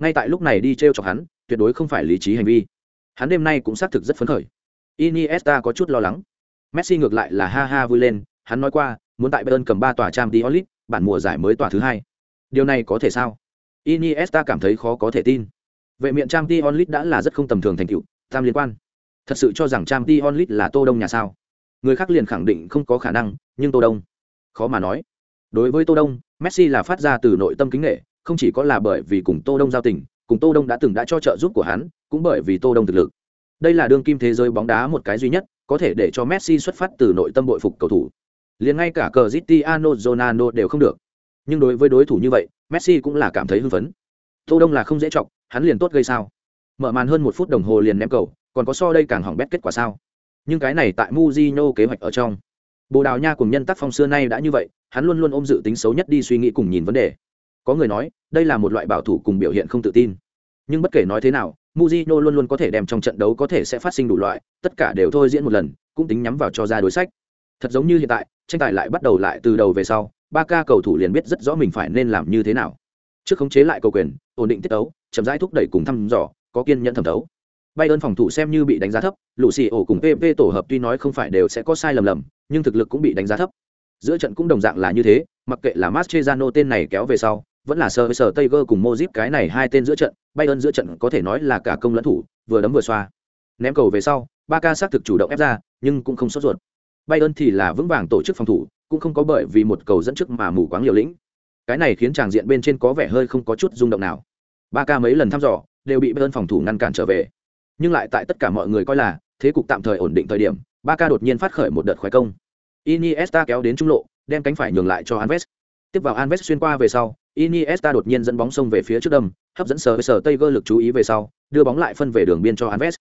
ngay tại lúc này đi t r e o chọc hắn, tuyệt đối không phải lý trí hành vi. Hắn đêm nay cũng xác thực rất phấn khởi. Iniesta có chút lo lắng. Messi ngược lại là ha ha vui lên, hắn nói qua, muốn tại bayern cầm ba tòa trang t onlit bản mùa giải mới tòa thứ hai. Điều này có thể sao? Iniesta cảm thấy khó có thể tin. Vệ miệng trang t onlit đã là rất không tầm thường thành tựu, tam liên quan. Thật sự cho rằng trang t onlit là tô đông nhà sao? Người khác liền khẳng định không có khả năng, nhưng tô đông. Khó mà nói. Đối với tô đông, messi là phát ra từ nội tâm kính nghệ không chỉ có là bởi vì cùng tô đông giao tình, cùng tô đông đã từng đã cho trợ giúp của hắn, cũng bởi vì tô đông thực lực. Đây là đương kim thế giới bóng đá một cái duy nhất, có thể để cho messi xuất phát từ nội tâm bội phục cầu thủ. Liền ngay cả cờ Cristiano Ronaldo đều không được. Nhưng đối với đối thủ như vậy, messi cũng là cảm thấy hưng phấn. Tô đông là không dễ chọc, hắn liền tốt gây sao. Mở màn hơn một phút đồng hồ liền ném cầu, còn có so đây càng hỏng bét kết quả sao. Nhưng cái này tại Mujino kế hoạch ở trong. Bồ đào nha cùng nhân tác phong xưa nay đã như vậy, hắn luôn luôn ôm dự tính xấu nhất đi suy nghĩ cùng nhìn vấn đề có người nói đây là một loại bảo thủ cùng biểu hiện không tự tin. Nhưng bất kể nói thế nào muzino luôn luôn có thể đem trong trận đấu có thể sẽ phát sinh đủ loại tất cả đều thôi diễn một lần cũng tính nhắm vào cho ra đối sách. Thật giống như hiện tại tranh tài lại bắt đầu lại từ đầu về sau ba ca cầu thủ liền biết rất rõ mình phải nên làm như thế nào. Trước khống chế lại cầu quyền ổn định tiết đấu chậm rãi thúc đẩy cùng thăm dò có kiên nhẫn thẩm thấu. Bayern phòng thủ xem như bị đánh giá thấp, lũ sỉu cùng PP tổ hợp tuy nói không phải đều sẽ có sai lầm lầm, nhưng thực lực cũng bị đánh giá thấp. Giữa trận cũng đồng dạng là như thế, mặc kệ là Mascherano tên này kéo về sau, vẫn là Sir Sir gơ cùng mozip cái này hai tên giữa trận, Bayern giữa trận có thể nói là cả công lẫn thủ, vừa đấm vừa xoa. Ném cầu về sau, Barca xác thực chủ động ép ra, nhưng cũng không sốt ruột. Bayern thì là vững vàng tổ chức phòng thủ, cũng không có bởi vì một cầu dẫn trước mà mù quáng liều lĩnh. Cái này khiến tràng diện bên trên có vẻ hơi không có chút rung động nào. Barca mấy lần thăm dò, đều bị Bayern phòng thủ ngăn cản trở về nhưng lại tại tất cả mọi người coi là thế cục tạm thời ổn định thời điểm ba ca đột nhiên phát khởi một đợt khoái công iniesta kéo đến trung lộ đem cánh phải nhường lại cho alves tiếp vào alves xuyên qua về sau iniesta đột nhiên dẫn bóng sông về phía trước đâm hấp dẫn sờ sờ tây gơ lực chú ý về sau đưa bóng lại phân về đường biên cho Anves.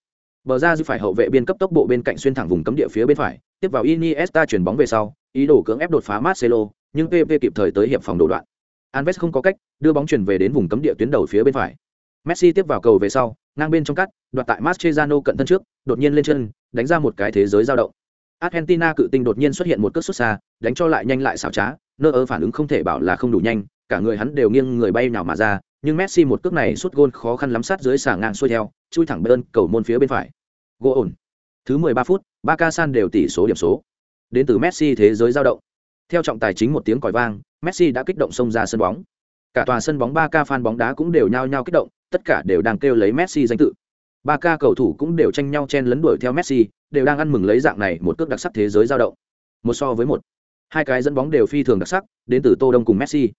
bờ ra dư phải hậu vệ biên cấp tốc bộ bên cạnh xuyên thẳng vùng cấm địa phía bên phải tiếp vào iniesta chuyển bóng về sau ý đồ cưỡng ép đột phá marcelo nhưng pp kịp thời tới hiệp phòng đổ đoạn Anves không có cách đưa bóng chuyển về đến vùng cấm địa tuyến đầu phía bên phải messi tiếp vào cầu về sau ngang bên trong cắt đoạt tại Mascherano cận thân trước, đột nhiên lên chân, đánh ra một cái thế giới dao động. Argentina cự tinh đột nhiên xuất hiện một cước xuất xa, đánh cho lại nhanh lại xảo trá, nơ ơ phản ứng không thể bảo là không đủ nhanh, cả người hắn đều nghiêng người bay nào mà ra, nhưng Messi một cước này sút gôn khó khăn lắm sát dưới xà ngang xuôi theo, chui thẳng bên cầu môn phía bên phải. Gỗ ổn. Thứ 13 phút, Barca san đều tỷ số điểm số. Đến từ Messi thế giới dao động. Theo trọng tài chính một tiếng còi vang, Messi đã kích động xông ra sân bóng. Cả tòa sân bóng Barca fan bóng đá cũng đều nhao nhao kích động, tất cả đều đang kêu lấy Messi danh tự ba ca cầu thủ cũng đều tranh nhau chen lấn đuổi theo messi đều đang ăn mừng lấy dạng này một cước đặc sắc thế giới dao động một so với một hai cái dẫn bóng đều phi thường đặc sắc đến từ tô đông cùng messi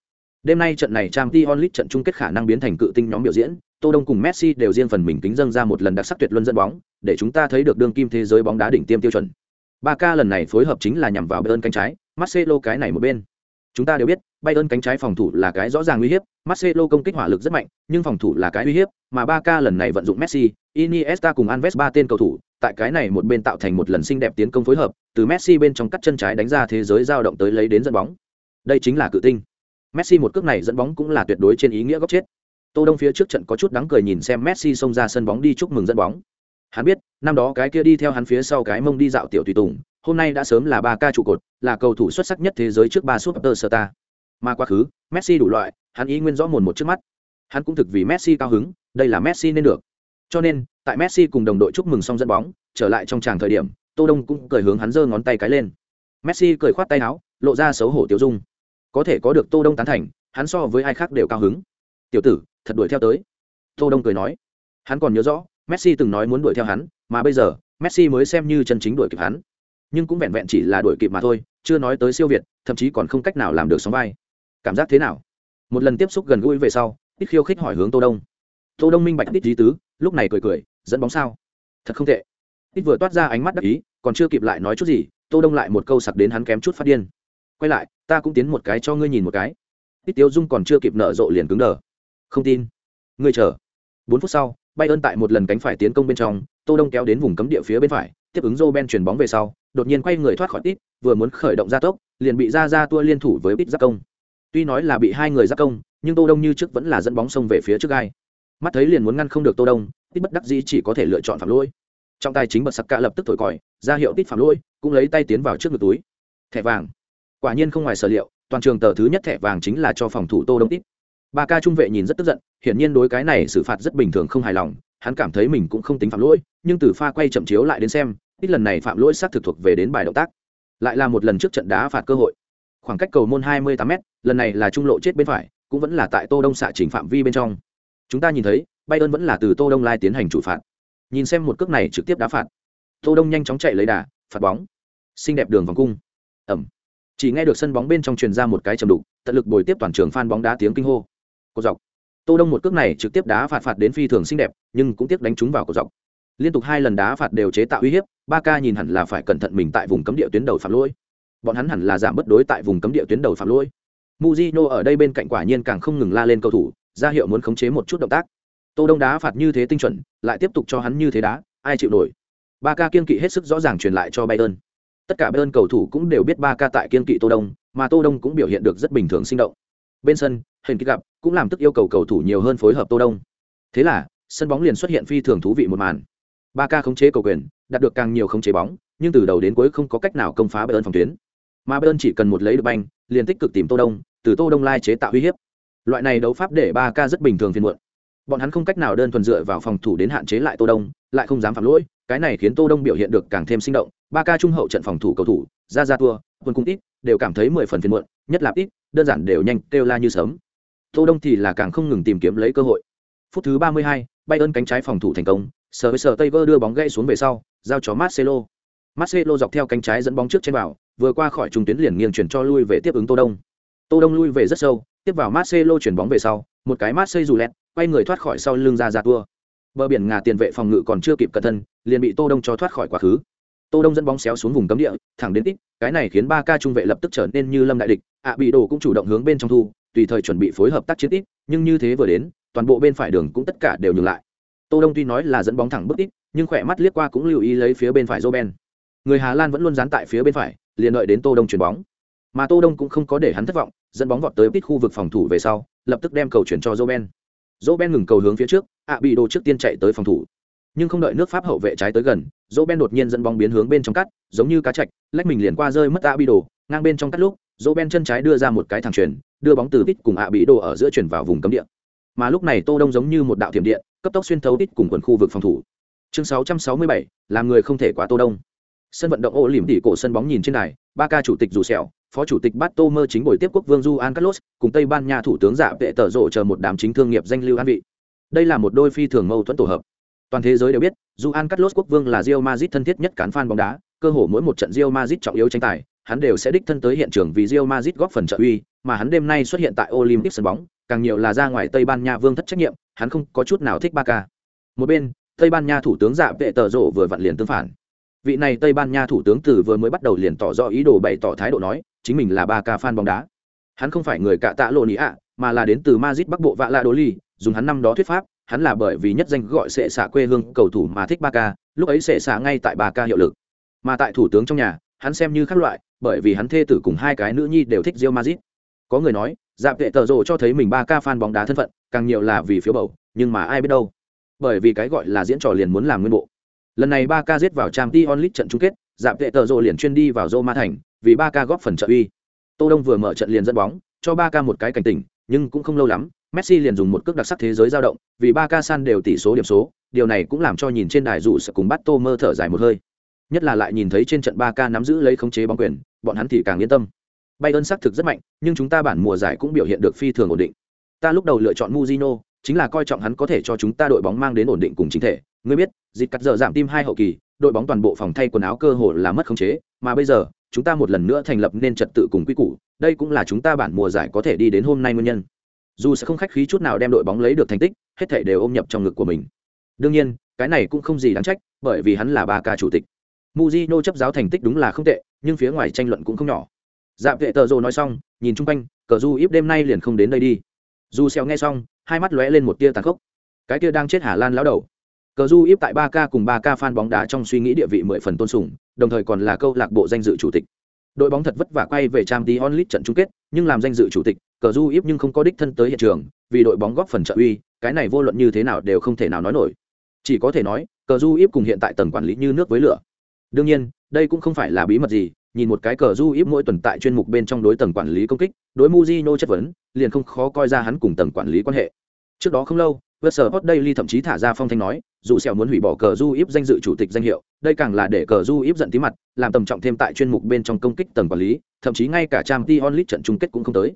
đêm nay trận này Champions League trận chung kết khả năng biến thành cự tinh nhóm biểu diễn tô đông cùng messi đều riêng phần mình kính dâng ra một lần đặc sắc tuyệt luân dẫn bóng để chúng ta thấy được đương kim thế giới bóng đá đỉnh tiêm tiêu chuẩn Barca lần này phối hợp chính là nhằm vào Bayern cánh trái marcelo cái này một bên chúng ta đều biết Bayern cánh trái phòng thủ là cái rõ ràng uy hiếp, Marcelo công kích hỏa lực rất mạnh, nhưng phòng thủ là cái uy hiếp, mà Barca lần này vận dụng Messi, Iniesta cùng Alves ba tên cầu thủ, tại cái này một bên tạo thành một lần xinh đẹp tiến công phối hợp, từ Messi bên trong cắt chân trái đánh ra thế giới dao động tới lấy đến dẫn bóng. Đây chính là cự tinh. Messi một cước này dẫn bóng cũng là tuyệt đối trên ý nghĩa góc chết. Tô Đông phía trước trận có chút đắng cười nhìn xem Messi xông ra sân bóng đi chúc mừng dẫn bóng. Hắn biết, năm đó cái kia đi theo hắn phía sau cái mông đi dạo tiểu tùy tùng, hôm nay đã sớm là ba ca trụ cột, là cầu thủ xuất sắc nhất thế giới trước ba Superstar. Mà quá khứ, Messi đủ loại, hắn ý nguyên rõ mồn một trước mắt. Hắn cũng thực vì Messi cao hứng, đây là Messi nên được. Cho nên, tại Messi cùng đồng đội chúc mừng xong dẫn bóng, trở lại trong tràng thời điểm, Tô Đông cũng cười hướng hắn giơ ngón tay cái lên. Messi cười khoát tay áo, lộ ra xấu hổ tiêu dung. Có thể có được Tô Đông tán thành, hắn so với ai khác đều cao hứng. "Tiểu tử, thật đuổi theo tới." Tô Đông cười nói. Hắn còn nhớ rõ, Messi từng nói muốn đuổi theo hắn, mà bây giờ, Messi mới xem như chân chính đuổi kịp hắn. Nhưng cũng vẹn vẹn chỉ là đuổi kịp mà thôi, chưa nói tới siêu việt, thậm chí còn không cách nào làm được sóng vai cảm giác thế nào một lần tiếp xúc gần gũi về sau ít khiêu khích hỏi hướng tô đông tô đông minh bạch ít lý tứ lúc này cười cười dẫn bóng sao thật không tệ ít vừa toát ra ánh mắt đắc ý còn chưa kịp lại nói chút gì tô đông lại một câu sặc đến hắn kém chút phát điên quay lại ta cũng tiến một cái cho ngươi nhìn một cái ít tiêu dung còn chưa kịp nở rộ liền cứng đờ không tin ngươi chờ bốn phút sau bay ơn tại một lần cánh phải tiến công bên trong tô đông kéo đến vùng cấm địa phía bên phải tiếp ứng joe ben chuyển bóng về sau đột nhiên quay người thoát khỏi tít vừa muốn khởi động gia tốc liền bị ra ra tua liên thủ với tít giáp công Tuy nói là bị hai người giáp công, nhưng Tô Đông như trước vẫn là dẫn bóng sông về phía trước gai. Mắt thấy liền muốn ngăn không được Tô Đông, Tít bất đắc dĩ chỉ có thể lựa chọn phạm lỗi. Trong tay chính bật sặc cả lập tức thổi còi, ra hiệu Tít phạm lỗi, cũng lấy tay tiến vào trước ngực túi. Thẻ vàng. Quả nhiên không ngoài sở liệu, toàn trường tờ thứ nhất thẻ vàng chính là cho phòng thủ Tô Đông Tít. ba ca trung vệ nhìn rất tức giận hiển nhiên đối cái này xử phạt rất bình thường không hài lòng hắn cảm thấy mình cũng không tính phạm lỗi nhưng từ pha quay chậm chiếu lại đến xem ít lần này phạm lỗi xác thực thuộc về đến bài động tác. Lại là một lần trước trận đá phạt cơ hội. Khoảng cách cầu môn 28 m lần này là trung lộ chết bên phải cũng vẫn là tại tô đông xạ chỉnh phạm vi bên trong. Chúng ta nhìn thấy bayern vẫn là từ tô đông lai tiến hành chủ phạt. Nhìn xem một cước này trực tiếp đá phạt. Tô đông nhanh chóng chạy lấy đà phạt bóng. Xinh đẹp đường vòng cung. Ẩm chỉ nghe được sân bóng bên trong truyền ra một cái trầm đục, tận lực bồi tiếp toàn trường phan bóng đá tiếng kinh hô. Cột dọc. Tô đông một cước này trực tiếp đá phạt phạt đến phi thường xinh đẹp, nhưng cũng tiếc đánh trúng vào cột dọc. Liên tục hai lần đá phạt đều chế tạo uy hiếp, ba ca nhìn hẳn là phải cẩn thận mình tại vùng cấm địa tuyến đầu phạm lỗi. Bọn hắn hẳn là giảm bất đối tại vùng cấm địa tuyến đầu phạm lỗi. Mujino ở đây bên cạnh quả nhiên càng không ngừng la lên cầu thủ, ra hiệu muốn khống chế một chút động tác. Tô đông đá phạt như thế tinh chuẩn, lại tiếp tục cho hắn như thế đá, ai chịu nổi? Ba ca kiên kỵ hết sức rõ ràng truyền lại cho bayern tất cả bên cầu thủ cũng đều biết ba ca tại kiên kỵ tô đông, mà tô đông cũng biểu hiện được rất bình thường sinh động. Bên sân hình kích gặp, cũng làm tức yêu cầu cầu thủ nhiều hơn phối hợp tô đông. Thế là, sân bóng liền xuất hiện phi thường thú vị một màn. Ba ca khống chế cầu quyền, đạt được càng nhiều khống chế bóng, nhưng từ đầu đến cuối không có cách nào công phá bayern phòng tuyến. Mà bayern chỉ cần một lấy được banh, liền tích cực tìm tô đông, từ tô đông lai chế tạo uy hiếp. Loại này đấu pháp để ba ca rất bình thường phiền muộn. Bọn hắn không cách nào đơn thuần dựa vào phòng thủ đến hạn chế lại tô đông, lại không dám phạm lỗi cái này khiến tô đông biểu hiện được càng thêm sinh động ba ca trung hậu trận phòng thủ cầu thủ ra ra tua quân cung ít đều cảm thấy mười phần phiền muộn nhất là ít đơn giản đều nhanh kêu la như sớm tô đông thì là càng không ngừng tìm kiếm lấy cơ hội. Phút thứ ba mươi hai, bay ơn cánh trái phòng thủ thành công sờ với sờ tây vơ đưa bóng gãy xuống về sau giao cho marcelo. Marcelo dọc theo cánh trái dẫn bóng trước trên vào vừa qua khỏi trung tuyến liền nghiêng chuyển cho lui về tiếp ứng tô đông. Tô đông lui về rất sâu tiếp vào marcelo chuyển bóng về sau một cái marcelo dù lẹt quay người thoát khỏi sau lưng ra ra tua bờ biển ngà tiền vệ phòng ngự còn chưa kịp cẩn thân liền bị tô đông cho thoát khỏi quá khứ. Tô đông dẫn bóng xéo xuống vùng cấm địa, thẳng đến ít cái này khiến ba ca trung vệ lập tức trở nên như lâm đại địch, ạ, bị đồ cũng chủ động hướng bên trong thu, tùy thời chuẩn bị phối hợp tác chiến ít nhưng như thế vừa đến, toàn bộ bên phải đường cũng tất cả đều nhường lại. Tô đông tuy nói là dẫn bóng thẳng bước ít nhưng khỏe mắt liếc qua cũng lưu ý lấy phía bên phải joben người hà lan vẫn luôn dán tại phía bên phải, liền đợi đến tô đông chuyển bóng. Mà tô đông cũng không có để hắn thất vọng, dẫn bóng vọt tới ít khu vực phòng thủ về sau, lập tức đem cầu chuyển cho joben joben ngừng cầu hướng phía trước ạ bị đồ trước tiên chạy tới phòng thủ. Nhưng không đợi nước pháp hậu vệ trái tới gần dỗ ben đột nhiên dẫn bóng biến hướng bên trong cắt giống như cá chạch lách mình liền qua rơi mất ạ bị đồ ngang bên trong cắt lúc dỗ ben chân trái đưa ra một cái thẳng truyền đưa bóng từ tít cùng ạ bị đồ ở giữa chuyển vào vùng cấm địa. Mà lúc này tô đông giống như một đạo thiểm điện cấp tốc xuyên thấu tít cùng quần khu vực phòng thủ. Chương 667, làm người không thể quá tô đông. Sân vận động ô liềm tỉ cổ sân bóng nhìn trên đài ba ca chủ tịch dù sẹo phó chủ tịch bát tô mơ chính buổi tiếp quốc vương du an carlos cùng tây ban nha thủ tướng giả vệ tờ rộ chờ một đám chính thương nghiệp danh lưu an vị đây là một đôi phi thường mâu thuẫn tổ hợp. Toàn thế giới đều biết, dù an carlos quốc vương là rio mazit thân thiết nhất cán fan bóng đá, cơ hồ mỗi một trận rio mazit trọng yếu tranh tài, hắn đều sẽ đích thân tới hiện trường vì rio mazit góp phần trợ uy, mà hắn đêm nay xuất hiện tại olympic sân bóng, càng nhiều là ra ngoài tây ban nha vương thất trách nhiệm, hắn không có chút nào thích ba ca một bên, tây ban nha thủ tướng dạ vệ tờ rộ vừa vặn liền tương phản. Vị này tây ban nha thủ tướng từ vừa mới bắt đầu liền tỏ rõ ý đồ bày tỏ thái độ nói, chính mình là ba ca fan bóng đá. Hắn không phải người cạ tạ lộ nị ạ, mà là đến từ mazit bắc bộ vạ la đô ly dùng hắn năm đó thuyết pháp, hắn là bởi vì nhất danh gọi sệ xạ quê hương cầu thủ mà thích ba ca lúc ấy sệ xạ ngay tại ba ca hiệu lực. Mà tại thủ tướng trong nhà, hắn xem như khác loại, bởi vì hắn thê tử cùng hai cái nữ nhi đều thích rio mazit có người nói dạp vệ tờ rồ cho thấy mình ba ca fan bóng đá thân phận, càng nhiều là vì phiếu bầu, nhưng mà ai biết đâu. Bởi vì cái gọi là diễn trò liền muốn làm nguyên bộ. Lần này ba ca giết vào trang t onlit trận chung kết dạp vệ tờ rồ liền chuyên đi vào roma thành, vì ba ca góp phần trợ uy. Tô đông vừa mở trận liền dẫn bóng, cho ba ca một cái cảnh tỉnh, nhưng cũng không lâu lắm messi liền dùng một cước đặc sắc thế giới dao động vì Barca san đều tỷ số điểm số điều này cũng làm cho nhìn trên đài dù sẽ cùng bắt tô mơ thở dài một hơi nhất là lại nhìn thấy trên trận Barca nắm giữ lấy khống chế bóng quyền bọn hắn thì càng yên tâm Bayern xác thực rất mạnh, nhưng chúng ta bản mùa giải cũng biểu hiện được phi thường ổn định. Ta lúc đầu lựa chọn Mujino, chính là coi trọng hắn có thể cho chúng ta đội bóng mang đến ổn định cùng chính thể. Ngươi biết, dịch cắt giờ giảm tim hai hậu kỳ, đội bóng toàn bộ phòng thay quần áo cơ hồ là mất khống chế, mà bây giờ, chúng ta một lần nữa thành lập nên trật tự cùng quy củ, đây cũng là chúng ta bản mùa giải có thể đi đến hôm nay nguyên nhân. Dù sẽ không khách khí chút nào đem đội bóng lấy được thành tích, hết thể đều ôm nhập trong ngực của mình. Đương nhiên, cái này cũng không gì đáng trách, bởi vì hắn là ba ca chủ tịch. Mujino chấp giáo thành tích đúng là không tệ, nhưng phía ngoài tranh luận cũng không nhỏ. Dạ vệ tờ rồ nói xong nhìn chung quanh cờ du ít đêm nay liền không đến đây đi. Du xeo nghe xong hai mắt lóe lên một tia tàn khốc. Cái kia đang chết hà lan lão đầu. Cờ du ít tại ba ca cùng ba ca fan bóng đá trong suy nghĩ địa vị mười phần tôn sùng đồng thời còn là câu lạc bộ danh dự chủ tịch. Đội bóng thật vất vả quay về trang tí onlit trận chung kết nhưng làm danh dự chủ tịch cờ du íp nhưng không có đích thân tới hiện trường, vì đội bóng góp phần trợ uy, cái này vô luận như thế nào đều không thể nào nói nổi. Chỉ có thể nói, cờ du íp cùng hiện tại tầng quản lý như nước với lửa. Đương nhiên, đây cũng không phải là bí mật gì, nhìn một cái cờ du íp mỗi tuần tại chuyên mục bên trong đối tầng quản lý công kích, đối muzino chất vấn, liền không khó coi ra hắn cùng tầng quản lý quan hệ. Trước đó không lâu vợ sở hot daily thậm chí thả ra phong thanh nói, dù sẹo muốn hủy bỏ cờ du íp danh dự chủ tịch danh hiệu, đây càng là để cờ du íp giận tí mặt, làm tầm trọng thêm tại chuyên mục bên trong công kích tầng quản lý, thậm chí ngay cả trang t onlit trận chung kết cũng không tới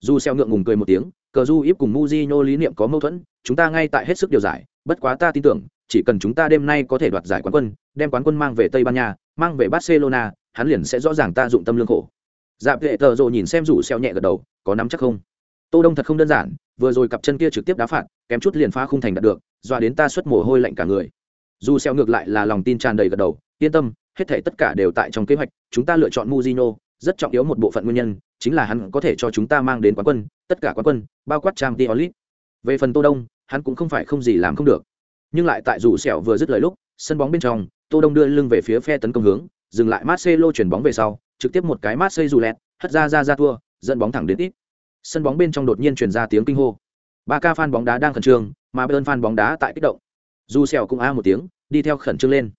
dù xeo ngượng ngùng cười một tiếng, cờ du íp cùng muzino lý niệm có mâu thuẫn, chúng ta ngay tại hết sức điều giải, bất quá ta tin tưởng, chỉ cần chúng ta đêm nay có thể đoạt giải quán quân, đem quán quân mang về tây ban nha, mang về barcelona, hắn liền sẽ rõ ràng ta dụng tâm lương khổ. Dạ vệ tờ rồ nhìn xem rủ xeo nhẹ gật đầu, có nắm chắc không? Tô đông thật không đơn giản, vừa rồi cặp chân kia trực tiếp đá phạt, kém chút liền phá khung thành đạt được dọa đến ta xuất mồ hôi lạnh cả người. Dù xeo ngược lại là lòng tin tràn đầy gật đầu, yên tâm, hết thảy tất cả đều tại trong kế hoạch, chúng ta lựa chọn Mujino rất trọng yếu một bộ phận nguyên nhân chính là hắn có thể cho chúng ta mang đến quán quân, tất cả quán quân, bao quát trang Diolit. Về phần tô đông, hắn cũng không phải không gì làm không được. Nhưng lại tại dù sẹo vừa dứt lời lúc, sân bóng bên trong, tô đông đưa lưng về phía phe tấn công hướng, dừng lại Marcelo chuyển bóng về sau, trực tiếp một cái Marcelo dù lẹt hất ra ra ra thua, dẫn bóng thẳng đến ít sân bóng bên trong đột nhiên truyền ra tiếng kinh hô. Ba ca fan bóng đá đang khẩn trương, mà bên fan bóng đá tại kích động. Dù sẹo cũng a một tiếng, đi theo khẩn trương lên.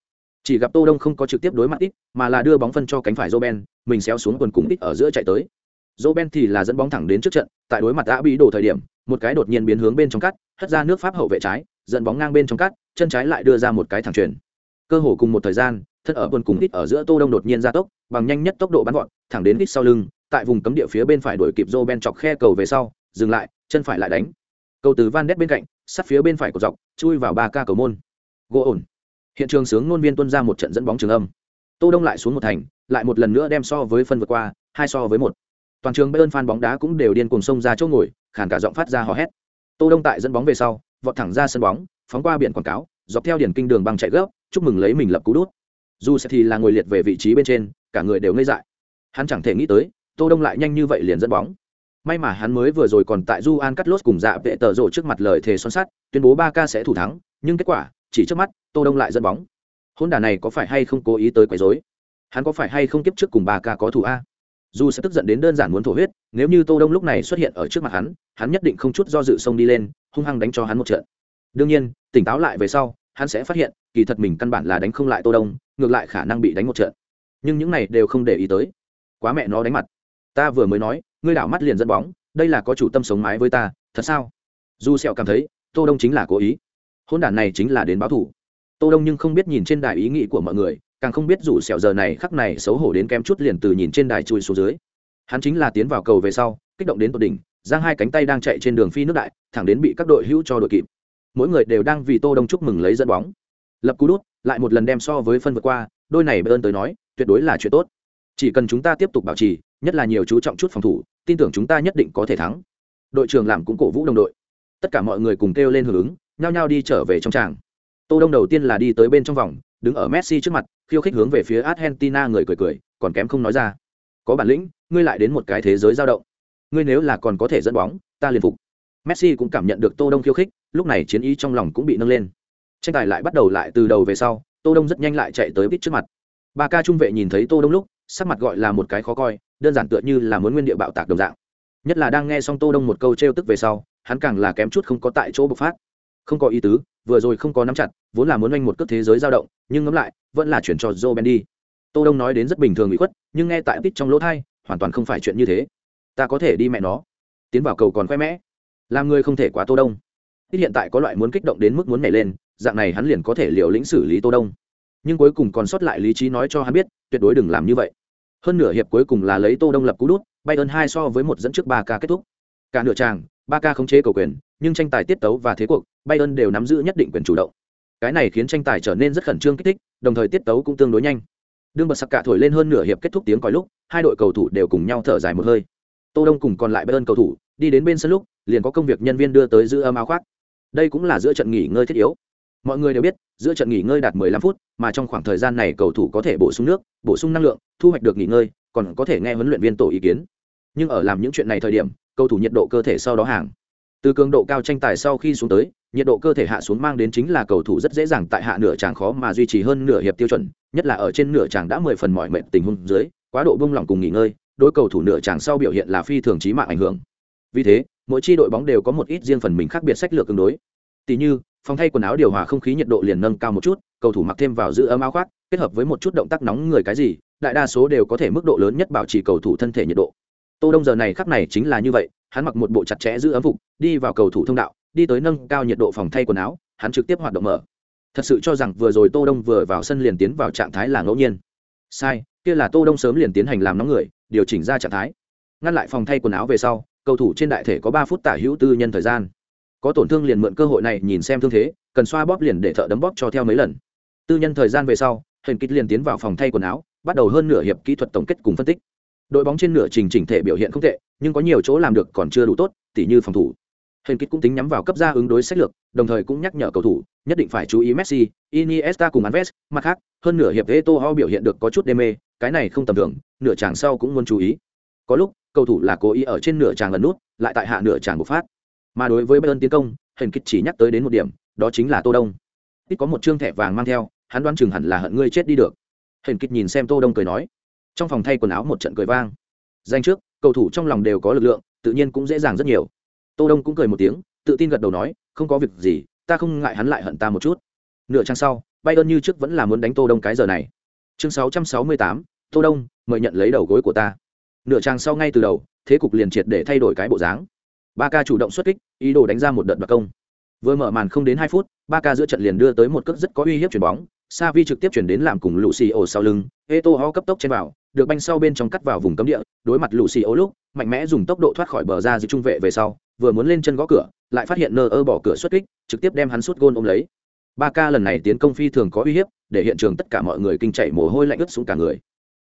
Chỉ gặp tô đông không có trực tiếp đối mặt ít mà là đưa bóng phân cho cánh phải Roben mình xéo xuống quần cùng ít ở giữa chạy tới. Roben thì là dẫn bóng thẳng đến trước trận, tại đối mặt đã bị đổ thời điểm, một cái đột nhiên biến hướng bên trong cắt, hất ra nước pháp hậu vệ trái, dẫn bóng ngang bên trong cắt, chân trái lại đưa ra một cái thẳng truyền cơ hồ cùng một thời gian, thân ở quần cùng ít ở giữa tô đông đột nhiên ra tốc, bằng nhanh nhất tốc độ bắn gọn, thẳng đến ít sau lưng, tại vùng cấm địa phía bên phải đuổi kịp Roben chọc khe cầu về sau, dừng lại, chân phải lại đánh. Cầu từ van đét bên cạnh, sát phía bên phải của dọc, chui vào ba ca cầu môn. Gỗ ổn. Hiện trường sướng ngôn viên tuân ra một trận dẫn bóng trường âm. Tô đông lại xuống một thành, lại một lần nữa đem so với phân vượt qua, hai so với một toàn trường bayern fan bóng đá cũng đều điên cuồng xông ra chỗ ngồi, khàn cả giọng phát ra hò hét. Tô đông tại dẫn bóng về sau, vọt thẳng ra sân bóng, phóng qua biển quảng cáo, dọc theo điển kinh đường băng chạy gấp, chúc mừng lấy mình lập cú đút. Dù sẽ thì là ngồi liệt về vị trí bên trên, cả người đều ngây dại. Hắn chẳng thể nghĩ tới, tô đông lại nhanh như vậy liền dẫn bóng. May mà hắn mới vừa rồi còn tại du an cắt lốt cùng dạ vệ tờ rộ trước mặt lời thề son sắt, tuyên bố ba ca sẽ thủ thắng, nhưng kết quả, chỉ trước mắt, tô đông lại dẫn bóng. Hôn đà này có phải hay không cố ý tới quấy rối? Hắn có phải hay không kiếp trước cùng ba ca có thủ a? Dù sẽ tức giận đến đơn giản muốn thổ huyết, nếu như tô đông lúc này xuất hiện ở trước mặt hắn hắn nhất định không chút do dự xông đi lên, hung hăng đánh cho hắn một trận. Đương nhiên, tỉnh táo lại về sau, hắn sẽ phát hiện, kỳ thật mình căn bản là đánh không lại tô đông, ngược lại khả năng bị đánh một trận. Nhưng những này đều không để ý tới. Quá mẹ nó đánh mặt. Ta vừa mới nói, ngươi đảo mắt liền dẫn bóng, đây là có chủ tâm sống mái với ta, thật sao? Dù sẹo cảm thấy, tô đông chính là cố ý. Hôn đản này chính là đến báo thủ tô đông nhưng không biết nhìn trên đài ý nghĩ của mọi người càng không biết rủ sẹo giờ này khắc này xấu hổ đến kém chút liền từ nhìn trên đài chui xuống dưới. Hắn chính là tiến vào cầu về sau, kích động đến tột đỉnh, giang hai cánh tay đang chạy trên đường phi nước đại, thẳng đến bị các đội hữu cho đội kịp. Mỗi người đều đang vì tô đông chúc mừng lấy dẫn bóng. Lập cú đút, lại một lần đem so với phân vượt qua, đôi này bê ơn tới nói, tuyệt đối là chuyện tốt. Chỉ cần chúng ta tiếp tục bảo trì, nhất là nhiều chú trọng chút phòng thủ, tin tưởng chúng ta nhất định có thể thắng. Đội trưởng làm cũng cổ vũ đồng đội. Tất cả mọi người cùng kêu lên hưởng ứng, nhao nhao đi trở về trong tràng. Tô đông đầu tiên là đi tới bên trong vòng đứng ở messi trước mặt, khiêu khích hướng về phía argentina người cười cười, còn kém không nói ra. Có bản lĩnh, ngươi lại đến một cái thế giới dao động. Ngươi nếu là còn có thể dẫn bóng, ta liền phục. Messi cũng cảm nhận được tô đông khiêu khích, lúc này chiến ý trong lòng cũng bị nâng lên. Tranh tài lại bắt đầu lại từ đầu về sau, tô đông rất nhanh lại chạy tới vít trước mặt. Ba ca trung vệ nhìn thấy tô đông lúc, sắc mặt gọi là một cái khó coi, đơn giản tựa như là muốn nguyên địa bạo tạc đồng dạng. Nhất là đang nghe xong tô đông một câu trêu tức về sau, hắn càng là kém chút không có tại chỗ bộc phát. Không có ý tứ vừa rồi không có nắm chặt, vốn là muốn oanh một cước thế giới dao động, nhưng ngẫm lại, vẫn là chuyển cho joe bendy tô đông nói đến rất bình thường bị khuất, nhưng nghe tại tít trong lỗ thai, hoàn toàn không phải chuyện như thế. Ta có thể đi mẹ nó. Tiến vào cầu còn khoe mẽ. Làm người không thể quá tô đông. Tít hiện tại có loại muốn kích động đến mức muốn nhảy lên, dạng này hắn liền có thể liều lĩnh xử lý tô đông. Nhưng cuối cùng còn sót lại lý trí nói cho hắn biết, tuyệt đối đừng làm như vậy. Hơn nửa hiệp cuối cùng là lấy tô đông lập cú đút bay ơn hai so với một dẫn trước ba ca kết thúc. Cả nửa tràng ba ca khống chế cầu quyền, nhưng tranh tài tiết tấu và thế cuộc Bayern đều nắm giữ nhất định quyền chủ động. Cái này khiến tranh tài trở nên rất khẩn trương kích thích, đồng thời tiết tấu cũng tương đối nhanh. Đương bật sặc cả thổi lên hơn nửa hiệp kết thúc tiếng còi lúc, hai đội cầu thủ đều cùng nhau thở dài một hơi. Tô đông cùng còn lại Bayern cầu thủ, đi đến bên sân lúc, liền có công việc nhân viên đưa tới giữ ấm áo khoác. Đây cũng là giữa trận nghỉ ngơi thiết yếu. Mọi người đều biết, giữa trận nghỉ ngơi đạt 15 phút, mà trong khoảng thời gian này cầu thủ có thể bổ sung nước, bổ sung năng lượng, thu hoạch được nghỉ ngơi, còn có thể nghe huấn luyện viên tổ ý kiến. Nhưng ở làm những chuyện này thời điểm, cầu thủ nhiệt độ cơ thể sau đó hàng từ cường độ cao tranh tài sau khi xuống tới, nhiệt độ cơ thể hạ xuống mang đến chính là cầu thủ rất dễ dàng tại hạ nửa tràng khó mà duy trì hơn nửa hiệp tiêu chuẩn, nhất là ở trên nửa tràng đã mười phần mỏi mệt tình huống dưới, quá độ bung lỏng cùng nghỉ ngơi, đối cầu thủ nửa tràng sau biểu hiện là phi thường trí mạng ảnh hưởng. Vì thế, mỗi chi đội bóng đều có một ít riêng phần mình khác biệt sách lược tương đối. Tỷ như, phòng thay quần áo điều hòa không khí nhiệt độ liền nâng cao một chút, cầu thủ mặc thêm vào giữ ấm áo khoác, kết hợp với một chút động tác nóng người cái gì, đại đa số đều có thể mức độ lớn nhất bảo trì cầu thủ thân thể nhiệt độ. Tô đông giờ này khắc này chính là như vậy hắn mặc một bộ chặt chẽ giữ ấm phục, đi vào cầu thủ thông đạo, đi tới nâng cao nhiệt độ phòng thay quần áo, hắn trực tiếp hoạt động mở. Thật sự cho rằng vừa rồi tô đông vừa vào sân liền tiến vào trạng thái là ngẫu nhiên. Sai, kia là tô đông sớm liền tiến hành làm nóng người, điều chỉnh ra trạng thái. Ngăn lại phòng thay quần áo về sau, cầu thủ trên đại thể có ba phút tả hữu tư nhân thời gian. Có tổn thương liền mượn cơ hội này nhìn xem thương thế, cần xoa bóp liền để thợ đấm bóp cho theo mấy lần. Tư nhân thời gian về sau hình kích liền tiến vào phòng thay quần áo, bắt đầu hơn nửa hiệp kỹ thuật tổng kết cùng phân tích đội bóng trên nửa trình chỉnh thể biểu hiện không tệ, nhưng có nhiều chỗ làm được còn chưa đủ tốt, tỉ như phòng thủ. Hên kích cũng tính nhắm vào cấp ra ứng đối sách lược, đồng thời cũng nhắc nhở cầu thủ, nhất định phải chú ý messi, iniesta cùng alves. Mặt khác, hơn nửa hiệp etoho biểu hiện được có chút đê mê, cái này không tầm thường, nửa chàng sau cũng muốn chú ý. Có lúc, cầu thủ là cố ý ở trên nửa chàng lần nút, lại tại hạ nửa chàng bộc phát. Mà đối với bayern tiến công, Hên kích chỉ nhắc tới đến một điểm, đó chính là tô đông. Ít có một trương thẻ vàng mang theo, hắn đoán chừng hẳn là hận ngươi chết đi được. Hên kích nhìn xem tô đông cười nói trong phòng thay quần áo một trận cười vang. Danh trước cầu thủ trong lòng đều có lực lượng tự nhiên cũng dễ dàng rất nhiều. Tô đông cũng cười một tiếng tự tin gật đầu nói không có việc gì ta không ngại hắn lại hận ta một chút. Nửa trang sau bayern như trước vẫn là muốn đánh tô đông cái giờ này. Chương 668, tô đông mời nhận lấy đầu gối của ta. Nửa trang sau ngay từ đầu thế cục liền triệt để thay đổi cái bộ dáng. Ba ca chủ động xuất kích ý đồ đánh ra một đợt đặc công. Vừa mở màn không đến hai phút ba ca giữa trận liền đưa tới một cước rất có uy hiếp chuyền bóng. Savi trực tiếp chuyển đến làm cùng Lucio sau lưng, Eto'o cấp tốc trên vào, được banh sau bên trong cắt vào vùng cấm địa, đối mặt Lucio lúc, mạnh mẽ dùng tốc độ thoát khỏi bờ ra giữ trung vệ về sau, vừa muốn lên chân gõ cửa, lại phát hiện Nơ bỏ cửa xuất kích, trực tiếp đem hắn sút gôn ôm lấy. Ba ca lần này tiến công phi thường có uy hiếp, để hiện trường tất cả mọi người kinh chạy mồ hôi lạnh ướt xuống cả người.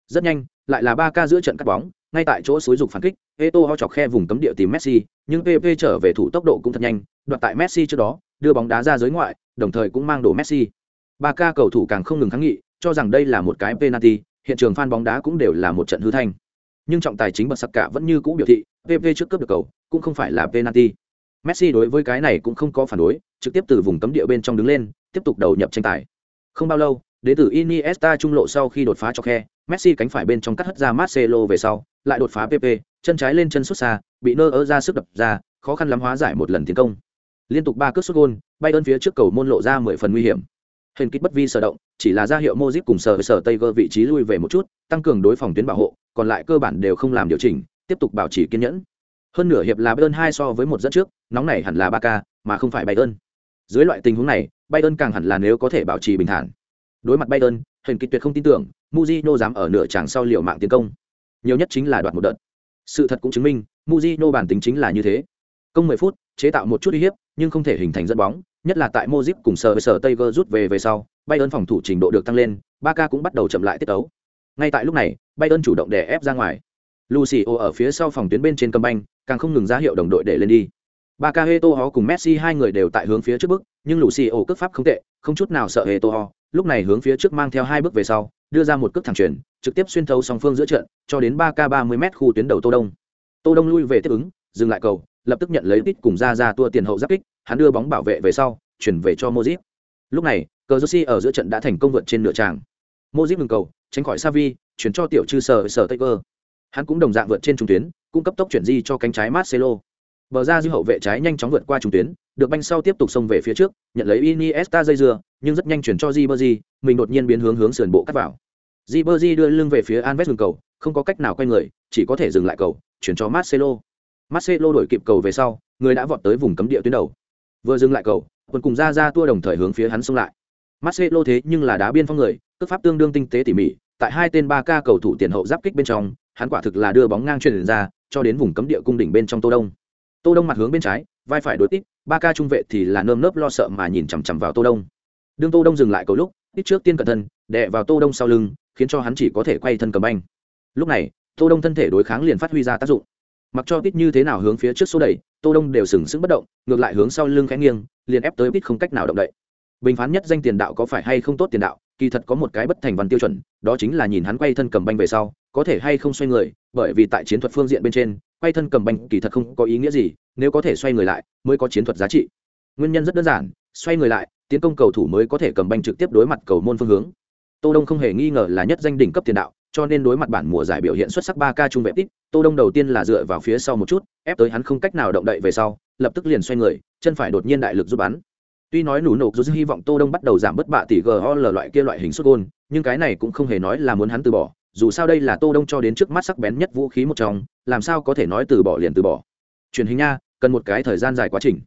Rất nhanh, lại là ba ca giữa trận cắt bóng, ngay tại chỗ suối dục phản kích, Eto'o chọc khe vùng cấm địa tìm Messi, nhưng PP trở về thủ tốc độ cũng thật nhanh, đoạt tại Messi trước đó, đưa bóng đá ra giới ngoại, đồng thời cũng mang đổ Messi ba ca cầu thủ càng không ngừng kháng nghị cho rằng đây là một cái penalty hiện trường fan bóng đá cũng đều là một trận hư thanh. Nhưng trọng tài chính bật sặc cả vẫn như cũ biểu thị pp trước cướp được cầu, cũng không phải là penalty. Messi đối với cái này cũng không có phản đối, trực tiếp từ vùng cấm địa bên trong đứng lên, tiếp tục đầu nhập tranh tài. Không bao lâu đệ tử iniesta trung lộ sau khi đột phá cho khe, messi cánh phải bên trong cắt hất ra marcelo về sau, lại đột phá pp chân trái lên chân xuất xa, bị nơ ớ ra sức đập ra, khó khăn lắm hóa giải một lần tiến công. Liên tục ba cước sút gôn bay đơn phía trước cầu môn lộ ra mười phần nguy hiểm hình kích bất vi sở động, chỉ là ra hiệu mozip cùng sở sở tây gơ vị trí lui về một chút, tăng cường đối phòng tuyến bảo hộ, còn lại cơ bản đều không làm điều chỉnh, tiếp tục bảo trì kiên nhẫn. Hơn nửa hiệp là bayern hai so với một dẫn trước, nóng này hẳn là ba k mà không phải bayern. Dưới loại tình huống này, bayern càng hẳn là nếu có thể bảo trì bình thản. Đối mặt bayern hình kịch tuyệt không tin tưởng, muzino dám ở nửa tràng sau liều mạng tiến công. Nhiều nhất chính là đoạt một đợt. Sự thật cũng chứng minh, muzino bản tính chính là như thế. Công 10 phút, chế tạo một chút uy hiếp, nhưng không thể hình thành dẫn bóng nhất là tại Mojip cùng sở sở Tiger rút về về sau, Bayern phòng thủ trình độ được tăng lên, Barca cũng bắt đầu chậm lại tiết tấu. Ngay tại lúc này, Bayern chủ động đè ép ra ngoài. Lucio ở phía sau phòng tuyến bên trên cầm banh, càng không ngừng ra hiệu đồng đội để lên đi. Barca Heto cùng Messi hai người đều tại hướng phía trước bước, nhưng Lucio cước pháp không tệ, không chút nào sợ Heto lúc này hướng phía trước mang theo hai bước về sau, đưa ra một cước thẳng chuyển, trực tiếp xuyên thấu song phương giữa trận, cho đến 3K 30m khu tuyến đầu Tô Đông. Tô Đông lui về tiếp ứng, dừng lại cầu, lập tức nhận lấy tít cùng ra ra tua tiền hậu giáp kích, hắn đưa bóng bảo vệ về sau, chuyển về cho mozip Lúc này, cờ joshi ở giữa trận đã thành công vượt trên nửa tràng. mozip ngừng cầu, tránh khỏi Savi, chuyển cho tiểu trư sở sở Taker. Hắn cũng đồng dạng vượt trên trung tuyến, cung cấp tốc chuyển di cho cánh trái Marcelo. Bờ ra dư hậu vệ trái nhanh chóng vượt qua trung tuyến, được banh sau tiếp tục xông về phía trước, nhận lấy Iniesta dây dưa, nhưng rất nhanh chuyển cho Ribery, mình đột nhiên biến hướng hướng sườn bộ cắt vào. Ribery đưa lưng về phía Alves ngừng cầu, không có cách nào quay người, chỉ có thể dừng lại cầu, chuyển cho Marcelo. Marcelo đổi kịp cầu về sau, người đã vọt tới vùng cấm địa tuyến đầu. Vừa dừng lại cầu, quân cùng ra ra tua đồng thời hướng phía hắn xông lại. Marcelo thế nhưng là đá biên phong người, cước pháp tương đương tinh tế tỉ mỉ, tại hai tên ba ca cầu thủ tiền hậu giáp kích bên trong, hắn quả thực là đưa bóng ngang truyền ra, cho đến vùng cấm địa cung đỉnh bên trong Tô Đông. Tô Đông mặt hướng bên trái, vai phải đối tiếp, ba ca trung vệ thì là nơm nớp lo sợ mà nhìn chằm chằm vào Tô Đông. Đương Tô Đông dừng lại cầu lúc, ít trước tiên cẩn thận, đè vào Tô Đông sau lưng, khiến cho hắn chỉ có thể quay thân cầm banh. Lúc này, Tô Đông thân thể đối kháng liền phát huy ra tác dụng mặc cho tít như thế nào hướng phía trước số đẩy, tô đông đều sừng sững bất động, ngược lại hướng sau lưng khẽ nghiêng, liền ép tới tít không cách nào động đậy. Bình phán nhất danh tiền đạo có phải hay không tốt tiền đạo, kỳ thật có một cái bất thành văn tiêu chuẩn, đó chính là nhìn hắn quay thân cầm banh về sau, có thể hay không xoay người, bởi vì tại chiến thuật phương diện bên trên, quay thân cầm banh kỳ thật không có ý nghĩa gì, nếu có thể xoay người lại, mới có chiến thuật giá trị. Nguyên nhân rất đơn giản, xoay người lại, tiến công cầu thủ mới có thể cầm banh trực tiếp đối mặt cầu môn phương hướng. Tô đông không hề nghi ngờ là nhất danh đỉnh cấp tiền đạo cho nên đối mặt bản mùa giải biểu hiện xuất sắc ba ca trung vệ tít, Tô Đông đầu tiên là dựa vào phía sau một chút, ép tới hắn không cách nào động đậy về sau, lập tức liền xoay người, chân phải đột nhiên đại lực giúp bắn. Tuy nói nủ nổ dù hy vọng Tô Đông bắt đầu giảm bất bạ tỷ GOL loại kia loại hình sút gôn, nhưng cái này cũng không hề nói là muốn hắn từ bỏ, dù sao đây là tô đông cho đến trước mắt sắc bén nhất vũ khí một trong làm sao có thể nói từ bỏ liền từ bỏ. Truyền hình nha cần một cái thời gian dài quá trình.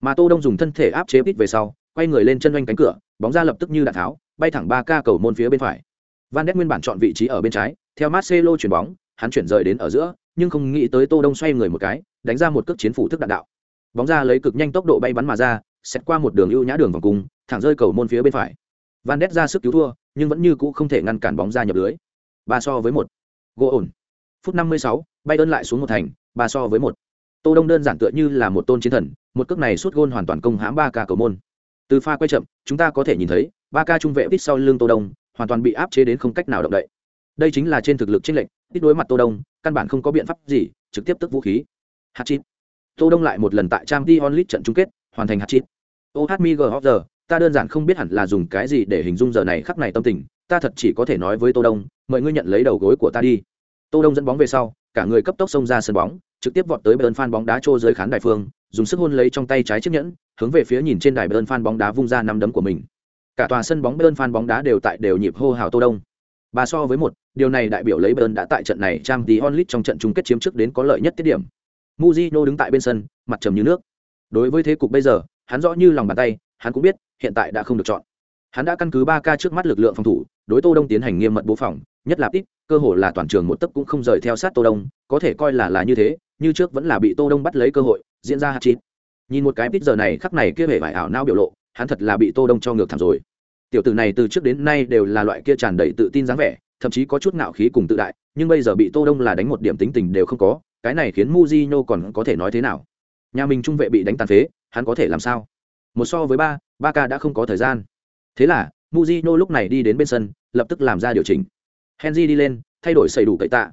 Mà tô đông dùng thân thể áp chế ít về sau quay người lên chân doanh cánh cửa bóng ra lập tức như đạn tháo bay thẳng ba ca cầu môn phía bên phải van Ness nguyên bản chọn vị trí ở bên trái, theo marcelo chuyển bóng, hắn chuyển rời đến ở giữa, nhưng không nghĩ tới tô đông xoay người một cái, đánh ra một cước chiến phủ thức đạn đạo. Bóng ra lấy cực nhanh tốc độ bay bắn mà ra xét qua một đường ưu nhã đường vòng cung, thẳng rơi cầu môn phía bên phải. Van Ness ra sức cứu thua, nhưng vẫn như cũ không thể ngăn cản bóng ra nhập lưới. Ba so với một. Gỗ ổn. Phút năm mươi sáu bay đơn lại xuống một thành, ba so với một. Tô đông đơn giản tựa như là một tôn chiến thần, một cước này suốt gôn hoàn toàn công hãm ba ca cầu môn. Từ pha quay chậm, chúng ta có thể nhìn thấy, ba ca trung vệ tít sau lưng tô đông hoàn toàn bị áp chế đến không cách nào động đậy. Đây chính là trên thực lực chênh lệnh tít đối mặt tô đông, căn bản không có biện pháp gì, trực tiếp tức vũ khí. Hạt chít. Tô đông lại một lần tại trang t onlit trận chung kết, hoàn thành hạt chít. Ô hát mi giờ, ta đơn giản không biết hẳn là dùng cái gì để hình dung giờ này khắc này tâm tình, ta thật chỉ có thể nói với tô đông mời ngươi nhận lấy đầu gối của ta đi. Tô đông dẫn bóng về sau, cả người cấp tốc xông ra sân bóng, trực tiếp vọt tới bên phan bóng đá trô dưới khán đài phương, dùng sức hôn lấy trong tay trái chiếc nhẫn, hướng về phía nhìn trên đài bên phan bóng đá vung ra năm đấm của mình cả tòa sân bóng bơn phan bóng đá đều tại đều nhịp hô hào tô đông. Bà so với một, điều này đại biểu lấy bơn đã tại trận này trang tí onlit trong trận chung kết chiếm trước đến có lợi nhất tiết điểm. Mujino đứng tại bên sân, mặt trầm như nước. Đối với thế cục bây giờ, hắn rõ như lòng bàn tay, hắn cũng biết, hiện tại đã không được chọn. Hắn đã căn cứ ba ca trước mắt lực lượng phòng thủ, đối tô đông tiến hành nghiêm mật bố phòng, nhất là ít, cơ hồ là toàn trường một tấc cũng không rời theo sát tô đông, có thể coi là là như thế, như trước vẫn là bị tô đông bắt lấy cơ hội, diễn ra hạt chín nhìn một cái ít giờ này, khắc này kia vẻ vải ảo não biểu lộ hắn thật là bị tô đông cho ngược thẳng rồi. Tiểu tử này từ trước đến nay đều là loại kia tràn đầy tự tin dáng vẻ, thậm chí có chút ngạo khí cùng tự đại, nhưng bây giờ bị tô đông là đánh một điểm tính tình đều không có, cái này khiến muzino còn có thể nói thế nào? Nhà mình trung vệ bị đánh tàn phế, hắn có thể làm sao? Một so với ba ba ca đã không có thời gian. Thế là muzino lúc này đi đến bên sân, lập tức làm ra điều chỉnh. Henry đi lên, thay đổi xảy đủ cậy tạ.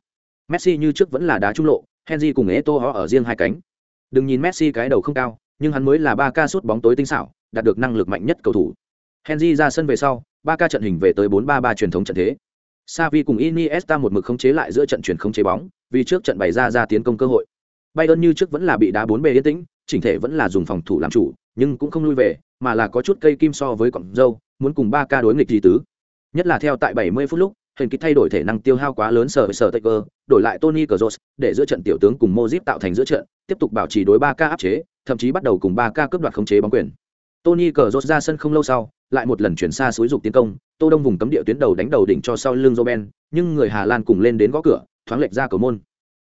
Messi như trước vẫn là đá trung lộ, henry cùng eto họ ở riêng hai cánh. Đừng nhìn messi cái đầu không cao nhưng hắn mới là ba ca sút bóng tối tinh xảo đạt được năng lực mạnh nhất cầu thủ henry ra sân về sau ba ca trận hình về tới bốn ba ba truyền thống trận thế Xavi cùng Iniesta một mực khống chế lại giữa trận chuyển không chế bóng, vì trước trận bày ra ra tiến công cơ hội. Bayern như trước vẫn là bị đá bốn bề yên tĩnh, chỉnh thể vẫn là dùng phòng thủ làm chủ, nhưng cũng không lui về, mà là có chút cây kim so với cọng dâu, muốn cùng ba ca đối nghịch gì tứ. Nhất là theo tại 70 phút lúc, hình kích thay đổi thể năng tiêu hao quá lớn sở sở Taker, đổi lại Tony Kroos, để giữa trận tiểu tướng cùng Modric tạo thành giữa trận, tiếp tục bảo trì đối ba ca áp chế, thậm chí bắt đầu cùng ba ca cướp đoạt khống chế bóng quyền. Tony Kroos ra sân không lâu sau, lại một lần chuyển xa suối dục tiến công, Tô Đông vùng cấm địa tuyến đầu đánh đầu đỉnh cho sau lưng Roben, nhưng người Hà Lan cùng lên đến gõ cửa, thoáng lệch ra cầu môn.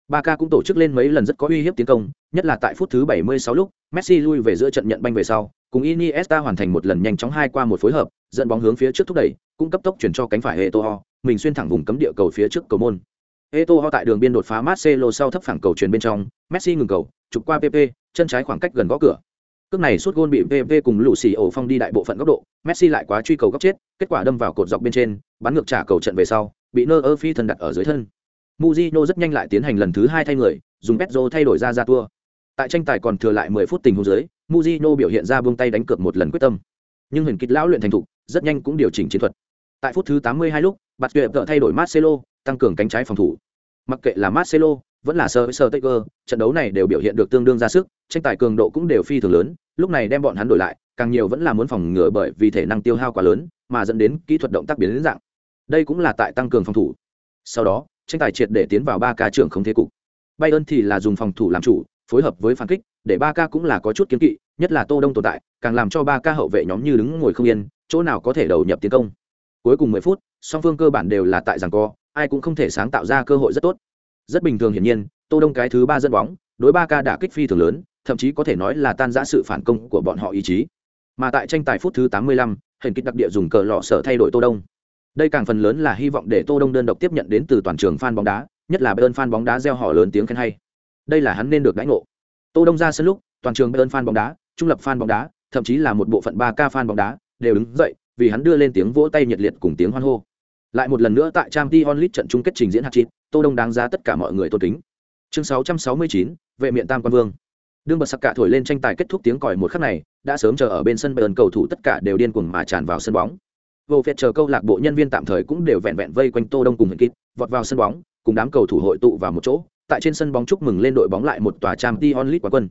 Barca cũng tổ chức lên mấy lần rất có uy hiếp tiến công, nhất là tại phút thứ 76 lúc, Messi lui về giữa trận nhận banh về sau, cùng Iniesta hoàn thành một lần nhanh chóng hai qua một phối hợp, dẫn bóng hướng phía trước thúc đẩy, cũng cấp tốc chuyển cho cánh phải Eto'o, mình xuyên thẳng vùng cấm địa cầu phía trước cầu môn. Eto'o tại đường biên đột phá Marcelo sau thấp phẳng cầu truyền bên trong, Messi ngừng cầu, chụp qua PP, chân trái khoảng cách gần gõ cửa. Cước này suốt gôn bị VV cùng lũ xì ổ phong đi đại bộ phận góc độ, Messi lại quá truy cầu góc chết, kết quả đâm vào cột dọc bên trên, bắn ngược trả cầu trận về sau, bị nơ ơ phi thân đặt ở dưới thân. Mujino rất nhanh lại tiến hành lần thứ hai thay người, dùng petro thay đổi ra ra tua. Tại tranh tài còn thừa lại 10 phút tình huống dưới, Mujino biểu hiện ra buông tay đánh cược một lần quyết tâm. Nhưng huyền kịch lão luyện thành thục, rất nhanh cũng điều chỉnh chiến thuật. Tại phút thứ 82 lúc, Bạt Tuyệt thay đổi Marcelo, tăng cường cánh trái phòng thủ. Mặc kệ là Marcelo, vẫn là sơ sơ Taker, trận đấu này đều biểu hiện được tương đương ra sức, tranh tài cường độ cũng đều phi thường lớn, lúc này đem bọn hắn đổi lại, càng nhiều vẫn là muốn phòng ngừa bởi vì thể năng tiêu hao quá lớn, mà dẫn đến kỹ thuật động tác biến đến dạng. Đây cũng là tại tăng cường phòng thủ. Sau đó, tranh tài triệt để tiến vào ba ca trưởng không thế cục. Bayern thì là dùng phòng thủ làm chủ, phối hợp với phản kích, để ba ca cũng là có chút kiến kỵ, nhất là Tô Đông tồn tại, càng làm cho ba ca hậu vệ nhóm như đứng ngồi không yên, chỗ nào có thể đầu nhập tiến công. Cuối cùng 10 phút, song phương cơ bản đều là tại giằng co, ai cũng không thể sáng tạo ra cơ hội rất tốt. Rất bình thường hiển nhiên, Tô Đông cái thứ ba dẫn bóng, đối ba ca đã kích phi thường lớn, thậm chí có thể nói là tan rã sự phản công của bọn họ ý chí. Mà tại tranh tài phút thứ 85, hình kích đặc địa dùng cờ lọ sở thay đổi Tô Đông. Đây càng phần lớn là hy vọng để Tô Đông đơn độc tiếp nhận đến từ toàn trường fan bóng đá, nhất là Bayern fan bóng đá reo hò lớn tiếng khen hay. Đây là hắn nên được đãi ngộ. Tô Đông ra sân lúc, toàn trường Bayern fan bóng đá, trung lập fan bóng đá, thậm chí là một bộ phận ba ca fan bóng đá đều đứng dậy, vì hắn đưa lên tiếng vỗ tay nhiệt liệt cùng tiếng hoan hô. Lại một lần nữa tại Champions League trận chung kết trình diễn hạt chít, Tô Đông đáng giá tất cả mọi người tôn kính. Chương 669, vệ miện tam quan vương. Đương bật sặc cả thổi lên tranh tài kết thúc tiếng còi một khắc này, đã sớm chờ ở bên sân Bayern cầu thủ tất cả đều điên cuồng mà tràn vào sân bóng. Vô phiệt chờ câu lạc bộ nhân viên tạm thời cũng đều vẹn vẹn vây quanh Tô Đông cùng hình kít, vọt vào sân bóng, cùng đám cầu thủ hội tụ vào một chỗ, tại trên sân bóng chúc mừng lên đội bóng lại một tòa Champions League quán quân.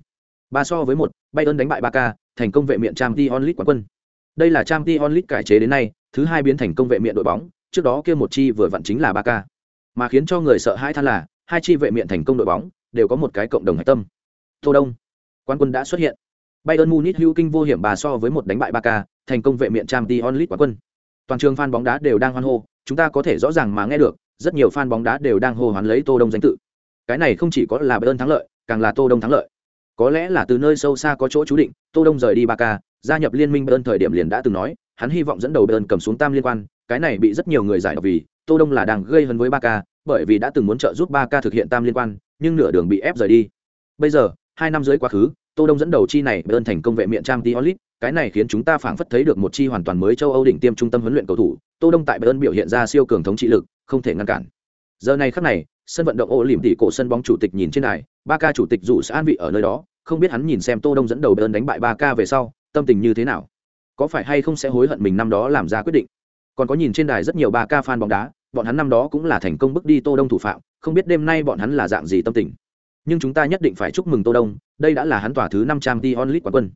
Ba so với một, Bayern đánh bại Barca, thành công vệ miện Dion League quán quân. Đây là Champions League cải chế đến nay, thứ hai biến thành công vệ miện đội bóng, trước đó kia một chi vừa vặn chính là Barca. Mà khiến cho người sợ hãi than là, hai chi vệ miện thành công đội bóng đều có một cái cộng đồng hạch tâm. Tô Đông, quan quân đã xuất hiện. Bayern Munich hữu kinh vô hiểm bà so với một đánh bại Ba Ca, thành công vệ miện t onlit quán quân. Toàn trường fan bóng đá đều đang hoan hô, chúng ta có thể rõ ràng mà nghe được, rất nhiều fan bóng đá đều đang hô hoán lấy Tô Đông danh tự. Cái này không chỉ có là Bayern thắng lợi, càng là Tô Đông thắng lợi. Có lẽ là từ nơi sâu xa có chỗ chú định, Tô Đông rời đi Ba Ca, gia nhập liên minh Bayern thời điểm liền đã từng nói, hắn hy vọng dẫn đầu Bayern cầm xuống tam liên quan, cái này bị rất nhiều người giải độc vì Tô Đông là đang gây hấn với Barca, bởi vì đã từng muốn trợ giúp Barca thực hiện tam liên quan, nhưng nửa đường bị ép rời đi. Bây giờ, hai năm dưới quá khứ, Tô Đông dẫn đầu chi này Bayern thành công vệ miện trang Diolit, cái này khiến chúng ta phảng phất thấy được một chi hoàn toàn mới châu Âu đỉnh tiêm trung tâm huấn luyện cầu thủ, Tô Đông tại Bayern biểu hiện ra siêu cường thống trị lực, không thể ngăn cản. Giờ này khắc này, sân vận động ô lìm tỷ cổ sân bóng chủ tịch nhìn trên đài, Barca chủ tịch dù sẽ an vị ở nơi đó, không biết hắn nhìn xem Tô Đông dẫn đầu Bayern đánh bại Barca về sau, tâm tình như thế nào? Có phải hay không sẽ hối hận mình năm đó làm ra quyết định? Còn có nhìn trên đài rất nhiều Barca fan bóng đá, bọn hắn năm đó cũng là thành công bước đi Tô Đông thủ phạm, không biết đêm nay bọn hắn là dạng gì tâm tình. Nhưng chúng ta nhất định phải chúc mừng Tô Đông, đây đã là hắn tỏa thứ năm trang Champions League quán quân.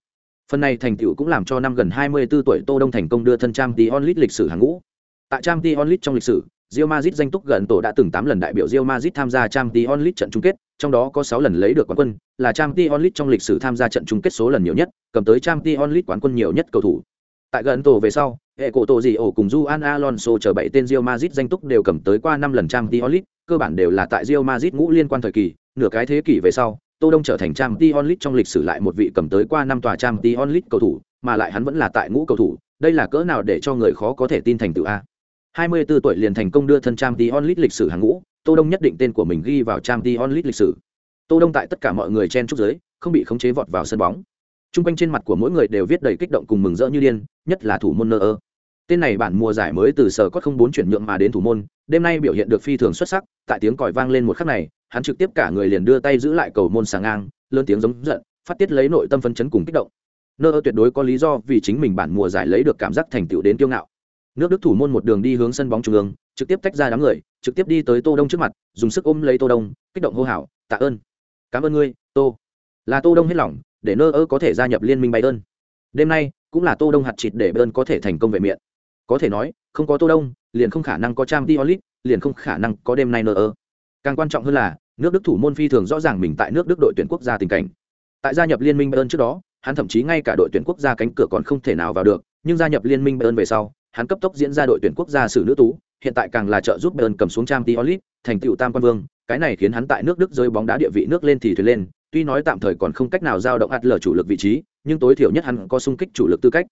Phần này thành tựu cũng làm cho năm gần 24 tuổi Tô Đông thành công đưa thân trang Champions League lịch sử hàng ngũ. Tại trang Champions League trong lịch sử, Real Madrid danh túc gần tổ đã từng 8 lần đại biểu Real Madrid tham gia Champions League trận chung kết, trong đó có 6 lần lấy được quán quân, là Champions League trong lịch sử tham gia trận chung kết số lần nhiều nhất, cầm tới Champions League quán quân nhiều nhất cầu thủ. Tại gần tổ về sau, hệ cổ tổ gì ổ cùng Juan Alonso chờ bảy tên Real Madrid danh túc đều cầm tới qua năm lần Champions League, cơ bản đều là tại Real Madrid ngũ liên quan thời kỳ, nửa cái thế kỷ về sau, Tô Đông trở thành Champions League trong lịch sử lại một vị cầm tới qua năm tòa Champions League cầu thủ, mà lại hắn vẫn là tại ngũ cầu thủ, đây là cỡ nào để cho người khó có thể tin thành tựu a. 24 tuổi liền thành công đưa thân Champions League lịch sử hàng ngũ, Tô Đông nhất định tên của mình ghi vào Champions League lịch sử. Tô Đông tại tất cả mọi người chen chúc dưới, không bị khống chế vọt vào sân bóng. Trung quanh trên mặt của mỗi người đều viết đầy kích động cùng mừng rỡ như điên, nhất là thủ môn Neuer. Tên này bản mùa giải mới từ sở có không bốn chuyển nhượng mà đến thủ môn, đêm nay biểu hiện được phi thường xuất sắc, tại tiếng còi vang lên một khắc này, hắn trực tiếp cả người liền đưa tay giữ lại cầu môn sáng ngang, lớn tiếng giống giận, phát tiết lấy nội tâm phấn chấn cùng kích động. Neuer tuyệt đối có lý do vì chính mình bản mùa giải lấy được cảm giác thành tựu đến kiêu ngạo. Nước Đức thủ môn một đường đi hướng sân bóng trung ương, trực tiếp tách ra đám người, trực tiếp đi tới Tô Đông trước mặt, dùng sức ôm lấy Tô Đông, kích động hô hào, "Tạ ơn, cảm ơn ngươi, Tô." Là Tô Đông hết lòng, để Nơ Ơ có thể gia nhập liên minh Bayern. Đêm nay, cũng là Tô Đông hạt chịt để Bayern có thể thành công về miệng. Có thể nói, không có Tô Đông, liền không khả năng có Champions League, liền không khả năng có đêm nay Nơ Ơ. Càng quan trọng hơn là, nước Đức thủ môn phi thường rõ ràng mình tại nước Đức đội tuyển quốc gia tình cảnh. Tại gia nhập liên minh Bayern trước đó, hắn thậm chí ngay cả đội tuyển quốc gia cánh cửa còn không thể nào vào được, nhưng gia nhập liên minh Bayern về sau, hắn cấp tốc diễn ra đội tuyển quốc gia xử nữ tú, hiện tại càng là trợ giúp Bayern cầm xuống Champions League, thành tựu tam quan vương, cái này khiến hắn tại nước Đức rơi bóng đá địa vị nước lên thì thuyền lên, tuy nói tạm thời còn không cách nào giao động lở chủ lực vị trí, nhưng tối thiểu nhất hắn có xung kích chủ lực tư cách.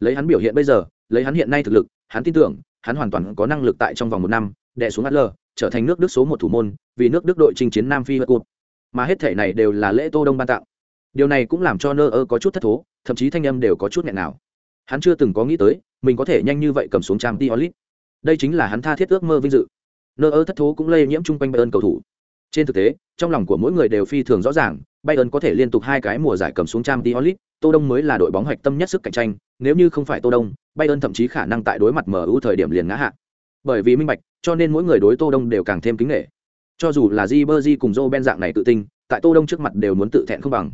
Lấy hắn biểu hiện bây giờ, lấy hắn hiện nay thực lực, hắn tin tưởng, hắn hoàn toàn có năng lực tại trong vòng một năm, đè xuống lở, trở thành nước Đức số một thủ môn, vì nước Đức đội chinh chiến Nam Phi World Cup. Mà hết thể này đều là lễ Tô Đông ban tặng. Điều này cũng làm cho Nơ ơ có chút thất thố, thậm chí thanh âm đều có chút nghẹn nào. Hắn chưa từng có nghĩ tới, mình có thể nhanh như vậy cầm xuống Champions League. Đây chính là hắn tha thiết ước mơ vinh dự. Nơ ơ thất thố cũng lây nhiễm chung quanh Bayern cầu thủ. Trên thực tế, trong lòng của mỗi người đều phi thường rõ ràng, Bayern có thể liên tục hai cái mùa giải cầm xuống Champions League, Tô Đông mới là đội bóng hoạch tâm nhất sức cạnh tranh, nếu như không phải Tô Đông, Bayern thậm chí khả năng tại đối mặt MU thời điểm liền ngã hạ. Bởi vì minh bạch, cho nên mỗi người đối Tô Đông đều càng thêm kính nể. Cho dù là Ribery cùng Joe Ben dạng này tự tin, tại Tô Đông trước mặt đều muốn tự thẹn không bằng.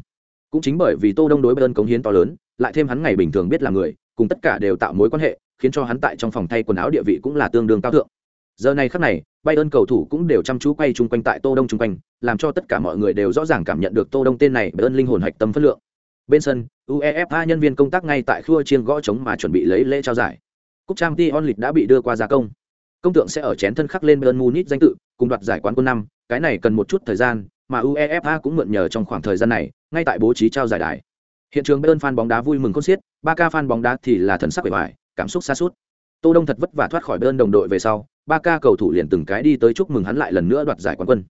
Cũng chính bởi vì Tô Đông đối Bayern cống hiến to lớn, lại thêm hắn ngày bình thường biết là người, cùng tất cả đều tạo mối quan hệ, khiến cho hắn tại trong phòng thay quần áo địa vị cũng là tương đương cao thượng. Giờ này khắc này, bay ơn cầu thủ cũng đều chăm chú quay chung quanh tại Tô Đông chung quanh, làm cho tất cả mọi người đều rõ ràng cảm nhận được Tô Đông tên này bay ơn linh hồn hạch tâm phất lượng. Bên sân, UEFA nhân viên công tác ngay tại khua chiêng gõ trống mà chuẩn bị lấy lễ trao giải. Cúp Champions League đã bị đưa qua gia công. Công tượng sẽ ở chén thân khắc lên Bayern Munich danh tự, cùng đoạt giải quán quân năm, cái này cần một chút thời gian, mà UEFA cũng mượn nhờ trong khoảng thời gian này, ngay tại bố trí trao giải đài. Hiện trường Bayern fan bóng đá vui mừng khôn xiết, ba ca fan bóng đá thì là thần sắc bề bài cảm xúc xa suốt Tô Đông thật vất vả thoát khỏi Bayern đồng đội về sau, ba ca cầu thủ liền từng cái đi tới chúc mừng hắn lại lần nữa đoạt giải quán quân.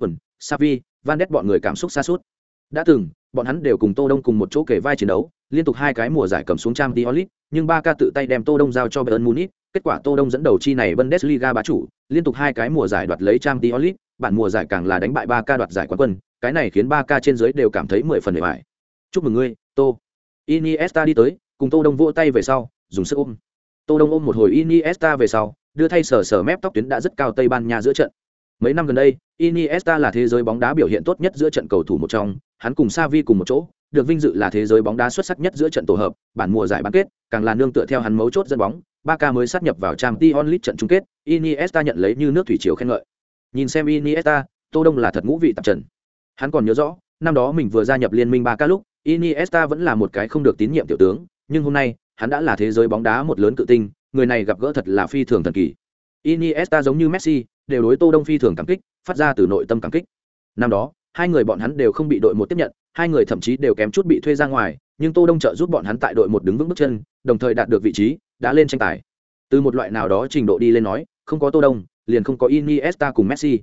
Quần, Savi, Van Ness bọn người cảm xúc xa sút. Đã từng, bọn hắn đều cùng Tô Đông cùng một chỗ kể vai chiến đấu, liên tục hai cái mùa giải cầm xuống Champions League, nhưng ba ca tự tay đem Tô Đông giao cho Bayern Munich, kết quả Tô Đông dẫn đầu chi này Bundesliga bá chủ, liên tục hai cái mùa giải đoạt lấy Champions League, bản mùa giải càng là đánh bại ba ca đoạt giải quán quân, cái này khiến ba ca trên dưới đều cảm thấy mười phần bề bại. Chúc mừng ngươi, Tô. Iniesta đi tới, cùng Tô Đông vỗ tay về sau, dùng sức ôm. Tô Đông ôm một hồi Iniesta về sau, đưa thay sờ sờ mép tóc tuyến đã rất cao Tây Ban Nha giữa trận. Mấy năm gần đây, Iniesta là thế giới bóng đá biểu hiện tốt nhất giữa trận cầu thủ một trong, hắn cùng Xavi cùng một chỗ, được vinh dự là thế giới bóng đá xuất sắc nhất giữa trận tổ hợp, bản mùa giải bán kết, càng là nương tựa theo hắn mấu chốt dẫn bóng, Barca mới sát nhập vào Champions League trận chung kết, Iniesta nhận lấy như nước thủy triều khen ngợi. Nhìn xem Iniesta, Tô Đông là thật ngũ vị tạp trần. Hắn còn nhớ rõ, năm đó mình vừa gia nhập liên minh Barca lúc, Iniesta vẫn là một cái không được tín nhiệm tiểu tướng, nhưng hôm nay, hắn đã là thế giới bóng đá một lớn cự tinh, người này gặp gỡ thật là phi thường thần kỳ. Iniesta giống như Messi, đều đối Tô Đông phi thường cảm kích, phát ra từ nội tâm cảm kích. Năm đó, hai người bọn hắn đều không bị đội một tiếp nhận, hai người thậm chí đều kém chút bị thuê ra ngoài, nhưng Tô Đông trợ giúp bọn hắn tại đội một đứng vững bước chân, đồng thời đạt được vị trí, đã lên tranh tài. Từ một loại nào đó trình độ đi lên nói, không có Tô Đông, liền không có Iniesta cùng Messi.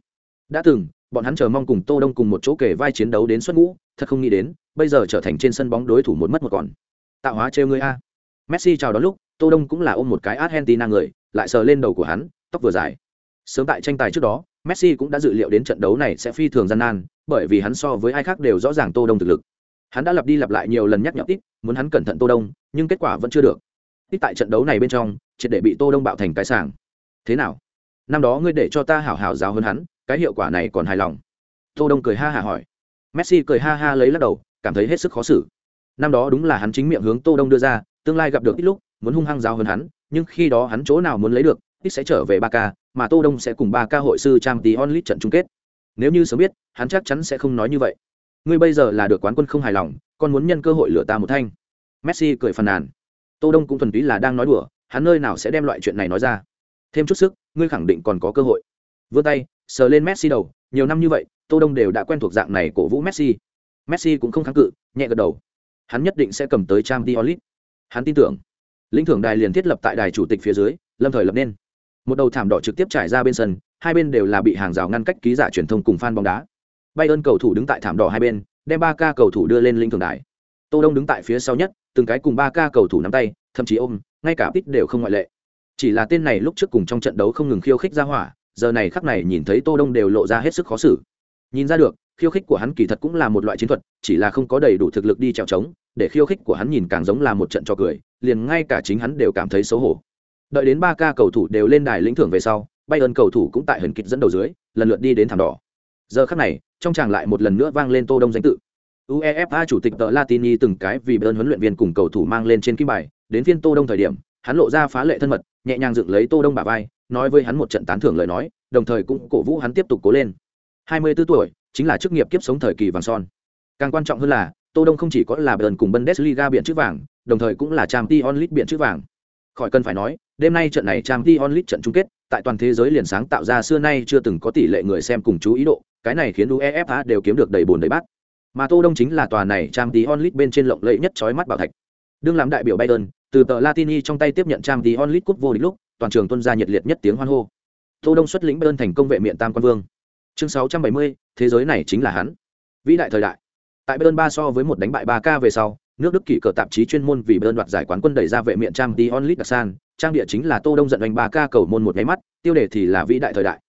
Đã từng, bọn hắn chờ mong cùng Tô Đông cùng một chỗ kể vai chiến đấu đến xuất ngũ, thật không nghĩ đến, bây giờ trở thành trên sân bóng đối thủ một mất một còn. Tạo hóa trêu ngươi a. Messi chào đón lúc, Tô Đông cũng là ôm một cái Argentina người, lại sờ lên đầu của hắn, tóc vừa dài. Sớm tại tranh tài trước đó, Messi cũng đã dự liệu đến trận đấu này sẽ phi thường gian nan, bởi vì hắn so với ai khác đều rõ ràng Tô Đông thực lực. Hắn đã lặp đi lặp lại nhiều lần nhắc nhở Tít, muốn hắn cẩn thận Tô Đông, nhưng kết quả vẫn chưa được. Tít tại trận đấu này bên trong, triệt để bị Tô Đông bạo thành cái sàng. Thế nào? Năm đó ngươi để cho ta hảo hảo giáo hơn hắn, cái hiệu quả này còn hài lòng. Tô Đông cười ha ha hỏi. Messi cười ha ha lấy lắc đầu, cảm thấy hết sức khó xử. Năm đó đúng là hắn chính miệng hướng Tô Đông đưa ra, tương lai gặp được ít lúc, muốn hung hăng giao hơn hắn, nhưng khi đó hắn chỗ nào muốn lấy được, ít sẽ trở về ba ca, mà Tô Đông sẽ cùng ba ca hội sư trang tí onlit trận chung kết. Nếu như sớm biết, hắn chắc chắn sẽ không nói như vậy. Ngươi bây giờ là được quán quân không hài lòng, còn muốn nhân cơ hội lừa ta một thanh. Messi cười phàn nàn. Tô Đông cũng thuần túy là đang nói đùa, hắn nơi nào sẽ đem loại chuyện này nói ra. Thêm chút sức, ngươi khẳng định còn có cơ hội. Vươn tay, sờ lên Messi đầu, nhiều năm như vậy, Tô Đông đều đã quen thuộc dạng này cổ vũ Messi. Messi cũng không kháng cự, nhẹ gật đầu. Hắn nhất định sẽ cầm tới Champions onlit Hắn tin tưởng. Lĩnh thưởng đài liền thiết lập tại đài chủ tịch phía dưới, lâm thời lập nên. Một đầu thảm đỏ trực tiếp trải ra bên sân, hai bên đều là bị hàng rào ngăn cách ký giả truyền thông cùng fan bóng đá. Bay ơn cầu thủ đứng tại thảm đỏ hai bên, đem ba ca cầu thủ đưa lên linh thường đài. Tô Đông đứng tại phía sau nhất, từng cái cùng ba ca cầu thủ nắm tay, thậm chí ôm, ngay cả tít đều không ngoại lệ. Chỉ là tên này lúc trước cùng trong trận đấu không ngừng khiêu khích ra hỏa, giờ này khắc này nhìn thấy Tô Đông đều lộ ra hết sức khó xử. Nhìn ra được, khiêu khích của hắn kỳ thật cũng là một loại chiến thuật, chỉ là không có đầy đủ thực lực đi trèo trống, để khiêu khích của hắn nhìn càng giống là một trận cho cười, liền ngay cả chính hắn đều cảm thấy xấu hổ. Đợi đến ba ca cầu thủ đều lên đài lĩnh thưởng về sau, Bayern cầu thủ cũng tại hần kịch dẫn đầu dưới, lần lượt đi đến thảm đỏ. Giờ khắc này, trong tràng lại một lần nữa vang lên Tô Đông danh tự. UEFA chủ tịch tờ Latini từng cái vì Bayern huấn luyện viên cùng cầu thủ mang lên trên kim bài, đến phiên Tô Đông thời điểm, hắn lộ ra phá lệ thân mật, nhẹ nhàng dựng lấy Tô Đông bả vai, nói với hắn một trận tán thưởng lời nói, đồng thời cũng cổ vũ hắn tiếp tục cố lên. 24 tuổi, chính là chức nghiệp kiếp sống thời kỳ vàng son. Càng quan trọng hơn là, Tô Đông không chỉ có là Bayern cùng Bundesliga biển chữ vàng, đồng thời cũng là Champions League biển chữ vàng. Khỏi cần phải nói, đêm nay trận này Champions League trận chung kết, tại toàn thế giới liền sáng tạo ra xưa nay chưa từng có tỷ lệ người xem cùng chú ý độ, cái này khiến UEFA đều kiếm được đầy buồn đầy bát. Mà Tô Đông chính là tòa này Champions League bên trên lộng lẫy nhất chói mắt bảo thạch. Đương làm đại biểu Bayern, từ tờ Latini trong tay tiếp nhận Champions League cúp vô địch lúc, toàn trường tuôn ra nhiệt liệt nhất tiếng hoan hô. Tô Đông xuất lĩnh Bayern thành công vệ miện tam quan vương. Chương 670, thế giới này chính là hắn. Vĩ đại thời đại. Tại bern ba so với một đánh bại ba k về sau, nước Đức kỷ cờ tạp chí chuyên môn vì bern đoạt giải quán quân đẩy ra vệ miện Champions League đặc san, trang địa chính là Tô Đông giận đánh ba k cầu môn một cái mắt, tiêu đề thì là vĩ đại thời đại.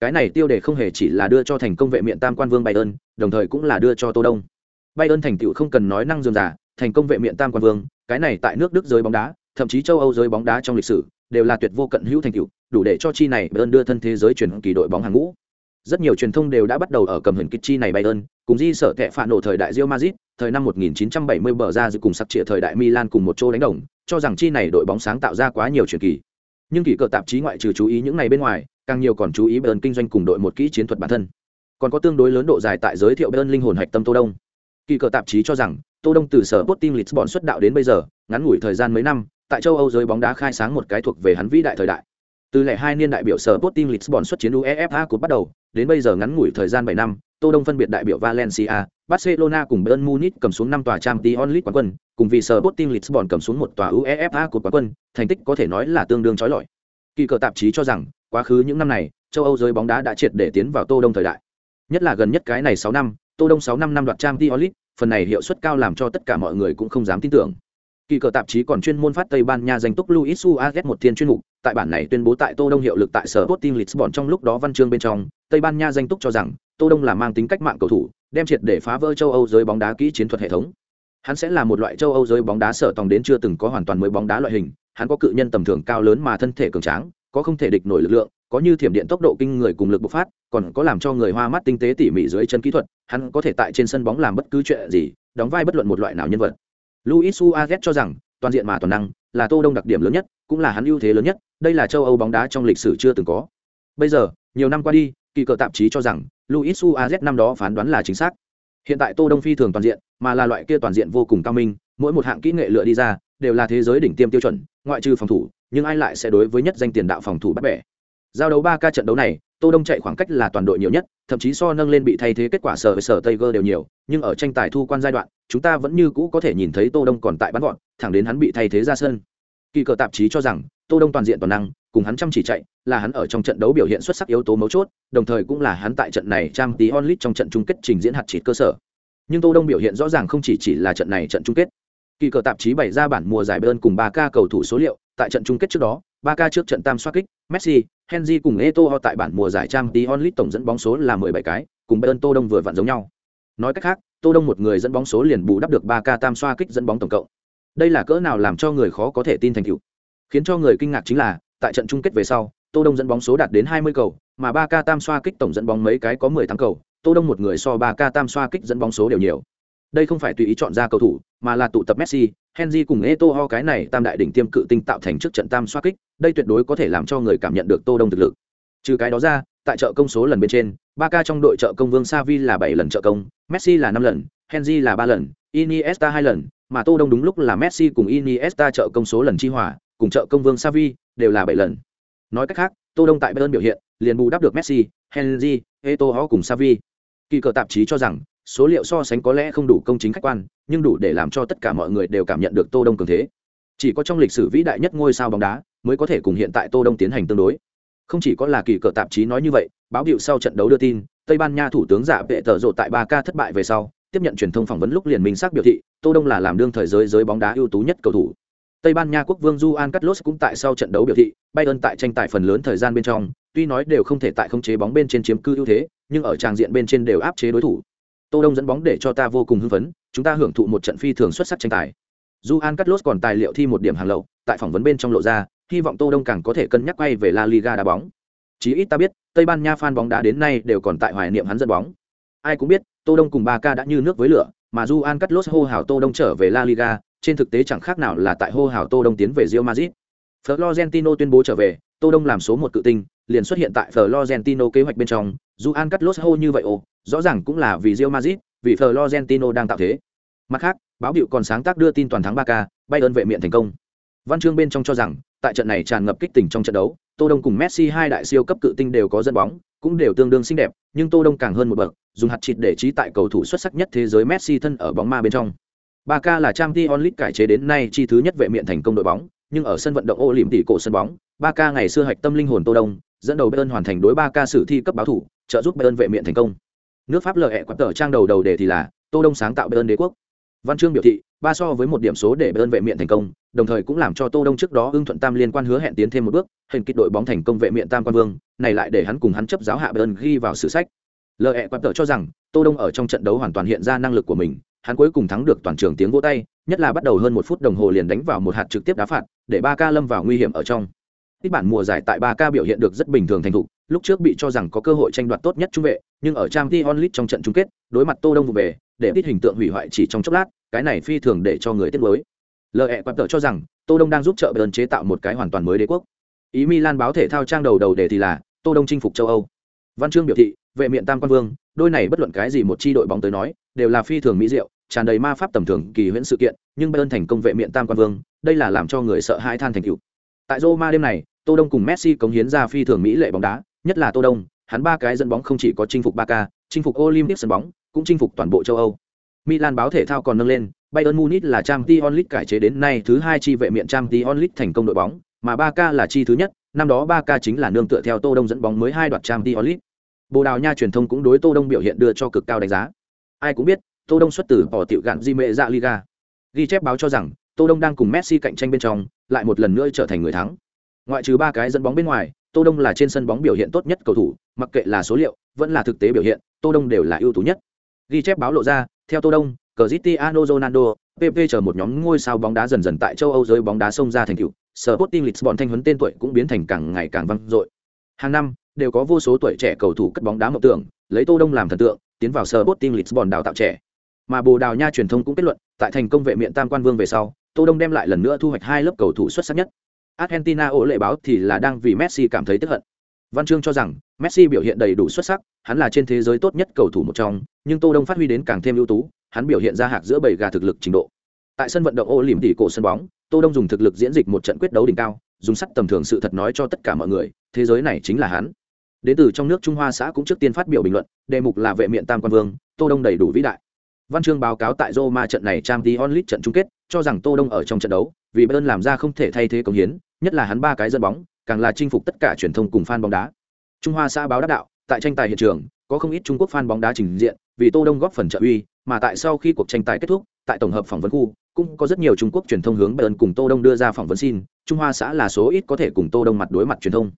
Cái này tiêu đề không hề chỉ là đưa cho thành công vệ miệng tam quan vương Bayern, đồng thời cũng là đưa cho Tô Đông. Bayern thành tựu không cần nói năng dườm giả, thành công vệ miệng tam quan vương, cái này tại nước Đức giới bóng đá, thậm chí châu Âu giới bóng đá trong lịch sử, đều là tuyệt vô cận hữu thành tựu, đủ để cho chi này Bayern đưa thân thế giới chuyển kỳ đội bóng hàng ngũ. Rất nhiều truyền thông đều đã bắt đầu ở cầm hình kích chi này Bayern, cùng di sở kệ phản nổ thời đại Real Madrid, thời năm 1970 bờ ra dự cùng sặc trịa thời đại Milan cùng một chỗ đánh đồng, cho rằng chi này đội bóng sáng tạo ra quá nhiều truyền kỳ. Nhưng kỳ cờ tạp chí ngoại trừ chú ý những này bên ngoài, càng nhiều còn chú ý Bayern kinh doanh cùng đội một kỹ chiến thuật bản thân. Còn có tương đối lớn độ dài tại giới thiệu Bayern linh hồn hạch tâm Tô Đông. Kỳ cờ tạp chí cho rằng, Tô Đông từ sở Sporting Lisbon xuất đạo đến bây giờ, ngắn ngủi thời gian mấy năm, tại châu Âu giới bóng đá khai sáng một cái thuộc về hắn vĩ đại thời đại. Từ lẻ hai niên đại biểu sở Sporting Lisbon xuất chiến UEFA Cup bắt đầu, đến bây giờ ngắn ngủi thời gian 7 năm, Tô Đông phân biệt đại biểu Valencia, Barcelona cùng Bayern Munich cầm xuống 5 tòa Champions League quán quân, cùng vì sở Sporting Lisbon cầm xuống một tòa UEFA Cup quán quân, thành tích có thể nói là tương đương chói lọi. Kỳ cờ tạp chí cho rằng, quá khứ những năm này, châu Âu giới bóng đá đã triệt để tiến vào Tô Đông thời đại. Nhất là gần nhất cái này 6 năm, Tô Đông 6 năm năm đoạt Champions League, phần này hiệu suất cao làm cho tất cả mọi người cũng không dám tin tưởng. Kỳ cờ tạp chí còn chuyên môn phát Tây Ban Nha danh túc Luis Suarez một thiên chuyên mục, tại bản này tuyên bố tại Tô Đông hiệu lực tại sở Sporting Lisbon trong lúc đó văn chương bên trong, Tây Ban Nha danh túc cho rằng, Tô Đông là mang tính cách mạng cầu thủ, đem triệt để phá vỡ châu Âu giới bóng đá kỹ chiến thuật hệ thống. Hắn sẽ là một loại châu Âu giới bóng đá sở tòng đến chưa từng có hoàn toàn mới bóng đá loại hình, hắn có cự nhân tầm thường cao lớn mà thân thể cường tráng, có không thể địch nổi lực lượng, có như thiểm điện tốc độ kinh người cùng lực bộc phát, còn có làm cho người hoa mắt tinh tế tỉ mỉ dưới chân kỹ thuật, hắn có thể tại trên sân bóng làm bất cứ chuyện gì, đóng vai bất luận một loại nào nhân vật. Luis Suarez cho rằng, toàn diện mà toàn năng là Tô Đông đặc điểm lớn nhất, cũng là hắn ưu thế lớn nhất, đây là châu Âu bóng đá trong lịch sử chưa từng có. Bây giờ, nhiều năm qua đi, kỳ cờ tạp chí cho rằng luis Suarez năm đó phán đoán là chính xác. Hiện tại tô đông phi thường toàn diện mà là loại kia toàn diện vô cùng cao minh mỗi một hạng kỹ nghệ lựa đi ra đều là thế giới đỉnh tiêm tiêu chuẩn ngoại trừ phòng thủ nhưng ai lại sẽ đối với nhất danh tiền đạo phòng thủ bắt bẻ? Giao đấu ba ca trận đấu này tô đông chạy khoảng cách là toàn đội nhiều nhất thậm chí so nâng lên bị thay thế kết quả sở với sở tây đều nhiều nhưng ở tranh tài thu quan giai đoạn chúng ta vẫn như cũ có thể nhìn thấy tô đông còn tại bắn gọn thẳng đến hắn bị thay thế ra sân kỳ cờ tạp chí cho rằng, tô đông toàn diện toàn năng, cùng hắn chăm chỉ chạy, là hắn ở trong trận đấu biểu hiện xuất sắc yếu tố mấu chốt, đồng thời cũng là hắn tại trận này trang tí onlit trong trận chung kết trình diễn hạt chỉ cơ sở. Nhưng tô đông biểu hiện rõ ràng không chỉ chỉ là trận này trận chung kết. Kỳ cờ tạp chí bày ra bản mùa giải bern cùng ba ca cầu thủ số liệu, tại trận chung kết trước đó ba ca trước trận tam xoát kích, messi, henry cùng eto tại bản mùa giải trang tí onlit tổng dẫn bóng số là 17 cái, cùng bern tô đông vừa vặn giống nhau. Nói cách khác, tô đông một người dẫn bóng số liền bù đắp được ba ca tam xoa kích dẫn bóng tổng cộng đây là cỡ nào làm cho người khó có thể tin thành tựu? Khiến cho người kinh ngạc chính là, tại trận chung kết về sau, tô đông dẫn bóng số đạt đến 20 cầu, mà ba ca tam xoa kích tổng dẫn bóng mấy cái có 10 thắng cầu, tô đông một người so ba ca tam xoa kích dẫn bóng số đều nhiều. Đây không phải tùy ý chọn ra cầu thủ, mà là tụ tập messi, henry cùng eto cái này tam đại đỉnh tiêm cự tinh tạo thành trước trận tam xoa kích, đây tuyệt đối có thể làm cho người cảm nhận được tô đông thực lực. Trừ cái đó ra, tại trợ công số lần bên trên, ba ca trong đội trợ công vương savi là bảy lần trợ công, messi là năm lần, henry là ba lần, iniesta hai lần mà tô đông đúng lúc là messi cùng iniesta trợ công số lần chi hòa, cùng trợ công vương Xavi đều là bảy lần. Nói cách khác tô đông tại bayern biểu hiện liền bù đắp được messi henry eto'o cùng Xavi. kỳ cờ tạp chí cho rằng số liệu so sánh có lẽ không đủ công chính khách quan nhưng đủ để làm cho tất cả mọi người đều cảm nhận được tô đông cường thế. Chỉ có trong lịch sử vĩ đại nhất ngôi sao bóng đá mới có thể cùng hiện tại tô đông tiến hành tương đối. Không chỉ có là kỳ cờ tạp chí nói như vậy báo hiệu sau trận đấu đưa tin tây ban nha thủ tướng giả vệ tờ rộ tại 3K thất bại về sau tiếp nhận truyền thông phỏng vấn lúc liền minh xác biểu thị tô đông là làm đương thời giới giới bóng đá ưu tú nhất cầu thủ. Tây ban nha quốc vương juan carlos cũng tại sau trận đấu biểu thị, bayern tại tranh tài phần lớn thời gian bên trong, tuy nói đều không thể tại khống chế bóng bên trên chiếm cư ưu thế, nhưng ở tràng diện bên trên đều áp chế đối thủ. Tô đông dẫn bóng để cho ta vô cùng hưng phấn, chúng ta hưởng thụ một trận phi thường xuất sắc tranh tài. Juan carlos còn tài liệu thi một điểm hàng lậu, tại phỏng vấn bên trong lộ ra, hy vọng tô đông càng có thể cân nhắc quay về la liga đá bóng. Chỉ ít ta biết, tây ban nha fan bóng đá đến nay đều còn tại hoài niệm hắn dẫn bóng. Ai cũng biết, tô đông cùng Barca đã như nước với lửa mà juan carlos hô hào tô đông trở về la liga trên thực tế chẳng khác nào là tại hô hào tô đông tiến về Real Madrid. Florentino tuyên bố trở về tô đông làm số một cự tinh liền xuất hiện tại Florentino kế hoạch bên trong. Juan carlos hô như vậy ồ rõ ràng cũng là vì Real Madrid vì Florentino đang tạo thế. Mặt khác báo hiệu còn sáng tác đưa tin toàn thắng 3K, bayern vệ miệng thành công. Văn chương bên trong cho rằng tại trận này tràn ngập kích tình trong trận đấu tô đông cùng messi hai đại siêu cấp cự tinh đều có dẫn bóng cũng đều tương đương xinh đẹp nhưng tô đông càng hơn một bậc dùng hạt chịt để trí tại cầu thủ xuất sắc nhất thế giới messi thân ở bóng ma bên trong. Ba là trang t cải chế đến nay chi thứ nhất vệ miện thành công đội bóng, nhưng ở sân vận động ô liềm tỷ cổ sân bóng ba ngày xưa hạch tâm linh hồn tô đông, dẫn đầu bayern hoàn thành đối ba k sử thi cấp báo thủ, trợ giúp bayern vệ miện thành công. Nước pháp lợi hẹ quạt tờ trang đầu đầu đề thì là, tô đông sáng tạo bayern đế quốc. Văn chương biểu thị, ba so với một điểm số để bayern vệ miện thành công, đồng thời cũng làm cho tô đông trước đó ưng thuận tam liên quan hứa hẹn tiến thêm một bước, hình kích đội bóng thành công vệ miện tam quan vương, này lại để hắn cùng hắn chấp giáo hạ bayern ghi vào sử sách lợi hẹ quạt Tợ cho rằng tô đông ở trong trận đấu hoàn toàn hiện ra năng lực của mình hắn cuối cùng thắng được toàn trường tiếng vỗ tay nhất là bắt đầu hơn một phút đồng hồ liền đánh vào một hạt trực tiếp đá phạt để ba ca lâm vào nguy hiểm ở trong Ít bản mùa giải tại ba ca biểu hiện được rất bình thường thành thục, lúc trước bị cho rằng có cơ hội tranh đoạt tốt nhất trung vệ, nhưng ở Champions League trong trận chung kết, đối mặt Tô Đông vụ về, để ít hình tượng hủy hoại chỉ trong chốc lát, cái này phi thường để cho người tiếc nuối. Lợi quạt tợ cho rằng, Tô Đông đang giúp trợ Bayern chế tạo một cái hoàn toàn mới đế quốc. Ý Milan báo thể thao trang đầu đầu đề thì là, Tô Đông chinh phục châu Âu. Văn chương biểu thị, vệ miện tam quan vương, đôi này bất luận cái gì một chi đội bóng tới nói, đều là phi thường mỹ diệu, tràn đầy ma pháp tầm thường kỳ huyễn sự kiện, nhưng Bayern thành công vệ miện tam quan vương, đây là làm cho người sợ hãi than thành cựu Tại Roma đêm này, Tô Đông cùng Messi cống hiến ra phi thường mỹ lệ bóng đá, nhất là Tô Đông, hắn ba cái dẫn bóng không chỉ có chinh phục Barca, chinh phục Olympic sân bóng, cũng chinh phục toàn bộ châu Âu. Milan báo thể thao còn nâng lên, Bayern Munich là Champions League cải chế đến nay thứ hai chi vệ miện Champions League thành công đội bóng, mà Barca là chi thứ nhất, năm đó Barca chính là nương tựa theo Tô Đông dẫn bóng mới hai đoạt Champions League. Bồ Đào Nha truyền thông cũng đối Tô Đông biểu hiện đưa cho cực cao đánh giá. Ai cũng biết, Tô Đông xuất từ bỏ tiểu gạn di mệ dạ Liga. Ghi chép báo cho rằng, Tô Đông đang cùng Messi cạnh tranh bên trong, lại một lần nữa trở thành người thắng. Ngoại trừ ba cái dẫn bóng bên ngoài, Tô Đông là trên sân bóng biểu hiện tốt nhất cầu thủ, mặc kệ là số liệu, vẫn là thực tế biểu hiện, Tô Đông đều là ưu tú nhất. Ghi chép báo lộ ra, theo Tô Đông, Cristiano Ronaldo, PP chờ một nhóm ngôi sao bóng đá dần dần tại châu Âu giới bóng đá xông ra thành tựu, Sporting Lisbon thanh huấn tên tuổi cũng biến thành càng ngày càng vang dội. Hàng năm đều có vô số tuổi trẻ cầu thủ cất bóng đá mộng tưởng, lấy Tô Đông làm thần tượng, tiến vào Sporting Lisbon đào tạo trẻ. Mà Bồ Đào Nha truyền thông cũng kết luận, tại thành công vệ miện tam quan vương về sau, Tô Đông đem lại lần nữa thu hoạch hai lớp cầu thủ xuất sắc nhất. Argentina ổ lệ báo thì là đang vì Messi cảm thấy tức hận. Văn Chương cho rằng Messi biểu hiện đầy đủ xuất sắc, hắn là trên thế giới tốt nhất cầu thủ một trong, nhưng Tô Đông phát huy đến càng thêm ưu tú, hắn biểu hiện ra hạc giữa bầy gà thực lực trình độ. Tại sân vận động ô liềm tỉ cổ sân bóng, Tô Đông dùng thực lực diễn dịch một trận quyết đấu đỉnh cao, dùng sắt tầm thường sự thật nói cho tất cả mọi người, thế giới này chính là hắn. Đến từ trong nước Trung Hoa xã cũng trước tiên phát biểu bình luận, đề mục là vệ miện tam quan vương, Tô Đông đầy đủ vĩ đại. Văn chương báo cáo tại Roma trận này Champions onlit trận chung kết, cho rằng Tô Đông ở trong trận đấu, vì Bayern làm ra không thể thay thế công hiến, nhất là hắn ba cái dẫn bóng, càng là chinh phục tất cả truyền thông cùng fan bóng đá. Trung Hoa xã báo đáp đạo, tại tranh tài hiện trường, có không ít Trung Quốc fan bóng đá trình diện, vì Tô Đông góp phần trợ uy, mà tại sau khi cuộc tranh tài kết thúc, tại tổng hợp phỏng vấn khu, cũng có rất nhiều Trung Quốc truyền thông hướng Bayern cùng Tô Đông đưa ra phỏng vấn xin, Trung Hoa xã là số ít có thể cùng Tô Đông mặt đối mặt truyền thông.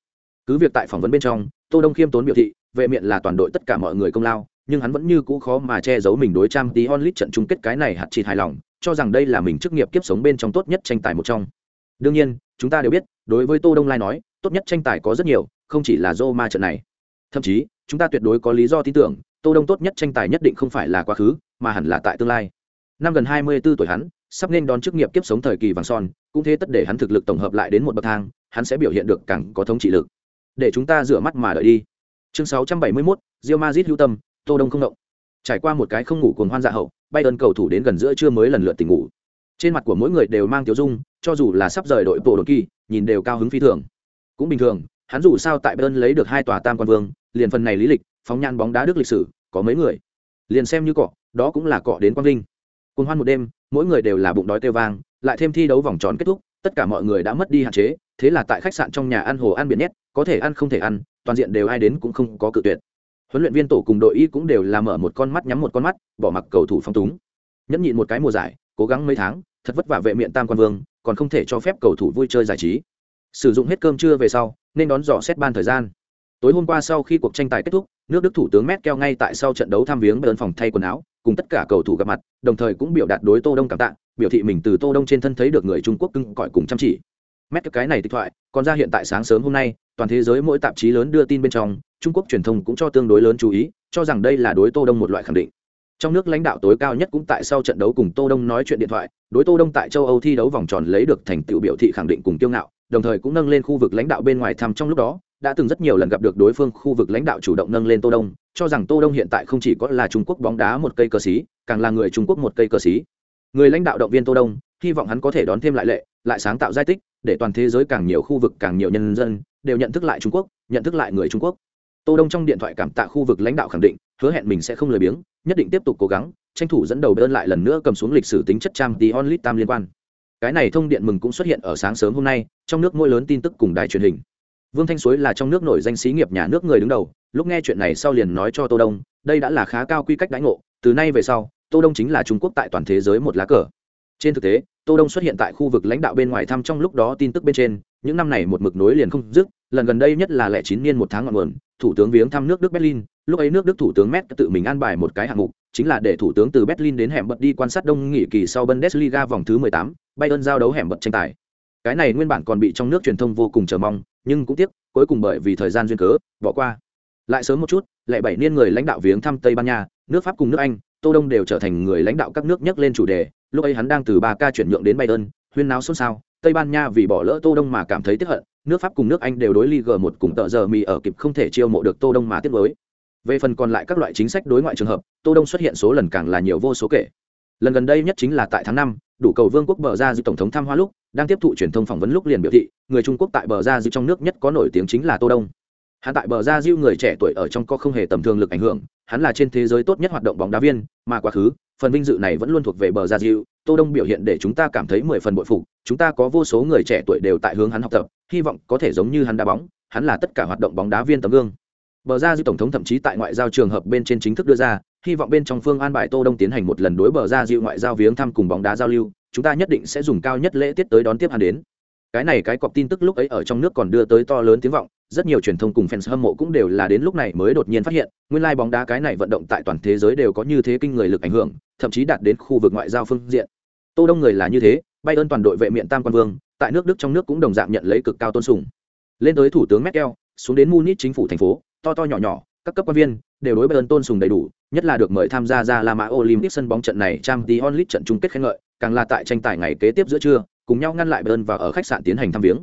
Cứ việc tại phỏng vấn bên trong, Tô Đông khiêm tốn biểu thị, vệ miện là toàn đội tất cả mọi người công lao, nhưng hắn vẫn như cũ khó mà che giấu mình đối trang tí onlit trận chung kết cái này hạt chỉ hài lòng, cho rằng đây là mình chức nghiệp kiếp sống bên trong tốt nhất tranh tài một trong. Đương nhiên, chúng ta đều biết, đối với Tô Đông Lai nói, tốt nhất tranh tài có rất nhiều, không chỉ là Roma trận này. Thậm chí, chúng ta tuyệt đối có lý do tin tưởng, Tô Đông tốt nhất tranh tài nhất định không phải là quá khứ, mà hẳn là tại tương lai. Năm gần 24 tuổi hắn, sắp nên đón chức nghiệp kiếp sống thời kỳ vàng son, cũng thế tất để hắn thực lực tổng hợp lại đến một bậc thang, hắn sẽ biểu hiện được càng có thống trị lực. Để chúng ta rửa mắt mà đợi đi. Chương 671, Real Madrid hữu tâm, Tô Đông không động. Trải qua một cái không ngủ cuồng hoan dạ hậu, Bayern cầu thủ đến gần giữa trưa mới lần lượt tỉnh ngủ. Trên mặt của mỗi người đều mang tiêu dung, cho dù là sắp rời đội bộ đột kỳ, nhìn đều cao hứng phi thường. Cũng bình thường, hắn dù sao tại Bayern lấy được hai tòa tam quan vương, liền phần này lý lịch, phóng nhan bóng đá đức lịch sử, có mấy người. Liền xem như cọ, đó cũng là cọ đến quang linh. Cuồng hoan một đêm, mỗi người đều là bụng đói kêu vang, lại thêm thi đấu vòng tròn kết thúc, tất cả mọi người đã mất đi hạn chế, thế là tại khách sạn trong nhà ăn hồ ăn biển nhét, có thể ăn không thể ăn, toàn diện đều ai đến cũng không có cự tuyệt. Huấn luyện viên tổ cùng đội y cũng đều là mở một con mắt nhắm một con mắt bỏ mặc cầu thủ phong túng. Nhẫn nhịn một cái mùa giải cố gắng mấy tháng thật vất vả vệ miệng tam quan vương còn không thể cho phép cầu thủ vui chơi giải trí. Sử dụng hết cơm trưa về sau nên đón dò xét ban thời gian. Tối hôm qua sau khi cuộc tranh tài kết thúc nước đức thủ tướng merkel ngay tại sau trận đấu tham viếng bên phòng thay quần áo cùng tất cả cầu thủ gặp mặt đồng thời cũng biểu đạt đối tô đông cảm tạ biểu thị mình từ tô đông trên thân thấy được người trung quốc cưng cõi cùng chăm chỉ mét cái này tịch thoại, còn ra hiện tại sáng sớm hôm nay, toàn thế giới mỗi tạp chí lớn đưa tin bên trong, trung quốc truyền thông cũng cho tương đối lớn chú ý, cho rằng đây là đối tô đông một loại khẳng định. Trong nước lãnh đạo tối cao nhất cũng tại sau trận đấu cùng tô đông nói chuyện điện thoại, đối tô đông tại châu âu thi đấu vòng tròn lấy được thành tựu biểu thị khẳng định cùng kiêu ngạo, đồng thời cũng nâng lên khu vực lãnh đạo bên ngoài thăm trong lúc đó, đã từng rất nhiều lần gặp được đối phương khu vực lãnh đạo chủ động nâng lên tô đông, cho rằng tô đông hiện tại không chỉ có là trung quốc bóng đá một cây cờ xí, càng là người trung quốc một cây cờ xí. Người lãnh đạo động viên tô đông, hy vọng hắn có thể đón thêm lại lệ, lại sáng tạo giai tích để toàn thế giới càng nhiều khu vực, càng nhiều nhân dân đều nhận thức lại trung quốc, nhận thức lại người trung quốc. Tô đông trong điện thoại cảm tạ khu vực lãnh đạo khẳng định, hứa hẹn mình sẽ không lười biếng, nhất định tiếp tục cố gắng, tranh thủ dẫn đầu bơn lại lần nữa cầm xuống lịch sử tính chất trang tí onlit tam liên quan. Cái này thông điện mừng cũng xuất hiện ở sáng sớm hôm nay, trong nước mỗi lớn tin tức cùng đài truyền hình. Vương thanh suối là trong nước nổi danh sĩ nghiệp nhà nước người đứng đầu, lúc nghe chuyện này sau liền nói cho tô đông, đây đã là khá cao quy cách đãi ngộ, từ nay về sau, tô đông chính là trung quốc tại toàn thế giới một lá cờ trên thực tế tô đông xuất hiện tại khu vực lãnh đạo bên ngoài thăm trong lúc đó tin tức bên trên những năm này một mực nối liền không dứt lần gần đây nhất là lẻ chín niên một tháng ngọn nguồn thủ tướng viếng thăm nước đức berlin lúc ấy nước đức thủ tướng met tự mình an bài một cái hạng mục chính là để thủ tướng từ berlin đến hẻm bật đi quan sát đông nghỉ kỳ sau bundesliga vòng thứ 18, bayern giao đấu hẻm bật tranh tài. Cái này nguyên bản còn bị trong nước truyền thông vô cùng chờ mong nhưng cũng tiếc cuối cùng bởi vì thời gian duyên cớ bỏ qua. Lại sớm một chút lẻ bảy niên người lãnh đạo viếng thăm tây ban nha nước pháp cùng nước anh tô đông đều trở thành người lãnh đạo các nước nhắc lên chủ đề lúc ấy hắn đang từ ba ca chuyển nhượng đến bayern, huyên náo xôn xao, tây ban nha vì bỏ lỡ tô đông mà cảm thấy tiếc hận, nước pháp cùng nước anh đều đối liga một cùng tợ giờ mì ở kịp không thể chiêu mộ được tô đông mà tiếc nuối. về phần còn lại các loại chính sách đối ngoại trường hợp, tô đông xuất hiện số lần càng là nhiều vô số kể lần gần đây nhất chính là tại tháng năm, đủ cầu vương quốc bờ ra dư tổng thống thăm hoa lúc, đang tiếp thụ truyền thông phỏng vấn lúc liền biểu thị, người trung quốc tại bờ ra dư trong nước nhất có nổi tiếng chính là tô đông hắn tại bờ ra dư người trẻ tuổi ở trong có không hề tầm thường lực ảnh hưởng, hắn là trên thế giới tốt nhất hoạt động bóng đá viên, mà quá khứ, phần vinh dự này vẫn luôn thuộc về bờ ra dư tô đông biểu hiện để chúng ta cảm thấy mười phần bội phục, chúng ta có vô số người trẻ tuổi đều tại hướng hắn học tập, hy vọng có thể giống như hắn đá bóng, hắn là tất cả hoạt động bóng đá viên tấm gương. Bờ ra dư tổng thống thậm chí tại ngoại giao trường hợp bên trên chính thức đưa ra, hy vọng bên trong phương an bài tô đông tiến hành một lần đối bờ ra dư ngoại giao viếng thăm cùng bóng đá giao lưu, chúng ta nhất định sẽ dùng cao nhất lễ tiết tới đón tiếp hắn đến cái này cái cọc tin tức lúc ấy ở trong nước còn đưa tới to lớn tiếng vọng, rất nhiều truyền thông cùng fans hâm mộ cũng đều là đến lúc này mới đột nhiên phát hiện, nguyên lai bóng đá cái này vận động tại toàn thế giới đều có như thế kinh người lực ảnh hưởng, thậm chí đạt đến khu vực ngoại giao phương diện. Tô đông người là như thế bay ơn toàn đội vệ miện tam quan vương, tại nước đức trong nước cũng đồng dạng nhận lấy cực cao tôn sùng. Lên tới thủ tướng merkel, xuống đến munich chính phủ thành phố, to to nhỏ nhỏ, các cấp quan viên đều đối bay ơn tôn sùng đầy đủ, nhất là được mời tham gia ra la mã olympic sân bóng trận này trang tí onlit trận chung kết khen ngợi, càng là tại tranh tài ngày kế tiếp giữa trưa cùng nhau ngăn lại bayern và ở khách sạn tiến hành thăm viếng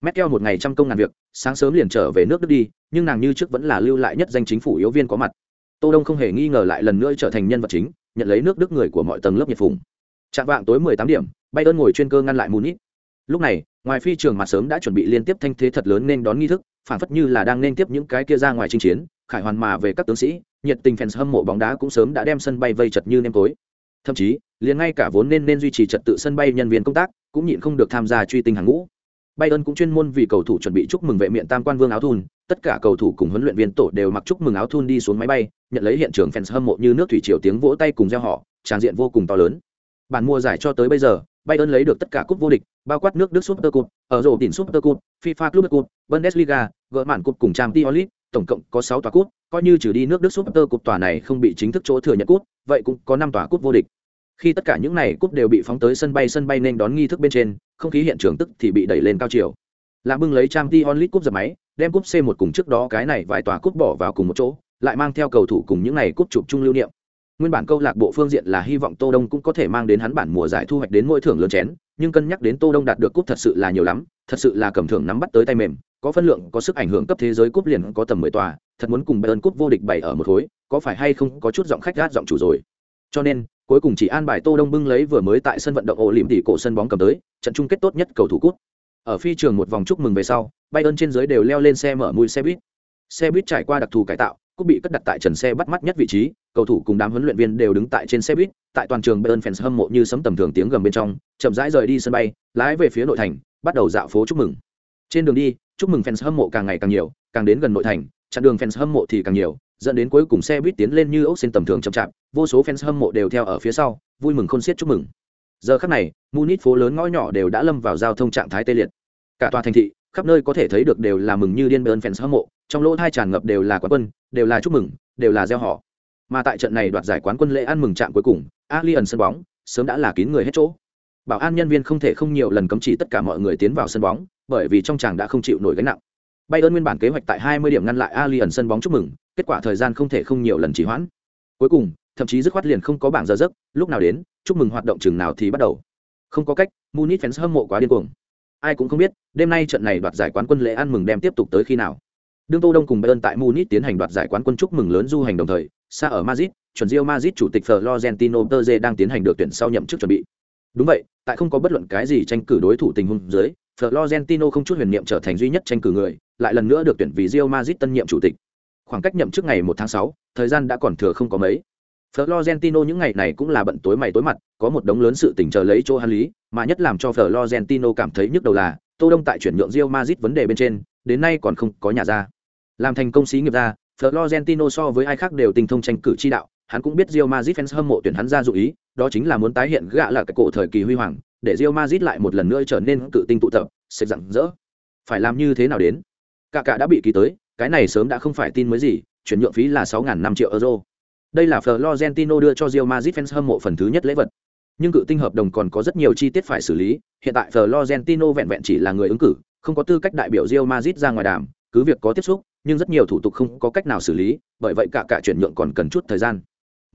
Merkel một ngày trăm công ngàn việc, sáng sớm liền trở về nước Đức đi, nhưng nàng như trước vẫn là lưu lại nhất danh chính phủ yếu viên có mặt. Tô Đông không hề nghi ngờ lại lần nữa trở thành nhân vật chính, nhận lấy nước Đức người của mọi tầng lớp nhiệt phụng. Trạng vạng tối 18 điểm, Bayern ngồi chuyên cơ ngăn lại Munich. Lúc này, ngoài phi trường mặt sớm đã chuẩn bị liên tiếp thanh thế thật lớn nên đón nghi thức, phản phất như là đang nên tiếp những cái kia ra ngoài chinh chiến, khải hoàn mà về các tướng sĩ, nhiệt tình fans hâm mộ bóng đá cũng sớm đã đem sân bay vây chật như nêm tối. Thậm chí, liền ngay cả vốn nên nên duy trì trật tự sân bay nhân viên công tác, cũng nhịn không được tham gia truy tinh hàng ngũ. Bayern cũng chuyên môn vì cầu thủ chuẩn bị chúc mừng vệ miện tam quan vương áo thun, tất cả cầu thủ cùng huấn luyện viên tổ đều mặc chúc mừng áo thun đi xuống máy bay, nhận lấy hiện trường fans hâm mộ như nước thủy triều tiếng vỗ tay cùng reo họ, tràn diện vô cùng to lớn. Bản mùa giải cho tới bây giờ, Bayern lấy được tất cả cúp vô địch, bao quát nước Đức Super Cup, ở rổ tỉnh Super Cup, FIFA Club Cup, Bundesliga, gỡ mạn cúp cùng Champions League, tổng cộng có 6 tòa cúp, coi như trừ đi nước Đức Super Cup tòa này không bị chính thức chỗ thừa nhận cúp, vậy cũng có 5 tòa cúp vô địch. Khi tất cả những này cúp đều bị phóng tới sân bay sân bay nên đón nghi thức bên trên, không khí hiện trường tức thì bị đẩy lên cao chiều. lạ bưng lấy trang t onlit cúp dập máy, đem cúp C một cùng trước đó cái này vài tòa cúp bỏ vào cùng một chỗ, lại mang theo cầu thủ cùng những này cúp chụp chung lưu niệm. Nguyên bản câu lạc bộ phương diện là hy vọng Tô Đông cũng có thể mang đến hắn bản mùa giải thu hoạch đến mỗi thưởng lớn chén, nhưng cân nhắc đến Tô Đông đạt được cúp thật sự là nhiều lắm, thật sự là cầm thưởng nắm bắt tới tay mềm, có phân lượng, có sức ảnh hưởng cấp thế giới cúp liền có tầm 10 tòa, thật muốn cùng Bayern cúp vô địch bày ở một khối, có phải hay không có chút giọng khách gát giọng chủ rồi. Cho nên, cuối cùng chỉ an bài Tô Đông bưng lấy vừa mới tại sân vận động ổ liễm tỉ cổ sân bóng cầm tới, trận chung kết tốt nhất cầu thủ cút Ở phi trường một vòng chúc mừng về sau, bay ơn trên dưới đều leo lên xe mở mùi xe buýt. Xe buýt trải qua đặc thù cải tạo, cũng bị cất đặt tại trần xe bắt mắt nhất vị trí, cầu thủ cùng đám huấn luyện viên đều đứng tại trên xe buýt, tại toàn trường Bayern fans hâm mộ như sấm tầm thường tiếng gầm bên trong, chậm rãi rời đi sân bay, lái về phía nội thành, bắt đầu dạo phố chúc mừng. Trên đường đi, chúc mừng fans hâm mộ càng ngày càng nhiều, càng đến gần nội thành, chặn đường fans hâm mộ thì càng nhiều, dẫn đến cuối cùng xe buýt tiến lên như ốc xin tầm thường chậm chạp, vô số fans hâm mộ đều theo ở phía sau, vui mừng khôn xiết chúc mừng. Giờ khắc này, Munich phố lớn ngõ nhỏ đều đã lâm vào giao thông trạng thái tê liệt. Cả tòa thành thị, khắp nơi có thể thấy được đều là mừng như điên bơn fans hâm mộ, trong lỗ hai tràn ngập đều là quán quân, đều là chúc mừng, đều là gieo họ. Mà tại trận này đoạt giải quán quân lễ ăn mừng trạng cuối cùng, Allianz sân bóng sớm đã là kín người hết chỗ. Bảo an nhân viên không thể không nhiều lần cấm chỉ tất cả mọi người tiến vào sân bóng, bởi vì trong tràng đã không chịu nổi gánh nặng. Bayern nguyên bản kế hoạch tại 20 điểm ngăn lại Alien sân bóng chúc mừng, kết quả thời gian không thể không nhiều lần trì hoãn. Cuối cùng, thậm chí dứt khoát liền không có bảng giờ giấc, lúc nào đến, chúc mừng hoạt động chừng nào thì bắt đầu. Không có cách, Munich fans hâm mộ quá điên cuồng. Ai cũng không biết, đêm nay trận này đoạt giải quán quân lễ ăn mừng đem tiếp tục tới khi nào. Đương Tô Đông cùng Bayern tại Munich tiến hành đoạt giải quán quân chúc mừng lớn du hành đồng thời, xa ở Madrid, chuẩn Real Madrid chủ tịch Florentino Perez đang tiến hành được tuyển sau nhậm chức chuẩn bị. Đúng vậy, tại không có bất luận cái gì tranh cử đối thủ tình huống dưới, Florentino không chút huyền niệm trở thành duy nhất tranh cử người, lại lần nữa được tuyển vì Real Madrid tân nhiệm chủ tịch. Khoảng cách nhậm chức ngày 1 tháng 6, thời gian đã còn thừa không có mấy. Florentino những ngày này cũng là bận tối mày tối mặt, có một đống lớn sự tình chờ lấy chỗ hắn lý, mà nhất làm cho Florentino cảm thấy nhức đầu là, Tô Đông tại chuyển nhượng Real Madrid vấn đề bên trên, đến nay còn không có nhà ra. Làm thành công sĩ nghiệp ra, Florentino so với ai khác đều tinh thông tranh cử chi đạo, hắn cũng biết Real Madrid fans hâm mộ tuyển hắn ra dụ ý, đó chính là muốn tái hiện gạ là cái cổ thời kỳ huy hoàng, để Real Madrid lại một lần nữa trở nên cự tinh tụ tập, sẽ rạng rỡ. Phải làm như thế nào đến? Cả cả đã bị ký tới, cái này sớm đã không phải tin mới gì, chuyển nhượng phí là 6.500 triệu euro. Đây là Florentino đưa cho Real Madrid fans hâm mộ phần thứ nhất lễ vật. Nhưng cự tinh hợp đồng còn có rất nhiều chi tiết phải xử lý, hiện tại Florentino vẹn vẹn chỉ là người ứng cử, không có tư cách đại biểu Real Madrid ra ngoài đàm, cứ việc có tiếp xúc, nhưng rất nhiều thủ tục không có cách nào xử lý, bởi vậy cả cả chuyển nhượng còn cần chút thời gian.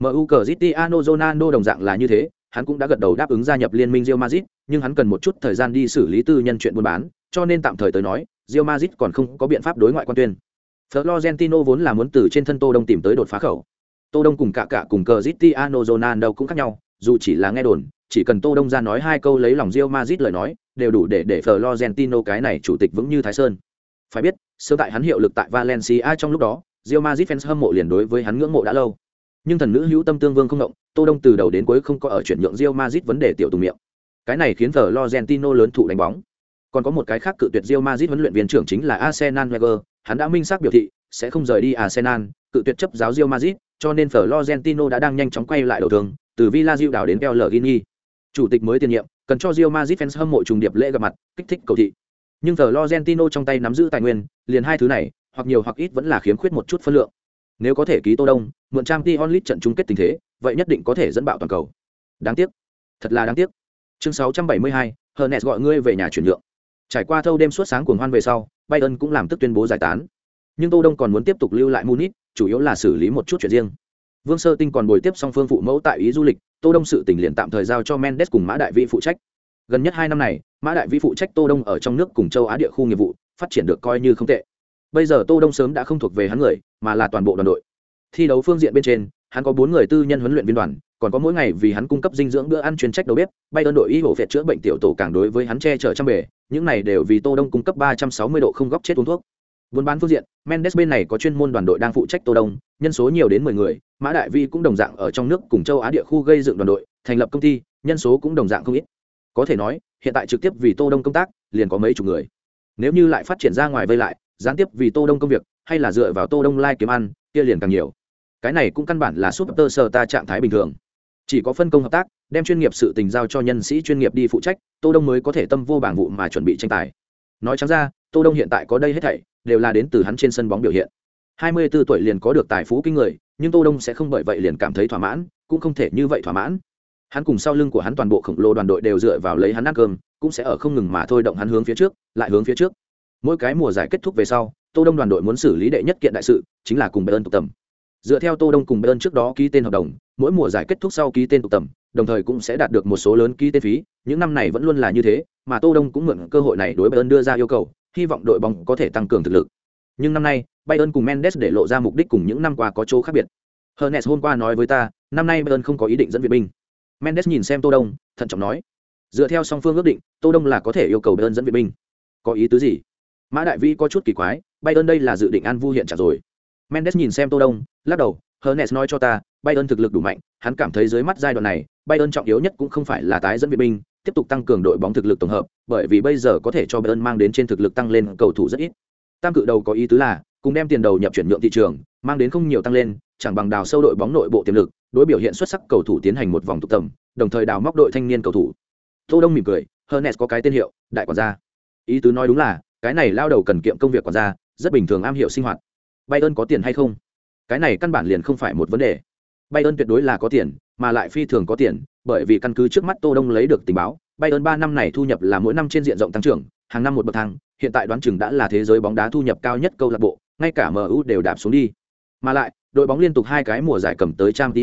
MU Cristiano Ronaldo đồng dạng là như thế, hắn cũng đã gật đầu đáp ứng gia nhập liên minh Real Madrid, nhưng hắn cần một chút thời gian đi xử lý tư nhân chuyện buôn bán, cho nên tạm thời tới nói, Real Madrid còn không có biện pháp đối ngoại quan tuyên. Florentino vốn là muốn từ trên thân Tô Đông tìm tới đột phá khẩu. Tô Đông cùng cả cả cùng Cristiano Ronaldo cũng khác nhau, dù chỉ là nghe đồn, chỉ cần Tô Đông ra nói hai câu lấy lòng Real Madrid lời nói, đều đủ để để Florentino cái này chủ tịch vững như Thái Sơn. Phải biết, sơ tại hắn hiệu lực tại Valencia trong lúc đó, Real Madrid fans hâm mộ liền đối với hắn ngưỡng mộ đã lâu. Nhưng thần nữ hữu tâm tương vương không động, Tô Đông từ đầu đến cuối không có ở chuyển nhượng Real Madrid vấn đề tiểu tùng miệng. Cái này khiến Florentino lớn thụ đánh bóng. Còn có một cái khác cự tuyệt Real Madrid huấn luyện viên trưởng chính là Arsenal Wenger, hắn đã minh xác biểu thị sẽ không rời đi Arsenal, cự tuyệt chấp giáo Real Madrid, cho nên Florentino đã đang nhanh chóng quay lại đầu đường từ Villa Real đảo đến Pellegrini. Chủ tịch mới tiền nhiệm, cần cho Real Madrid fans hâm mộ trùng điệp lễ gặp mặt, kích thích cầu thị. Nhưng Florentino trong tay nắm giữ tài nguyên, liền hai thứ này, hoặc nhiều hoặc ít vẫn là khiếm khuyết một chút phân lượng. Nếu có thể ký Tô Đông, mượn trang Champions League trận chung kết tình thế, vậy nhất định có thể dẫn bạo toàn cầu. Đáng tiếc, thật là đáng tiếc. Chương 672, Hernes gọi ngươi về nhà chuyển nhượng. Trải qua thâu đêm suốt sáng cuồng hoan về sau, Bayern cũng làm tức tuyên bố giải tán. Nhưng Tô Đông còn muốn tiếp tục lưu lại Munich, chủ yếu là xử lý một chút chuyện riêng. Vương Sơ Tinh còn bồi tiếp song phương phụ mẫu tại ý du lịch, Tô Đông sự tình liền tạm thời giao cho Mendes cùng Mã Đại Vĩ phụ trách. Gần nhất hai năm này, mã đại vĩ phụ trách tô đông ở trong nước cùng châu á địa khu nghiệp vụ phát triển được coi như không tệ bây giờ tô đông sớm đã không thuộc về hắn người, mà là toàn bộ đoàn đội. Thi đấu phương diện bên trên, hắn có bốn người tư nhân huấn luyện viên đoàn, còn có mỗi ngày vì hắn cung cấp dinh dưỡng bữa ăn chuyên trách đầu bếp, bay đơn đội y hộ phệt chữa bệnh tiểu tổ càng đối với hắn che chở trăm bề, những này đều vì tô đông cung cấp ba trăm sáu mươi độ không góc chết uống thuốc. Buôn bán phương diện, mendes bên này có chuyên môn đoàn đội đang phụ trách tô đông, nhân số nhiều đến mười người, mã đại vi cũng đồng dạng ở trong nước cùng châu á địa khu gây dựng đoàn đội, thành lập công ty, nhân số cũng đồng dạng không ít. Có thể nói, hiện tại trực tiếp vì tô đông công tác, liền có mấy chục người. Nếu như lại phát triển ra ngoài vây lại gián tiếp vì tô đông công việc, hay là dựa vào tô đông lai kiếm ăn, kia liền càng nhiều. Cái này cũng căn bản là súp tơ sơ ta trạng thái bình thường. Chỉ có phân công hợp tác, đem chuyên nghiệp sự tình giao cho nhân sĩ chuyên nghiệp đi phụ trách, tô đông mới có thể tâm vô bảng vụ mà chuẩn bị tranh tài. Nói chẳng ra, tô đông hiện tại có đây hết thảy, đều là đến từ hắn trên sân bóng biểu hiện. 24 tuổi liền có được tài phú kinh người, nhưng tô đông sẽ không bởi vậy liền cảm thấy thỏa mãn, cũng không thể như vậy thỏa mãn. Hắn cùng sau lưng của hắn toàn bộ khổng lồ đoàn đội đều dựa vào lấy hắn ăn cơm, cũng sẽ ở không ngừng mà thôi động hắn hướng phía trước, lại hướng phía trước mỗi cái mùa giải kết thúc về sau, tô đông đoàn đội muốn xử lý đệ nhất kiện đại sự, chính là cùng bayern tụ tầm. Dựa theo tô đông cùng bayern trước đó ký tên hợp đồng, mỗi mùa giải kết thúc sau ký tên tụ tầm, đồng thời cũng sẽ đạt được một số lớn ký tên phí, những năm này vẫn luôn là như thế, mà tô đông cũng mượn cơ hội này đối bayern đưa ra yêu cầu, hy vọng đội bóng có thể tăng cường thực lực. Nhưng năm nay, bayern cùng mendes để lộ ra mục đích cùng những năm qua có chỗ khác biệt. Hernes hôm qua nói với ta, năm nay bayern không có ý định dẫn viện binh. Mendes nhìn xem tô đông, thận trọng nói. Dựa theo song phương ước định, tô đông là có thể yêu cầu bayern dẫn viện binh. Có ý tứ gì? Mã đại vĩ có chút kỳ quái bayern đây là dự định an vu hiện trả rồi. Mendes nhìn xem tô đông, lắc đầu, Hernes nói cho ta bayern thực lực đủ mạnh, hắn cảm thấy dưới mắt giai đoạn này bayern trọng yếu nhất cũng không phải là tái dẫn viện binh, tiếp tục tăng cường đội bóng thực lực tổng hợp, bởi vì bây giờ có thể cho bayern mang đến trên thực lực tăng lên cầu thủ rất ít. Tam cự đầu có ý tứ là, cùng đem tiền đầu nhập chuyển nhượng thị trường, mang đến không nhiều tăng lên, chẳng bằng đào sâu đội bóng nội bộ tiềm lực, đối biểu hiện xuất sắc cầu thủ tiến hành một vòng tục tầm, đồng thời đào móc đội thanh niên cầu thủ. Tô đông mỉm cười, hernes có cái tên hiệu, đại quản gia. Ý tứ nói đúng là cái này lao đầu cần kiệm công việc còn gia rất bình thường am hiểu sinh hoạt. Bay ơn có tiền hay không? Cái này căn bản liền không phải một vấn đề. Bay ơn tuyệt đối là có tiền, mà lại phi thường có tiền, bởi vì căn cứ trước mắt tô đông lấy được tình báo bay ơn ba năm này thu nhập là mỗi năm trên diện rộng tăng trưởng, hàng năm một bậc thang, hiện tại đoán chừng đã là thế giới bóng đá thu nhập cao nhất câu lạc bộ, ngay cả mu đều đạp xuống đi. Mà lại, đội bóng liên tục hai cái mùa giải cầm tới trang t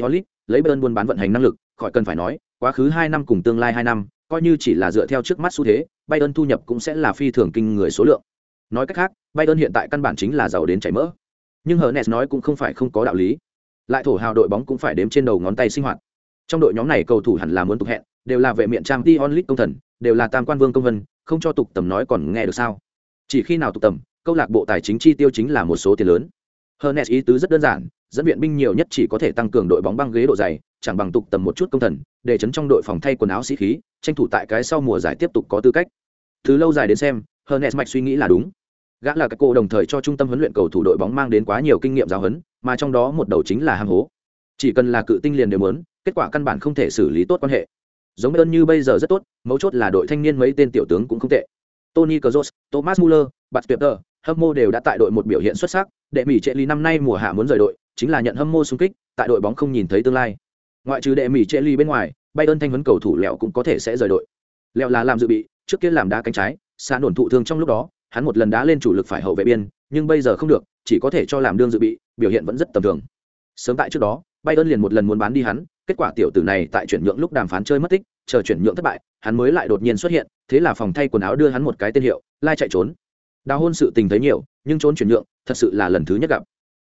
lấy bay ơn buôn bán vận hành năng lực, khỏi cần phải nói, quá khứ hai năm cùng tương lai hai năm coi như chỉ là dựa theo trước mắt xu thế bayern thu nhập cũng sẽ là phi thường kinh người số lượng. Nói cách khác bayern hiện tại căn bản chính là giàu đến chảy mỡ. Nhưng Hernes nói cũng không phải không có đạo lý. Lại thổ hào đội bóng cũng phải đếm trên đầu ngón tay sinh hoạt. Trong đội nhóm này cầu thủ hẳn là muốn tục hẹn, đều là vệ miệng trang Dion Lee công thần, đều là tam quan vương công vân, không cho tục tầm nói còn nghe được sao? Chỉ khi nào tục tầm, câu lạc bộ tài chính chi tiêu chính là một số tiền lớn. Hernes ý tứ rất đơn giản dẫn viện binh nhiều nhất chỉ có thể tăng cường đội bóng băng ghế độ dày chẳng bằng tục tầm một chút công thần để chấn trong đội phòng thay quần áo sĩ khí tranh thủ tại cái sau mùa giải tiếp tục có tư cách. Từ lâu dài đến xem Hernes mạch suy nghĩ là đúng. Gã là các cô đồng thời cho trung tâm huấn luyện cầu thủ đội bóng mang đến quá nhiều kinh nghiệm giáo huấn mà trong đó một đầu chính là ham hố. Chỉ cần là cự tinh liền đều muốn kết quả căn bản không thể xử lý tốt quan hệ. Giống ơn như bây giờ rất tốt mấu chốt là đội thanh niên mấy tên tiểu tướng cũng không tệ. Tony Kroos, thomas muller bạt peter hâm mô đều đã tại đội một biểu hiện xuất sắc đệ mỹ trệ ly năm nay mùa hạ muốn rời đội chính là nhận hâm mô xung kích, tại đội bóng không nhìn thấy tương lai. Ngoại trừ đệ mỹ trệ ly bên ngoài bay ơn thanh huấn cầu thủ lẹo cũng có thể sẽ rời đội. Lẹo là làm dự bị, trước kia làm đá cánh trái xa nổn thụ thương trong lúc đó, hắn một lần đá lên chủ lực phải hậu vệ biên, nhưng bây giờ không được, chỉ có thể cho làm đương dự bị, biểu hiện vẫn rất tầm thường. Sớm tại trước đó, bayern liền một lần muốn bán đi hắn, kết quả tiểu tử này tại chuyển nhượng lúc đàm phán chơi mất tích, chờ chuyển nhượng thất bại, hắn mới lại đột nhiên xuất hiện, thế là phòng thay quần áo đưa hắn một cái tên hiệu, lai chạy trốn. Đào hôn sự tình thấy nhiều, nhưng trốn chuyển nhượng thật sự là lần thứ nhất gặp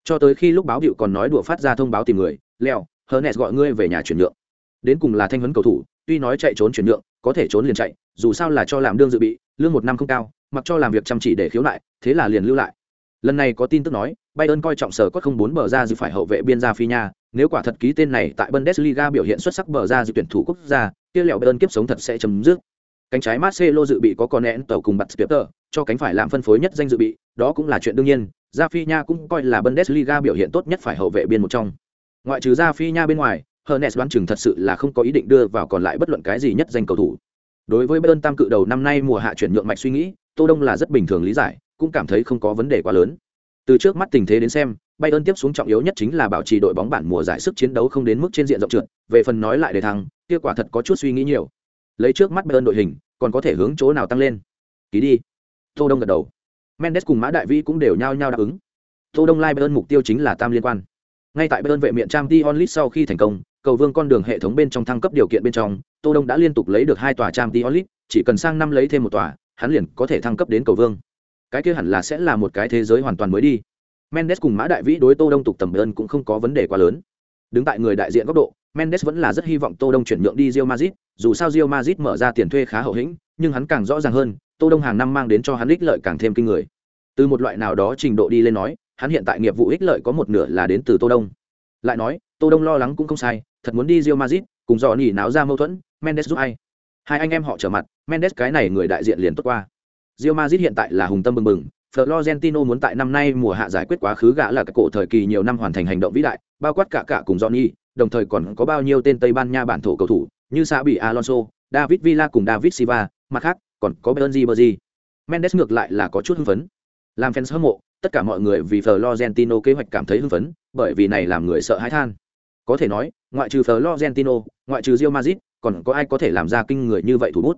cho tới khi lúc báo hiệu còn nói đùa phát ra thông báo tìm người leo hernes gọi ngươi về nhà chuyển nhượng. Đến cùng là thanh huấn cầu thủ tuy nói chạy trốn chuyển nhượng có thể trốn liền chạy dù sao là cho làm đương dự bị lương một năm không cao mặc cho làm việc chăm chỉ để khiếu lại, thế là liền lưu lại. Lần này có tin tức nói bayern coi trọng sở có không bốn bờ ra dự phải hậu vệ biên gia phi nha nếu quả thật ký tên này tại bundesliga biểu hiện xuất sắc bờ ra dự tuyển thủ quốc gia kia lẹo bayern kiếp sống thật sẽ chấm dứt. Cánh trái Marcelo dự bị có con nén tàu cùng bật Peter, cho cánh phải làm phân phối nhất danh dự bị, đó cũng là chuyện đương nhiên, Rafinha cũng coi là Bundesliga biểu hiện tốt nhất phải hậu vệ biên một trong. Ngoại trừ Rafinha bên ngoài, Hernes đoán chừng thật sự là không có ý định đưa vào còn lại bất luận cái gì nhất danh cầu thủ. Đối với Bayern tam cự đầu năm nay mùa hạ chuyển nhượng mạch suy nghĩ, Tô Đông là rất bình thường lý giải, cũng cảm thấy không có vấn đề quá lớn. Từ trước mắt tình thế đến xem, Bayern tiếp xuống trọng yếu nhất chính là bảo trì đội bóng bản mùa giải sức chiến đấu không đến mức trên diện rộng trượt, về phần nói lại để thằng, kia quả thật có chút suy nghĩ nhiều. Lấy trước mắt Bayern đội hình, còn có thể hướng chỗ nào tăng lên. Ký đi. Tô Đông gật đầu. Mendes cùng Mã Đại Vĩ cũng đều nhao nhao đáp ứng. Tô Đông Lai Bayern mục tiêu chính là tam liên quan. Ngay tại Bayern vệ miện trang Champions sau khi thành công, cầu vương con đường hệ thống bên trong thăng cấp điều kiện bên trong, Tô Đông đã liên tục lấy được hai tòa trang Champions chỉ cần sang năm lấy thêm một tòa hắn liền có thể thăng cấp đến cầu vương cái kia hẳn là sẽ là một cái thế giới hoàn toàn mới đi mendes cùng mã đại vĩ đối tô đông tục tầm ơn cũng không có vấn đề quá lớn đứng tại người đại diện góc độ mendes vẫn là rất hy vọng tô đông chuyển nhượng đi rio mazit dù sao rio mazit mở ra tiền thuê khá hậu hĩnh nhưng hắn càng rõ ràng hơn tô đông hàng năm mang đến cho hắn ích lợi càng thêm kinh người. Từ một loại nào đó trình độ đi lên nói hắn hiện tại nghiệp vụ ích lợi có một nửa là đến từ tô đông. Lại nói tô đông lo lắng cũng không sai thật muốn đi rio mazit cùng dò nỉ náo ra mâu thuẫn mendes giúp ai? Hai anh em họ trở mặt mendes cái này người đại diện liền tốt qua. Rio mazit hiện tại là hùng tâm bừng bừng Florentino muốn tại năm nay mùa hạ giải quyết quá khứ gã là cái cổ thời kỳ nhiều năm hoàn thành hành động vĩ đại, bao quát cả cả cùng Johnny, đồng thời còn có bao nhiêu tên Tây Ban Nha bản thổ cầu thủ, như Xabi Alonso, David Villa cùng David Silva, mặt khác, còn có Bernzi Berzi. Mendes ngược lại là có chút hưng phấn. Làm fans hâm mộ, tất cả mọi người vì Florentino kế hoạch cảm thấy hưng phấn, bởi vì này làm người sợ hãi than. Có thể nói, ngoại trừ Florentino, ngoại trừ Real Madrid, còn có ai có thể làm ra kinh người như vậy thủ bút.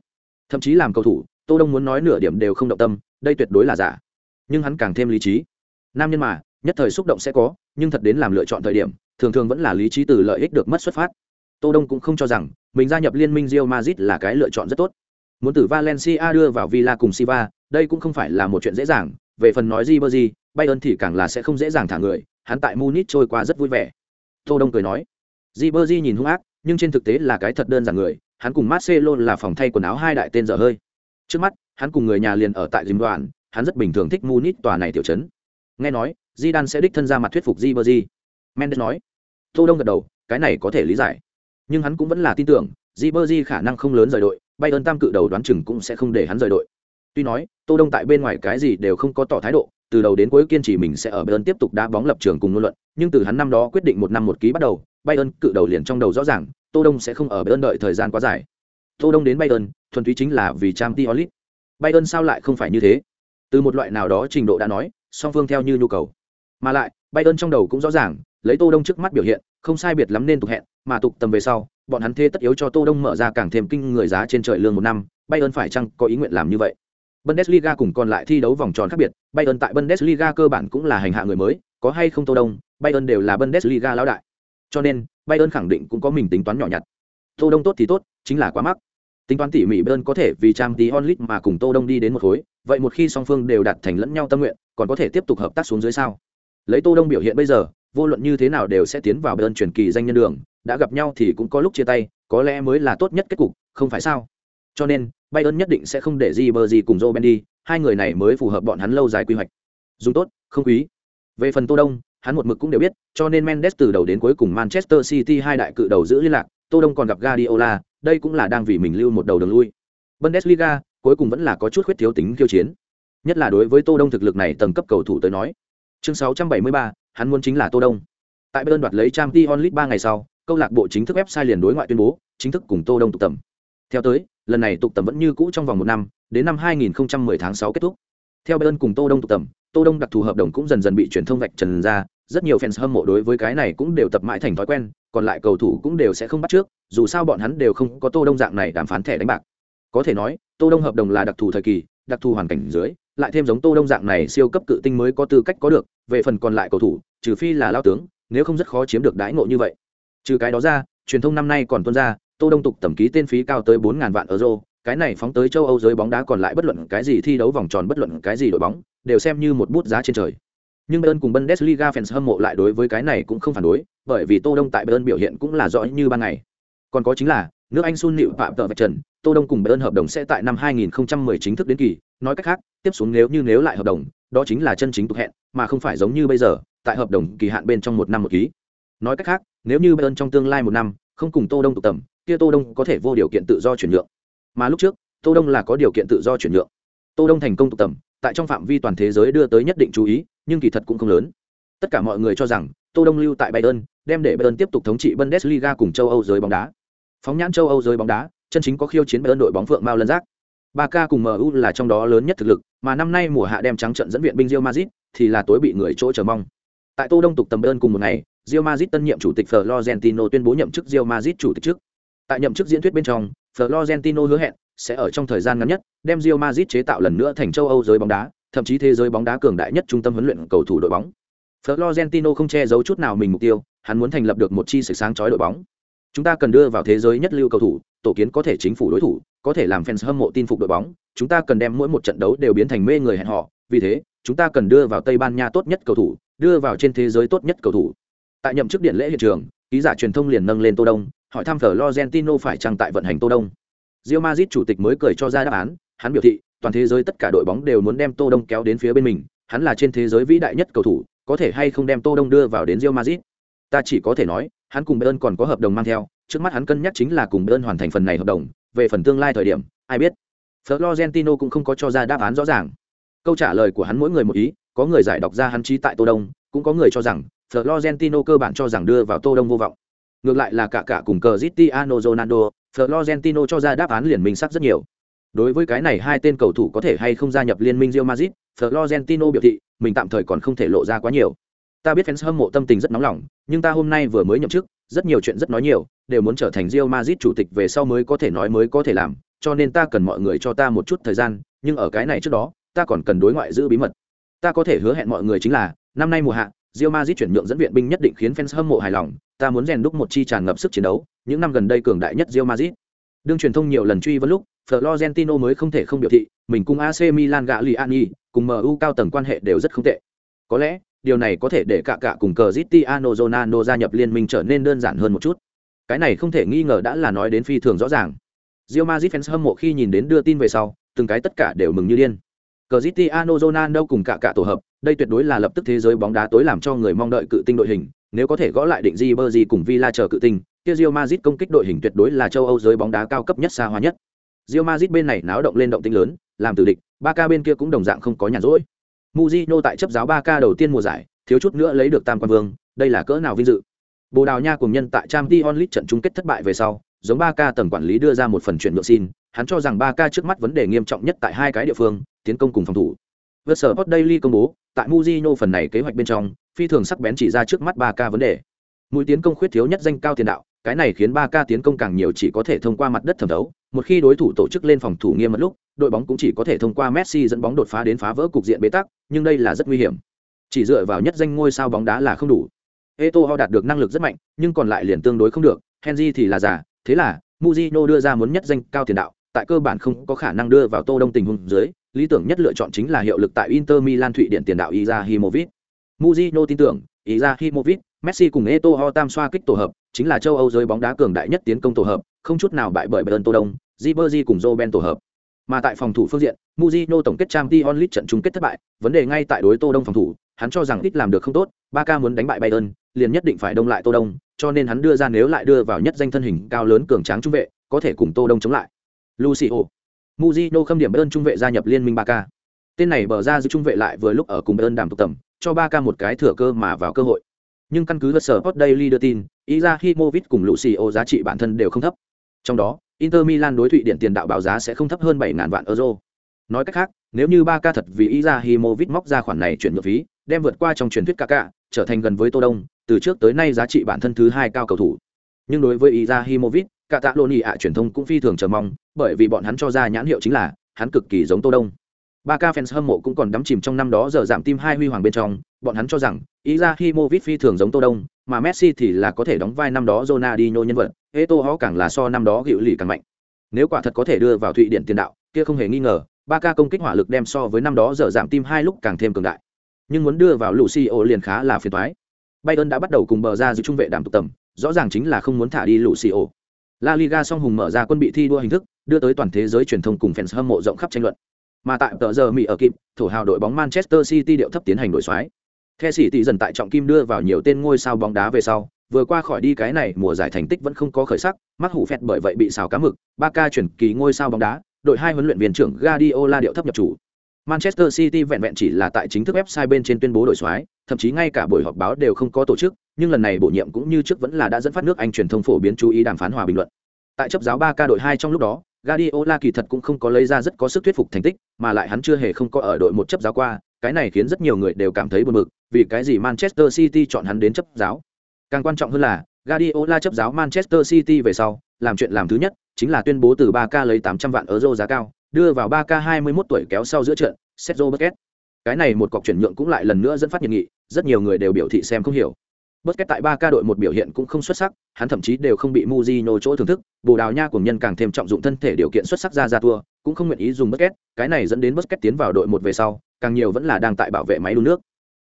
Thậm chí làm cầu thủ, Tô Đông muốn nói nửa điểm đều không động tâm, đây tuyệt đối là giả. Nhưng hắn càng thêm lý trí. Nam nhân mà, nhất thời xúc động sẽ có, nhưng thật đến làm lựa chọn thời điểm, thường thường vẫn là lý trí từ lợi ích được mất xuất phát. Tô Đông cũng không cho rằng mình gia nhập liên minh Real Madrid là cái lựa chọn rất tốt. Muốn từ Valencia đưa vào Villa cùng Silva, đây cũng không phải là một chuyện dễ dàng, về phần nói Ribery, Bayern thì càng là sẽ không dễ dàng thả người, hắn tại Munich trôi qua rất vui vẻ. Tô Đông cười nói, Ribery nhìn hung ác, nhưng trên thực tế là cái thật đơn giản người, hắn cùng Marcelo là phòng thay quần áo hai đại tên dở hơi. Trước mắt, hắn cùng người nhà liền ở tại Dìm đoàn, hắn rất bình thường thích Munich tòa này tiểu trấn. Nghe nói, Zidane sẽ đích thân ra mặt thuyết phục Ribery. Mendes nói, Tô Đông gật đầu, cái này có thể lý giải. Nhưng hắn cũng vẫn là tin tưởng, Ribery khả năng không lớn rời đội, Bayern tam cự đầu đoán chừng cũng sẽ không để hắn rời đội. Tuy nói, Tô Đông tại bên ngoài cái gì đều không có tỏ thái độ, từ đầu đến cuối kiên trì mình sẽ ở Bayern tiếp tục đá bóng lập trường cùng ngôn luận, nhưng từ hắn năm đó quyết định một năm một ký bắt đầu, Bayern cự đầu liền trong đầu rõ ràng, Tô Đông sẽ không ở Bayern đợi thời gian quá dài. Tô Đông đến Bayern, thuần túy chính là vì Champions League. Bayern sao lại không phải như thế? Từ một loại nào đó trình độ đã nói, song phương theo như nhu cầu. Mà lại, Bayern trong đầu cũng rõ ràng, lấy Tô Đông trước mắt biểu hiện, không sai biệt lắm nên tục hẹn, mà tục tầm về sau, bọn hắn thế tất yếu cho Tô Đông mở ra càng thêm kinh người giá trên trời lương một năm, Bayern phải chăng có ý nguyện làm như vậy? Bundesliga cùng còn lại thi đấu vòng tròn khác biệt, Bayern tại Bundesliga cơ bản cũng là hành hạ người mới, có hay không Tô Đông, Bayern đều là Bundesliga lão đại. Cho nên, Bayern khẳng định cũng có mình tính toán nhỏ nhặt. Tô Đông tốt thì tốt, chính là quá mắc. Tính toán tỉ mỉ Bayern có thể vì trang tí onlit mà cùng Tô Đông đi đến một khối, vậy một khi song phương đều đạt thành lẫn nhau tâm nguyện, còn có thể tiếp tục hợp tác xuống dưới sao? Lấy Tô Đông biểu hiện bây giờ, vô luận như thế nào đều sẽ tiến vào bên truyền kỳ danh nhân đường, đã gặp nhau thì cũng có lúc chia tay, có lẽ mới là tốt nhất kết cục, không phải sao? Cho nên, Bayern nhất định sẽ không để Ribery cùng Joe đi, hai người này mới phù hợp bọn hắn lâu dài quy hoạch. Dùng tốt, không quý. Về phần Tô Đông, hắn một mực cũng đều biết, cho nên Mendes từ đầu đến cuối cùng Manchester City hai đại cự đầu giữ liên lạc, Tô Đông còn gặp Guardiola, đây cũng là đang vì mình lưu một đầu đường lui. Bundesliga, cuối cùng vẫn là có chút khuyết thiếu tính khiêu chiến. Nhất là đối với Tô Đông thực lực này tầng cấp cầu thủ tới nói. Chương 673, hắn muốn chính là Tô Đông. Tại Bayern đoạt lấy Champions League 3 ngày sau, câu lạc bộ chính thức website liền đối ngoại tuyên bố, chính thức cùng Tô Đông tụ tập. Theo tới, lần này tụ tập vẫn như cũ trong vòng một năm, đến năm 2010 tháng 6 kết thúc. Theo Bayern cùng Tô Đông tụ tập, Tô Đông đặc thù hợp đồng cũng dần dần bị truyền thông vạch trần ra, rất nhiều fans hâm mộ đối với cái này cũng đều tập mãi thành thói quen, còn lại cầu thủ cũng đều sẽ không bắt trước, dù sao bọn hắn đều không có Tô Đông dạng này đàm phán thẻ đánh bạc. Có thể nói, Tô Đông hợp đồng là đặc thù thời kỳ, đặc thù hoàn cảnh dưới, lại thêm giống Tô Đông dạng này siêu cấp cự tinh mới có tư cách có được, về phần còn lại cầu thủ, trừ phi là lao tướng, nếu không rất khó chiếm được đãi ngộ như vậy. Trừ cái đó ra, truyền thông năm nay còn tuân ra, Tô Đông tục tầm ký tên phí cao tới 4000 vạn euro, cái này phóng tới châu Âu giới bóng đá còn lại bất luận cái gì thi đấu vòng tròn bất luận cái gì đội bóng, đều xem như một bút giá trên trời. Nhưng Bayern cùng Bundesliga fans hâm mộ lại đối với cái này cũng không phản đối, bởi vì Tô Đông tại Bayern biểu hiện cũng là rõ như ban ngày. Còn có chính là, nước Anh Sun liễu Phạm tợ vạch trần, Tô Đông cùng Bayern hợp đồng sẽ tại năm 2010 chính thức đến kỳ, nói cách khác, tiếp xuống nếu như nếu lại hợp đồng, đó chính là chân chính tục hẹn, mà không phải giống như bây giờ, tại hợp đồng kỳ hạn bên trong một năm một ký. Nói cách khác, nếu như Bayern trong tương lai một năm không cùng Tô Đông tụ tầm, kia Tô Đông có thể vô điều kiện tự do chuyển nhượng. Mà lúc trước, Tô Đông là có điều kiện tự do chuyển nhượng. Tô Đông thành công tụ tầm, tại trong phạm vi toàn thế giới đưa tới nhất định chú ý, nhưng kỳ thật cũng không lớn. Tất cả mọi người cho rằng, Tô Đông lưu tại Bayern, đem để Bayern tiếp tục thống trị Bundesliga cùng châu Âu giới bóng đá. Phóng nhãn châu Âu giới bóng đá, chân chính có khiêu chiến Bayern đội bóng phượng mao lân giác. Barca cùng MU là trong đó lớn nhất thực lực, mà năm nay mùa hạ đem trắng trận dẫn viện binh Real Madrid, thì là tối bị người chỗ chờ mong. Tại Tô Đông tục tầm Bayern cùng một ngày, Real Madrid tân nhiệm chủ tịch Florentino tuyên bố nhậm chức Real Madrid chủ tịch trước. Tại nhậm chức diễn thuyết bên trong, Florentino hứa hẹn sẽ ở trong thời gian ngắn nhất đem Real Madrid chế tạo lần nữa thành châu Âu giới bóng đá, thậm chí thế giới bóng đá cường đại nhất trung tâm huấn luyện cầu thủ đội bóng. Florentino không che giấu chút nào mình mục tiêu, hắn muốn thành lập được một chi sự sáng chói đội bóng chúng ta cần đưa vào thế giới nhất lưu cầu thủ, tổ kiến có thể chính phủ đối thủ, có thể làm fans hâm mộ tin phục đội bóng. Chúng ta cần đem mỗi một trận đấu đều biến thành mê người hẹn họ vì thế, chúng ta cần đưa vào tây ban nha tốt nhất cầu thủ, đưa vào trên thế giới tốt nhất cầu thủ. Tại nhậm chức điện lễ hiện trường, ký giả truyền thông liền nâng lên tô đông, hỏi thăm florentino phải chăng tại vận hành tô đông. Rio mazit chủ tịch mới cười cho ra đáp án, hắn biểu thị, toàn thế giới tất cả đội bóng đều muốn đem tô đông kéo đến phía bên mình, hắn là trên thế giới vĩ đại nhất cầu thủ, có thể hay không đem tô đông đưa vào đến rio mazit ta chỉ có thể nói, hắn cùng Bayern còn có hợp đồng mang theo, trước mắt hắn cân nhắc chính là cùng Bayern hoàn thành phần này hợp đồng, về phần tương lai thời điểm, ai biết. Florentino cũng không có cho ra đáp án rõ ràng. Câu trả lời của hắn mỗi người một ý, có người giải đọc ra hắn trí tại tô đông, cũng có người cho rằng, Florentino cơ bản cho rằng đưa vào tô đông vô vọng. Ngược lại là cả cả cùng Cristiano Ronaldo, Florentino cho ra đáp án liền minh sắc rất nhiều. Đối với cái này hai tên cầu thủ có thể hay không gia nhập liên minh Real Madrid, Florentino biểu thị, mình tạm thời còn không thể lộ ra quá nhiều ta biết fans hâm mộ tâm tình rất nóng lòng, nhưng ta hôm nay vừa mới nhậm chức, rất nhiều chuyện rất nói nhiều, đều muốn trở thành Real Madrid chủ tịch về sau mới có thể nói mới có thể làm, cho nên ta cần mọi người cho ta một chút thời gian, nhưng ở cái này trước đó, ta còn cần đối ngoại giữ bí mật. Ta có thể hứa hẹn mọi người chính là, năm nay mùa hạ, Real Madrid chuyển nhượng dẫn viện binh nhất định khiến fans hâm mộ hài lòng, ta muốn rèn đúc một chi tràn ngập sức chiến đấu, những năm gần đây cường đại nhất Real Madrid. Đương truyền thông nhiều lần truy vấn lúc, Florentino mới không thể không biểu thị, mình cùng AC Milan gạ Liani cùng MU cao tầng quan hệ đều rất không tệ. Có lẽ điều này có thể để cả cả cùng cờ Zitiano Zonano gia nhập liên minh trở nên đơn giản hơn một chút. Cái này không thể nghi ngờ đã là nói đến phi thường rõ ràng. Real Madrid fans hâm mộ khi nhìn đến đưa tin về sau, từng cái tất cả đều mừng như điên. Cristiano Ronaldo cùng cả cả tổ hợp, đây tuyệt đối là lập tức thế giới bóng đá tối làm cho người mong đợi cự tinh đội hình. Nếu có thể gõ lại định Ribery cùng Villa chờ cự tinh, kia Real Madrid công kích đội hình tuyệt đối là châu Âu giới bóng đá cao cấp nhất xa hoa nhất. Real Madrid bên này náo động lên động tinh lớn, làm từ địch, Barca bên kia cũng đồng dạng không có nhàn rỗi. Mujino tại chấp giáo Barca đầu tiên mùa giải thiếu chút nữa lấy được tam quan vương đây là cỡ nào vinh dự Bồ Đào Nha cùng nhân tại Champions League trận chung kết thất bại về sau, giống Barca tầng quản lý đưa ra một phần chuyển nhượng xin, hắn cho rằng Barca trước mắt vấn đề nghiêm trọng nhất tại hai cái địa phương, tiến công cùng phòng thủ. Vượt sở Sport Daily công bố, tại Mujino phần này kế hoạch bên trong, phi thường sắc bén chỉ ra trước mắt Barca vấn đề. Mũi tiến công khuyết thiếu nhất danh cao tiền đạo, cái này khiến Barca tiến công càng nhiều chỉ có thể thông qua mặt đất thẩm đấu, một khi đối thủ tổ chức lên phòng thủ nghiêm mật lúc, đội bóng cũng chỉ có thể thông qua Messi dẫn bóng đột phá đến phá vỡ cục diện bế tắc, nhưng đây là rất nguy hiểm. Chỉ dựa vào nhất danh ngôi sao bóng đá là không đủ. Eto'o đạt được năng lực rất mạnh, nhưng còn lại liền tương đối không được, Henry thì là giả, thế là Mujino đưa ra muốn nhất danh cao tiền đạo, tại cơ bản không có khả năng đưa vào Tô Đông tình huống dưới, lý tưởng nhất lựa chọn chính là hiệu lực tại Inter Milan Thụy Điển tiền đạo Izahimovic. Mujino tin tưởng, Izahimovic, Messi cùng Eto'o tam xoa kích tổ hợp, chính là châu Âu giới bóng đá cường đại nhất tiến công tổ hợp, không chút nào bại bởi Bayern Tô Đông, Ribery cùng Robben tổ hợp. Mà tại phòng thủ phương diện, Mujino tổng kết Champions League trận chung kết thất bại, vấn đề ngay tại đối Tô Đông phòng thủ, hắn cho rằng ít làm được không tốt, Barca muốn đánh bại Bayern, liền nhất định phải đông lại Tô Đông, cho nên hắn đưa ra nếu lại đưa vào nhất danh thân hình cao lớn cường tráng trung vệ, có thể cùng Tô Đông chống lại. Lucio, Mujino khâm điểm Bayern trung vệ gia nhập liên minh Barca. Tên này bờ ra giữ trung vệ lại vừa lúc ở cùng Bayern đàm tụ tầm, cho Barca một cái thừa cơ mà vào cơ hội. Nhưng căn cứ cơ sở Sport Daily đưa tin, Izahimovic cùng Lucio giá trị bản thân đều không thấp. Trong đó, Inter Milan đối Thụy Điển tiền đạo báo giá sẽ không thấp hơn 7.000 vạn euro. Nói cách khác, nếu như Barca thật vì Izahimovic móc ra khoản này chuyển nhượng phí, đem vượt qua trong truyền thuyết Kaká, trở thành gần với Tô Đông, từ trước tới nay giá trị bản thân thứ hai cao cầu thủ. Nhưng đối với Izahimovic, cả tạ lộn ạ truyền thông cũng phi thường chờ mong, bởi vì bọn hắn cho ra nhãn hiệu chính là hắn cực kỳ giống Tô Đông. Barca fans hâm mộ cũng còn đắm chìm trong năm đó giờ giảm tim hai huy hoàng bên trong, bọn hắn cho rằng Izahimovic phi thường giống Tô Đông, mà Messi thì là có thể đóng vai năm đó Ronaldinho nhân vật, Eto'o càng là so năm đó hiệu lì càng mạnh. Nếu quả thật có thể đưa vào Thụy Điển tiền đạo, kia không hề nghi ngờ, Barca công kích hỏa lực đem so với năm đó giờ giảm tim hai lúc càng thêm cường đại. Nhưng muốn đưa vào Lucio liền khá là phiền toái. Bayern đã bắt đầu cùng bờ ra giữ trung vệ đảm tụ tầm, rõ ràng chính là không muốn thả đi Lucio. La Liga song hùng mở ra quân bị thi đua hình thức, đưa tới toàn thế giới truyền thông cùng fans hâm mộ rộng khắp tranh luận. Mà tại tờ giờ Mỹ ở kịp, thủ hào đội bóng Manchester City điệu thấp tiến hành đổi xoái. The tỷ dần tại trọng kim đưa vào nhiều tên ngôi sao bóng đá về sau, vừa qua khỏi đi cái này mùa giải thành tích vẫn không có khởi sắc, mắc hủ phẹt bởi vậy bị xào cá mực, Barca chuyển kỳ ngôi sao bóng đá, đội hai huấn luyện viên trưởng Guardiola điệu thấp nhập chủ. Manchester City vẹn vẹn chỉ là tại chính thức website bên trên tuyên bố đổi soái, thậm chí ngay cả buổi họp báo đều không có tổ chức, nhưng lần này bổ nhiệm cũng như trước vẫn là đã dẫn phát nước Anh truyền thông phổ biến chú ý đàm phán hòa bình luận. Tại chấp giáo 3K đội 2 trong lúc đó, Guardiola kỳ thật cũng không có lấy ra rất có sức thuyết phục thành tích, mà lại hắn chưa hề không có ở đội một chấp giáo qua, cái này khiến rất nhiều người đều cảm thấy buồn bực, vì cái gì Manchester City chọn hắn đến chấp giáo. Càng quan trọng hơn là, Guardiola chấp giáo Manchester City về sau, làm chuyện làm thứ nhất chính là tuyên bố từ 3K lấy 800 vạn euro giá cao, đưa vào 3K 21 tuổi kéo sau giữa trận, Sergio Busquets. Cái này một cọc chuyển nhượng cũng lại lần nữa dẫn phát nhiệt nghị, rất nhiều người đều biểu thị xem không hiểu. Busquets tại ba ca đội một biểu hiện cũng không xuất sắc, hắn thậm chí đều không bị Mujino chỗ thưởng thức, Bồ Đào Nha của nhân càng thêm trọng dụng thân thể điều kiện xuất sắc ra ra thua, cũng không nguyện ý dùng Busquets, cái này dẫn đến Busquets tiến vào đội một về sau, càng nhiều vẫn là đang tại bảo vệ máy đun nước.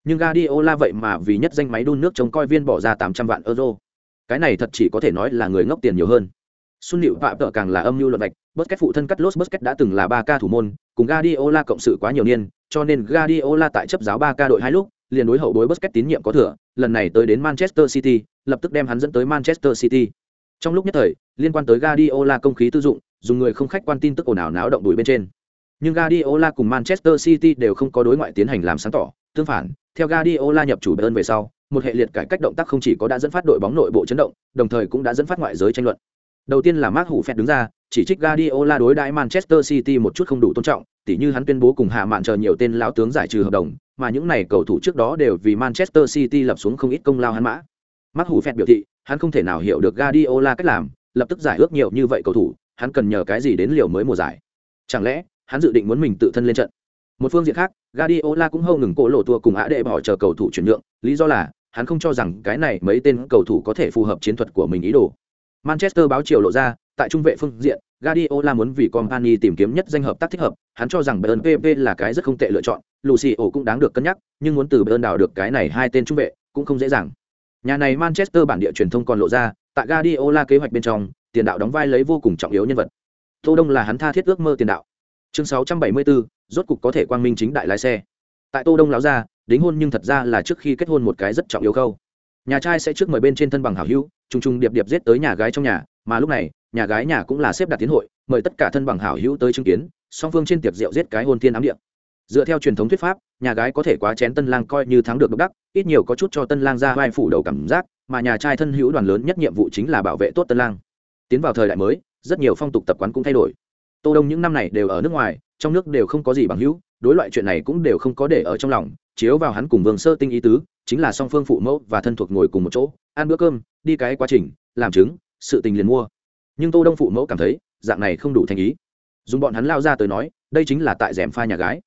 Nhưng Guardiola vậy mà vì nhất danh máy đun nước trông coi viên bỏ ra 800 vạn euro. Cái này thật chỉ có thể nói là người ngốc tiền nhiều hơn. Xuân Liễu Phạm Tợ càng là âm mưu luận vạch, Busquets phụ thân cắt Los Busquets đã từng là 3 ca thủ môn, cùng Guardiola cộng sự quá nhiều niên, cho nên Guardiola tại chấp giáo 3 ca đội hai lúc, liền đối hậu bối Busquets tín nhiệm có thừa, lần này tới đến Manchester City, lập tức đem hắn dẫn tới Manchester City. Trong lúc nhất thời, liên quan tới Guardiola công khí tư dụng, dùng người không khách quan tin tức ồn ào náo động đuổi bên trên. Nhưng Guardiola cùng Manchester City đều không có đối ngoại tiến hành làm sáng tỏ, tương phản, theo Guardiola nhập chủ Bayern về sau, một hệ liệt cải cách động tác không chỉ có đã dẫn phát đội bóng nội bộ chấn động, đồng thời cũng đã dẫn phát ngoại giới tranh luận. Đầu tiên là Mark Hủ đứng ra, chỉ trích Guardiola đối đãi Manchester City một chút không đủ tôn trọng, tỉ như hắn tuyên bố cùng hạ mạn chờ nhiều tên lão tướng giải trừ hợp đồng, mà những này cầu thủ trước đó đều vì Manchester City lập xuống không ít công lao hắn mã. Mark Hủ Phẹt biểu thị, hắn không thể nào hiểu được Guardiola cách làm, lập tức giải ước nhiều như vậy cầu thủ, hắn cần nhờ cái gì đến liều mới mùa giải. Chẳng lẽ, hắn dự định muốn mình tự thân lên trận? Một phương diện khác, Guardiola cũng hâu ngừng cổ lộ tua cùng ạ đệ bỏ chờ cầu thủ chuyển nhượng, lý do là hắn không cho rằng cái này mấy tên cầu thủ có thể phù hợp chiến thuật của mình ý đồ. Manchester báo chiều lộ ra, tại trung vệ phương diện, Guardiola muốn vì Company tìm kiếm nhất danh hợp tác thích hợp, hắn cho rằng Bayern PP là cái rất không tệ lựa chọn, Lucio cũng đáng được cân nhắc, nhưng muốn từ bên đảo được cái này hai tên trung vệ cũng không dễ dàng. Nhà này Manchester bản địa truyền thông còn lộ ra, tại Guardiola kế hoạch bên trong, tiền đạo đóng vai lấy vô cùng trọng yếu nhân vật. Tô Đông là hắn tha thiết ước mơ tiền đạo. Chương 674, rốt cục có thể quang minh chính đại lái xe. Tại Tô Đông láo ra, đính hôn nhưng thật ra là trước khi kết hôn một cái rất trọng yếu khâu. Nhà trai sẽ trước mời bên trên thân bằng hảo hữu, trùng trùng điệp điệp giết tới nhà gái trong nhà, mà lúc này, nhà gái nhà cũng là xếp đặt tiến hội, mời tất cả thân bằng hảo hữu tới chứng kiến, song phương trên tiệc rượu giết cái hôn thiên ám địa. Dựa theo truyền thống thuyết pháp, nhà gái có thể quá chén tân lang coi như thắng được độc đắc, ít nhiều có chút cho tân lang ra vai phủ đầu cảm giác, mà nhà trai thân hữu đoàn lớn nhất nhiệm vụ chính là bảo vệ tốt tân lang. Tiến vào thời đại mới, rất nhiều phong tục tập quán cũng thay đổi. Tô Đông những năm này đều ở nước ngoài, trong nước đều không có gì bằng hữu, đối loại chuyện này cũng đều không có để ở trong lòng, chiếu vào hắn cùng Vương Sơ Tinh ý tứ, chính là song phương phụ mẫu và thân thuộc ngồi cùng một chỗ, ăn bữa cơm, đi cái quá trình, làm chứng, sự tình liền mua. Nhưng Tô Đông phụ mẫu cảm thấy, dạng này không đủ thành ý. Dùng bọn hắn lao ra tới nói, đây chính là tại rèm pha nhà gái.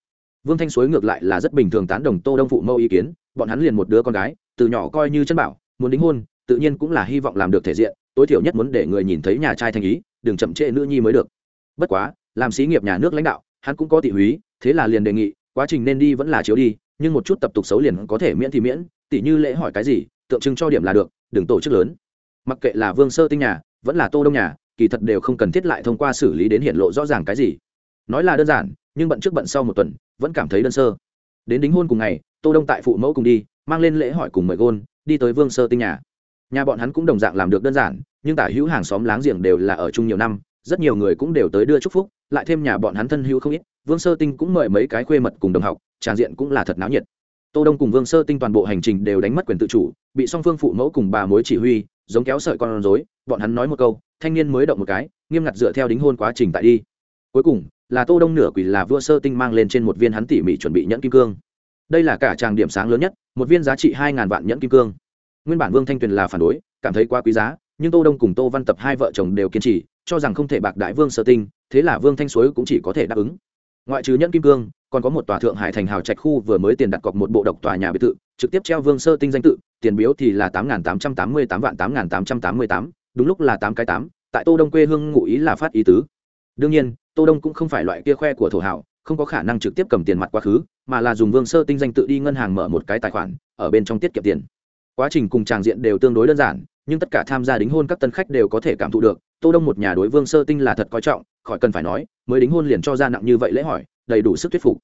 Vương Thanh Suối ngược lại là rất bình thường tán đồng Tô Đông phụ mâu ý kiến, bọn hắn liền một đứa con gái, từ nhỏ coi như chân bảo, muốn đính hôn, tự nhiên cũng là hy vọng làm được thể diện, tối thiểu nhất muốn để người nhìn thấy nhà trai thành ý, đừng chậm trễ nữ nhi mới được. Bất quá, làm xí nghiệp nhà nước lãnh đạo, hắn cũng có tỉ húy, thế là liền đề nghị, quá trình nên đi vẫn là chiếu đi, nhưng một chút tập tục xấu liền có thể miễn thì miễn, tỉ như lễ hỏi cái gì, tượng trưng cho điểm là được, đừng tổ chức lớn. Mặc kệ là Vương Sơ Tinh nhà, vẫn là Tô Đông nhà, kỳ thật đều không cần thiết lại thông qua xử lý đến hiện lộ rõ ràng cái gì. Nói là đơn giản, nhưng bận trước bận sau một tuần, vẫn cảm thấy đơn sơ. Đến đính hôn cùng ngày, Tô Đông tại phụ mẫu cùng đi, mang lên lễ hỏi cùng mời gôn, đi tới Vương Sơ Tinh nhà. Nhà bọn hắn cũng đồng dạng làm được đơn giản, nhưng tả hữu hàng xóm láng giềng đều là ở chung nhiều năm, rất nhiều người cũng đều tới đưa chúc phúc, lại thêm nhà bọn hắn thân hữu không ít, Vương Sơ Tinh cũng mời mấy cái khuê mật cùng đồng học, tràn diện cũng là thật náo nhiệt. Tô Đông cùng Vương Sơ Tinh toàn bộ hành trình đều đánh mất quyền tự chủ, bị song phương phụ mẫu cùng bà mối chỉ huy, giống kéo sợi con rối, bọn hắn nói một câu, thanh niên mới động một cái, nghiêm ngặt dựa theo đính hôn quá trình tại đi. Cuối cùng, là Tô Đông nửa quỷ là vua Sơ Tinh mang lên trên một viên hắn tỉ mỉ chuẩn bị nhẫn kim cương. Đây là cả tràng điểm sáng lớn nhất, một viên giá trị hai ngàn vạn nhẫn kim cương. Nguyên bản Vương Thanh Tuyền là phản đối, cảm thấy quá quý giá, nhưng Tô Đông cùng Tô Văn Tập hai vợ chồng đều kiên trì, cho rằng không thể bạc đại Vương Sơ Tinh, thế là Vương Thanh Suối cũng chỉ có thể đáp ứng ngoại trừ nhẫn kim cương còn có một tòa thượng hải thành hào trạch khu vừa mới tiền đặt cọc một bộ độc tòa nhà biệt thự trực tiếp treo vương sơ tinh danh tự tiền biếu thì là tám tám trăm tám mươi tám vạn tám tám trăm tám mươi tám đúng lúc là tám cái tám tại tô đông quê hương ngụ ý là phát ý tứ đương nhiên tô đông cũng không phải loại kia khoe của thổ hảo, không có khả năng trực tiếp cầm tiền mặt quá khứ, mà là dùng vương sơ tinh danh tự đi ngân hàng mở một cái tài khoản, ở bên trong tiết kiệm tiền. Quá trình cùng tràng diện đều tương đối đơn giản, nhưng tất cả tham gia đính hôn các tân khách đều có thể cảm thụ được, tô đông một nhà đối vương sơ tinh là thật coi trọng, khỏi cần phải nói, mới đính hôn liền cho ra nặng như vậy lễ hỏi, đầy đủ sức thuyết phục.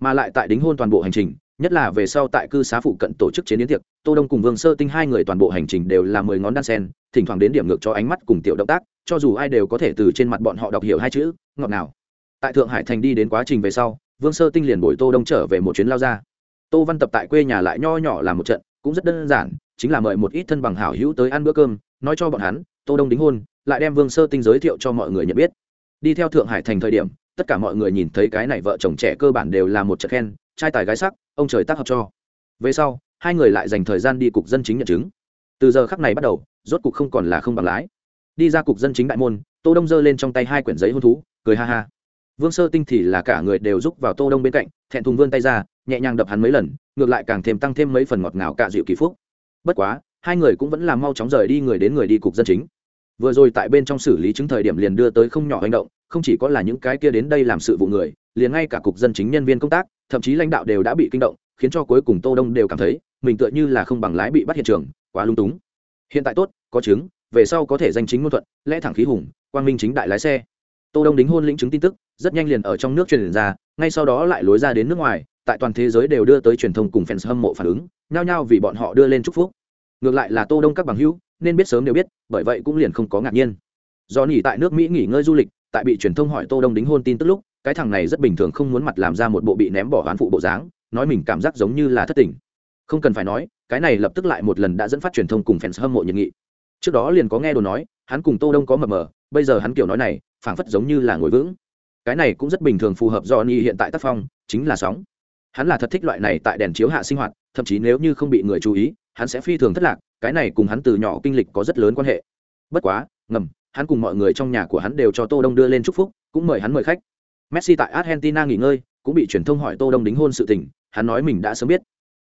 Mà lại tại đính hôn toàn bộ hành trình nhất là về sau tại cư xá phụ cận tổ chức chiến yến tiệc, tô đông cùng vương sơ tinh hai người toàn bộ hành trình đều là mười ngón đan sen, thỉnh thoảng đến điểm ngược cho ánh mắt cùng tiểu động tác, cho dù ai đều có thể từ trên mặt bọn họ đọc hiểu hai chữ, ngọt nào tại thượng hải thành đi đến quá trình về sau, vương sơ tinh liền bồi tô đông trở về một chuyến lao ra. Tô văn tập tại quê nhà lại nho nhỏ làm một trận, cũng rất đơn giản, chính là mời một ít thân bằng hảo hữu tới ăn bữa cơm, nói cho bọn hắn, tô đông đính hôn, lại đem vương sơ tinh giới thiệu cho mọi người nhận biết. Đi theo thượng hải thành thời điểm, tất cả mọi người nhìn thấy cái này vợ chồng trẻ cơ bản đều là một trận khen, trai tài gái sắc ông trời tác hợp cho. Về sau, hai người lại dành thời gian đi cục dân chính nhận chứng. Từ giờ khắc này bắt đầu, rốt cục không còn là không bằng lái. Đi ra cục dân chính đại môn, tô đông giơ lên trong tay hai quyển giấy hôn thú, cười ha ha. Vương sơ tinh thì là cả người đều rúc vào tô đông bên cạnh, thẹn thùng vươn tay ra, nhẹ nhàng đập hắn mấy lần, ngược lại càng thêm tăng thêm mấy phần ngọt ngào cạ dịu kỳ phúc. Bất quá, hai người cũng vẫn làm mau chóng rời đi người đến người đi cục dân chính. Vừa rồi tại bên trong xử lý chứng thời điểm liền đưa tới không nhỏ hành động, không chỉ có là những cái kia đến đây làm sự vụ người liền ngay cả cục dân chính nhân viên công tác, thậm chí lãnh đạo đều đã bị kinh động, khiến cho cuối cùng tô đông đều cảm thấy mình tựa như là không bằng lái bị bắt hiện trường, quá lung túng. Hiện tại tốt, có chứng, về sau có thể danh chính ngôn thuận, lẽ thẳng khí hùng, quang minh chính đại lái xe. Tô đông đính hôn lĩnh chứng tin tức, rất nhanh liền ở trong nước truyền ra, ngay sau đó lại lối ra đến nước ngoài, tại toàn thế giới đều đưa tới truyền thông cùng fans hâm mộ phản ứng, nhao nhao vì bọn họ đưa lên chúc phúc. Ngược lại là tô đông các bằng hữu, nên biết sớm đều biết, bởi vậy cũng liền không có ngạc nhiên. Do nghỉ tại nước mỹ nghỉ ngơi du lịch, tại bị truyền thông hỏi tô đông đính hôn tin tức lúc cái thằng này rất bình thường không muốn mặt làm ra một bộ bị ném bỏ hoán phụ bộ dáng, nói mình cảm giác giống như là thất tình. Không cần phải nói, cái này lập tức lại một lần đã dẫn phát truyền thông cùng fans hâm mộ nhiệt nghị. Trước đó liền có nghe đồ nói, hắn cùng tô đông có mờ mờ, bây giờ hắn kiểu nói này, phảng phất giống như là ngồi vững. Cái này cũng rất bình thường phù hợp do ni hiện tại tác phong, chính là sóng. Hắn là thật thích loại này tại đèn chiếu hạ sinh hoạt, thậm chí nếu như không bị người chú ý, hắn sẽ phi thường thất lạc, cái này cùng hắn từ nhỏ kinh lịch có rất lớn quan hệ. Bất quá, ngầm, hắn cùng mọi người trong nhà của hắn đều cho tô đông đưa lên chúc phúc, cũng mời hắn mời khách messi tại argentina nghỉ ngơi cũng bị truyền thông hỏi tô đông đính hôn sự tình hắn nói mình đã sớm biết.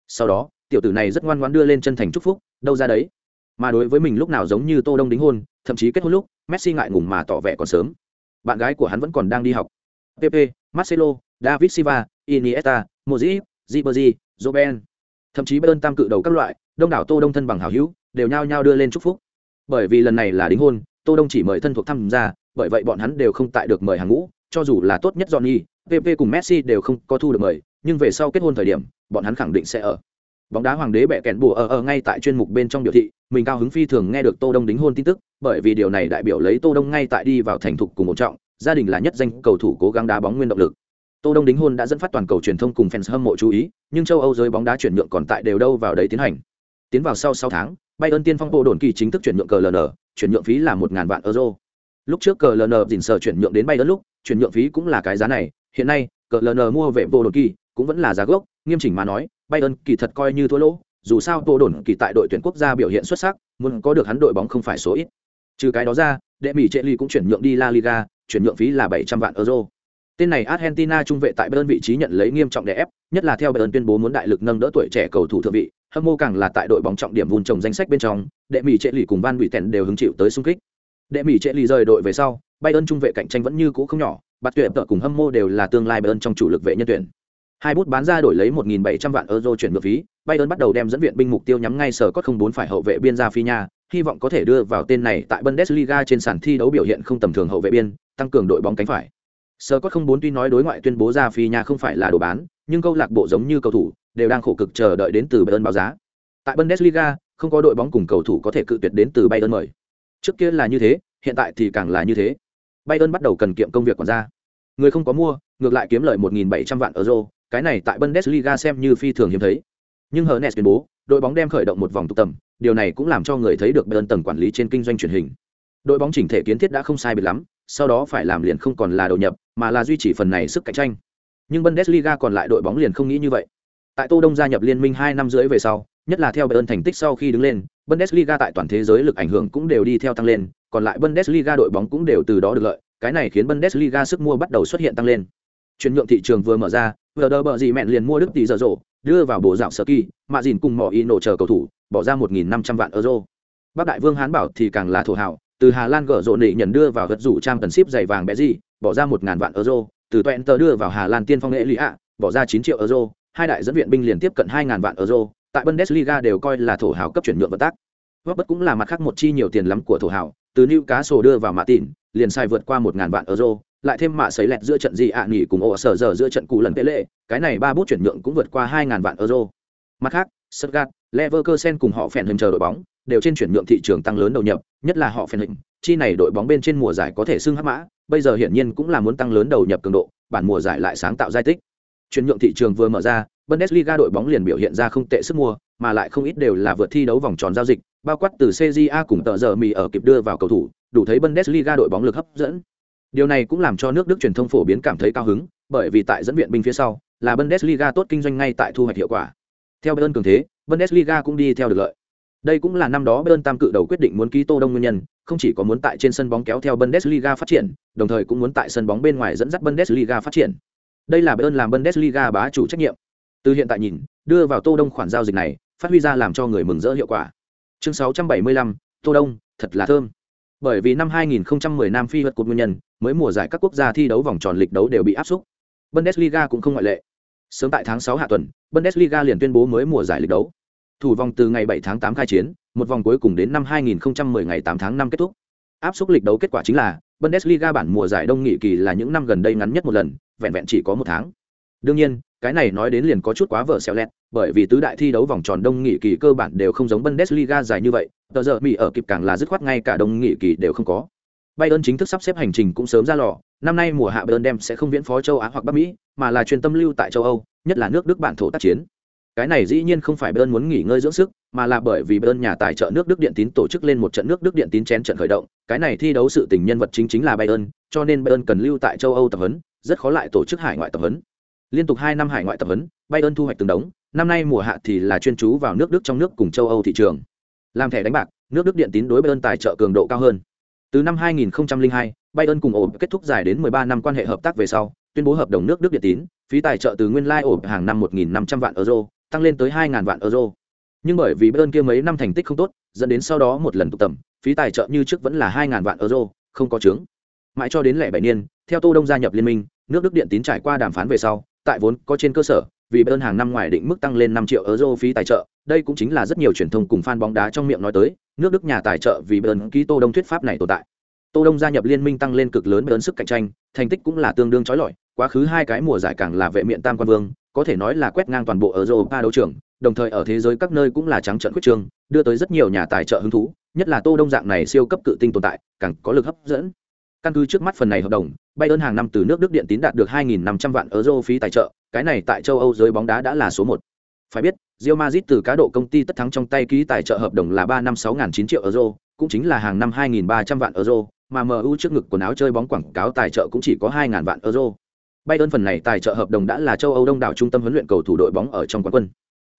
Sau đó tiểu tử này rất ngoan ngoãn đưa lên chân thành chúc phúc đâu ra đấy. Mà đối với mình lúc nào giống như tô đông đính hôn thậm chí kết hôn lúc messi ngại ngùng mà tỏ vẻ còn sớm. Bạn gái của hắn vẫn còn đang đi học. Pp marcelo david silva iniesta modric Ribery, Robben, thậm chí Bayern tam cự đầu các loại, đông đảo Tô Đông thân bằng hảo hữu, đều nhao nhao đưa lên chúc phúc. Bởi vì lần này là đính hôn, Tô Đông chỉ mời thân thuộc tham gia, bởi vậy bọn hắn đều không tại được mời hàng ngũ, cho dù là tốt nhất Johnny, PP cùng Messi đều không có thu được mời, nhưng về sau kết hôn thời điểm, bọn hắn khẳng định sẽ ở. Bóng đá hoàng đế bẻ kèn bùa ở ở ngay tại chuyên mục bên trong biểu thị, mình cao hứng phi thường nghe được Tô Đông đính hôn tin tức, bởi vì điều này đại biểu lấy Tô Đông ngay tại đi vào thành thục cùng một trọng, gia đình là nhất danh cầu thủ cố gắng đá bóng nguyên động lực. Tô Đông đính hôn đã dẫn phát toàn cầu truyền thông cùng fans hâm mộ chú ý, nhưng châu Âu giới bóng đá chuyển nhượng còn tại đều đâu vào đấy tiến hành. Tiến vào sau 6 tháng, Bayern tiên phong bộ đồn kỳ chính thức chuyển nhượng CLN, chuyển nhượng phí là 1000 vạn euro. Lúc trước cờ LN dình sở chuyển nhượng đến bay đất lúc, chuyển nhượng phí cũng là cái giá này, hiện nay, cờ LN mua về vô đồn kỳ cũng vẫn là giá gốc, nghiêm chỉnh mà nói, bay đơn kỳ thật coi như thua lỗ, dù sao vô đồn kỳ tại đội tuyển quốc gia biểu hiện xuất sắc, muốn có được hắn đội bóng không phải số ít. Trừ cái đó ra, đệ mỹ Trệ Ly cũng chuyển nhượng đi La Liga, chuyển nhượng phí là 700 vạn euro. Tên này Argentina trung vệ tại Bayern vị trí nhận lấy nghiêm trọng đè ép, nhất là theo Bayern tuyên bố muốn đại lực nâng đỡ tuổi trẻ cầu thủ thượng vị, hâm mộ càng là tại đội bóng trọng điểm vun trồng danh sách bên trong, đệ mỹ trệ lì cùng Van Bỉ Tèn đều hứng chịu tới xung kích. Đệ mỹ trệ lì rời đội về sau, Bayern trung vệ cạnh tranh vẫn như cũ không nhỏ, Bạt Tuyệt tợ cùng hâm mộ đều là tương lai Bayern trong chủ lực vệ nhân tuyển. Hai bút bán ra đổi lấy 1.700 vạn euro chuyển ngược phí, Bayern bắt đầu đem dẫn viện binh mục tiêu nhắm ngay sở cốt không bốn phải hậu vệ biên ra phi nha, hy vọng có thể đưa vào tên này tại Bundesliga trên sàn thi đấu biểu hiện không tầm thường hậu vệ biên, tăng cường đội bóng cánh phải. Sơ cốt không bốn tuy nói đối ngoại tuyên bố ra phi nhà không phải là đồ bán nhưng câu lạc bộ giống như cầu thủ đều đang khổ cực chờ đợi đến từ bayern báo giá. Tại bundesliga không có đội bóng cùng cầu thủ có thể cự tuyệt đến từ bayern mời trước kia là như thế hiện tại thì càng là như thế bayern bắt đầu cần kiệm công việc còn ra người không có mua ngược lại kiếm lời 1.700 vạn euro cái này tại bundesliga xem như phi thường hiếm thấy nhưng Hernes tuyên bố đội bóng đem khởi động một vòng tụ tầm điều này cũng làm cho người thấy được bayern tầng quản lý trên kinh doanh truyền hình đội bóng chỉnh thể kiến thiết đã không sai biệt lắm sau đó phải làm liền không còn là đầu nhập, mà là duy trì phần này sức cạnh tranh. Nhưng Bundesliga còn lại đội bóng liền không nghĩ như vậy. Tại Tô Đông gia nhập liên minh 2 năm rưỡi về sau, nhất là theo Bayern thành tích sau khi đứng lên, Bundesliga tại toàn thế giới lực ảnh hưởng cũng đều đi theo tăng lên, còn lại Bundesliga đội bóng cũng đều từ đó được lợi, cái này khiến Bundesliga sức mua bắt đầu xuất hiện tăng lên. Chuyển nhượng thị trường vừa mở ra, Werder bờ gì mẹn liền mua Đức tỷ giờ rổ, đưa vào bộ dạo sở kỳ, mà dìn cùng mỏ y nổ chờ cầu thủ, bỏ ra 1.500 vạn euro. Bắc Đại Vương Hán bảo thì càng là thổ hảo, từ Hà Lan gỡ rộ nị nhận đưa vào gật rủ trang tần ship giày vàng bé gì, bỏ ra một ngàn vạn euro, từ Twente tờ đưa vào Hà Lan tiên phong nghệ lý ạ, bỏ ra chín triệu euro, hai đại dẫn viện binh liền tiếp cận hai ngàn vạn euro, tại Bundesliga đều coi là thổ hào cấp chuyển nhượng vận tác. Robert cũng là mặt khác một chi nhiều tiền lắm của thổ hào, từ Newcastle đưa vào mạ tịn, liền sai vượt qua 1000 vạn euro, lại thêm mạ sấy lẹt giữa trận gì ạ nghỉ cùng ổ sở giờ giữa trận cụ lần tệ lệ, cái này ba bút chuyển nhượng cũng vượt qua 2000 vạn euro. Mặt khác, Stuttgart, Leverkusen cùng họ phèn hình chờ đội bóng, đều trên chuyển nhượng thị trường tăng lớn đầu nhập, nhất là họ phèn hình, chi này đội bóng bên trên mùa giải có thể xưng hắc mã, bây giờ hiển nhiên cũng là muốn tăng lớn đầu nhập cường độ, bản mùa giải lại sáng tạo giai tích. Chuyển nhượng thị trường vừa mở ra, Bundesliga đội bóng liền biểu hiện ra không tệ sức mua, mà lại không ít đều là vượt thi đấu vòng tròn giao dịch, bao quát từ CJA cùng tờ giờ mì ở kịp đưa vào cầu thủ, đủ thấy Bundesliga đội bóng lực hấp dẫn. Điều này cũng làm cho nước Đức truyền thông phổ biến cảm thấy cao hứng, bởi vì tại dẫn viện binh phía sau, là Bundesliga tốt kinh doanh ngay tại thu hoạch hiệu quả. Theo Bayern cường thế, Bundesliga cũng đi theo được lợi. Đây cũng là năm đó Bayern tam cự đầu quyết định muốn ký Tô Đông nguyên nhân, không chỉ có muốn tại trên sân bóng kéo theo Bundesliga phát triển, đồng thời cũng muốn tại sân bóng bên ngoài dẫn dắt Bundesliga phát triển. Đây là Bayern làm Bundesliga bá chủ trách nhiệm. Từ hiện tại nhìn, đưa vào Tô Đông khoản giao dịch này, phát huy ra làm cho người mừng rỡ hiệu quả. chương 675, tô đông thật là thơm. Bởi vì năm 2010 nam phi vượt cột nguyên nhân mới mùa giải các quốc gia thi đấu vòng tròn lịch đấu đều bị áp suất bundesliga cũng không ngoại lệ. Sớm tại tháng 6 hạ tuần bundesliga liền tuyên bố mới mùa giải lịch đấu. Thủ vòng từ ngày 7 tháng 8 khai chiến một vòng cuối cùng đến năm 2010 ngày 8 tháng 5 kết thúc. Áp suất lịch đấu kết quả chính là bundesliga bản mùa giải đông nghị kỳ là những năm gần đây ngắn nhất một lần vẹn vẹn chỉ có một tháng. Đương nhiên cái này nói đến liền có chút quá vợ xẹo lẹt, bởi vì tứ đại thi đấu vòng tròn đông nghị kỳ cơ bản đều không giống bundesliga dài như vậy, tờ giờ mỹ ở kịp càng là dứt khoát ngay cả đông nghị kỳ đều không có. Bayern chính thức sắp xếp hành trình cũng sớm ra lò, năm nay mùa hạ bayern đem sẽ không viễn phó châu á hoặc bắc mỹ, mà là truyền tâm lưu tại châu âu, nhất là nước đức bản thổ tác chiến. Cái này dĩ nhiên không phải bayern muốn nghỉ ngơi dưỡng sức, mà là bởi vì bayern nhà tài trợ nước đức điện tín tổ chức lên một trận nước đức điện tín chén trận khởi động, cái này thi đấu sự tình nhân vật chính chính là bayern, cho nên bayern cần lưu tại châu âu tập huấn, rất khó lại tổ chức hải ngoại tập huấn liên tục hai năm hải ngoại tập huấn bayern thu hoạch từng đống năm nay mùa hạ thì là chuyên chú vào nước đức trong nước cùng châu âu thị trường. Làm thẻ đánh bạc nước đức điện tín đối bayern tài trợ cường độ cao hơn. Từ năm 2002, bayern cùng ổn kết thúc dài đến 13 năm quan hệ hợp tác về sau tuyên bố hợp đồng nước đức điện tín phí tài trợ từ nguyên lai ổn hàng năm 1.500 vạn euro tăng lên tới 2.000 vạn euro. Nhưng bởi vì bayern kia mấy năm thành tích không tốt dẫn đến sau đó một lần tụ tầm phí tài trợ như trước vẫn là 2.000 vạn euro không có chứng mãi cho đến lẻ bảy niên theo tô đông gia nhập liên minh nước đức điện tín trải qua đàm phán về sau tại vốn có trên cơ sở, vì bayern hàng năm ngoài định mức tăng lên 5 triệu euro phí tài trợ, đây cũng chính là rất nhiều truyền thông cùng fan bóng đá trong miệng nói tới, nước đức nhà tài trợ vì bayern ký tô đông thuyết pháp này tồn tại. Tô đông gia nhập liên minh tăng lên cực lớn bayern sức cạnh tranh, thành tích cũng là tương đương chói lọi, quá khứ hai cái mùa giải càng là vệ miện tam quan vương, có thể nói là quét ngang toàn bộ ở Europa đấu trường, đồng thời ở thế giới các nơi cũng là trắng trận quyết trường đưa tới rất nhiều nhà tài trợ hứng thú, nhất là tô đông dạng này siêu cấp cự tinh tồn tại, càng có lực hấp dẫn căn cứ trước mắt phần này hợp đồng bayern hàng năm từ nước đức điện tín đạt được 2.500 vạn euro phí tài trợ cái này tại châu âu giới bóng đá đã là số một phải biết Real Madrid từ cá độ công ty tất thắng trong tay ký tài trợ hợp đồng là ba năm sáu chín triệu euro, cũng chính là hàng năm hai nghìn ba trăm vạn euro, mà MU trước ngực quần áo chơi bóng quảng cáo tài trợ cũng chỉ có 2.000 vạn euro. Bayern phần này tài trợ hợp đồng đã là châu Âu đông đảo trung tâm huấn luyện cầu thủ đội bóng ở trong quán quân.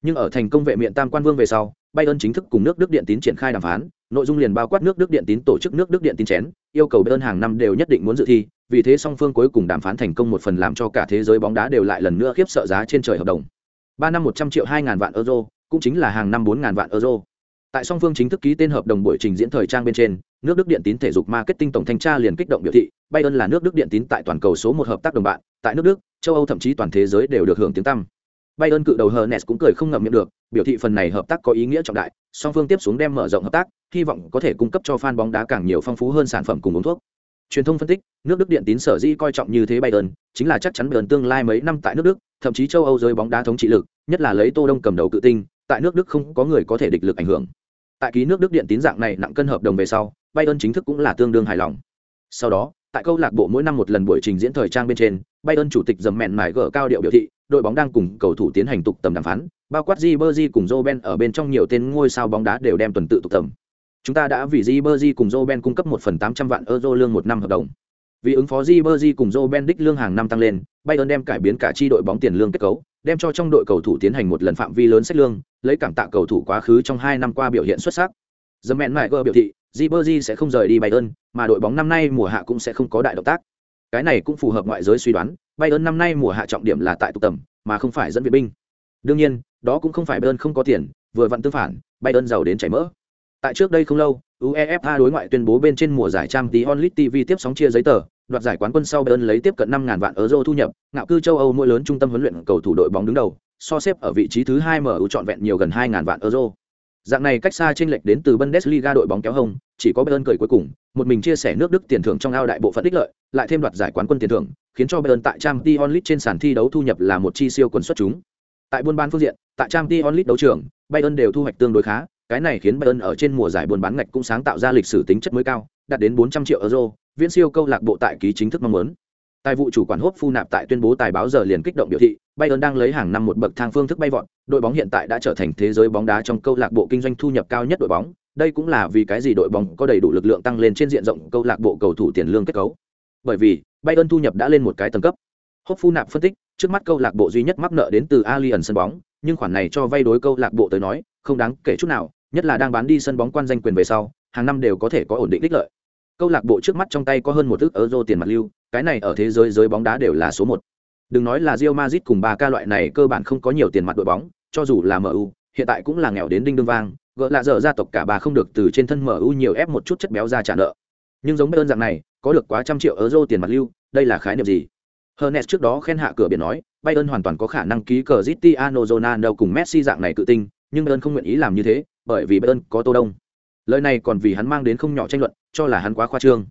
Nhưng ở thành công vệ miện tam quan vương về sau, Bayern chính thức cùng nước Đức điện tín triển khai đàm phán, nội dung liền bao quát nước Đức điện tín tổ chức nước Đức điện tín chén, yêu cầu Bayern hàng năm đều nhất định muốn dự thi, vì thế song phương cuối cùng đàm phán thành công một phần làm cho cả thế giới bóng đá đều lại lần nữa khiếp sợ giá trên trời hợp đồng. Ba năm một trăm triệu hai ngàn vạn euro cũng chính là hàng năm bốn ngàn vạn euro. Tại song phương chính thức ký tên hợp đồng buổi trình diễn thời trang bên trên nước đức điện tín thể dục marketing tổng thanh tra liền kích động biểu thị bayern là nước đức điện tín tại toàn cầu số một hợp tác đồng bạn tại nước đức châu âu thậm chí toàn thế giới đều được hưởng tiếng tăm. Bayern cự đầu hernes cũng cười không ngậm miệng được biểu thị phần này hợp tác có ý nghĩa trọng đại, song phương tiếp xuống đem mở rộng hợp tác, hy vọng có thể cung cấp cho fan bóng đá càng nhiều phong phú hơn sản phẩm cùng uống thuốc. Truyền thông phân tích, nước đức điện tín sở dĩ coi trọng như thế bayern chính là chắc chắn bayern tương lai mấy năm tại nước đức, thậm chí châu âu giới bóng đá thống trị lực, nhất là lấy tô đông cầm đầu cự tinh, tại nước đức không có người có thể địch lực ảnh hưởng. Tại ký nước đức điện tín dạng này nặng cân hợp đồng về sau bayern chính thức cũng là tương đương hài lòng. Sau đó, tại câu lạc bộ mỗi năm một lần buổi trình diễn thời trang bên trên bayern chủ tịch dầm mẹn mải gỡ cao điệu biểu thị đội bóng đang cùng cầu thủ tiến hành tục tầm đàm phán bao quát Ribery cùng Robben ở bên trong nhiều tên ngôi sao bóng đá đều đem tuần tự tục tầm chúng ta đã vì Ribery cùng Robben cung cấp một phần tám trăm vạn euro lương một năm hợp đồng vì ứng phó Ribery cùng Robben Ben đích lương hàng năm tăng lên, Bayern đem cải biến cả chi đội bóng tiền lương kết cấu, đem cho trong đội cầu thủ tiến hành một lần phạm vi lớn xét lương, lấy cảm tạ cầu thủ quá khứ trong hai năm qua biểu hiện xuất sắc. Dầm mẹn mải Maiger biểu thị, Ribery sẽ không rời đi Bayern, mà đội bóng năm nay mùa hạ cũng sẽ không có đại động tác. Cái này cũng phù hợp ngoại giới suy đoán, Bayern năm nay mùa hạ trọng điểm là tại tụ tầm, mà không phải dẫn viện binh. Đương nhiên, đó cũng không phải Bayern không có tiền, vừa vặn tương phản, Bayern giàu đến chảy mỡ. Tại trước đây không lâu, UEFA đối ngoại tuyên bố bên trên mùa giải Champions League TV tiếp sóng chia giấy tờ, đoạt giải quán quân sau Bayern lấy tiếp cận 5000 vạn euro thu nhập, ngạo cư châu Âu mỗi lớn trung tâm huấn luyện cầu thủ đội bóng đứng đầu, so xếp ở vị trí thứ hai MU trọn vẹn nhiều gần 2000 vạn euro. Dạng này cách xa chênh lệch đến từ Bundesliga đội bóng kéo hông, chỉ có Bayern cười cuối cùng, một mình chia sẻ nước Đức tiền thưởng trong ao đại bộ phận ích lợi, lại thêm đoạt giải quán quân tiền thưởng, khiến cho Bayern tại Champions League trên sàn thi đấu thu nhập là một chi siêu quần xuất chúng. Tại buôn bán phương diện, tại Champions League đấu trường, Bayern đều thu hoạch tương đối khá, cái này khiến Bayern ở trên mùa giải buôn bán ngạch cũng sáng tạo ra lịch sử tính chất mới cao, đạt đến 400 triệu euro, viễn siêu câu lạc bộ tại ký chính thức mong muốn. Tài vụ chủ quản hốt phu nạp tại tuyên bố tài báo giờ liền kích động biểu thị, Bayern đang lấy hàng năm một bậc thang phương thức bay vọt, đội bóng hiện tại đã trở thành thế giới bóng đá trong câu lạc bộ kinh doanh thu nhập cao nhất đội bóng, đây cũng là vì cái gì đội bóng có đầy đủ lực lượng tăng lên trên diện rộng câu lạc bộ cầu thủ tiền lương kết cấu. Bởi vì, Bayern thu nhập đã lên một cái tầng cấp. Hốc phu nạp phân tích, trước mắt câu lạc bộ duy nhất mắc nợ đến từ Alien sân bóng, nhưng khoản này cho vay đối câu lạc bộ tới nói, không đáng kể chút nào, nhất là đang bán đi sân bóng quan danh quyền về sau, hàng năm đều có thể có ổn định đích lợi. Câu lạc bộ trước mắt trong tay có hơn một ức euro tiền mặt lưu, cái này ở thế giới giới bóng đá đều là số một. Đừng nói là Real Madrid cùng ba ca loại này cơ bản không có nhiều tiền mặt đội bóng, cho dù là MU, hiện tại cũng là nghèo đến đinh đương vang, gỡ lạ dở gia tộc cả bà không được từ trên thân MU nhiều ép một chút chất béo ra trả nợ. Nhưng giống Bayern dạng này, có được quá trăm triệu euro tiền mặt lưu, đây là khái niệm gì? Hernes trước đó khen hạ cửa biển nói, Bayern hoàn toàn có khả năng ký cờ Cristiano Ronaldo cùng Messi dạng này cự tinh, nhưng Bayern không nguyện ý làm như thế, bởi vì Bayern có Tô Đông. Lời này còn vì hắn mang đến không nhỏ tranh luận, cho là hắn quá khoa trương.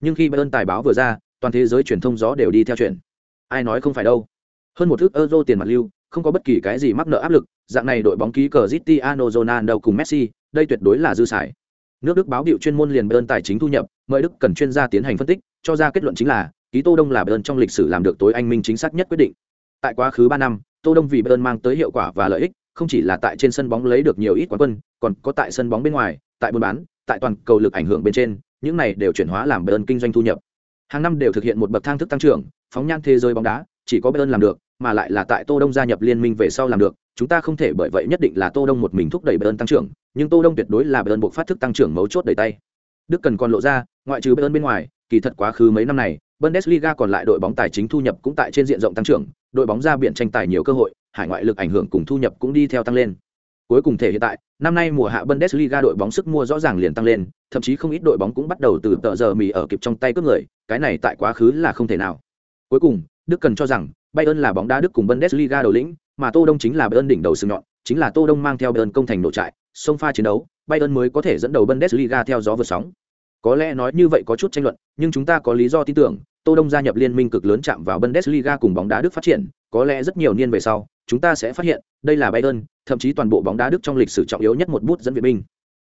Nhưng khi Bayern tài báo vừa ra, toàn thế giới truyền thông gió đều đi theo chuyện. Ai nói không phải đâu. Hơn một thước euro tiền mặt lưu, không có bất kỳ cái gì mắc nợ áp lực, dạng này đội bóng ký cờ Cristiano Ronaldo cùng Messi, đây tuyệt đối là dư xài. Nước Đức báo hiệu chuyên môn liền bơn tài chính thu nhập, mời Đức cần chuyên gia tiến hành phân tích, cho ra kết luận chính là ký Tô Đông là bơn trong lịch sử làm được tối anh minh chính xác nhất quyết định. Tại quá khứ ba năm, Tô Đông vì bơn mang tới hiệu quả và lợi ích, không chỉ là tại trên sân bóng lấy được nhiều ít quán quân, còn có tại sân bóng bên ngoài, tại buôn bán, tại toàn cầu lực ảnh hưởng bên trên, những này đều chuyển hóa làm bơn kinh doanh thu nhập. Hàng năm đều thực hiện một bậc thang thức tăng trưởng, phóng nhan thế giới bóng đá, chỉ có Bayern làm được, mà lại là tại Tô Đông gia nhập liên minh về sau làm được, chúng ta không thể bởi vậy nhất định là Tô Đông một mình thúc đẩy Bayern tăng trưởng, nhưng Tô Đông tuyệt đối là Bayern buộc phát thức tăng trưởng mấu chốt đầy tay. Đức cần còn lộ ra, ngoại trừ Bayern bên ngoài, kỳ thật quá khứ mấy năm này, Bundesliga còn lại đội bóng tài chính thu nhập cũng tại trên diện rộng tăng trưởng, đội bóng ra biển tranh tài nhiều cơ hội, hải ngoại lực ảnh hưởng cùng thu nhập cũng đi theo tăng lên. Cuối cùng thể hiện tại, năm nay mùa hạ Bundesliga đội bóng sức mua rõ ràng liền tăng lên, thậm chí không ít đội bóng cũng bắt đầu từ tợ giờ mì ở kịp trong tay cướp người, cái này tại quá khứ là không thể nào. Cuối cùng, Đức cần cho rằng, Bayern là bóng đá Đức cùng Bundesliga đầu lĩnh, mà Tô Đông chính là Bayern đỉnh đầu sừng nhọn, chính là Tô Đông mang theo Bayern công thành nổ trại, xông pha chiến đấu, Bayern mới có thể dẫn đầu Bundesliga theo gió vượt sóng. Có lẽ nói như vậy có chút tranh luận, nhưng chúng ta có lý do tin tưởng, Tô Đông gia nhập liên minh cực lớn chạm vào Bundesliga cùng bóng đá Đức phát triển, có lẽ rất nhiều niên về sau, chúng ta sẽ phát hiện, đây là Bayern, thậm chí toàn bộ bóng đá Đức trong lịch sử trọng yếu nhất một bút dẫn viện binh.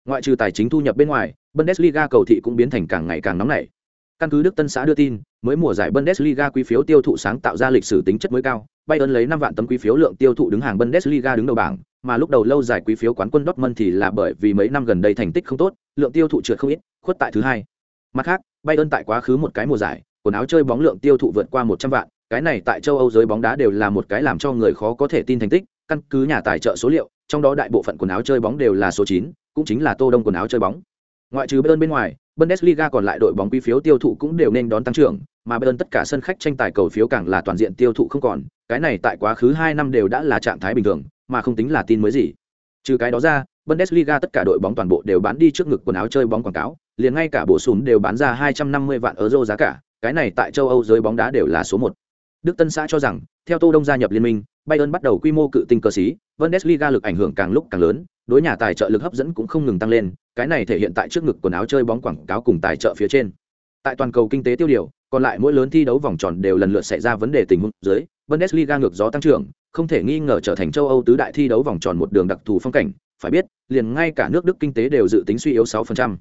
Ngoại trừ tài chính thu nhập bên ngoài, Bundesliga cầu thị cũng biến thành càng ngày càng nóng nảy. Căn cứ Đức Tân xã đưa tin, mới mùa giải Bundesliga quý phiếu tiêu thụ sáng tạo ra lịch sử tính chất mới cao, Bayern lấy 5 vạn tấm quý phiếu lượng tiêu thụ đứng hàng Bundesliga đứng đầu bảng, mà lúc đầu lâu giải quý phiếu quán quân Dortmund thì là bởi vì mấy năm gần đây thành tích không tốt, lượng tiêu thụ trượt không ít, khuất tại thứ hai. Mặt khác, Bayern tại quá khứ một cái mùa giải, quần áo chơi bóng lượng tiêu thụ vượt qua 100 vạn, cái này tại châu Âu giới bóng đá đều là một cái làm cho người khó có thể tin thành tích, căn cứ nhà tài trợ số liệu, trong đó đại bộ phận quần áo chơi bóng đều là số 9, cũng chính là Tô Đông quần áo chơi bóng. Ngoại trừ Bayern bên ngoài, Bundesliga còn lại đội bóng quý phiếu tiêu thụ cũng đều nên đón tăng trưởng, mà Bayern tất cả sân khách tranh tài cầu phiếu càng là toàn diện tiêu thụ không còn, cái này tại quá khứ 2 năm đều đã là trạng thái bình thường, mà không tính là tin mới gì. Trừ cái đó ra, Bundesliga tất cả đội bóng toàn bộ đều bán đi trước ngực quần áo chơi bóng quảng cáo, liền ngay cả bộ súng đều bán ra 250 vạn euro giá cả, cái này tại châu Âu giới bóng đá đều là số 1. Đức Tân xã cho rằng, theo Tô Đông gia nhập liên minh, Bayern bắt đầu quy mô cự tinh cơ sĩ, Bundesliga lực ảnh hưởng càng lúc càng lớn, đối nhà tài trợ lực hấp dẫn cũng không ngừng tăng lên, cái này thể hiện tại trước ngực quần áo chơi bóng quảng cáo cùng tài trợ phía trên. Tại toàn cầu kinh tế tiêu điều, còn lại mỗi lớn thi đấu vòng tròn đều lần lượt xảy ra vấn đề tình huống dưới, Bundesliga ngược gió tăng trưởng, không thể nghi ngờ trở thành châu Âu tứ đại thi đấu vòng tròn một đường đặc thù phong cảnh, phải biết, liền ngay cả nước Đức kinh tế đều dự tính suy yếu 6%.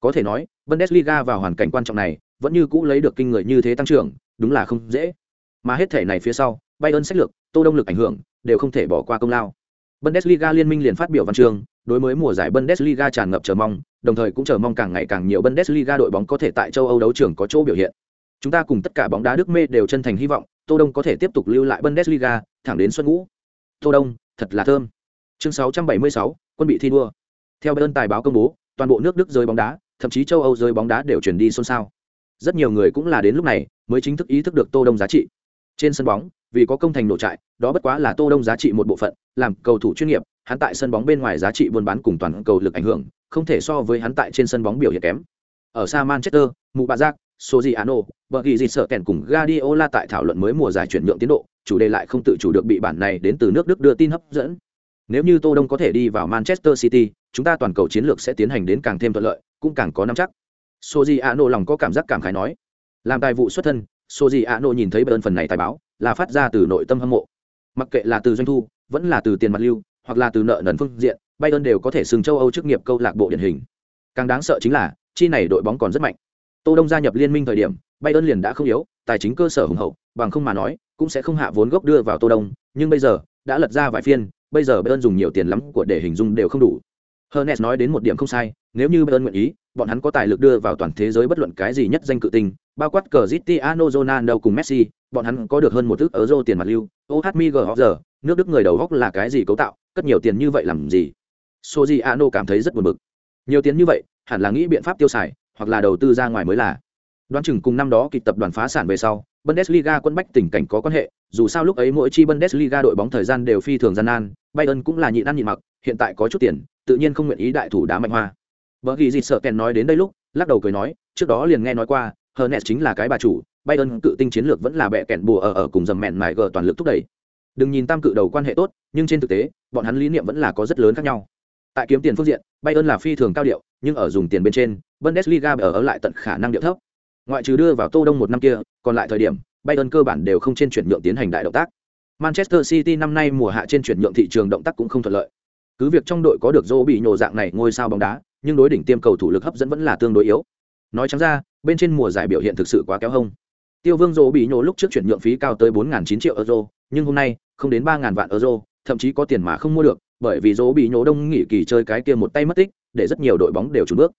Có thể nói, Bundesliga vào hoàn cảnh quan trọng này, vẫn như cũ lấy được kinh người như thế tăng trưởng, đúng là không dễ. Mà hết thể này phía sau, Bayern sách lược, Tô Đông lực ảnh hưởng, đều không thể bỏ qua công lao. Bundesliga liên minh liền phát biểu văn chương, đối với mùa giải Bundesliga tràn ngập chờ mong, đồng thời cũng chờ mong càng ngày càng nhiều Bundesliga đội bóng có thể tại châu Âu đấu trường có chỗ biểu hiện. Chúng ta cùng tất cả bóng đá Đức mê đều chân thành hy vọng, Tô Đông có thể tiếp tục lưu lại Bundesliga, thẳng đến xuân ngũ. Tô Đông, thật là thơm. Chương 676, quân bị thi đua. Theo Bayern tài báo công bố, toàn bộ nước Đức giới bóng đá, thậm chí châu Âu giới bóng đá đều chuyển đi xôn xao. Rất nhiều người cũng là đến lúc này mới chính thức ý thức được Tô Đông giá trị. Trên sân bóng, vì có công thành nổ trại, đó bất quá là Tô Đông giá trị một bộ phận, làm cầu thủ chuyên nghiệp, hắn tại sân bóng bên ngoài giá trị buôn bán cùng toàn cầu lực ảnh hưởng, không thể so với hắn tại trên sân bóng biểu hiện kém. Ở xa Manchester, Mụ Bạ Giác, Sojiano, bờ ghi gì sợ kèn cùng Guardiola tại thảo luận mới mùa giải chuyển nhượng tiến độ, chủ đề lại không tự chủ được bị bản này đến từ nước Đức đưa tin hấp dẫn. Nếu như Tô Đông có thể đi vào Manchester City, chúng ta toàn cầu chiến lược sẽ tiến hành đến càng thêm thuận lợi, cũng càng có nắm chắc. Sojiano lòng có cảm giác cảm khái nói. Làm tài vụ xuất thân, Sojiano nhìn thấy bên phần này tài báo, là phát ra từ nội tâm hâm mộ. Mặc kệ là từ doanh thu, vẫn là từ tiền mặt lưu, hoặc là từ nợ nần phương diện, Bayern đều có thể sừng châu Âu chức nghiệp câu lạc bộ điển hình. Càng đáng sợ chính là, chi này đội bóng còn rất mạnh. Tô Đông gia nhập liên minh thời điểm, Bayern liền đã không yếu, tài chính cơ sở hùng hậu, bằng không mà nói, cũng sẽ không hạ vốn gốc đưa vào Tô Đông, nhưng bây giờ, đã lật ra vài phiên, bây giờ Bayern dùng nhiều tiền lắm của để hình dung đều không đủ. Hernes nói đến một điểm không sai, nếu như Bayern nguyện ý, bọn hắn có tài lực đưa vào toàn thế giới bất luận cái gì nhất danh cự tinh, bao quát Cristiano Ronaldo cùng Messi, bọn hắn có được hơn một thước euro tiền mặt lưu. OHMG nước Đức người đầu góc là cái gì cấu tạo, cất nhiều tiền như vậy làm gì? Sojiano cảm thấy rất buồn bực. Nhiều tiền như vậy, hẳn là nghĩ biện pháp tiêu xài, hoặc là đầu tư ra ngoài mới là. Đoán chừng cùng năm đó kịch tập đoàn phá sản về sau, Bundesliga quân bách tình cảnh có quan hệ, dù sao lúc ấy mỗi chi Bundesliga đội bóng thời gian đều phi thường gian nan, Bayern cũng là nhịn ăn nhịn mặc, hiện tại có chút tiền, tự nhiên không nguyện ý đại thủ đá mạnh hoa Bở ghi dịt sợ kèn nói đến đây lúc, lắc đầu cười nói, trước đó liền nghe nói qua hờ chính là cái bà chủ Biden cự tinh chiến lược vẫn là bẹ kẹn bùa ở ở cùng dầm mẹn mải gờ toàn lực thúc đẩy. Đừng nhìn tam cự đầu quan hệ tốt, nhưng trên thực tế, bọn hắn lý niệm vẫn là có rất lớn khác nhau. Tại kiếm tiền phương diện Biden là phi thường cao điệu, nhưng ở dùng tiền bên trên, bundesliga ở ở lại tận khả năng điệu thấp. Ngoại trừ đưa vào tô đông một năm kia, còn lại thời điểm Biden cơ bản đều không trên chuyển nhượng tiến hành đại động tác. Manchester city năm nay mùa hạ trên chuyển nhượng thị trường động tác cũng không thuận lợi. Cứ việc trong đội có được joe bị nhổ dạng này ngôi sao bóng đá nhưng đối đỉnh tiêm cầu thủ lực hấp dẫn vẫn là tương đối yếu. Nói trắng ra bên trên mùa giải biểu hiện thực sự quá kéo hông. Tiêu vương Dỗ bị nhổ lúc trước chuyển nhượng phí cao tới 4.900 triệu euro nhưng hôm nay không đến 3.000 vạn euro thậm chí có tiền mà không mua được bởi vì Dỗ bị nhổ đông nghỉ kỳ chơi cái kia một tay mất tích để rất nhiều đội bóng đều chùn bước.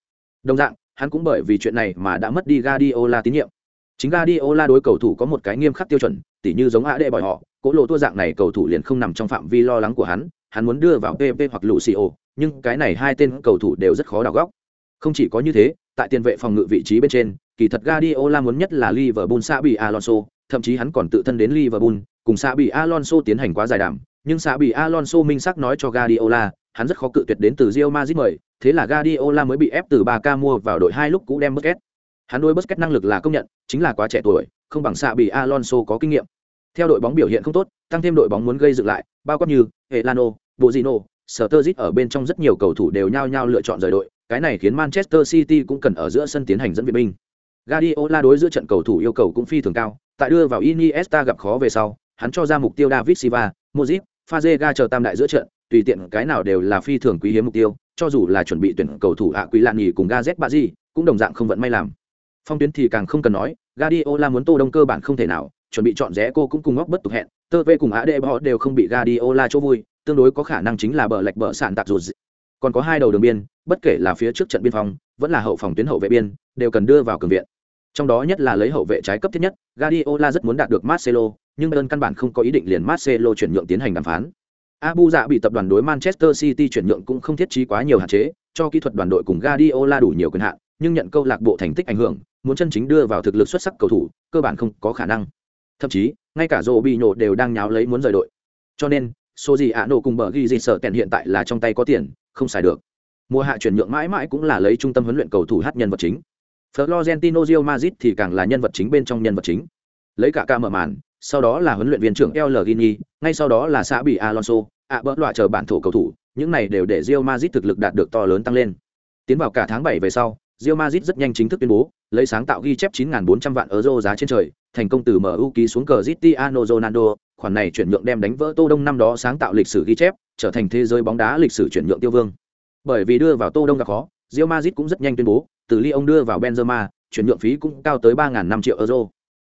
Đồng dạng hắn cũng bởi vì chuyện này mà đã mất đi Guardiola tín nhiệm. Chính Guardiola đối cầu thủ có một cái nghiêm khắc tiêu chuẩn tỉ như giống đệ bỏi họ cỗ lộ tua dạng này cầu thủ liền không nằm trong phạm vi lo lắng của hắn hắn muốn đưa vào PP hoặc Lucio, nhưng cái này hai tên cầu thủ đều rất khó đào góc. Không chỉ có như thế, tại tiền vệ phòng ngự vị trí bên trên, kỳ thật Guardiola muốn nhất là Liverpool Xabi Alonso, thậm chí hắn còn tự thân đến Liverpool, cùng Xabi Alonso tiến hành quá dài đàm, nhưng Xabi Alonso minh xác nói cho Guardiola, hắn rất khó cự tuyệt đến từ Real Madrid mời, thế là Guardiola mới bị ép từ Barca mua vào đội hai lúc cũ đem Busquets. Hắn đối Busquets năng lực là công nhận, chính là quá trẻ tuổi, không bằng Xabi Alonso có kinh nghiệm. Theo đội bóng biểu hiện không tốt, tăng thêm đội bóng muốn gây dựng lại, bao quát như Elano, Bozino, Sturridge ở bên trong rất nhiều cầu thủ đều nhao nhao lựa chọn rời đội, cái này khiến Manchester City cũng cần ở giữa sân tiến hành dẫn viện binh. Guardiola đối giữa trận cầu thủ yêu cầu cũng phi thường cao, tại đưa vào Iniesta gặp khó về sau, hắn cho ra mục tiêu David Silva, Modric, Fazega chờ tam đại giữa trận, tùy tiện cái nào đều là phi thường quý hiếm mục tiêu, cho dù là chuẩn bị tuyển cầu thủ ạ quý lạn nhì cùng Gazet Bazi, cũng đồng dạng không vận may làm. Phong tuyến thì càng không cần nói, Guardiola muốn Tô Đông cơ bản không thể nào, chuẩn bị chọn rẽ cô cũng cùng ngóc bất tục hẹn, tơ về cùng Adebo đều không bị Guardiola chỗ vui, tương đối có khả năng chính là bờ lệch bờ sạn tạc rụt còn có hai đầu đường biên bất kể là phía trước trận biên phòng vẫn là hậu phòng tuyến hậu vệ biên đều cần đưa vào cường viện trong đó nhất là lấy hậu vệ trái cấp thiết nhất Guardiola rất muốn đạt được Marcelo nhưng Bayern căn bản không có ý định liền Marcelo chuyển nhượng tiến hành đàm phán Abu Dạ bị tập đoàn đối Manchester City chuyển nhượng cũng không thiết trí quá nhiều hạn chế, cho kỹ thuật đoàn đội cùng Guardiola đủ nhiều quyền hạn, nhưng nhận câu lạc bộ thành tích ảnh hưởng, muốn chân chính đưa vào thực lực xuất sắc cầu thủ, cơ bản không có khả năng. Thậm chí, ngay cả Robinho đều đang nháo lấy muốn rời đội. Cho nên, số gì ạ, nổ cùng bờ ghi gì sợ kèn hiện tại là trong tay có tiền, không xài được. Mùa hạ chuyển nhượng mãi mãi cũng là lấy trung tâm huấn luyện cầu thủ hát nhân vật chính. Florentino rio mazit thì càng là nhân vật chính bên trong nhân vật chính. Lấy cả ca mở màn, sau đó là huấn luyện viên trưởng El Gini ngay sau đó là xã bị Alonso. Ạ, bỡ loại chờ bản thổ cầu thủ, những này đều để rio mazit thực lực đạt được to lớn tăng lên. Tiến vào cả tháng 7 về sau rio mazit rất nhanh chính thức tuyên bố lấy sáng tạo ghi chép 9.400 vạn euro giá trên trời thành công từ MU ký xuống cờ Cristiano Ronaldo khoản này chuyển nhượng đem đánh vỡ Tô Đông năm đó sáng tạo lịch sử ghi chép, trở thành thế giới bóng đá lịch sử chuyển nhượng tiêu vương. Bởi vì đưa vào Tô Đông gặp khó, Real Madrid cũng rất nhanh tuyên bố, từ Lyon đưa vào Benzema, chuyển nhượng phí cũng cao tới 3.500 triệu euro.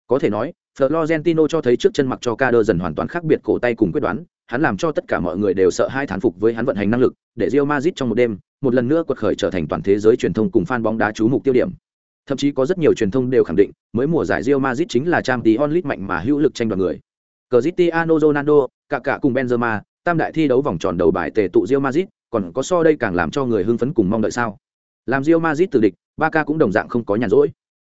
Có thể nói, Florentino cho thấy trước chân mặc cho Kader dần hoàn toàn khác biệt cổ tay cùng quyết đoán, hắn làm cho tất cả mọi người đều sợ hai thán phục với hắn vận hành năng lực, để Real Madrid trong một đêm, một lần nữa quật khởi trở thành toàn thế giới truyền thông cùng fan bóng đá chú mục tiêu điểm. Thậm chí có rất nhiều truyền thông đều khẳng định, mới mùa giải Real Madrid chính là Champions League mạnh mà hữu lực tranh đoạt người. Cristiano Ronaldo, cả cả cùng Benzema, tam đại thi đấu vòng tròn đầu bài tề tụ Real Madrid, còn có so đây càng làm cho người hưng phấn cùng mong đợi sao? Làm Real Madrid từ địch, Barca cũng đồng dạng không có nhàn rỗi.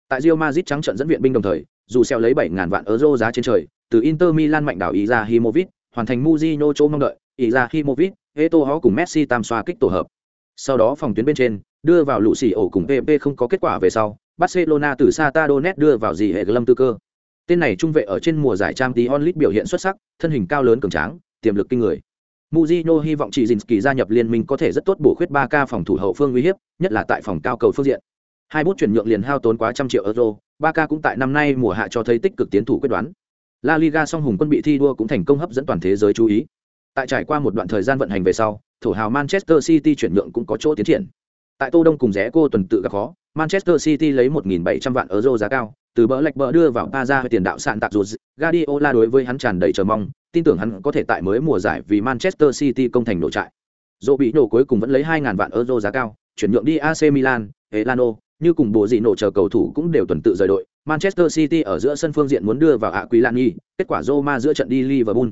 Tại Real Madrid trắng trận dẫn viện binh đồng thời, dù xeo lấy 7000 vạn euro giá trên trời, từ Inter Milan mạnh đảo Izahimovic, hoàn thành Mujinho chỗ mong đợi, Izahimovic, Eto'o cùng Messi tam xoa kích tổ hợp. Sau đó phòng tuyến bên trên, đưa vào lũ xì ổ cùng PP không có kết quả về sau, Barcelona từ Sata Donet đưa vào gì hệ lâm tư cơ. Tên này trung vệ ở trên mùa giải Champions League biểu hiện xuất sắc, thân hình cao lớn cường tráng, tiềm lực kinh người. Mujino hy vọng chỉ Zinski gia nhập liên minh có thể rất tốt bổ khuyết 3K phòng thủ hậu phương uy hiếp, nhất là tại phòng cao cầu phương diện. Hai bút chuyển nhượng liền hao tốn quá trăm triệu euro, 3K cũng tại năm nay mùa hạ cho thấy tích cực tiến thủ quyết đoán. La Liga song hùng quân bị thi đua cũng thành công hấp dẫn toàn thế giới chú ý. Tại trải qua một đoạn thời gian vận hành về sau, thủ hào Manchester City chuyển nhượng cũng có chỗ tiến triển. Tại Tô Đông cùng rẽ cô tuần tự gặp khó, Manchester City lấy 1.700 vạn euro giá cao, từ bỡ lệch bỡ đưa vào pa ra tiền đạo sạn tạc dù Guardiola đối với hắn tràn đầy chờ mong, tin tưởng hắn có thể tại mới mùa giải vì Manchester City công thành nổ trại. Dỗ bị nổ cuối cùng vẫn lấy 2.000 vạn euro giá cao, chuyển nhượng đi AC Milan, Elano, như cùng bộ gì nổ chờ cầu thủ cũng đều tuần tự rời đội. Manchester City ở giữa sân phương diện muốn đưa vào Aquilani, quý kết quả Roma giữa trận đi Liverpool.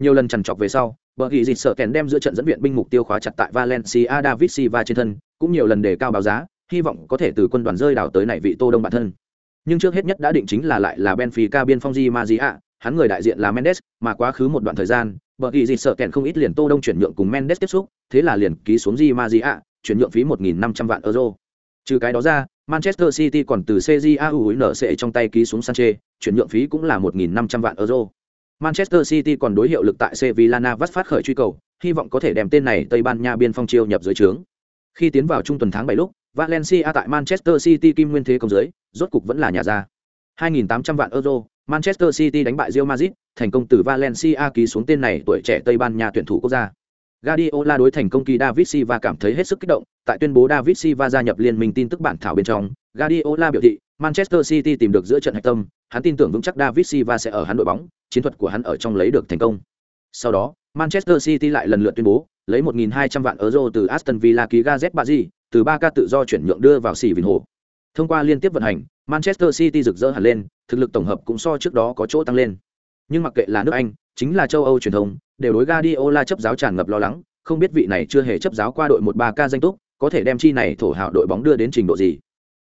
Nhiều lần chằn chọc về sau, bờ vì dịch sợ kèn đem giữa trận dẫn viện binh mục tiêu khóa chặt tại Valencia David Silva trên thân, cũng nhiều lần đề cao báo giá, hy vọng có thể từ quân đoàn rơi đảo tới này vị Tô Đông bản thân nhưng trước hết nhất đã định chính là lại là Benfica biên phong Di Maria, hắn người đại diện là Mendes, mà quá khứ một đoạn thời gian, Bờ kỳ gì sợ kèn không ít liền Tô Đông chuyển nhượng cùng Mendes tiếp xúc, thế là liền ký xuống Di Maria, chuyển nhượng phí 1.500 vạn euro. Trừ cái đó ra, Manchester City còn từ CJAU trong tay ký xuống Sanchez, chuyển nhượng phí cũng là 1.500 vạn euro. Manchester City còn đối hiệu lực tại Sevilla Navas phát khởi truy cầu, hy vọng có thể đem tên này Tây Ban Nha biên phong chiêu nhập dưới trướng. Khi tiến vào trung tuần tháng bảy lúc, Valencia tại Manchester City kim nguyên thế công dưới, rốt cục vẫn là nhà ra. 2.800 vạn euro, Manchester City đánh bại Real Madrid, thành công từ Valencia ký xuống tên này tuổi trẻ Tây Ban Nha tuyển thủ quốc gia. Guardiola đối thành công kỳ David Silva cảm thấy hết sức kích động, tại tuyên bố David Silva gia nhập liên minh tin tức bản thảo bên trong, Guardiola biểu thị, Manchester City tìm được giữa trận hạch tâm, hắn tin tưởng vững chắc David Silva sẽ ở hắn đội bóng, chiến thuật của hắn ở trong lấy được thành công. Sau đó, Manchester City lại lần lượt tuyên bố, lấy 1.200 vạn euro từ Aston Villa ký Gazet Bazi, từ 3 ca tự do chuyển nhượng đưa vào xỉ Vinh Hồ. Thông qua liên tiếp vận hành, Manchester City rực rỡ hẳn lên, thực lực tổng hợp cũng so trước đó có chỗ tăng lên. Nhưng mặc kệ là nước Anh, chính là châu Âu truyền thông, đều đối Guardiola chấp giáo tràn ngập lo lắng, không biết vị này chưa hề chấp giáo qua đội một ba ca danh túc, có thể đem chi này thổ hào đội bóng đưa đến trình độ gì.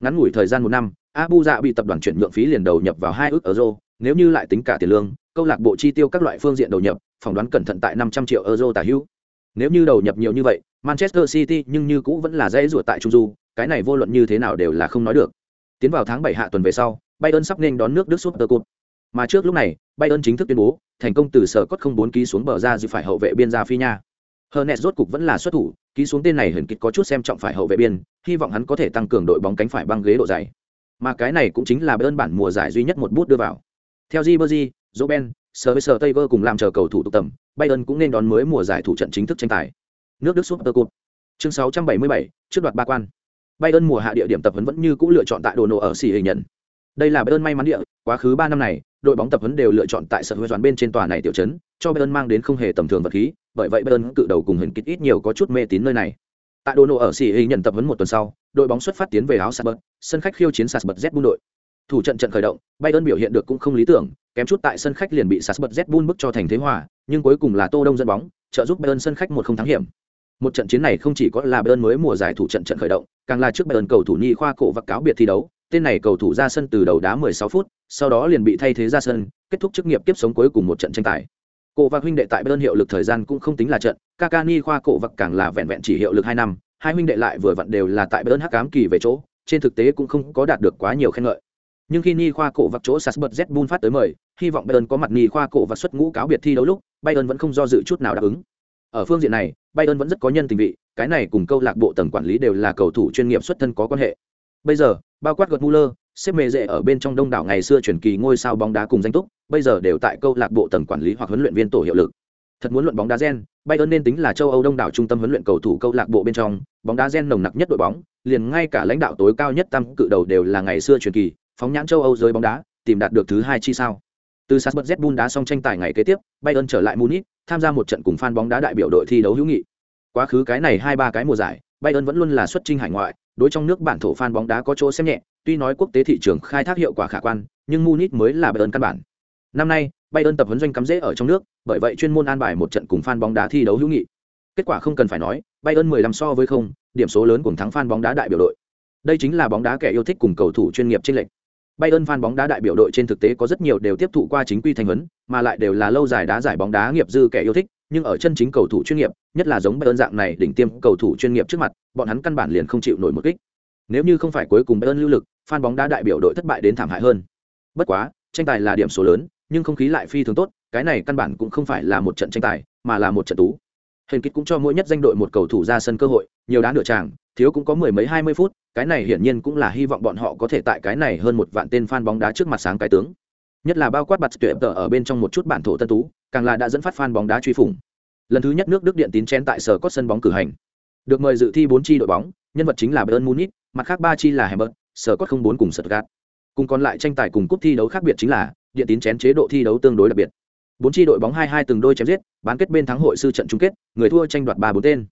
Ngắn ngủi thời gian một năm, Abu Dạ bị tập đoàn chuyển nhượng phí liền đầu nhập vào hai ước euro, nếu như lại tính cả tiền lương, câu lạc bộ chi tiêu các loại phương diện đầu nhập, phỏng đoán cẩn thận tại 500 triệu euro tả hữu. Nếu như đầu nhập nhiều như vậy, Manchester City nhưng như cũ vẫn là dễ ruột tại Trung Du, cái này vô luận như thế nào đều là không nói được. Tiến vào tháng 7 hạ tuần về sau, Bayern sắp nên đón nước Đức Super Cup. Mà trước lúc này, Bayern chính thức tuyên bố, thành công từ sở cốt không bốn ký xuống bờ ra dự phải hậu vệ biên ra phi nha. Hernet rốt cục vẫn là xuất thủ, ký xuống tên này hẳn kịch có chút xem trọng phải hậu vệ biên, hy vọng hắn có thể tăng cường đội bóng cánh phải băng ghế độ dày. Mà cái này cũng chính là Bayern bản mùa giải duy nhất một bút đưa vào. Theo Ribery, Robben, Sir Taylor cùng làm chờ cầu thủ tụ tập, Bayern cũng nên đón mới mùa giải thủ trận chính thức tranh tài. Nước Đức Super Cup. Chương 677, trước đoạt ba quan. Bayern mùa hạ địa điểm tập huấn vẫn như cũ lựa chọn tại đồ nổ ở xỉ hình nhận. Đây là Bayern may mắn địa, quá khứ 3 năm này, đội bóng tập huấn đều lựa chọn tại sở hữu doán bên trên tòa này tiểu trấn, cho Bayern mang đến không hề tầm thường vật khí, bởi vậy Bayern cự đầu cùng hình kịch ít nhiều có chút mê tín nơi này. Tại đồ nổ ở xỉ hình nhận tập huấn một tuần sau, đội bóng xuất phát tiến về áo Salzburg, sân khách khiêu chiến Salzburg Z đội. Thủ trận trận khởi động, Bayern biểu hiện được cũng không lý tưởng, kém chút tại sân khách liền bị Salzburg Z bức cho thành thế hòa, nhưng cuối cùng là Tô Đông dẫn bóng, trợ giúp Bayern sân khách một không thắng hiểm. Một trận chiến này không chỉ có là Bayern mới mùa giải thủ trận trận khởi động, càng là trước Bayern cầu thủ Nhi khoa cổ và cáo biệt thi đấu, tên này cầu thủ ra sân từ đầu đá 16 phút, sau đó liền bị thay thế ra sân, kết thúc chức nghiệp tiếp sống cuối cùng một trận tranh tài. Cổ và huynh đệ tại Bayern hiệu lực thời gian cũng không tính là trận, Kakani khoa cổ vật càng là vẹn vẹn chỉ hiệu lực 2 năm, hai huynh đệ lại vừa vặn đều là tại Bayern hắc ám kỳ về chỗ, trên thực tế cũng không có đạt được quá nhiều khen ngợi. Nhưng khi Ni khoa cổ vật chỗ Salzburg Zbun phát tới mời, hy vọng Bayern có mặt Ni khoa cổ vật xuất ngũ cáo biệt thi đấu lúc, Bayern vẫn không do dự chút nào đáp ứng. Ở phương diện này, Bayern vẫn rất có nhân tình vị, cái này cùng câu lạc bộ tầng quản lý đều là cầu thủ chuyên nghiệp xuất thân có quan hệ. Bây giờ, bao quát gật Muller, xếp mê dễ ở bên trong đông đảo ngày xưa truyền kỳ ngôi sao bóng đá cùng danh túc, bây giờ đều tại câu lạc bộ tầng quản lý hoặc huấn luyện viên tổ hiệu lực. Thật muốn luận bóng đá gen, Bayern nên tính là châu Âu đông đảo trung tâm huấn luyện cầu thủ câu lạc bộ bên trong, bóng đá gen nồng nặc nhất đội bóng, liền ngay cả lãnh đạo tối cao nhất tam cự đầu đều là ngày xưa truyền kỳ, phóng nhãn châu Âu giới bóng đá, tìm đạt được thứ hai chi sao. Từ Salzburg Z Bun đá xong tranh tài ngày kế tiếp, Bayern trở lại Munich, tham gia một trận cùng fan bóng đá đại biểu đội thi đấu hữu nghị. Quá khứ cái này hai ba cái mùa giải, Bayern vẫn luôn là xuất chinh hải ngoại, đối trong nước bản thổ fan bóng đá có chỗ xem nhẹ, tuy nói quốc tế thị trường khai thác hiệu quả khả quan, nhưng Munich mới là Bayern căn bản. Năm nay, Bayern tập huấn doanh cắm rễ ở trong nước, bởi vậy chuyên môn an bài một trận cùng fan bóng đá thi đấu hữu nghị. Kết quả không cần phải nói, Bayern 15 so với không, điểm số lớn cùng thắng fan bóng đá đại biểu đội. Đây chính là bóng đá kẻ yêu thích cùng cầu thủ chuyên nghiệp trên lệnh. Bayern fan bóng đá đại biểu đội trên thực tế có rất nhiều đều tiếp thụ qua chính quy thành huấn, mà lại đều là lâu dài đá giải bóng đá nghiệp dư kẻ yêu thích, nhưng ở chân chính cầu thủ chuyên nghiệp, nhất là giống Bayern dạng này đỉnh tiêm cầu thủ chuyên nghiệp trước mặt, bọn hắn căn bản liền không chịu nổi một kích. Nếu như không phải cuối cùng Bayern lưu lực, fan bóng đá đại biểu đội thất bại đến thảm hại hơn. Bất quá, tranh tài là điểm số lớn, nhưng không khí lại phi thường tốt, cái này căn bản cũng không phải là một trận tranh tài, mà là một trận tú. Hên kích cũng cho mỗi nhất danh đội một cầu thủ ra sân cơ hội, nhiều đá nửa tràng, thiếu cũng có mười mấy hai mươi phút, cái này hiển nhiên cũng là hy vọng bọn họ có thể tại cái này hơn một vạn tên fan bóng đá trước mặt sáng cái tướng. Nhất là bao quát bật tuyệt tờ ở bên trong một chút bản thổ tân tú, càng là đã dẫn phát fan bóng đá truy phủng. Lần thứ nhất nước Đức điện tín chén tại sở có sân bóng cử hành. Được mời dự thi bốn chi đội bóng, nhân vật chính là Bayern Munich, mặt khác ba chi là Hamburg, sở có không bốn cùng Stuttgart. Cùng còn lại tranh tài cùng cúp thi đấu khác biệt chính là, điện tín chén chế độ thi đấu tương đối đặc biệt. Bốn chi đội bóng hai hai từng đôi chém giết, bán kết bên thắng hội sư trận chung kết, người thua tranh đoạt ba bốn tên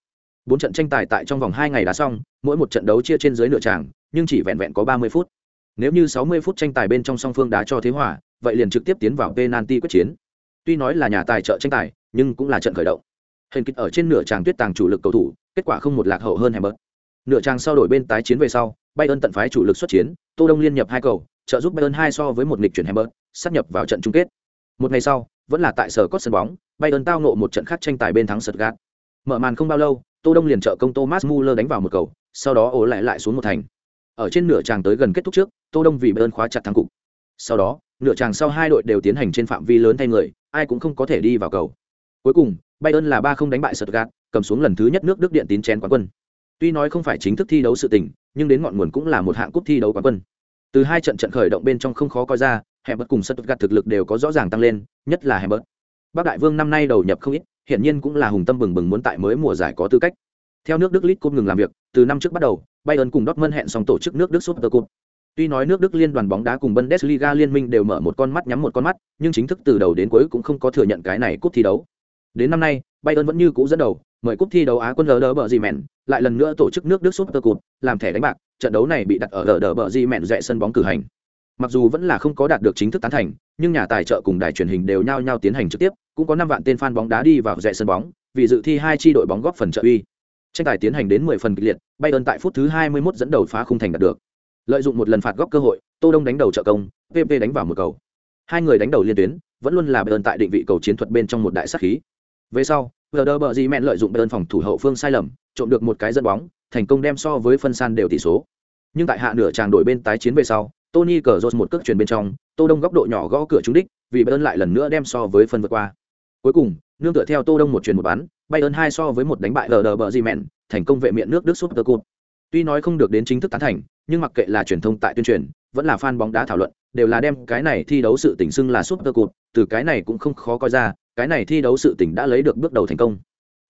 bốn trận tranh tài tại trong vòng hai ngày đã xong mỗi một trận đấu chia trên dưới nửa tràng nhưng chỉ vẹn vẹn có ba mươi phút nếu như sáu mươi phút tranh tài bên trong song phương đá cho thế hòa vậy liền trực tiếp tiến vào penalty quyết chiến tuy nói là nhà tài trợ tranh tài nhưng cũng là trận khởi động hình kịch ở trên nửa tràng tuyết tàng chủ lực cầu thủ kết quả không một lạc hậu hơn bớt. nửa tràng sau đổi bên tái chiến về sau bayern tận phái chủ lực xuất chiến tô đông liên nhập hai cầu trợ giúp bayern hai so với một nghịch chuyển bớt, sắp nhập vào trận chung kết một ngày sau vẫn là tại sở cốt sân bóng, Bayern tao ngộ một trận khác tranh tài bên thắng Stuttgart. Mở màn không bao lâu, Tô Đông liền trợ công Thomas Muller đánh vào một cầu, sau đó ổ lại lại xuống một thành. Ở trên nửa tràng tới gần kết thúc trước, Tô Đông vì Bayern khóa chặt thắng cục. Sau đó, nửa tràng sau hai đội đều tiến hành trên phạm vi lớn thay người, ai cũng không có thể đi vào cầu. Cuối cùng, Bayern là ba không đánh bại Stuttgart, cầm xuống lần thứ nhất nước Đức điện tín chén quán quân. Tuy nói không phải chính thức thi đấu sự tình, nhưng đến ngọn nguồn cũng là một hạng cúp thi đấu quán quân. Từ hai trận trận khởi động bên trong không khó coi ra, Herbert cùng Stuttgart thực lực đều có rõ ràng tăng lên, nhất là Herbert. Bắc Đại Vương năm nay đầu nhập không ít, hiện nhiên cũng là hùng tâm bừng bừng muốn tại mới mùa giải có tư cách. Theo nước Đức lit Cup ngừng làm việc, từ năm trước bắt đầu, Bayern cùng Dortmund hẹn xong tổ chức nước Đức Super Cup. Tuy nói nước Đức liên đoàn bóng đá cùng Bundesliga liên minh đều mở một con mắt nhắm một con mắt, nhưng chính thức từ đầu đến cuối cũng không có thừa nhận cái này cúp thi đấu. Đến năm nay, Bayern vẫn như cũ dẫn đầu, mời cúp thi đấu Á quân LD bờ gì mèn, lại lần nữa tổ chức nước Đức Super Cup, làm thẻ đánh bạc, trận đấu này bị đặt ở LD bờ gì mèn rẽ sân bóng cử hành. Mặc dù vẫn là không có đạt được chính thức tán thành, nhưng nhà tài trợ cùng đài truyền hình đều nhao nhao tiến hành trực tiếp, cũng có năm vạn tên fan bóng đá đi vào rẽ sân bóng, vì dự thi hai tri đội bóng góp phần trợ uy. Tranh tài tiến hành đến 10 phần kịch liệt, Bayern tại phút thứ 21 dẫn đầu phá khung thành đạt được. Lợi dụng một lần phạt góc cơ hội, Tô Đông đánh đầu trợ công, PP đánh vào một cầu. Hai người đánh đầu liên tuyến, vẫn luôn là Bayern tại định vị cầu chiến thuật bên trong một đại sát khí. Về sau, Werder bờ gì mẹn lợi dụng Bayern phòng thủ hậu phương sai lầm, trộm được một cái dẫn bóng, thành công đem so với phân san đều tỷ số. Nhưng tại hạ nửa tràng đổi bên tái chiến về sau, Tony Cazorla một cước chuyển bên trong, Tô Đông góc độ nhỏ gõ cửa trúng đích, vì Bayern lại lần nữa đem so với phân vượt qua. Cuối cùng, nương tựa theo Tô Đông một truyền một bán, Bayern hai so với một đánh bại LDB bờ thành công vệ miệng nước Đức Super Cup. Tuy nói không được đến chính thức tán thành, nhưng mặc kệ là truyền thông tại tuyên truyền, vẫn là fan bóng đá thảo luận, đều là đem cái này thi đấu sự tình xưng là Super Cup, từ cái này cũng không khó coi ra, cái này thi đấu sự tình đã lấy được bước đầu thành công.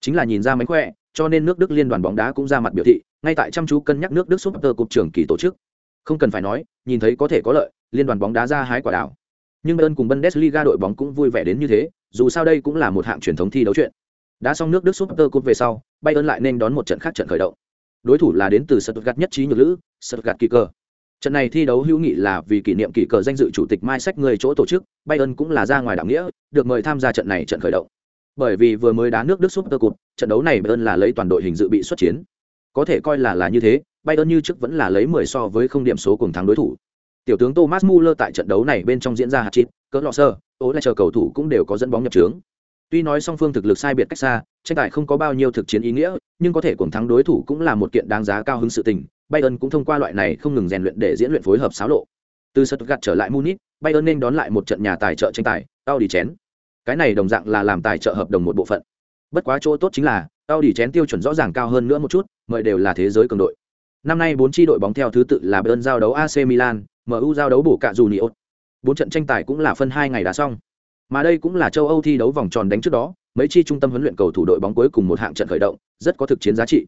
Chính là nhìn ra mánh khỏe, cho nên nước Đức liên đoàn bóng đá cũng ra mặt biểu thị, ngay tại chăm chú cân nhắc nước Đức Super Cup trưởng kỳ tổ chức. Không cần phải nói, nhìn thấy có thể có lợi, liên đoàn bóng đá ra hái quả đảo. Nhưng Bayern cùng Bundesliga đội bóng cũng vui vẻ đến như thế, dù sao đây cũng là một hạng truyền thống thi đấu chuyện. Đã xong nước Đức Super Cup về sau, Bayern lại nên đón một trận khác trận khởi động. Đối thủ là đến từ Stuttgart nhất trí nhược lữ, Stuttgart Kicker. Trận này thi đấu hữu nghị là vì kỷ niệm kỷ cờ danh dự chủ tịch Mai Sách người chỗ tổ chức, Bayern cũng là ra ngoài đạo nghĩa, được mời tham gia trận này trận khởi động. Bởi vì vừa mới đá nước Đức Super Cup, trận đấu này Bayern là lấy toàn đội hình dự bị xuất chiến. Có thể coi là là như thế, Bayern như trước vẫn là lấy 10 so với không điểm số cùng thắng đối thủ. Tiểu tướng Thomas Muller tại trận đấu này bên trong diễn ra hạt chít, cỡ lọ sơ, ố lại chờ cầu thủ cũng đều có dẫn bóng nhập trướng. Tuy nói song phương thực lực sai biệt cách xa, tranh tài không có bao nhiêu thực chiến ý nghĩa, nhưng có thể cùng thắng đối thủ cũng là một kiện đáng giá cao hứng sự tình. Bayern cũng thông qua loại này không ngừng rèn luyện để diễn luyện phối hợp xáo lộ. Từ Stuttgart trở lại Munich, Bayern nên đón lại một trận nhà tài trợ tranh tài, Audi chén. Cái này đồng dạng là làm tài trợ hợp đồng một bộ phận. Bất quá chỗ tốt chính là, Audi chén tiêu chuẩn rõ ràng cao hơn nữa một chút, mời đều là thế giới cường đội. Năm nay bốn chi đội bóng theo thứ tự là Bayern giao đấu AC Milan, MU giao đấu bổ cả Junior. Bốn trận tranh tài cũng là phân hai ngày đã xong. Mà đây cũng là châu Âu thi đấu vòng tròn đánh trước đó, mấy chi trung tâm huấn luyện cầu thủ đội bóng cuối cùng một hạng trận khởi động, rất có thực chiến giá trị.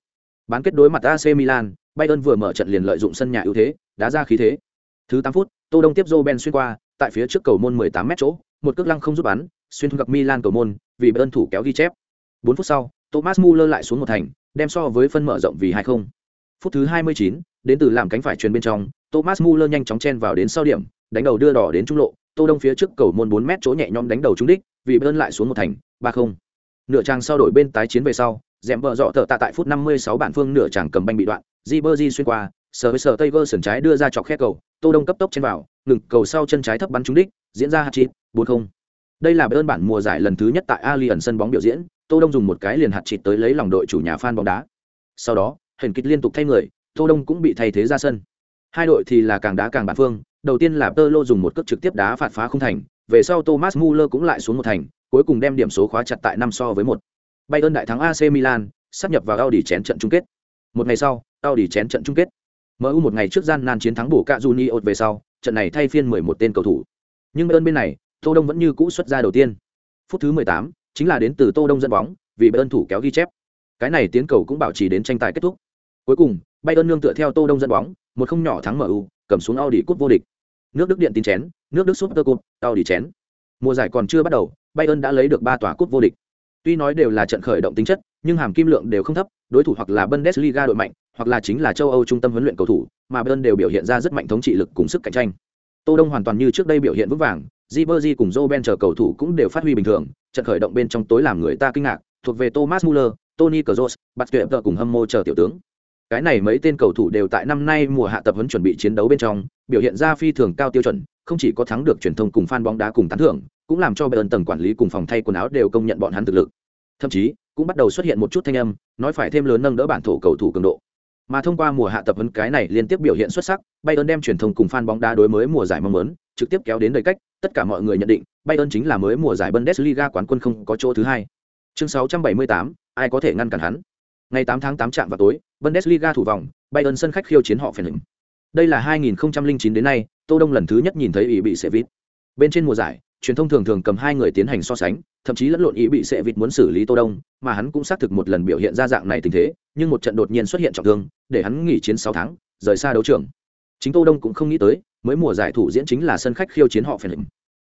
Bán kết đối mặt AC Milan, Bayern vừa mở trận liền lợi dụng sân nhà ưu thế, đá ra khí thế. Thứ 8 phút, Tô Đông tiếp Roben xuyên qua, tại phía trước cầu môn 18m chỗ, một cước lăng không giúp bắn, xuyên thủng gặp Milan cầu môn, vì Bayern thủ kéo ghi chép. 4 phút sau, Thomas Muller lại xuống một thành, đem so với phân mở rộng vì 2-0. Phút thứ 29, đến từ làm cánh phải truyền bên trong, Thomas Muller nhanh chóng chen vào đến sau điểm, đánh đầu đưa đỏ đến trung lộ, Tô Đông phía trước cầu môn 4m chỗ nhẹ nhõm đánh đầu trúng đích, vì Bayern lại xuống một thành, 3-0. Nửa trang sau đổi bên tái chiến về sau, dẻm vợ dọ tờ tạ tại phút 56 bản phương nửa chàng cầm banh bị đoạn, Ribery xuyên qua, sờ với sờ Taylor sườn trái đưa ra chọc khe cầu, Tô Đông cấp tốc chen vào, ngừng cầu sau chân trái thấp bắn trúng đích, diễn ra hạt chít, 4-0. Đây là Bayern bản mùa giải lần thứ nhất tại Allianz sân bóng biểu diễn, Tô Đông dùng một cái liền hạt chít tới lấy lòng đội chủ nhà fan bóng đá. Sau đó, hình kịch liên tục thay người, Tô Đông cũng bị thay thế ra sân. Hai đội thì là càng đá càng bản phương, đầu tiên là Tơ lô dùng một cước trực tiếp đá phạt phá không thành, về sau Thomas Muller cũng lại xuống một thành, cuối cùng đem điểm số khóa chặt tại năm so với một. bay ơn đại thắng AC Milan, sắp nhập vào Audi chén trận chung kết. Một ngày sau, Audi chén trận chung kết. MU một ngày trước gian nan chiến thắng bổ cạ Junior về sau, trận này thay phiên 11 tên cầu thủ. Nhưng bay ơn bên này, Tô Đông vẫn như cũ xuất ra đầu tiên. Phút thứ 18, chính là đến từ Tô Đông dẫn bóng, vì bay ơn thủ kéo ghi chép. Cái này tiến cầu cũng bảo trì đến tranh tài kết thúc. Cuối cùng, Bayern nương tựa theo Tô Đông dẫn bóng, một không nhỏ thắng MU, cầm xuống Audi cúp vô địch. Nước Đức điện tin chén, nước Đức Super Cup, Audi chén. Mùa giải còn chưa bắt đầu, Bayern đã lấy được ba tòa cúp vô địch. Tuy nói đều là trận khởi động tính chất, nhưng hàm kim lượng đều không thấp, đối thủ hoặc là Bundesliga đội mạnh, hoặc là chính là châu Âu trung tâm huấn luyện cầu thủ, mà Bayern đều biểu hiện ra rất mạnh thống trị lực cùng sức cạnh tranh. Tô Đông hoàn toàn như trước đây biểu hiện vững vàng, Ribery cùng Robben chờ cầu thủ cũng đều phát huy bình thường, trận khởi động bên trong tối làm người ta kinh ngạc, thuộc về Thomas Muller, Tony Kroos, Basket cùng hâm mộ chờ tiểu tướng. Cái này mấy tên cầu thủ đều tại năm nay mùa hạ tập huấn chuẩn bị chiến đấu bên trong, biểu hiện ra phi thường cao tiêu chuẩn, không chỉ có thắng được truyền thông cùng fan bóng đá cùng tán thưởng, cũng làm cho Bayern tầng quản lý cùng phòng thay quần áo đều công nhận bọn hắn thực lực. Thậm chí, cũng bắt đầu xuất hiện một chút thanh âm, nói phải thêm lớn nâng đỡ bản thổ cầu thủ cường độ. Mà thông qua mùa hạ tập huấn cái này liên tiếp biểu hiện xuất sắc, Bayern đem truyền thông cùng fan bóng đá đối mới mùa giải mong muốn, trực tiếp kéo đến đầy cách, tất cả mọi người nhận định, Bayern chính là mới mùa giải Bundesliga quán quân không có chỗ thứ hai. Chương 678, ai có thể ngăn cản hắn? Ngày 8 tháng 8 trạm vào tối, Bundesliga thủ vòng, Bayern sân khách khiêu chiến họ phèn lĩnh. Đây là 2009 đến nay, Tô Đông lần thứ nhất nhìn thấy ý bị sẽ vít. Bên trên mùa giải, truyền thông thường thường cầm hai người tiến hành so sánh, thậm chí lẫn lộn ý bị sẽ vịt muốn xử lý Tô Đông, mà hắn cũng xác thực một lần biểu hiện ra dạng này tình thế, nhưng một trận đột nhiên xuất hiện trọng thương, để hắn nghỉ chiến 6 tháng, rời xa đấu trường. Chính Tô Đông cũng không nghĩ tới, mới mùa giải thủ diễn chính là sân khách khiêu chiến họ phèn lĩnh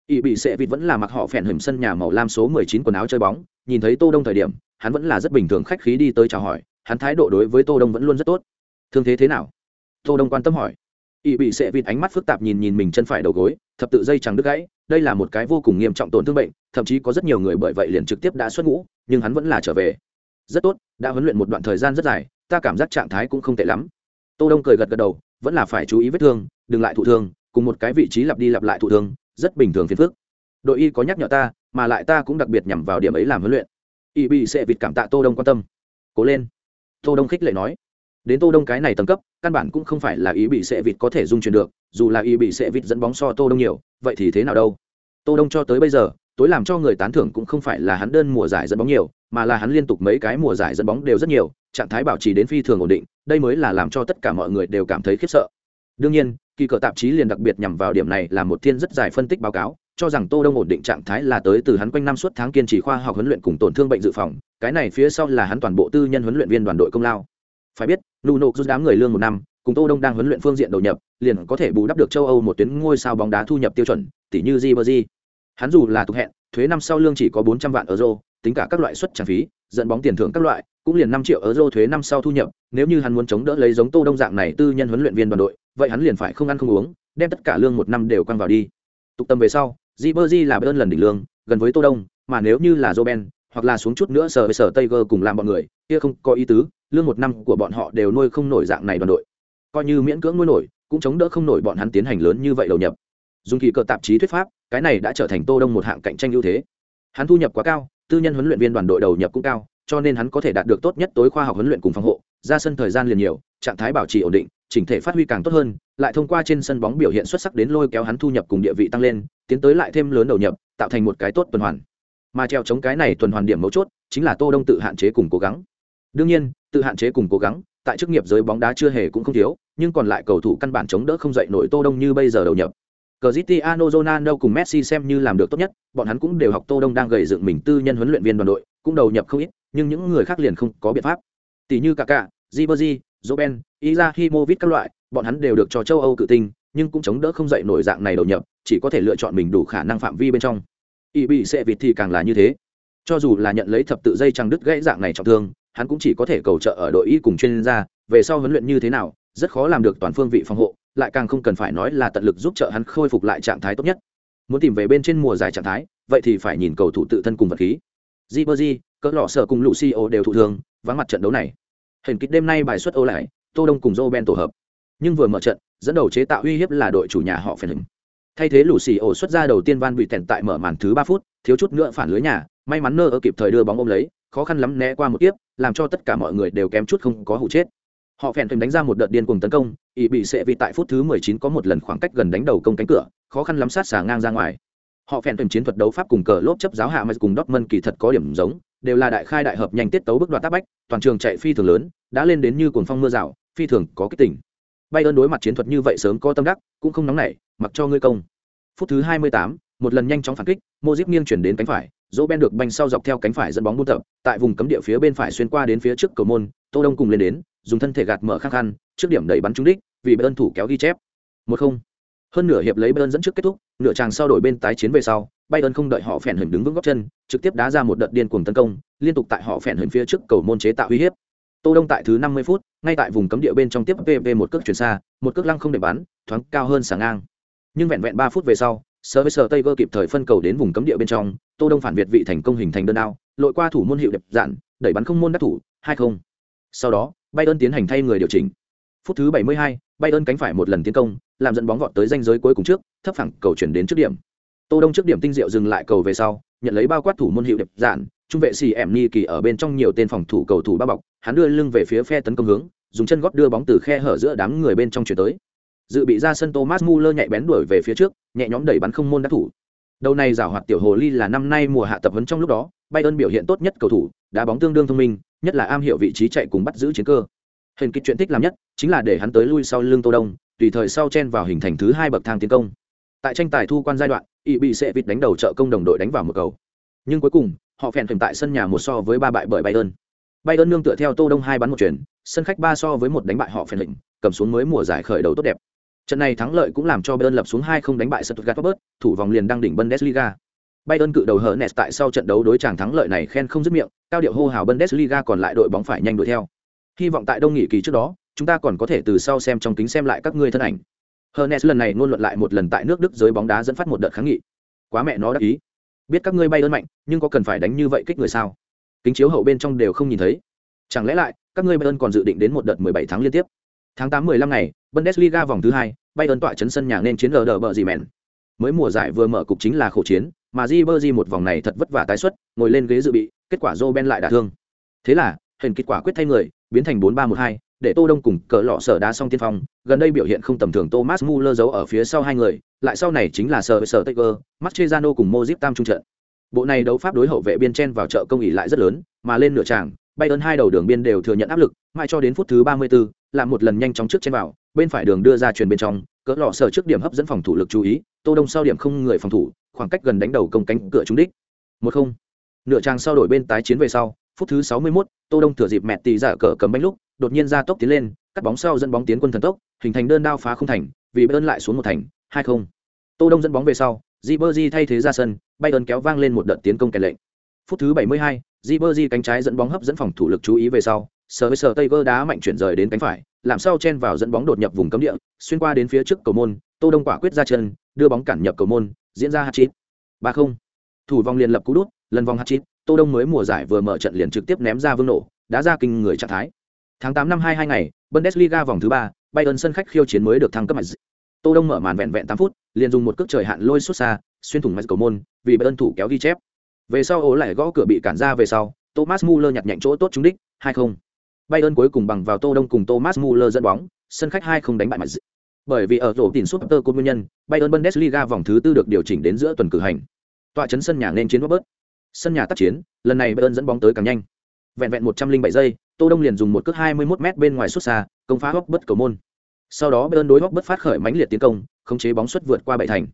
ỵ bị sệ vịt vẫn là mặc họ phèn hửm sân nhà màu lam số 19 quần áo chơi bóng, nhìn thấy Tô Đông thời điểm, hắn vẫn là rất bình thường khách khí đi tới chào hỏi, hắn thái độ đối với Tô Đông vẫn luôn rất tốt. Thương thế thế nào? Tô Đông quan tâm hỏi ỵ bị sệ vịt ánh mắt phức tạp nhìn nhìn mình chân phải đầu gối thập tự dây chẳng đứt gãy đây là một cái vô cùng nghiêm trọng tổn thương bệnh thậm chí có rất nhiều người bởi vậy liền trực tiếp đã xuất ngũ nhưng hắn vẫn là trở về rất tốt đã huấn luyện một đoạn thời gian rất dài ta cảm giác trạng thái cũng không tệ lắm tô đông cười gật gật đầu vẫn là phải chú ý vết thương đừng lại thụ thương cùng một cái vị trí lặp đi lặp lại thụ thương rất bình thường phiền phức. Đội y có nhắc nhở ta, mà lại ta cũng đặc biệt nhằm vào điểm ấy làm huấn luyện. Y bị sẽ vịt cảm tạ tô đông quan tâm. Cố lên. Tô đông khích lệ nói. Đến tô đông cái này tầng cấp, căn bản cũng không phải là Y bị sẽ vịt có thể dung chuyển được, dù là Y bị sẽ vịt dẫn bóng so tô đông nhiều, vậy thì thế nào đâu? Tô đông cho tới bây giờ, tối làm cho người tán thưởng cũng không phải là hắn đơn mùa giải dẫn bóng nhiều, mà là hắn liên tục mấy cái mùa giải dẫn bóng đều rất nhiều, trạng thái bảo trì đến phi thường ổn định, đây mới là làm cho tất cả mọi người đều cảm thấy khiếp sợ đương nhiên, kỳ cờ tạp chí liền đặc biệt nhằm vào điểm này là một thiên rất dài phân tích báo cáo, cho rằng tô đông ổn định trạng thái là tới từ hắn quanh năm suốt tháng kiên trì khoa học huấn luyện cùng tổn thương bệnh dự phòng, cái này phía sau là hắn toàn bộ tư nhân huấn luyện viên đoàn đội công lao. Phải biết nuno rút đám người lương một năm, cùng tô đông đang huấn luyện phương diện đầu nhập, liền có thể bù đắp được châu âu một tuyến ngôi sao bóng đá thu nhập tiêu chuẩn tỷ như jibberji hắn dù là tục hẹn, thuế năm sau lương chỉ có 400 vạn euro, tính cả các loại suất trang phí, dẫn bóng tiền thưởng các loại, cũng liền 5 triệu euro thuế năm sau thu nhập, nếu như hắn muốn chống đỡ lấy giống tô đông dạng này tư nhân huấn luyện viên đoàn đội vậy hắn liền phải không ăn không uống, đem tất cả lương một năm đều quăng vào đi. Tục tâm về sau Di Berji là ơn lần đỉnh lương, gần với tô đông, mà nếu như là Roben hoặc là xuống chút nữa sở với sở Tiger cùng làm bọn người, kia không có ý tứ, lương một năm của bọn họ đều nuôi không nổi dạng này đoàn đội. Coi như miễn cưỡng nuôi nổi, cũng chống đỡ không nổi bọn hắn tiến hành lớn như vậy đầu nhập. Dùng kỳ cờ tạp chí thuyết pháp, cái này đã trở thành tô đông một hạng cạnh tranh ưu thế. Hắn thu nhập quá cao, tư nhân huấn luyện viên đoàn đội đầu nhập cũng cao, cho nên hắn có thể đạt được tốt nhất tối khoa học huấn luyện cùng phòng hộ, ra sân thời gian liền nhiều, trạng thái bảo trì ổn định chỉnh thể phát huy càng tốt hơn lại thông qua trên sân bóng biểu hiện xuất sắc đến lôi kéo hắn thu nhập cùng địa vị tăng lên tiến tới lại thêm lớn đầu nhập tạo thành một cái tốt tuần hoàn. Mà treo chống cái này tuần hoàn điểm mấu chốt chính là tô đông tự hạn chế cùng cố gắng. Đương nhiên tự hạn chế cùng cố gắng tại chức nghiệp giới bóng đá chưa hề cũng không thiếu nhưng còn lại cầu thủ căn bản chống đỡ không dậy nổi tô đông như bây giờ đầu nhập. Cristiano Ronaldo cùng Messi xem như làm được tốt nhất, bọn hắn cũng đều học Tô Đông đang gầy dựng mình tư nhân huấn luyện viên đoàn đội, cũng đầu nhập không ít, nhưng những người khác liền không có biện pháp. Tỷ như Kaká, Ribery, Roben, Izahimovic các loại, bọn hắn đều được cho châu Âu cự tinh, nhưng cũng chống đỡ không dậy nổi dạng này đầu nhập, chỉ có thể lựa chọn mình đủ khả năng phạm vi bên trong. Y bị sẽ vịt thì càng là như thế. Cho dù là nhận lấy thập tự dây chằng đứt gãy dạng này trọng thương, hắn cũng chỉ có thể cầu trợ ở đội y cùng chuyên gia, về sau huấn luyện như thế nào, rất khó làm được toàn phương vị phòng hộ, lại càng không cần phải nói là tận lực giúp trợ hắn khôi phục lại trạng thái tốt nhất. Muốn tìm về bên trên mùa giải trạng thái, vậy thì phải nhìn cầu thủ tự thân cùng vật khí. Ribery, cỡ lọ sở cùng Lucio đều thụ thương, vắng mặt trận đấu này. Hình kịch đêm nay bài xuất ô lại, Tô Đông cùng Roben tổ hợp. Nhưng vừa mở trận, dẫn đầu chế tạo uy hiếp là đội chủ nhà họ Phèn Hình. Thay thế Lucio xuất ra đầu tiên Van bị tèn tại mở màn thứ 3 phút, thiếu chút nữa phản lưới nhà, may mắn nơ ở kịp thời đưa bóng ôm lấy, khó khăn lắm né qua một tiếp làm cho tất cả mọi người đều kém chút không có hụ chết họ phèn thềm đánh ra một đợt điên cuồng tấn công ỵ bị sệ vì tại phút thứ 19 có một lần khoảng cách gần đánh đầu công cánh cửa khó khăn lắm sát xả ngang ra ngoài họ phèn thềm chiến thuật đấu pháp cùng cờ lốp chấp giáo hạ mà cùng Dortmund kỳ thật có điểm giống đều là đại khai đại hợp nhanh tiết tấu bước đoạt tác bách toàn trường chạy phi thường lớn đã lên đến như cuồng phong mưa rào phi thường có kích tỉnh bay ơn đối mặt chiến thuật như vậy sớm có tâm đắc cũng không nóng nảy mặc cho ngươi công. Phút thứ 28, một lần nhanh chóng phản kích mô díp nghiêng chuyển đến cánh phải dỗ ben được banh sau dọc theo cánh phải dẫn bóng buôn tập tại vùng cấm địa phía bên phải xuyên qua đến phía trước cầu môn tô đông cùng lên đến dùng thân thể gạt mở khăng khăn trước điểm đẩy bắn trúng đích vì bay ơn thủ kéo ghi chép. Một không. Hơn nửa hiệp lấy bay ơn dẫn trước kết thúc nửa chàng sau đổi bên tái chiến về sau bayern không đợi họ phèn hình đứng vững góc chân trực tiếp đá ra một đợt điên cuồng tấn công liên tục tại họ phèn hình phía trước cầu môn chế tạo uy hiếp. Tô đông tại thứ 50 phút ngay tại vùng cấm địa bên trong tiếp pp một cước chuyển xa một cước lăng không để bắn thoáng cao hơn sáng ngang. Nhưng vẹn vẹn ba phút về sau sơ với tây vơ kịp thời phân cầu đến vùng cấm địa bên trong tô đông phản việt vị thành công hình thành đơn đao lội qua thủ môn hiệu đẹp dạn đẩy bắn không môn đắc thủ hai không. Sau đó bayern tiến hành thay người điều chỉnh. Phút thứ 72, bayern cánh phải một lần tiến công làm dẫn bóng vọt tới ranh giới cuối cùng trước thấp phẳng cầu chuyển đến trước điểm tô đông trước điểm tinh diệu dừng lại cầu về sau nhận lấy bao quát thủ môn hiệu đẹp giản, trung vệ xì ẻm ni kỳ ở bên trong nhiều tên phòng thủ cầu thủ bao bọc hắn đưa lưng về phía phe tấn công hướng dùng chân gót đưa bóng từ khe hở giữa đám người bên trong chuyển tới. Dự bị ra sân thomas muller nhạy bén đuổi về phía trước nhẹ nhõm đẩy bắn không môn đắc thủ. Đầu này giảo hoạt tiểu hồ ly là năm nay mùa hạ tập huấn trong lúc đó bayern biểu hiện tốt nhất cầu thủ đá bóng tương đương thông minh nhất là am hiểu vị trí chạy cùng bắt giữ chiến cơ. Hình kịch chuyện thích làm nhất chính là để hắn tới lui sau lưng tô đông tùy thời sau chen vào hình thành thứ hai bậc thang tiến công tại tranh tài thu quan giai đoạn, ỵ bị sệ vịt đánh đầu trợ công đồng đội đánh vào một cầu. Nhưng cuối cùng, họ phèn thềm tại sân nhà một so với ba bại bởi bayern. Bayern nương tựa theo tô đông hai bắn một chuyển sân khách ba so với một đánh bại họ phèn lĩnh cầm xuống mới mùa giải khởi đầu tốt đẹp. Trận này thắng lợi cũng làm cho bayern lập xuống hai không đánh bại stuttgart robert thủ vòng liền đăng đỉnh bundesliga. Bayern cự đầu hở nes tại sau trận đấu đối chàng thắng lợi này khen không dứt miệng, cao điệu hô hào bundesliga còn lại đội bóng phải nhanh đuổi theo. Hy vọng tại đông nghị kỳ trước đó, chúng ta còn có thể từ sau xem trong kính xem lại các ngươi thân ảnh. Hernes lần này luôn luận lại một lần tại nước Đức giới bóng đá dẫn phát một đợt kháng nghị. Quá mẹ nó đắc ý. Biết các ngươi bay ơn mạnh, nhưng có cần phải đánh như vậy kích người sao? Kính chiếu hậu bên trong đều không nhìn thấy. Chẳng lẽ lại, các ngươi Bayern còn dự định đến một đợt 17 tháng liên tiếp. Tháng 8 15 ngày, Bundesliga vòng thứ 2, Bayern tọa chấn sân nhà nên chiến lờ bờ gì mèn. Mới mùa giải vừa mở cục chính là khổ chiến, mà Ribery một vòng này thật vất vả tái xuất, ngồi lên ghế dự bị, kết quả Roben lại đả thương. Thế là, hình kết quả quyết thay người, biến thành 4-3-1-2, để Tô Đông cùng cỡ lọ sở đá xong tiên phong, gần đây biểu hiện không tầm thường Thomas Muller giấu ở phía sau hai người, lại sau này chính là sở sở Taker, Mascherano cùng Modric tam trung trận. Bộ này đấu pháp đối hậu vệ biên chen vào trợ công nghỉ lại rất lớn, mà lên nửa tràng, Bayern hai đầu đường biên đều thừa nhận áp lực, mãi cho đến phút thứ 34, làm một lần nhanh chóng trước chen vào, bên phải đường đưa ra truyền bên trong, cỡ lọ sở trước điểm hấp dẫn phòng thủ lực chú ý, Tô Đông sau điểm không người phòng thủ, khoảng cách gần đánh đầu công cánh cửa trúng đích. Một không. Nửa trang sau đổi bên tái chiến về sau, phút thứ 61, Tô Đông thừa dịp mẹ tỷ giả cờ cầm bánh lúc, đột nhiên ra tốc tiến lên, cắt bóng sau dẫn bóng tiến quân thần tốc, hình thành đơn đao phá không thành, vì Bayern lại xuống một thành, 2-0. Tô Đông dẫn bóng về sau, Ribery thay thế ra sân, Bayern kéo vang lên một đợt tiến công kèn lệnh. Phút thứ 72, Ribery cánh trái dẫn bóng hấp dẫn phòng thủ lực chú ý về sau, sờ với sờ tây vơ đá mạnh chuyển rời đến cánh phải, làm sao chen vào dẫn bóng đột nhập vùng cấm địa, xuyên qua đến phía trước cầu môn, Tô Đông quả quyết ra chân, đưa bóng cản nhập cầu môn, diễn ra hat-trick. 3-0. Thủ vòng liền lập cú đút, lần vòng hat-trick, Tô Đông mới mùa giải vừa mở trận liền trực tiếp ném ra vương nổ, đã ra kinh người trạng thái. Tháng 8 năm 22 ngày, Bundesliga vòng thứ 3, Bayern sân khách khiêu chiến mới được thăng cấp mạnh. Tô Đông mở màn vẹn vẹn 8 phút, liền dùng một cước trời hạn lôi xuất xa, xuyên thủng mặt cầu môn, vì Bayern thủ kéo ghi chép. Về sau ố lại gõ cửa bị cản ra về sau, Thomas Muller nhặt nhạnh chỗ tốt trúng đích, 2-0. Bayern cuối cùng bằng vào Tô Đông cùng Thomas Muller dẫn bóng, sân khách 2-0 đánh bại mạnh. Bởi vì ở rổ tiền Super của nguyên nhân, Bayern Bundesliga vòng thứ tư được điều chỉnh đến giữa tuần cử hành. Tọa trấn sân nhà nên chiến bớt. Sân nhà tác chiến, lần này Bayern dẫn bóng tới càng nhanh. Vẹn vẹn 107 giây, Tô Đông liền dùng một cước 21 m bên ngoài xuất xa, công phá góc bất cầu môn. Sau đó bên đối góc bất phát khởi mãnh liệt tiến công, khống chế bóng xuất vượt qua bảy thành.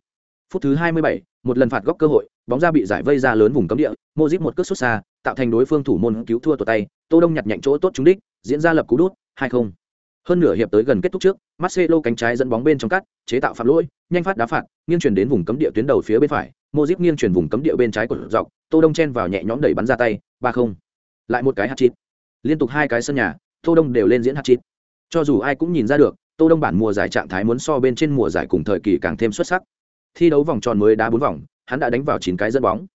Phút thứ 27, một lần phạt góc cơ hội, bóng ra bị giải vây ra lớn vùng cấm địa, Modric một cước xuất xa, tạo thành đối phương thủ môn cứu thua tụt tay, Tô Đông nhặt nhạnh chỗ tốt trúng đích, diễn ra lập cú đút, 2-0. Hơn nửa hiệp tới gần kết thúc trước, Marcelo cánh trái dẫn bóng bên trong cắt, chế tạo phạm lỗi, nhanh phát đá phạt, nghiêng chuyển đến vùng cấm địa tuyến đầu phía bên phải, Modric nghiêng chuyển vùng cấm địa bên trái của dọc, Tô Đông chen vào nhẹ nhõm đẩy bắn ra tay, 3-0. Lại một cái hạt chít Liên tục hai cái sân nhà, Tô Đông đều lên diễn hạt chít Cho dù ai cũng nhìn ra được, Tô Đông bản mùa giải trạng thái muốn so bên trên mùa giải cùng thời kỳ càng thêm xuất sắc. Thi đấu vòng tròn mới đá bốn vòng, hắn đã đánh vào chín cái dẫn bóng.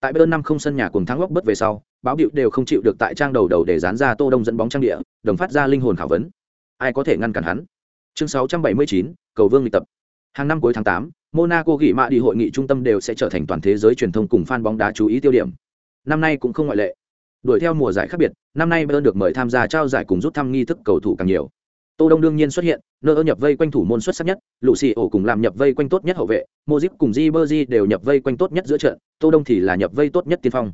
Tại bên năm không sân nhà cùng thắng góc bất về sau, báo điệu đều không chịu được tại trang đầu đầu để dán ra Tô Đông dẫn bóng trang địa, đồng phát ra linh hồn khảo vấn. Ai có thể ngăn cản hắn? Chương 679, cầu vương lịch tập. Hàng năm cuối tháng 8, Monaco gỉ mạ đi hội nghị trung tâm đều sẽ trở thành toàn thế giới truyền thông cùng fan bóng đá chú ý tiêu điểm. Năm nay cũng không ngoại lệ. Đuổi theo mùa giải khác biệt, năm nay Bayern được mời tham gia trao giải cùng rút thăm nghi thức cầu thủ càng nhiều. Tô Đông đương nhiên xuất hiện, nơ nhập vây quanh thủ môn xuất sắc nhất, Lucio cùng làm nhập vây quanh tốt nhất hậu vệ, mozip cùng Ribery đều nhập vây quanh tốt nhất giữa trận, Tô Đông thì là nhập vây tốt nhất tiên phong.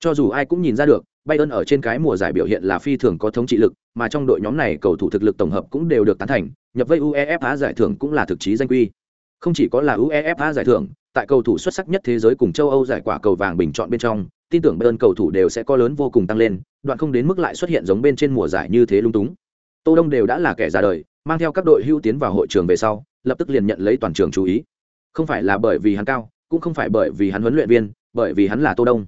Cho dù ai cũng nhìn ra được, Bayern ở trên cái mùa giải biểu hiện là phi thường có thống trị lực, mà trong đội nhóm này cầu thủ thực lực tổng hợp cũng đều được tán thành, nhập vây UEFA giải thưởng cũng là thực chí danh quy. Không chỉ có là UEFA giải thưởng, tại cầu thủ xuất sắc nhất thế giới cùng châu Âu giải quả cầu vàng bình chọn bên trong, tin tưởng Bayern cầu thủ đều sẽ có lớn vô cùng tăng lên, đoạn không đến mức lại xuất hiện giống bên trên mùa giải như thế lung túng. Tô Đông đều đã là kẻ già đời, mang theo các đội hưu tiến vào hội trường về sau, lập tức liền nhận lấy toàn trường chú ý. Không phải là bởi vì hắn cao, cũng không phải bởi vì hắn huấn luyện viên, bởi vì hắn là Tô Đông.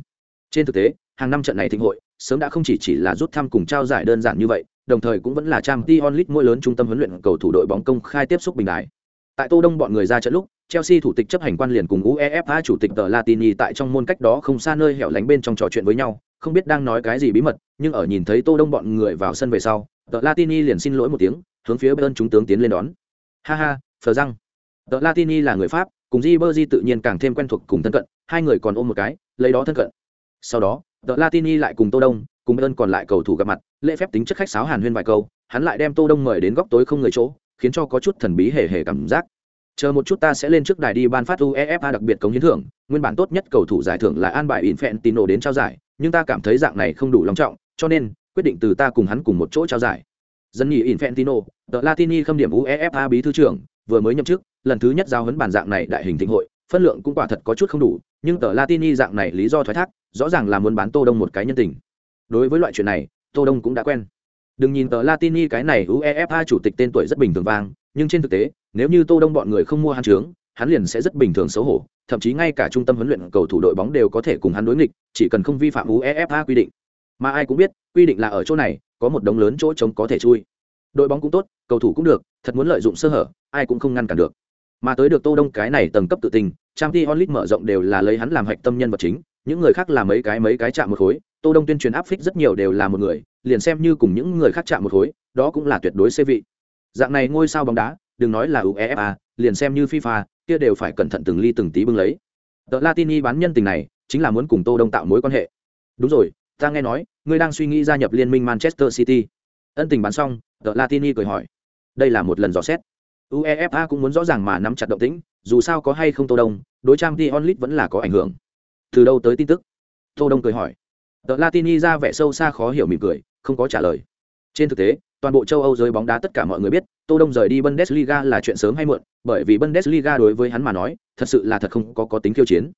Trên thực tế, hàng năm trận này thịnh hội, sớm đã không chỉ chỉ là rút thăm cùng trao giải đơn giản như vậy, đồng thời cũng vẫn là trang Champions League mỗi lớn trung tâm huấn luyện cầu thủ đội bóng công khai tiếp xúc bình đại. Tại Tô Đông bọn người ra trận lúc, Chelsea thủ tịch chấp hành quan liền cùng UEFA chủ tịch tờ Latini tại trong môn cách đó không xa nơi hẻo lánh bên trong trò chuyện với nhau, không biết đang nói cái gì bí mật, nhưng ở nhìn thấy Tô Đông bọn người vào sân về sau, tờ Latini liền xin lỗi một tiếng, hướng phía bên chúng tướng tiến lên đón. Ha ha, phờ răng. Tờ Latini là người Pháp, cùng Ribery tự nhiên càng thêm quen thuộc cùng thân cận, hai người còn ôm một cái, lấy đó thân cận. Sau đó, tờ Latini lại cùng Tô Đông, cùng bên còn lại cầu thủ gặp mặt, lễ phép tính chất khách sáo hàn huyên vài câu, hắn lại đem Tô Đông mời đến góc tối không người chỗ, khiến cho có chút thần bí hề hề cảm giác. Chờ một chút ta sẽ lên trước đài đi ban phát UEFA đặc biệt cống hiến thưởng, nguyên bản tốt nhất cầu thủ giải thưởng là an bài Infantino đến trao giải, nhưng ta cảm thấy dạng này không đủ long trọng, cho nên quyết định từ ta cùng hắn cùng một chỗ trao giải. Dân nhị Infantino, tờ Latini khâm điểm UEFA bí thư trưởng, vừa mới nhậm chức, lần thứ nhất giao huấn bản dạng này đại hình thịnh hội, phân lượng cũng quả thật có chút không đủ, nhưng tờ Latini dạng này lý do thoái thác, rõ ràng là muốn bán Tô Đông một cái nhân tình. Đối với loại chuyện này, Tô Đông cũng đã quen. Đừng nhìn tờ Latini cái này UEFA chủ tịch tên tuổi rất bình thường vang, nhưng trên thực tế, nếu như Tô Đông bọn người không mua hắn trướng, hắn liền sẽ rất bình thường xấu hổ, thậm chí ngay cả trung tâm huấn luyện cầu thủ đội bóng đều có thể cùng hắn đối nghịch, chỉ cần không vi phạm UEFA quy định. Mà ai cũng biết, quy định là ở chỗ này, có một đống lớn chỗ trống có thể chui. Đội bóng cũng tốt, cầu thủ cũng được, thật muốn lợi dụng sơ hở, ai cũng không ngăn cản được. Mà tới được Tô Đông cái này tầng cấp tự tình, trang t onlit mở rộng đều là lấy hắn làm hạch tâm nhân vật chính, những người khác là mấy cái mấy cái chạm một khối, Tô Đông tuyên truyền áp phích rất nhiều đều là một người, liền xem như cùng những người khác chạm một khối, đó cũng là tuyệt đối xê vị. Dạng này ngôi sao bóng đá, đừng nói là UEFA, liền xem như FIFA, kia đều phải cẩn thận từng ly từng tí bưng lấy. The Latini bán nhân tình này, chính là muốn cùng Tô Đông tạo mối quan hệ. Đúng rồi, ta nghe nói, ngươi đang suy nghĩ gia nhập liên minh Manchester City. Ân tình bán xong, The Latini cười hỏi. Đây là một lần dò xét. UEFA cũng muốn rõ ràng mà nắm chặt động tĩnh, dù sao có hay không Tô Đông, đối trang Dion Lit vẫn là có ảnh hưởng. Từ đâu tới tin tức? Tô Đông cười hỏi tờ Latini ra vẻ sâu xa khó hiểu mỉm cười, không có trả lời. Trên thực tế, toàn bộ châu Âu giới bóng đá tất cả mọi người biết, Tô Đông rời đi Bundesliga là chuyện sớm hay muộn, bởi vì Bundesliga đối với hắn mà nói, thật sự là thật không có có tính khiêu chiến.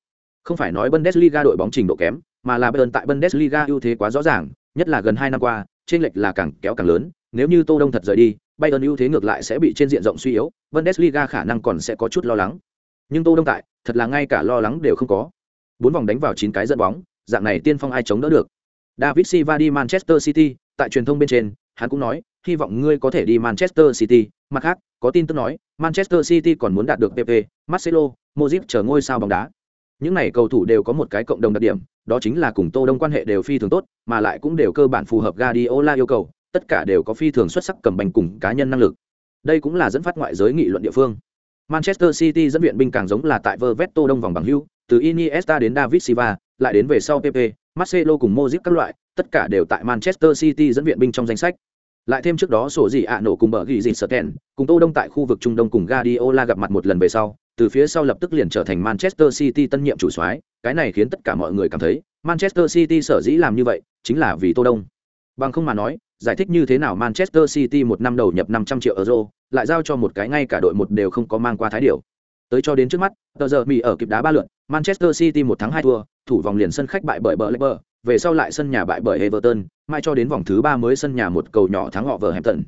Không phải nói Bundesliga đội bóng trình độ kém, mà là Bayern tại Bundesliga ưu thế quá rõ ràng, nhất là gần hai năm qua, trên lệch là càng kéo càng lớn, nếu như Tô Đông thật rời đi, Bayern ưu thế ngược lại sẽ bị trên diện rộng suy yếu, Bundesliga khả năng còn sẽ có chút lo lắng. Nhưng Tô Đông tại, thật là ngay cả lo lắng đều không có. Bốn vòng đánh vào chín cái dẫn bóng, dạng này tiên phong ai chống đỡ được. David Silva đi Manchester City, tại truyền thông bên trên, hắn cũng nói, hy vọng ngươi có thể đi Manchester City, mặt khác, có tin tức nói, Manchester City còn muốn đạt được PP, Marcelo, Modric chờ ngôi sao bóng đá. Những này cầu thủ đều có một cái cộng đồng đặc điểm, đó chính là cùng Tô Đông quan hệ đều phi thường tốt, mà lại cũng đều cơ bản phù hợp Guardiola yêu cầu, tất cả đều có phi thường xuất sắc cầm bành cùng cá nhân năng lực. Đây cũng là dẫn phát ngoại giới nghị luận địa phương. Manchester City dẫn viện binh càng giống là tại vơ vét Tô Đông vòng bằng hưu, từ Iniesta đến David Silva, lại đến về sau PP, Marcelo cùng Modric các loại, tất cả đều tại Manchester City dẫn viện binh trong danh sách. Lại thêm trước đó sổ gì ạ nổ cùng bờ ghi gì sợ cùng Tô Đông tại khu vực Trung Đông cùng Guardiola gặp mặt một lần về sau, từ phía sau lập tức liền trở thành Manchester City tân nhiệm chủ soái, cái này khiến tất cả mọi người cảm thấy, Manchester City sở dĩ làm như vậy, chính là vì Tô Đông. Bằng không mà nói, giải thích như thế nào Manchester City một năm đầu nhập 500 triệu euro, lại giao cho một cái ngay cả đội một đều không có mang qua thái điều. Tới cho đến trước mắt, tờ giờ Mỹ ở kịp đá ba lượt, Manchester City một thắng hai thua, thủ vòng liền sân khách bại bởi bờ Leicester, về sau lại sân nhà bại bởi Everton, mai cho đến vòng thứ ba mới sân nhà một cầu nhỏ thắng họ Wolverhampton.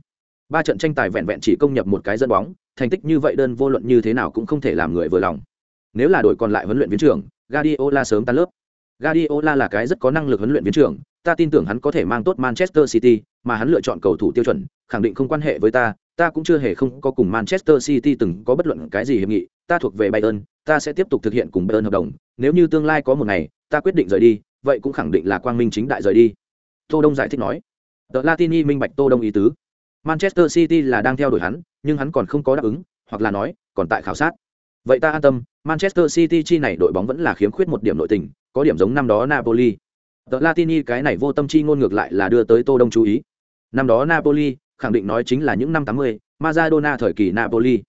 Ba trận tranh tài vẹn vẹn chỉ công nhập một cái dẫn bóng, thành tích như vậy đơn vô luận như thế nào cũng không thể làm người vừa lòng. Nếu là đội còn lại huấn luyện viên trưởng, Guardiola sớm tan lớp. Guardiola là cái rất có năng lực huấn luyện viên trưởng, ta tin tưởng hắn có thể mang tốt Manchester City, mà hắn lựa chọn cầu thủ tiêu chuẩn, khẳng định không quan hệ với ta, ta cũng chưa hề không có cùng Manchester City từng có bất luận cái gì hiệp nghị, ta thuộc về Bayern, ta sẽ tiếp tục thực hiện cùng Bayern hợp đồng, nếu như tương lai có một ngày, ta quyết định rời đi, vậy cũng khẳng định là quang minh chính đại rời đi. Tô Đông giải thích nói. The Latini minh bạch Tô Đông ý tứ. Manchester City là đang theo đuổi hắn, nhưng hắn còn không có đáp ứng, hoặc là nói, còn tại khảo sát. Vậy ta an tâm, Manchester City chi này đội bóng vẫn là khiếm khuyết một điểm nội tình, có điểm giống năm đó Napoli. The Latini cái này vô tâm chi ngôn ngược lại là đưa tới Tô Đông chú ý. Năm đó Napoli, khẳng định nói chính là những năm 80, Maradona thời kỳ Napoli.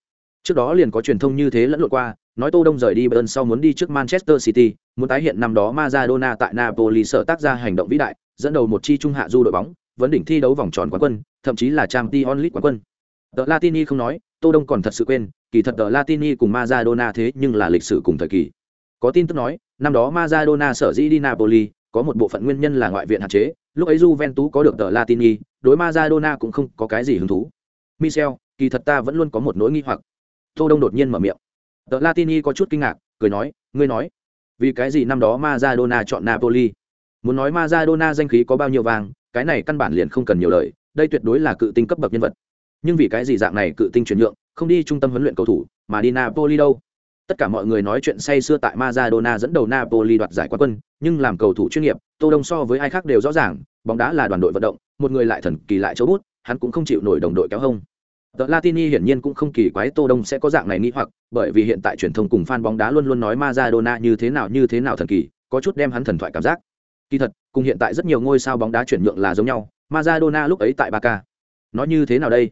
Trước đó liền có truyền thông như thế lẫn lộn qua, nói Tô Đông rời đi Bayern sau muốn đi trước Manchester City, muốn tái hiện năm đó Maradona tại Napoli sở tác ra hành động vĩ đại, dẫn đầu một chi trung hạ du đội bóng, vấn đỉnh thi đấu vòng tròn quán quân, thậm chí là Champions League quán quân. The Latini không nói, Tô Đông còn thật sự quên, kỳ thật The Latini cùng Maradona thế nhưng là lịch sử cùng thời kỳ. Có tin tức nói, năm đó Maradona sở dĩ đi Napoli, có một bộ phận nguyên nhân là ngoại viện hạn chế, lúc ấy Juventus có được The Latini, đối Maradona cũng không có cái gì hứng thú. Michel, kỳ thật ta vẫn luôn có một nỗi nghi hoặc. Tô Đông đột nhiên mở miệng tờ Latini có chút kinh ngạc, cười nói, ngươi nói, vì cái gì năm đó Maradona chọn Napoli? Muốn nói Maradona danh khí có bao nhiêu vàng, cái này căn bản liền không cần nhiều lời, đây tuyệt đối là cự tinh cấp bậc nhân vật. Nhưng vì cái gì dạng này cự tinh chuyển nhượng, không đi trung tâm huấn luyện cầu thủ, mà đi Napoli đâu? Tất cả mọi người nói chuyện say xưa tại Maradona dẫn đầu Napoli đoạt giải quán quân, nhưng làm cầu thủ chuyên nghiệp, Tô Đông so với ai khác đều rõ ràng, bóng đá là đoàn đội vận động, một người lại thần kỳ lại chỗ bút, hắn cũng không chịu nổi đồng đội kéo hông tờ latini hiển nhiên cũng không kỳ quái tô đông sẽ có dạng này nghĩ hoặc, bởi vì hiện tại truyền thông cùng fan bóng đá luôn luôn nói Maradona như thế nào như thế nào thần kỳ, có chút đem hắn thần thoại cảm giác. Kỳ thật, cùng hiện tại rất nhiều ngôi sao bóng đá chuyển nhượng là giống nhau, Maradona lúc ấy tại Barca. Nói như thế nào đây?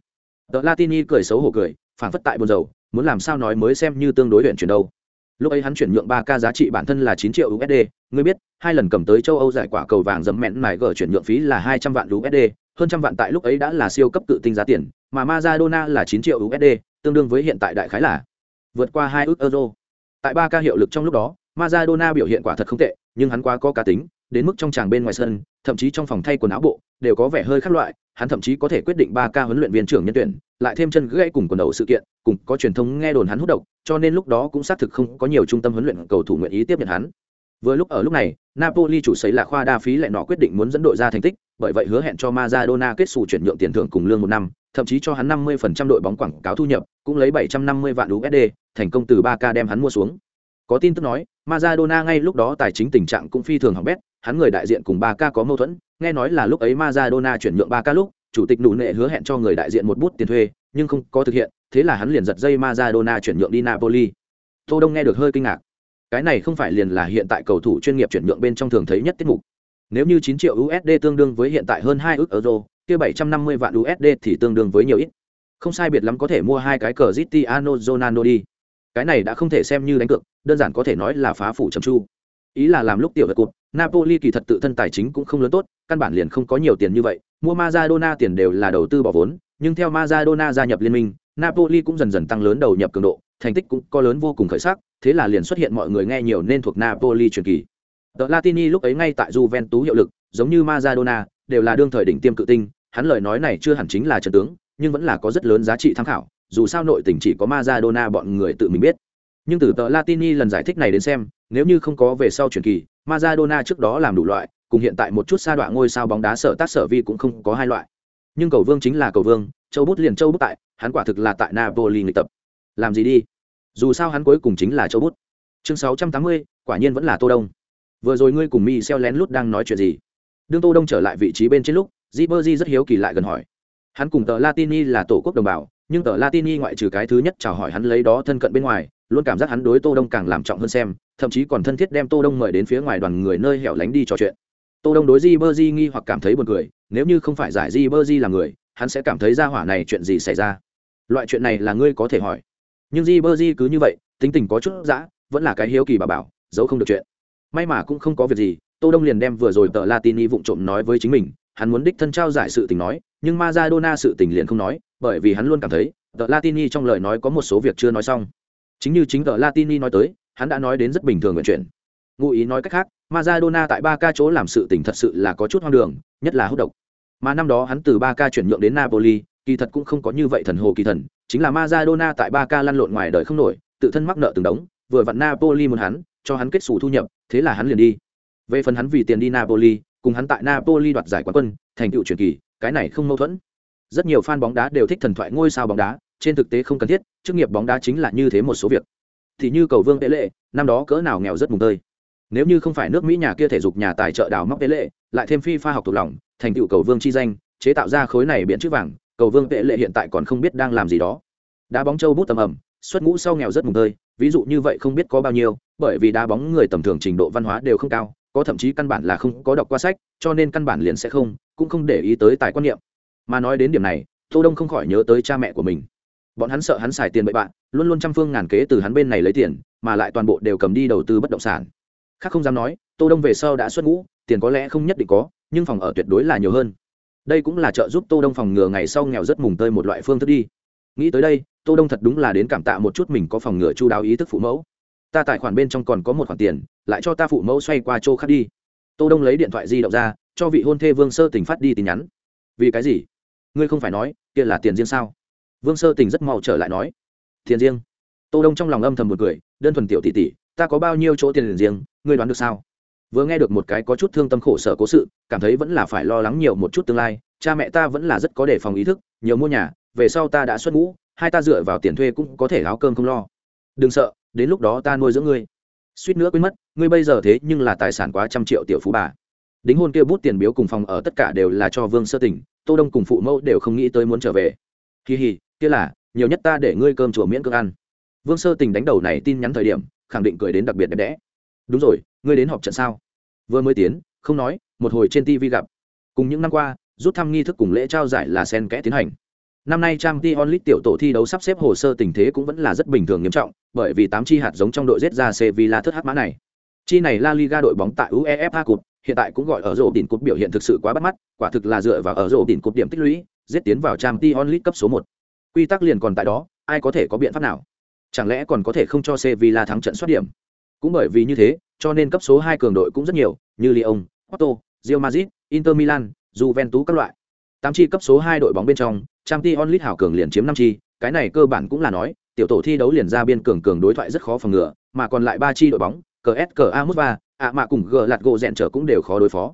Tờ latini cười xấu hổ cười phản phất tại buồn rầu, muốn làm sao nói mới xem như tương đối luyện chuyển đâu. Lúc ấy hắn chuyển nhượng ba k giá trị bản thân là chín triệu usd ngươi biết, hai lần cầm tới châu âu giải quả cầu vàng dấm mẹn mài gờ chuyển nhượng phí là hai trăm vạn usd hơn trăm vạn tại lúc ấy đã là siêu cấp cự tinh giá tiền, mà Maradona là chín triệu usd tương đương với hiện tại đại khái là vượt qua hai ước euro. Tại ba ca hiệu lực trong lúc đó, Maradona biểu hiện quả thật không tệ, nhưng hắn quá có cá tính, đến mức trong tràng bên ngoài sân, thậm chí trong phòng thay quần áo bộ, đều có vẻ hơi khác loại, hắn thậm chí có thể quyết định ba ca huấn luyện viên trưởng nhân tuyển, lại thêm chân gãy cùng quần đầu sự kiện, cùng có truyền thông nghe đồn hắn hút độc, cho nên lúc đó cũng xác thực không có nhiều trung tâm huấn luyện cầu thủ nguyện ý tiếp nhận hắn. Vừa lúc ở lúc này, napoli chủ sấy là khoa đa phí lại nọ quyết định muốn dẫn đội ra thành tích bởi vậy hứa hẹn cho Maradona kết sủ chuyển nhượng tiền thưởng cùng lương một năm, thậm chí cho hắn 50% đội bóng quảng cáo thu nhập, cũng lấy 750 vạn USD thành công từ 3K đem hắn mua xuống. Có tin tức nói, Maradona ngay lúc đó tài chính tình trạng cũng phi thường hỏng bét, hắn người đại diện cùng 3K có mâu thuẫn, nghe nói là lúc ấy Maradona chuyển nhượng 3K lúc, chủ tịch nụ nệ hứa hẹn cho người đại diện một bút tiền thuê, nhưng không có thực hiện, thế là hắn liền giật dây Maradona chuyển nhượng đi Napoli. Tô đông nghe được hơi kinh ngạc. Cái này không phải liền là hiện tại cầu thủ chuyên nghiệp chuyển nhượng bên trong thường thấy nhất tiết mục nếu như 9 triệu USD tương đương với hiện tại hơn 2 ức euro, kia 750 vạn USD thì tương đương với nhiều ít. Không sai biệt lắm có thể mua hai cái cờ Cristiano Ronaldo đi. Cái này đã không thể xem như đánh cược, đơn giản có thể nói là phá phủ trầm chu. Ý là làm lúc tiểu vật cụt napoli kỳ thật tự thân tài chính cũng không lớn tốt, căn bản liền không có nhiều tiền như vậy, mua Maradona tiền đều là đầu tư bỏ vốn, nhưng theo Maradona gia nhập liên minh, napoli cũng dần dần tăng lớn đầu nhập cường độ, thành tích cũng có lớn vô cùng khởi sắc, thế là liền xuất hiện mọi người nghe nhiều nên thuộc napoli truyền kỳ. The Latini lúc ấy ngay tại Juventus hiệu lực, giống như Maradona, đều là đương thời đỉnh tiêm cự tinh, hắn lời nói này chưa hẳn chính là trận tướng, nhưng vẫn là có rất lớn giá trị tham khảo, dù sao nội tình chỉ có Maradona bọn người tự mình biết. Nhưng từ tờ Latini lần giải thích này đến xem, nếu như không có về sau chuyển kỳ, Maradona trước đó làm đủ loại, cùng hiện tại một chút sa đoạn ngôi sao bóng đá sở tác sở vi cũng không có hai loại. Nhưng cầu vương chính là cầu vương, châu bút liền châu bút tại, hắn quả thực là tại Napoli nghịch tập. Làm gì đi? Dù sao hắn cuối cùng chính là châu bút. Chương 680, quả nhiên vẫn là Tô Đông. Vừa rồi ngươi cùng Mi xeo lén lút đang nói chuyện gì? Đương Tô Đông trở lại vị trí bên trên lúc, Ribery rất hiếu kỳ lại gần hỏi. Hắn cùng tờ Latini là tổ quốc đồng bào, nhưng tờ Latini ngoại trừ cái thứ nhất chào hỏi hắn lấy đó thân cận bên ngoài, luôn cảm giác hắn đối Tô Đông càng làm trọng hơn xem, thậm chí còn thân thiết đem Tô Đông mời đến phía ngoài đoàn người nơi hẻo lánh đi trò chuyện. Tô Đông đối Ribery nghi hoặc cảm thấy buồn cười, nếu như không phải giải Ribery là người, hắn sẽ cảm thấy ra hỏa này chuyện gì xảy ra. Loại chuyện này là ngươi có thể hỏi. Nhưng Ribery cứ như vậy, tính tình có chút dã, vẫn là cái hiếu kỳ bà bảo, giấu không được chuyện. May mà cũng không có việc gì, Tô Đông liền đem vừa rồi tờ Latini vụng trộm nói với chính mình, hắn muốn đích thân trao giải sự tình nói, nhưng Maradona sự tình liền không nói, bởi vì hắn luôn cảm thấy, tờ Latini trong lời nói có một số việc chưa nói xong. Chính như chính tờ Latini nói tới, hắn đã nói đến rất bình thường nguyện chuyện. Ngụ ý nói cách khác, Maradona tại ba ca chỗ làm sự tình thật sự là có chút hoang đường, nhất là hút độc. Mà năm đó hắn từ ba ca chuyển nhượng đến Napoli, kỳ thật cũng không có như vậy thần hồ kỳ thần, chính là Maradona tại ba ca lăn lộn ngoài đời không nổi, tự thân mắc nợ từng đống, vừa vặn Napoli muốn hắn, cho hắn kết sủ thu nhập, thế là hắn liền đi. Về phần hắn vì tiền đi Napoli, cùng hắn tại Napoli đoạt giải quán quân, thành tựu truyền kỳ, cái này không mâu thuẫn. Rất nhiều fan bóng đá đều thích thần thoại ngôi sao bóng đá, trên thực tế không cần thiết, chức nghiệp bóng đá chính là như thế một số việc. Thì như cầu vương Tế Lệ, năm đó cỡ nào nghèo rất mùng tơi. Nếu như không phải nước Mỹ nhà kia thể dục nhà tài trợ đào móc Tế Lệ, lại thêm phi pha học thuộc lòng, thành tựu cầu vương chi danh, chế tạo ra khối này biển chữ vàng, cầu vương Tế Lệ hiện tại còn không biết đang làm gì đó. Đá bóng châu bút tầm ẩm, xuất ngũ sau nghèo rất mùng tơi, ví dụ như vậy không biết có bao nhiêu, bởi vì đá bóng người tầm thường trình độ văn hóa đều không cao, có thậm chí căn bản là không có đọc qua sách cho nên căn bản liền sẽ không cũng không để ý tới tài quan niệm. Mà nói đến điểm này tô đông không khỏi nhớ tới cha mẹ của mình. Bọn hắn sợ hắn xài tiền bậy bạn luôn luôn trăm phương ngàn kế từ hắn bên này lấy tiền mà lại toàn bộ đều cầm đi đầu tư bất động sản. Khác không dám nói tô đông về sau đã xuất ngũ tiền có lẽ không nhất định có nhưng phòng ở tuyệt đối là nhiều hơn. Đây cũng là trợ giúp tô đông phòng ngừa ngày sau nghèo rất mùng tơi một loại phương thức đi nghĩ tới đây, tô đông thật đúng là đến cảm tạ một chút mình có phòng ngừa chu đáo ý thức phụ mẫu. Ta tài khoản bên trong còn có một khoản tiền, lại cho ta phụ mẫu xoay qua chỗ khác đi. Tô đông lấy điện thoại di động ra, cho vị hôn thê vương sơ tình phát đi tin nhắn. Vì cái gì? Ngươi không phải nói, kia là tiền riêng sao? Vương sơ tình rất mau trở lại nói. Tiền riêng? Tô đông trong lòng âm thầm một cười, đơn thuần tiểu tỷ tỷ, ta có bao nhiêu chỗ tiền riêng, ngươi đoán được sao? Vừa nghe được một cái có chút thương tâm khổ sở cố sự, cảm thấy vẫn là phải lo lắng nhiều một chút tương lai, cha mẹ ta vẫn là rất có đề phòng ý thức, nhiều mua nhà về sau ta đã xuất ngũ, hai ta dựa vào tiền thuê cũng có thể áo cơm không lo. Đừng sợ, đến lúc đó ta nuôi dưỡng ngươi. Suýt nữa quên mất, ngươi bây giờ thế nhưng là tài sản quá trăm triệu tiểu phú bà. Đính hôn kia bút tiền biếu cùng phòng ở tất cả đều là cho vương sơ tỉnh, tô đông cùng phụ mẫu đều không nghĩ tới muốn trở về. Kỳ hì kia là, nhiều nhất ta để ngươi cơm chùa miễn cưỡng ăn. Vương sơ tình đánh đầu này tin nhắn thời điểm, khẳng định cười đến đặc biệt đẹp đẽ. Đúng rồi, ngươi đến họp trận sao? Vừa mới tiến, không nói, một hồi trên tv gặp. Cùng những năm qua, rút thăm nghi thức cùng lễ trao giải là sen kẽ tiến hành năm nay trang t tiểu tổ thi đấu sắp xếp hồ sơ tình thế cũng vẫn là rất bình thường nghiêm trọng bởi vì tám chi hạt giống trong đội z ra sevilla thất hắc mã này. Chi này la liga đội bóng tại uefa cup hiện tại cũng gọi ở rổ đỉnh cúp biểu hiện thực sự quá bắt mắt quả thực là dựa vào ở rổ đỉnh cúp điểm tích lũy giết tiến vào trang t cấp số một. Quy tắc liền còn tại đó ai có thể có biện pháp nào? Chẳng lẽ còn có thể không cho sevilla thắng trận xuất điểm? Cũng bởi vì như thế cho nên cấp số hai cường đội cũng rất nhiều như lyon Porto, real madrid inter milan juventus các loại tám chi cấp số hai đội bóng bên trong, trang t onlit hảo cường liền chiếm năm chi, cái này cơ bản cũng là nói, tiểu tổ thi đấu liền ra biên cường cường đối thoại rất khó phòng ngừa, mà còn lại ba chi đội bóng cs cờ a ạ mạ cùng g lạt gỗ rèn trở cũng đều khó đối phó.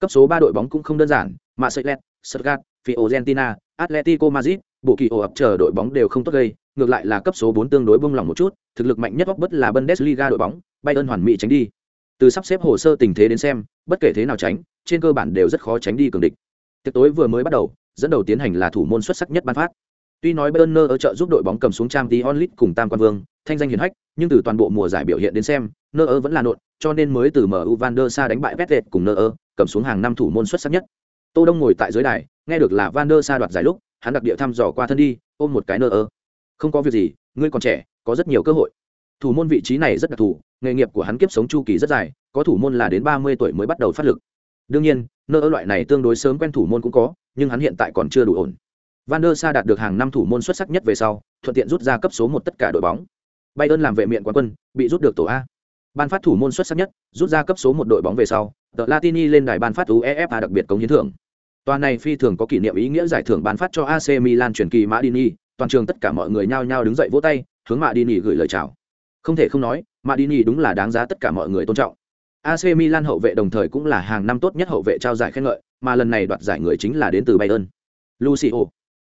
Cấp số ba đội bóng cũng không đơn giản, mà sợi stuttgart, fiorentina, atletico madrid, bộ kỳ ổ ập chờ đội bóng đều không tốt gây, ngược lại là cấp số bốn tương đối bông lòng một chút, thực lực mạnh nhất góc bất là bundesliga đội bóng, bayern hoàn mỹ tránh đi. Từ sắp xếp hồ sơ tình thế đến xem, bất kể thế nào tránh, trên cơ bản đều rất khó tránh đi cường địch tiệc tối vừa mới bắt đầu, dẫn đầu tiến hành là thủ môn xuất sắc nhất ban phát. Tuy nói bayern ở trợ giúp đội bóng cầm xuống trang t onlit cùng tam quan vương, thanh danh hiển hách, nhưng từ toàn bộ mùa giải biểu hiện đến xem nơ vẫn là nộn, cho nên mới từ mu van der sa đánh bại vét cùng nơ cầm xuống hàng năm thủ môn xuất sắc nhất. Tô đông ngồi tại dưới đài, nghe được là van der sa đoạt giải lúc, hắn đặc địa thăm dò qua thân đi, ôm một cái nơ không có việc gì, ngươi còn trẻ, có rất nhiều cơ hội. Thủ môn vị trí này rất đặc thù, nghề nghiệp của hắn kiếp sống chu kỳ rất dài, có thủ môn là đến ba mươi tuổi mới bắt đầu phát lực. Đương nhiên nơ loại này tương đối sớm quen thủ môn cũng có nhưng hắn hiện tại còn chưa đủ ổn van der sa đạt được hàng năm thủ môn xuất sắc nhất về sau thuận tiện rút ra cấp số một tất cả đội bóng bayern làm vệ miệng quán quân bị rút được tổ a ban phát thủ môn xuất sắc nhất rút ra cấp số một đội bóng về sau tờ latini lên đài ban phát uefa đặc biệt cống hiến thưởng Toàn này phi thường có kỷ niệm ý nghĩa giải thưởng ban phát cho AC Milan truyền kỳ Madini, toàn trường tất cả mọi người nhao nhao đứng dậy vỗ tay, hướng Madini gửi lời chào. Không thể không nói, Madini đúng là đáng giá tất cả mọi người tôn trọng. AC Milan hậu vệ đồng thời cũng là hàng năm tốt nhất hậu vệ trao giải khen ngợi, mà lần này đoạt giải người chính là đến từ Bayern. Lucio.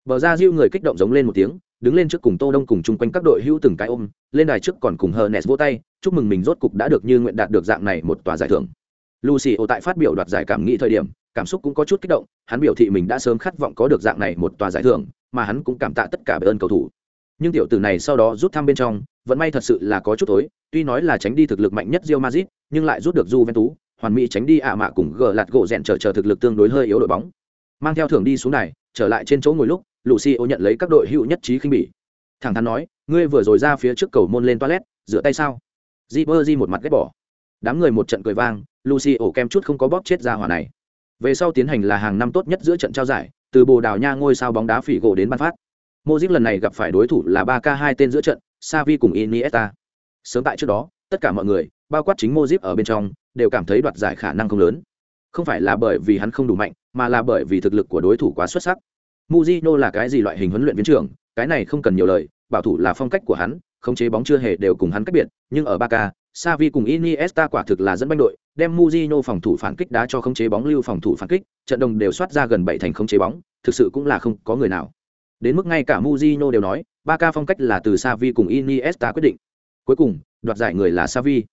Bờ ra Diu người kích động giống lên một tiếng, đứng lên trước cùng Tô Đông cùng chung quanh các đội hữu từng cái ôm, lên đài trước còn cùng Hernes vỗ tay, chúc mừng mình rốt cục đã được như nguyện đạt được dạng này một tòa giải thưởng. Lucio tại phát biểu đoạt giải cảm nghĩ thời điểm, cảm xúc cũng có chút kích động, hắn biểu thị mình đã sớm khát vọng có được dạng này một tòa giải thưởng, mà hắn cũng cảm tạ tất cả ơn cầu thủ. Nhưng tiểu tử này sau đó rút thăm bên trong, vẫn may thật sự là có chút tối, tuy nói là tránh đi thực lực mạnh nhất Real Madrid, nhưng lại rút được Juventus, hoàn mỹ tránh đi ạ mạ cùng gờ lạt gỗ rèn chờ chờ thực lực tương đối hơi yếu đội bóng. Mang theo thưởng đi xuống này, trở lại trên chỗ ngồi lúc, Lucio nhận lấy các đội hữu nhất trí khinh bỉ. Thẳng thắn nói, ngươi vừa rồi ra phía trước cầu môn lên toilet, rửa tay sao? Ribery một mặt ghét bỏ. Đám người một trận cười vang, Lucio kem chút không có bóp chết ra hỏa này. Về sau tiến hành là hàng năm tốt nhất giữa trận trao giải, từ Bồ Đào Nha ngôi sao bóng đá phỉ gỗ đến ban phát. Modric lần này gặp phải đối thủ là 3K2 tên giữa trận, Xavi cùng Iniesta. Sớm tại trước đó, tất cả mọi người, bao quát chính Modric ở bên trong, đều cảm thấy đoạt giải khả năng không lớn. Không phải là bởi vì hắn không đủ mạnh, mà là bởi vì thực lực của đối thủ quá xuất sắc. Mujino là cái gì loại hình huấn luyện viên trưởng, cái này không cần nhiều lời, bảo thủ là phong cách của hắn, khống chế bóng chưa hề đều cùng hắn cách biệt, nhưng ở Barca, Xavi cùng Iniesta quả thực là dẫn banh đội, đem Mujino phòng thủ phản kích đá cho khống chế bóng lưu phòng thủ phản kích, trận đồng đều soát ra gần bảy thành khống chế bóng, thực sự cũng là không có người nào. Đến mức ngay cả Mujino đều nói, Ba ca phong cách là từ Xavi cùng Iniesta quyết định. Cuối cùng, đoạt giải người là Xavi.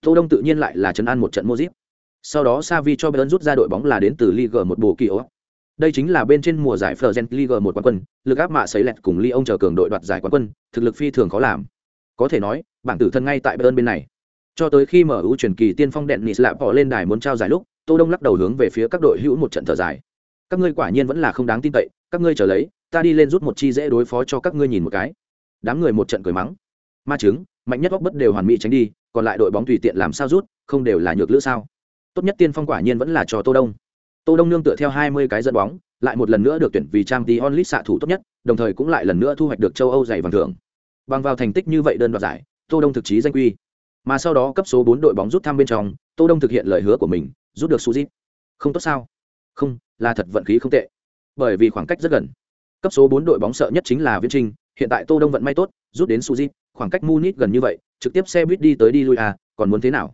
Tô Đông tự nhiên lại là trấn an một trận Modric. Sau đó Xavi cho Bayern rút ra đội bóng là đến từ Ligue một bộ kỳ. Đây chính là bên trên mùa giải Florent Ligue một quán quân, lực áp mạ sấy lẹt cùng Lyon chờ cường đội đoạt giải quán quân, thực lực phi thường khó làm. Có thể nói, bảng tử thân ngay tại Bayern bên này cho tới khi mở ưu truyền kỳ tiên phong đèn nịt lạ bỏ lên đài muốn trao giải lúc tô đông lắc đầu hướng về phía các đội hữu một trận thở dài các ngươi quả nhiên vẫn là không đáng tin cậy các ngươi chờ lấy ta đi lên rút một chi dễ đối phó cho các ngươi nhìn một cái. Đám người một trận cười mắng. Ma chứng mạnh nhất góc bất đều hoàn mỹ tránh đi, còn lại đội bóng tùy tiện làm sao rút, không đều là nhược lữ sao? Tốt nhất tiên phong quả nhiên vẫn là cho tô đông. Tô đông nương tựa theo hai mươi cái dẫn bóng, lại một lần nữa được tuyển vì trang tí onlit xạ thủ tốt nhất, đồng thời cũng lại lần nữa thu hoạch được châu âu giày vàng thưởng. Bằng vào thành tích như vậy đơn đoạt giải, tô đông thực chí danh quy. Mà sau đó cấp số bốn đội bóng rút thăm bên trong, tô đông thực hiện lời hứa của mình, rút được suzit không tốt sao? Không, là thật vận khí không tệ. Bởi vì khoảng cách rất gần cấp số bốn đội bóng sợ nhất chính là viễn trinh hiện tại tô đông vận may tốt rút đến Suji, khoảng cách munich gần như vậy trực tiếp xe buýt đi tới đi lui à còn muốn thế nào?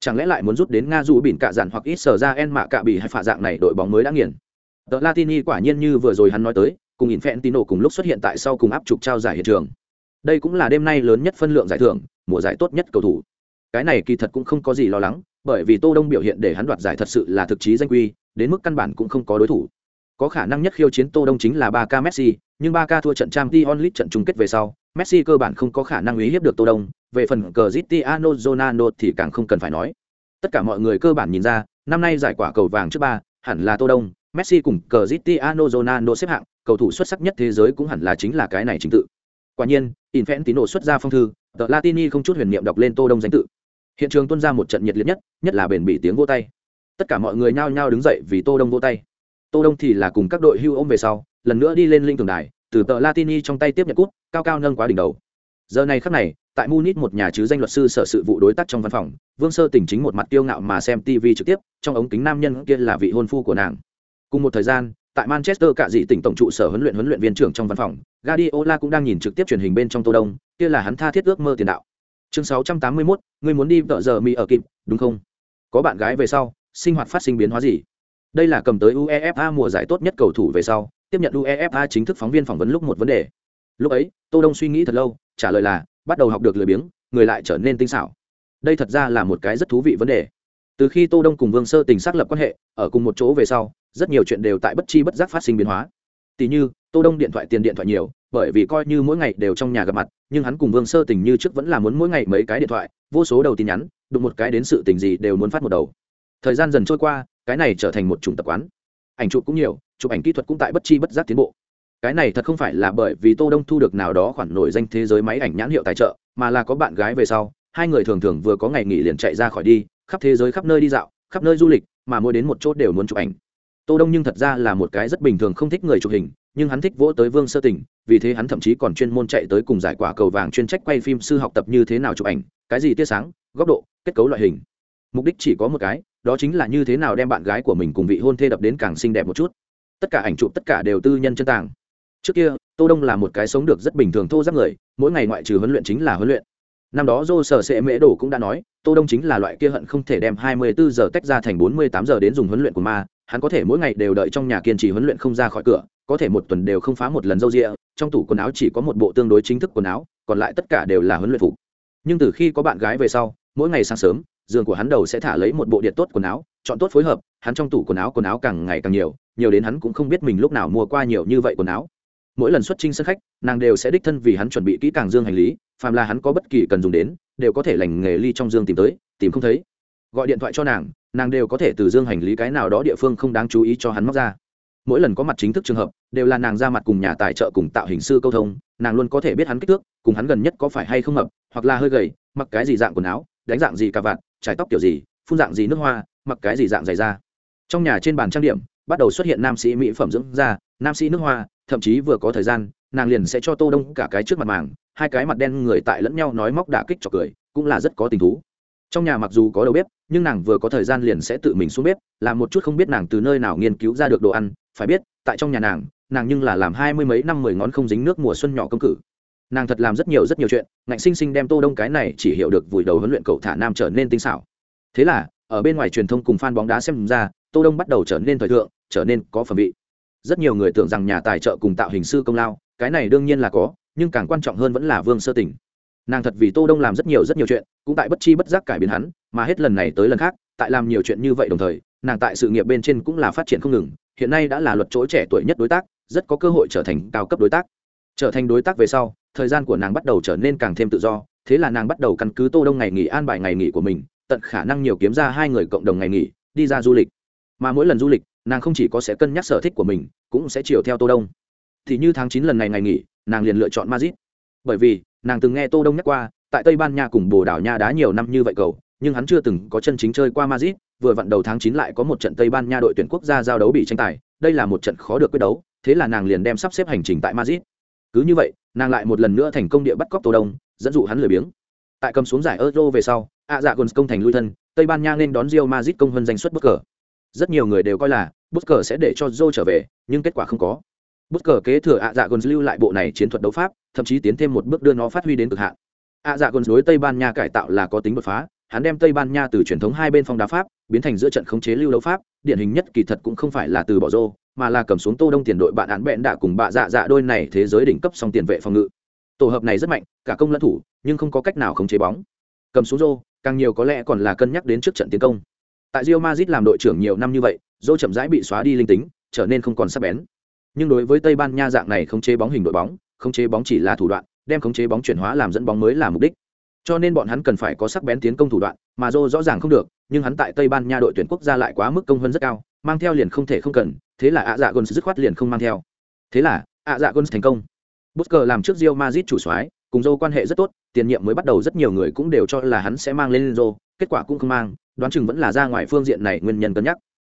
Chẳng lẽ lại muốn rút đến nga dù bỉn cạ dạn hoặc ít sở ra en mạ cạ bị hay phạ dạng này đội bóng mới đã nghiền? The latini quả nhiên như vừa rồi hắn nói tới cùng Infantino cùng lúc xuất hiện tại sau cùng áp trục trao giải hiện trường. Đây cũng là đêm nay lớn nhất phân lượng giải thưởng mùa giải tốt nhất cầu thủ. Cái này kỳ thật cũng không có gì lo lắng bởi vì tô đông biểu hiện để hắn đoạt giải thật sự là thực chí danh quy đến mức căn bản cũng không có đối thủ. Có khả năng nhất khiêu chiến Tô Đông chính là Barca Messi, nhưng Barca thua trận Champions League trận chung kết về sau, Messi cơ bản không có khả năng uy hiếp được Tô Đông, về phần Cristiano Ronaldo thì càng không cần phải nói. Tất cả mọi người cơ bản nhìn ra, năm nay giải quả cầu vàng trước ba, hẳn là Tô Đông, Messi cùng Cristiano Ronaldo xếp hạng, cầu thủ xuất sắc nhất thế giới cũng hẳn là chính là cái này chính tự. Quả nhiên, Infantino xuất ra phong thư, The Latini không chút huyền niệm đọc lên Tô Đông danh tự. Hiện trường tuôn ra một trận nhiệt liệt nhất, nhất là bền bỉ tiếng vỗ tay. Tất cả mọi người nhao nhao đứng dậy vì Tô Đông vỗ tay. Tô Đông thì là cùng các đội hưu ôm về sau, lần nữa đi lên linh tường đài, từ tờ Latini trong tay tiếp nhận cút cao cao nâng quá đỉnh đầu. Giờ này khắc này, tại Munich một nhà chứ danh luật sư sở sự vụ đối tác trong văn phòng, Vương Sơ Tỉnh chính một mặt tiêu ngạo mà xem TV trực tiếp, trong ống kính nam nhân kia là vị hôn phu của nàng. Cùng một thời gian, tại Manchester cả dị tỉnh tổng trụ sở huấn luyện huấn luyện viên trưởng trong văn phòng, Guardiola cũng đang nhìn trực tiếp truyền hình bên trong Tô Đông, kia là hắn tha thiết ước mơ tiền đạo. Chương 681, ngươi muốn đi vợ giờ mi ở kịp, đúng không? Có bạn gái về sau, sinh hoạt phát sinh biến hóa gì? Đây là cầm tới UEFA mùa giải tốt nhất cầu thủ về sau, tiếp nhận UEFA chính thức phóng viên phỏng vấn lúc một vấn đề. Lúc ấy, Tô Đông suy nghĩ thật lâu, trả lời là, bắt đầu học được lười biếng, người lại trở nên tinh xảo. Đây thật ra là một cái rất thú vị vấn đề. Từ khi Tô Đông cùng Vương Sơ Tình xác lập quan hệ, ở cùng một chỗ về sau, rất nhiều chuyện đều tại bất chi bất giác phát sinh biến hóa tỷ như tô đông điện thoại tiền điện thoại nhiều bởi vì coi như mỗi ngày đều trong nhà gặp mặt nhưng hắn cùng vương sơ tình như trước vẫn là muốn mỗi ngày mấy cái điện thoại vô số đầu tin nhắn đụng một cái đến sự tình gì đều muốn phát một đầu thời gian dần trôi qua cái này trở thành một chủng tập quán. Ảnh chụp cũng nhiều, chụp ảnh kỹ thuật cũng tại bất chi bất giác tiến bộ. Cái này thật không phải là bởi vì tô đông thu được nào đó khoản nổi danh thế giới máy ảnh nhãn hiệu tài trợ, mà là có bạn gái về sau, hai người thường thường vừa có ngày nghỉ liền chạy ra khỏi đi, khắp thế giới khắp nơi đi dạo, khắp nơi du lịch, mà mỗi đến một chỗ đều muốn chụp ảnh. Tô đông nhưng thật ra là một cái rất bình thường không thích người chụp hình, nhưng hắn thích vỗ tới vương sơ tình vì thế hắn thậm chí còn chuyên môn chạy tới cùng giải quả cầu vàng chuyên trách quay phim sư học tập như thế nào chụp ảnh, cái gì tia sáng, góc độ, kết cấu loại hình. Mục đích chỉ có một cái đó chính là như thế nào đem bạn gái của mình cùng vị hôn thê đập đến càng xinh đẹp một chút. Tất cả ảnh chụp tất cả đều tư nhân chân tàng. Trước kia, tô đông là một cái sống được rất bình thường thô giáp người, mỗi ngày ngoại trừ huấn luyện chính là huấn luyện. Năm đó dô sở sệ mễ đồ cũng đã nói, tô đông chính là loại kia hận không thể đem 24 giờ tách ra thành 48 giờ đến dùng huấn luyện của ma, hắn có thể mỗi ngày đều đợi trong nhà kiên trì huấn luyện không ra khỏi cửa, có thể một tuần đều không phá một lần dâu rịa, trong tủ quần áo chỉ có một bộ tương đối chính thức quần áo, còn lại tất cả đều là huấn luyện phục. Nhưng từ khi có bạn gái về sau, mỗi ngày sáng sớm giường của hắn đầu sẽ thả lấy một bộ điện tốt quần áo, chọn tốt phối hợp, hắn trong tủ quần áo quần áo càng ngày càng nhiều nhiều đến hắn cũng không biết mình lúc nào mua qua nhiều như vậy quần áo. Mỗi lần xuất trinh sân khách, nàng đều sẽ đích thân vì hắn chuẩn bị kỹ càng dương hành lý, phàm là hắn có bất kỳ cần dùng đến, đều có thể lành nghề ly trong dương tìm tới, tìm không thấy. Gọi điện thoại cho nàng nàng đều có thể từ dương hành lý cái nào đó địa phương không đáng chú ý cho hắn móc ra. Mỗi lần có mặt chính thức trường hợp, đều là nàng ra mặt cùng nhà tài trợ cùng tạo hình sư câu thông, nàng luôn có thể biết hắn kích thước, cùng hắn gần nhất có phải hay không hợp hoặc là hơi gầy, mặc cái gì dạng quần áo, đánh dạng gì cà vạt trải tóc kiểu gì, phun dạng gì nước hoa, mặc cái gì dạng dày da. Trong nhà trên bàn trang điểm, bắt đầu xuất hiện nam sĩ mỹ phẩm dưỡng da, nam sĩ nước hoa, thậm chí vừa có thời gian, nàng liền sẽ cho tô đông cả cái trước mặt màng, hai cái mặt đen người tại lẫn nhau nói móc đả kích cho cười, cũng là rất có tình thú. Trong nhà mặc dù có đầu bếp, nhưng nàng vừa có thời gian liền sẽ tự mình xuống bếp, làm một chút không biết nàng từ nơi nào nghiên cứu ra được đồ ăn. Phải biết, tại trong nhà nàng nàng nhưng là làm hai mươi mấy năm mười ngón không dính nước mùa xuân nhỏ công cử nàng thật làm rất nhiều rất nhiều chuyện, ngạnh sinh sinh đem tô đông cái này chỉ hiểu được vùi đầu huấn luyện cậu thả nam trở nên tinh xảo. Thế là, ở bên ngoài truyền thông cùng fan bóng đá xem ra, tô đông bắt đầu trở nên thời thượng, trở nên có phẩm vị. Rất nhiều người tưởng rằng nhà tài trợ cùng tạo hình sư công lao, cái này đương nhiên là có, nhưng càng quan trọng hơn vẫn là vương sơ tỉnh. Nàng thật vì tô đông làm rất nhiều rất nhiều chuyện, cũng tại bất chi bất giác cải biến hắn, mà hết lần này tới lần khác, tại làm nhiều chuyện như vậy đồng thời, nàng tại sự nghiệp bên trên cũng là phát triển không ngừng, hiện nay đã là luật chỗ trẻ tuổi nhất đối tác, rất có cơ hội trở thành cao cấp đối tác. Trở thành đối tác về sau thời gian của nàng bắt đầu trở nên càng thêm tự do, thế là nàng bắt đầu căn cứ tô đông ngày nghỉ an bài ngày nghỉ của mình, tận khả năng nhiều kiếm ra hai người cộng đồng ngày nghỉ, đi ra du lịch. Mà mỗi lần du lịch, nàng không chỉ có sẽ cân nhắc sở thích của mình, cũng sẽ chiều theo tô đông. Thì như tháng chín lần này ngày nghỉ, nàng liền lựa chọn Madrid. Bởi vì, nàng từng nghe tô đông nhắc qua, tại tây ban nha cùng bồ đảo nha đá nhiều năm như vậy cầu, nhưng hắn chưa từng có chân chính chơi qua Madrid, vừa vặn đầu tháng chín lại có một trận tây ban nha đội tuyển quốc gia giao đấu bị tranh tài, đây là một trận khó được quyết đấu, thế là nàng liền đem sắp xếp hành trình tại Madrid. Cứ như vậy nàng lại một lần nữa thành công địa bắt cóc tô đông, dẫn dụ hắn lười biếng. Tại cầm xuống giải euro về sau ạ dạ gồn công thành lui thân, tây ban nha nên đón rio Madrid công hơn danh suất bất cờ. Rất nhiều người đều coi là bất cờ sẽ để cho Joe trở về, nhưng kết quả không có. Bất cờ kế thừa ạ dạ gồn lưu lại bộ này chiến thuật đấu pháp, thậm chí tiến thêm một bước đưa nó phát huy đến cực hạn. Ạ dạ gồn đối tây ban nha cải tạo là có tính đột phá, hắn đem tây ban nha từ truyền thống hai bên phong đá pháp, biến thành giữa trận khống chế lưu đấu pháp, điển hình nhất kỳ thật cũng không phải là từ bỏ rô mà là cầm xuống tô đông tiền đội bạn án bẹn đã cùng bạ dạ dạ đôi này thế giới đỉnh cấp song tiền vệ phòng ngự. Tổ hợp này rất mạnh, cả công lẫn thủ, nhưng không có cách nào khống chế bóng. Cầm xuống rô càng nhiều có lẽ còn là cân nhắc đến trước trận tiến công. Tại rio mazit làm đội trưởng nhiều năm như vậy rô chậm rãi bị xóa đi linh tính, trở nên không còn sắc bén. Nhưng đối với tây ban nha dạng này khống chế bóng hình đội bóng, khống chế bóng chỉ là thủ đoạn, đem khống chế bóng chuyển hóa làm dẫn bóng mới là mục đích. Cho nên bọn hắn cần phải có sắc bén tiến công thủ đoạn, mà rô rõ ràng không được, nhưng hắn tại tây ban nha đội tuyển quốc gia lại quá mức công hơn rất cao mang theo liền không thể không cần thế là ạ dạ gôn dứt khoát liền không mang theo thế là ạ dạ gôn thành công Busker làm trước Real Madrid chủ soái, cùng dâu quan hệ rất tốt, tiền nhiệm mới bắt đầu rất nhiều người cũng đều cho là hắn sẽ mang lên Zhou, kết quả cũng không mang, đoán chừng vẫn là ra ngoài phương diện này nguyên nhân cân nhắc.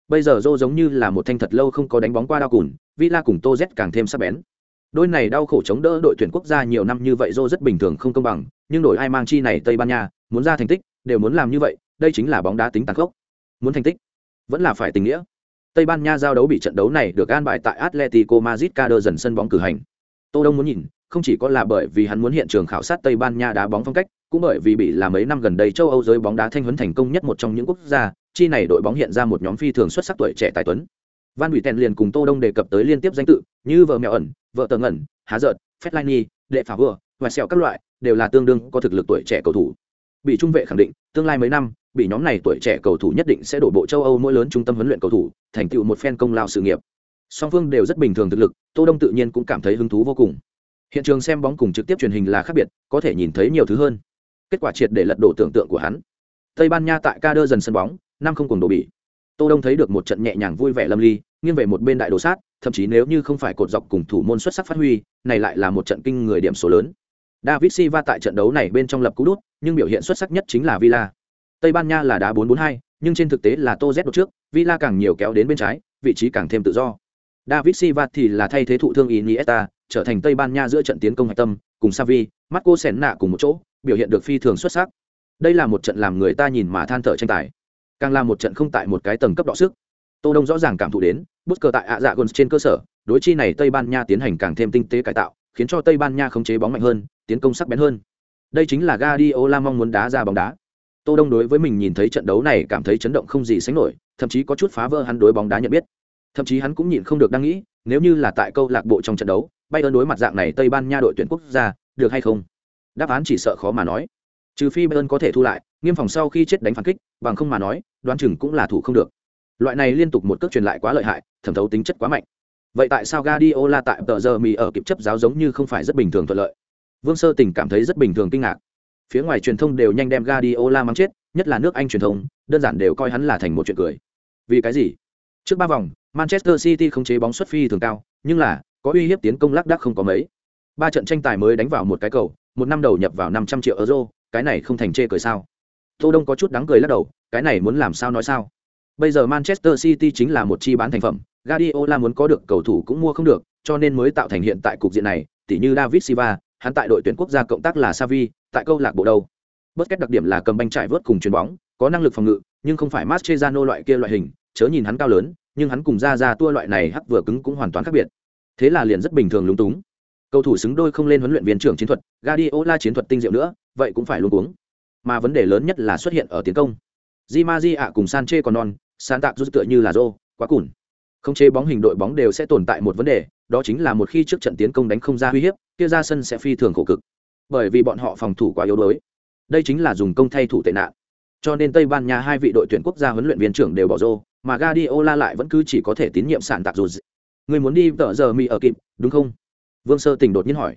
Bây giờ Zhou giống như là một thanh thật lâu không có đánh bóng qua đau cùn, Villa cùng Tô Z càng thêm sắc bén. Đôi này đau khổ chống đỡ đội tuyển quốc gia nhiều năm như vậy Zhou rất bình thường không công bằng, nhưng đổi ai mang chi này Tây Ban Nha, muốn ra thành tích, đều muốn làm như vậy, đây chính là bóng đá tính tàn khốc. Muốn thành tích, vẫn là phải tình nghĩa. Tây Ban Nha giao đấu bị trận đấu này được an bài tại Atletico Madrid Cader dần sân bóng cử hành. Tô Đông muốn nhìn, không chỉ có là bởi vì hắn muốn hiện trường khảo sát Tây Ban Nha đá bóng phong cách, cũng bởi vì bị là mấy năm gần đây châu Âu giới bóng đá thanh huấn thành công nhất một trong những quốc gia, chi này đội bóng hiện ra một nhóm phi thường xuất sắc tuổi trẻ tài tuấn. Van Bỉ Tèn liền cùng Tô Đông đề cập tới liên tiếp danh tự, như vợ mèo ẩn, vợ tờ ngẩn, há giận, Fellaini, đệ phả vừa, và sẹo các loại, đều là tương đương có thực lực tuổi trẻ cầu thủ. Bị trung vệ khẳng định, tương lai mấy năm, bị nhóm này tuổi trẻ cầu thủ nhất định sẽ đổ bộ châu Âu mỗi lớn trung tâm huấn luyện cầu thủ, thành tựu một phen công lao sự nghiệp. Song phương đều rất bình thường thực lực, Tô Đông tự nhiên cũng cảm thấy hứng thú vô cùng. Hiện trường xem bóng cùng trực tiếp truyền hình là khác biệt có thể nhìn thấy nhiều thứ hơn. Kết quả triệt để lật đổ tưởng tượng của hắn. Tây ban nha tại ca dần sân bóng năm không cùng đổ bỉ. Tô đông thấy được một trận nhẹ nhàng vui vẻ lâm ly nghiêng về một bên đại đồ sát thậm chí nếu như không phải cột dọc cùng thủ môn xuất sắc phát huy này lại là một trận kinh người điểm số lớn. David silva tại trận đấu này bên trong lập cú đút nhưng biểu hiện xuất sắc nhất chính là villa tây ban nha là đá 4-4-2, nhưng trên thực tế là tô z đột trước villa càng nhiều kéo đến bên trái vị trí càng thêm tự do david silva thì là thay thế thụ thương iniesta trở thành Tây Ban Nha giữa trận tiến công hạch tâm, cùng Savi, Marco Senna cùng một chỗ, biểu hiện được phi thường xuất sắc. Đây là một trận làm người ta nhìn mà than thở tranh tài, càng là một trận không tại một cái tầng cấp độ sức. Tô Đông rõ ràng cảm thụ đến, bút cờ tại ạ dạ Guns trên cơ sở, đối chi này Tây Ban Nha tiến hành càng thêm tinh tế cải tạo, khiến cho Tây Ban Nha khống chế bóng mạnh hơn, tiến công sắc bén hơn. Đây chính là Guardiola mong muốn đá ra bóng đá. Tô Đông đối với mình nhìn thấy trận đấu này cảm thấy chấn động không gì sánh nổi, thậm chí có chút phá vỡ hắn đối bóng đá nhận biết. Thậm chí hắn cũng nhịn không được đang nghĩ, nếu như là tại câu lạc bộ trong trận đấu, Bayern đối mặt dạng này Tây Ban Nha đội tuyển quốc gia, được hay không? Đáp án chỉ sợ khó mà nói. Trừ phi Bayern có thể thu lại, nghiêm phòng sau khi chết đánh phản kích, bằng không mà nói, đoán chừng cũng là thủ không được. Loại này liên tục một cước truyền lại quá lợi hại, thẩm thấu tính chất quá mạnh. Vậy tại sao Guardiola tại tờ giờ mì ở kịp chấp giáo giống như không phải rất bình thường thuận lợi? Vương Sơ Tình cảm thấy rất bình thường kinh ngạc. Phía ngoài truyền thông đều nhanh đem Guardiola mắng chết, nhất là nước Anh truyền thông, đơn giản đều coi hắn là thành một chuyện cười. Vì cái gì? Trước ba vòng, Manchester City không chế bóng xuất phi thường cao, nhưng là có uy hiếp tiến công lác đác không có mấy ba trận tranh tài mới đánh vào một cái cầu một năm đầu nhập vào năm trăm triệu euro cái này không thành chê cười sao tô đông có chút đáng cười lắc đầu cái này muốn làm sao nói sao bây giờ manchester city chính là một chi bán thành phẩm guardiola muốn có được cầu thủ cũng mua không được cho nên mới tạo thành hiện tại cục diện này tỉ như david silva hắn tại đội tuyển quốc gia cộng tác là savi tại câu lạc bộ đâu. Bất kết đặc điểm là cầm banh trải vớt cùng chuyền bóng, có năng lực phòng ngự, nhưng không phải Mascherano loại kia loại hình, chớ nhìn hắn cao lớn, nhưng hắn cùng ra ra tua loại này hắc vừa cứng cũng hoàn toàn khác biệt. Thế là liền rất bình thường lúng túng. Cầu thủ xứng đôi không lên huấn luyện viên trưởng chiến thuật, Guardiola chiến thuật tinh diệu nữa, vậy cũng phải luống cuống. Mà vấn đề lớn nhất là xuất hiện ở tiến công. Di ạ cùng Sanche còn non san tạo rút tựa như là rô, quá cùn. Không chế bóng hình đội bóng đều sẽ tồn tại một vấn đề, đó chính là một khi trước trận tiến công đánh không ra uy hiếp kia ra sân sẽ phi thường khổ cực. Bởi vì bọn họ phòng thủ quá yếu đuối. Đây chính là dùng công thay thủ tệ nạn. Cho nên tây ban nha hai vị đội tuyển quốc gia huấn luyện viên trưởng đều bỏ rô, mà Guardiola lại vẫn cứ chỉ có thể tín nhiệm sản tạc dù người muốn đi tờ giờ mỹ ở kịp, đúng không? Vương sơ tình đột nhiên hỏi.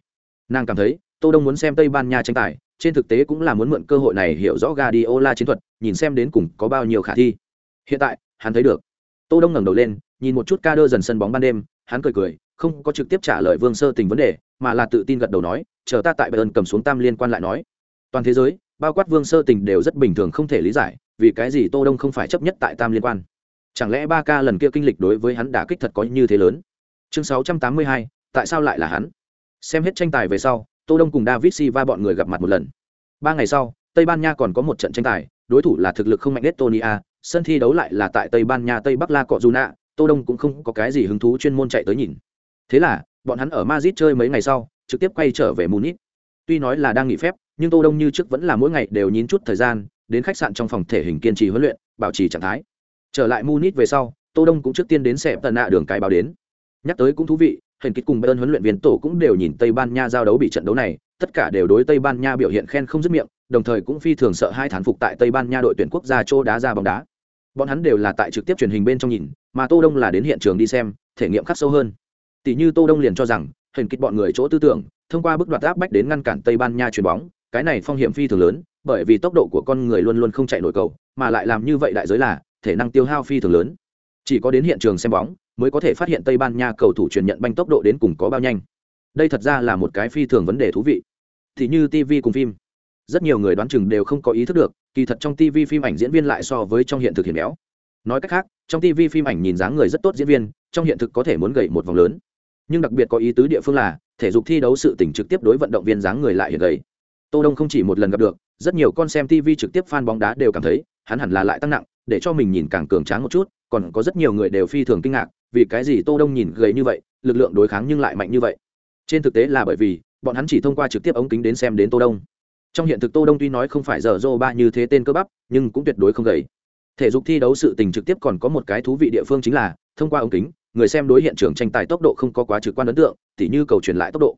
Nàng cảm thấy, tô đông muốn xem tây ban nha tranh tài, trên thực tế cũng là muốn mượn cơ hội này hiểu rõ Guardiola chiến thuật, nhìn xem đến cùng có bao nhiêu khả thi. Hiện tại, hắn thấy được. Tô đông ngẩng đầu lên, nhìn một chút ca đơ dần sân bóng ban đêm, hắn cười cười không có trực tiếp trả lời vương sơ tình vấn đề mà là tự tin gật đầu nói chờ ta tại bayern cầm xuống tam liên quan lại nói. Toàn thế giới bao quát vương sơ tình đều rất bình thường không thể lý giải vì cái gì tô đông không phải chấp nhất tại tam liên quan? Chẳng lẽ ba ca lần kia kinh lịch đối với hắn đã kích thật có như thế lớn? Chương 682, tại sao lại là hắn? Xem hết tranh tài về sau tô đông cùng david silva bọn người gặp mặt một lần. Ba ngày sau tây ban nha còn có một trận tranh tài đối thủ là thực lực không mạnh estonia sân thi đấu lại là tại tây ban nha tây bắc la cọ dù nạ tô đông cũng không có cái gì hứng thú chuyên môn chạy tới nhìn thế là, bọn hắn ở madrid chơi mấy ngày sau, trực tiếp quay trở về munich. Tuy nói là đang nghỉ phép, nhưng tô đông như trước vẫn là mỗi ngày đều nhín chút thời gian, đến khách sạn trong phòng thể hình kiên trì huấn luyện, bảo trì trạng thái. Trở lại munich về sau, tô đông cũng trước tiên đến xẹp tận nạ đường cái báo đến. Nhắc tới cũng thú vị hình kích cùng bayern huấn luyện viên tổ cũng đều nhìn tây ban nha giao đấu bị trận đấu này, tất cả đều đối tây ban nha biểu hiện khen không dứt miệng, đồng thời cũng phi thường sợ hai thán phục tại tây ban nha đội tuyển quốc gia châu đá ra bóng đá. Bọn hắn đều là tại trực tiếp truyền hình bên trong nhìn, mà tô đông là đến hiện trường đi xem, thể nghiệm khắc sâu hơn tỷ như tô đông liền cho rằng, hình kích bọn người chỗ tư tưởng, thông qua bước đoạt áp bách đến ngăn cản tây ban nha chuyền bóng, cái này phong hiểm phi thường lớn, bởi vì tốc độ của con người luôn luôn không chạy nổi cầu, mà lại làm như vậy đại giới là, thể năng tiêu hao phi thường lớn. Chỉ có đến hiện trường xem bóng, mới có thể phát hiện tây ban nha cầu thủ truyền nhận banh tốc độ đến cùng có bao nhanh. Đây thật ra là một cái phi thường vấn đề thú vị. Thì như tv cùng phim, rất nhiều người đoán chừng đều không có ý thức được, kỳ thật trong tv phim ảnh diễn viên lại so với trong hiện thực hiển béo. Nói cách khác, trong tv phim ảnh nhìn dáng người rất tốt diễn viên, trong hiện thực có thể muốn gậy một vòng lớn nhưng đặc biệt có ý tứ địa phương là, thể dục thi đấu sự tỉnh trực tiếp đối vận động viên dáng người lại hiện gầy. Tô đông không chỉ một lần gặp được, rất nhiều con xem tv trực tiếp fan bóng đá đều cảm thấy, hắn hẳn là lại tăng nặng, để cho mình nhìn càng cường tráng một chút, còn có rất nhiều người đều phi thường kinh ngạc, vì cái gì tô đông nhìn gầy như vậy, lực lượng đối kháng nhưng lại mạnh như vậy. Trên thực tế là bởi vì, bọn hắn chỉ thông qua trực tiếp ống kính đến xem đến tô đông. Trong hiện thực tô đông tuy nói không phải giờ dô ba như thế tên cơ bắp, nhưng cũng tuyệt đối không gầy. Thể dục thi đấu sự tình trực tiếp còn có một cái thú vị địa phương chính là, thông qua ống kính người xem đối hiện trường tranh tài tốc độ không có quá trực quan ấn tượng, tỉ như cầu truyền lại tốc độ.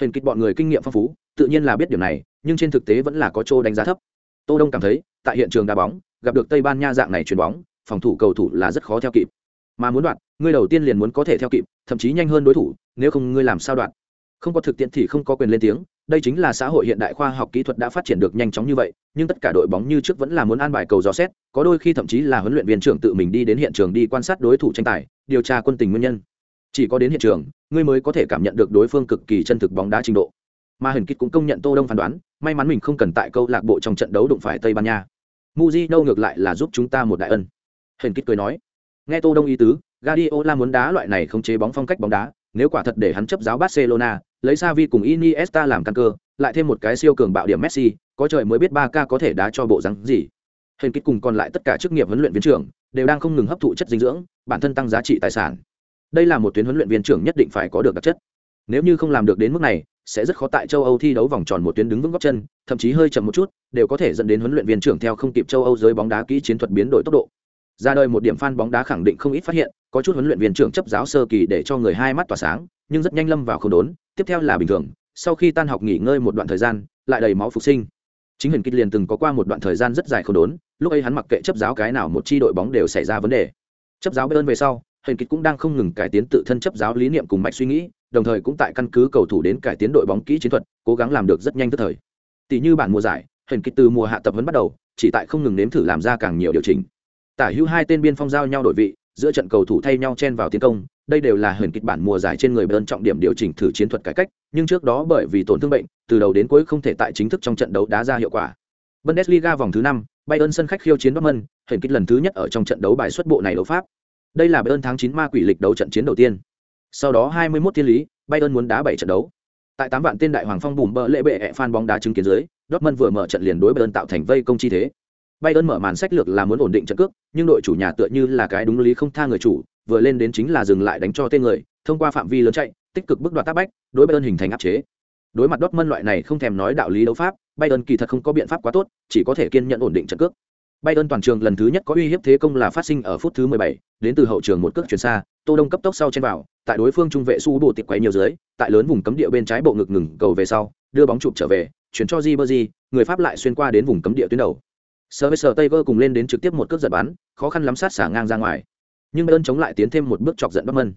Hình kịch bọn người kinh nghiệm phong phú, tự nhiên là biết điều này, nhưng trên thực tế vẫn là có chỗ đánh giá thấp. Tô đông cảm thấy, tại hiện trường đá bóng, gặp được tây ban nha dạng này chuyền bóng, phòng thủ cầu thủ là rất khó theo kịp. Mà muốn đoạt ngươi đầu tiên liền muốn có thể theo kịp, thậm chí nhanh hơn đối thủ, nếu không ngươi làm sao đoạt không có thực tiễn thì không có quyền lên tiếng, đây chính là xã hội hiện đại khoa học kỹ thuật đã phát triển được nhanh chóng như vậy, nhưng tất cả đội bóng như trước vẫn là muốn an bài cầu dò xét, có đôi khi thậm chí là huấn luyện viên trưởng tự mình đi đến hiện trường đi quan sát đối thủ tranh tài điều tra quân tình nguyên nhân. Chỉ có đến hiện trường, ngươi mới có thể cảm nhận được đối phương cực kỳ chân thực bóng đá trình độ. Mà hình kích cũng công nhận tô đông phán đoán, may mắn mình không cần tại câu lạc bộ trong trận đấu đụng phải tây ban nha. Muji đâu ngược lại là giúp chúng ta một đại ân. Hình kích cười nói, nghe tô đông ý tứ, Guardiola muốn đá loại này không chế bóng phong cách bóng đá, nếu quả thật để hắn chấp giáo Barcelona, lấy Xavi cùng Iniesta làm căn cơ, lại thêm một cái siêu cường bạo điểm Messi, có trời mới biết ba ca có thể đá cho bộ rắn gì. Hình kích cùng còn lại tất cả chức nghiệp huấn luyện viên trưởng, đều đang không ngừng hấp thụ chất dinh dưỡng bản thân tăng giá trị tài sản. Đây là một tuyến huấn luyện viên trưởng nhất định phải có được đặc chất. Nếu như không làm được đến mức này, sẽ rất khó tại châu âu thi đấu vòng tròn một tuyến đứng vững góc chân, thậm chí hơi chậm một chút, đều có thể dẫn đến huấn luyện viên trưởng theo không kịp châu âu giới bóng đá kỹ chiến thuật biến đổi tốc độ. Ra đời một điểm fan bóng đá khẳng định không ít phát hiện, có chút huấn luyện viên trưởng chấp giáo sơ kỳ để cho người hai mắt tỏa sáng, nhưng rất nhanh lâm vào không đốn, tiếp theo là bình thường, sau khi tan học nghỉ ngơi một đoạn thời gian, lại đầy máu phục sinh. Chính huyền kích liền từng có qua một đoạn thời gian rất dài không đốn, lúc ấy hắn mặc kệ chấp giáo cái nào một chi đội bóng đều xảy ra vấn đề chấp giáo bayern về sau huyền kịch cũng đang không ngừng cải tiến tự thân chấp giáo lý niệm cùng mạch suy nghĩ đồng thời cũng tại căn cứ cầu thủ đến cải tiến đội bóng kỹ chiến thuật cố gắng làm được rất nhanh tức thời tỷ như bản mùa giải huyền kịch từ mùa hạ tập vẫn bắt đầu chỉ tại không ngừng nếm thử làm ra càng nhiều điều chỉnh tả hữu hai tên biên phong giao nhau đổi vị giữa trận cầu thủ thay nhau chen vào tiến công đây đều là huyền kịch bản mùa giải trên người Bayern trọng điểm điều chỉnh thử chiến thuật cải cách, nhưng trước đó bởi vì tổn thương bệnh, từ đầu đến cuối không thể tại chính thức trong trận đấu đá ra hiệu quả. Bundesliga vòng thứ năm, Bayern sân khách khiêu chiến Dortmund, huyền kích lần thứ nhất ở trong trận đấu bài xuất bộ này đấu pháp. Đây là Bayern tháng 9 ma quỷ lịch đấu trận chiến đầu tiên. Sau đó 21 thiên lý, Bayern muốn đá 7 trận đấu. Tại 8 vạn tên đại hoàng phong bùm bờ lệ bệ fan bóng đá chứng kiến dưới, Dortmund vừa mở trận liền đối Bayern tạo thành vây công chi thế. Bayern mở màn sách lược là muốn ổn định trận cước, nhưng đội chủ nhà tựa như là cái đúng lý không tha người chủ, vừa lên đến chính là dừng lại đánh cho tên người, thông qua phạm vi lớn chạy, tích cực bước đoạt tác bách, đối Bayern hình thành áp chế. Đối mặt Dortmund loại này không thèm nói đạo lý đấu pháp, Bayern kỳ thật không có biện pháp quá tốt, chỉ có thể kiên nhẫn ổn định trận cước. Bayern toàn trường lần thứ nhất có uy hiếp thế công là phát sinh ở phút thứ 17, đến từ hậu trường một cước chuyển xa, Tô Đông cấp tốc sau trên vào, tại đối phương trung vệ su bộ tịch quấy nhiều dưới, tại lớn vùng cấm địa bên trái bộ ngực ngừng cầu về sau, đưa bóng chụp trở về, chuyển cho Ribery, người Pháp lại xuyên qua đến vùng cấm địa tuyến đầu. Sơ Tiger cùng lên đến trực tiếp một cước giật bắn, khó khăn lắm sát xả ngang ra ngoài. Nhưng Bayern chống lại tiến thêm một bước chọc giận Dortmund.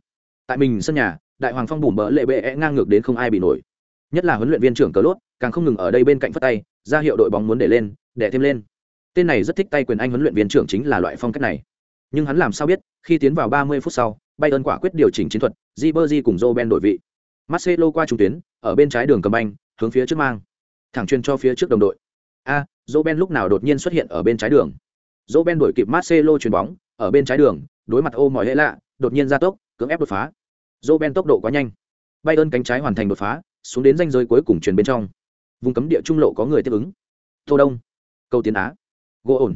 Tại mình sân nhà, Đại Hoàng Phong bùm bỡ lệ bệ ngang ngược đến không ai bị nổi. Nhất là huấn luyện viên trưởng Cờ Lốt, càng không ngừng ở đây bên cạnh phất tay, ra hiệu đội bóng muốn để lên, để thêm lên. Tên này rất thích tay quyền anh huấn luyện viên trưởng chính là loại phong cách này. Nhưng hắn làm sao biết, khi tiến vào 30 phút sau, Bayern quả quyết điều chỉnh chiến thuật, Ribery cùng Robben đổi vị. Marcelo qua trung tuyến, ở bên trái đường cầm anh, hướng phía trước mang, thẳng truyền cho phía trước đồng đội. A, Roben lúc nào đột nhiên xuất hiện ở bên trái đường. Roben đổi kịp Marcelo chuyền bóng, ở bên trái đường, đối mặt ô mỏi hệ lạ, đột nhiên ra tốc, cưỡng ép đột phá. Roben tốc độ quá nhanh. Bayern cánh trái hoàn thành đột phá, xuống đến ranh giới cuối cùng truyền bên trong. Vùng cấm địa trung lộ có người tiếp ứng. Tô Đông, cầu tiến á. Gỗ ổn.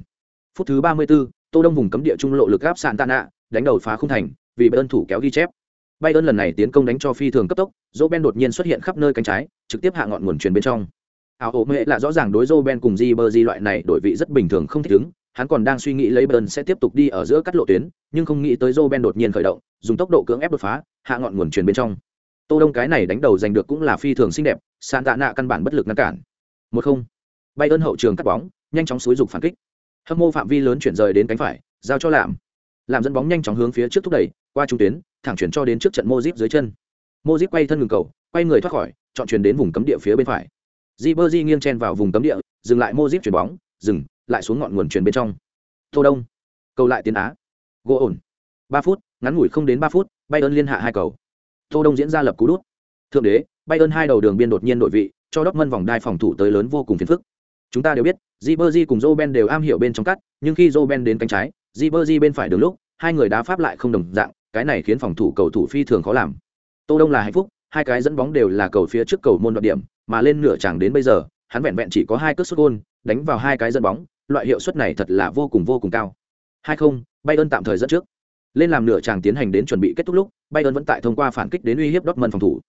Phút thứ 34, Tô Đông vùng cấm địa trung lộ lực áp sàn tạ nạ, đánh đầu phá không thành, vì Bayern thủ kéo ghi chép. Bayern lần này tiến công đánh cho phi thường cấp tốc, Roben đột nhiên xuất hiện khắp nơi cánh trái, trực tiếp hạ ngọn nguồn truyền bên trong ảo hộ mệ là rõ ràng đối joe ben cùng di bơ di loại này đổi vị rất bình thường không thích ứng hắn còn đang suy nghĩ lấy bern sẽ tiếp tục đi ở giữa cắt lộ tuyến nhưng không nghĩ tới joe ben đột nhiên khởi động dùng tốc độ cưỡng ép đột phá hạ ngọn nguồn truyền bên trong tô đông cái này đánh đầu giành được cũng là phi thường xinh đẹp sàn tạ nạ căn bản bất lực ngăn cản một không bay ơn hậu trường cắt bóng nhanh chóng xúi dục phản kích. Hâm mô phạm vi lớn chuyển rời đến cánh phải, giao cho làm làm dẫn bóng nhanh chóng hướng phía trước thúc đẩy, qua trung tuyến, thẳng chuyển cho đến trước trận Modric dưới chân. Modric quay thân ngừng cầu, quay người thoát khỏi, chọn chuyển đến vùng cấm địa phía bên phải. Ribery nghiêng chen vào vùng cấm địa, dừng lại Modric chuyển bóng, dừng, lại xuống ngọn nguồn chuyển bên trong. Tô đông, cầu lại tiến á. Gỗ ổn. Ba phút, ngắn ngủi không đến ba phút, bayern liên hạ hai cầu. Tô đông diễn ra lập cú đút. Thượng đế, bayern hai đầu đường biên đột nhiên đội vị, cho Dortmund vòng đai phòng thủ tới lớn vô cùng phiền phức chúng ta đều biết Ribery cùng Roben đều am hiểu bên trong cắt, nhưng khi Roben đến cánh trái Ribery bên phải đường lúc, hai người đá pháp lại không đồng dạng, cái này khiến phòng thủ cầu thủ phi thường khó làm. Tô đông là hạnh phúc, hai cái dẫn bóng đều là cầu phía trước cầu môn đoạt điểm, mà lên nửa chẳng đến bây giờ, hắn vẹn vẹn chỉ có hai cước sút gôn, đánh vào hai cái dẫn bóng, loại hiệu suất này thật là vô cùng vô cùng cao. Hai không, bayern tạm thời dẫn trước. Lên làm nửa chàng tiến hành đến chuẩn bị kết thúc lúc, bayern vẫn tại thông qua phản kích đến uy hiếp dortmund phòng thủ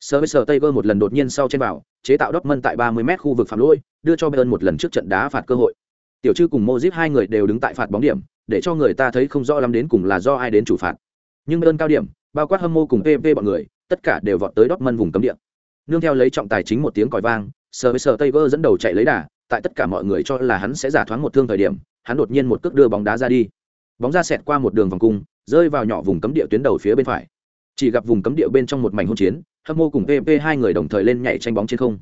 sơ với sơ Tiger một lần đột nhiên sau trên vào, chế tạo dortmund tại 30 m khu vực phạm lỗi, đưa cho bayern một lần trước trận đá phạt cơ hội. Tiểu trư cùng mozip hai người đều đứng tại phạt bóng điểm, để cho người ta thấy không rõ lắm đến cùng là do ai đến chủ phạt. Nhưng bayern cao điểm, bao quát hâm mộ cùng pv bọn người, tất cả đều vọt tới dortmund vùng cấm địa. Nương theo lấy trọng tài chính một tiếng còi vang Sơ với sờ tây dẫn đầu chạy lấy đà, tại tất cả mọi người cho là hắn sẽ giả thoáng một thương thời điểm, hắn đột nhiên một cước đưa bóng đá ra đi. Bóng ra xẹt qua một đường vòng cung, rơi vào nhỏ vùng cấm địa tuyến đầu phía bên phải chỉ gặp vùng cấm địa bên trong một mảnh hỗn chiến hâm mô cùng pp hai người đồng thời lên nhảy tranh bóng trên không.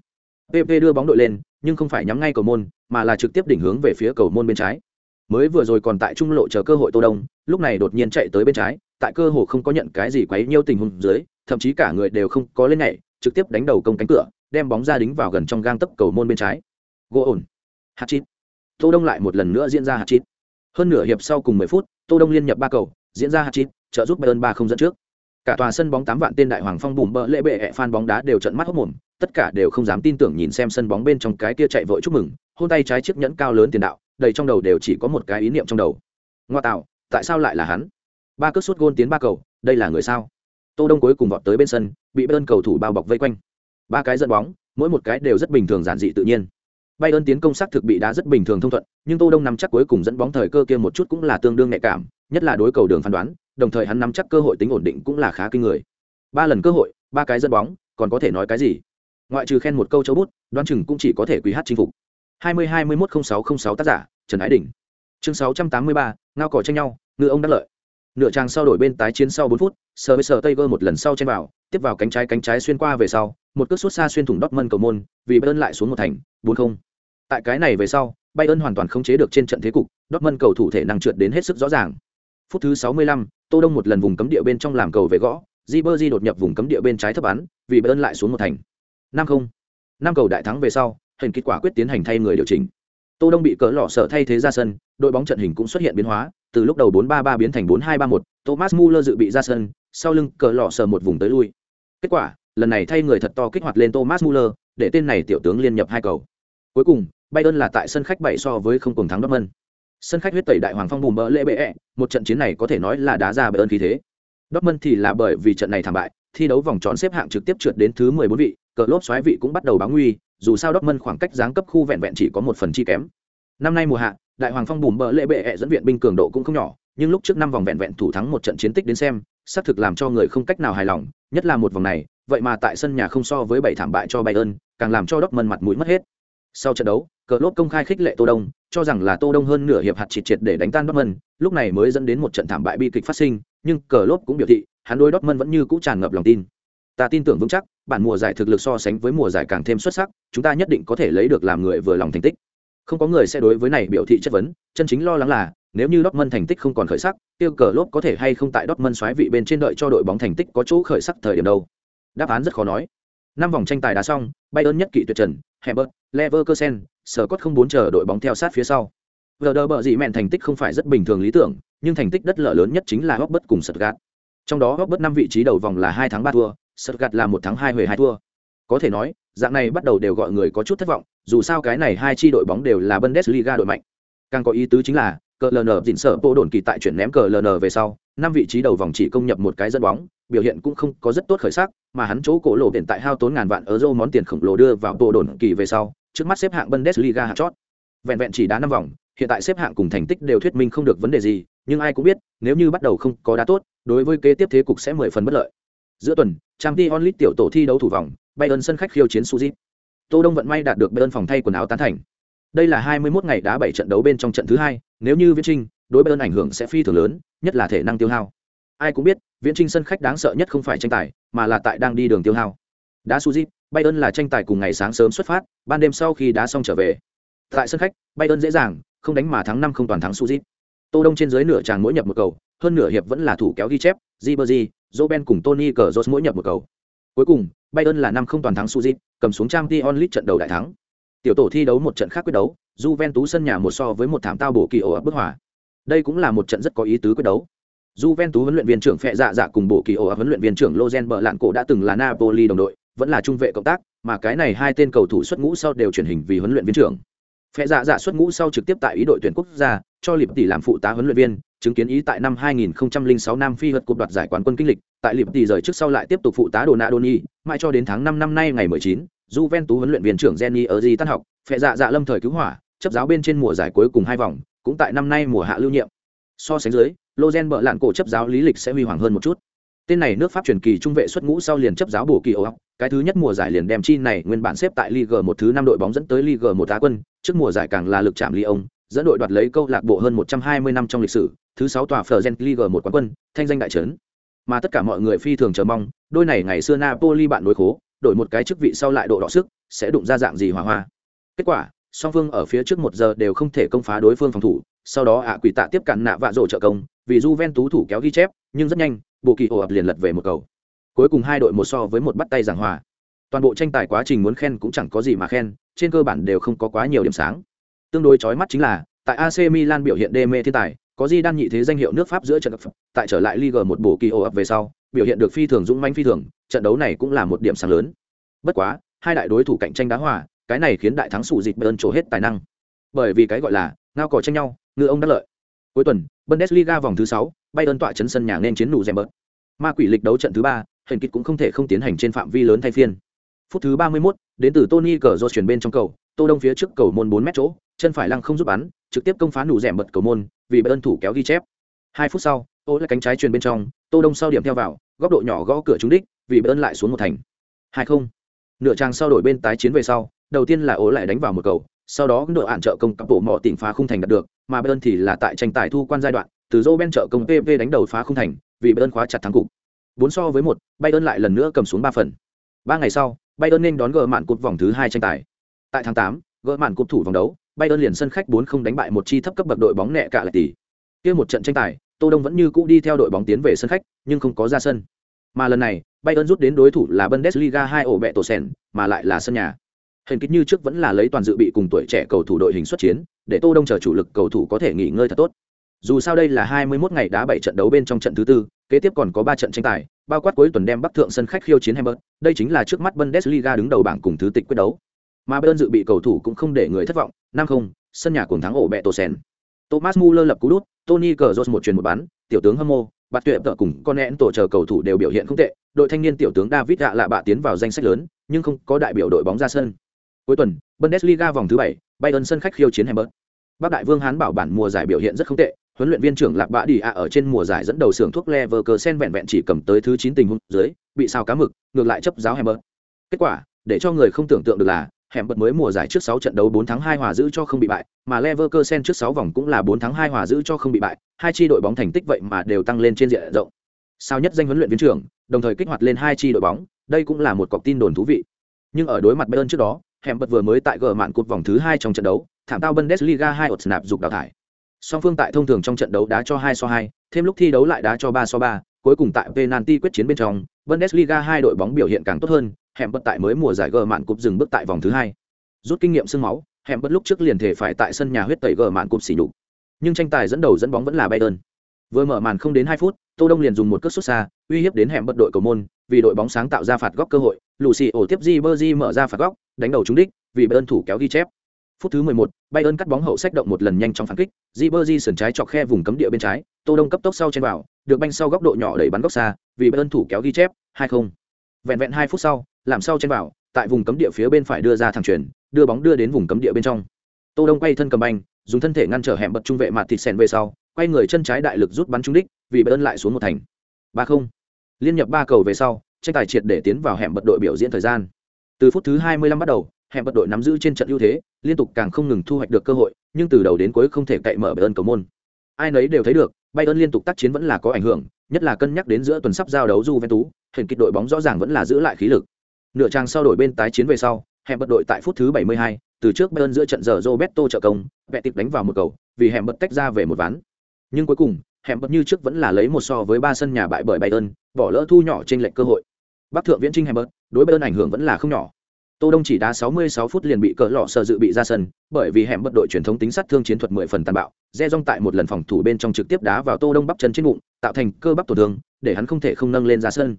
Pp đưa bóng đội lên, nhưng không phải nhắm ngay cầu môn, mà là trực tiếp đỉnh hướng về phía cầu môn bên trái. Mới vừa rồi còn tại trung lộ chờ cơ hội tô đông, lúc này đột nhiên chạy tới bên trái, tại cơ hồ không có nhận cái gì quấy nhiêu tình huống dưới, thậm chí cả người đều không có lên nhảy, trực tiếp đánh đầu công cánh cửa, đem bóng ra đính vào gần trong gang tấc cầu môn bên trái. Gỗ ổn. Hạt chít. Tô đông lại một lần nữa diễn ra hạt chít. Hơn nửa hiệp sau cùng 10 phút, tô đông liên nhập ba cầu, diễn ra hạt chít, trợ giúp bayern ba không dẫn trước cả tòa sân bóng tám vạn tên đại hoàng phong bùm bỡ lễ bệ ẹ fan bóng đá đều trận mắt hốc mồm tất cả đều không dám tin tưởng nhìn xem sân bóng bên trong cái kia chạy vội chúc mừng hôn tay trái chiếc nhẫn cao lớn tiền đạo đầy trong đầu đều chỉ có một cái ý niệm trong đầu. Ngoa tạo tại sao lại là hắn? Ba cước suốt gôn tiến ba cầu đây là người sao? Tô đông cuối cùng vọt tới bên sân bị bên cầu thủ bao bọc vây quanh. Ba cái dẫn bóng mỗi một cái đều rất bình thường giản dị tự nhiên. Bayern tiến công sắc thực bị đá rất bình thường thông thuận, nhưng Tô Đông nắm chắc cuối cùng dẫn bóng thời cơ kia một chút cũng là tương đương nhạy cảm, nhất là đối cầu đường phán đoán, đồng thời hắn nắm chắc cơ hội tính ổn định cũng là khá kinh người. Ba lần cơ hội, ba cái dẫn bóng, còn có thể nói cái gì? Ngoại trừ khen một câu châu bút, đoán chừng cũng chỉ có thể quý hát chinh phục. 20 21 0606 tác giả, Trần Ái đình Chương 683, ngao cỏ tranh nhau, ngựa ông đắc lợi. Nửa trang sau đổi bên tái chiến sau 4 phút, sờ với sờ Tiger một lần sau chen vào, tiếp vào cánh trái cánh trái xuyên qua về sau, một cước sút xa xuyên thủng Dortmund cầu môn, vì Bayern lại xuống một thành, 4-0. Tại cái này về sau, Bayern hoàn toàn không chế được trên trận thế cục, Dortmund cầu thủ thể năng trượt đến hết sức rõ ràng. Phút thứ 65, Tô Đông một lần vùng cấm địa bên trong làm cầu về gõ, Ribery đột nhập vùng cấm địa bên trái thấp bắn, vì bơn lại xuống một thành. 5-0. Năm cầu đại thắng về sau, hình kết quả quyết tiến hành thay người điều chỉnh. Tô Đông bị cỡ lọ sợ thay thế ra sân, đội bóng trận hình cũng xuất hiện biến hóa, từ lúc đầu 4-3-3 biến thành 4-2-3-1, Thomas Muller dự bị ra sân, sau lưng cỡ lọ sợ một vùng tới lui. Kết quả, lần này thay người thật to kích hoạt lên Thomas Muller, để tên này tiểu tướng liên nhập hai cầu. Cuối cùng, Bayern là tại sân khách bảy so với không cùng thắng Dortmund. Sân khách huyết tẩy đại hoàng phong bùm bỡ lễ bệ -E, một trận chiến này có thể nói là đá ra Bayern khí thế. Dortmund thì là bởi vì trận này thảm bại, thi đấu vòng tròn xếp hạng trực tiếp trượt đến thứ 14 vị, cờ lốp xoáy vị cũng bắt đầu báo nguy, dù sao Dortmund khoảng cách giáng cấp khu vẹn vẹn chỉ có một phần chi kém. Năm nay mùa hạ, đại hoàng phong bùm bỡ lễ bệ -E dẫn viện binh cường độ cũng không nhỏ, nhưng lúc trước năm vòng vẹn vẹn thủ thắng một trận chiến tích đến xem, xác thực làm cho người không cách nào hài lòng, nhất là một vòng này, vậy mà tại sân nhà không so với bảy thảm bại cho Bayern, càng làm cho Dortmund mặt mũi mất hết. Sau trận đấu, cờ lốp công khai khích lệ Tô Đông, cho rằng là Tô Đông hơn nửa hiệp hạt triệt triệt để đánh tan Dortmund, lúc này mới dẫn đến một trận thảm bại bi kịch phát sinh, nhưng cờ lốp cũng biểu thị, hắn đối Dortmund vẫn như cũ tràn ngập lòng tin. Ta tin tưởng vững chắc, bản mùa giải thực lực so sánh với mùa giải càng thêm xuất sắc, chúng ta nhất định có thể lấy được làm người vừa lòng thành tích. Không có người sẽ đối với này biểu thị chất vấn, chân chính lo lắng là, nếu như Dortmund thành tích không còn khởi sắc, tiêu cờ lốp có thể hay không tại Dortmund xoáy vị bên trên đợi cho đội bóng thành tích có chỗ khởi sắc thời điểm đâu. Đáp án rất khó nói. Năm vòng tranh tài đá xong, Bayern nhất kỵ tuyệt trần, hebert Leverkusen, Sở cốt không bốn chờ đội bóng theo sát phía sau. Werder bờ gì mẹn thành tích không phải rất bình thường lý tưởng, nhưng thành tích đất lở lớn nhất chính là Robert cùng Stuttgart. Trong đó Robert năm vị trí đầu vòng là hai tháng ba thua, Stuttgart là một tháng hai huề hai thua. Có thể nói, dạng này bắt đầu đều gọi người có chút thất vọng, dù sao cái này hai chi đội bóng đều là Bundesliga đội mạnh. Càng có ý tứ chính là, cờ ln dịn sợ bộ đồn kỳ tại chuyển ném cờ ln về sau năm vị trí đầu vòng chỉ công nhập một cái dẫn bóng biểu hiện cũng không có rất tốt khởi sắc mà hắn chỗ cổ lộ hiện tại hao tốn ngàn vạn euro món tiền khổng lồ đưa vào bộ đồn kỳ về sau trước mắt xếp hạng bundesliga hạng chót. Vẹn vẹn chỉ đá năm vòng, hiện tại xếp hạng cùng thành tích đều thuyết minh không được vấn đề gì, nhưng ai cũng biết, nếu như bắt đầu không có đá tốt, đối với kế tiếp thế cục sẽ mười phần bất lợi. Giữa tuần trang League tiểu tổ thi đấu thủ vòng, bayern sân khách khiêu chiến suzy tô đông vận may đạt được bayern phòng thay quần áo tán thành. Đây là 21 ngày đá 7 trận đấu bên trong trận thứ hai, nếu như viễn trinh đối bayern ảnh hưởng sẽ phi thường lớn, nhất là thể năng tiêu hao. Ai cũng biết, viễn trinh sân khách đáng sợ nhất không phải tranh tài, mà là tại đang đi đường tiêu hao. Đá Suzuki bayern là tranh tài cùng ngày sáng sớm xuất phát ban đêm sau khi đá xong trở về tại sân khách bayern dễ dàng không đánh mà thắng năm không toàn thắng su tô đông trên dưới nửa chàng mỗi nhập một cầu hơn nửa hiệp vẫn là thủ kéo ghi chép Ribery, Robben cùng Tony Cazorla mỗi nhập một cầu. Cuối cùng, Bayern là năm không toàn thắng Suzy, cầm xuống Champions League trận đầu đại thắng. Tiểu tổ thi đấu một trận khác quyết đấu, Juventus sân nhà một so với một thảm tao bổ kỳ ổ ập bức hòa. Đây cũng là một trận rất có ý tứ quyết đấu. Juventus huấn luyện viên trưởng Phệ Dạ Dạ cùng bộ kỳ ổ huấn luyện viên trưởng Lozen Lạn cổ đã từng là Napoli đồng đội, vẫn là trung vệ cộng tác, mà cái này hai tên cầu thủ xuất ngũ sau đều chuyển hình vì huấn luyện viên trưởng. Phệ Dạ Dạ xuất ngũ sau trực tiếp tại ý đội tuyển quốc gia, cho Liệp tỷ làm phụ tá huấn luyện viên, chứng kiến ý tại năm 2006 Nam Phi vượt cột đoạt giải quán quân kinh lịch, tại Liệp tỷ rời trước sau lại tiếp tục phụ tá Donadoni, mãi cho đến tháng 5 năm nay ngày 19, Juventus huấn luyện viên trưởng Jenny Erzi tan học, Phệ Dạ Dạ lâm thời cứu hỏa, chấp giáo bên trên mùa giải cuối cùng hai vòng, cũng tại năm nay mùa hạ lưu nhiệm. So sánh dưới, Lozen bợ lạn cổ chấp giáo lý lịch sẽ huy hoàng hơn một chút. Tên này nước Pháp truyền kỳ trung vệ xuất ngũ sau liền chấp giáo bổ kỳ ốc, cái thứ nhất mùa giải liền đem chi này nguyên bản xếp tại Ligue 1 thứ năm đội bóng dẫn tới Ligue 1 Á quân, trước mùa giải càng là lực chạm Lyon, dẫn đội đoạt lấy câu lạc bộ hơn 120 năm trong lịch sử, thứ sáu tòa Florent Ligue 1 quán quân, thanh danh đại trấn. Mà tất cả mọi người phi thường chờ mong, đôi này ngày xưa Napoli bạn đối khố, đổi một cái chức vị sau lại độ đọ sức, sẽ đụng ra dạng gì hòa hoa. Kết quả, song phương ở phía trước một giờ đều không thể công phá đối phương phòng thủ, sau đó ạ quỷ tạ tiếp cận nạ vạ rổ trợ công, vì Juventus thủ kéo ghi chép, nhưng rất nhanh, bộ kỳ ổ ập liền lật về một cầu. Cuối cùng hai đội một so với một bắt tay giảng hòa. Toàn bộ tranh tài quá trình muốn khen cũng chẳng có gì mà khen, trên cơ bản đều không có quá nhiều điểm sáng. Tương đối chói mắt chính là, tại AC Milan biểu hiện đê mê thiên tài, có Di đan nhị thế danh hiệu nước Pháp giữa trận gặp, tại trở lại Ligue một bộ kỳ ổ ập về sau, biểu hiện được phi thường dũng mãnh phi thường, trận đấu này cũng là một điểm sáng lớn. Bất quá, hai đại đối thủ cạnh tranh đá hòa, cái này khiến đại thắng sủ dịch bơn trổ hết tài năng. Bởi vì cái gọi là ngao cò tranh nhau, ngư ông đắc lợi. Cuối tuần, Bundesliga vòng thứ 6, Bayern tọa chấn sân nhà nên chiến nụ Zemberg. Ma quỷ lịch đấu trận thứ 3, hình kịch cũng không thể không tiến hành trên phạm vi lớn thay phiên. Phút thứ 31, đến từ Tony cờ do chuyển bên trong cầu, Tô Đông phía trước cầu môn 4 mét chỗ, chân phải lăng không giúp bắn, trực tiếp công phá nụ rèm bật cầu môn, vì Bayern thủ kéo ghi chép. 2 phút sau, ô lại cánh trái truyền bên trong, Tô Đông sau điểm theo vào, góc độ nhỏ gõ cửa trúng đích, vì Bayern lại xuống một thành. 2-0. Nửa trang sau đổi bên tái chiến về sau, đầu tiên là ố lại đánh vào một cầu, sau đó đội hạn trợ công cặp bộ mỏ tỉnh phá khung thành đạt được, mà Bayern thì là tại tranh tài thu quan giai đoạn, từ Roben trợ công PV đánh đầu phá không thành, vì Bayern khóa chặt thắng cục. 4 so với 1, Bayern lại lần nữa cầm xuống 3 phần. 3 ngày sau, Bayern nên đón gỡ mạn cột vòng thứ 2 tranh tài. Tại tháng 8, gỡ mạn cột thủ vòng đấu, Bayern liền sân khách 4-0 đánh bại một chi thấp cấp bậc đội bóng nhẹ cả lại tỷ. Kia một trận tranh tài, Tô Đông vẫn như cũ đi theo đội bóng tiến về sân khách, nhưng không có ra sân. Mà lần này, Bayern rút đến đối thủ là Bundesliga 2 ổ bẹ tổ sen, mà lại là sân nhà. Hình kích như trước vẫn là lấy toàn dự bị cùng tuổi trẻ cầu thủ đội hình xuất chiến, để Tô Đông chờ chủ lực cầu thủ có thể nghỉ ngơi thật tốt. Dù sao đây là 21 ngày đá 7 trận đấu bên trong trận thứ tư, kế tiếp còn có 3 trận tranh tài, bao quát cuối tuần đem Bắc thượng sân khách khiêu chiến Hamburg, đây chính là trước mắt Bundesliga đứng đầu bảng cùng thứ tịch quyết đấu. Mà Bayern dự bị cầu thủ cũng không để người thất vọng, 5-0, sân nhà cùng thắng ổ bẹ tổ sen. Thomas Muller lập cú đút, Tony Kroos một truyền một bán, tiểu tướng hâm mộ, bạt tuyệt tợ cùng con én tổ chờ cầu thủ đều biểu hiện không tệ, đội thanh niên tiểu tướng David gạ lạ bạ tiến vào danh sách lớn, nhưng không có đại biểu đội bóng ra sân. Cuối tuần, Bundesliga vòng thứ 7, Bayern sân khách khiêu chiến Hamburg. Bắc Đại Vương Hán bảo bản mùa giải biểu hiện rất không tệ, huấn luyện viên trưởng Lạc Bạ Đi ạ ở trên mùa giải dẫn đầu xưởng thuốc Leverkusen vẹn vẹn chỉ cầm tới thứ 9 tình huống dưới, bị sao cá mực, ngược lại chấp giáo Hamburg. Kết quả, để cho người không tưởng tượng được là, Hamburg mới mùa giải trước 6 trận đấu 4 thắng 2 hòa giữ cho không bị bại, mà Leverkusen trước 6 vòng cũng là 4 thắng 2 hòa giữ cho không bị bại, hai chi đội bóng thành tích vậy mà đều tăng lên trên diện rộng. Sao nhất danh huấn luyện viên trưởng, đồng thời kích hoạt lên hai chi đội bóng, đây cũng là một cọc tin đồn thú vị. Nhưng ở đối mặt Bayern trước đó, hẻm bật vừa mới tại gờ mạn cột vòng thứ hai trong trận đấu thảm tao bundesliga hai ột nạp dục đào thải song phương tại thông thường trong trận đấu đá cho hai so hai, thêm lúc thi đấu lại đá cho ba so ba, cuối cùng tại penalty quyết chiến bên trong, bundesliga hai đội bóng biểu hiện càng tốt hơn hẻm bật tại mới mùa giải gờ mạn cúp dừng bước tại vòng thứ hai. Rút kinh nghiệm sương máu hẻm bật lúc trước liền thể phải tại sân nhà huyết tẩy gờ mạn cúp xỉ nhục. Nhưng tranh tài dẫn đầu dẫn bóng vẫn là bayern. Vừa mở màn không đến hai phút, tô đông liền dùng một cước xuất xa, uy hiếp đến hẻm bật đội cầu môn, vì đội bóng sáng tạo ra phạt góc cơ hội. Lù xì ổ tiếp di bơ di mở ra phạt góc, đánh đầu trúng đích, vì bayern thủ kéo ghi chép phút thứ 11, bayern cắt bóng hậu sách động một lần nhanh trong phản kích di sườn trái chọc khe vùng cấm địa bên trái tô đông cấp tốc sau trên vào được banh sau góc độ nhỏ đẩy bắn góc xa vì bayern thủ kéo ghi chép 2-0. vẹn vẹn hai phút sau làm sau trên vào tại vùng cấm địa phía bên phải đưa ra thẳng chuyền, đưa bóng đưa đến vùng cấm địa bên trong tô đông quay thân cầm banh dùng thân thể ngăn trở hẻm bật trung vệ mặt thịt sen về sau quay người chân trái đại lực rút bắn trúng đích vì bayern lại xuống một thành 3-0. liên nhập ba cầu về sau tranh tài triệt để tiến vào hẻm bật đội biểu diễn thời gian từ phút thứ 25 bắt đầu Hẹn bật đội nắm giữ trên trận ưu thế liên tục càng không ngừng thu hoạch được cơ hội nhưng từ đầu đến cuối không thể cậy mở bởi ơn cầu môn. Ai nấy đều thấy được bayern liên tục tác chiến vẫn là có ảnh hưởng nhất là cân nhắc đến giữa tuần sắp giao đấu Juventus, hình kịch đội bóng rõ ràng vẫn là giữ lại khí lực. Nửa trang sau đổi bên tái chiến về sau hẻm bật đội tại phút thứ 72, từ trước bayern giữa trận giờ roberto trợ công vẹn tịp đánh vào một cầu vì hẻm bật tách ra về một ván. Nhưng cuối cùng hẻm bật như trước vẫn là lấy một so với ba sân nhà bại bởi bayern bỏ lỡ thu nhỏ trên lệnh cơ hội. Bắc thượng viễn trinh hẻm bật đối bayern ảnh hưởng vẫn là không nhỏ. Tô Đông chỉ đá 66 phút liền bị cỡ lọ sở dự bị ra sân, bởi vì hẻm bất đội truyền thống tính sát thương chiến thuật 10 phần tàn bạo, Rejong tại một lần phòng thủ bên trong trực tiếp đá vào Tô Đông bắp chân trên bụng, tạo thành cơ bắp tổn thương, để hắn không thể không nâng lên ra sân.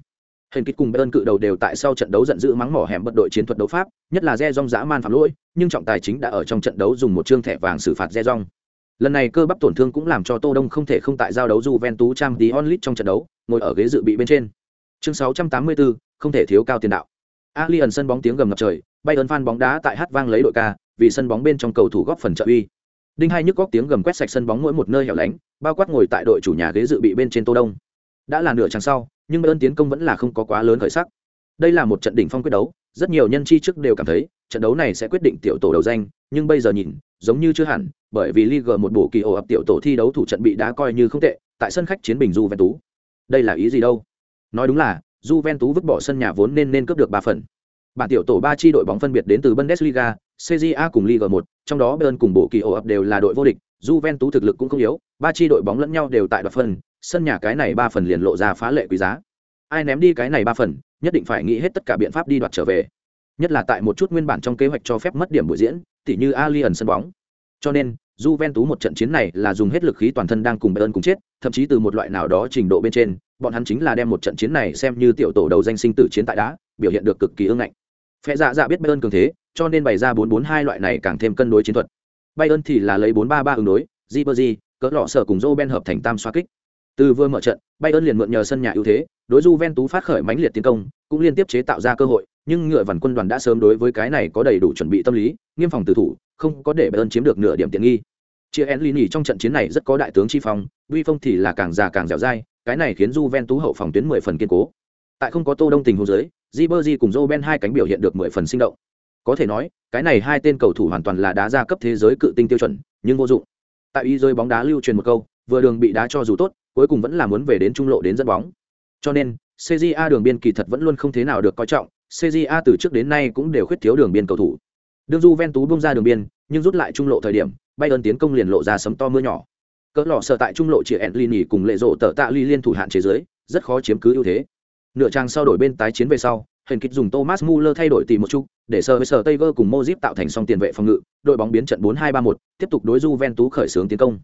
Hình kịch cùng Bayern cự đầu đều tại sau trận đấu giận dữ mắng mỏ hẻm bất đội chiến thuật đấu pháp, nhất là Rejong dã man phạm lỗi, nhưng trọng tài chính đã ở trong trận đấu dùng một trương thẻ vàng xử phạt Rejong. Lần này cơ bắp tổn thương cũng làm cho Tô Đông không thể không tại giao đấu Juventus Champions League trong trận đấu, ngồi ở ghế dự bị bên trên. Chương 684, không thể thiếu cao tiền đạo. Ali ẩn sân bóng tiếng gầm ngập trời, Bayern fan bóng đá tại hát vang lấy đội ca, vì sân bóng bên trong cầu thủ góp phần trợ uy. Đinh hai nhức góc tiếng gầm quét sạch sân bóng mỗi một nơi hẻo lánh, bao quát ngồi tại đội chủ nhà ghế dự bị bên trên Tô Đông. Đã là nửa chặng sau, nhưng Bayern tiến công vẫn là không có quá lớn khởi sắc. Đây là một trận đỉnh phong quyết đấu, rất nhiều nhân chi trước đều cảm thấy trận đấu này sẽ quyết định tiểu tổ đầu danh, nhưng bây giờ nhìn, giống như chưa hẳn, bởi vì Liga một bộ kỳ ổ ập tiểu tổ thi đấu thủ trận bị đá coi như không tệ, tại sân khách chiến bình Juventus. Đây là ý gì đâu? Nói đúng là, Juventus vứt bỏ sân nhà vốn nên nên cướp được ba phần. Bản tiểu tổ ba chi đội bóng phân biệt đến từ Bundesliga, CJA cùng Liga 1, trong đó Bayern cùng bộ kỳ ổ ập đều là đội vô địch, Juventus thực lực cũng không yếu, ba chi đội bóng lẫn nhau đều tại đoạt phần, sân nhà cái này ba phần liền lộ ra phá lệ quý giá. Ai ném đi cái này ba phần, nhất định phải nghĩ hết tất cả biện pháp đi đoạt trở về. Nhất là tại một chút nguyên bản trong kế hoạch cho phép mất điểm buổi diễn, tỉ như Alien sân bóng. Cho nên, Juventus một trận chiến này là dùng hết lực khí toàn thân đang cùng Bayern cùng chết, thậm chí từ một loại nào đó trình độ bên trên, bọn hắn chính là đem một trận chiến này xem như tiểu tổ đầu danh sinh tử chiến tại đá, biểu hiện được cực kỳ ương ngạnh. Phe dạ dạ biết Bayern cường thế, cho nên bày ra 442 loại này càng thêm cân đối chiến thuật. Bayern thì là lấy 433 ứng đối, Ribery, cỡ lọ sở cùng Roben hợp thành tam xoa kích. Từ vừa mở trận, Bayern liền mượn nhờ sân nhà ưu thế, đối Juventus phát khởi mãnh liệt tiến công, cũng liên tiếp chế tạo ra cơ hội, nhưng ngựa vằn quân đoàn đã sớm đối với cái này có đầy đủ chuẩn bị tâm lý, nghiêm phòng tử thủ, không có để Bayern chiếm được nửa điểm tiện nghi. Chia Enlini trong trận chiến này rất có đại tướng chi phong, uy phong thì là càng già càng dẻo dai, cái này khiến Juventus hậu phòng tuyến 10 phần kiên cố. Tại không có Tô Đông tình huống dưới, Ribery cùng Roben hai cánh biểu hiện được 10 phần sinh động. Có thể nói, cái này hai tên cầu thủ hoàn toàn là đá ra cấp thế giới cự tinh tiêu chuẩn, nhưng vô dụng. Tại y rơi bóng đá lưu truyền một câu, vừa đường bị đá cho dù tốt, cuối cùng vẫn là muốn về đến trung lộ đến dẫn bóng. Cho nên, CJA đường biên kỳ thật vẫn luôn không thế nào được coi trọng, CJA từ trước đến nay cũng đều khuyết thiếu đường biên cầu thủ. Đường tú bung ra đường biên, nhưng rút lại trung lộ thời điểm, bay ơn tiến công liền lộ ra sấm to mưa nhỏ. Cỡ lọ sợ tại trung lộ chỉ nỉ cùng lệ rộ tở tạ ly liên thủ hạn chế giới, rất khó chiếm cứ ưu thế. Nửa trang sau đổi bên tái chiến về sau, hình kích dùng Thomas Muller thay đổi tỷ một chút, để sờ với sờ Taylor cùng Modric tạo thành song tiền vệ phòng ngự, đội bóng biến trận 4-2-3-1, tiếp tục đối Juventus khởi xướng tiến công.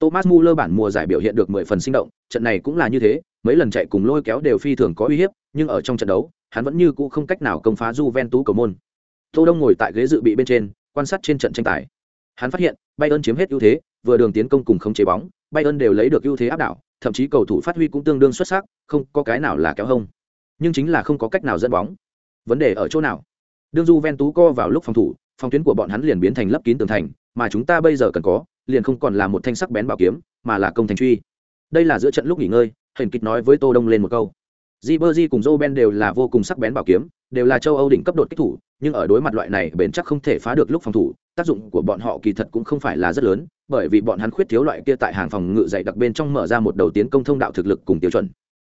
Thomas Muller bản mùa giải biểu hiện được 10 phần sinh động, trận này cũng là như thế, mấy lần chạy cùng lôi kéo đều phi thường có uy hiếp, nhưng ở trong trận đấu, hắn vẫn như cũ không cách nào công phá Juventus cầu môn. Tô Đông ngồi tại ghế dự bị bên trên, quan sát trên trận tranh tài. Hắn phát hiện, Bayern chiếm hết ưu thế, vừa đường tiến công cùng không chế bóng, Bayern đều lấy được ưu thế áp đảo, thậm chí cầu thủ phát huy cũng tương đương xuất sắc, không có cái nào là kéo hông. Nhưng chính là không có cách nào dẫn bóng. Vấn đề ở chỗ nào? Đương tú co vào lúc phòng thủ, phòng tuyến của bọn hắn liền biến thành lấp kín tường thành, mà chúng ta bây giờ cần có, liền không còn là một thanh sắc bén bảo kiếm, mà là công thành truy. Đây là giữa trận lúc nghỉ ngơi, Hình Kịch nói với Tô Đông lên một câu. Di Berji cùng Roben đều là vô cùng sắc bén bảo kiếm, đều là châu Âu đỉnh cấp đột kích thủ, nhưng ở đối mặt loại này bền chắc không thể phá được lúc phòng thủ, tác dụng của bọn họ kỳ thật cũng không phải là rất lớn, bởi vì bọn hắn khuyết thiếu loại kia tại hàng phòng ngự dày đặc bên trong mở ra một đầu tiến công thông đạo thực lực cùng tiêu chuẩn.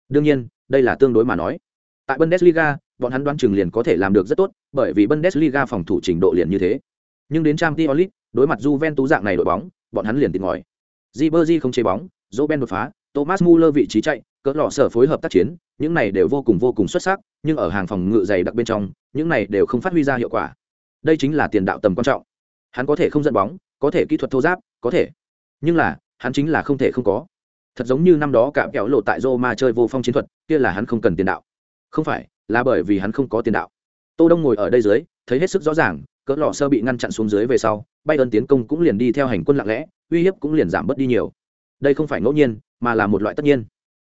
Đương nhiên, đây là tương đối mà nói. Tại Bundesliga, bọn hắn đoán chừng liền có thể làm được rất tốt, bởi vì Bundesliga phòng thủ trình độ liền như thế. Nhưng đến Champions League, đối mặt Juventus dạng này đội bóng, bọn hắn liền tìm ngòi. Ribery không chế bóng, Robben đột phá, Thomas Muller vị trí chạy, cỡ lọ sở phối hợp tác chiến, những này đều vô cùng vô cùng xuất sắc, nhưng ở hàng phòng ngự dày đặc bên trong, những này đều không phát huy ra hiệu quả. Đây chính là tiền đạo tầm quan trọng. Hắn có thể không dẫn bóng, có thể kỹ thuật thô giáp, có thể. Nhưng là, hắn chính là không thể không có. Thật giống như năm đó cả kẹo lộ tại Roma chơi vô phong chiến thuật, kia là hắn không cần tiền đạo. Không phải, là bởi vì hắn không có tiền đạo. Tô Đông ngồi ở đây dưới, thấy hết sức rõ ràng, cỡ lọ sơ bị ngăn chặn xuống dưới về sau, bay ơn tiến công cũng liền đi theo hành quân lặng lẽ, uy hiếp cũng liền giảm bớt đi nhiều. Đây không phải ngẫu nhiên, mà là một loại tất nhiên.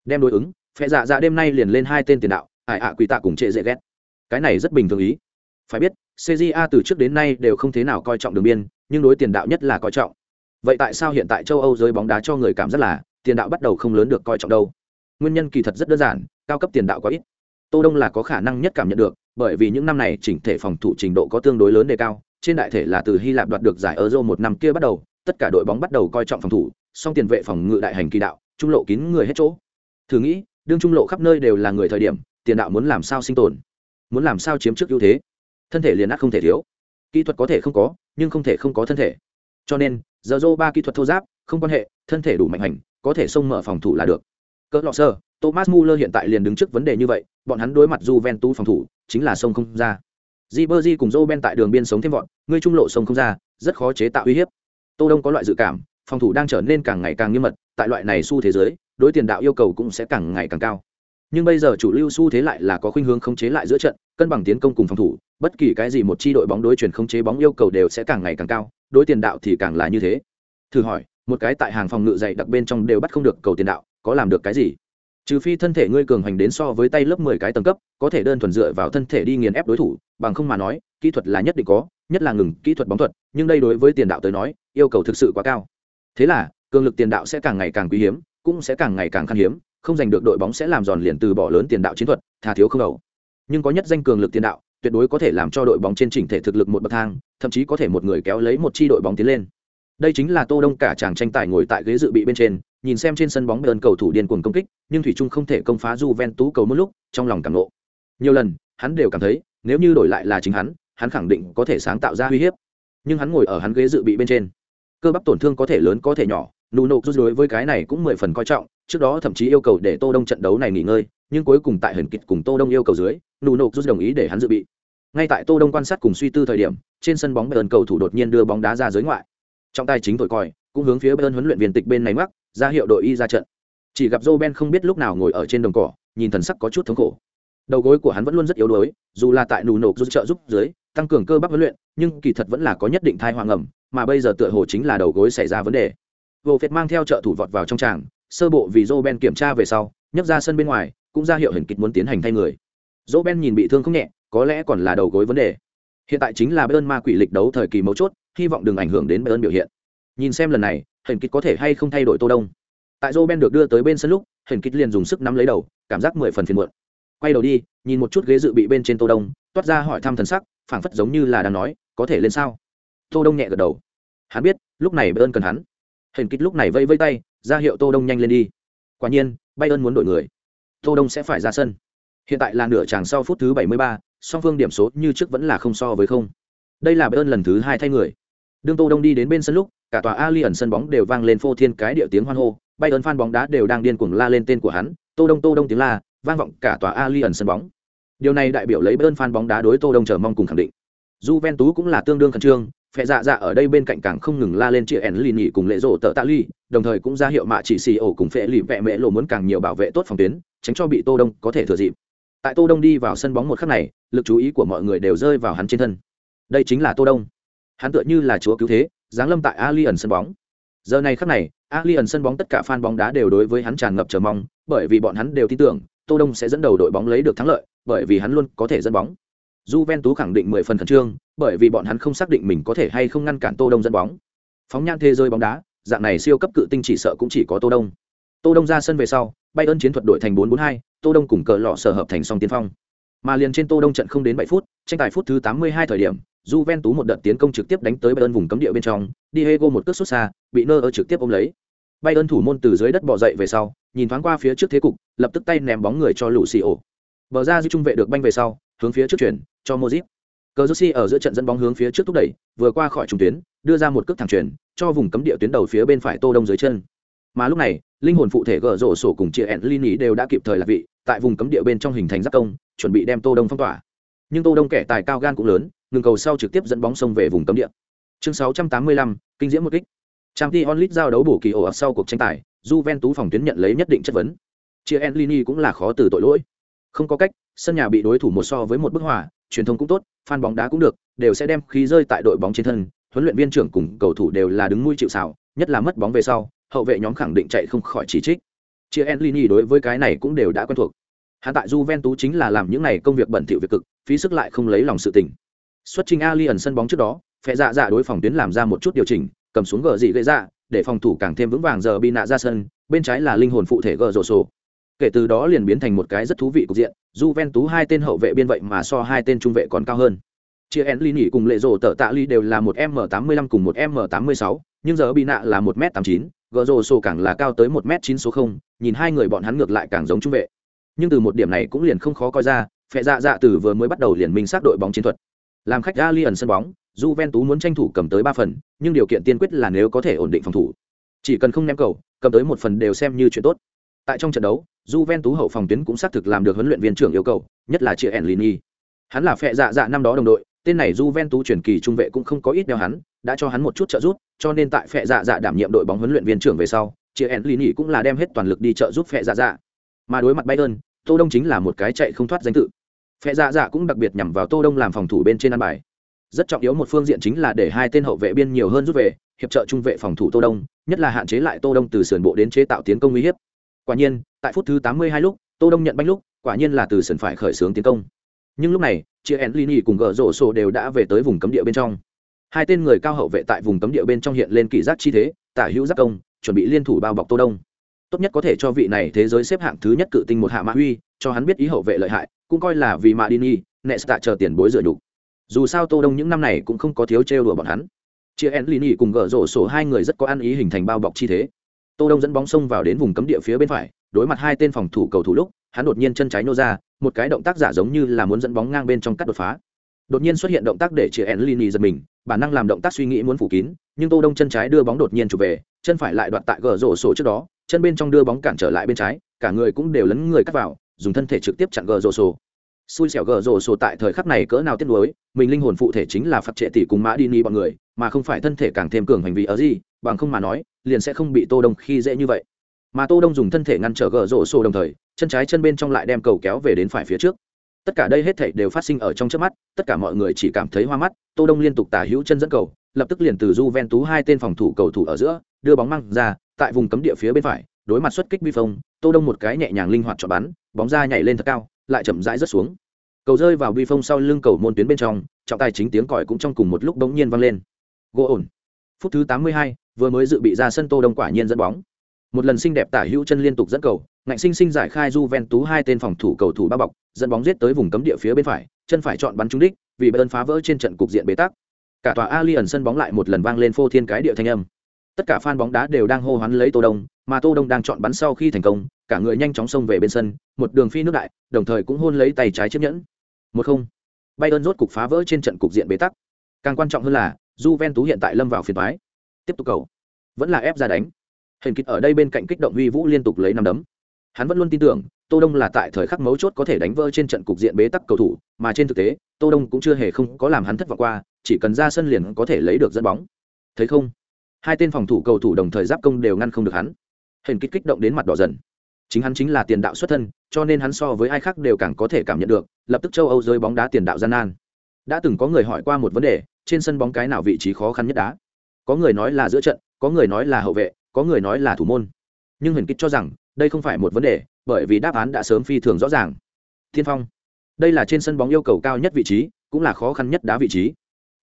Đem đối ứng, phe dạ dạ đêm nay liền lên hai tên tiền đạo, ải ạ quỷ tạ cùng trệ dễ ghét. Cái này rất bình thường ý. Phải biết, CJA từ trước đến nay đều không thế nào coi trọng đường biên, nhưng đối tiền đạo nhất là coi trọng. Vậy tại sao hiện tại châu Âu giới bóng đá cho người cảm giác là tiền đạo bắt đầu không lớn được coi trọng đâu? Nguyên nhân kỳ thật rất đơn giản, cao cấp tiền đạo quá ít. Tô Đông là có khả năng nhất cảm nhận được, bởi vì những năm này chỉnh thể phòng thủ trình độ có tương đối lớn đề cao, trên đại thể là từ Hy Lạp đoạt được giải Euro một năm kia bắt đầu, tất cả đội bóng bắt đầu coi trọng phòng thủ, song tiền vệ phòng ngự đại hành kỳ đạo trung lộ kín người hết chỗ thử nghĩ đương trung lộ khắp nơi đều là người thời điểm tiền đạo muốn làm sao sinh tồn? Muốn làm sao chiếm trước ưu thế? Thân thể liền ác không thể thiếu. Kỹ thuật có thể không có nhưng không thể không có thân thể. Cho nên giờ dô ba kỹ thuật thô giáp không quan hệ thân thể đủ mạnh hành có thể xông mở phòng thủ là được. Cỡ lọ sơ thomas muller hiện tại liền đứng trước vấn đề như vậy bọn hắn đối mặt Juventus phòng thủ chính là sông không ra. Ribery cùng Joe Ben tại đường biên sống thêm vọt, người trung lộ sông không ra, rất khó chế tạo uy hiếp. Tô Đông có loại dự cảm, phòng thủ đang trở nên càng ngày càng nghiêm mật, tại loại này xu thế giới, đối tiền đạo yêu cầu cũng sẽ càng ngày càng cao. Nhưng bây giờ chủ lưu xu thế lại là có khuynh hướng không chế lại giữa trận, cân bằng tiến công cùng phòng thủ, bất kỳ cái gì một chi đội bóng đối chuyển không chế bóng yêu cầu đều sẽ càng ngày càng cao, đối tiền đạo thì càng là như thế. Thử hỏi, một cái tại hàng phòng ngự dày đặc bên trong đều bắt không được cầu tiền đạo, có làm được cái gì? trừ phi thân thể ngươi cường hành đến so với tay lớp mười cái tầng cấp có thể đơn thuần dựa vào thân thể đi nghiền ép đối thủ bằng không mà nói kỹ thuật là nhất định có nhất là ngừng kỹ thuật bóng thuật nhưng đây đối với tiền đạo tới nói yêu cầu thực sự quá cao thế là cường lực tiền đạo sẽ càng ngày càng quý hiếm, cũng sẽ càng ngày càng khan hiếm, không giành được đội bóng sẽ làm giòn liền từ bỏ lớn tiền đạo chiến thuật thà thiếu không đầu. Nhưng có nhất danh cường lực tiền đạo, tuyệt đối có thể làm cho đội bóng trên chỉnh thể thực lực một bậc thang, thậm chí có thể một người kéo lấy một chi đội bóng tiến lên. Đây chính là tô đông cả chàng tranh tài ngồi tại ghế dự bị bên trên, nhìn xem trên sân bóng bờn cầu thủ điên cuồng công kích, nhưng thủy trung không thể công phá Juventus cầu một lúc, trong lòng cảm nộ. Nhiều lần, hắn đều cảm thấy, nếu như đổi lại là chính hắn hắn khẳng định có thể sáng tạo ra uy hiếp. Nhưng hắn ngồi ở hắn ghế dự bị bên trên, cơ bắp tổn thương có thể lớn có thể nhỏ Nuno rút đối với cái này cũng mười phần coi trọng, trước đó thậm chí yêu cầu để tô đông trận đấu này nghỉ ngơi, nhưng cuối cùng tại hển kịch cùng tô đông yêu cầu dưới Nuno rút đồng ý để hắn dự bị. Ngay tại tô đông quan sát cùng suy tư thời điểm, trên sân bóng bờn cầu thủ đột nhiên đưa bóng đá ra giới ngoại. Trong tay chính thổi còi, cũng hướng phía bên huấn luyện viên tịch bên này mắc ra hiệu đội y ra trận. Chỉ gặp joe ben không biết lúc nào ngồi ở trên đồng cỏ, nhìn thần sắc có chút thống khổ. Đầu gối của hắn vẫn luôn rất yếu đuối, dù là tại nụ nộp giúp trợ giúp dưới, tăng cường cơ bắp huấn luyện, nhưng kỳ thật vẫn là có nhất định thai hoàng ẩm, mà bây giờ tựa hồ chính là đầu gối xảy ra vấn đề vô phệt mang theo trợ thủ vọt vào trong tràng, sơ bộ vì dô ben kiểm tra về sau, nhấc ra sân bên ngoài, cũng ra hiệu hình kịch muốn tiến hành thay người. Dô ben nhìn bị thương không nhẹ, có lẽ còn là đầu gối vấn đề. Hiện tại chính là bayern ma quỷ lịch đấu thời kỳ mấu chốt, hy vọng đừng ảnh hưởng đến bayern biểu hiện. Nhìn xem lần này hình kịch có thể hay không thay đổi tô đông. Tại dô ben được đưa tới bên sân lúc hình kịch liền dùng sức nắm lấy đầu, cảm giác mười phần phiền muộn. Quay đầu đi, nhìn một chút ghế dự bị bên trên tô đông, toát ra hỏi thăm thần sắc, phảng phất giống như là đang nói, có thể lên sao? Tô đông nhẹ gật đầu. Hắn biết, lúc này bayern cần hắn hển kịch lúc này vây vây tay ra hiệu tô đông nhanh lên đi. Quả nhiên Bay ơn muốn đổi người. Tô đông sẽ phải ra sân. Hiện tại là nửa chàng sau phút thứ 73, song phương điểm số như trước vẫn là không so với không. Đây là Bay ơn lần thứ hai thay người. Đương tô đông đi đến bên sân lúc cả tòa Allianz sân bóng đều vang lên phô thiên cái địa tiếng hoan hô, Bay ơn fan bóng đá đều đang điên cuồng la lên tên của hắn, Tô Đông Tô Đông tiếng la, vang vọng cả tòa Allianz sân bóng. Điều này đại biểu lấy Bay ơn fan bóng đá đối Tô Đông chờ mong cùng khẳng định. Juventus cũng là tương đương khẩn trương, phe dạ dạ ở đây bên cạnh càng không ngừng la lên chia ẻn lì nhị cùng lệ rộ tợ tạ ly, đồng thời cũng ra hiệu mạ chỉ xì ổ cùng phệ lì vẹ mẹ lộ muốn càng nhiều bảo vệ tốt phòng tuyến, tránh cho bị Tô Đông có thể thừa dịp. Tại Tô Đông đi vào sân bóng một khắc này, lực chú ý của mọi người đều rơi vào hắn trên thân. Đây chính là Tô Đông. Hắn tựa như là chúa cứu thế, giáng lâm tại Alien sân bóng. Giờ này khắc này, Alien sân bóng tất cả fan bóng đá đều đối với hắn tràn ngập chờ mong, bởi vì bọn hắn đều tin tưởng, Tô Đông sẽ dẫn đầu đội bóng lấy được thắng lợi, bởi vì hắn luôn có thể dẫn bóng. Juventus khẳng định 10 phần khẩn trương, bởi vì bọn hắn không xác định mình có thể hay không ngăn cản Tô Đông dẫn bóng. Phóng nhan thế rơi bóng đá, dạng này siêu cấp cự tinh chỉ sợ cũng chỉ có Tô Đông. Tô Đông ra sân về sau, Bayern chiến thuật đội thành 4-4-2, Tô Đông cùng cờ lọ sở hợp thành song tiên phong. Mà liền trên Tô Đông trận không đến 7 phút, tranh tài phút thứ 82 thời điểm, Juventus một đợt tiến công trực tiếp đánh tới Bayern vùng cấm địa bên trong, Diego một cước sút xa, bị Neuer trực tiếp ôm lấy. Bayern thủ môn từ dưới đất bò dậy về sau, nhìn thoáng qua phía trước thế cục, lập tức tay ném bóng người cho Lucio. Bờ ra giữ trung vệ được banh về sau, hướng phía trước chuyển, cho Modric. Cazorsi ở giữa trận dẫn bóng hướng phía trước thúc đẩy, vừa qua khỏi trung tuyến, đưa ra một cước thẳng chuyển, cho vùng cấm địa tuyến đầu phía bên phải Tô Đông dưới chân. Mà lúc này, linh hồn phụ thể gỡ rổ sổ cùng chia Enlini đều đã kịp thời là vị, tại vùng cấm địa bên trong hình thành giáp công, chuẩn bị đem Tô Đông phong tỏa. Nhưng Tô Đông kẻ tài cao gan cũng lớn, ngừng cầu sau trực tiếp dẫn bóng xông về vùng cấm địa. Chương 685, kinh diễm một kích. Champions League giao đấu bổ kỳ ổ sau cuộc tranh tài, Juventus phòng tuyến nhận lấy nhất định chất vấn. Chia Enlini cũng là khó từ tội lỗi. Không có cách, sân nhà bị đối thủ một so với một bức hòa, truyền thông cũng tốt, fan bóng đá cũng được, đều sẽ đem khí rơi tại đội bóng trên thân, huấn luyện viên trưởng cùng cầu thủ đều là đứng mũi chịu sào, nhất là mất bóng về sau, hậu vệ nhóm khẳng định chạy không khỏi chỉ trích. Chia Enlini đối với cái này cũng đều đã quen thuộc. Hắn tại Juventus chính là làm những này công việc bẩn thỉu việc cực, phí sức lại không lấy lòng sự tình xuất trình ali ẩn sân bóng trước đó phe dạ dạ đối phòng tuyến làm ra một chút điều chỉnh cầm xuống gờ dị gây ra để phòng thủ càng thêm vững vàng giờ bị nạ ra sân bên trái là linh hồn phụ thể gờ rồ sổ kể từ đó liền biến thành một cái rất thú vị cục diện Du Ven tú hai tên hậu vệ biên vậy mà so hai tên trung vệ còn cao hơn. Chia en lini cùng lệ rổ tờ tạ ly đều là một m 85 cùng một m 86 nhưng giờ bị nạ là một m 89 gờ rồ sổ càng là cao tới một m chín số không, nhìn hai người bọn hắn ngược lại càng giống trung vệ. Nhưng từ một điểm này cũng liền không khó coi ra, phệ dạ dạ từ vừa mới bắt đầu liền minh xác đội bóng chiến thuật. Làm khách Alien sân bóng, Juventus muốn tranh thủ cầm tới ba phần, nhưng điều kiện tiên quyết là nếu có thể ổn định phòng thủ. Chỉ cần không ném cầu, cầm tới một phần đều xem như chuyện tốt. Tại trong trận đấu Juventus hậu phòng tuyến cũng xác thực làm được huấn luyện viên trưởng yêu cầu, nhất là chia Enlini hắn là phe dạ dạ năm đó đồng đội, tên này Juventus truyền kỳ trung vệ cũng không có ít đeo hắn, đã cho hắn một chút trợ giúp, cho nên tại phe dạ dạ đảm nhiệm đội bóng huấn luyện viên trưởng về sau chia Enlini cũng là đem hết toàn lực đi trợ giúp phe dạ dạ. Mà đối mặt Bayern, Tô Đông chính là một cái chạy không thoát danh tự. Phe dạ dạ cũng đặc biệt nhằm vào Tô Đông làm phòng thủ bên trên ăn bài. Rất trọng yếu một phương diện chính là để hai tên hậu vệ biên nhiều hơn rút về, hiệp trợ trung vệ phòng thủ tô đông, nhất là hạn chế lại tô đông từ sườn bộ đến chế tạo tiến công uy hiếp quả nhiên, tại phút thứ 82 lúc, tô đông nhận banh lúc, quả nhiên là từ sân phải khởi xướng tiến công. Nhưng lúc này chia enlini cùng gờ rổ sổ đều đã về tới vùng cấm địa bên trong. Hai tên người cao hậu vệ tại vùng cấm địa bên trong hiện lên kỳ giác chi thế, tả hữu giác công, chuẩn bị liên thủ bao bọc tô đông. Tốt nhất có thể cho vị này thế giới xếp hạng thứ nhất cự tinh một hạ mã huy cho hắn biết ý hậu vệ lợi hại, cũng coi là vì mã dini nesta chờ tiền bối dựa đủ dù sao tô đông những năm này cũng không có thiếu trêu đùa bọn hắn. Chia en lini cùng gỡ rổ sổ hai người rất có ăn ý hình thành bao bọc chi thế tô đông dẫn bóng xông vào đến vùng cấm địa phía bên phải, đối mặt hai tên phòng thủ cầu thủ lúc, hắn đột nhiên chân trái nô ra, một cái động tác giả giống như là muốn dẫn bóng ngang bên trong cắt đột phá. Đột nhiên xuất hiện động tác để chia Enlini giật mình, bản năng làm động tác suy nghĩ muốn phủ kín, nhưng tô đông chân trái đưa bóng đột nhiên chụp về, chân phải lại đoạt tại gờ rổ sổ trước đó, chân bên trong đưa bóng cản trở lại bên trái, cả người cũng đều lấn người cắt vào, dùng thân thể trực tiếp chặn gờ rổ sổ. Xui xẻo gờ rổ sổ tại thời khắc này cỡ nào tiếc nuối, mình linh hồn phụ thể chính là phạt trệ tỷ cùng mã đi ni bọn người, mà không phải thân thể càng thêm cường hành vi ở gì bằng không mà nói liền sẽ không bị tô đông khi dễ như vậy. Mà tô đông dùng thân thể ngăn trở gờ rổ sổ đồng thời chân trái chân bên trong lại đem cầu kéo về đến phải phía trước. Tất cả đây hết thảy đều phát sinh ở trong chớp mắt tất cả mọi người chỉ cảm thấy hoa mắt tô đông liên tục tả hữu chân dẫn cầu lập tức liền từ ven tú hai tên phòng thủ cầu thủ ở giữa đưa bóng mang ra tại vùng cấm địa phía bên phải đối mặt xuất kích bi phong tô đông một cái nhẹ nhàng linh hoạt chọn bắn bóng ra nhảy lên thật cao lại chậm rãi rất xuống. Cầu rơi vào vi phong sau lưng cầu môn tuyến bên trong trọng tài chính tiếng còi cũng trong cùng một lúc bỗng nhiên vang lên. Gỗ ổn. Phút thứ 82, vừa mới dự bị ra sân tô đông quả nhiên dẫn bóng. Một lần xinh đẹp tả hữu chân liên tục dẫn cầu, ngạnh sinh sinh giải khai Juventus hai tên phòng thủ cầu thủ ba bọc, dẫn bóng giết tới vùng cấm địa phía bên phải, chân phải chọn bắn trúng đích, vì Bayern phá vỡ trên trận cục diện bế tắc. Cả tòa alien sân bóng lại một lần vang lên phô thiên cái địa thanh âm. Tất cả fan bóng đá đều đang hô hoán lấy tô đông, mà tô đông đang chọn bắn sau khi thành công, cả người nhanh chóng xông về bên sân, một đường phi nước đại, đồng thời cũng hôn lấy tay trái chiếc nhẫn. Một không. Bayern rốt cục phá vỡ trên trận cục diện bế tắc. Càng quan trọng hơn là, Juventus hiện tại lâm vào phiền toái tiếp tục cầu. Vẫn là ép ra đánh. Hình kịch ở đây bên cạnh kích động huy vũ liên tục lấy năm đấm. Hắn vẫn luôn tin tưởng, tô đông là tại thời khắc mấu chốt có thể đánh vỡ trên trận cục diện bế tắc cầu thủ, mà trên thực tế, tô đông cũng chưa hề không có làm hắn thất vọng qua, chỉ cần ra sân liền có thể lấy được dẫn bóng. Thấy không? Hai tên phòng thủ cầu thủ đồng thời giáp công đều ngăn không được hắn. Hình kích kích động đến mặt đỏ dần. Chính hắn chính là tiền đạo xuất thân, cho nên hắn so với ai khác đều càng có thể cảm nhận được, lập tức châu âu rơi bóng đá tiền đạo gian nan. Đã từng có người hỏi qua một vấn đề, trên sân bóng cái nào vị trí khó khăn nhất đá? Có người nói là giữa trận, có người nói là hậu vệ, có người nói là thủ môn. Nhưng Huyền kích cho rằng, đây không phải một vấn đề, bởi vì đáp án đã sớm phi thường rõ ràng. Thiên phong, đây là trên sân bóng yêu cầu cao nhất vị trí, cũng là khó khăn nhất đá vị trí.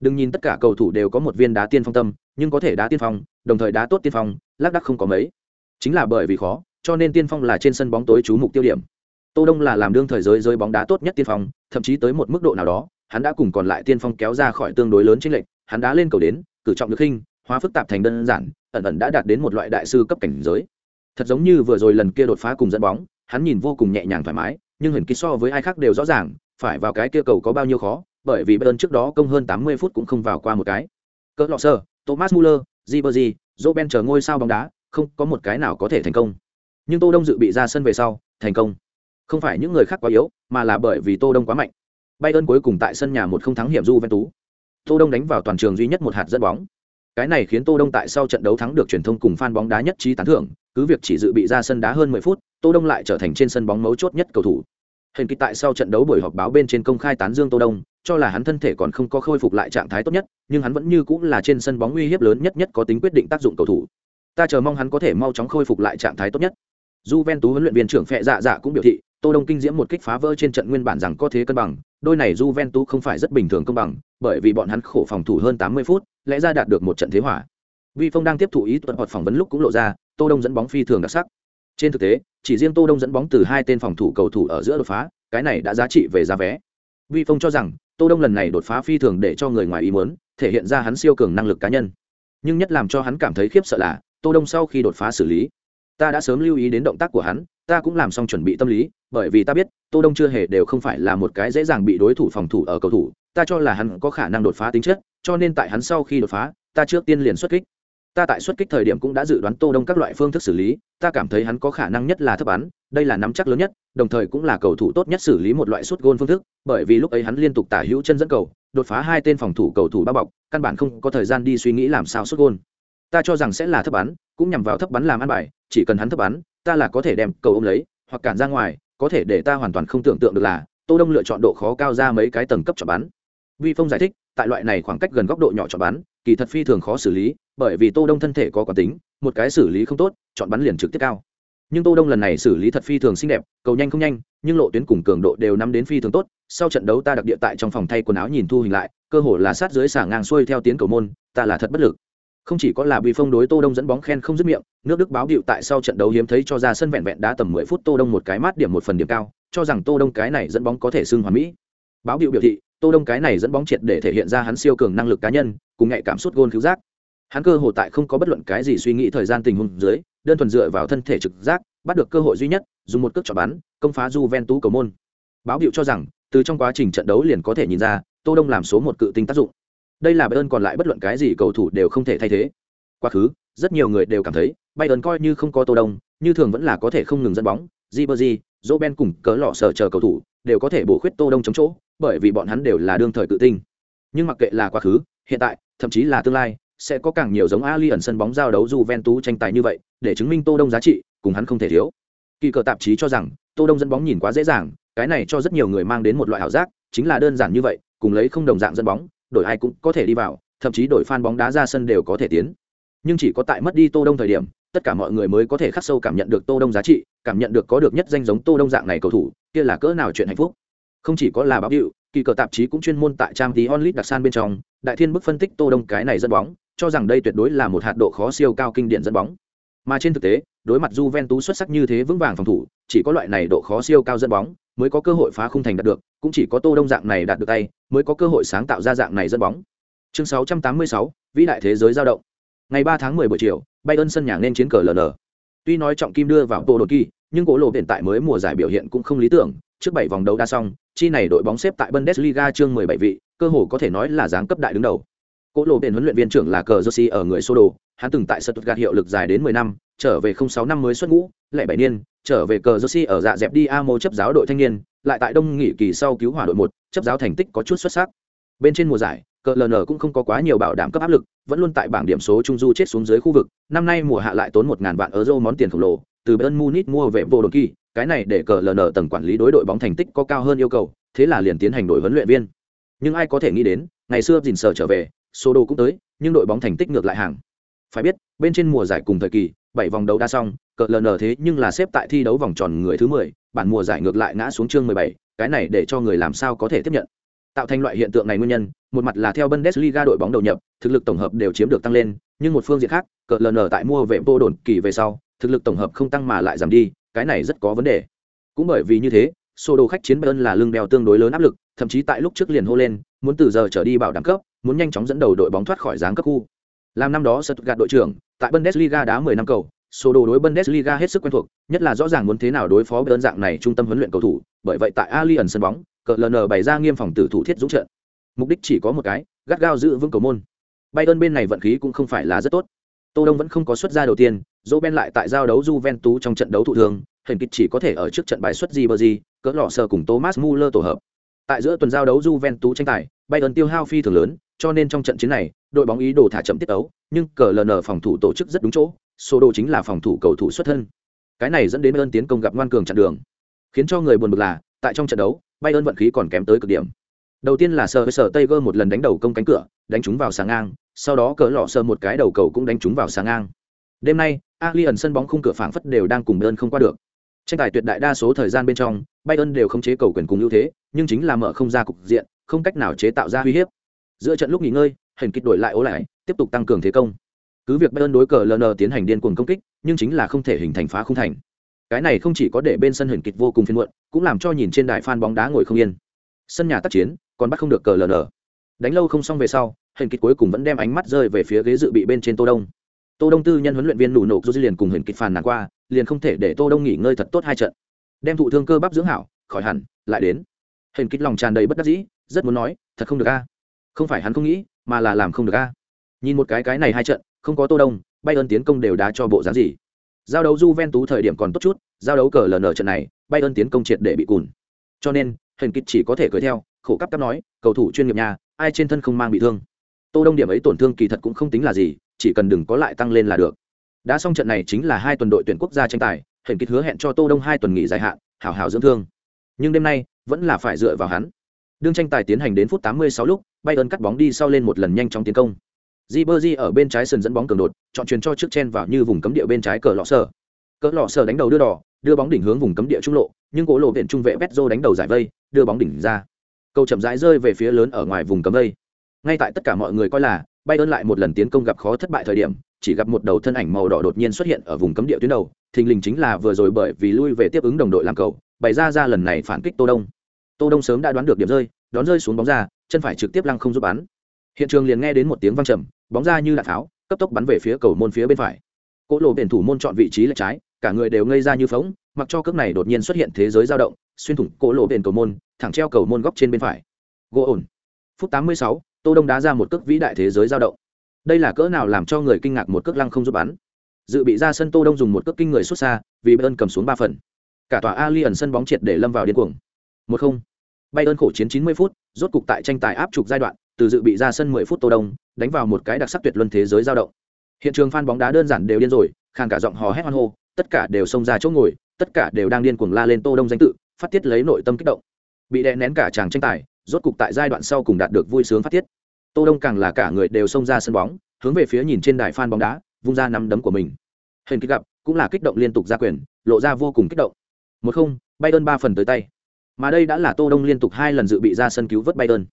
Đừng nhìn tất cả cầu thủ đều có một viên đá tiên phong tâm, nhưng có thể đá tiên phong, đồng thời đá tốt tiên phong, lác đắc không có mấy. Chính là bởi vì khó, cho nên tiên phong là trên sân bóng tối chú mục tiêu điểm. Tô đông là làm đương thời giới giới bóng đá tốt nhất tiên phong, thậm chí tới một mức độ nào đó, hắn đã cùng còn lại tiên phong kéo ra khỏi tương đối lớn trên lệnh hắn đã lên cầu đến cử trọng được hình hóa phức tạp thành đơn giản ẩn ẩn đã đạt đến một loại đại sư cấp cảnh giới. Thật giống như vừa rồi lần kia đột phá cùng dẫn bóng hắn nhìn vô cùng nhẹ nhàng thoải mái nhưng hình ký so với ai khác đều rõ ràng phải vào cái kia cầu có bao nhiêu khó bởi vì bayern trước đó công hơn 80 phút cũng không vào qua một cái. Cỡ lọ sơ thomas muller Ribery, Robben chờ ngôi sao bóng đá không có một cái nào có thể thành công. Nhưng tô đông dự bị ra sân về sau thành công. Không phải những người khác quá yếu mà là bởi vì tô đông quá mạnh. Bayern cuối cùng tại sân nhà một không thắng hiểm du ven tú tô đông đánh vào toàn trường duy nhất một hạt dẫn bóng. Cái này khiến tô đông tại sau trận đấu thắng được truyền thông cùng fan bóng đá nhất trí tán thưởng cứ việc chỉ dự bị ra sân đá hơn 10 phút tô đông lại trở thành trên sân bóng mấu chốt nhất cầu thủ. Hình kịch tại sau trận đấu buổi họp báo bên trên công khai tán dương tô đông cho là hắn thân thể còn không có khôi phục lại trạng thái tốt nhất nhưng hắn vẫn như cũng là trên sân bóng uy hiếp lớn nhất nhất có tính quyết định tác dụng cầu thủ. Ta chờ mong hắn có thể mau chóng khôi phục lại trạng thái tốt nhất. Juventus huấn luyện viên trưởng Phệ Dạ Dạ cũng biểu thị, Tô Đông kinh diễm một kích phá vỡ trên trận nguyên bản rằng có thế cân bằng, đôi này Juventus không phải rất bình thường công bằng, bởi vì bọn hắn khổ phòng thủ hơn 80 phút, lẽ ra đạt được một trận thế hòa. Vi Phong đang tiếp thụ ý tuần hoạt phỏng vấn lúc cũng lộ ra, Tô Đông dẫn bóng phi thường đặc sắc. Trên thực tế, chỉ riêng Tô Đông dẫn bóng từ hai tên phòng thủ cầu thủ ở giữa đột phá, cái này đã giá trị về giá vé. Vi Phong cho rằng, Tô Đông lần này đột phá phi thường để cho người ngoài ý muốn, thể hiện ra hắn siêu cường năng lực cá nhân. Nhưng nhất làm cho hắn cảm thấy khiếp sợ là, tô đông sau khi đột phá xử lý ta đã sớm lưu ý đến động tác của hắn ta cũng làm xong chuẩn bị tâm lý, bởi vì ta biết, tô đông chưa hề đều không phải là một cái dễ dàng bị đối thủ phòng thủ ở cầu thủ, ta cho là hắn có khả năng đột phá tính chất, cho nên tại hắn sau khi đột phá, ta trước tiên liền xuất kích. Ta tại xuất kích thời điểm cũng đã dự đoán tô đông các loại phương thức xử lý, ta cảm thấy hắn có khả năng nhất là thấp bắn, đây là nắm chắc lớn nhất, đồng thời cũng là cầu thủ tốt nhất xử lý một loại suốt gôn phương thức, bởi vì lúc ấy hắn liên tục tả hữu chân dẫn cầu, đột phá hai tên phòng thủ cầu thủ bao bọc, căn bản không có thời gian đi suy nghĩ làm sao suốt gôn ta cho rằng sẽ là thấp bắn, cũng nhằm vào thấp bắn làm ăn bài, chỉ cần hắn thấp bắn, ta là có thể đem cầu ôm lấy, hoặc cản ra ngoài, có thể để ta hoàn toàn không tưởng tượng được là, tô đông lựa chọn độ khó cao ra mấy cái tầng cấp chọn bắn. Vi phong giải thích, tại loại này khoảng cách gần góc độ nhỏ chọn bắn, kỳ thật phi thường khó xử lý, bởi vì tô đông thân thể có quán tính, một cái xử lý không tốt, chọn bắn liền trực tiếp cao. Nhưng tô đông lần này xử lý thật phi thường xinh đẹp, cầu nhanh không nhanh, nhưng lộ tuyến cùng cường độ đều nắm đến phi thường tốt. Sau trận đấu ta đặc địa tại trong phòng thay quần áo nhìn thu hình lại, cơ hồ là sát dưới xả ngang xuôi theo tiến cầu môn, ta là thật bất lực không chỉ có là bị phong đối tô đông dẫn bóng khen không dứt miệng, nước đức báo điệu tại sau trận đấu hiếm thấy cho ra sân vẹn vẹn đá tầm 10 phút tô đông một cái mát điểm một phần điểm cao, cho rằng tô đông cái này dẫn bóng có thể xưng hoàn mỹ. Báo điệu biểu thị, tô đông cái này dẫn bóng triệt để thể hiện ra hắn siêu cường năng lực cá nhân, cùng ngại cảm xúc gôn cứu giác. Hắn cơ hội tại không có bất luận cái gì suy nghĩ thời gian tình huống dưới, đơn thuần dựa vào thân thể trực giác, bắt được cơ hội duy nhất, dùng một cước chọn bắn, công phá Juventus cầu môn. Báo hiệu cho rằng, từ trong quá trình trận đấu liền có thể nhìn ra, tô đông làm số một cự tinh tác dụng đây là bayern còn lại bất luận cái gì cầu thủ đều không thể thay thế. Quá khứ rất nhiều người đều cảm thấy bayern coi như không có tô đông như thường vẫn là có thể không ngừng dẫn bóng. Ribery, Robben cùng cỡ lọ sở chờ cầu thủ đều có thể bổ khuyết tô đông chống chỗ bởi vì bọn hắn đều là đương thời cự tinh nhưng mặc kệ là quá khứ hiện tại thậm chí là tương lai sẽ có càng nhiều giống Ali ẩn sân bóng giao đấu Juventus tranh tài như vậy, để chứng minh Tô Đông giá trị, cùng hắn không thể thiếu. Kỳ cờ tạp chí cho rằng, Tô Đông dẫn bóng nhìn quá dễ dàng, cái này cho rất nhiều người mang đến một loại ảo giác, chính là đơn giản như vậy, cùng lấy không đồng dạng dẫn bóng, đổi ai cũng có thể đi vào, thậm chí đổi fan bóng đá ra sân đều có thể tiến. Nhưng chỉ có tại mất đi Tô Đông thời điểm, tất cả mọi người mới có thể khắc sâu cảm nhận được Tô Đông giá trị, cảm nhận được có được nhất danh giống Tô Đông dạng này cầu thủ, kia là cỡ nào chuyện hạnh phúc. Không chỉ có là báo hiệu, kỳ cờ tạp chí cũng chuyên môn tại trang tí onlit đặc san bên trong, đại thiên bức phân tích Tô Đông cái này dẫn bóng, cho rằng đây tuyệt đối là một hạt độ khó siêu cao kinh điển dẫn bóng. Mà trên thực tế, đối mặt Juventus xuất sắc như thế vững vàng phòng thủ, chỉ có loại này độ khó siêu cao dẫn bóng mới có cơ hội phá khung thành đạt được, cũng chỉ có Tô Đông dạng này đạt được tay, mới có cơ hội sáng tạo ra dạng này dẫn bóng. Chương 686, vĩ đại thế giới dao động. Ngày 3 tháng 10 buổi chiều, Bayern sân nhà nên chiến cờ LN. Tuy nói trọng kim đưa vào tô đột kỳ, nhưng cổ lộ hiện tại mới mùa giải biểu hiện cũng không lý tưởng, trước 7 vòng đấu đã xong, chi này đội bóng xếp tại Bundesliga chương 17 vị, cơ hồ có thể nói là dáng cấp đại đứng đầu. Cố lộ Bền huấn luyện viên trưởng là cờ Jersey ở người Sô Đồ, hắn từng tại Stuttgart hiệu lực dài đến 10 năm, trở về 06 năm mới xuất ngũ, lại 7 niên, trở về cờ Jersey ở dạ dẹp đi Amo chấp giáo đội thanh niên, lại tại Đông nghỉ kỳ sau cứu hỏa đội 1, chấp giáo thành tích có chút xuất sắc. Bên trên mùa giải, cờ LN cũng không có quá nhiều bảo đảm cấp áp lực, vẫn luôn tại bảng điểm số trung du chết xuống dưới khu vực, năm nay mùa hạ lại tốn 1000 vạn euro món tiền khổng lồ, từ Bayern Munich mua về vô đồn kỳ, cái này để cờ LN tầng quản lý đối đội bóng thành tích có cao hơn yêu cầu, thế là liền tiến hành đổi huấn luyện viên. Nhưng ai có thể nghĩ đến, ngày xưa dình sở trở về, số đồ cũng tới, nhưng đội bóng thành tích ngược lại hàng. Phải biết, bên trên mùa giải cùng thời kỳ, bảy vòng đấu đa xong, cờ ln thế nhưng là xếp tại thi đấu vòng tròn người thứ mười, bản mùa giải ngược lại ngã xuống chương mười bảy, cái này để cho người làm sao có thể tiếp nhận. Tạo thành loại hiện tượng này nguyên nhân, một mặt là theo bundesliga đội bóng đầu nhập, thực lực tổng hợp đều chiếm được tăng lên, nhưng một phương diện khác, cờ ln tại mua vệ vô đồn kỳ về sau, thực lực tổng hợp không tăng mà lại giảm đi, cái này rất có vấn đề. Cũng bởi vì như thế, số đồ khách chiến bayern là lưng đeo tương đối lớn áp lực, thậm chí tại lúc trước liền hô lên, muốn từ giờ trở đi bảo đảm cấp muốn nhanh chóng dẫn đầu đội bóng thoát khỏi giáng cấp khu. Làm năm đó Stuttgart đội trưởng, tại Bundesliga đá 10 năm cầu, số đồ đối Bundesliga hết sức quen thuộc, nhất là rõ ràng muốn thế nào đối phó với đơn dạng này trung tâm huấn luyện cầu thủ, bởi vậy tại Allianz sân bóng, CLN bày ra nghiêm phòng tử thủ thiết dũng trận. Mục đích chỉ có một cái, gắt gao giữ vững cầu môn. Bayern bên này vận khí cũng không phải là rất tốt. Tô Đông vẫn không có xuất ra đầu tiên, Roben lại tại giao đấu Juventus trong trận đấu thụ thương, hình kịch chỉ có thể ở trước trận bài xuất Ribery, cỡ lọ sờ cùng Thomas Muller tổ hợp. Tại giữa tuần giao đấu Juventus tranh tài, Bayern tiêu hao phi thường lớn, cho nên trong trận chiến này, đội bóng ý đồ thả chậm tiết ấu, nhưng cờ LN phòng thủ tổ chức rất đúng chỗ, số đồ chính là phòng thủ cầu thủ xuất thân. Cái này dẫn đến Bayern tiến công gặp ngoan cường chặn đường, khiến cho người buồn bực là, tại trong trận đấu, Bayern vận khí còn kém tới cực điểm. Đầu tiên là sờ sờ Tiger một lần đánh đầu công cánh cửa, đánh trúng vào sáng ngang, sau đó cỡ lọ sờ một cái đầu cầu cũng đánh trúng vào sáng ngang. Đêm nay, Alien sân bóng khung cửa phảng phất đều đang cùng Bayern không qua được. Tranh tài tuyệt đại đa số thời gian bên trong, Bayern đều không chế cầu quyền cùng ưu thế, nhưng chính là mở không ra cục diện, không cách nào chế tạo ra uy hiếp giữa trận lúc nghỉ ngơi hình kích đổi lại ố lại tiếp tục tăng cường thế công cứ việc bayern đối cờ ln tiến hành điên cuồng công kích nhưng chính là không thể hình thành phá không thành cái này không chỉ có để bên sân hình kịch vô cùng phiên muộn cũng làm cho nhìn trên đài phan bóng đá ngồi không yên sân nhà tác chiến còn bắt không được cờ ln đánh lâu không xong về sau hình kịch cuối cùng vẫn đem ánh mắt rơi về phía ghế dự bị bên trên tô đông Tô Đông tư nhân huấn luyện viên nụ nổ dù liền cùng hình kịch phàn nàn qua, liền không thể để Tô Đông nghỉ ngơi thật tốt hai trận. Đem thụ thương cơ bắp dưỡng hảo, khỏi hẳn, lại đến. Hình kịch lòng tràn đầy bất đắc dĩ, rất muốn nói, thật không được a. Không phải hắn không nghĩ, mà là làm không được a. Nhìn một cái cái này hai trận, không có Tô Đông, bay ơn tiến công đều đá cho bộ dáng gì. Giao đấu Juventus thời điểm còn tốt chút, giao đấu cờ LN trận này, bay ơn tiến công triệt để bị cùn. Cho nên, hình kịch chỉ có thể cười theo, khổ cấp cấp nói, cầu thủ chuyên nghiệp nhà, ai trên thân không mang bị thương. Tô Đông điểm ấy tổn thương kỳ thật cũng không tính là gì, chỉ cần đừng có lại tăng lên là được đã xong trận này chính là hai tuần đội tuyển quốc gia tranh tài hình kịch hứa hẹn cho tô đông hai tuần nghỉ dài hạn hảo hảo dưỡng thương nhưng đêm nay vẫn là phải dựa vào hắn đương tranh tài tiến hành đến phút 86 lúc bayern cắt bóng đi sau lên một lần nhanh chóng tiến công Ribery ở bên trái sân dẫn bóng cường đột, chọn truyền cho trước chen vào như vùng cấm địa bên trái cờ lọ sở. Cờ lọ sở đánh đầu đưa đỏ, đưa bóng đỉnh hướng vùng cấm địa trung lộ, nhưng cố lộ viện trung vệ Petro đánh đầu giải vây, đưa bóng đỉnh ra. Cầu chậm rãi rơi về phía lớn ở ngoài vùng cấm vây. Ngay tại tất cả mọi người coi là Bayern lại một lần tiến công gặp khó thất bại thời điểm, chỉ gặp một đầu thân ảnh màu đỏ đột nhiên xuất hiện ở vùng cấm địa tuyến đầu, thình lình chính là vừa rồi bởi vì lui về tiếp ứng đồng đội làm cầu, bày ra ra lần này phản kích Tô Đông. Tô Đông sớm đã đoán được điểm rơi, đón rơi xuống bóng ra, chân phải trực tiếp lăng không giúp bắn. Hiện trường liền nghe đến một tiếng vang trầm, bóng ra như đạn tháo, cấp tốc bắn về phía cầu môn phía bên phải. Cỗ Lộ biển thủ môn chọn vị trí lệch trái, cả người đều ngây ra như phóng mặc cho cước này đột nhiên xuất hiện thế giới dao động, xuyên thủng cỗ Lộ biển cầu môn, thẳng treo cầu môn góc trên bên phải. Gỗ ổn. Phút 86, Tô Đông đá ra một cước vĩ đại thế giới dao động đây là cỡ nào làm cho người kinh ngạc một cước lăng không giúp bắn dự bị ra sân tô đông dùng một cước kinh người xuất xa vì bayern cầm xuống ba phần cả tòa alien sân bóng triệt để lâm vào điên cuồng một không bayern khổ chiến 90 phút, rốt cục tại tranh tài áp trục giai đoạn, từ dự bị ra sân 10 phút tô đông, đánh vào một cái đặc sắc tuyệt luân thế giới giao động. Hiện trường fan bóng đá đơn giản đều điên rồi, khàn cả giọng hò hét hoan hô, tất cả đều xông ra chỗ ngồi, tất cả đều đang điên cuồng la lên tô đông danh tự, phát tiết lấy nội tâm kích động. Bị đè nén cả chàng tranh tài, rốt cục tại giai đoạn sau cùng đạt được vui sướng phát tiết. Tô đông càng là cả người đều xông ra sân bóng, hướng về phía nhìn trên đài fan bóng đá, vung ra nắm đấm của mình. Hình kích gặp, cũng là kích động liên tục ra quyền, lộ ra vô cùng kích động. Một không, bayern ba phần tới tay mà đây đã là tô đông liên tục hai lần dự bị ra sân cứu vớt bayern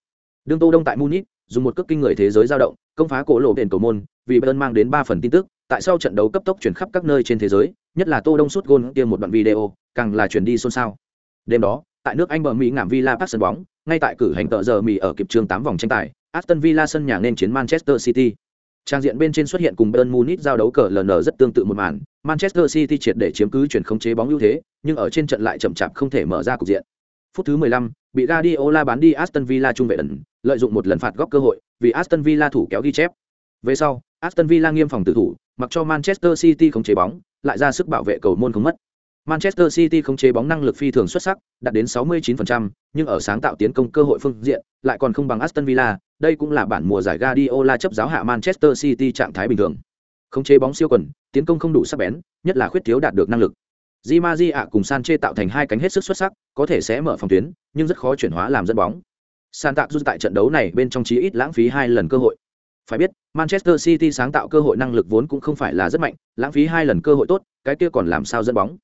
đương tô đông tại munich dùng một cước kinh người thế giới dao động công phá cổ lộ đền cầu môn vì bayern mang đến ba phần tin tức tại sau trận đấu cấp tốc chuyển khắp các nơi trên thế giới nhất là tô đông sút gôn kia một đoạn video càng là chuyển đi xôn xao đêm đó tại nước anh bờ mỹ ngảm villa park sân bóng ngay tại cử hành tợ giờ mỹ ở kịp trường tám vòng tranh tài Aston Villa sân nhà nên chiến Manchester City. Trang diện bên trên xuất hiện cùng Bayern Munich giao đấu cờ LN rất tương tự một màn, Manchester City triệt để chiếm cứ chuyển khống chế bóng ưu thế, nhưng ở trên trận lại chậm chạp không thể mở ra cục diện. Phút thứ 15, bị Guardiola bán đi Aston Villa trung vệ ẩn, lợi dụng một lần phạt góc cơ hội, vì Aston Villa thủ kéo ghi chép. Về sau, Aston Villa nghiêm phòng tử thủ, mặc cho Manchester City không chế bóng, lại ra sức bảo vệ cầu môn không mất. Manchester City không chế bóng năng lực phi thường xuất sắc, đạt đến 69%, nhưng ở sáng tạo tiến công cơ hội phương diện, lại còn không bằng Aston Villa, đây cũng là bản mùa giải Guardiola chấp giáo hạ Manchester City trạng thái bình thường. Không chế bóng siêu quần, tiến công không đủ sắc bén, nhất là khuyết thiếu đạt được năng lực. Di Maria cùng Sanche tạo thành hai cánh hết sức xuất sắc, có thể sẽ mở phòng tuyến, nhưng rất khó chuyển hóa làm dẫn bóng. San tạo tại trận đấu này bên trong chí ít lãng phí hai lần cơ hội. Phải biết, Manchester City sáng tạo cơ hội năng lực vốn cũng không phải là rất mạnh, lãng phí hai lần cơ hội tốt, cái kia còn làm sao dẫn bóng.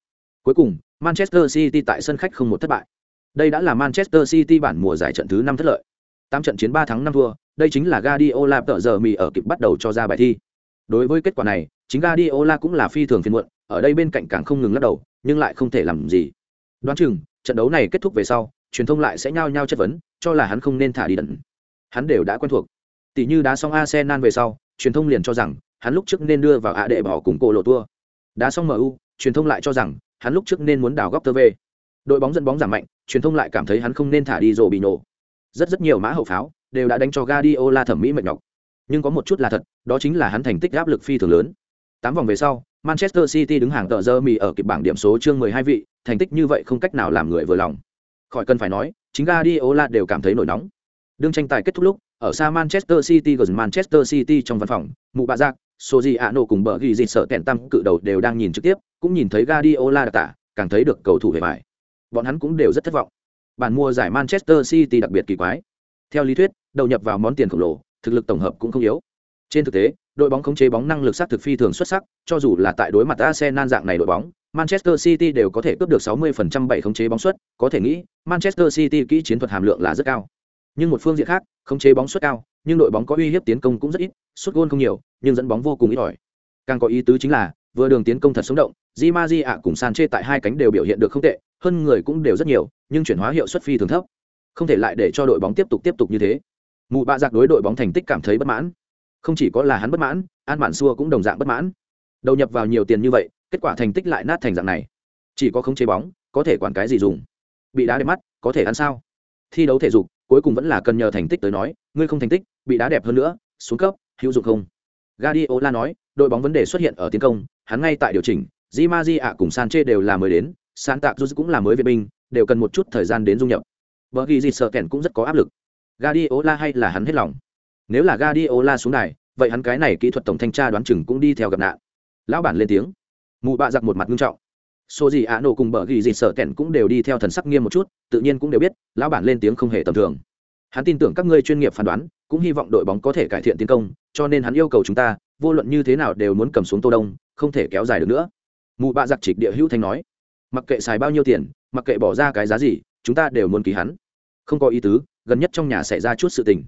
Cuối cùng, Manchester City tại sân khách không một thất bại. Đây đã là Manchester City bản mùa giải trận thứ năm thất lợi. Tám trận chiến ba thắng năm thua, đây chính là Guardiola tự giờ mì ở kịp bắt đầu cho ra bài thi. Đối với kết quả này, chính Guardiola cũng là phi thường phiền muộn, ở đây bên cạnh càng không ngừng lắc đầu, nhưng lại không thể làm gì. Đoán chừng, trận đấu này kết thúc về sau, truyền thông lại sẽ nhao nhao chất vấn, cho là hắn không nên thả đi đẩn. Hắn đều đã quen thuộc. Tỷ như đá xong Arsenal về sau, truyền thông liền cho rằng, hắn lúc trước nên đưa vào ạ đệ bỏ cùng cô lộ tua. Đá xong MU, truyền thông lại cho rằng, hắn lúc trước nên muốn đào góc tơ về. Đội bóng dẫn bóng giảm mạnh, truyền thông lại cảm thấy hắn không nên thả đi rồ bị nổ. Rất rất nhiều mã hậu pháo đều đã đánh cho Guardiola thẩm mỹ mệt nhọc. Nhưng có một chút là thật, đó chính là hắn thành tích áp lực phi thường lớn. Tám vòng về sau, Manchester City đứng hàng tờ giờ mì ở kịp bảng điểm số chương 12 vị, thành tích như vậy không cách nào làm người vừa lòng. Khỏi cần phải nói, chính Guardiola đều cảm thấy nổi nóng. Đương tranh tài kết thúc lúc, ở xa Manchester City gần Manchester City trong văn phòng, mụ bạ giác, Soji Ano cùng bờ ghi dịch sợ tèn tăm, cự đầu đều đang nhìn trực tiếp, cũng nhìn thấy Guardiola đặc tả, càng thấy được cầu thủ hề bài. Bọn hắn cũng đều rất thất vọng. Bản mua giải Manchester City đặc biệt kỳ quái. Theo lý thuyết, đầu nhập vào món tiền khổng lồ, thực lực tổng hợp cũng không yếu. Trên thực tế, đội bóng khống chế bóng năng lực sát thực phi thường xuất sắc, cho dù là tại đối mặt Arsenal dạng này đội bóng, Manchester City đều có thể cướp được 60% bảy khống chế bóng suất, có thể nghĩ, Manchester City kỹ chiến thuật hàm lượng là rất cao. Nhưng một phương diện khác, khống chế bóng suất cao, nhưng đội bóng có uy hiếp tiến công cũng rất ít, sút gôn không nhiều, nhưng dẫn bóng vô cùng ít ỏi. Càng có ý tứ chính là, vừa đường tiến công thật sống động, Di Maji ạ cùng Sanchez tại hai cánh đều biểu hiện được không tệ, hơn người cũng đều rất nhiều, nhưng chuyển hóa hiệu suất phi thường thấp. Không thể lại để cho đội bóng tiếp tục tiếp tục như thế. Mù bạ giặc đối đội bóng thành tích cảm thấy bất mãn. Không chỉ có là hắn bất mãn, An Mạn Xua cũng đồng dạng bất mãn. Đầu nhập vào nhiều tiền như vậy, kết quả thành tích lại nát thành dạng này. Chỉ có không chế bóng, có thể quản cái gì dùng. Bị đá đẹp mắt, có thể ăn sao? Thi đấu thể dục, cuối cùng vẫn là cần nhờ thành tích tới nói, ngươi không thành tích, bị đá đẹp hơn nữa, xuống cấp, hữu dụng không? Guardiola nói, đội bóng vấn đề xuất hiện ở tiến công, hắn ngay tại điều chỉnh, Di Maria à cùng Sanchez đều là mới đến, San Tạc cũng là mới về binh, đều cần một chút thời gian đến dung nhập. Bởi vì gì sợ kèn cũng rất có áp lực. Guardiola hay là hắn hết lòng. Nếu là Guardiola xuống đài, vậy hắn cái này kỹ thuật tổng thanh tra đoán chừng cũng đi theo gặp nạn. Lão bản lên tiếng. Mù bạ giặc một mặt nghiêm trọng. Số gì ạ nổ cùng bở ghi gì sợ kẹn cũng đều đi theo thần sắc nghiêm một chút, tự nhiên cũng đều biết, lão bản lên tiếng không hề tầm thường. Hắn tin tưởng các ngươi chuyên nghiệp phán đoán, cũng hy vọng đội bóng có thể cải thiện tiến công, cho nên hắn yêu cầu chúng ta, vô luận như thế nào đều muốn cầm xuống Tô Đông, không thể kéo dài được nữa. Mù bạ giặc trịch địa hữu thanh nói, mặc kệ xài bao nhiêu tiền, mặc kệ bỏ ra cái giá gì, chúng ta đều muốn ký hắn. Không có ý tứ, gần nhất trong nhà xảy ra chút sự tình.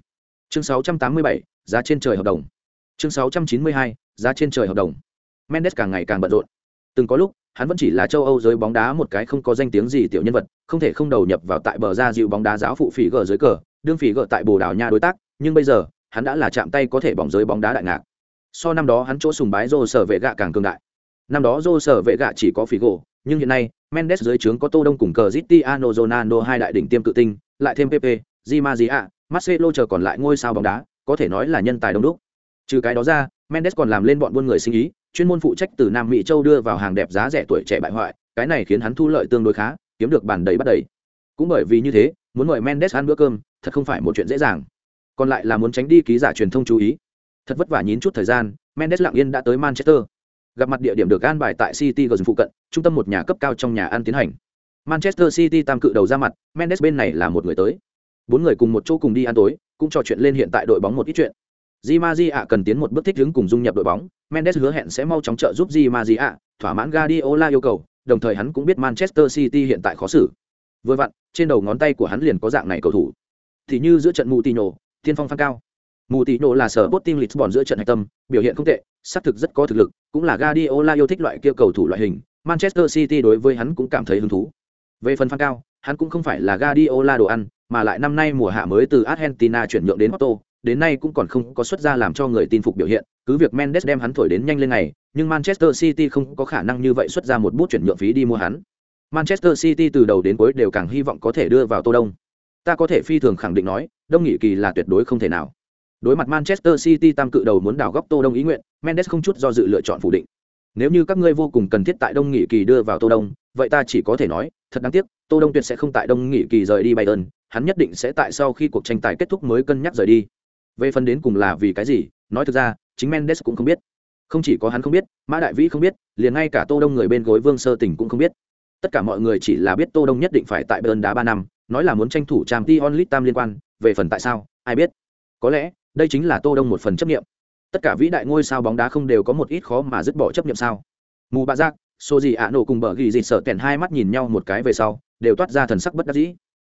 Chương 687, giá trên trời hợp đồng. Chương 692, giá trên trời hợp đồng. Mendes càng ngày càng bận rộn. Từng có lúc, hắn vẫn chỉ là châu Âu giới bóng đá một cái không có danh tiếng gì tiểu nhân vật, không thể không đầu nhập vào tại bờ ra dịu bóng đá giáo phụ phỉ gờ dưới cờ, đương phỉ gờ tại Bồ Đào Nha đối tác, nhưng bây giờ, hắn đã là chạm tay có thể bóng giới bóng đá đại ngạc. So năm đó hắn chỗ sùng bái Rô sở vệ gạ càng cường đại. Năm đó Rô sở vệ gạ chỉ có phỉ gỗ, nhưng hiện nay, Mendes dưới trướng có Tô Đông cùng cờ Cristiano Ronaldo hai đại đỉnh tiêm cự tinh, lại thêm PP, Di Maria, Marcelo chờ còn lại ngôi sao bóng đá, có thể nói là nhân tài đông đúc. Trừ cái đó ra, Mendes còn làm lên bọn buôn người sinh ý, chuyên môn phụ trách từ Nam Mỹ châu đưa vào hàng đẹp giá rẻ tuổi trẻ bại hoại, cái này khiến hắn thu lợi tương đối khá, kiếm được bản đầy bắt đầy. Cũng bởi vì như thế, muốn mời Mendes ăn bữa cơm, thật không phải một chuyện dễ dàng. Còn lại là muốn tránh đi ký giả truyền thông chú ý. Thật vất vả nhín chút thời gian, Mendes lặng yên đã tới Manchester. Gặp mặt địa điểm được an bài tại City gần phụ cận, trung tâm một nhà cấp cao trong nhà ăn tiến hành. Manchester City tam cự đầu ra mặt, Mendes bên này là một người tới. Bốn người cùng một chỗ cùng đi ăn tối, cũng trò chuyện lên hiện tại đội bóng một ít chuyện. Di Maria cần tiến một bước thích ứng cùng dung nhập đội bóng, Mendes hứa hẹn sẽ mau chóng trợ giúp Di Maria, thỏa mãn Guardiola yêu cầu, đồng thời hắn cũng biết Manchester City hiện tại khó xử. Vừa vặn, trên đầu ngón tay của hắn liền có dạng này cầu thủ. Thì như giữa trận Moutinho, tiên phong phan cao. Moutinho là sở Sporting Lisbon giữa trận hạch tâm, biểu hiện không tệ, xác thực rất có thực lực, cũng là Guardiola yêu thích loại kia cầu thủ loại hình, Manchester City đối với hắn cũng cảm thấy hứng thú. Về phần phan cao, hắn cũng không phải là Guardiola đồ ăn, mà lại năm nay mùa hạ mới từ Argentina chuyển nhượng đến Porto, đến nay cũng còn không có xuất ra làm cho người tin phục biểu hiện, cứ việc Mendes đem hắn thổi đến nhanh lên này, nhưng Manchester City không có khả năng như vậy xuất ra một bút chuyển nhượng phí đi mua hắn. Manchester City từ đầu đến cuối đều càng hy vọng có thể đưa vào Tô Đông. Ta có thể phi thường khẳng định nói, Đông Nghị Kỳ là tuyệt đối không thể nào. Đối mặt Manchester City tam cự đầu muốn đào góc Tô Đông ý nguyện, Mendes không chút do dự lựa chọn phủ định. Nếu như các ngươi vô cùng cần thiết tại Đông Nghị Kỳ đưa vào Tô Đông, vậy ta chỉ có thể nói, thật đáng tiếc, Tô Đông tuyệt sẽ không tại Đông Nghị Kỳ rời đi Bayern, hắn nhất định sẽ tại sau khi cuộc tranh tài kết thúc mới cân nhắc rời đi. Về phần đến cùng là vì cái gì, nói thực ra, chính Mendes cũng không biết. Không chỉ có hắn không biết, Mã Đại Vĩ không biết, liền ngay cả Tô Đông người bên gối Vương Sơ Tỉnh cũng không biết. Tất cả mọi người chỉ là biết Tô Đông nhất định phải tại Bayern đá ba năm, nói là muốn tranh thủ Champions onlit tam liên quan, về phần tại sao, ai biết. Có lẽ, đây chính là Tô Đông một phần chấp niệm. Tất cả vĩ đại ngôi sao bóng đá không đều có một ít khó mà dứt bỏ chấp niệm sao? Mù Bạ Giác, Sô gì ạ nổ cùng bờ ghi gì sợ kèn hai mắt nhìn nhau một cái về sau, đều toát ra thần sắc bất đắc dĩ.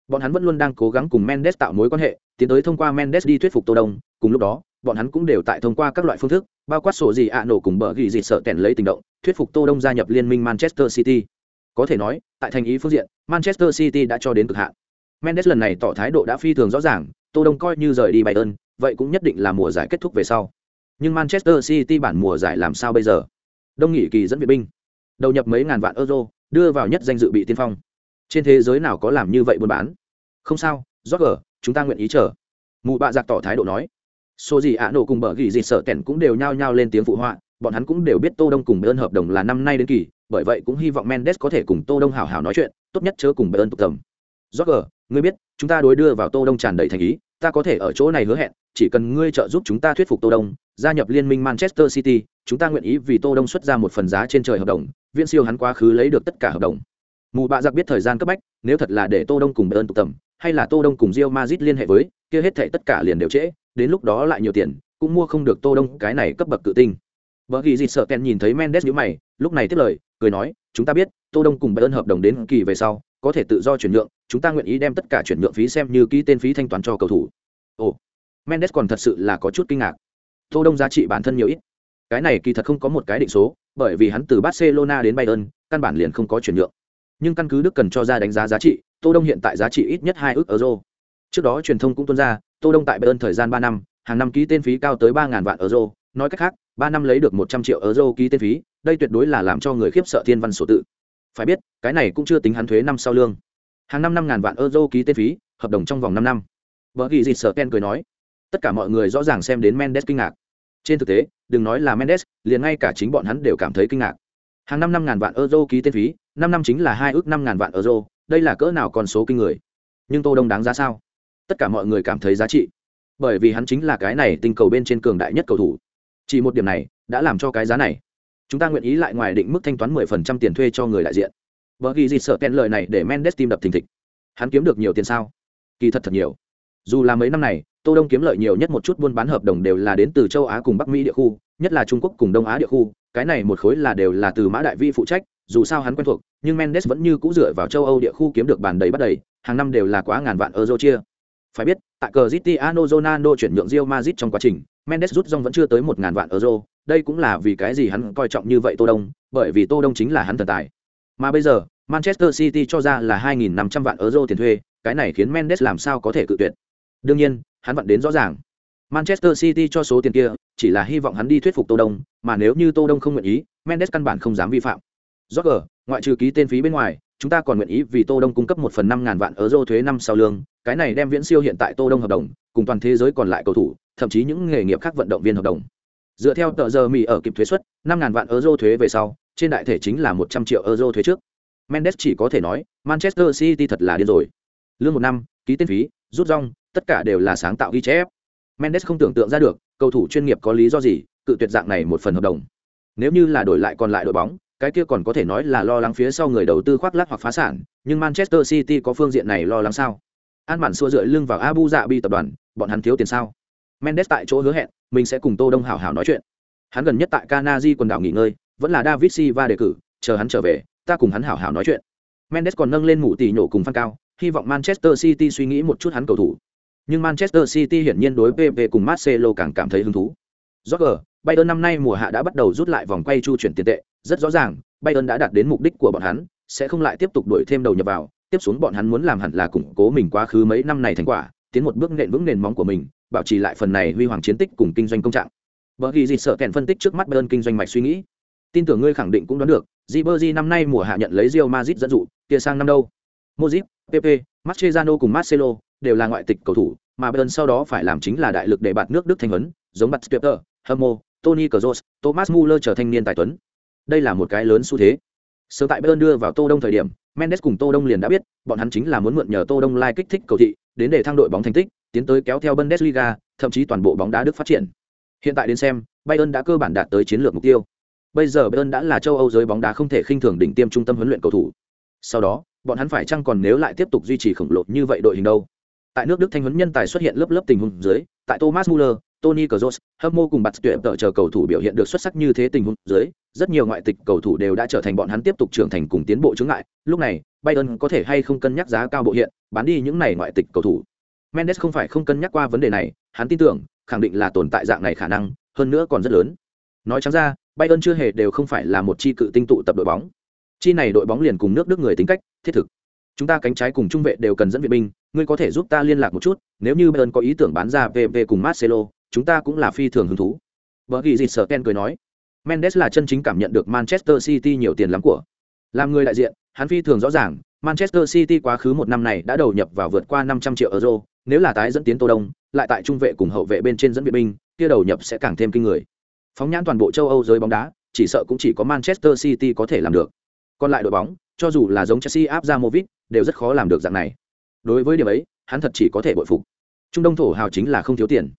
Bọn hắn vẫn luôn đang cố gắng cùng Mendes tạo mối quan hệ, tiến tới thông qua Mendes đi thuyết phục Tô Đông, cùng lúc đó, bọn hắn cũng đều tại thông qua các loại phương thức, bao quát sổ gì ạ nổ cùng bờ ghi gì sợ tèn lấy tình động, thuyết phục Tô Đông gia nhập liên minh Manchester City. Có thể nói, tại thành ý phương diện, Manchester City đã cho đến cực hạn. Mendes lần này tỏ thái độ đã phi thường rõ ràng, Tô Đông coi như rời đi Bayern, vậy cũng nhất định là mùa giải kết thúc về sau. Nhưng Manchester City bản mùa giải làm sao bây giờ? Đông nghị kỳ dẫn viện binh, đầu nhập mấy ngàn vạn euro, đưa vào nhất danh dự bị tiên phong. Trên thế giới nào có làm như vậy buôn bán? Không sao, Roger, chúng ta nguyện ý chờ. Mụ bạ giặc tỏ thái độ nói. Số gì ạ nổ cùng bờ gỉ gì sợ tẻn cũng đều nhao nhao lên tiếng phụ họa, bọn hắn cũng đều biết Tô Đông cùng Bayern hợp đồng là năm nay đến kỳ, bởi vậy cũng hy vọng Mendes có thể cùng Tô Đông hảo hảo nói chuyện, tốt nhất chớ cùng Bayern tụ tầm. Roger, ngươi biết, chúng ta đối đưa vào Tô Đông tràn đầy thành ý, ta có thể ở chỗ này hứa hẹn, chỉ cần ngươi trợ giúp chúng ta thuyết phục Tô Đông, gia nhập liên minh Manchester City, chúng ta nguyện ý vì Tô Đông xuất ra một phần giá trên trời hợp đồng, viên siêu hắn quá khứ lấy được tất cả hợp đồng. Mù bạ giặc biết thời gian cấp bách, nếu thật là để Tô Đông cùng Bayern tụ tầm, hay là Tô Đông cùng Real Madrid liên hệ với, kia hết thảy tất cả liền đều trễ, đến lúc đó lại nhiều tiền, cũng mua không được Tô Đông cái này cấp bậc tự tinh. Bởi vì gì sợ Ken nhìn thấy Mendes nhíu mày, lúc này tiếp lời, cười nói, chúng ta biết, Tô Đông cùng Bayern hợp đồng đến kỳ về sau, có thể tự do chuyển nhượng, chúng ta nguyện ý đem tất cả chuyển nhượng phí xem như ký tên phí thanh toán cho cầu thủ. Ồ, Mendes còn thật sự là có chút kinh ngạc. Tô Đông giá trị bản thân nhiều ít. Cái này kỳ thật không có một cái định số, bởi vì hắn từ Barcelona đến Bayern, căn bản liền không có chuyển nhượng. Nhưng căn cứ Đức cần cho ra đánh giá giá trị, Tô Đông hiện tại giá trị ít nhất hai ước euro. Trước đó truyền thông cũng tuân ra, Tô Đông tại Bayern thời gian ba năm, hàng năm ký tên phí cao tới ba vạn euro. Nói cách khác ba năm lấy được một trăm triệu euro ký tên phí đây tuyệt đối là làm cho người khiếp sợ thiên văn sổ tự. Phải biết cái này cũng chưa tính hắn thuế năm sau lương. Hàng năm năm ngàn vạn euro ký tên phí hợp đồng trong vòng năm năm. Vợ ghi dịt sợ ken cười nói. Tất cả mọi người rõ ràng xem đến mendes kinh ngạc. Trên thực tế đừng nói là mendes liền ngay cả chính bọn hắn đều cảm thấy kinh ngạc. Hàng năm năm ngàn vạn euro ký tên phí năm năm chính là hai ước năm ngàn vạn euro, đây là cỡ nào con số kinh người? Nhưng tô đông đáng giá sao? Tất cả mọi người cảm thấy giá trị. Bởi vì hắn chính là cái này tinh cầu bên trên cường đại nhất cầu thủ. Chỉ một điểm này, đã làm cho cái giá này. Chúng ta nguyện ý lại ngoài định mức thanh toán 10% tiền thuê cho người đại diện. Vợ ghi gì sợ kẹn lời này để mendes tim đập thình thịch. Hắn kiếm được nhiều tiền sao? Kỳ thật thật nhiều. Dù là mấy năm này tô đông kiếm lợi nhiều nhất một chút buôn bán hợp đồng đều là đến từ châu á cùng bắc mỹ địa khu, nhất là trung quốc cùng đông á địa khu. Cái này một khối là đều là từ mã đại vi phụ trách, dù sao hắn quen thuộc, nhưng mendes vẫn như cũ dựa vào châu âu địa khu kiếm được bàn đầy bắt đầy, hàng năm đều là quá ngàn vạn euro chia. Phải biết, tại cờ Cristiano Ronaldo chuyển nhượng Real Madrid trong quá trình, Mendes rút rong vẫn chưa tới một ngàn vạn euro. Đây cũng là vì cái gì hắn coi trọng như vậy Tô Đông, bởi vì Tô Đông chính là hắn thần tài. Mà bây giờ, Manchester City cho ra là 2.500 vạn euro tiền thuê, cái này khiến Mendes làm sao có thể cự tuyệt. Đương nhiên hắn vẫn đến rõ ràng Manchester City cho số tiền kia chỉ là hy vọng hắn đi thuyết phục Tô Đông, mà nếu như Tô Đông không nguyện ý, Mendes căn bản không dám vi phạm. Roger, ngoại trừ ký tên phí bên ngoài, chúng ta còn nguyện ý vì Tô Đông cung cấp một phần năm ngàn vạn euro thuế năm sau lương, cái này đem viễn siêu hiện tại Tô Đông hợp đồng, cùng toàn thế giới còn lại cầu thủ, thậm chí những nghề nghiệp khác vận động viên hợp đồng. Dựa theo tờ giờ Mỹ ở kịp thuế suất, năm ngàn vạn euro thuế về sau, trên đại thể chính là một trăm triệu euro thuế trước. Mendes chỉ có thể nói, Manchester City thật là điên rồi. Lương một năm, ký tên phí, rút rong, tất cả đều là sáng tạo ghi chép. Mendes không tưởng tượng ra được, cầu thủ chuyên nghiệp có lý do gì, cự tuyệt dạng này một phần hợp đồng. Nếu như là đổi lại còn lại đội bóng, cái kia còn có thể nói là lo lắng phía sau người đầu tư khoác lác hoặc phá sản, nhưng Manchester City có phương diện này lo lắng sao? An bản xua rượi lưng vào Abu Dhabi tập đoàn, bọn hắn thiếu tiền sao? Mendes tại chỗ hứa hẹn, mình sẽ cùng Tô Đông hảo hảo nói chuyện. Hắn gần nhất tại kanaji quần đảo nghỉ ngơi, vẫn là David Silva đề cử, chờ hắn trở về, ta cùng hắn hảo hảo nói chuyện. Mendes còn nâng lên mũ tỷ nhổ cùng phan cao, hy vọng Manchester City suy nghĩ một chút hắn cầu thủ. Nhưng Manchester City hiển nhiên đối PP cùng Marcelo càng cảm thấy hứng thú. Roger, Bayern năm nay mùa hạ đã bắt đầu rút lại vòng quay chu chuyển tiền tệ, rất rõ ràng, Bayern đã đạt đến mục đích của bọn hắn, sẽ không lại tiếp tục đuổi thêm đầu nhập vào, tiếp xuống bọn hắn muốn làm hẳn là củng cố mình quá khứ mấy năm này thành quả, tiến một bước nện vững nền móng của mình, bảo trì lại phần này huy hoàng chiến tích cùng kinh doanh công trạng. Bởi vì gì sợ kèn phân tích trước mắt Bayern kinh doanh mạch suy nghĩ. Tin tưởng ngươi khẳng định cũng đoán được, Ribery năm nay mùa hạ nhận lấy Real Madrid dẫn dụ, kia sang năm đâu? Modric, PP, Mascherano cùng Marcelo đều là ngoại tịch cầu thủ, mà Bayern sau đó phải làm chính là đại lực để bạt nước Đức thành vấn, giống bật Stepper, Hamo, Tony Kroos, Thomas Muller trở thành niên tài tuấn. Đây là một cái lớn xu thế. Sớm tại Bayern đưa vào Tô Đông thời điểm, Mendes cùng Tô Đông liền đã biết, bọn hắn chính là muốn mượn nhờ Tô Đông lai kích thích cầu thị, đến để thăng đội bóng thành tích, tiến tới kéo theo Bundesliga, thậm chí toàn bộ bóng đá Đức phát triển. Hiện tại đến xem, Bayern đã cơ bản đạt tới chiến lược mục tiêu. Bây giờ Bayern đã là châu Âu giới bóng đá không thể khinh thường đỉnh tiêm trung tâm huấn luyện cầu thủ. Sau đó, bọn hắn phải chăng còn nếu lại tiếp tục duy trì khổng lồ như vậy đội hình đâu? Tại nước Đức thanh huấn nhân tài xuất hiện lớp lớp tình huống dưới, tại Thomas Muller, Tony Kroos, Hamo cùng bật tuyệt tợ chờ cầu thủ biểu hiện được xuất sắc như thế tình huống dưới, rất nhiều ngoại tịch cầu thủ đều đã trở thành bọn hắn tiếp tục trưởng thành cùng tiến bộ chứng ngại. Lúc này, Bayern có thể hay không cân nhắc giá cao bộ hiện, bán đi những này ngoại tịch cầu thủ. Mendes không phải không cân nhắc qua vấn đề này, hắn tin tưởng, khẳng định là tồn tại dạng này khả năng, hơn nữa còn rất lớn. Nói trắng ra, Bayern chưa hề đều không phải là một chi cự tinh tụ tập đội bóng. Chi này đội bóng liền cùng nước Đức người tính cách, thiết thực. Chúng ta cánh trái cùng trung vệ đều cần dẫn viện binh, ngươi có thể giúp ta liên lạc một chút, nếu như Bayern có ý tưởng bán ra về cùng Marcelo, chúng ta cũng là phi thường hứng thú. Bở ghi dịch sở Ken cười nói. Mendes là chân chính cảm nhận được Manchester City nhiều tiền lắm của. Làm người đại diện, hắn phi thường rõ ràng, Manchester City quá khứ một năm này đã đầu nhập vào vượt qua 500 triệu euro, nếu là tái dẫn tiến Tô Đông, lại tại trung vệ cùng hậu vệ bên trên dẫn viện binh, kia đầu nhập sẽ càng thêm kinh người. Phóng nhãn toàn bộ châu Âu giới bóng đá, chỉ sợ cũng chỉ có Manchester City có thể làm được. Còn lại đội bóng, cho dù là giống Chelsea áp ra Movit, đều rất khó làm được dạng này. Đối với điểm ấy, hắn thật chỉ có thể bội phục. Trung Đông thổ hào chính là không thiếu tiền.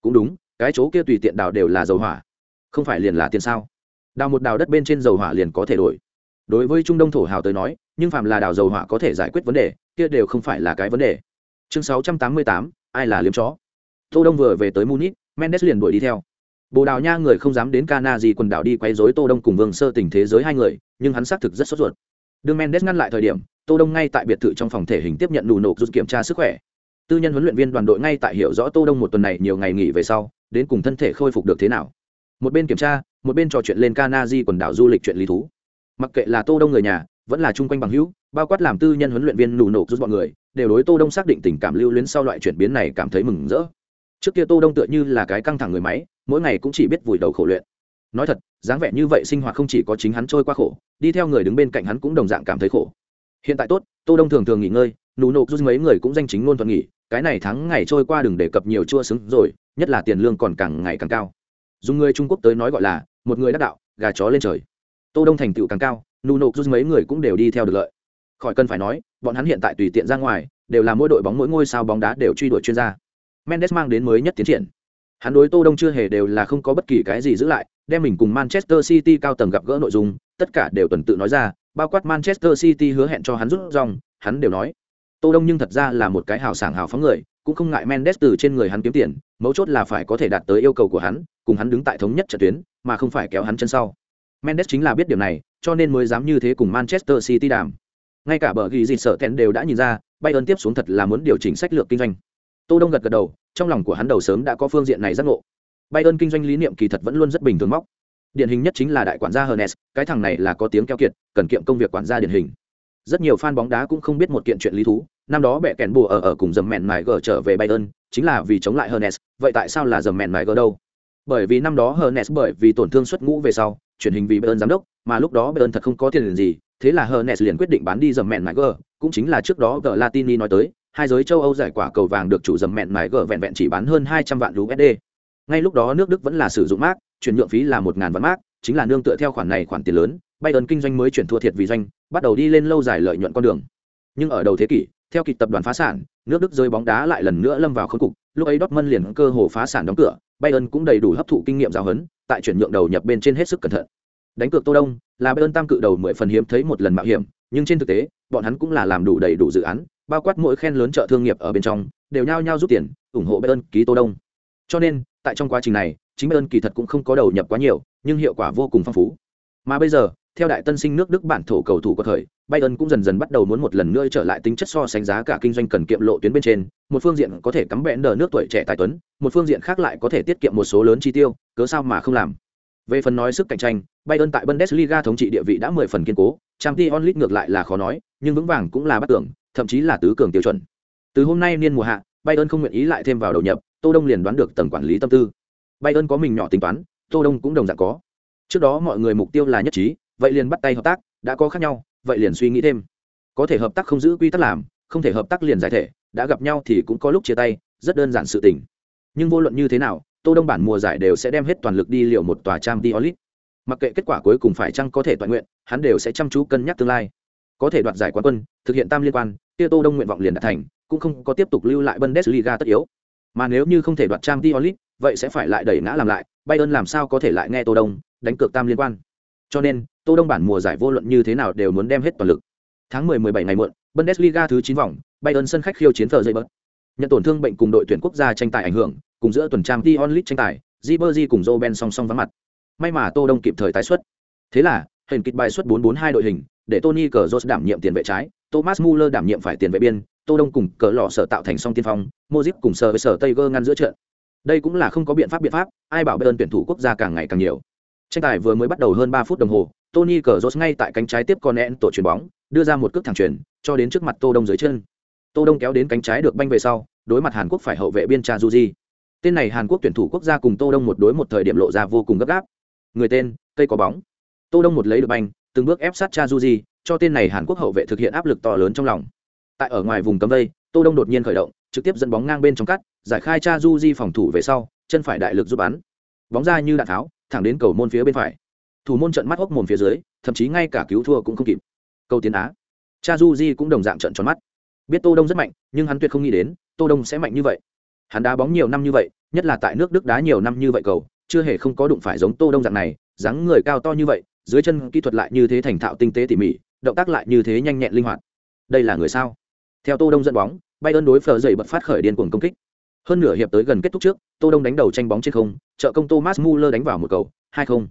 Cũng đúng, cái chỗ kia tùy tiện đào đều là dầu hỏa không phải liền là tiền sao đào một đào đất bên trên dầu hỏa liền có thể đổi đối với trung đông thổ hào tới nói nhưng phạm là đào dầu hỏa có thể giải quyết vấn đề kia đều không phải là cái vấn đề chương 688, ai là liếm chó tô đông vừa về tới munich mendes liền đuổi đi theo bồ đào nha người không dám đến cana gì quần đảo đi quay rối tô đông cùng vương sơ tình thế giới hai người, nhưng hắn xác thực rất sốt ruột. Đương mendes ngăn lại thời điểm, tô đông ngay tại biệt thự trong phòng thể hình tiếp nhận đủ nộp rút kiểm tra sức khỏe. Tư nhân huấn luyện viên đoàn đội ngay tại hiểu rõ tô đông một tuần này nhiều ngày nghỉ về sau, đến cùng thân thể khôi phục được thế nào. Một bên kiểm tra, một bên trò chuyện lên Kanaji quần đảo du lịch chuyện lý thú. Mặc kệ là tô đông người nhà, vẫn là chung quanh bằng hữu, bao quát làm tư nhân huấn luyện viên nụ nộp giúp bọn người, đều đối tô đông xác định tình cảm lưu luyến sau loại chuyển biến này cảm thấy mừng rỡ. Trước kia tô đông tựa như là cái căng thẳng người máy mỗi ngày cũng chỉ biết vùi đầu khổ luyện. Nói thật, dáng vẻ như vậy sinh hoạt không chỉ có chính hắn trôi qua khổ, đi theo người đứng bên cạnh hắn cũng đồng dạng cảm thấy khổ. Hiện tại tốt, tô đông thường thường nghỉ ngơi, nụ nộp rút mấy người cũng danh chính ngôn thuận nghỉ, cái này tháng ngày trôi qua đừng đề cập nhiều chua xứng rồi, nhất là tiền lương còn càng ngày càng cao. Dùng người trung quốc tới nói gọi là, một người đắc đạo, gà chó lên trời. Tô đông thành tựu càng cao, nụ nộp rút mấy người cũng đều đi theo được lợi. Khỏi cần phải nói, bọn hắn hiện tại tùy tiện ra ngoài, đều là mỗi đội bóng mỗi ngôi sao bóng đá đều truy đuổi chuyên gia. Mendes mang đến mới nhất tiến triển hắn đối tô đông chưa hề đều là không có bất kỳ cái gì giữ lại, đem mình cùng manchester city cao tầng gặp gỡ nội dung, tất cả đều tuần tự nói ra, bao quát manchester city hứa hẹn cho hắn rút rong, hắn đều nói. Tô đông nhưng thật ra là một cái hào sảng hào phóng người, cũng không ngại mendes từ trên người hắn kiếm tiền, mấu chốt là phải có thể đạt tới yêu cầu của hắn, cùng hắn đứng tại thống nhất trận tuyến, mà không phải kéo hắn chân sau. Mendes chính là biết điều này, cho nên mới dám như thế cùng manchester city đàm. Ngay cả bờ ghi dịt sợ kèn đều đã nhìn ra, bayern tiếp xuống thật là muốn điều chỉnh sách lược kinh doanh. Tô đông gật gật đầu trong lòng của hắn đầu sớm đã có phương diện này giác ngộ bayern kinh doanh lý niệm kỳ thật vẫn luôn rất bình thường móc điển hình nhất chính là đại quản gia Hernes, cái thằng này là có tiếng keo kiệt, cần kiệm công việc quản gia điển hình. Rất nhiều fan bóng đá cũng không biết một kiện chuyện lý thú, năm đó bẻ kèn bùa ở ở cùng dầm mẹn mài gờ trở về Bayern, chính là vì chống lại Hernes, vậy tại sao là dầm mẹn mài gờ đâu? Bởi vì năm đó Hernes bởi vì tổn thương xuất ngũ về sau, chuyển hình vì Bayern giám đốc, mà lúc đó Bayern thật không có tiền gì, thế là Hernes liền quyết định bán đi dầm mẹn mài gờ, cũng chính là trước đó gờ Latini nói tới, hai giới châu Âu giải quả cầu vàng được chủ dầm mẹn mài gờ vẹn vẹn chỉ bán hơn 200 vạn USD. Ngay lúc đó nước Đức vẫn là sử dụng mark, chuyển nhượng phí là 1000 vạn mark, chính là nương tựa theo khoản này khoản tiền lớn, Bayern kinh doanh mới chuyển thua thiệt vì doanh, bắt đầu đi lên lâu dài lợi nhuận con đường. Nhưng ở đầu thế kỷ, theo kịch tập đoàn phá sản, nước Đức rơi bóng đá lại lần nữa lâm vào khốn cục, lúc ấy Dortmund liền cơ hồ phá sản đóng cửa, Bayern cũng đầy đủ hấp thụ kinh nghiệm giáo huấn, tại chuyển nhượng đầu nhập bên trên hết sức cẩn thận. Đánh cược Tô Đông, là Bayern tam cự đầu 10 phần hiếm thấy một lần mạo hiểm, nhưng trên thực tế, bọn hắn cũng là làm đủ đầy đủ dự án, bao quát mỗi khen lớn chợ thương nghiệp ở bên trong, đều nhao nhao rút tiền, ủng hộ Bayern ký Tô Đông. Cho nên, tại trong quá trình này, chính Bayern kỳ thật cũng không có đầu nhập quá nhiều, nhưng hiệu quả vô cùng phong phú. Mà bây giờ, theo đại tân sinh nước Đức bản thổ cầu thủ có thời, Bayern cũng dần dần bắt đầu muốn một lần nữa trở lại tính chất so sánh giá cả kinh doanh cần kiệm lộ tuyến bên trên, một phương diện có thể cắm bẽn đờ nước tuổi trẻ tài tuấn, một phương diện khác lại có thể tiết kiệm một số lớn chi tiêu, cớ sao mà không làm. Về phần nói sức cạnh tranh, Bayern tại Bundesliga thống trị địa vị đã 10 phần kiên cố, Champions League ngược lại là khó nói, nhưng vững vàng cũng là bất tưởng, thậm chí là tứ cường tiêu chuẩn. Từ hôm nay niên mùa hạ, Bayern không nguyện ý lại thêm vào đầu nhập, Tô Đông liền đoán được tầng quản lý tâm tư. Bayern có mình nhỏ tính toán, Tô Đông cũng đồng dạng có. Trước đó mọi người mục tiêu là nhất trí, vậy liền bắt tay hợp tác, đã có khác nhau, vậy liền suy nghĩ thêm. Có thể hợp tác không giữ quy tắc làm, không thể hợp tác liền giải thể, đã gặp nhau thì cũng có lúc chia tay, rất đơn giản sự tình. Nhưng vô luận như thế nào, Tô Đông bản mùa giải đều sẽ đem hết toàn lực đi liệu một tòa trang Diolit. Mặc kệ kết quả cuối cùng phải chăng có thể toàn nguyện, hắn đều sẽ chăm chú cân nhắc tương lai. Có thể đoạt giải quán quân, thực hiện tam liên quan, kia Tô Đông nguyện vọng liền đạt thành, cũng không có tiếp tục lưu lại Bundesliga tất yếu. Mà nếu như không thể đoạt trang Diolit, vậy sẽ phải lại đẩy ngã làm lại, Bayern làm sao có thể lại nghe Tô Đông đánh cược tam liên quan. Cho nên, Tô Đông bản mùa giải vô luận như thế nào đều muốn đem hết toàn lực. Tháng 10 17 ngày muộn, Bundesliga thứ 9 vòng, Bayern sân khách khiêu chiến thờ dậy bớt. Nhận tổn thương bệnh cùng đội tuyển quốc gia tranh tài ảnh hưởng, cùng giữa tuần trang Dion League tranh tài, Ribery cùng Roben song song vắng mặt. May mà Tô Đông kịp thời tái xuất. Thế là, hình kịch bài xuất 442 đội hình, để Tony Cazorla đảm nhiệm tiền vệ trái, Thomas Muller đảm nhiệm phải tiền vệ biên, Tô Đông cùng cờ lọ sở tạo thành song tiên phong, Modric cùng sở với sở Tiger ngăn giữa trận. Đây cũng là không có biện pháp biện pháp, ai bảo Bayern tuyển thủ quốc gia càng ngày càng nhiều. Tranh tài vừa mới bắt đầu hơn 3 phút đồng hồ, Tony Cazorla ngay tại cánh trái tiếp con tổ chuyền bóng, đưa ra một cước thẳng chuyền, cho đến trước mặt Tô Đông dưới chân. Tô Đông kéo đến cánh trái được banh về sau, đối mặt Hàn Quốc phải hậu vệ biên Cha Juji. Tên này Hàn Quốc tuyển thủ quốc gia cùng Tô Đông một đối một thời điểm lộ ra vô cùng gấp gáp. Người tên, cây có bóng. Tô Đông một lấy được banh, từng bước ép sát Cha Juji, cho tên này Hàn Quốc hậu vệ thực hiện áp lực to lớn trong lòng. Tại ở ngoài vùng cấm vây, Tô Đông đột nhiên khởi động, trực tiếp dẫn bóng ngang bên trong cắt, giải khai Cha Juji phòng thủ về sau, chân phải đại lực giúp bắn. Bóng ra như đạn tháo, thẳng đến cầu môn phía bên phải. Thủ môn trận mắt hốc mồm phía dưới, thậm chí ngay cả cứu thua cũng không kịp. Cầu tiến á. Cha Juji cũng đồng dạng trận tròn mắt. Biết Tô Đông rất mạnh, nhưng hắn tuyệt không nghĩ đến, Tô Đông sẽ mạnh như vậy. Hắn đá bóng nhiều năm như vậy, nhất là tại nước Đức đá nhiều năm như vậy cầu, chưa hề không có đụng phải giống Tô Đông dạng này, dáng người cao to như vậy, dưới chân kỹ thuật lại như thế thành thạo tinh tế tỉ mỉ, động tác lại như thế nhanh nhẹn linh hoạt. Đây là người sao? Theo Tô Đông dẫn bóng, bay ơn đối phờ dậy bật phát khởi điên cuồng công kích. Hơn nửa hiệp tới gần kết thúc trước, Tô Đông đánh đầu tranh bóng trên không, trợ công Thomas Muller đánh vào một cầu, 2-0.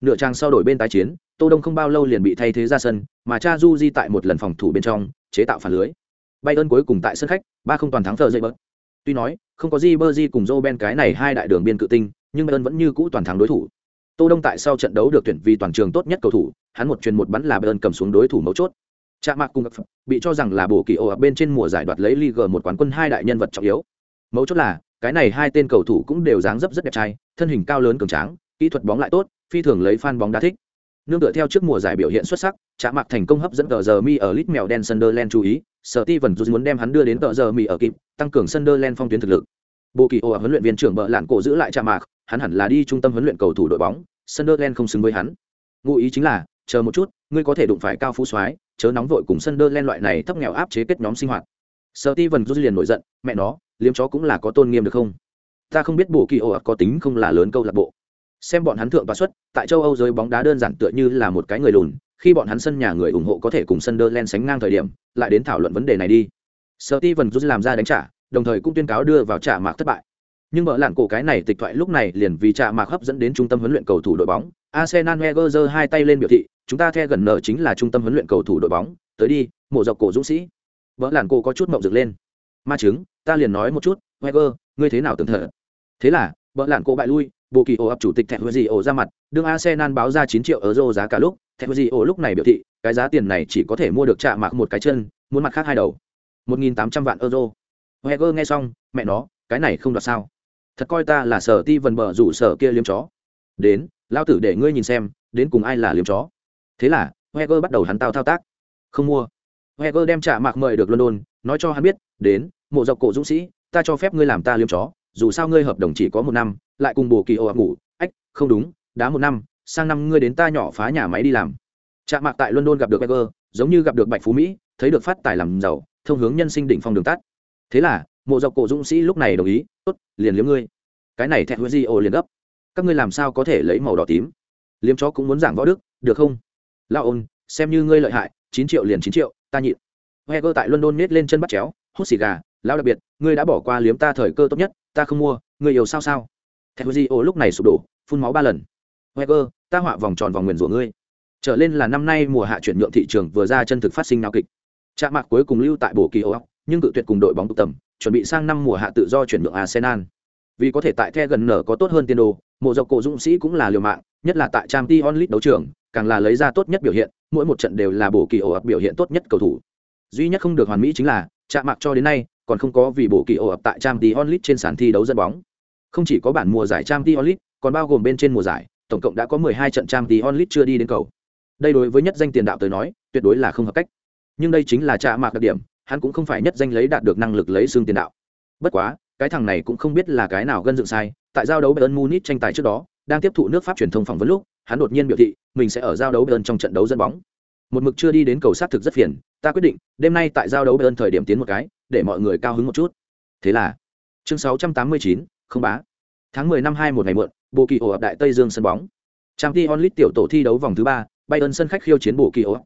Nửa trang sau đổi bên tái chiến, Tô Đông không bao lâu liền bị thay thế ra sân, mà Cha Juji tại một lần phòng thủ bên trong, chế tạo phản lưới. bay ơn cuối cùng tại sân khách, ba không toàn thắng phờ dậy bật. Tuy nói, không có di berji cùng Roben cái này hai đại đường biên cự tinh, nhưng bay ơn vẫn như cũ toàn thắng đối thủ. Tô Đông tại sau trận đấu được tuyển vì toàn trường tốt nhất cầu thủ, hắn một truyền một bắn là Bayern cầm xuống đối thủ mấu chốt. Trạm mạc cùng gặp bị cho rằng là bổ kỳ ổ bên trên mùa giải đoạt lấy Liga một quán quân hai đại nhân vật trọng yếu. Mấu chốt là, cái này hai tên cầu thủ cũng đều dáng dấp rất đẹp trai thân hình cao lớn cường tráng kỹ thuật bóng lại tốt phi thường lấy fan bóng đá thích nương tựa theo trước mùa giải biểu hiện xuất sắc Trạm mạc thành công hấp dẫn tờ giờ mi ở lit mèo đen sunderland chú ý Steven ti muốn đem hắn đưa đến tờ giờ mi ở kịp tăng cường sunderland phong tuyến thực lực bộ kỳ ô huấn luyện viên trưởng bợ lạn cổ giữ lại Trạm mạc hắn hẳn là đi trung tâm huấn luyện cầu thủ đội bóng, sunderland không xứng với hắn. Ngụ ý chính là, chờ một chút, ngươi có thể đụng phải cao phú soái, chớ nóng vội cùng sunderland loại này thấp nghèo áp chế kết nhóm sinh hoạt. Steven Jones liền nổi giận, mẹ nó, liếm chó cũng là có tôn nghiêm được không? Ta không biết bộ kỳ ổ có tính không là lớn câu lạc bộ. Xem bọn hắn thượng và xuất, tại châu âu giới bóng đá đơn giản tựa như là một cái người lùn, khi bọn hắn sân nhà người ủng hộ có thể cùng Sunderland sánh ngang thời điểm, lại đến thảo luận vấn đề này đi. Steven Jones làm ra đánh trả, đồng thời cũng tuyên cáo đưa vào trả mạc thất bại nhưng mở lạn cổ cái này tịch thoại lúc này liền vì trạ mạc hấp dẫn đến trung tâm huấn luyện cầu thủ đội bóng. Arsenal Wenger giơ hai tay lên biểu thị, chúng ta theo gần nở chính là trung tâm huấn luyện cầu thủ đội bóng. Tới đi, mộ dọc cổ dũng sĩ. Vợ lạn cổ có chút mộng dựng lên. Ma chứng, ta liền nói một chút, Wenger, ngươi thế nào tưởng thở thế là vợ lạn cổ bại lui bộ kỳ ổ ập chủ tịch thẹn huệ gì ổ ra mặt, đương arsenal báo ra chín triệu euro giá cả lúc, thẹn huệ gì ổ lúc này biểu thị, cái giá tiền này chỉ có thể mua được chạm mạc một cái chân, muốn mặt khác hai đầu. Một nghìn tám trăm vạn euro. Heger nghe xong, mẹ nó, cái này không đoạt sao thật coi ta là sở ti vần bờ rủ sở kia liếm chó. Đến lao tử để ngươi nhìn xem, đến cùng ai là liếm chó. Thế là heger bắt đầu hắn tao thao tác. Không mua. Heger đem trả mạc mời được london, nói cho hắn biết, đến, mộ dọc cổ dũng sĩ, ta cho phép ngươi làm ta liếm chó, dù sao ngươi hợp đồng chỉ có một năm, lại cùng bồ kỳ ồ ạt ngủ. Ách, không đúng đá một năm, sang năm ngươi đến ta nhỏ phá nhà máy đi làm. Chạm mạc tại london gặp được heger giống như gặp được bạch phú mỹ, thấy được phát tài làm giàu, thông hướng nhân sinh đỉnh phong đường tắt. Thế là mộ dọc cổ dũng sĩ lúc này đồng ý tốt liền liếm ngươi cái này thẹn huệ di ô liền gấp các ngươi làm sao có thể lấy màu đỏ tím liếm chó cũng muốn giảng võ đức được không lao ôn xem như ngươi lợi hại chín triệu liền chín triệu ta nhịn Heger tại London nết lên chân bắt chéo, hút xì gà, lão đặc biệt, ngươi đã bỏ qua liếm ta thời cơ tốt nhất, ta không mua, ngươi yêu sao sao? Theo lúc này sụp đổ, phun máu ba lần. Heger, ta họa vòng tròn vòng nguyền rủa ngươi. Trở lên là năm nay mùa hạ chuyển nhượng thị trường vừa ra chân thực phát sinh nào kịch. Trạm mạc cuối cùng lưu tại bổ kỳ ô nhưng cự tuyệt cùng đội bóng tụ tầm, chuẩn bị sang năm mùa hạ tự do chuyển nhượng Arsenal. Vì có thể tại The gần nở có tốt hơn tiền đồ, mộ dọc cổ dũng sĩ cũng là liều mạng, nhất là tại Champions League đấu trường, càng là lấy ra tốt nhất biểu hiện, mỗi một trận đều là bổ kỳ ổ biểu hiện tốt nhất cầu thủ. Duy nhất không được hoàn mỹ chính là chạm mạc cho đến nay còn không có vì bổ kỳ ổ ập tại Champions League trên sàn thi đấu dẫn bóng. Không chỉ có bản mùa giải Champions League còn bao gồm bên trên mùa giải tổng cộng đã có 12 trận Champions League chưa đi đến cầu. Đây đối với nhất danh tiền đạo tới nói tuyệt đối là không hợp cách. Nhưng đây chính là chạm mạc đặc điểm hắn cũng không phải nhất danh lấy đạt được năng lực lấy xương tiền đạo. Bất quá cái thằng này cũng không biết là cái nào gân dựng sai tại giao đấu bayern munich tranh tài trước đó đang tiếp thụ nước pháp truyền thông phỏng vấn lúc hắn đột nhiên biểu thị mình sẽ ở giao đấu bayern trong trận đấu dẫn bóng. Một mực chưa đi đến cầu sát thực rất phiền ta quyết định đêm nay tại giao đấu bayern thời điểm tiến một cái để mọi người cao hứng một chút. Thế là chương 689, không bá. Tháng 10 năm hai một ngày muộn bộ kỳ ổ ập đại tây dương sân bóng. Trang t onlit tiểu tổ thi đấu vòng thứ ba bayern sân khách khiêu chiến bộ kỳ ổ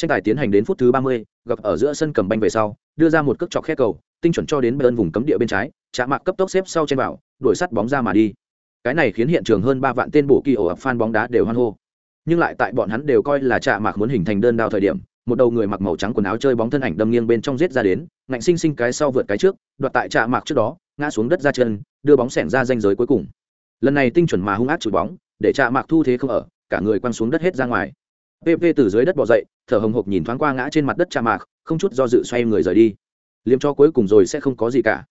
tranh tài tiến hành đến phút thứ 30, gặp ở giữa sân cầm banh về sau đưa ra một cước chọc khe cầu tinh chuẩn cho đến bên vùng cấm địa bên trái chạm mạc cấp tốc xếp sau trên vào đuổi sắt bóng ra mà đi. Cái này khiến hiện trường hơn ba vạn tên bổ kỳ ổ ập fan bóng đá đều hoan hô. Nhưng lại tại bọn hắn đều coi là chạm mạc muốn hình thành đơn đao thời điểm một đầu người mặc màu trắng quần áo chơi bóng thân ảnh đâm nghiêng bên trong giết ra đến ngạnh sinh sinh cái sau vượt cái trước đoạt tại chạm mạc trước đó ngã xuống đất ra chân đưa bóng xẻng ra danh giới cuối cùng. Lần này tinh chuẩn mà hung ác chụp bóng để chạm mạc thu thế không ở cả người quăng xuống đất hết ra ngoài pp từ dưới đất bỏ dậy, thở hồng hộc nhìn thoáng qua ngã trên mặt đất trạ mạc, không chút do dự xoay người rời đi. Liếm cho cuối cùng rồi sẽ không có gì cả.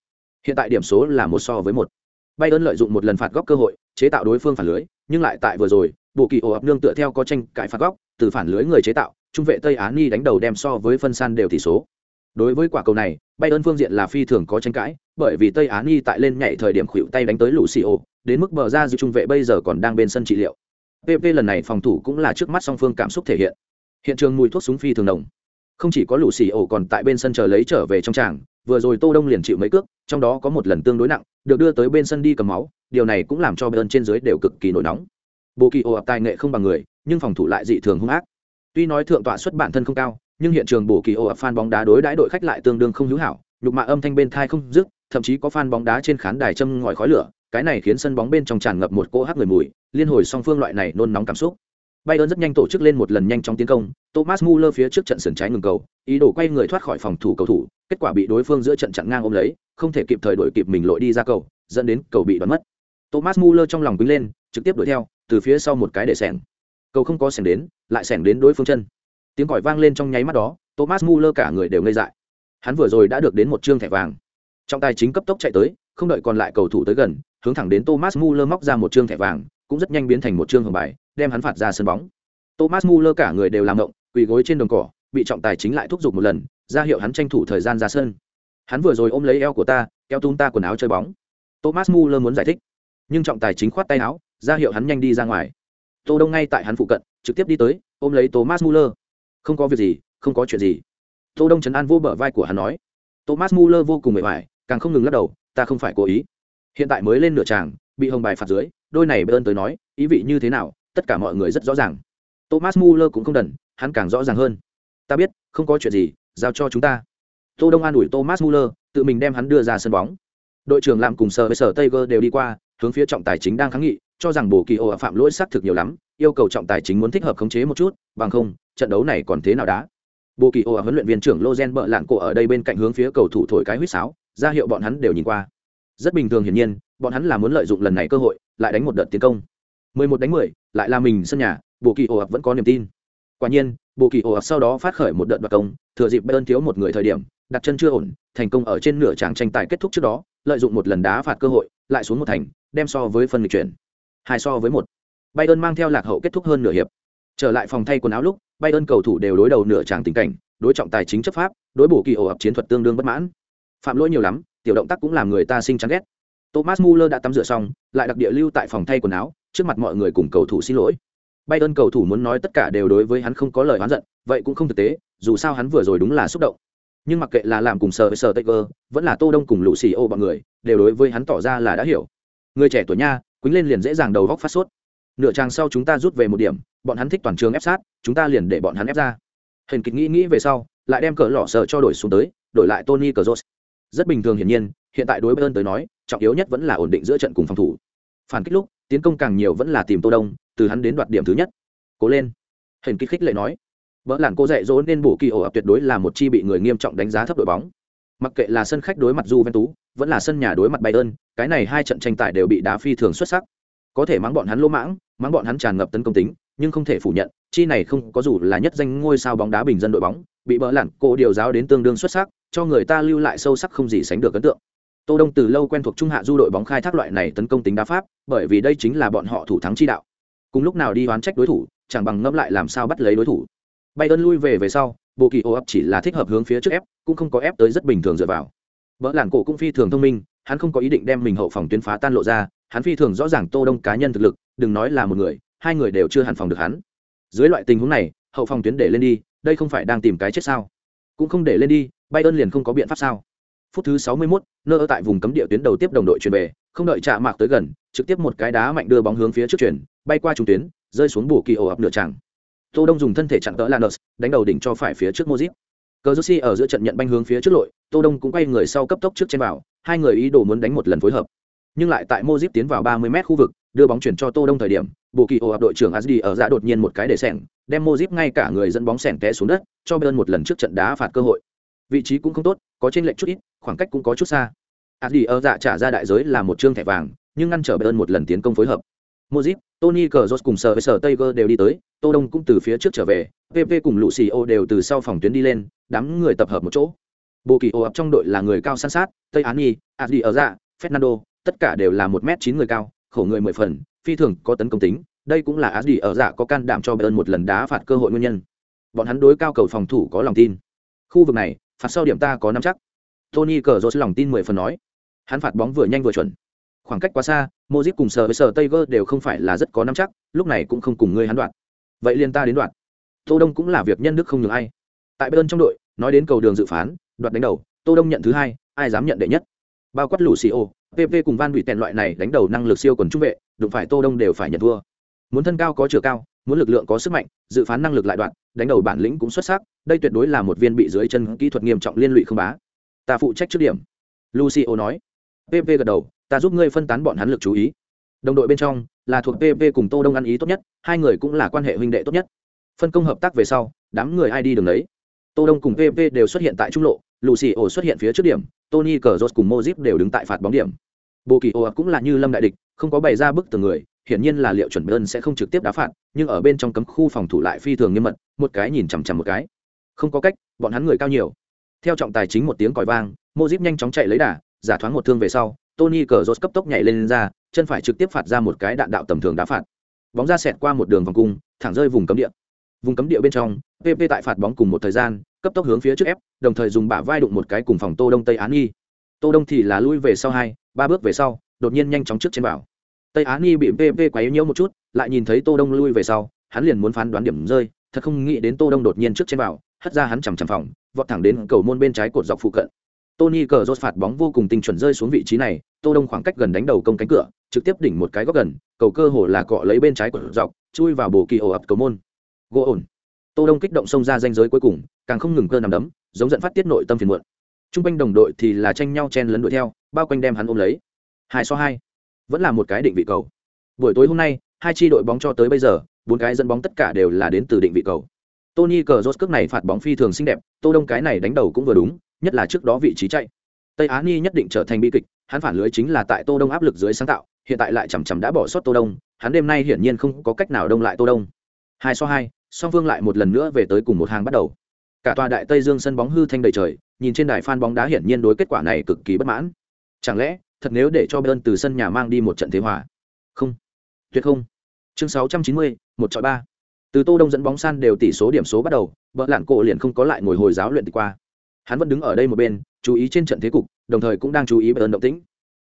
Hiện tại điểm số là một so với một. Bay ơn lợi dụng một lần phạt góc cơ hội, chế tạo đối phương phản lưới, nhưng lại tại vừa rồi, bộ kỳ ổ ập nương tựa theo có tranh cãi phạt góc, từ phản lưới người chế tạo, trung vệ tây á ni đánh đầu đem so với phân san đều tỷ số. Đối với quả cầu này bay ơn phương diện là phi thường có tranh cãi, bởi vì tây á ni tại lên nhảy thời điểm khuỵu tay đánh tới lũ xì ô đến mức bờ ra giữa trung vệ bây giờ còn đang bên sân trị liệu pp lần này phòng thủ cũng là trước mắt song phương cảm xúc thể hiện. Hiện trường mùi thuốc súng phi thường đồng không chỉ có lũ xì ổ còn tại bên sân chờ lấy trở về trong tràng, vừa rồi tô đông liền chịu mấy cước, trong đó có một lần tương đối nặng, được đưa tới bên sân đi cầm máu, điều này cũng làm cho bên trên dưới đều cực kỳ nổi nóng. Bộ kỳ ổ ập tài nghệ không bằng người, nhưng phòng thủ lại dị thường hung ác. Tuy nói thượng tọa xuất bản thân không cao, nhưng hiện trường bộ kỳ ổ ập fan bóng đá đối đãi đội khách lại tương đương không hữu hảo, nhục mạ âm thanh bên thai không dứt, thậm chí có fan bóng đá trên khán đài châm ngòi khói lửa cái này khiến sân bóng bên trong tràn ngập một cỗ hắc người mùi liên hồi song phương loại này nôn nóng cảm xúc. Bayern rất nhanh tổ chức lên một lần nhanh chóng tiến công, Thomas Muller phía trước trận sườn trái ngừng cầu, ý đồ quay người thoát khỏi phòng thủ cầu thủ, kết quả bị đối phương giữa trận chặn ngang ôm lấy, không thể kịp thời đổi kịp mình lội đi ra cầu, dẫn đến cầu bị đoán mất. Thomas Muller trong lòng quýnh lên, trực tiếp đuổi theo, từ phía sau một cái để sẻng. Cầu không có sẻng đến lại sẻng đến đối phương chân. Tiếng còi vang lên trong nháy mắt đó thomas muller cả người đều ngây dại. Hắn vừa rồi đã được đến một chương thẻ vàng. Trọng tài chính cấp tốc chạy tới không đợi còn lại cầu thủ tới gần hướng thẳng đến thomas muller móc ra một trương thẻ vàng, cũng rất nhanh biến thành một trương hồng bài, đem hắn phạt ra sân bóng. Thomas muller cả người đều làm động, quỳ gối trên đồng cỏ, bị trọng tài chính lại thúc giục một lần, ra hiệu hắn tranh thủ thời gian ra sân. Hắn vừa rồi ôm lấy eo của ta, kéo tung ta quần áo chơi bóng. Thomas muller muốn giải thích, nhưng trọng tài chính khoát tay áo, ra hiệu hắn nhanh đi ra ngoài. Tô đông ngay tại hắn phụ cận, trực tiếp đi tới, ôm lấy thomas muller. Không có việc gì, không có chuyện gì. Tô đông trấn an vô bờ vai của hắn nói. Thomas muller vô cùng mệt mỏi, càng không ngừng lắc đầu, ta không phải cố ý hiện tại mới lên nửa tràng, bị hồng bài phạt dưới, đôi này bơn tới nói, ý vị như thế nào, tất cả mọi người rất rõ ràng. Thomas muller cũng không đần, hắn càng rõ ràng hơn. Ta biết, không có chuyện gì, giao cho chúng ta. Tô đông an ủi thomas muller, tự mình đem hắn đưa ra sân bóng. Đội trưởng làm cùng sở với sở tây đều đi qua, hướng phía trọng tài chính đang kháng nghị, cho rằng bổ kỳ ô phạm lỗi xác thực nhiều lắm, yêu cầu trọng tài chính muốn thích hợp khống chế một chút, bằng không, trận đấu này còn thế nào đá Bộ kỳ ô huấn luyện viên trưởng lozen bợ lạng cổ ở đây bên cạnh hướng phía cầu thủ thổi cái huýt sáo, ra hiệu bọn hắn đều nhìn qua rất bình thường hiển nhiên bọn hắn là muốn lợi dụng lần này cơ hội lại đánh một đợt tiến công. 11 đánh 10, lại là mình sân nhà bộ kỳ ô vẫn có niềm tin. Quả nhiên bộ kỳ ô sau đó phát khởi một đợt đoạt công thừa dịp bayern thiếu một người thời điểm đặt chân chưa ổn thành công ở trên nửa tràng tranh tài kết thúc trước đó lợi dụng một lần đá phạt cơ hội lại xuống một thành đem so với phân lịch chuyển. Hai so với một. Bayern mang theo lạc hậu kết thúc hơn nửa hiệp. Trở lại phòng thay quần áo lúc bayern cầu thủ đều đối đầu nửa tràng tình cảnh đối trọng tài chính chấp pháp đối bổ kỳ ổ ập chiến thuật tương đương bất mãn. Phạm lỗi nhiều lắm tiểu động tác cũng làm người ta sinh chán ghét. Thomas muller đã tắm rửa xong, lại đặc địa lưu tại phòng thay quần áo, trước mặt mọi người cùng cầu thủ xin lỗi. Biden cầu thủ muốn nói tất cả đều đối với hắn không có lời oán giận, vậy cũng không thực tế, dù sao hắn vừa rồi đúng là xúc động. Nhưng mặc kệ là làm cùng sờ với sờ taker vẫn là tô đông cùng lũ xì ô bọn người, đều đối với hắn tỏ ra là đã hiểu. Người trẻ tuổi nha, quýnh lên liền dễ dàng đầu góc phát sốt. Nửa trang sau chúng ta rút về một điểm, bọn hắn thích toàn trường ép sát, chúng ta liền để bọn hắn ép ra. Hình kịch nghĩ nghĩ về sau, lại đem cờ lọ sợ cho đổi xuống tới, đổi lại tony cờ rất bình thường hiển nhiên hiện tại đối bayern tới nói trọng yếu nhất vẫn là ổn định giữa trận cùng phòng thủ. Phản kích lúc tiến công càng nhiều vẫn là tìm tô đông từ hắn đến đoạt điểm thứ nhất. Cố lên. Hình kích khích lệ nói vỡ làn cô dạy dỗ nên bổ kỳ ổ ập tuyệt đối là một chi bị người nghiêm trọng đánh giá thấp đội bóng. Mặc kệ là sân khách đối mặt Juventus, vẫn là sân nhà đối mặt Bayern, cái này hai trận tranh tài đều bị đá phi thường xuất sắc. Có thể mắng bọn hắn lỗ mãng, mắng bọn hắn tràn ngập tấn công tính, nhưng không thể phủ nhận, chi này không có dù là nhất danh ngôi sao bóng đá bình dân đội bóng, bị bỡ lặn cô điều giáo đến tương đương xuất sắc, cho người ta lưu lại sâu sắc không gì sánh được ấn tượng. Tô Đông từ lâu quen thuộc trung hạ du đội bóng khai thác loại này tấn công tính đá pháp, bởi vì đây chính là bọn họ thủ thắng chi đạo. Cùng lúc nào đi đoán trách đối thủ, chẳng bằng ngẫm lại làm sao bắt lấy đối thủ. Bayern lui về về sau, bộ kỳ ô ấp chỉ là thích hợp hướng phía trước ép cũng không có ép tới rất bình thường dựa vào vợ lãng cổ cũng phi thường thông minh hắn không có ý định đem mình hậu phòng tuyến phá tan lộ ra hắn phi thường rõ ràng tô đông cá nhân thực lực đừng nói là một người hai người đều chưa hẳn phòng được hắn dưới loại tình huống này hậu phòng tuyến để lên đi đây không phải đang tìm cái chết sao cũng không để lên đi bayern liền không có biện pháp sao? Phút thứ 61, nơ ở tại vùng cấm địa tuyến đầu tiếp đồng đội chuyển về không đợi chạm mạc tới gần trực tiếp một cái đá mạnh đưa bóng hướng phía trước chuyển bay qua trung tuyến rơi xuống bù kỳ ổ ập nửa tràng. Tô đông dùng thân thể chặn tớ lanus đánh đầu đỉnh cho phải phía trước mozip cờ josi ở giữa trận nhận banh hướng phía trước lội tô đông cũng quay người sau cấp tốc trước trên vào hai người ý đồ muốn đánh một lần phối hợp nhưng lại tại mozip tiến vào 30m khu vực đưa bóng chuyển cho tô đông thời điểm bộ kỳ ổ ập đội trưởng asdi ở dạ đột nhiên một cái để sẻng đem mozip ngay cả người dẫn bóng sẻng té xuống đất cho bên một lần trước trận đá phạt cơ hội. Vị trí cũng không tốt có trên lệch chút ít khoảng cách cũng có chút xa. Asdi ở dạ trả ra đại giới là một trương thẻ vàng nhưng ngăn trở bên một lần tiến công phối hợp. Mojip, Tony Cazorla cùng sở với sở Tiger đều đi tới, Tô Đông cũng từ phía trước trở về, PP cùng Lucio đều từ sau phòng tuyến đi lên, đám người tập hợp một chỗ. Bộ kỳ ổ ập trong đội là người cao săn sát, Tây Án Nhi, Azdi ở dạ, Fernando, tất cả đều là một m chín người cao, khổ người mười phần, phi thường có tấn công tính, đây cũng là Adi ở dạ có can đảm cho Bayern một lần đá phạt cơ hội nguyên nhân. Bọn hắn đối cao cầu phòng thủ có lòng tin. Khu vực này, phạt sau điểm ta có nắm chắc. Tony Cazorla lòng tin mười phần nói. Hắn phạt bóng vừa nhanh vừa chuẩn khoảng cách quá xa mozip cùng sờ với sờ tay vơ đều không phải là rất có nắm chắc lúc này cũng không cùng ngươi hắn đoạn vậy liền ta đến đoạn tô đông cũng là việc nhân đức không nhường ai tại bên trong đội nói đến cầu đường dự phán đoạt đánh đầu tô đông nhận thứ hai ai dám nhận đệ nhất bao quát lũ xì ô pp cùng van bị tèn loại này đánh đầu năng lực siêu quần trung vệ, đụng phải tô đông đều phải nhận thua. Muốn thân cao có chiều cao, muốn lực lượng có sức mạnh, dự phán năng lực lại đoạn, đánh đầu bản lĩnh cũng xuất sắc, đây tuyệt đối là một viên bị dưới chân kỹ thuật nghiêm trọng liên lụy không bá. Ta phụ trách trước điểm. Lucio nói. Pp gật đầu, ta giúp ngươi phân tán bọn hắn lực chú ý. Đồng đội bên trong, là thuộc pp cùng tô đông ăn ý tốt nhất, hai người cũng là quan hệ huynh đệ tốt nhất. Phân công hợp tác về sau, đám người ai đi đường đấy. Tô đông cùng pp đều xuất hiện tại trung lộ lucy ổ xuất hiện phía trước điểm tony cờ cùng mozip đều đứng tại phạt bóng điểm. Bộ kỳ Oa cũng là như lâm đại địch không có bày ra bức tường người hiển nhiên là liệu chuẩn bên sẽ không trực tiếp đá phạt nhưng ở bên trong cấm khu phòng thủ lại phi thường nghiêm mật một cái nhìn chằm chằm một cái. Không có cách bọn hắn người cao nhiều. Theo trọng tài chính một tiếng còi vang mozip nhanh chóng chạy lấy đà giả thoáng một thương về sau tony cờ cấp tốc nhảy lên, lên ra chân phải trực tiếp phạt ra một cái đạn đạo tầm thường đá phạt. Bóng ra xẹt qua một đường vòng cung thẳng rơi vùng cấm địa. Vùng cấm địa bên trong pp tại phạt bóng cùng một thời gian cấp tốc hướng phía trước ép đồng thời dùng bả vai đụng một cái cùng phòng tô đông tây án nghi tô đông thì là lui về sau hai ba bước về sau đột nhiên nhanh chóng trước trên bảo tây án nghi bị pp quấy nhiễu một chút lại nhìn thấy tô đông lui về sau hắn liền muốn phán đoán điểm rơi thật không nghĩ đến tô đông đột nhiên trước trên bảo hất ra hắn chằm chằm phòng vọt thẳng đến cầu môn bên trái cột dọc phụ cận Tony cờ rốt phạt bóng vô cùng tinh chuẩn rơi xuống vị trí này, Tô Đông khoảng cách gần đánh đầu công cánh cửa, trực tiếp đỉnh một cái góc gần, cầu cơ hồ là cọ lấy bên trái của dọc, chui vào bổ kỳ ổ ập cầu môn. Gỗ ổn. Tô Đông kích động xông ra danh giới cuối cùng, càng không ngừng cơ nằm đấm, giống giận phát tiết nội tâm phiền muộn. Trung quanh đồng đội thì là tranh nhau chen lấn đuổi theo, bao quanh đem hắn ôm lấy. Hai so hai, vẫn là một cái định vị cầu. Buổi tối hôm nay, hai chi đội bóng cho tới bây giờ, bốn cái dẫn bóng tất cả đều là đến từ định vị cầu. Tony cờ rốt cước này phạt bóng phi thường xinh đẹp, Tô Đông cái này đánh đầu cũng vừa đúng, nhất là trước đó vị trí chạy tây á ni nhất định trở thành bi kịch hắn phản lưới chính là tại tô đông áp lực dưới sáng tạo hiện tại lại chằm chằm đã bỏ sót tô đông hắn đêm nay hiển nhiên không có cách nào đông lại tô đông hai so hai song phương lại một lần nữa về tới cùng một hàng bắt đầu. Cả tòa đại tây dương sân bóng hư thanh đầy trời nhìn trên đài phan bóng đá hiển nhiên đối kết quả này cực kỳ bất mãn. Chẳng lẽ thật nếu để cho bayern từ sân nhà mang đi một trận thế hòa? Không. Tuyệt không. Chương 690, một chọi ba. Từ tô đông dẫn bóng san đều tỷ số điểm số bắt đầu vợ lạn cổ liền không có lại ngồi hồi giáo luyện tịch qua. Hắn vẫn đứng ở đây một bên chú ý trên trận thế cục đồng thời cũng đang chú ý bờ động tĩnh.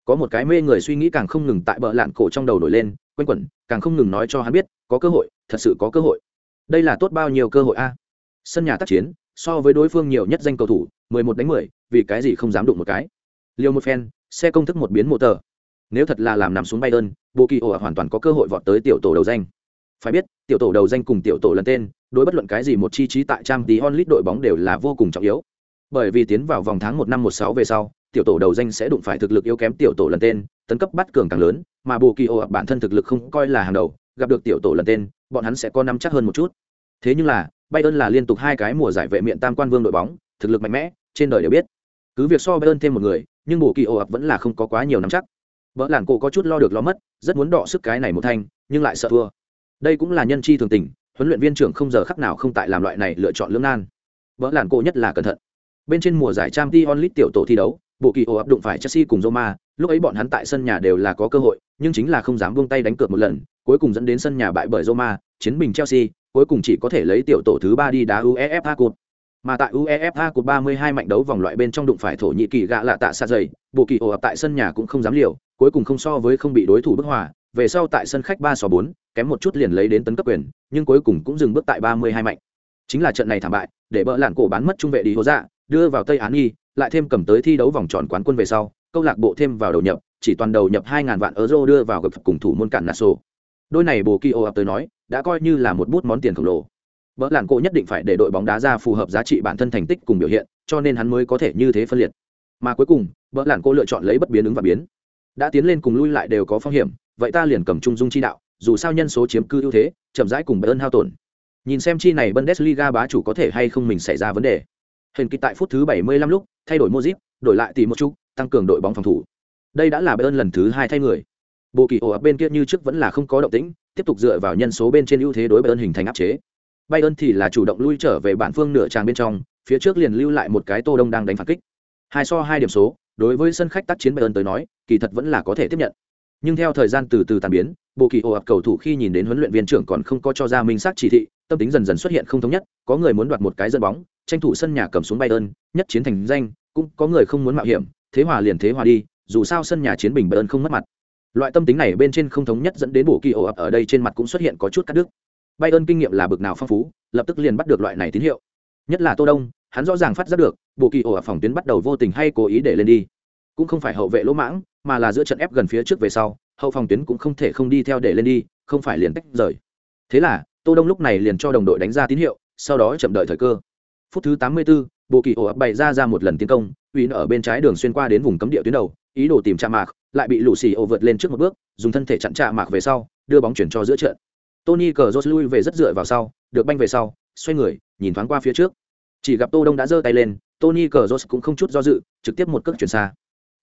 Có một cái mê người suy nghĩ càng không ngừng tại bờ lạn cổ trong đầu nổi lên quanh quẩn càng không ngừng nói cho hắn biết có cơ hội thật sự có cơ hội đây là tốt bao nhiêu cơ hội a? Sân nhà tác chiến, so với đối phương nhiều nhất danh cầu thủ, mười một đánh mười, vì cái gì không dám đụng một cái? Liều một phen, xe công thức một biến mô tờ. Nếu thật là làm nằm xuống bay ơn bộ kỳ ổ hoàn toàn có cơ hội vọt tới tiểu tổ đầu danh. Phải biết, tiểu tổ đầu danh cùng tiểu tổ lần tên, đối bất luận cái gì một chi trí tại trang tí onlit đội bóng đều là vô cùng trọng yếu. Bởi vì tiến vào vòng tháng một năm một sáu về sau, tiểu tổ đầu danh sẽ đụng phải thực lực yếu kém tiểu tổ lần tên, tấn cấp bắt cường càng lớn, mà bù kỳ ô bản thân thực lực không coi là hàng đầu, gặp được tiểu tổ lần tên bọn hắn sẽ có năm chắc hơn một chút. Thế nhưng là bayern là liên tục hai cái mùa giải vệ miệng tam quan vương đội bóng thực lực mạnh mẽ trên đời đều biết. Cứ việc so bayern thêm một người nhưng bù kỳ ồ ập vẫn là không có quá nhiều năm chắc. Bỡ làng cổ có chút lo được lo mất rất muốn đọ sức cái này một thanh nhưng lại sợ thua. Đây cũng là nhân chi thường tình huấn luyện viên trưởng không giờ khắc nào không tại làm loại này lựa chọn lưỡng nan. Bỡ làng cổ nhất là cẩn thận. Bên trên mùa giải Champions League tiểu tổ thi đấu, bộ kỳ ồ ập đụng phải Chelsea cùng Roma, lúc ấy bọn hắn tại sân nhà đều là có cơ hội, nhưng chính là không dám buông tay đánh cược một lần, cuối cùng dẫn đến sân nhà bại bởi Roma, chiến bình Chelsea, cuối cùng chỉ có thể lấy tiểu tổ thứ ba đi đá UEFA Cup. Mà tại UEFA Cup 32 mạnh đấu vòng loại bên trong đụng phải thổ nhĩ kỳ gạ lạ tạ xa dày, bộ kỳ ổ ập tại sân nhà cũng không dám liều, cuối cùng không so với không bị đối thủ bức hòa, về sau tại sân khách 3 so 4, kém một chút liền lấy đến tấn cấp quyền, nhưng cuối cùng cũng dừng bước tại 32 mạnh. Chính là trận này thảm bại, để bỡ lạn cổ bán mất trung vệ đi hố dạ, đưa vào tây án nghi lại thêm cầm tới thi đấu vòng tròn quán quân về sau câu lạc bộ thêm vào đầu nhập chỉ toàn đầu nhập 2000 vạn euro đưa vào gặp cùng thủ môn cản naso đôi này bồ kỳ ô tới nói đã coi như là một bút món tiền khổng lồ. Vợ làn cổ nhất định phải để đội bóng đá ra phù hợp giá trị bản thân thành tích cùng biểu hiện cho nên hắn mới có thể như thế phân liệt. Mà cuối cùng vợ làn cô lựa chọn lấy bất biến ứng và biến. Đã tiến lên cùng lui lại đều có phong hiểm vậy ta liền cầm trung dung chi đạo dù sao nhân số chiếm cư ưu thế chậm rãi cùng ơn hao tổn. Nhìn xem chi này bundesliga bá chủ có thể hay không mình xảy ra vấn đề. Hình kỳ tại phút thứ 75 lúc, thay đổi Modric, đổi lại tỷ một chút, tăng cường đội bóng phòng thủ. Đây đã là Bayern lần thứ hai thay người. Bộ kỳ ổ ập bên kia như trước vẫn là không có động tĩnh, tiếp tục dựa vào nhân số bên trên ưu thế đối Bayern hình thành áp chế. Bayern thì là chủ động lui trở về bản phương nửa tràng bên trong, phía trước liền lưu lại một cái Tô Đông đang đánh phản kích. Hai so hai điểm số, đối với sân khách tác chiến Bayern tới nói, kỳ thật vẫn là có thể tiếp nhận. Nhưng theo thời gian từ từ tàn biến, bộ kỳ ổ ập cầu thủ khi nhìn đến huấn luyện viên trưởng còn không có cho ra minh xác chỉ thị, tâm tính dần dần xuất hiện không thống nhất, có người muốn đoạt một cái dân bóng, tranh thủ sân nhà cầm xuống Bayern, nhất chiến thành danh, cũng có người không muốn mạo hiểm, thế hòa liền thế hòa đi, dù sao sân nhà chiến bình Bayern không mất mặt. Loại tâm tính này bên trên không thống nhất dẫn đến bộ kỳ ổ ập ở đây trên mặt cũng xuất hiện có chút cắt đứt. Bayern kinh nghiệm là bực nào phong phú, lập tức liền bắt được loại này tín hiệu. Nhất là Tô Đông, hắn rõ ràng phát giác được, bộ kỳ ổ ập phòng tuyến bắt đầu vô tình hay cố ý để lên đi. Cũng không phải hậu vệ lỗ mãng, mà là giữa trận ép gần phía trước về sau, hậu phòng tuyến cũng không thể không đi theo để lên đi, không phải liền tách rời. Thế là, Tô Đông lúc này liền cho đồng đội đánh ra tín hiệu, sau đó chậm đợi thời cơ phút thứ 84, bộ kỳ ổ ập bày ra ra một lần tiến công uy ở bên trái đường xuyên qua đến vùng cấm địa tuyến đầu ý đồ tìm chạm mạc, lại bị lũ xì ô vượt lên trước một bước, dùng thân thể chặn chạm mạc về sau, đưa bóng chuyển cho giữa trận. Tony cờ rốt lui về rất dựa vào sau, được banh về sau, xoay người, nhìn thoáng qua phía trước. Chỉ gặp tô đông đã giơ tay lên, tony cờ rốt cũng không chút do dự, trực tiếp một cước chuyển xa.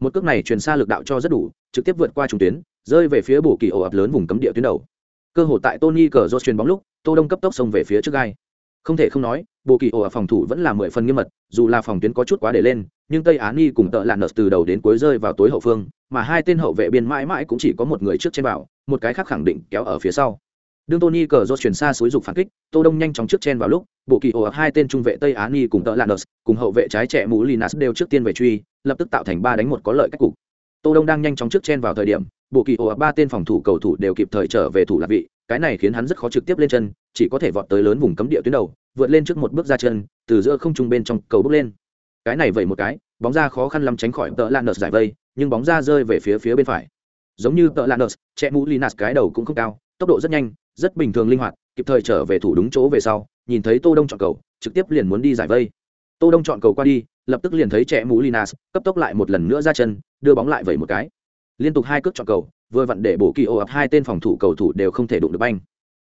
Một cước này chuyển xa lực đạo cho rất đủ, trực tiếp vượt qua trung tuyến, rơi về phía bù kỳ ổ ập lớn vùng cấm địa tuyến đầu. Cơ hội tại tony cờ rốt chuyền bóng lúc, tô đông cấp tốc xông về phía trước gai. Không thể không nói bộ kỳ ổ ở phòng thủ vẫn là mười phần nghiêm mật, dù là phòng tuyến có chút quá để lên nhưng tây á ni cùng tợ lạn nợ từ đầu đến cuối rơi vào tối hậu phương mà hai tên hậu vệ biên mãi mãi cũng chỉ có một người trước trên bảo, một cái khác khẳng định kéo ở phía sau. Đương tony cờ do chuyển xa xúi dục phản kích tô đông nhanh chóng trước chen vào lúc bộ kỳ ồ ập hai tên trung vệ tây á ni cùng tợ lạn nợ cùng hậu vệ trái trẻ mũ linas đều trước tiên về truy lập tức tạo thành ba đánh một có lợi cách cục. Tô đông đang nhanh chóng trước chen vào thời điểm bộ kỳ ồ ập ba tên phòng thủ cầu thủ đều kịp thời trở về thủ lạc vị cái này khiến hắn rất khó trực tiếp lên chân chỉ có thể vọt tới lớn vùng cấm địa tuyến đầu vượt lên trước một bước ra chân từ giữa không trung bên trong cầu bước lên cái này vậy một cái, bóng ra khó khăn lắm tránh khỏi tợ lan nợ giải vây, nhưng bóng ra rơi về phía phía bên phải. Giống như tợ lan nợ chạy mũ linas cái đầu cũng không cao, tốc độ rất nhanh, rất bình thường linh hoạt, kịp thời trở về thủ đúng chỗ về sau, nhìn thấy tô đông chọn cầu, trực tiếp liền muốn đi giải vây. Tô đông chọn cầu qua đi, lập tức liền thấy trẻ mũ linas cấp tốc lại một lần nữa ra chân, đưa bóng lại vẩy một cái. Liên tục hai cước chọn cầu, vừa vặn để bổ kỳ ô ập hai tên phòng thủ cầu thủ đều không thể đụng được banh.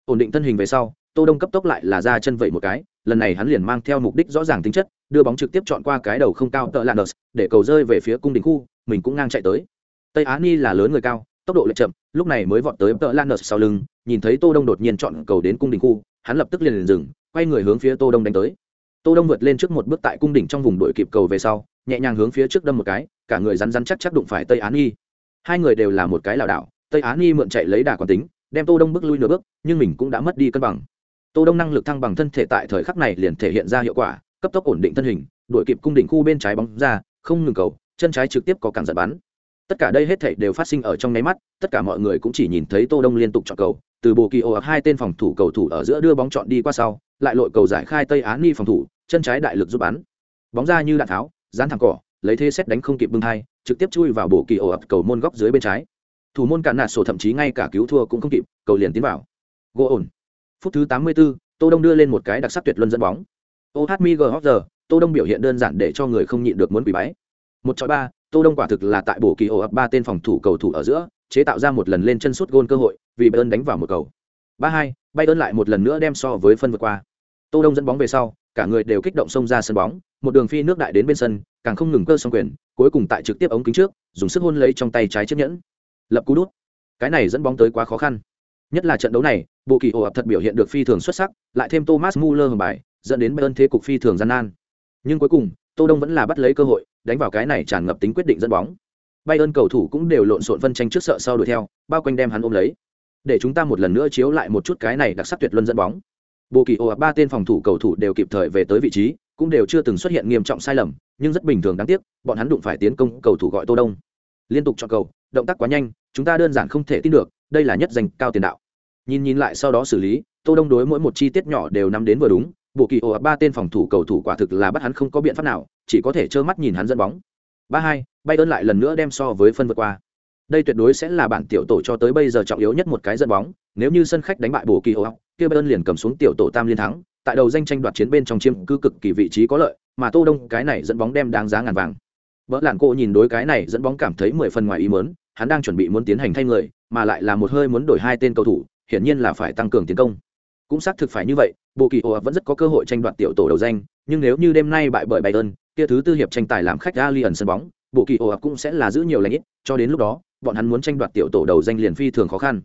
Ổn định thân hình về sau tô đông cấp tốc lại là ra chân vẩy một cái, lần này hắn liền mang theo mục đích rõ ràng tính chất, đưa bóng trực tiếp chọn qua cái đầu không cao tợ lạn để cầu rơi về phía cung đỉnh khu, mình cũng ngang chạy tới. Tây á ni là lớn người cao, tốc độ lại chậm, lúc này mới vọt tới tợ lạn sau lưng, nhìn thấy tô đông đột nhiên chọn cầu đến cung đỉnh khu, hắn lập tức liền liền dừng, quay người hướng phía tô đông đánh tới. Tô đông vượt lên trước một bước tại cung đỉnh trong vùng đội kịp cầu về sau, nhẹ nhàng hướng phía trước đâm một cái, cả người rắn rắn chắc chắc đụng phải tây á ni. Hai người đều là một cái lảo đảo, tây á ni mượn chạy lấy đà còn tính, đem tô đông bước lui nửa bước, nhưng mình cũng đã mất đi cân bằng tô đông năng lực thăng bằng thân thể tại thời khắc này liền thể hiện ra hiệu quả, cấp tốc ổn định thân hình, đuổi kịp cung đỉnh khu bên trái bóng ra, không ngừng cầu, chân trái trực tiếp có cản giật bắn. Tất cả đây hết thảy đều phát sinh ở trong nháy mắt, tất cả mọi người cũng chỉ nhìn thấy tô đông liên tục chọn cầu, từ bộ kỳ ồ hai tên phòng thủ cầu thủ ở giữa đưa bóng chọn đi qua sau, lại lội cầu giải khai tây á ni phòng thủ, chân trái đại lực giúp bắn. Bóng ra như đạn tháo, dán thẳng cỏ, lấy thế xét đánh không kịp bưng hai, trực tiếp chui vào bộ kỳ ồ ập cầu môn góc dưới bên trái. Thủ môn cản nạt sổ thậm chí ngay cả cứu thua cũng không kịp, cầu liền tiến vào. Gỗ ổn phút thứ 84, tô đông đưa lên một cái đặc sắc tuyệt luân dẫn bóng. Ohmig tô đông biểu hiện đơn giản để cho người không nhịn được muốn quỳ bái. Một chọi ba tô đông quả thực là tại bổ kỳ ổ ập ba tên phòng thủ cầu thủ ở giữa chế tạo ra một lần lên chân sút gôn cơ hội vì bayern đánh vào một cầu. ba hai bayern lại một lần nữa đem so với phân vượt qua. Tô đông dẫn bóng về sau cả người đều kích động xông ra sân bóng một đường phi nước đại đến bên sân càng không ngừng cơ song quyền cuối cùng tại trực tiếp ống kính trước dùng sức hôn lấy trong tay trái chiếc nhẫn. Lập cú đút. Cái này dẫn bóng tới quá khó khăn. Nhất là trận đấu này bộ kỳ ổ ập thật biểu hiện được phi thường xuất sắc, lại thêm thomas muller hầm bài, dẫn đến bayern thế cục phi thường gian nan. Nhưng cuối cùng, tô đông vẫn là bắt lấy cơ hội, đánh vào cái này tràn ngập tính quyết định dẫn bóng. Bayern cầu thủ cũng đều lộn xộn phân tranh trước sợ sau đuổi theo, bao quanh đem hắn ôm lấy. Để chúng ta một lần nữa chiếu lại một chút cái này đặc sắc tuyệt luân dẫn bóng. Bộ kỳ ổ ập ba tên phòng thủ cầu thủ đều kịp thời về tới vị trí, cũng đều chưa từng xuất hiện nghiêm trọng sai lầm, nhưng rất bình thường đáng tiếc, bọn hắn đụng phải tiến công cầu thủ gọi tô đông. Liên tục chọn cầu, động tác quá nhanh, chúng ta đơn giản không thể tin được, đây là nhất danh cao tiền đạo nhìn nhìn lại sau đó xử lý, tô đông đối mỗi một chi tiết nhỏ đều nắm đến vừa đúng, bộ kỳ ồ ba tên phòng thủ cầu thủ quả thực là bắt hắn không có biện pháp nào, chỉ có thể trơ mắt nhìn hắn dẫn bóng. Ba hai bay ơn lại lần nữa đem so với phân vượt qua. Đây tuyệt đối sẽ là bản tiểu tổ cho tới bây giờ trọng yếu nhất một cái dẫn bóng, nếu như sân khách đánh bại bộ kỳ ồ kia bay ơn liền cầm xuống tiểu tổ tam liên thắng, tại đầu danh tranh đoạt chiến bên trong chiêm cư cực kỳ vị trí có lợi, mà tô đông cái này dẫn bóng đem đáng giá ngàn vàng. Vỡ làn cô nhìn đối cái này dẫn bóng cảm thấy mười phần ngoài ý mớn hắn đang chuẩn bị muốn tiến hành thay người, mà lại là một hơi muốn đổi hai tên cầu thủ hiển nhiên là phải tăng cường tiến công. Cũng xác thực phải như vậy bộ kỳ ồ vẫn rất có cơ hội tranh đoạt tiểu tổ đầu danh, nhưng nếu như đêm nay bại bởi bayern kia thứ tư hiệp tranh tài làm khách alien sân bóng bộ kỳ ồ cũng sẽ là giữ nhiều lãnh ít, cho đến lúc đó, bọn hắn muốn tranh đoạt tiểu tổ đầu danh liền phi thường khó khăn.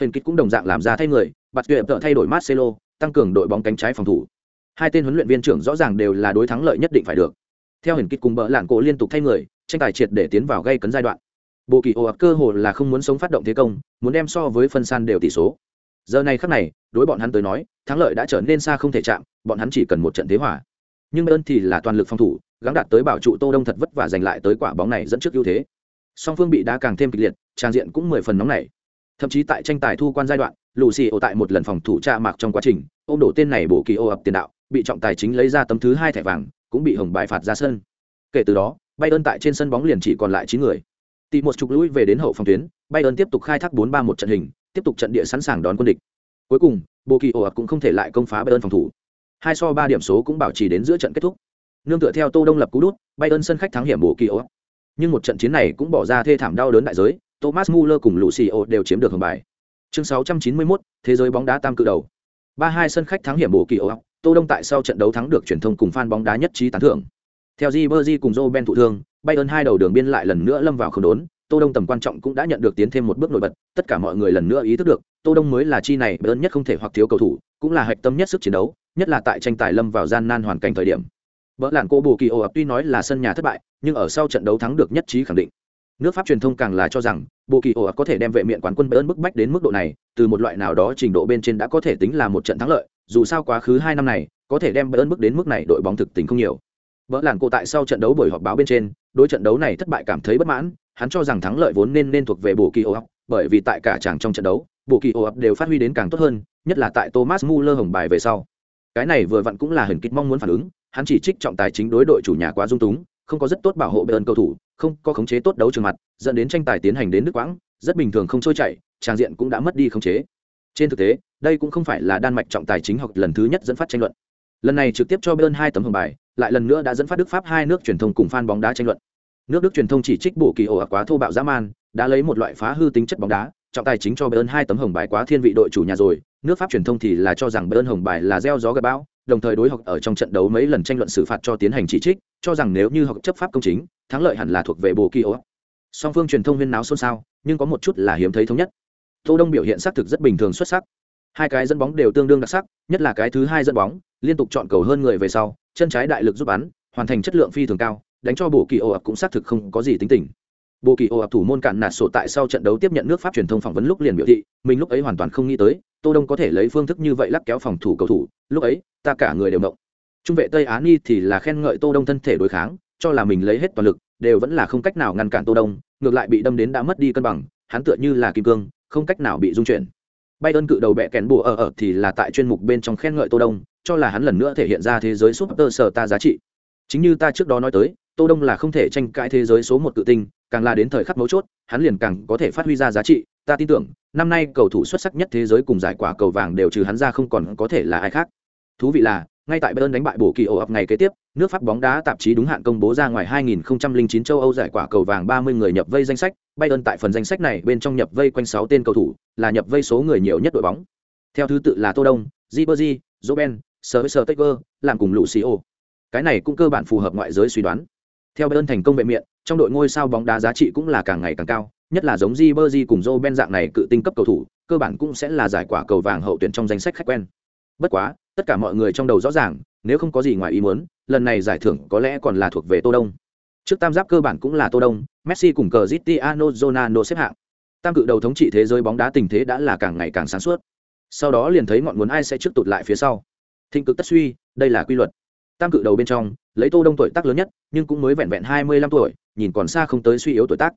Hình kích cũng đồng dạng làm ra thay người bạt tuyệt tự thay đổi marcelo, tăng cường đội bóng cánh trái phòng thủ. Hai tên huấn luyện viên trưởng rõ ràng đều là đối thắng lợi nhất định phải được. Theo hình kích cùng bỡ lạn cổ liên tục thay người, tranh tài triệt để tiến vào gây cấn giai đoạn. Bộ kỳ ồ cơ hồ là không muốn sống phát động thế công, muốn đem so với phân san đều tỷ số giờ này khắc này, đối bọn hắn tới nói, thắng lợi đã trở nên xa không thể chạm, bọn hắn chỉ cần một trận thế hỏa nhưng ơn thì là toàn lực phòng thủ, gắng đạt tới bảo trụ tô đông thật vất vả giành lại tới quả bóng này dẫn trước ưu thế. Song phương bị đá càng thêm kịch liệt, trang diện cũng mười phần nóng nảy. Thậm chí tại tranh tài thu quan giai đoạn lù xì ô tại một lần phòng thủ tra mạc trong quá trình ô đổ tên này bổ kỳ ô ập tiền đạo, bị trọng tài chính lấy ra tấm thứ hai thẻ vàng, cũng bị hồng bài phạt ra sân. Kể từ đó bay ơn tại trên sân bóng liền chỉ còn lại chín người. Tị một chục lũi về đến hậu phòng tuyến Bayern tiếp tục khai thác bốn ba một trận hình tiếp tục trận địa sẵn sàng đón quân địch. Cuối cùng bộ kỳ ồ cũng không thể lại công phá bayern phòng thủ. Hai so ba điểm số cũng bảo trì đến giữa trận kết thúc. Nương tựa theo tô đông lập cú đút bayern sân khách thắng hiểm bộ kỳ ồ nhưng một trận chiến này cũng bỏ ra thê thảm đau đớn đại giới thomas muller cùng lucio đều chiếm được hưởng bài. Chương 691, thế giới bóng đá tam cự đầu. ba hai sân khách thắng hiểm bộ kỳ ồ tô đông tại sau trận đấu thắng được truyền thông cùng fan bóng đá nhất trí tán thưởng. Theo Ribery cùng Joe Ben thụ thương bayern hai đầu đường biên lại lần nữa lâm vào khủng đốn tô đông tầm quan trọng cũng đã nhận được tiến thêm một bước nổi bật tất cả mọi người lần nữa ý thức được tô đông mới là chi này lớn nhất không thể hoặc thiếu cầu thủ cũng là hạch tâm nhất sức chiến đấu nhất là tại tranh tài lâm vào gian nan hoàn cảnh thời điểm Bỡ lạn cô bù kỳ ồ ập tuy nói là sân nhà thất bại, nhưng ở sau trận đấu thắng được nhất trí khẳng định. Nước Pháp truyền thông càng là cho rằng, bù kỳ ồ ập có thể đem vệ miện quán quân Bayern bức bách đến mức độ này, từ một loại nào đó trình độ bên trên đã có thể tính là một trận thắng lợi, dù sao quá khứ hai năm này, có thể đem Bayern bức đến mức này đội bóng thực tình không nhiều. Bỡ lạn cô tại sau trận đấu buổi họp báo bên trên, đối trận đấu này thất bại cảm thấy bất mãn, hắn cho rằng thắng lợi vốn nên nên thuộc về bộ kỳ ồ bởi vì tại cả chàng trong trận đấu, bộ kỳ ồ đều phát huy đến càng tốt hơn, nhất là tại Thomas Muller hồng bài về sau. Cái này vừa vặn cũng là hình kích mong muốn phản ứng, hắn chỉ trích trọng tài chính đối đội chủ nhà quá dung túng, không có rất tốt bảo hộ bên cầu thủ, không có khống chế tốt đấu trường mặt, dẫn đến tranh tài tiến hành đến nước quãng, rất bình thường không trôi chảy, trang diện cũng đã mất đi khống chế. Trên thực tế, đây cũng không phải là đan mạch trọng tài chính học lần thứ nhất dẫn phát tranh luận. Lần này trực tiếp cho Bayern hai tấm hồng bài, lại lần nữa đã dẫn phát Đức Pháp hai nước truyền thông cùng fan bóng đá tranh luận. Nước Đức truyền thông chỉ trích bộ kỳ ổ quá thô bạo dã man, đã lấy một loại phá hư tính chất bóng đá, trọng tài chính cho Bayern hai tấm hồng bài quá thiên vị đội chủ nhà rồi, nước Pháp truyền thông thì là cho rằng Bayern hồng bài là gieo gió gây bão, đồng thời đối học ở trong trận đấu mấy lần tranh luận xử phạt cho tiến hành chỉ trích, cho rằng nếu như học chấp pháp công chính, thắng lợi hẳn là thuộc về bộ kỳ ổ. Song phương truyền thông huyên náo xôn xao, nhưng có một chút là hiếm thấy thống nhất. Tô Đông biểu hiện xác thực rất bình thường xuất sắc. Hai cái dẫn bóng đều tương đương đặc sắc, nhất là cái thứ hai dẫn bóng, liên tục chọn cầu hơn người về sau, chân trái đại lực giúp bắn, hoàn thành chất lượng phi thường cao, đánh cho bộ kỳ ổ cũng xác thực không có gì tính tình. Bộ kỳ ổ thủ môn cản nạt sổ tại sau trận đấu tiếp nhận nước pháp truyền thông phỏng vấn lúc liền biểu thị, mình lúc ấy hoàn toàn không nghĩ tới, tô đông có thể lấy phương thức như vậy lắc kéo phòng thủ cầu thủ, lúc ấy, ta cả người đều động. Trung vệ tây á ni thì là khen ngợi tô đông thân thể đối kháng, cho là mình lấy hết toàn lực, đều vẫn là không cách nào ngăn cản tô đông, ngược lại bị đâm đến đã mất đi cân bằng, hắn tựa như là kim cương, không cách nào bị dung chuyển. Bay ơn cự đầu bẹ kèn bùa ở ở thì là tại chuyên mục bên trong khen ngợi tô đông, cho là hắn lần nữa thể hiện ra thế giới súp tơ sở ta giá trị. Chính như ta trước đó nói tới tô đông là không thể tranh cãi thế giới số một tự tinh càng là đến thời khắc mấu chốt hắn liền càng có thể phát huy ra giá trị ta tin tưởng năm nay cầu thủ xuất sắc nhất thế giới cùng giải quả cầu vàng đều trừ hắn ra không còn có thể là ai khác thú vị là ngay tại Bayern đánh bại bổ kỳ ổ ập ngày kế tiếp, nước Pháp bóng đá tạp chí đúng hạn công bố ra ngoài 2009 châu Âu giải quả cầu vàng 30 người nhập vây danh sách, Bayern tại phần danh sách này bên trong nhập vây quanh 6 tên cầu thủ, là nhập vây số người nhiều nhất đội bóng. Theo thứ tự là Tô Đông, Ribery, Robben, Sergio Taylor, làm cùng Lucio. Cái này cũng cơ bản phù hợp ngoại giới suy đoán. Theo Bayern thành công vệ miệng, trong đội ngôi sao bóng đá giá trị cũng là càng ngày càng cao, nhất là giống Ribery cùng Robben dạng này cự tinh cấp cầu thủ, cơ bản cũng sẽ là giải quả cầu vàng hậu tuyển trong danh sách khách quen. Bất quá, tất cả mọi người trong đầu rõ ràng, nếu không có gì ngoài ý muốn, lần này giải thưởng có lẽ còn là thuộc về Tô Đông. Trước tam giáp cơ bản cũng là Tô Đông, Messi cùng Cristiano Ronaldo xếp hạng. Tam cự đầu thống trị thế giới bóng đá tình thế đã là càng ngày càng sáng suốt. Sau đó liền thấy ngọn nguồn ai sẽ trước tụt lại phía sau. Thịnh cực tất suy, đây là quy luật. Tam cự đầu bên trong, lấy Tô Đông tuổi tác lớn nhất, nhưng cũng mới vẹn vẹn 25 tuổi, nhìn còn xa không tới suy yếu tuổi tác.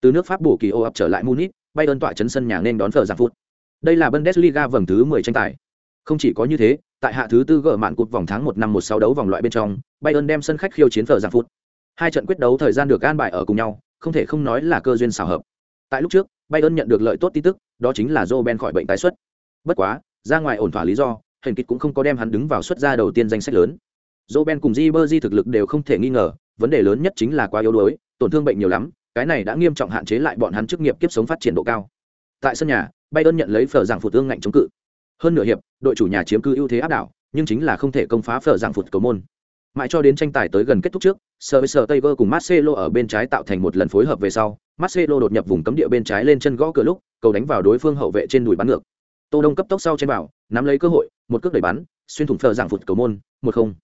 Từ nước Pháp bổ kỳ ô ập trở lại Munich, Bayern tọa chấn sân nhà nên đón phở giảng phút. Đây là Bundesliga vòng thứ 10 tranh tài. Không chỉ có như thế, tại hạ thứ tư gỡ mạn cột vòng tháng một năm một sáu đấu vòng loại bên trong, Bayern đem sân khách khiêu chiến phở giảng phút. Hai trận quyết đấu thời gian được an bài ở cùng nhau, không thể không nói là cơ duyên xảo hợp. Tại lúc trước, Bayern nhận được lợi tốt tin tức, đó chính là Roben khỏi bệnh tái xuất. Bất quá, ra ngoài ổn thỏa lý do, hình kịch cũng không có đem hắn đứng vào xuất ra đầu tiên danh sách lớn. Roben cùng Ribery thực lực đều không thể nghi ngờ, vấn đề lớn nhất chính là quá yếu đuối, tổn thương bệnh nhiều lắm, cái này đã nghiêm trọng hạn chế lại bọn hắn chức nghiệp kiếp sống phát triển độ cao. Tại sân nhà, Bayern nhận lấy phở giảng phụt tương ngạnh chống cự. Hơn nửa hiệp, đội chủ nhà chiếm cứ ưu thế áp đảo, nhưng chính là không thể công phá phở giảng phụt cầu môn. Mãi cho đến tranh tài tới gần kết thúc trước, Sergio Taylor cùng Marcelo ở bên trái tạo thành một lần phối hợp về sau, Marcelo đột nhập vùng cấm địa bên trái lên chân gõ cửa lúc, cầu đánh vào đối phương hậu vệ trên đùi bắn ngược. Tô Đông cấp tốc sau trên bảo, nắm lấy cơ hội, một cước đẩy bắn, xuyên thủng phở giảng phụt cầu môn, một không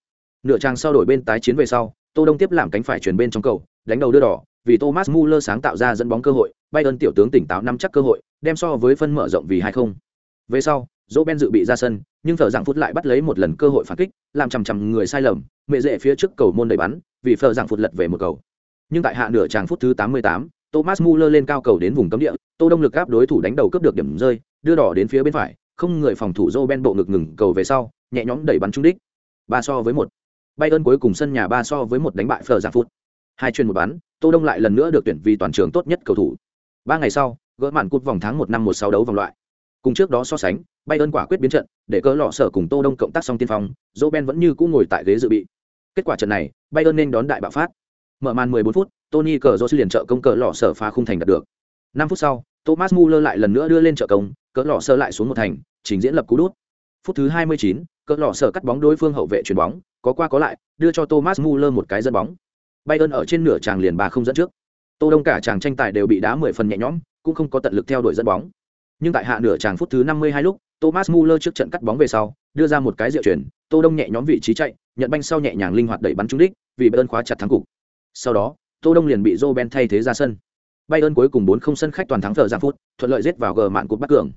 nửa trang sau đổi bên tái chiến về sau tô đông tiếp làm cánh phải chuyển bên trong cầu đánh đầu đưa đỏ vì thomas muller sáng tạo ra dẫn bóng cơ hội bayern tiểu tướng tỉnh táo nắm chắc cơ hội đem so với phân mở rộng vì hai không. Về sau dỗ ben dự bị ra sân nhưng thờ giảng phút lại bắt lấy một lần cơ hội phản kích làm chằm chằm người sai lầm mẹ dễ phía trước cầu môn đầy bắn vì phờ giảng phút lật về một cầu. Nhưng tại hạ nửa tràng phút thứ 88, thomas muller lên cao cầu đến vùng cấm địa tô đông lực áp đối thủ đánh đầu cướp được điểm rơi đưa đỏ đến phía bên phải không người phòng thủ dỗ ben bộ ngực ngừng cầu về sau nhẹ nhõm đẩy bắn trúng đích. Ba so với một. Bayern cuối cùng sân nhà ba so với một đánh bại Phở giả Phút. Hai chuyên một bán, Tô Đông lại lần nữa được tuyển vì toàn trường tốt nhất cầu thủ. Ba ngày sau, gỡ màn cúp vòng tháng một năm một sáu đấu vòng loại. Cùng trước đó so sánh, Bayern quả quyết biến trận, để cỡ lọ sở cùng Tô Đông cộng tác song tiên phong, Roben vẫn như cũ ngồi tại ghế dự bị. Kết quả trận này, Bayern nên đón đại bạo phát. Mở màn 14 phút, Tony Cazorla liền trợ công cỡ lọ sở phá khung thành đạt được. 5 phút sau, Thomas Muller lại lần nữa đưa lên trợ công, cỡ lọ sở lại xuống một thành, trình diễn lập cú đút. Phút thứ 29, cỡ lọ sở cắt bóng đối phương hậu vệ chuyển bóng, có qua có lại, đưa cho Thomas Muller một cái dẫn bóng. Bayern ở trên nửa tràng liền ba không dẫn trước. Tô Đông cả tràng tranh tài đều bị đá 10 phần nhẹ nhõm, cũng không có tận lực theo đuổi dẫn bóng. Nhưng tại hạ nửa tràng phút thứ 52 lúc, Thomas Muller trước trận cắt bóng về sau, đưa ra một cái diệu chuyển, Tô Đông nhẹ nhõm vị trí chạy, nhận banh sau nhẹ nhàng linh hoạt đẩy bắn trúng đích vì bayern khóa chặt thắng cục sau đó tô đông liền bị joe ben thay thế ra sân bayern cuối cùng 4 không sân khách toàn thắng thở giang phút thuận lợi giết vào gờ mạn cột bắt cường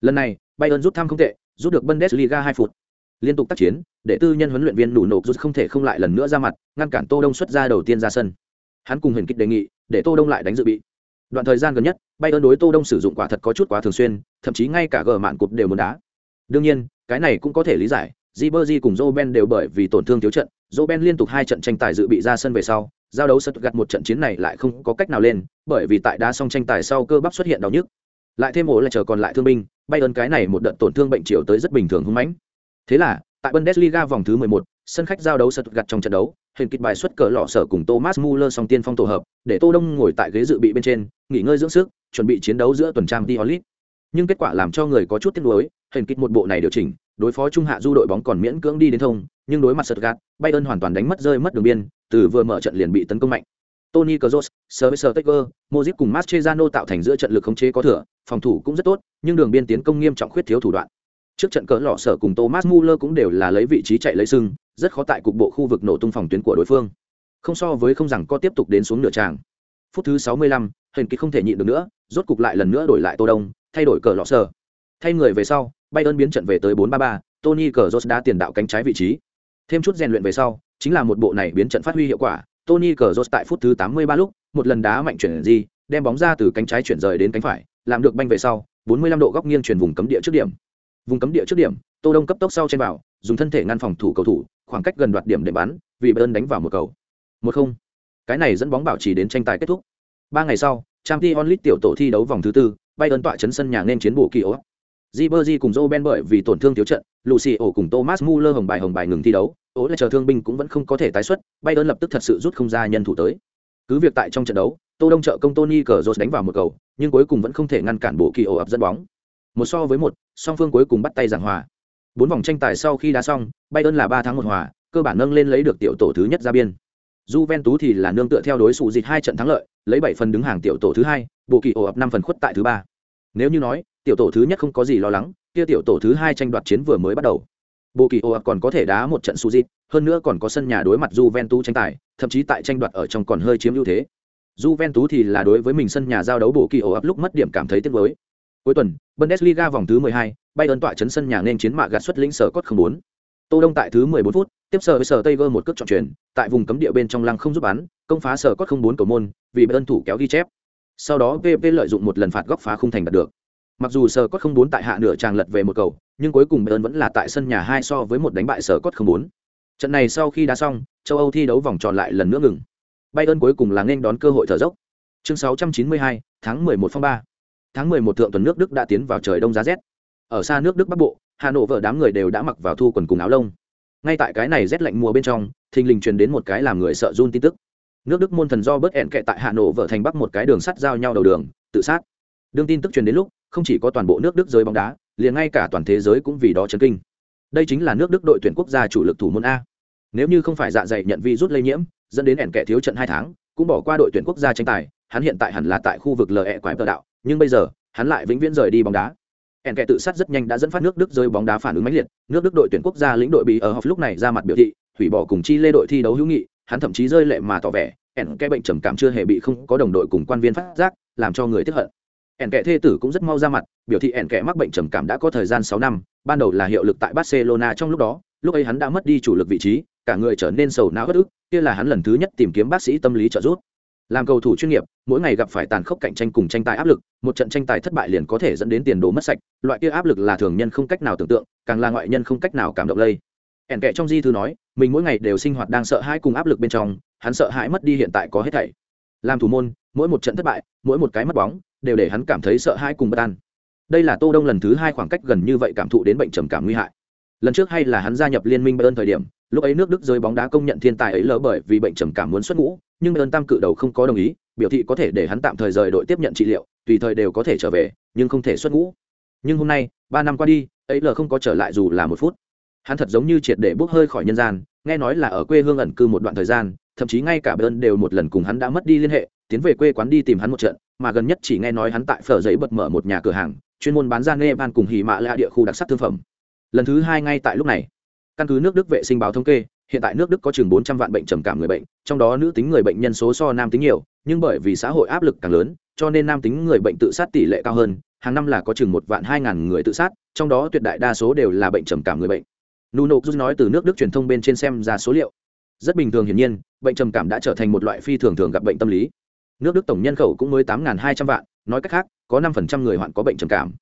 lần này bayern rút thăm không tệ rút được bundesliga 2 phút liên tục tác chiến để tư nhân huấn luyện viên đủ nộ, rút không thể không lại lần nữa ra mặt ngăn cản tô đông xuất ra đầu tiên ra sân hắn cùng hình kích đề nghị để tô đông lại đánh dự bị đoạn thời gian gần nhất bay ơn đối tô đông sử dụng quả thật có chút quá thường xuyên thậm chí ngay cả gờ mạn cụp đều muốn đá đương nhiên cái này cũng có thể lý giải Ribery cùng Roben đều bởi vì tổn thương thiếu trận, Roben liên tục hai trận tranh tài dự bị ra sân về sau, giao đấu sật gặt một trận chiến này lại không có cách nào lên, bởi vì tại đá xong tranh tài sau cơ bắp xuất hiện đau nhức. Lại thêm ổ là chờ còn lại thương binh, Bayern cái này một đợt tổn thương bệnh chiều tới rất bình thường hung mãnh. Thế là, tại Bundesliga vòng thứ 11, sân khách giao đấu sật gặt trong trận đấu, hình kịch bài xuất cờ lọ sở cùng Thomas Muller song tiên phong tổ hợp, để Tô Đông ngồi tại ghế dự bị bên trên, nghỉ ngơi dưỡng sức, chuẩn bị chiến đấu giữa tuần trang Diolit. Nhưng kết quả làm cho người có chút tiếc nuối, hình kịch một bộ này điều chỉnh, đối phó trung hạ du đội bóng còn miễn cưỡng đi đến thông, nhưng đối mặt Stuttgart, Bayern hoàn toàn đánh mất rơi mất đường biên, từ vừa mở trận liền bị tấn công mạnh. Tony Kroos, Sergio Teger, Modric cùng Mascherano tạo thành giữa trận lực khống chế có thừa, phòng thủ cũng rất tốt, nhưng đường biên tiến công nghiêm trọng khuyết thiếu thủ đoạn. Trước trận cỡ lọ sở cùng Thomas Muller cũng đều là lấy vị trí chạy lấy sưng, rất khó tại cục bộ khu vực nổ tung phòng tuyến của đối phương. Không so với không rằng có tiếp tục đến xuống nửa tràng. Phút thứ 65, hình kỳ không thể nhịn được nữa, rốt cục lại lần nữa đổi lại Tô Đông, thay đổi cờ lọ sở. Thay người về sau, Bayern biến trận về tới 4-3-3, Tony Kroos đã tiền đạo cánh trái vị trí. Thêm chút rèn luyện về sau, chính là một bộ này biến trận phát huy hiệu quả. Tony Kroos tại phút thứ 83 lúc, một lần đá mạnh chuyển gì, đem bóng ra từ cánh trái chuyển rời đến cánh phải, làm được banh về sau, 45 độ góc nghiêng chuyển vùng cấm địa trước điểm. Vùng cấm địa trước điểm, Tô Đông cấp tốc sau trên vào, dùng thân thể ngăn phòng thủ cầu thủ, khoảng cách gần đoạt điểm để bắn, vì Bayern đánh vào một cầu. 1-0. Cái này dẫn bóng bảo trì đến tranh tài kết thúc. Ba ngày sau, Champions League tiểu tổ thi đấu vòng thứ tư, Bayern tọa chấn sân nhà nên chiến bộ kỳ ố. Ribery cùng Joe Ben bởi vì tổn thương thiếu trận, Lucio cùng Thomas Muller hồng bài hồng bài ngừng thi đấu, ố lại chờ thương binh cũng vẫn không có thể tái xuất, Bayern lập tức thật sự rút không ra nhân thủ tới. Cứ việc tại trong trận đấu, Tô Đông trợ công Tony Cazorla đánh vào một cầu, nhưng cuối cùng vẫn không thể ngăn cản bộ kỳ ổ ập dẫn bóng. Một so với một, song phương cuối cùng bắt tay giảng hòa. Bốn vòng tranh tài sau khi đá xong, Bayern là ba tháng một hòa, cơ bản nâng lên lấy được tiểu tổ thứ nhất ra biên. Juventus thì là nương tựa theo đối thủ dịch hai trận thắng lợi, lấy 7 phần đứng hàng tiểu tổ thứ hai, bộ kỳ ổ ập 5 phần khuất tại thứ ba. Nếu như nói, tiểu tổ thứ nhất không có gì lo lắng, kia tiểu tổ thứ hai tranh đoạt chiến vừa mới bắt đầu. Bộ kỳ ổ ập còn có thể đá một trận Suzy, hơn nữa còn có sân nhà đối mặt Juventus tranh tài, thậm chí tại tranh đoạt ở trong còn hơi chiếm ưu thế. Juventus thì là đối với mình sân nhà giao đấu bộ kỳ ổ ập lúc mất điểm cảm thấy tiếc nuối. Cuối tuần, Bundesliga vòng thứ 12, Bayern tọa chấn sân nhà nên chiến mạ gạt xuất lĩnh sở cốt 04. Tô Đông tại thứ 14 phút, tiếp sở với sở Tiger một cước trọng truyền, tại vùng cấm địa bên trong lăng không giúp bắn, công phá sở cốt 04 cầu môn, vì Bayern thủ kéo ghi chép. Sau đó PP lợi dụng một lần phạt góc phá khung thành đạt được. Mặc dù sở cốt 04 tại hạ nửa tràng lật về một cầu, nhưng cuối cùng Bayern vẫn là tại sân nhà hai so với một đánh bại sở cốt 04. Trận này sau khi đá xong, châu Âu thi đấu vòng tròn lại lần nữa ngừng. Bayern cuối cùng là nên đón cơ hội thở dốc. Chương 692, tháng 11 phong 3. Tháng 11 thượng tuần nước Đức đã tiến vào trời đông giá rét. Ở xa nước Đức Bắc Bộ, Hà Nội vợ đám người đều đã mặc vào thu quần cùng áo lông. Ngay tại cái này rét lạnh mùa bên trong, thình lình truyền đến một cái làm người sợ run tin tức. Nước Đức môn thần do bớt ẹn kệ tại Hà Nội vợ thành Bắc một cái đường sắt giao nhau đầu đường, tự sát. Đương tin tức truyền đến lúc, không chỉ có toàn bộ nước Đức giới bóng đá, liền ngay cả toàn thế giới cũng vì đó chấn kinh. Đây chính là nước Đức đội tuyển quốc gia chủ lực thủ môn a. Nếu như không phải dạ dày nhận virus lây nhiễm, dẫn đến ẹn kệ thiếu trận hai tháng, cũng bỏ qua đội tuyển quốc gia tranh tài, hắn hiện tại hẳn là tại khu vực lờ ẹ quái tờ đạo, nhưng bây giờ, hắn lại vĩnh viễn rời đi bóng đá. ẻn kẻ tự sát rất nhanh đã dẫn phát nước Đức rơi bóng đá phản ứng mãnh liệt, nước Đức đội tuyển quốc gia lĩnh đội bị ở học lúc này ra mặt biểu thị, hủy bỏ cùng chi lê đội thi đấu hữu nghị, hắn thậm chí rơi lệ mà tỏ vẻ, ẻn kẻ bệnh trầm cảm chưa hề bị không có đồng đội cùng quan viên phát giác, làm cho người tiếp hận. Ẻn kẻ thê tử cũng rất mau ra mặt biểu thị ẻn kẻ mắc bệnh trầm cảm đã có thời gian sáu năm ban đầu là hiệu lực tại barcelona trong lúc đó lúc ấy hắn đã mất đi chủ lực vị trí cả người trở nên sầu não bất ức kia là hắn lần thứ nhất tìm kiếm bác sĩ tâm lý trợ giúp làm cầu thủ chuyên nghiệp, mỗi ngày gặp phải tàn khốc cạnh tranh cùng tranh tài áp lực, một trận tranh tài thất bại liền có thể dẫn đến tiền đồ mất sạch, loại kia áp lực là thường nhân không cách nào tưởng tượng, càng là ngoại nhân không cách nào cảm động lây. Ẻn kệ trong di thư nói, mình mỗi ngày đều sinh hoạt đang sợ hãi cùng áp lực bên trong, hắn sợ hãi mất đi hiện tại có hết thảy. Làm thủ môn, mỗi một trận thất bại, mỗi một cái mất bóng, đều để hắn cảm thấy sợ hãi cùng bất an. Đây là tô đông lần thứ hai khoảng cách gần như vậy cảm thụ đến bệnh trầm cảm nguy hại. Lần trước hay là hắn gia nhập liên minh bayern thời điểm lúc ấy nước đức rơi bóng đá công nhận thiên tài ấy lỡ bởi vì bệnh trầm cảm muốn xuất ngũ, nhưng ơn tam cự đầu không có đồng ý, biểu thị có thể để hắn tạm thời rời đội tiếp nhận trị liệu, tùy thời đều có thể trở về, nhưng không thể xuất ngũ. Nhưng hôm nay, ba năm qua đi, ấy lỡ không có trở lại dù là một phút. Hắn thật giống như triệt để bước hơi khỏi nhân gian, nghe nói là ở quê hương ẩn cư một đoạn thời gian, thậm chí ngay cả bơn đều một lần cùng hắn đã mất đi liên hệ, tiến về quê quán đi tìm hắn một trận, mà gần nhất chỉ nghe nói hắn tại phở giấy bật mở một nhà cửa hàng, chuyên môn bán ra nghe van cùng hì mạ lạ địa khu đặc sắc thương phẩm. Lần thứ hai ngay tại lúc này căn cứ nước đức vệ sinh báo thống kê, hiện tại nước đức có chừng bốn trăm vạn bệnh trầm cảm người bệnh, trong đó nữ tính người bệnh nhân số so nam tính nhiều, nhưng bởi vì xã hội áp lực càng lớn, cho nên nam tính người bệnh tự sát tỷ lệ cao hơn, hàng năm là có chừng một vạn hai ngàn người tự sát, trong đó tuyệt đại đa số đều là bệnh trầm cảm người bệnh. Nuno rút nói từ nước đức truyền thông bên trên xem ra số liệu. Rất bình thường hiển nhiên, bệnh trầm cảm đã trở thành một loại phi thường thường gặp bệnh tâm lý. Nước đức tổng nhân khẩu cũng mới tám hai trăm vạn, nói cách khác, có năm người hoạn có bệnh trầm cảm.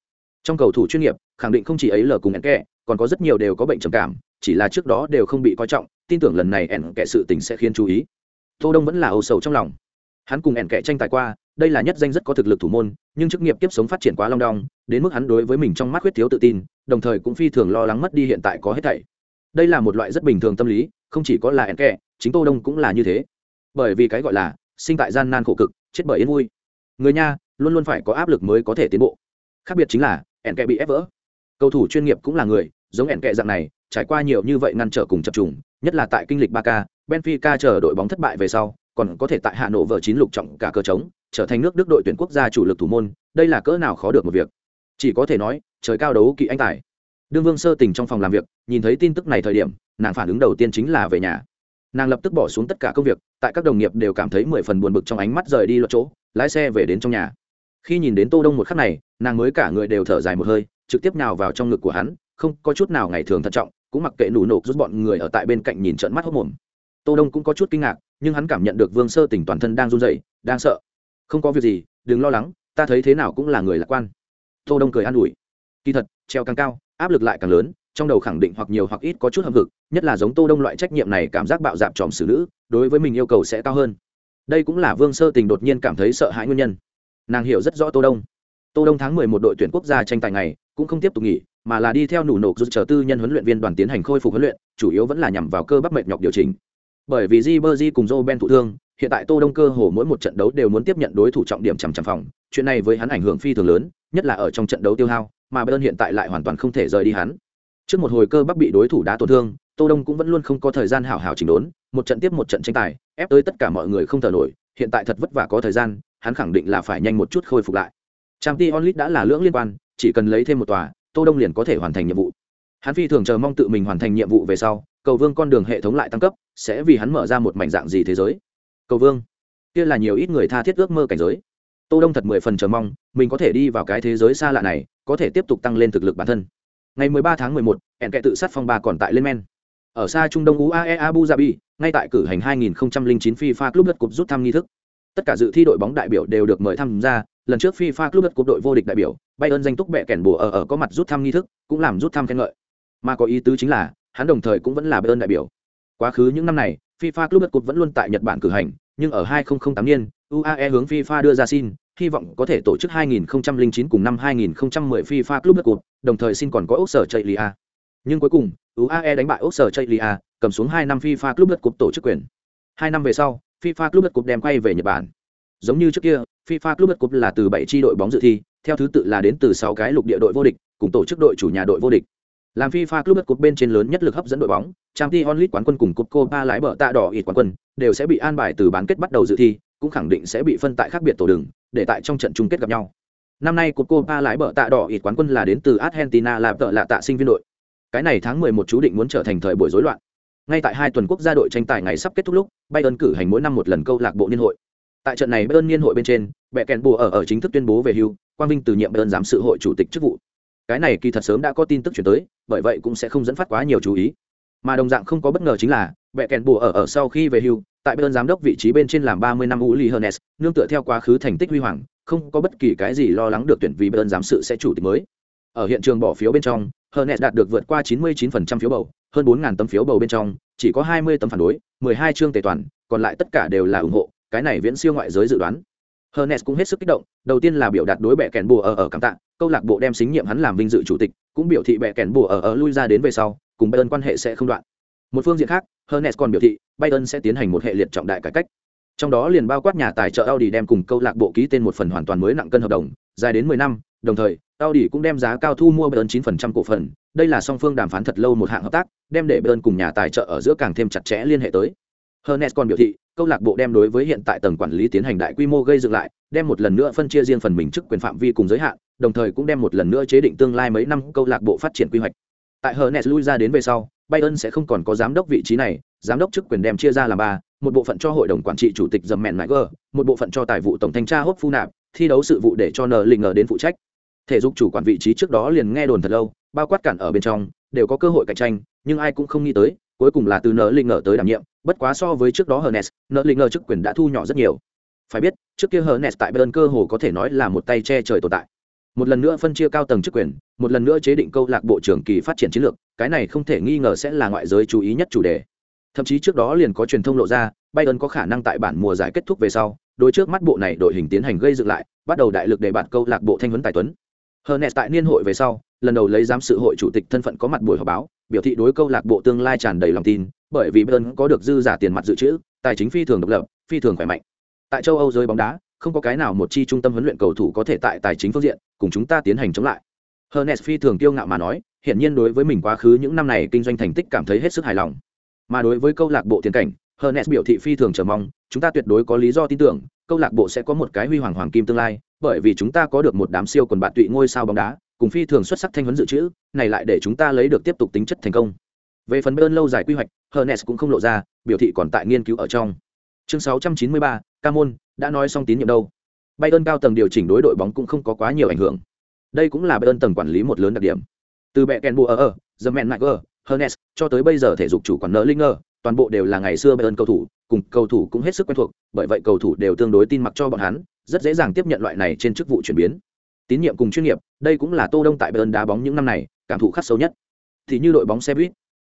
Trong cầu thủ chuyên nghiệp, khẳng định không chỉ ấy lờ cùng ẻn kẹ còn có rất nhiều đều có bệnh trầm cảm, chỉ là trước đó đều không bị coi trọng, tin tưởng lần này ẻn kệ sự tình sẽ khiến chú ý. Tô đông vẫn là âu sầu trong lòng. Hắn cùng ẻn kệ tranh tài qua, đây là nhất danh rất có thực lực thủ môn, nhưng chức nghiệp tiếp sống phát triển quá long đong, đến mức hắn đối với mình trong mắt khuyết thiếu tự tin, đồng thời cũng phi thường lo lắng mất đi hiện tại có hết thảy. Đây là một loại rất bình thường tâm lý, không chỉ có là ẻn kệ chính tô đông cũng là như thế. Bởi vì cái gọi là sinh tại gian nan khổ cực, chết bởi yên vui. Người nha, luôn luôn phải có áp lực mới có thể tiến bộ. Khác biệt chính là ẻn kệ bị ép vỡ cầu thủ chuyên nghiệp cũng là người, giống ẻn kệ dạng này, trải qua nhiều như vậy ngăn trở cùng chập trùng, nhất là tại kinh lịch ba k benfica chờ đội bóng thất bại về sau, còn có thể tại hà nội vợ chín lục trọng cả cơ trống, trở thành nước đức đội tuyển quốc gia chủ lực thủ môn, đây là cỡ nào khó được một việc. Chỉ có thể nói, trời cao đấu kỵ anh tài. Đương vương sơ tình trong phòng làm việc, nhìn thấy tin tức này thời điểm, nàng phản ứng đầu tiên chính là về nhà. Nàng lập tức bỏ xuống tất cả công việc, tại các đồng nghiệp đều cảm thấy mười phần buồn bực trong ánh mắt rời đi luật chỗ, lái xe về đến trong nhà. Khi nhìn đến tô đông một khắc này, nàng mới cả người đều thở dài một hơi trực tiếp nào vào trong ngực của hắn, không có chút nào ngày thường thận trọng, cũng mặc kệ nụ nộp rút bọn người ở tại bên cạnh nhìn trận mắt hốc mồm. Tô đông cũng có chút kinh ngạc, nhưng hắn cảm nhận được vương sơ tỉnh toàn thân đang run rẩy, đang sợ. Không có việc gì, đừng lo lắng, ta thấy thế nào cũng là người lạc quan. Tô đông cười an ủi. Kỳ thật, treo càng cao, áp lực lại càng lớn, trong đầu khẳng định hoặc nhiều hoặc ít có chút hâm hực, nhất là giống tô đông loại trách nhiệm này cảm giác bạo dạp tròm xử nữ, đối với mình yêu cầu sẽ cao hơn. Đây cũng là vương sơ tình đột nhiên cảm thấy sợ hãi nguyên nhân. Nàng hiểu rất rõ tô đông. Tô đông tháng 11 đội tuyển quốc gia tranh tài ngày cũng không tiếp tục nghỉ, mà là đi theo nụ nộp rút chờ tư nhân huấn luyện viên đoàn tiến hành khôi phục huấn luyện, chủ yếu vẫn là nhằm vào cơ bắp mệt nhọc điều chỉnh. Bởi vì Jibberjee cùng Joe Ben thụ thương, hiện tại tô đông cơ hồ mỗi một trận đấu đều muốn tiếp nhận đối thủ trọng điểm chằm chằm phòng, chuyện này với hắn ảnh hưởng phi thường lớn, nhất là ở trong trận đấu tiêu hao, mà bayern hiện tại lại hoàn toàn không thể rời đi hắn. Trước một hồi cơ bắp bị đối thủ đá tổn thương, tô đông cũng vẫn luôn không có thời gian hảo hảo chỉnh đốn, một trận tiếp một trận tranh tài, ép tới tất cả mọi người không thở nổi, hiện tại thật vất vả có thời gian, hắn khẳng định là phải nhanh một chút khôi phục lại. Trang t onlit đã là lưỡng liên quan chỉ cần lấy thêm một tòa tô đông liền có thể hoàn thành nhiệm vụ. Hắn phi thường chờ mong tự mình hoàn thành nhiệm vụ về sau cầu vương con đường hệ thống lại tăng cấp sẽ vì hắn mở ra một mảnh dạng gì thế giới. Cầu vương kia là nhiều ít người tha thiết ước mơ cảnh giới. Tô đông thật mười phần chờ mong mình có thể đi vào cái thế giới xa lạ này có thể tiếp tục tăng lên thực lực bản thân. Ngày 13 tháng 11, hẹn kệ tự sát phong ba còn tại lên men. Ở xa trung đông uae abu dhabi ngay tại cử hành 2009 fifa club đất cục rút thăm nghi thức. Tất cả dự thi đội bóng đại biểu đều được mời tham gia lần trước fifa club đất cục đội vô địch đại biểu bayern danh túc bệ kèn bùa ở ở có mặt rút thăm nghi thức cũng làm rút thăm khen ngợi mà có ý tứ chính là hắn đồng thời cũng vẫn là bayern đại biểu quá khứ những năm này fifa club Cup vẫn luôn tại nhật bản cử hành nhưng ở 2008 niên uae hướng fifa đưa ra xin hy vọng có thể tổ chức 2009 cùng năm 2010 FIFA Club World Cup, đồng thời xin còn có Úc sở chạy lia Nhưng cuối cùng, UAE đánh bại Úc sở chạy lia cầm xuống 2 năm FIFA Club World Cup tổ chức quyền. 2 năm về sau, FIFA Club World Cup đem quay về Nhật Bản. Giống như trước kia, FIFA Club World Cup là từ 7 chi đội bóng dự thi, theo thứ tự là đến từ 6 cái lục địa đội vô địch, cùng tổ chức đội chủ nhà đội vô địch. Làm FIFA Club World Cup bên trên lớn nhất lực hấp dẫn đội bóng, Champions League quán quân cùng cúp Copa lái bờ tạ đỏ ít quán quân, đều sẽ bị an bài từ bán kết bắt đầu dự thi, cũng khẳng định sẽ bị phân tại khác biệt tổ đường, để tại trong trận chung kết gặp nhau. Năm nay Cúp Copa lái bờ tạ đỏ ít quán quân là đến từ Argentina làm tợ lạ tạ sinh viên đội. Cái này tháng 11 chú định muốn trở thành thời buổi rối loạn. Ngay tại hai tuần quốc gia đội tranh tài ngày sắp kết thúc lúc, Bayern cử hành mỗi năm một lần câu lạc bộ niên hội. Tại trận này Bayern niên hội bên trên, Bệ kèn bùa ở ở chính thức tuyên bố về hưu, Quang Vinh từ nhiệm Bayern giám sự hội chủ tịch chức vụ. Cái này kỳ thật sớm đã có tin tức truyền tới, bởi vậy cũng sẽ không dẫn phát quá nhiều chú ý. Mà đồng dạng không có bất ngờ chính là, Bệ kèn bùa ở ở sau khi về hưu, tại bên giám đốc vị trí bên trên làm 30 năm Uli Hernes, nương tựa theo quá khứ thành tích huy hoàng, không có bất kỳ cái gì lo lắng được tuyển vì bên giám sự sẽ chủ tịch mới. Ở hiện trường bỏ phiếu bên trong, Hernes đạt được vượt qua 99% phiếu bầu, hơn 4000 tấm phiếu bầu bên trong, chỉ có 20 tấm phản đối, 12 chương tề toàn, còn lại tất cả đều là ủng hộ, cái này viễn siêu ngoại giới dự đoán. Hernes cũng hết sức kích động, đầu tiên là biểu đạt đối bẻ kèn bùa ở ở cảm tạ, câu lạc bộ đem xính nhiệm hắn làm vinh dự chủ tịch, cũng biểu thị bẻ kèn bùa ở ở lui ra đến về sau, cùng Bayern quan hệ sẽ không đoạn. Một phương diện khác, Hernes còn biểu thị, Bayern sẽ tiến hành một hệ liệt trọng đại cải cách. Trong đó liền bao quát nhà tài trợ Audi đem cùng câu lạc bộ ký tên một phần hoàn toàn mới nặng cân hợp đồng, dài đến 10 năm, đồng thời, Audi cũng đem giá cao thu mua Bayern 9% cổ phần, đây là song phương đàm phán thật lâu một hạng hợp tác, đem để Bayern cùng nhà tài trợ ở giữa càng thêm chặt chẽ liên hệ tới. Hernes còn biểu thị, câu lạc bộ đem đối với hiện tại tầng quản lý tiến hành đại quy mô gây dựng lại, đem một lần nữa phân chia riêng phần mình chức quyền phạm vi cùng giới hạn, đồng thời cũng đem một lần nữa chế định tương lai mấy năm câu lạc bộ phát triển quy hoạch. Tại Hernes lui ra đến về sau, Bayern sẽ không còn có giám đốc vị trí này, giám đốc chức quyền đem chia ra làm ba, một bộ phận cho hội đồng quản trị chủ tịch Dầm Mẹn Niger, một bộ phận cho tài vụ tổng thanh tra Hốc Phu Nạp, thi đấu sự vụ để cho Nờ Lình đến phụ trách. Thể dục chủ quản vị trí trước đó liền nghe đồn thật lâu, bao quát cản ở bên trong, đều có cơ hội cạnh tranh, nhưng ai cũng không nghĩ tới, cuối cùng là từ nợ linh ngờ tới đảm nhiệm, bất quá so với trước đó Hernes, linh nợ chức quyền đã thu nhỏ rất nhiều. Phải biết, trước kia Hernes tại Bayern cơ hồ có thể nói là một tay che trời tồn tại. Một lần nữa phân chia cao tầng chức quyền một lần nữa chế định câu lạc bộ trưởng kỳ phát triển chiến lược cái này không thể nghi ngờ sẽ là ngoại giới chú ý nhất chủ đề. Thậm chí trước đó liền có truyền thông lộ ra bayern có khả năng tại bản mùa giải kết thúc về sau đôi trước mắt bộ này đội hình tiến hành gây dựng lại bắt đầu đại lực để bạt câu lạc bộ thanh huấn tài tuấn. Hernes tại niên hội về sau, lần đầu lấy giám sự hội chủ tịch thân phận có mặt buổi họp báo, biểu thị đối câu lạc bộ tương lai tràn đầy lòng tin, bởi vì Bayern có được dư giả tiền mặt dự trữ, tài chính phi thường độc lập, phi thường khỏe mạnh. Tại châu Âu giới bóng đá, không có cái nào một chi trung tâm huấn luyện cầu thủ có thể tại tài chính phương diện cùng chúng ta tiến hành chống lại Hernes phi thường kiêu ngạo mà nói hiện nhiên đối với mình quá khứ những năm này kinh doanh thành tích cảm thấy hết sức hài lòng mà đối với câu lạc bộ tiền cảnh Hernes biểu thị phi thường chờ mong chúng ta tuyệt đối có lý do tin tưởng câu lạc bộ sẽ có một cái huy hoàng hoàng kim tương lai bởi vì chúng ta có được một đám siêu quần bạn tụy ngôi sao bóng đá cùng phi thường xuất sắc thanh huấn dự trữ này lại để chúng ta lấy được tiếp tục tính chất thành công. Về phần bơn lâu dài quy hoạch Hernes cũng không lộ ra biểu thị còn tại nghiên cứu ở trong. Chương 693, Camon đã nói xong tín nhiệm đâu. Bayern cao tầng điều chỉnh đối đội bóng cũng không có quá nhiều ảnh hưởng. Đây cũng là bayern tầng quản lý một lớn đặc điểm. Từ bẹ kèn bùa ở the man niger hernes cho tới bây giờ thể dục chủ quản nợ linger toàn bộ đều là ngày xưa bayern cầu thủ cùng cầu thủ cũng hết sức quen thuộc bởi vậy cầu thủ đều tương đối tin mặc cho bọn hắn rất dễ dàng tiếp nhận loại này trên chức vụ chuyển biến tín nhiệm cùng chuyên nghiệp, đây cũng là tô đông tại bayern đá bóng những năm này cảm thụ khắc sâu nhất. Thì như đội bóng xe buýt,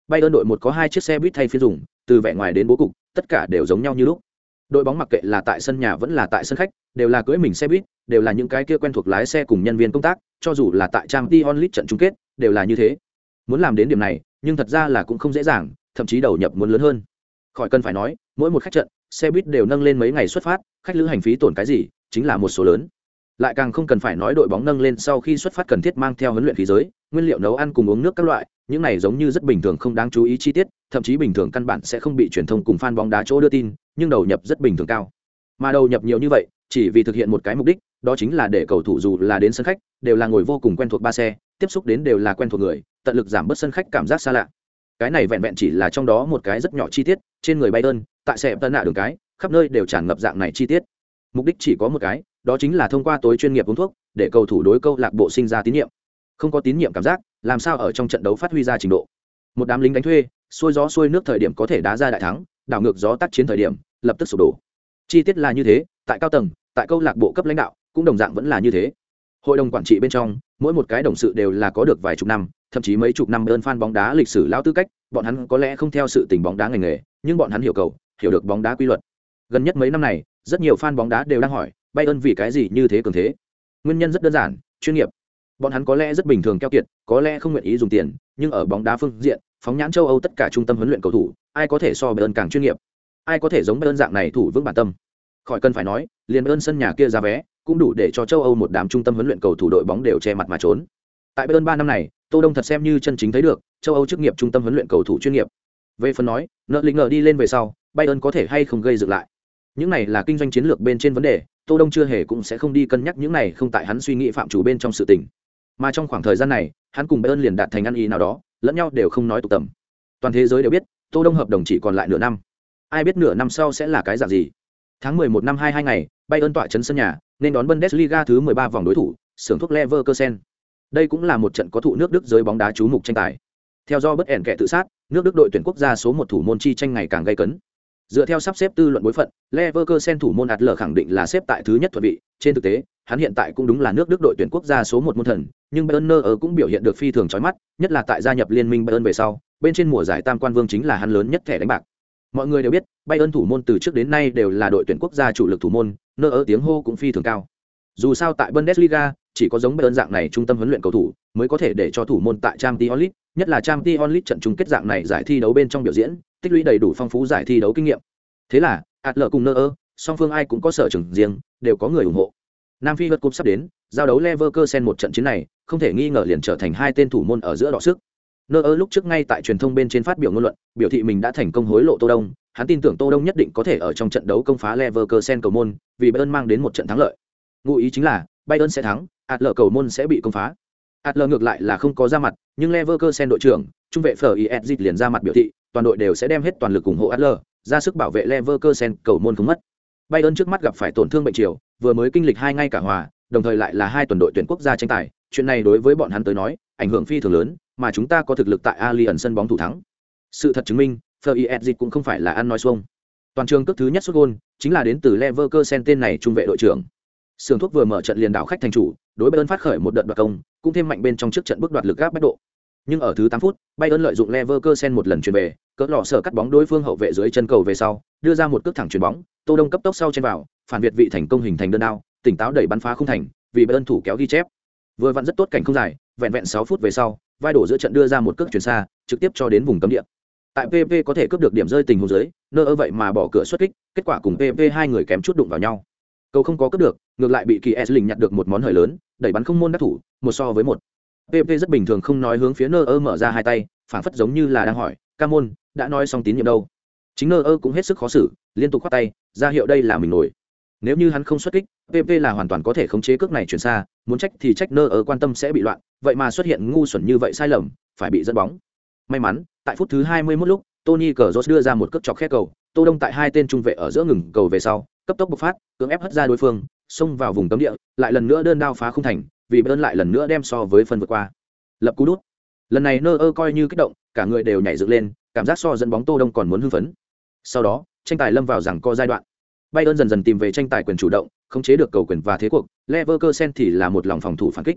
bayern đội một có hai chiếc xe buýt thay phiên dùng, từ vẻ ngoài đến bố cục, tất cả đều giống nhau như lúc. Đội bóng mặc kệ là tại sân nhà vẫn là tại sân khách, đều là cưỡi mình xe buýt, đều là những cái kia quen thuộc lái xe cùng nhân viên công tác, cho dù là tại trang t onlit trận chung kết, đều là như thế. Muốn làm đến điểm này, nhưng thật ra là cũng không dễ dàng, thậm chí đầu nhập muốn lớn hơn. Khỏi cần phải nói, mỗi một khách trận, xe buýt đều nâng lên mấy ngày xuất phát, khách lữ hành phí tổn cái gì, chính là một số lớn lại càng không cần phải nói đội bóng nâng lên sau khi xuất phát cần thiết mang theo huấn luyện khí giới, nguyên liệu nấu ăn cùng uống nước các loại, những này giống như rất bình thường không đáng chú ý chi tiết, thậm chí bình thường căn bản sẽ không bị truyền thông cùng fan bóng đá chỗ đưa tin, nhưng đầu nhập rất bình thường cao. Mà đầu nhập nhiều như vậy, chỉ vì thực hiện một cái mục đích, đó chính là để cầu thủ dù là đến sân khách, đều là ngồi vô cùng quen thuộc ba xe, tiếp xúc đến đều là quen thuộc người, tận lực giảm bớt sân khách cảm giác xa lạ. Cái này vẹn vẹn chỉ là trong đó một cái rất nhỏ chi tiết, trên người bay đơn tại xe tân nạ đường cái, khắp nơi đều tràn ngập dạng này chi tiết. Mục đích chỉ có một cái đó chính là thông qua tối chuyên nghiệp uống thuốc để cầu thủ đối câu lạc bộ sinh ra tín nhiệm. Không có tín nhiệm cảm giác, làm sao ở trong trận đấu phát huy ra trình độ? Một đám lính đánh thuê, xuôi gió xuôi nước thời điểm có thể đá ra đại thắng, đảo ngược gió tác chiến thời điểm, lập tức sụp đổ. Chi tiết là như thế, tại cao tầng, tại câu lạc bộ cấp lãnh đạo, cũng đồng dạng vẫn là như thế. Hội đồng quản trị bên trong, mỗi một cái đồng sự đều là có được vài chục năm, thậm chí mấy chục năm ơn fan bóng đá lịch sử lao tư cách, bọn hắn có lẽ không theo sự tình bóng đá ngành nghề, nhưng bọn hắn hiểu cầu, hiểu được bóng đá quy luật. Gần nhất mấy năm này, rất nhiều fan bóng đá đều đang hỏi bay ơn vì cái gì như thế cường thế? Nguyên nhân rất đơn giản, chuyên nghiệp. Bọn hắn có lẽ rất bình thường keo kiệt, có lẽ không nguyện ý dùng tiền, nhưng ở bóng đá phương diện, phóng nhãn châu âu tất cả trung tâm huấn luyện cầu thủ, ai có thể so bayern càng chuyên nghiệp? Ai có thể giống bayern dạng này thủ vững bản tâm? Khỏi cần phải nói, liền bayern sân nhà kia ra vé, cũng đủ để cho châu âu một đám trung tâm huấn luyện cầu thủ đội bóng đều che mặt mà trốn. Tại bayern ba năm này, tô đông thật xem như chân chính thấy được, châu âu chức nghiệp trung tâm huấn luyện cầu thủ chuyên nghiệp. Về phần nói, nợ lĩnh ngờ đi lên về sau bayern có thể hay không gây dựng lại? Những này là kinh doanh chiến lược bên trên vấn đề tô đông chưa hề cũng sẽ không đi cân nhắc những này không tại hắn suy nghĩ phạm chủ bên trong sự tình. Mà trong khoảng thời gian này, hắn cùng bayern liền đạt thành ăn ý nào đó, lẫn nhau đều không nói tụ tầm. Toàn thế giới đều biết, tô đông hợp đồng chỉ còn lại nửa năm. Ai biết nửa năm sau sẽ là cái dạng gì? Tháng 11 năm 22 ngày, bayern tọa chấn sân nhà, nên đón bundesliga thứ 13 vòng đối thủ sưởng thuốc leverkusen. Đây cũng là một trận có thụ nước đức giới bóng đá chú mục tranh tài. Theo do bất ẻn kẻ tự sát, nước đức đội tuyển quốc gia số một thủ môn chi tranh ngày càng gây cấn dựa theo sắp xếp tư luận bối phận, leverkusen thủ môn adler khẳng định là xếp tại thứ nhất thuận vị. Trên thực tế, hắn hiện tại cũng đúng là nước đức đội tuyển quốc gia số một môn thần, nhưng bayern ở cũng biểu hiện được phi thường chói mắt, nhất là tại gia nhập liên minh bayern về sau, bên trên mùa giải tam quan vương chính là hắn lớn nhất thẻ đánh bạc. Mọi người đều biết, bayern thủ môn từ trước đến nay đều là đội tuyển quốc gia chủ lực thủ môn nơ ở tiếng hô cũng phi thường cao. Dù sao tại bundesliga, chỉ có giống bayern dạng này trung tâm huấn luyện cầu thủ mới có thể để cho thủ môn tại champions league nhất là trang champions onlit trận chung kết dạng này giải thi đấu bên trong biểu diễn, tích lũy đầy đủ phong phú giải thi đấu kinh nghiệm. Thế là, adler cùng nơ ơ song phương ai cũng có sở trường riêng, đều có người ủng hộ. Nam phi vượt cúp sắp đến, giao đấu leverkusen một trận chiến này, không thể nghi ngờ liền trở thành hai tên thủ môn ở giữa đọ sức. Nơ ơ lúc trước ngay tại truyền thông bên trên phát biểu ngôn luận, biểu thị mình đã thành công hối lộ tô đông, hắn tin tưởng tô đông nhất định có thể ở trong trận đấu công phá leverkusen cầu môn, vì bayern mang đến một trận thắng lợi. Ngụ ý chính là, bayern sẽ thắng, adler cầu môn sẽ bị công phá adler ngược lại là không có ra mặt nhưng leverkusen đội trưởng trung vệ FISZ liền ra mặt biểu thị, toàn đội đều sẽ đem hết toàn lực ủng hộ Adler, ra sức bảo vệ Leverkusen cầu môn không mất. Bayern trước mắt gặp phải tổn thương bệnh chiều, vừa mới kinh lịch hai ngay cả hòa, đồng thời lại là hai tuần đội tuyển quốc gia tranh tài, chuyện này đối với bọn hắn tới nói, ảnh hưởng phi thường lớn, mà chúng ta có thực lực tại Allianz sân bóng thủ thắng. Sự thật chứng minh, FISZ cũng không phải là ăn nói xuông. Toàn trường cước thứ nhất sút gol chính là đến từ Leverkusen tên này trung vệ đội trưởng. Sưởng thuốc vừa mở trận liền đảo khách thành chủ, đối Bayern phát khởi một đợt đoạt công, cũng thêm mạnh bên trong trước trận bước đoạt lực gáp bách độ. Nhưng ở thứ 8 phút, Bayern lợi dụng Leverkusen một lần chuyển về, cỡ lọ sở cắt bóng đối phương hậu vệ dưới chân cầu về sau, đưa ra một cước thẳng chuyền bóng, Tô Đông cấp tốc sau trên vào, phản việt vị thành công hình thành đơn đao, tỉnh táo đẩy bắn phá không thành, vì Bayern thủ kéo ghi chép. Vừa vặn rất tốt cảnh không dài, vẹn vẹn 6 phút về sau, vai đổ giữa trận đưa ra một cước chuyển xa, trực tiếp cho đến vùng cấm địa. Tại PP có thể cướp được điểm rơi tình huống dưới, nơ ơ vậy mà bỏ cửa xuất kích, kết quả cùng PP hai người kém chút đụng vào nhau. Cầu không có cướp được, ngược lại bị Kỳ Esling nhặt được một món hời lớn, đẩy bắn không môn đắc thủ, một so với một. PP rất bình thường không nói hướng phía nơ ơ mở ra hai tay, phảng phất giống như là đang hỏi, "Ca môn, đã nói xong tín nhiệm đâu?" Chính nơ ơ cũng hết sức khó xử, liên tục khoát tay, ra hiệu đây là mình nổi. Nếu như hắn không xuất kích, PP là hoàn toàn có thể khống chế cước này chuyển xa, muốn trách thì trách nơ ơ quan tâm sẽ bị loạn, vậy mà xuất hiện ngu xuẩn như vậy sai lầm, phải bị dẫn bóng. May mắn, tại phút thứ 21 lúc, Tony Cazorla đưa ra một cước chọc khe cầu, Tô Đông tại hai tên trung vệ ở giữa ngừng cầu về sau, cấp tốc bộc phát, cưỡng ép hất ra đối phương, xông vào vùng cấm địa, lại lần nữa đơn đao phá không thành, vì bơn lại lần nữa đem so với phần vượt qua. Lập cú đút. Lần này Nơ ơ coi như kích động, cả người đều nhảy dựng lên, cảm giác so dẫn bóng Tô Đông còn muốn hưng phấn. Sau đó, tranh tài lâm vào rằng co giai đoạn. Bayern dần dần tìm về tranh tài quyền chủ động, khống chế được cầu quyền và thế cuộc, Leverkusen thì là một lòng phòng thủ phản kích.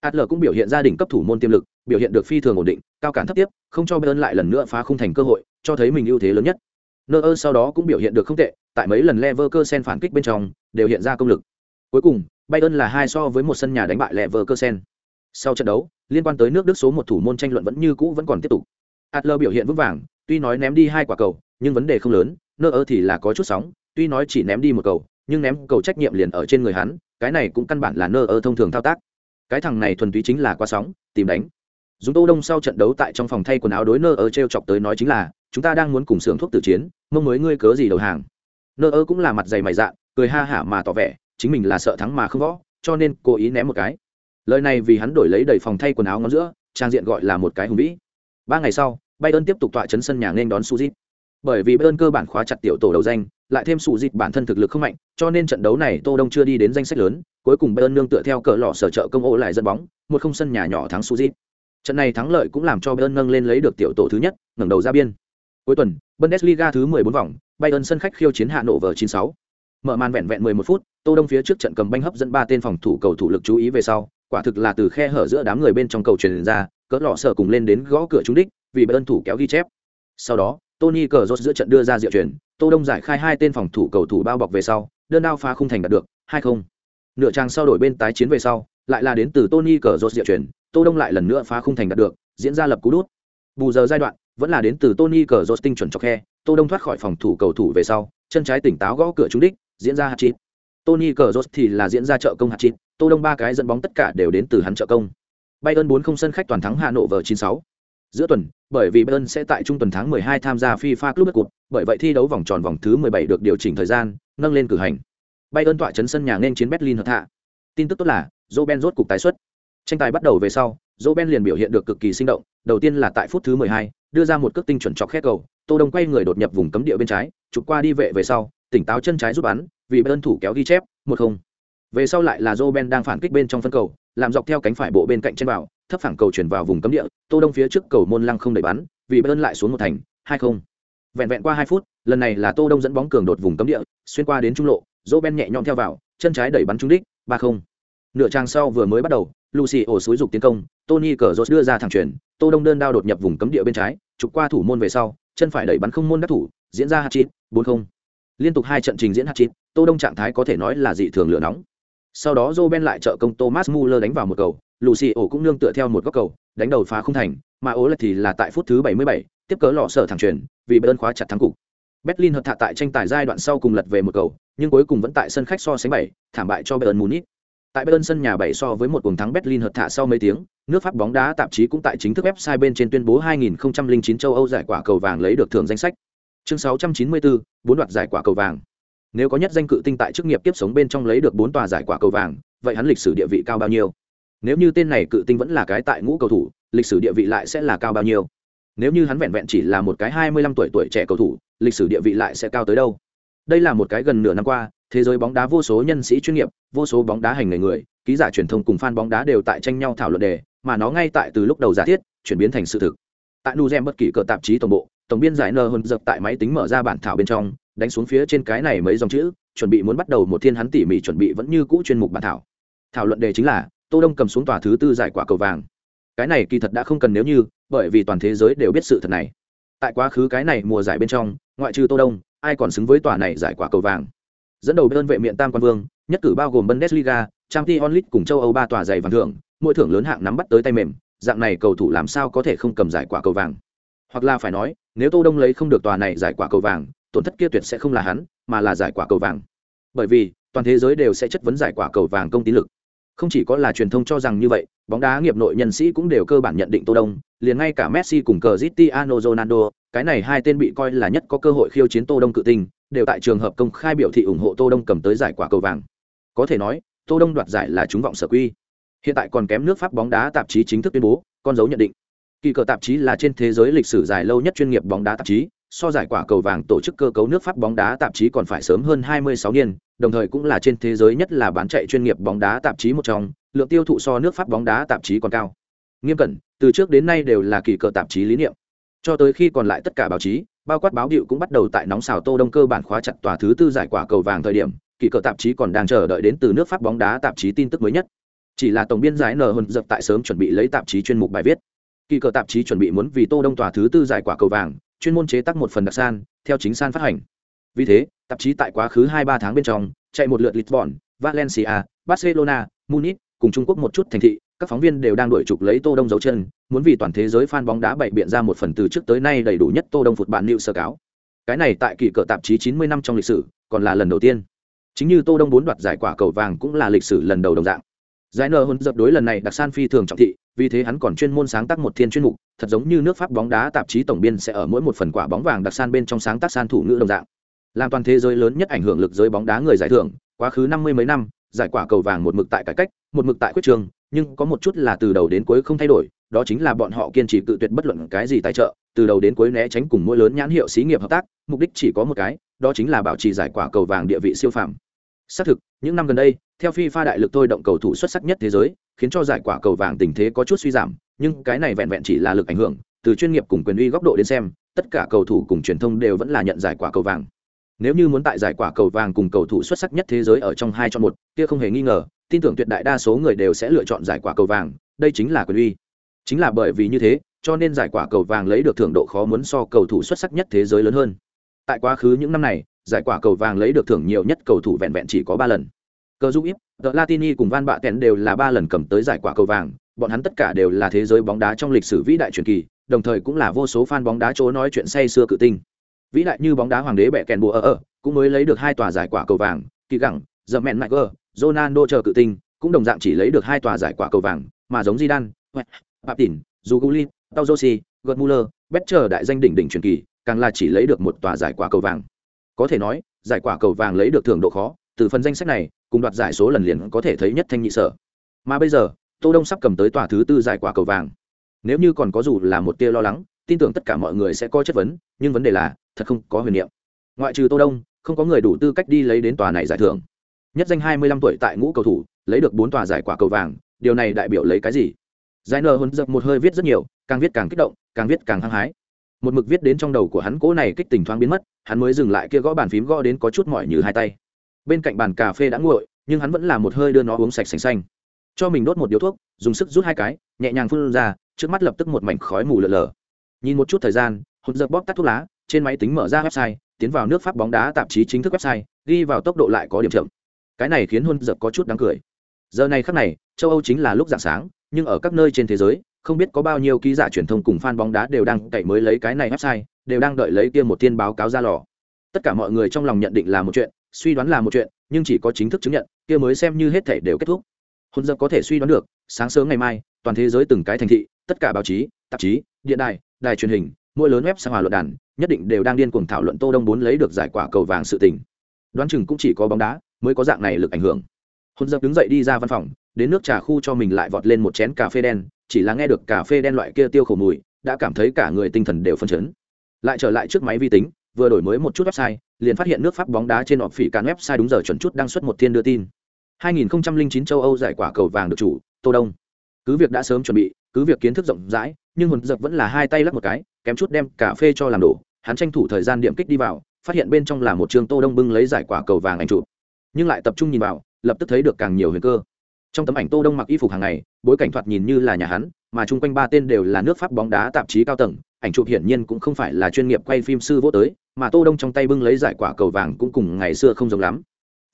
Adler cũng biểu hiện ra đỉnh cấp thủ môn tiềm lực, biểu hiện được phi thường ổn định, cao cản thấp tiếp, không cho Bayern lại lần nữa phá khung thành cơ hội, cho thấy mình ưu thế lớn nhất nơ ơ sau đó cũng biểu hiện được không tệ, tại mấy lần Leverkusen phản kích bên trong, đều hiện ra công lực. Cuối cùng, Bayern là hai so với một sân nhà đánh bại Leverkusen. Sau trận đấu, liên quan tới nước Đức số một thủ môn tranh luận vẫn như cũ vẫn còn tiếp tục. Adler biểu hiện vững vàng, tuy nói ném đi hai quả cầu, nhưng vấn đề không lớn, nơ ơ thì là có chút sóng, tuy nói chỉ ném đi một cầu, nhưng ném cầu trách nhiệm liền ở trên người hắn, cái này cũng căn bản là nơ ơ thông thường thao tác. Cái thằng này thuần túy chính là qua sóng, tìm đánh. Dùng Tô Đông sau trận đấu tại trong phòng thay quần áo đối Nơ Er trêu chọc tới nói chính là, chúng ta đang muốn cùng xưởng thuốc tử chiến, mong mới ngươi cớ gì đầu hàng. Neuer cũng là mặt dày mày dạ, cười ha hả mà tỏ vẻ, chính mình là sợ thắng mà không võ, cho nên cố ý ném một cái. Lời này vì hắn đổi lấy đầy phòng thay quần áo ngón giữa, trang diện gọi là một cái hùng vĩ. Ba ngày sau, Bayern tiếp tục tọa chấn sân nhà nên đón Suzit. Bởi vì Bayern cơ bản khóa chặt tiểu tổ đầu danh, lại thêm Suzit bản thân thực lực không mạnh, cho nên trận đấu này Tô Đông chưa đi đến danh sách lớn, cuối cùng Bayern nương tựa theo cờ lọ sở trợ công ô lại dẫn bóng, một không sân nhà nhỏ thắng Suzit. Trận này thắng lợi cũng làm cho Bayern nâng lên lấy được tiểu tổ thứ nhất, ngẩng đầu ra biên. Cuối tuần, Bundesliga thứ 14 vòng, Bayern sân khách khiêu chiến Hạ Nội vở 96. Mở màn vẹn vẹn 11 phút, Tô Đông phía trước trận cầm banh hấp dẫn ba tên phòng thủ cầu thủ lực chú ý về sau, quả thực là từ khe hở giữa đám người bên trong cầu truyền ra, cỡ lọ sở cùng lên đến gõ cửa trúng đích, vì Bayern thủ kéo ghi chép. Sau đó, Tony Cazorla giữa trận đưa ra diệu chuyển. Tô Đông giải khai hai tên phòng thủ cầu thủ bao bọc về sau, đơn đao phá không thành đạt được, 2-0. Nửa trang sau đổi bên tái chiến về sau, lại là đến từ Tony Cazorla diệu chuyển, Tô Đông lại lần nữa phá không thành đạt được, diễn ra lập cú đút. Bù giờ giai đoạn, vẫn là đến từ Tony Cazorla tinh chuẩn chọc khe, Tô Đông thoát khỏi phòng thủ cầu thủ về sau, chân trái tỉnh táo gõ cửa trúng đích, diễn ra hat-trick. Tony cờ Cazorla thì là diễn ra trợ công hat-trick, Tô Đông ba cái dẫn bóng tất cả đều đến từ hắn trợ công. Bayern 4 không sân khách toàn thắng Hà Nội vở 96. Giữa tuần, bởi vì Bayern sẽ tại trung tuần tháng 12 tham gia FIFA Club Cup, bởi vậy thi đấu vòng tròn vòng thứ 17 được điều chỉnh thời gian, nâng lên cử hành. Bayern tọa trấn sân nhà nên chiến Berlin hợp hạ. Tin tức tốt là, Roben rốt cục tái xuất. Tranh tài bắt đầu về sau, Roben liền biểu hiện được cực kỳ sinh động, đầu tiên là tại phút thứ 12, đưa ra một cước tinh chuẩn chọc khét cầu, Tô Đông quay người đột nhập vùng cấm địa bên trái, chụp qua đi vệ về sau, tỉnh táo chân trái giúp bắn, vì bên thủ kéo ghi chép, 1-0. Về sau lại là Roben đang phản kích bên trong phân cầu, làm dọc theo cánh phải bộ bên cạnh trên bảo, thấp phẳng cầu chuyển vào vùng cấm địa, Tô Đông phía trước cầu môn lăng không đẩy bắn, vì bên lại xuống một thành, 2-0. Vẹn vẹn qua hai phút, lần này là Tô Đông dẫn bóng cường đột vùng cấm địa, xuyên qua đến trung lộ, Roben nhẹ nhõm theo vào, chân trái đẩy bắn trúng đích, 3-0. Nửa trang sau vừa mới bắt đầu, Lucy ổ suối dục tiến công, Tony Cazorla đưa ra thẳng chuyển, Tô Đông đơn đao đột nhập vùng cấm địa bên trái, chụp qua thủ môn về sau, chân phải đẩy bắn không môn đắc thủ, diễn ra hạt chín, bốn không. Liên tục hai trận trình diễn hạt chín, Tô Đông trạng thái có thể nói là dị thường lửa nóng. Sau đó Roben lại trợ công Thomas Muller đánh vào một cầu, Lucio cũng nương tựa theo một góc cầu, đánh đầu phá không thành, mà ố lại thì là tại phút thứ 77, tiếp cớ lọ sở thẳng truyền, vì Bayern khóa chặt thắng cục. Berlin hợp thạ tại tranh tài giai đoạn sau cùng lật về một cầu, nhưng cuối cùng vẫn tại sân khách so sánh bảy, thảm bại cho Bayern Munich. Tại Bayern sân nhà 7 so với một cuộc thắng Berlin hợt thả sau mấy tiếng, nước Pháp bóng đá tạp chí cũng tại chính thức website bên trên tuyên bố 2009 châu Âu giải quả cầu vàng lấy được thưởng danh sách. Chương 694, bốn đoạt giải quả cầu vàng. Nếu có nhất danh cự tinh tại chức nghiệp tiếp sống bên trong lấy được bốn tòa giải quả cầu vàng, vậy hắn lịch sử địa vị cao bao nhiêu? Nếu như tên này cự tinh vẫn là cái tại ngũ cầu thủ, lịch sử địa vị lại sẽ là cao bao nhiêu? nếu như hắn vẹn vẹn chỉ là một cái hai mươi lăm tuổi tuổi trẻ cầu thủ lịch sử địa vị lại sẽ cao tới đâu đây là một cái gần nửa năm qua thế giới bóng đá vô số nhân sĩ chuyên nghiệp, vô số bóng đá hành nghề người, ký giả truyền thông cùng fan bóng đá đều tại tranh nhau thảo luận đề, mà nó ngay tại từ lúc đầu giả thiết, chuyển biến thành sự thực. Tại nu bất kỳ cờ tạp chí tổng bộ, tổng biên giải nờ hơn dập tại máy tính mở ra bản thảo bên trong, đánh xuống phía trên cái này mấy dòng chữ, chuẩn bị muốn bắt đầu một thiên hắn tỉ mỉ chuẩn bị vẫn như cũ chuyên mục bản thảo. Thảo luận đề chính là, tô đông cầm xuống tòa thứ tư giải quả cầu vàng. Cái này kỳ thật đã không cần nếu như, bởi vì toàn thế giới đều biết sự thật này. Tại quá khứ cái này mùa giải bên trong, ngoại trừ tô đông, ai còn xứng với tòa này giải quả cầu vàng? Dẫn đầu đơn vệ miệng tam quan vương, nhất cử bao gồm bundesliga, champions league cùng châu âu ba tòa giày vàng thưởng, mỗi thưởng lớn hạng nắm bắt tới tay mềm, dạng này cầu thủ làm sao có thể không cầm giải quả cầu vàng? Hoặc là phải nói, nếu tô đông lấy không được tòa này giải quả cầu vàng, tổn thất kia tuyệt sẽ không là hắn, mà là giải quả cầu vàng. Bởi vì, toàn thế giới đều sẽ chất vấn giải quả cầu vàng công tín lực. Không chỉ có là truyền thông cho rằng như vậy, bóng đá nghiệp nội nhân sĩ cũng đều cơ bản nhận định tô đông, liền ngay cả messi cùng cờ zitiano ronaldo, cái này hai tên bị coi là nhất có cơ hội khiêu chiến tô đông cự tinh đều tại trường hợp công khai biểu thị ủng hộ tô đông cầm tới giải quả cầu vàng. Có thể nói, tô đông đoạt giải là chúng vọng sở quy. Hiện tại còn kém nước pháp bóng đá tạp chí chính thức tuyên bố, con dấu nhận định. Kỳ cờ tạp chí là trên thế giới lịch sử dài lâu nhất chuyên nghiệp bóng đá tạp chí, so giải quả cầu vàng tổ chức cơ cấu nước pháp bóng đá tạp chí còn phải sớm hơn 26 niên, đồng thời cũng là trên thế giới nhất là bán chạy chuyên nghiệp bóng đá tạp chí một trong, lượng tiêu thụ so nước pháp bóng đá tạp chí còn cao. Nghiêm cẩn, từ trước đến nay đều là kỳ cờ tạp chí lý niệm cho tới khi còn lại tất cả báo chí, bao quát báo điệu cũng bắt đầu tại nóng xào tô đông cơ bản khóa chặt tòa thứ tư giải quả cầu vàng thời điểm, kỳ cờ tạp chí còn đang chờ đợi đến từ nước pháp bóng đá tạp chí tin tức mới nhất. Chỉ là tổng biên giải nờ hơn dập tại sớm chuẩn bị lấy tạp chí chuyên mục bài viết. Kỳ cờ tạp chí chuẩn bị muốn vì tô đông tòa thứ tư giải quả cầu vàng, chuyên môn chế tác một phần đặc san, theo chính san phát hành. Vì thế, tạp chí tại quá khứ hai ba tháng bên trong, chạy một lượt lisbon valencia, barcelona, munich cùng trung quốc một chút thành thị, các phóng viên đều đang đuổi trục lấy tô đông dấu chân, muốn vì toàn thế giới fan bóng đá bày biện ra một phần từ trước tới nay đầy đủ nhất tô đông phụt bản lưu sơ cáo. Cái này tại kỳ cờ tạp chí 90 năm trong lịch sử, còn là lần đầu tiên. Chính như tô đông bốn đoạt giải quả cầu vàng cũng là lịch sử lần đầu đồng dạng. Giải nở hôn dập đối lần này đặc san phi thường trọng thị, vì thế hắn còn chuyên môn sáng tác một thiên chuyên mục, thật giống như nước pháp bóng đá tạp chí tổng biên sẽ ở mỗi một phần quả bóng vàng đặc san bên trong sáng tác san thủ ngữ đồng dạng. Làm toàn thế giới lớn nhất ảnh hưởng lực giới bóng đá người giải thưởng, quá khứ năm mươi mấy năm giải quả cầu vàng một mực tại cải cách, một mực tại quyết trường, nhưng có một chút là từ đầu đến cuối không thay đổi, đó chính là bọn họ kiên trì tự tuyệt bất luận cái gì tài trợ, từ đầu đến cuối né tránh cùng mỗi lớn nhãn hiệu xí nghiệp hợp tác, mục đích chỉ có một cái, đó chính là bảo trì giải quả cầu vàng địa vị siêu phàm. Xác thực, những năm gần đây, theo FIFA đại lực tôi động cầu thủ xuất sắc nhất thế giới, khiến cho giải quả cầu vàng tình thế có chút suy giảm, nhưng cái này vẹn vẹn chỉ là lực ảnh hưởng, từ chuyên nghiệp cùng quyền uy góc độ đến xem, tất cả cầu thủ cùng truyền thông đều vẫn là nhận giải quả cầu vàng nếu như muốn tại giải quả cầu vàng cùng cầu thủ xuất sắc nhất thế giới ở trong hai chọn một kia không hề nghi ngờ tin tưởng tuyệt đại đa số người đều sẽ lựa chọn giải quả cầu vàng đây chính là quyền uy. Chính là bởi vì như thế cho nên giải quả cầu vàng lấy được thưởng độ khó muốn so cầu thủ xuất sắc nhất thế giới lớn hơn. Tại quá khứ những năm này giải quả cầu vàng lấy được thưởng nhiều nhất cầu thủ vẹn vẹn chỉ có ba lần. Cờ giúp ít tờ Latini cùng Van Bạ tèn đều là ba lần cầm tới giải quả cầu vàng, bọn hắn tất cả đều là thế giới bóng đá trong lịch sử vĩ đại truyền kỳ, đồng thời cũng là vô số fan bóng đá chỗ nói chuyện say xưa cự tinh. Vĩ đại như bóng đá hoàng đế bẻ kèn bùa ở ở, cũng mới lấy được hai tòa giải quả cầu vàng, kỳ gẳng, The Man Michael, Ronaldo chờ cự tinh, cũng đồng dạng chỉ lấy được hai tòa giải quả cầu vàng, mà giống Zidane, Pap Tỉn, Zuguli, Tao Josi, Gerd Muller, Betcher đại danh đỉnh đỉnh truyền kỳ, càng là chỉ lấy được một tòa giải quả cầu vàng. Có thể nói, giải quả cầu vàng lấy được thưởng độ khó, từ phần danh sách này, cùng đoạt giải số lần liền có thể thấy nhất thanh nhị sở mà bây giờ tô đông sắp cầm tới tòa thứ tư giải quả cầu vàng nếu như còn có dù là một tia lo lắng tin tưởng tất cả mọi người sẽ có chất vấn nhưng vấn đề là thật không có huyền niệm. Ngoại trừ tô đông, không có người đủ tư cách đi lấy đến tòa này giải thưởng. Nhất danh 25 tuổi tại ngũ cầu thủ, lấy được bốn tòa giải quả cầu vàng, điều này đại biểu lấy cái gì? Giải nở hôn dập một hơi viết rất nhiều, càng viết càng kích động, càng viết càng hăng hái. Một mực viết đến trong đầu của hắn cố này kích tình thoáng biến mất, hắn mới dừng lại kia gõ bàn phím gõ đến có chút mỏi như hai tay. Bên cạnh bàn cà phê đã nguội, nhưng hắn vẫn là một hơi đưa nó uống sạch sành xanh. Cho mình đốt một điếu thuốc, dùng sức rút hai cái, nhẹ nhàng phun ra, trước mắt lập tức một mảnh khói mù lờ lờ nhìn một chút thời gian hụt dập bóp tắt thuốc lá trên máy tính mở ra website, tiến vào nước pháp bóng đá tạp chí chính thức website, ghi vào tốc độ lại có điểm chậm. Cái này khiến hôn dập có chút đáng cười. Giờ này khắc này, châu âu chính là lúc dạng sáng, nhưng ở các nơi trên thế giới, không biết có bao nhiêu ký giả truyền thông cùng fan bóng đá đều đang cậy mới lấy cái này website, đều đang đợi lấy kia một tin báo cáo ra lò. Tất cả mọi người trong lòng nhận định là một chuyện, suy đoán là một chuyện, nhưng chỉ có chính thức chứng nhận, kia mới xem như hết thể đều kết thúc. Hôn dập có thể suy đoán được, sáng sớm ngày mai, toàn thế giới từng cái thành thị, tất cả báo chí, tạp chí, điện đài đài truyền hình, mỗi lớn web sang hòa luận đàn nhất định đều đang điên cuồng thảo luận tô đông muốn lấy được giải quả cầu vàng sự tình. Đoán chừng cũng chỉ có bóng đá mới có dạng này lực ảnh hưởng. Hôn dập đứng dậy đi ra văn phòng, đến nước trà khu cho mình lại vọt lên một chén cà phê đen, chỉ là nghe được cà phê đen loại kia tiêu khổ mùi, đã cảm thấy cả người tinh thần đều phân chấn. Lại trở lại trước máy vi tính, vừa đổi mới một chút website, liền phát hiện nước pháp bóng đá trên họp phỉ càn website đúng giờ chuẩn chút đang xuất một thiên đưa tin. 2009 châu âu giải quả cầu vàng được chủ, tô đông. Cứ việc đã sớm chuẩn bị, cứ việc kiến thức rộng rãi, nhưng hồn dập vẫn là hai tay lắc một cái kém chút đem cà phê cho làm đổ, hắn tranh thủ thời gian điểm kích đi vào, phát hiện bên trong là một trường tô đông bưng lấy giải quả cầu vàng ảnh chụp. Nhưng lại tập trung nhìn vào, lập tức thấy được càng nhiều huyền cơ. Trong tấm ảnh tô đông mặc y phục hàng ngày, bối cảnh thoạt nhìn như là nhà hắn, mà chung quanh ba tên đều là nước pháp bóng đá tạp chí cao tầng, ảnh chụp hiển nhiên cũng không phải là chuyên nghiệp quay phim sư vô tới, mà tô đông trong tay bưng lấy giải quả cầu vàng cũng cùng ngày xưa không giống lắm.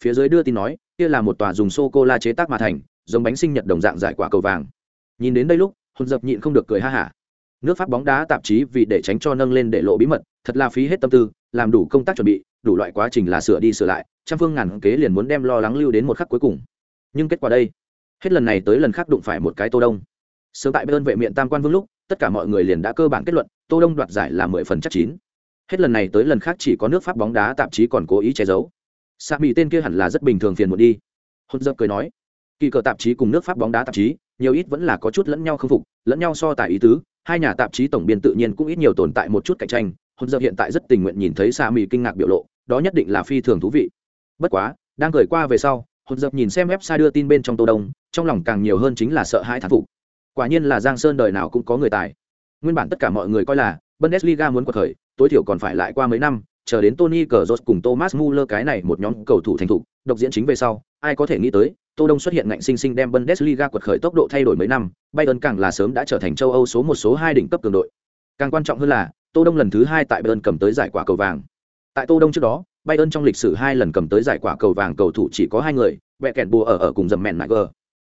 Phía dưới đưa tin nói, kia là một tòa dùng sô cô la chế tác mà thành, giống bánh sinh nhật đồng dạng giải quả cầu vàng. Nhìn đến đây lúc hôn dập nhịn không được cười ha hả nước pháp bóng đá tạp chí vì để tránh cho nâng lên để lộ bí mật, thật là phí hết tâm tư, làm đủ công tác chuẩn bị, đủ loại quá trình là sửa đi sửa lại, trăm phương ngàn kế liền muốn đem lo lắng lưu đến một khắc cuối cùng. Nhưng kết quả đây, hết lần này tới lần khác đụng phải một cái tô đông. Sớm tại bên vệ miệng tam quan vương lúc, tất cả mọi người liền đã cơ bản kết luận, tô đông đoạt giải là mười phần chắc chín. Hết lần này tới lần khác chỉ có nước pháp bóng đá tạp chí còn cố ý che giấu. Sa bị tên kia hẳn là rất bình thường phiền một đi. Hôn dập cười nói, kỳ cờ tạp chí cùng nước pháp bóng đá tạp chí, nhiều ít vẫn là có chút lẫn nhau không phục, lẫn nhau so tài ý tứ hai nhà tạp chí tổng biên tự nhiên cũng ít nhiều tồn tại một chút cạnh tranh. Hôn dập hiện tại rất tình nguyện nhìn thấy sa mì kinh ngạc biểu lộ, đó nhất định là phi thường thú vị. Bất quá, đang cười qua về sau, hôn dập nhìn xem website đưa tin bên trong tô đông, trong lòng càng nhiều hơn chính là sợ hãi thán phục. Quả nhiên là giang sơn đời nào cũng có người tài. Nguyên bản tất cả mọi người coi là bundesliga muốn quật khởi, tối thiểu còn phải lại qua mấy năm, chờ đến tony cờ cùng thomas muller cái này một nhóm cầu thủ thành thục, độc diễn chính về sau, ai có thể nghĩ tới tô đông xuất hiện ngạnh sinh sinh đem bundesliga quật khởi tốc độ thay đổi mấy năm, bayern càng là sớm đã trở thành châu âu số một, số hai đỉnh cấp cường đội. Càng quan trọng hơn là, tô đông lần thứ hai tại bayern cầm tới giải quả cầu vàng. Tại tô đông trước đó, bayern trong lịch sử hai lần cầm tới giải quả cầu vàng cầu thủ chỉ có hai người vẹ kẹn bùa ở ở cùng dầm mẹn gờ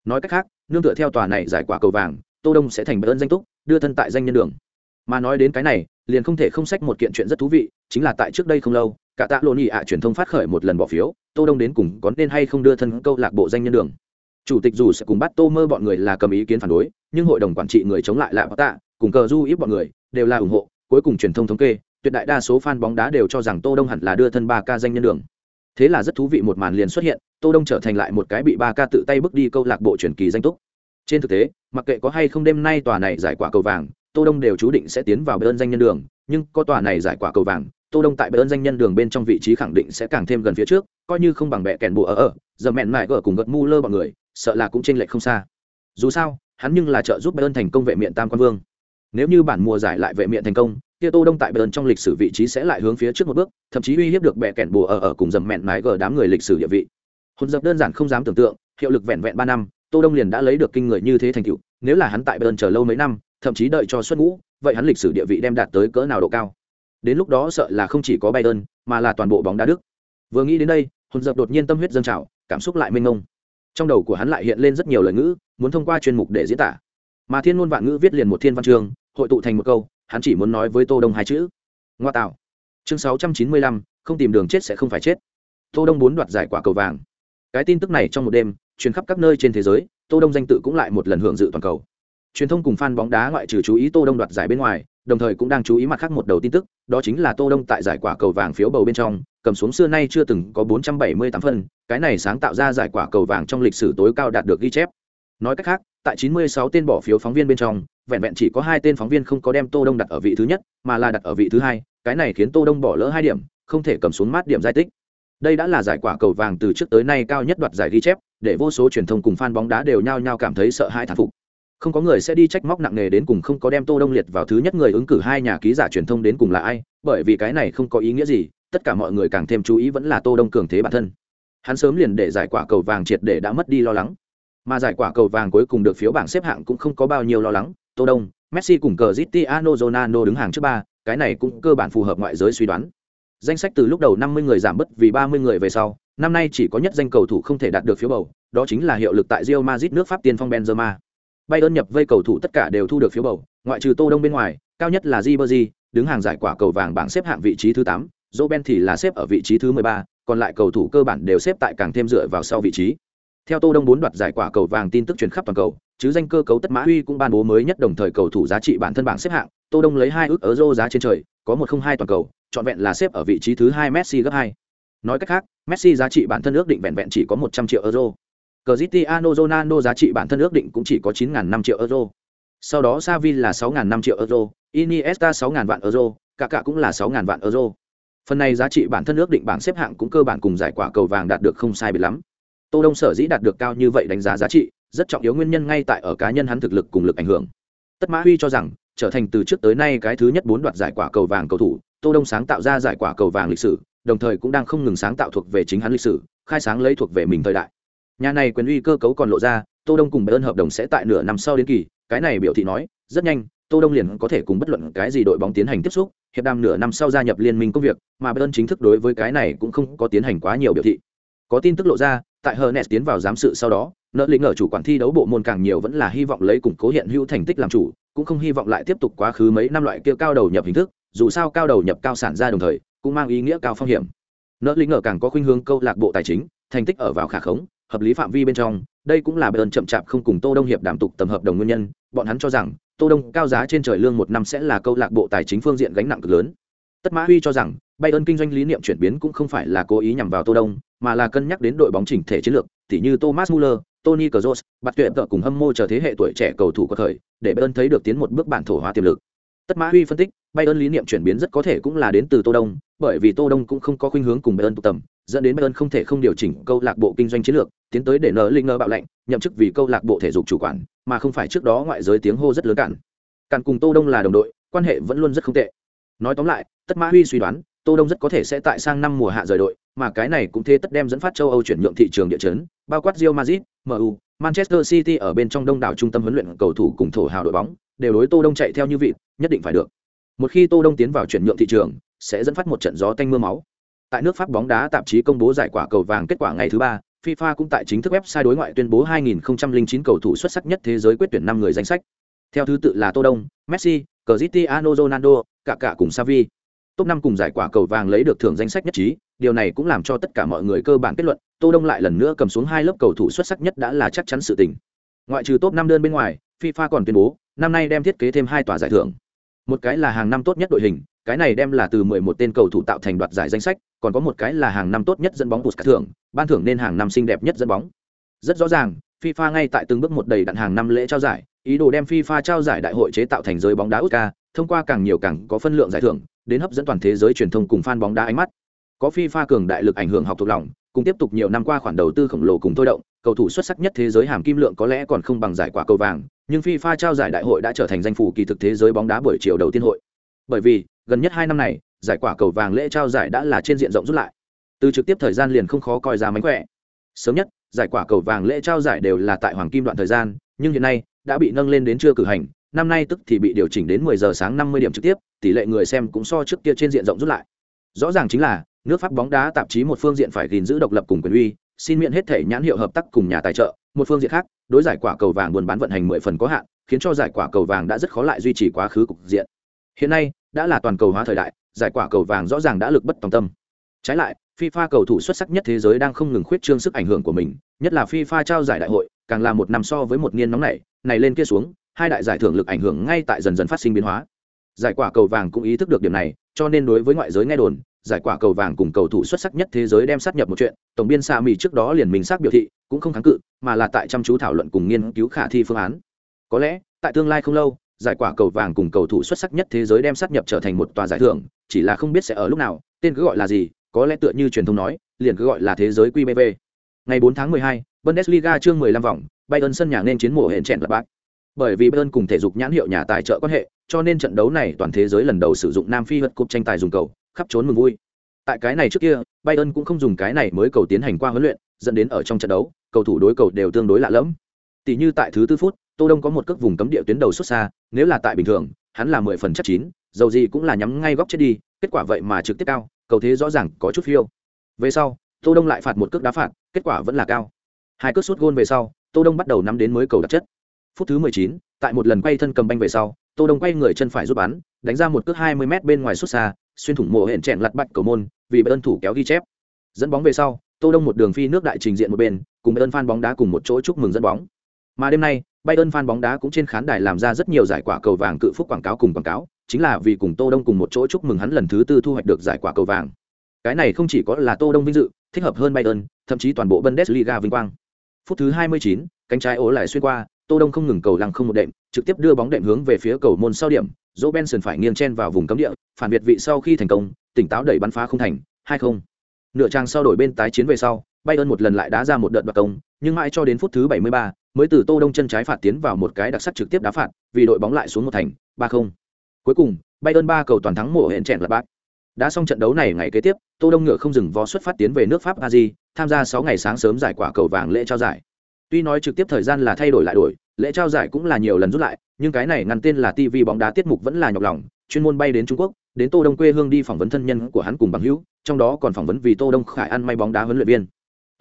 nói cách khác, nương tựa theo tòa này giải quả cầu vàng, tô đông sẽ thành bayern danh túc, đưa thân tại danh nhân đường. Mà nói đến cái này, liền không thể không sách một kiện chuyện rất thú vị, chính là tại trước đây không lâu cả tạ lộn ị ạ truyền thông phát khởi một lần bỏ phiếu, tô đông đến cùng có nên hay không đưa thân câu lạc bộ danh nhân đường. Chủ tịch dù sẽ cùng bắt tô mơ bọn người là cầm ý kiến phản đối, nhưng hội đồng quản trị người chống lại lại bắt tạ, cùng cờ du ít bọn người đều là ủng hộ, cuối cùng truyền thông thống kê, tuyệt đại đa số fan bóng đá đều cho rằng tô đông hẳn là đưa thân ba ca danh nhân đường. Thế là rất thú vị một màn liền xuất hiện, tô đông trở thành lại một cái bị ba ca tự tay bước đi câu lạc bộ truyền kỳ danh túc. Trên thực tế, mặc kệ có hay không đêm nay tòa này giải quả cầu vàng, tô đông đều chú định sẽ tiến vào bệ ơn danh nhân đường, nhưng có tòa này giải quả cầu vàng tô đông tại bệ ơn danh nhân đường bên trong vị trí khẳng định sẽ càng thêm gần phía trước, coi như không bằng bẹ kèn bộ ở ở, giờ mẹn mải gở cùng gật mu lơ bọn người, sợ là cũng trên lệch không xa. Dù sao, hắn nhưng là trợ giúp bệ ơn thành công vệ miện tam quan vương. Nếu như bản mùa giải lại vệ miện thành công, kia tô đông tại bệ ơn trong lịch sử vị trí sẽ lại hướng phía trước một bước, thậm chí uy hiếp được bẹ kèn bùa ở ở cùng dầm mẹn mái gở đám người lịch sử địa vị. Hôn dập đơn giản không dám tưởng tượng, hiệu lực vẹn vẹn ba năm, tô đông liền đã lấy được kinh người như thế thành tựu, nếu là hắn tại bệ ơn chờ lâu mấy năm, thậm chí đợi cho xuất ngũ, vậy hắn lịch sử địa vị đem đạt tới cỡ nào độ cao? Đến lúc đó sợ là không chỉ có bayern mà là toàn bộ bóng đá đức. Vừa nghĩ đến đây, hồn dập đột nhiên tâm huyết dâng trào, cảm xúc lại mênh mông. Trong đầu của hắn lại hiện lên rất nhiều lời ngữ, muốn thông qua chuyên mục để diễn tả. Mà thiên ngôn vạn ngữ viết liền một thiên văn chương, hội tụ thành một câu, hắn chỉ muốn nói với tô đông hai chữ. Ngoa tạo. Chương sáu trăm chín mươi lăm, không tìm đường chết sẽ không phải chết. Tô đông bốn đoạt giải quả cầu vàng. Cái tin tức này trong một đêm, truyền khắp các nơi trên thế giới, tô đông danh tự cũng lại một lần hưởng dự toàn cầu. Truyền thông cùng fan bóng đá ngoại trừ chú ý tô đông đoạt giải bên ngoài đồng thời cũng đang chú ý mặt khác một đầu tin tức, đó chính là tô đông tại giải quả cầu vàng phiếu bầu bên trong, cầm xuống xưa nay chưa từng có 478 phân, cái này sáng tạo ra giải quả cầu vàng trong lịch sử tối cao đạt được ghi chép. Nói cách khác, tại 96 tên bỏ phiếu phóng viên bên trong, vẹn vẹn chỉ có hai tên phóng viên không có đem tô đông đặt ở vị thứ nhất, mà là đặt ở vị thứ hai, cái này khiến tô đông bỏ lỡ hai điểm, không thể cầm xuống mát điểm giải tích. Đây đã là giải quả cầu vàng từ trước tới nay cao nhất đoạt giải ghi chép, để vô số truyền thông cùng fan bóng đá đều nhao nhao cảm thấy sợ hãi thán phục không có người sẽ đi trách móc nặng nề đến cùng không có đem tô đông liệt vào thứ nhất người ứng cử hai nhà ký giả truyền thông đến cùng là ai, bởi vì cái này không có ý nghĩa gì, tất cả mọi người càng thêm chú ý vẫn là tô đông cường thế bản thân. Hắn sớm liền để giải quả cầu vàng triệt để đã mất đi lo lắng. Mà giải quả cầu vàng cuối cùng được phiếu bảng xếp hạng cũng không có bao nhiêu lo lắng, tô đông, messi cùng cờ zitiano ronaldo đứng hàng trước ba, cái này cũng cơ bản phù hợp ngoại giới suy đoán. Danh sách từ lúc đầu 50 người giảm bớt vì 30 người về sau, năm nay chỉ có nhất danh cầu thủ không thể đạt được phiếu bầu, đó chính là hiệu lực tại Real Madrid nước Pháp tiên phong Benzema. Bayern nhập vây cầu thủ tất cả đều thu được phiếu bầu, ngoại trừ Tô Đông bên ngoài, cao nhất là Ribery, đứng hàng giải quả cầu vàng bảng xếp hạng vị trí thứ 8, Roben thì là xếp ở vị trí thứ 13, còn lại cầu thủ cơ bản đều xếp tại càng thêm dựa vào sau vị trí. Theo Tô Đông bốn đoạt giải quả cầu vàng tin tức truyền khắp toàn cầu, chứ danh cơ cấu tất mã huy cũng ban bố mới nhất đồng thời cầu thủ giá trị bản thân bảng xếp hạng, Tô Đông lấy hai ước euro giá trên trời, có một không hai toàn cầu, chọn vẹn là xếp ở vị trí thứ 2 Messi gấp 2. Nói cách khác, Messi giá trị bản thân ước định vẹn vẹn chỉ có 100 triệu euro. Cristiano Ronaldo giá trị bản thân ước định cũng chỉ có 9.500 triệu euro. Sau đó Xavi là 6.500 triệu euro, Iniesta 6.000 vạn euro, cả cả cũng là 6.000 vạn euro. Phần này giá trị bản thân ước định bảng xếp hạng cũng cơ bản cùng giải quả cầu vàng đạt được không sai biệt lắm. Tô Đông sở dĩ đạt được cao như vậy đánh giá giá trị, rất trọng yếu nguyên nhân ngay tại ở cá nhân hắn thực lực cùng lực ảnh hưởng. Tất Mã Huy cho rằng, trở thành từ trước tới nay cái thứ nhất bốn đoạt giải quả cầu vàng cầu thủ, Tô Đông sáng tạo ra giải quả cầu vàng lịch sử, đồng thời cũng đang không ngừng sáng tạo thuộc về chính hắn lịch sử, khai sáng lấy thuộc về mình thời đại. Nhà này quyền uy cơ cấu còn lộ ra, Tô Đông cùng Bayern hợp đồng sẽ tại nửa năm sau đến kỳ, cái này biểu thị nói, rất nhanh, Tô Đông liền có thể cùng bất luận cái gì đội bóng tiến hành tiếp xúc, hiệp đàm nửa năm sau gia nhập liên minh công việc, mà Bayern chính thức đối với cái này cũng không có tiến hành quá nhiều biểu thị. Có tin tức lộ ra, tại Hernes tiến vào giám sự sau đó, nợ lĩnh ở chủ quản thi đấu bộ môn càng nhiều vẫn là hy vọng lấy củng cố hiện hữu thành tích làm chủ, cũng không hy vọng lại tiếp tục quá khứ mấy năm loại kia cao đầu nhập hình thức, dù sao cao đầu nhập cao sản ra đồng thời, cũng mang ý nghĩa cao phong hiểm. Nợ lĩnh ở càng có khuynh hướng câu lạc bộ tài chính, thành tích ở vào khả khống, hợp lý phạm vi bên trong, đây cũng là Bayern chậm chạp không cùng Tô Đông hiệp đàm tục tầm hợp đồng nguyên nhân, bọn hắn cho rằng Tô Đông cao giá trên trời lương một năm sẽ là câu lạc bộ tài chính phương diện gánh nặng cực lớn. Tất Mã Huy cho rằng, Bayern kinh doanh lý niệm chuyển biến cũng không phải là cố ý nhằm vào Tô Đông, mà là cân nhắc đến đội bóng chỉnh thể chiến lược, tỉ như Thomas Muller, Tony Kroos, Bạt Tuyệt vợ cùng hâm mộ chờ thế hệ tuổi trẻ cầu thủ có thời, để Bayern thấy được tiến một bước bản thổ hóa tiềm lực. Tất Mã Huy phân tích, Bayern lý niệm chuyển biến rất có thể cũng là đến từ Tô Đông, bởi vì Tô Đông cũng không có khuynh hướng cùng Bayern tụ tầm, dẫn đến Bayern không thể không điều chỉnh câu lạc bộ kinh doanh chiến lược, tiến tới để nở linh ngơ bạo lệnh, nhậm chức vì câu lạc bộ thể dục chủ quản, mà không phải trước đó ngoại giới tiếng hô rất lớn cản. Cản cùng Tô Đông là đồng đội, quan hệ vẫn luôn rất không tệ. Nói tóm lại, Tất Mã Huy suy đoán, Tô Đông rất có thể sẽ tại sang năm mùa hạ rời đội, mà cái này cũng thế tất đem dẫn phát châu Âu chuyển nhượng thị trường địa chấn, bao quát Real Madrid, MU, Manchester City ở bên trong đông đảo trung tâm huấn luyện cầu thủ cùng thổ hào đội bóng, đều đối Tô Đông chạy theo như vị, nhất định phải được. Một khi Tô Đông tiến vào chuyển nhượng thị trường, sẽ dẫn phát một trận gió tanh mưa máu. Tại nước Pháp bóng đá tạp chí công bố giải quả cầu vàng kết quả ngày thứ ba, FIFA cũng tại chính thức website đối ngoại tuyên bố 2009 cầu thủ xuất sắc nhất thế giới quyết tuyển 5 người danh sách. Theo thứ tự là Tô Đông, Messi, Cristiano Ronaldo, cả cả cùng Xavi. Top 5 cùng giải quả cầu vàng lấy được thưởng danh sách nhất trí, điều này cũng làm cho tất cả mọi người cơ bản kết luận, Tô Đông lại lần nữa cầm xuống hai lớp cầu thủ xuất sắc nhất đã là chắc chắn sự tình. Ngoại trừ top 5 đơn bên ngoài, FIFA còn tuyên bố, năm nay đem thiết kế thêm hai tòa giải thưởng. Một cái là hàng năm tốt nhất đội hình, cái này đem là từ 11 tên cầu thủ tạo thành đoạt giải danh sách, còn có một cái là hàng năm tốt nhất dẫn bóng Puskas thưởng, ban thưởng nên hàng năm xinh đẹp nhất dẫn bóng. Rất rõ ràng, FIFA ngay tại từng bước một đầy đặn hàng năm lễ trao giải, ý đồ đem FIFA trao giải đại hội chế tạo thành giới bóng đá Oscar, thông qua càng nhiều càng có phân lượng giải thưởng, đến hấp dẫn toàn thế giới truyền thông cùng fan bóng đá ánh mắt. Có FIFA cường đại lực ảnh hưởng học thuộc lòng, cùng tiếp tục nhiều năm qua khoản đầu tư khổng lồ cùng thôi động, cầu thủ xuất sắc nhất thế giới hàm kim lượng có lẽ còn không bằng giải quả cầu vàng, nhưng FIFA trao giải đại hội đã trở thành danh phủ kỳ thực thế giới bóng đá buổi chiều đầu tiên hội. Bởi vì, gần nhất hai năm này, giải quả cầu vàng lễ trao giải đã là trên diện rộng rút lại. Từ trực tiếp thời gian liền không khó coi ra mánh khỏe. Sớm nhất, giải quả cầu vàng lễ trao giải đều là tại hoàng kim đoạn thời gian, nhưng hiện nay đã bị nâng lên đến chưa cử hành, năm nay tức thì bị điều chỉnh đến 10 giờ sáng 50 điểm trực tiếp, tỷ lệ người xem cũng so trước kia trên diện rộng rút lại. Rõ ràng chính là, nước Pháp bóng đá tạp chí một phương diện phải gìn giữ độc lập cùng quyền uy, xin miễn hết thể nhãn hiệu hợp tác cùng nhà tài trợ, một phương diện khác, đối giải quả cầu vàng buôn bán vận hành 10 phần có hạn, khiến cho giải quả cầu vàng đã rất khó lại duy trì quá khứ cục diện. Hiện nay, đã là toàn cầu hóa thời đại, giải quả cầu vàng rõ ràng đã lực bất tòng tâm. Trái lại, FIFA cầu thủ xuất sắc nhất thế giới đang không ngừng khuyết trương sức ảnh hưởng của mình, nhất là FIFA trao giải đại hội, càng là một năm so với một niên nóng này, này lên kia xuống, hai đại giải thưởng lực ảnh hưởng ngay tại dần dần phát sinh biến hóa. Giải quả cầu vàng cũng ý thức được điểm này, cho nên đối với ngoại giới nghe đồn, giải quả cầu vàng cùng cầu thủ xuất sắc nhất thế giới đem sát nhập một chuyện, tổng biên Sa Mỹ trước đó liền mình xác biểu thị, cũng không kháng cự, mà là tại chăm chú thảo luận cùng nghiên cứu khả thi phương án. Có lẽ, tại tương lai không lâu, giải quả cầu vàng cùng cầu thủ xuất sắc nhất thế giới đem sát nhập trở thành một tòa giải thưởng, chỉ là không biết sẽ ở lúc nào, tên cứ gọi là gì, có lẽ tựa như truyền thông nói, liền cứ gọi là thế giới QBV. Ngày 4 tháng 12, Bundesliga chương 15 vòng, Bayern sân nhà nên chiến mùa hẹn chèn là bác. Bởi vì Bayern cùng thể dục nhãn hiệu nhà tài trợ quan hệ, cho nên trận đấu này toàn thế giới lần đầu sử dụng Nam Phi vật cúp tranh tài dùng cầu, khắp trốn mừng vui. Tại cái này trước kia, Bayern cũng không dùng cái này mới cầu tiến hành qua huấn luyện, dẫn đến ở trong trận đấu, cầu thủ đối cầu đều tương đối lạ lẫm. Tỷ như tại thứ tư phút, Tô Đông có một cước vùng cấm địa tuyến đầu xuất xa, nếu là tại bình thường, hắn là mười phần chắc chín, dầu gì cũng là nhắm ngay góc chết đi, kết quả vậy mà trực tiếp cao, cầu thế rõ ràng có chút phiêu. Về sau, Tô Đông lại phạt một cước đá phạt, kết quả vẫn là cao. Hai cước sút gôn về sau, Tô Đông bắt đầu nắm đến mới cầu đặc chất. Phút thứ 19, tại một lần quay thân cầm banh về sau, Tô Đông quay người chân phải rút bắn, đánh ra một cước 20m bên ngoài xuất xa, xuyên thủng mộ hẹn chẹn lặt bạch cầu môn, vì ơn thủ kéo ghi chép. Dẫn bóng về sau, Tô Đông một đường phi nước đại trình diện một bên, cùng ơn phan bóng đá cùng một chỗ chúc mừng dẫn bóng. Mà đêm nay, Bayern fan bóng đá cũng trên khán đài làm ra rất nhiều giải quả cầu vàng cự phúc quảng cáo cùng quảng cáo, chính là vì cùng Tô Đông cùng một chỗ chúc mừng hắn lần thứ tư thu hoạch được giải quả cầu vàng. Cái này không chỉ có là Tô Đông vinh dự, thích hợp hơn Bayern, thậm chí toàn bộ Bundesliga vinh quang. Phút thứ 29, cánh trái ố lại xuyên qua, Tô Đông không ngừng cầu lăng không một đệm, trực tiếp đưa bóng đệm hướng về phía cầu môn sau điểm, Joe phải nghiêng chen vào vùng cấm địa, phản việt vị sau khi thành công, tỉnh táo đẩy bắn phá không thành, 2-0. Nửa trang sau đổi bên tái chiến về sau, Bayern một lần lại đá ra một đợt đoạt công, nhưng mãi cho đến phút thứ 73, mới từ Tô Đông chân trái phạt tiến vào một cái đặc sắc trực tiếp đá phạt, vì đội bóng lại xuống một thành, 3-0. Cuối cùng, Bayern ba cầu toàn thắng mộ hẹn chèn là bác. Đã xong trận đấu này ngày kế tiếp, Tô Đông ngựa không dừng vó xuất phát tiến về nước Pháp Paris, tham gia sáu ngày sáng sớm giải quả cầu vàng lễ trao giải. Tuy nói trực tiếp thời gian là thay đổi lại đổi, lễ trao giải cũng là nhiều lần rút lại, nhưng cái này ngăn tên là TV bóng đá tiết mục vẫn là nhọc lòng, chuyên môn bay đến Trung Quốc, đến Tô Đông quê hương đi phỏng vấn thân nhân của hắn cùng bằng hữu, trong đó còn phỏng vấn vì Tô Đông khải ăn may bóng đá huấn luyện viên.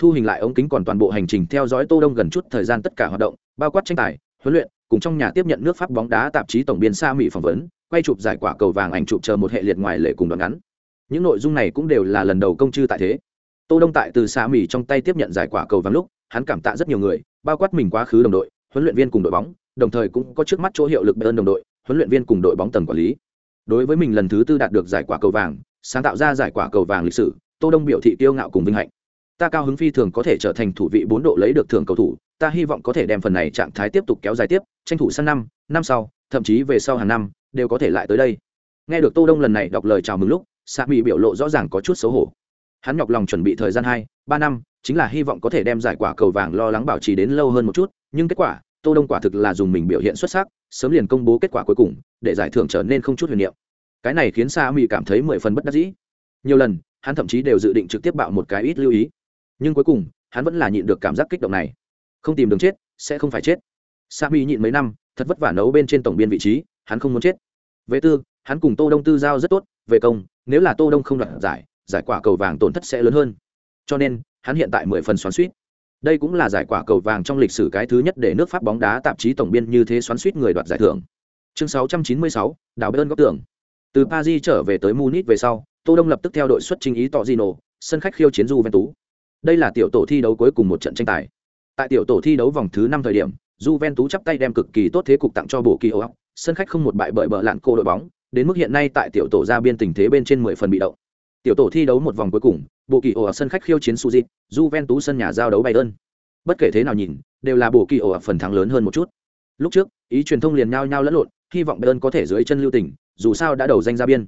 Thu hình lại ống kính còn toàn bộ hành trình theo dõi Tô Đông gần chút thời gian tất cả hoạt động, bao quát tranh tài, huấn luyện, cùng trong nhà tiếp nhận nước Pháp bóng đá tạp chí tổng biên Sa Mỹ phỏng vấn, quay chụp giải quả cầu vàng ảnh chụp chờ một hệ liệt ngoài lệ cùng đoạn ngắn. Những nội dung này cũng đều là lần đầu công chư tại thế. Tô Đông tại từ Sa Mỹ trong tay tiếp nhận giải quả cầu vàng lúc, hắn cảm tạ rất nhiều người, bao quát mình quá khứ đồng đội, huấn luyện viên cùng đội bóng, đồng thời cũng có trước mắt chỗ hiệu lực ơn đồng đội, huấn luyện viên cùng đội bóng tầng quản lý. Đối với mình lần thứ tư đạt được giải quả cầu vàng, sáng tạo ra giải quả cầu vàng lịch sử, Tô Đông biểu thị tiêu ngạo cùng vinh hạnh. Ta cao hứng phi thường có thể trở thành thủ vị bốn độ lấy được thưởng cầu thủ, ta hy vọng có thể đem phần này trạng thái tiếp tục kéo dài tiếp, tranh thủ sang năm, năm sau, thậm chí về sau hàng năm đều có thể lại tới đây. Nghe được Tô Đông lần này đọc lời chào mừng lúc, Sa Mỹ biểu lộ rõ ràng có chút xấu hổ. Hắn nhọc lòng chuẩn bị thời gian hai, ba năm, chính là hy vọng có thể đem giải quả cầu vàng lo lắng bảo trì đến lâu hơn một chút, nhưng kết quả, Tô Đông quả thực là dùng mình biểu hiện xuất sắc, sớm liền công bố kết quả cuối cùng, để giải thưởng trở nên không chút huyền niệm. Cái này khiến Sa Mỹ cảm thấy mười phần bất đắc dĩ. Nhiều lần, hắn thậm chí đều dự định trực tiếp bạo một cái ít lưu ý, nhưng cuối cùng, hắn vẫn là nhịn được cảm giác kích động này. Không tìm đường chết, sẽ không phải chết. Sa mi nhịn mấy năm, thật vất vả nấu bên trên tổng biên vị trí, hắn không muốn chết. Về tư, hắn cùng Tô Đông tư giao rất tốt, về công, nếu là Tô Đông không đoạt giải, giải quả cầu vàng tổn thất sẽ lớn hơn. Cho nên, hắn hiện tại mười phần xoắn suýt Đây cũng là giải quả cầu vàng trong lịch sử cái thứ nhất để nước Pháp bóng đá tạp chí tổng biên như thế xoắn suýt người đoạt giải thưởng. Chương 696, đào bơn góc tường. Từ Paris trở về tới Munich về sau, Tô Đông lập tức theo đội xuất trình ý tọ Gino, sân khách khiêu chiến du ven tú. Đây là tiểu tổ thi đấu cuối cùng một trận tranh tài. Tại tiểu tổ thi đấu vòng thứ năm thời điểm, Juventus chắp tay đem cực kỳ tốt thế cục tặng cho bộ kỳ ốc, sân khách không một bại bởi bờ lạn cô đội bóng, đến mức hiện nay tại tiểu tổ ra biên tình thế bên trên 10 phần bị động. Tiểu tổ thi đấu một vòng cuối cùng, bộ kỳ ổ ở sân khách khiêu chiến Suzy, Juventus sân nhà giao đấu Bayern. Bất kể thế nào nhìn, đều là bộ kỳ ổ phần thắng lớn hơn một chút. Lúc trước, ý truyền thông liền nhao nhao lẫn lộn, hy vọng Bayern có thể dưới chân lưu tình, dù sao đã đầu danh ra biên.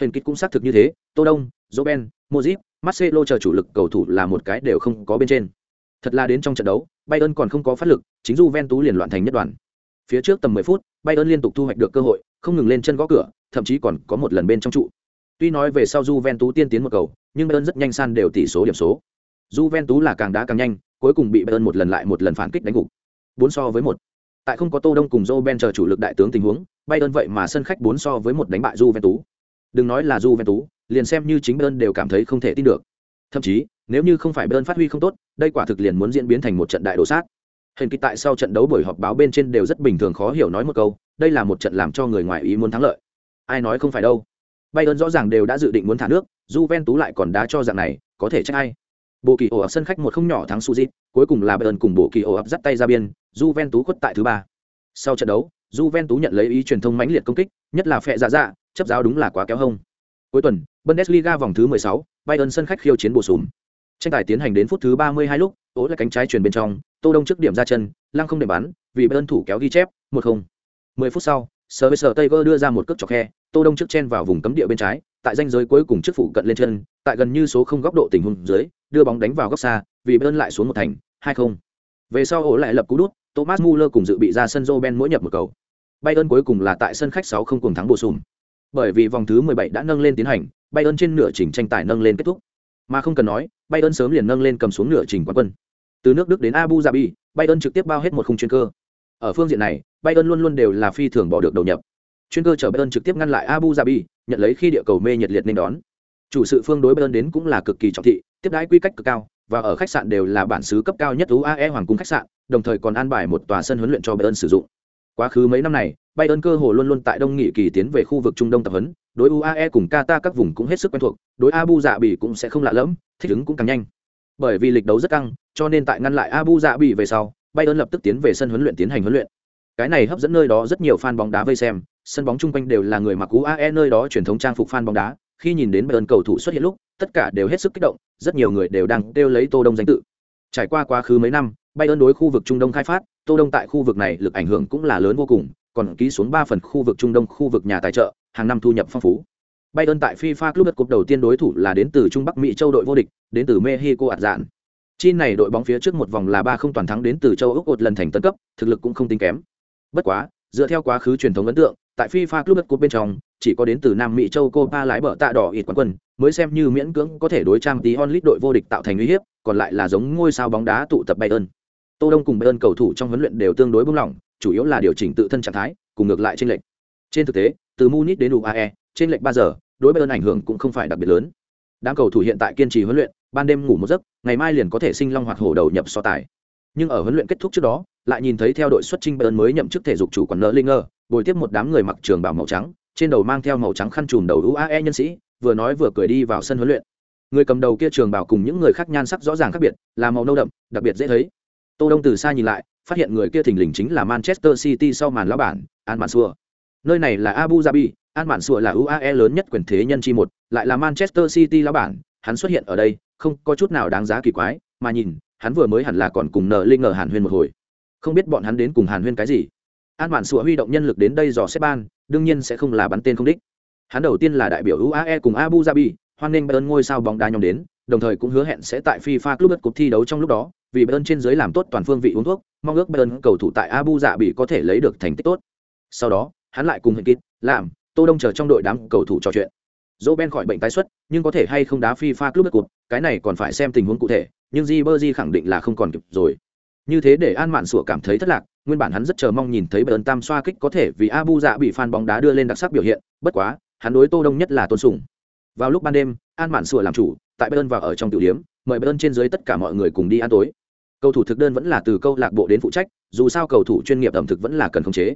Hình kích cũng xác thực như thế, Tô Đông, Roben, Modric, Marcelo chờ chủ lực cầu thủ là một cái đều không có bên trên. Thật là đến trong trận đấu, Bayern còn không có phát lực, chính Juventus liền loạn thành nhất đoàn. Phía trước tầm 10 phút, Bayern liên tục thu hoạch được cơ hội, không ngừng lên chân gõ cửa, thậm chí còn có một lần bên trong trụ. Tuy nói về sau Juventus tiên tiến một cầu, nhưng Bayern rất nhanh san đều tỷ số điểm số. Juventus là càng đá càng nhanh, cuối cùng bị Bayern một lần lại một lần phản kích đánh gục. 4 so với 1. Tại không có Tô Đông cùng Roben chờ chủ lực đại tướng tình huống, Bayern vậy mà sân khách 4 so với 1 đánh bại Juventus. Đừng nói là Juventus, liền xem như chính Bayern đều cảm thấy không thể tin được. Thậm chí, nếu như không phải Bayern phát huy không tốt, đây quả thực liền muốn diễn biến thành một trận đại đổ sát. Hình kịch tại sau trận đấu buổi họp báo bên trên đều rất bình thường khó hiểu nói một câu, đây là một trận làm cho người ngoài ý muốn thắng lợi. Ai nói không phải đâu. Bayern rõ ràng đều đã dự định muốn thả nước, Juventus lại còn đá cho dạng này, có thể trách ai. Bộ kỳ ổ ập sân khách một không nhỏ thắng suzit cuối cùng là Bayern cùng bộ kỳ ổ ập dắt tay ra biên, Juventus khuất tại thứ ba. Sau trận đấu, Juventus nhận lấy ý truyền thông mãnh liệt công kích, nhất là phệ dạ dạ, chấp giáo đúng là quá kéo hông. Cuối tuần, Bundesliga vòng thứ 16, Bayern sân khách khiêu chiến bổ sung. Tranh tài tiến hành đến phút thứ 32 lúc, tố là cánh trái truyền bên trong, Tô Đông trước điểm ra chân, lăng không để bắn, vì Bayern thủ kéo ghi chép, 1-0. 10 phút sau, Sergio Tiger đưa ra một cước chọc khe, Tô Đông trước chen vào vùng cấm địa bên trái, tại danh giới cuối cùng trước phụ cận lên chân, tại gần như số không góc độ tình huống dưới, đưa bóng đánh vào góc xa, vì Bayern lại xuống một thành, 2-0. Về sau ổ lại lập cú đút, Thomas Muller cùng dự bị ra sân Roben mỗi nhập một cầu. Bayern cuối cùng là tại sân khách 6 không cùng thắng bổ sung. Bởi vì vòng thứ 17 đã nâng lên tiến hành, Bayern trên nửa trình tranh tài nâng lên kết thúc. Mà không cần nói, Bayern sớm liền nâng lên cầm xuống nửa trình quán quân. Từ nước Đức đến Abu Dhabi, Bayern trực tiếp bao hết một khung chuyên cơ. Ở phương diện này, Bayern luôn luôn đều là phi thường bỏ được đầu nhập. Chuyên cơ chở Bayern trực tiếp ngăn lại Abu Dhabi, nhận lấy khi địa cầu mê nhiệt liệt nên đón. Chủ sự phương đối Bayern đến cũng là cực kỳ trọng thị, tiếp đãi quy cách cực cao, và ở khách sạn đều là bản xứ cấp cao nhất UAE hoàng cung khách sạn, đồng thời còn an bài một tòa sân huấn luyện cho Bayern sử dụng. Quá khứ mấy năm này, Bayern cơ hồ luôn luôn tại Đông Nghị kỳ tiến về khu vực Trung Đông tập huấn, đối UAE cùng Qatar các vùng cũng hết sức quen thuộc, đối Abu Dhabi cũng sẽ không lạ lẫm, thích ứng cũng càng nhanh. Bởi vì lịch đấu rất căng, cho nên tại ngăn lại Abu Dhabi về sau, Bayern lập tức tiến về sân huấn luyện tiến hành huấn luyện. Cái này hấp dẫn nơi đó rất nhiều fan bóng đá vây xem, sân bóng chung quanh đều là người mặc UAE nơi đó truyền thống trang phục fan bóng đá, khi nhìn đến Bayern cầu thủ xuất hiện lúc, tất cả đều hết sức kích động, rất nhiều người đều đang kêu lấy Tô Đông danh tự. Trải qua quá khứ mấy năm, Bayern đối khu vực Trung Đông khai phát, Tô Đông tại khu vực này lực ảnh hưởng cũng là lớn vô cùng, còn ký xuống ba phần khu vực Trung Đông khu vực nhà tài trợ, hàng năm thu nhập phong phú. Bayern tại FIFA Club Cup đầu tiên đối thủ là đến từ Trung Bắc Mỹ châu đội vô địch, đến từ Mexico ạt dạn. Chi này đội bóng phía trước một vòng là ba không toàn thắng đến từ châu Úc một lần thành tân cấp, thực lực cũng không tính kém. Bất quá, dựa theo quá khứ truyền thống ấn tượng, tại FIFA Club Cup bên trong, chỉ có đến từ Nam Mỹ châu Copa lái bờ tạ đỏ ít quán quân, mới xem như miễn cưỡng có thể đối trang tí onlit đội vô địch tạo thành uy hiếp, còn lại là giống ngôi sao bóng đá tụ tập Bayern. Tô Đông cùng Bayern cầu thủ trong huấn luyện đều tương đối buông lỏng, chủ yếu là điều chỉnh tự thân trạng thái, cùng ngược lại trên lệnh. Trên thực tế, từ Munich đến UAE, trên lệnh ba giờ, đối với ơn ảnh hưởng cũng không phải đặc biệt lớn. Đám cầu thủ hiện tại kiên trì huấn luyện, ban đêm ngủ một giấc, ngày mai liền có thể sinh long hoạt hổ đầu nhập so tài. Nhưng ở huấn luyện kết thúc trước đó, lại nhìn thấy theo đội xuất trinh Bayern mới nhậm chức thể dục chủ quản nợ Linger, bồi tiếp một đám người mặc trường bảo màu trắng, trên đầu mang theo màu trắng khăn trùm đầu UAE nhân sĩ, vừa nói vừa cười đi vào sân huấn luyện. Người cầm đầu kia trường bảo cùng những người khác nhan sắc rõ ràng khác biệt, là màu nâu đậm, đặc biệt dễ thấy. Tô Đông từ xa nhìn lại, phát hiện người kia thình lình chính là Manchester City sau màn lão bản, An Mạn Mansur. Nơi này là Abu Dhabi, An Mạn Mansur là UAE lớn nhất quyền thế nhân chi một, lại là Manchester City lão bản, hắn xuất hiện ở đây, không có chút nào đáng giá kỳ quái, mà nhìn, hắn vừa mới hẳn là còn cùng nợ linh ngờ Hàn Huyên một hồi. Không biết bọn hắn đến cùng Hàn Huyên cái gì. An Mạn Mansur huy động nhân lực đến đây dò xét ban, đương nhiên sẽ không là bắn tên không đích. Hắn đầu tiên là đại biểu UAE cùng Abu Dhabi, hoan nghênh Bayern ngôi sao bóng đá nhóm đến, đồng thời cũng hứa hẹn sẽ tại FIFA Club cuộc thi đấu trong lúc đó, vì Bayern trên dưới làm tốt toàn phương vị uống thuốc, mong ước Bayern cầu thủ tại Abu Dhabi có thể lấy được thành tích tốt. Sau đó, hắn lại cùng Hình Kít, làm, Tô Đông chờ trong đội đám cầu thủ trò chuyện. Dỗ Ben khỏi bệnh tái xuất, nhưng có thể hay không đá FIFA Club cuộc, cái này còn phải xem tình huống cụ thể, nhưng Ribery khẳng định là không còn kịp rồi. Như thế để An Mạn Sủa cảm thấy thất lạc, nguyên bản hắn rất chờ mong nhìn thấy Bayern tam xoa kích có thể vì Abu Dạ bị fan bóng đá đưa lên đặc sắc biểu hiện, bất quá, hắn đối Tô Đông nhất là tôn sùng. Vào lúc ban đêm, An Mạn Sủa làm chủ, tại Bayern và ở trong tiểu điểm, mời bên trên dưới tất cả mọi người cùng đi ăn tối. Cầu thủ thực đơn vẫn là từ câu lạc bộ đến phụ trách, dù sao cầu thủ chuyên nghiệp ẩm thực vẫn là cần khống chế.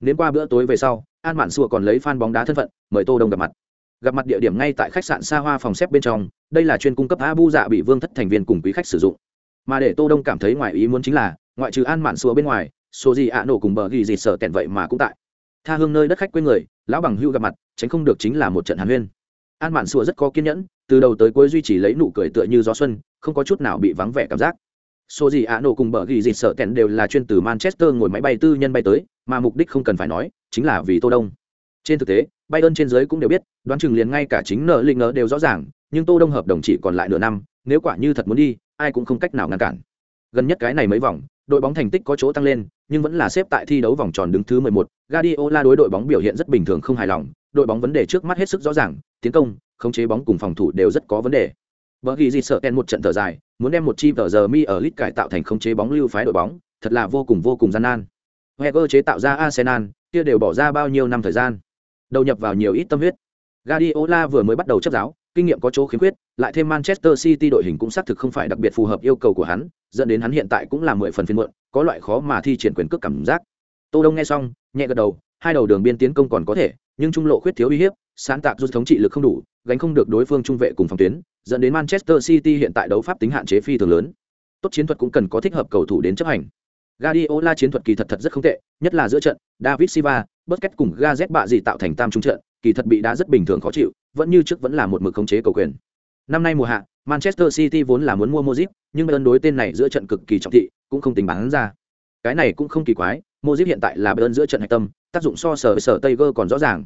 Đến qua bữa tối về sau, An Mạn Sủa còn lấy fan bóng đá thân phận, mời Tô Đông gặp mặt. Gặp mặt địa điểm ngay tại khách sạn Sa Hoa phòng xếp bên trong, đây là chuyên cung cấp Abu Dạ bị Vương thất thành viên cùng quý khách sử dụng. Mà để Tô Đông cảm thấy ngoài ý muốn chính là, ngoại trừ An Mạn Sủa bên ngoài, số gì ạ nổ cùng bờ ghi gì sợ tẹn vậy mà cũng tại. Tha hương nơi đất khách quê người, lão bằng hưu gặp mặt, tránh không được chính là một trận hàn huyên an mạn sùa rất có kiên nhẫn từ đầu tới cuối duy trì lấy nụ cười tựa như gió xuân không có chút nào bị vắng vẻ cảm giác. Số gì ạ nổ cùng bờ ghi dịt sợ kèn đều là chuyên từ manchester ngồi máy bay tư nhân bay tới mà mục đích không cần phải nói chính là vì tô đông. Trên thực tế bay ơn trên dưới cũng đều biết đoán chừng liền ngay cả chính nợ linh nợ đều rõ ràng nhưng tô đông hợp đồng chỉ còn lại nửa năm nếu quả như thật muốn đi ai cũng không cách nào ngăn cản. Gần nhất cái này mấy vòng đội bóng thành tích có chỗ tăng lên nhưng vẫn là xếp tại thi đấu vòng tròn đứng thứ 11. Guardiola đối đội bóng biểu hiện rất bình thường không hài lòng, đội bóng vấn đề trước mắt hết sức rõ ràng, tiến công, khống chế bóng cùng phòng thủ đều rất có vấn đề. Bởi vì gì sợ ten một trận thở dài, muốn đem một chi tờ giờ mi ở lit cải tạo thành khống chế bóng lưu phái đội bóng, thật là vô cùng vô cùng gian nan. Wenger chế tạo ra Arsenal, kia đều bỏ ra bao nhiêu năm thời gian, đầu nhập vào nhiều ít tâm huyết. Guardiola vừa mới bắt đầu chấp giáo, kinh nghiệm có chỗ khiếm khuyết, lại thêm Manchester City đội hình cũng xác thực không phải đặc biệt phù hợp yêu cầu của hắn, dẫn đến hắn hiện tại cũng là mười phần phiền muộn, có loại khó mà thi triển quyền cước cảm giác. Tô Đông nghe xong, nhẹ gật đầu, hai đầu đường biên tiến công còn có thể, nhưng trung lộ khuyết thiếu uy hiếp, sáng tạo rút thống trị lực không đủ, gánh không được đối phương trung vệ cùng phòng tuyến, dẫn đến Manchester City hiện tại đấu pháp tính hạn chế phi thường lớn. Tốt chiến thuật cũng cần có thích hợp cầu thủ đến chấp hành. Guardiola chiến thuật kỳ thật thật rất không tệ, nhất là giữa trận, David Silva, Busquets cùng Gazet bạ gì tạo thành tam trung trận, kỳ thật bị đá rất bình thường khó chịu, vẫn như trước vẫn là một mực khống chế cầu quyền. Năm nay mùa hạ, Manchester City vốn là muốn mua Modric, nhưng Bayern đối tên này giữa trận cực kỳ trọng thị, cũng không tính bán ra. Cái này cũng không kỳ quái, Modric hiện tại là Bayern giữa trận hạch tâm, tác dụng so sở sở Tiger còn rõ ràng.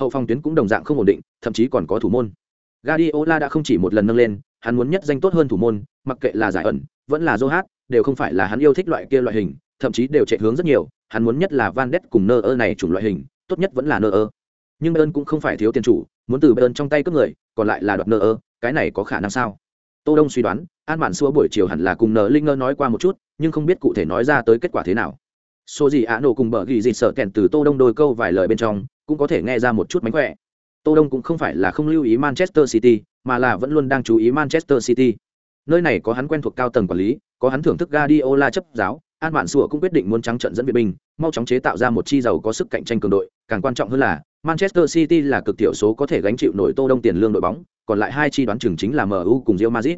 Hậu phòng tuyến cũng đồng dạng không ổn định, thậm chí còn có thủ môn. Guardiola đã không chỉ một lần nâng lên, hắn muốn nhất danh tốt hơn thủ môn, mặc kệ là giải ẩn, vẫn là Zohat, đều không phải là hắn yêu thích loại kia loại hình, thậm chí đều chạy hướng rất nhiều, hắn muốn nhất là Van Ness cùng Neuer này chủng loại hình, tốt nhất vẫn là Neuer. Nhưng Bayern cũng không phải thiếu tiền chủ, muốn từ Bayern trong tay cướp người, còn lại là đoạt Neuer, cái này có khả năng sao? Tô Đông suy đoán, An Mạn Xua buổi chiều hẳn là cùng Nở Linh Ngơ nói qua một chút, nhưng không biết cụ thể nói ra tới kết quả thế nào. Số gì Á nổ cùng bở ghi gì sợ kèn từ Tô Đông đôi câu vài lời bên trong, cũng có thể nghe ra một chút mánh khỏe. Tô Đông cũng không phải là không lưu ý Manchester City, mà là vẫn luôn đang chú ý Manchester City. Nơi này có hắn quen thuộc cao tầng quản lý, có hắn thưởng thức Guardiola chấp giáo, An Mạn Sủa cũng quyết định muốn trắng trận dẫn viện binh, mau chóng chế tạo ra một chi giàu có sức cạnh tranh cường đội, càng quan trọng hơn là Manchester City là cực tiểu số có thể gánh chịu nổi Tô Đông tiền lương đội bóng, còn lại hai chi đoán chừng chính là MU cùng Real Madrid.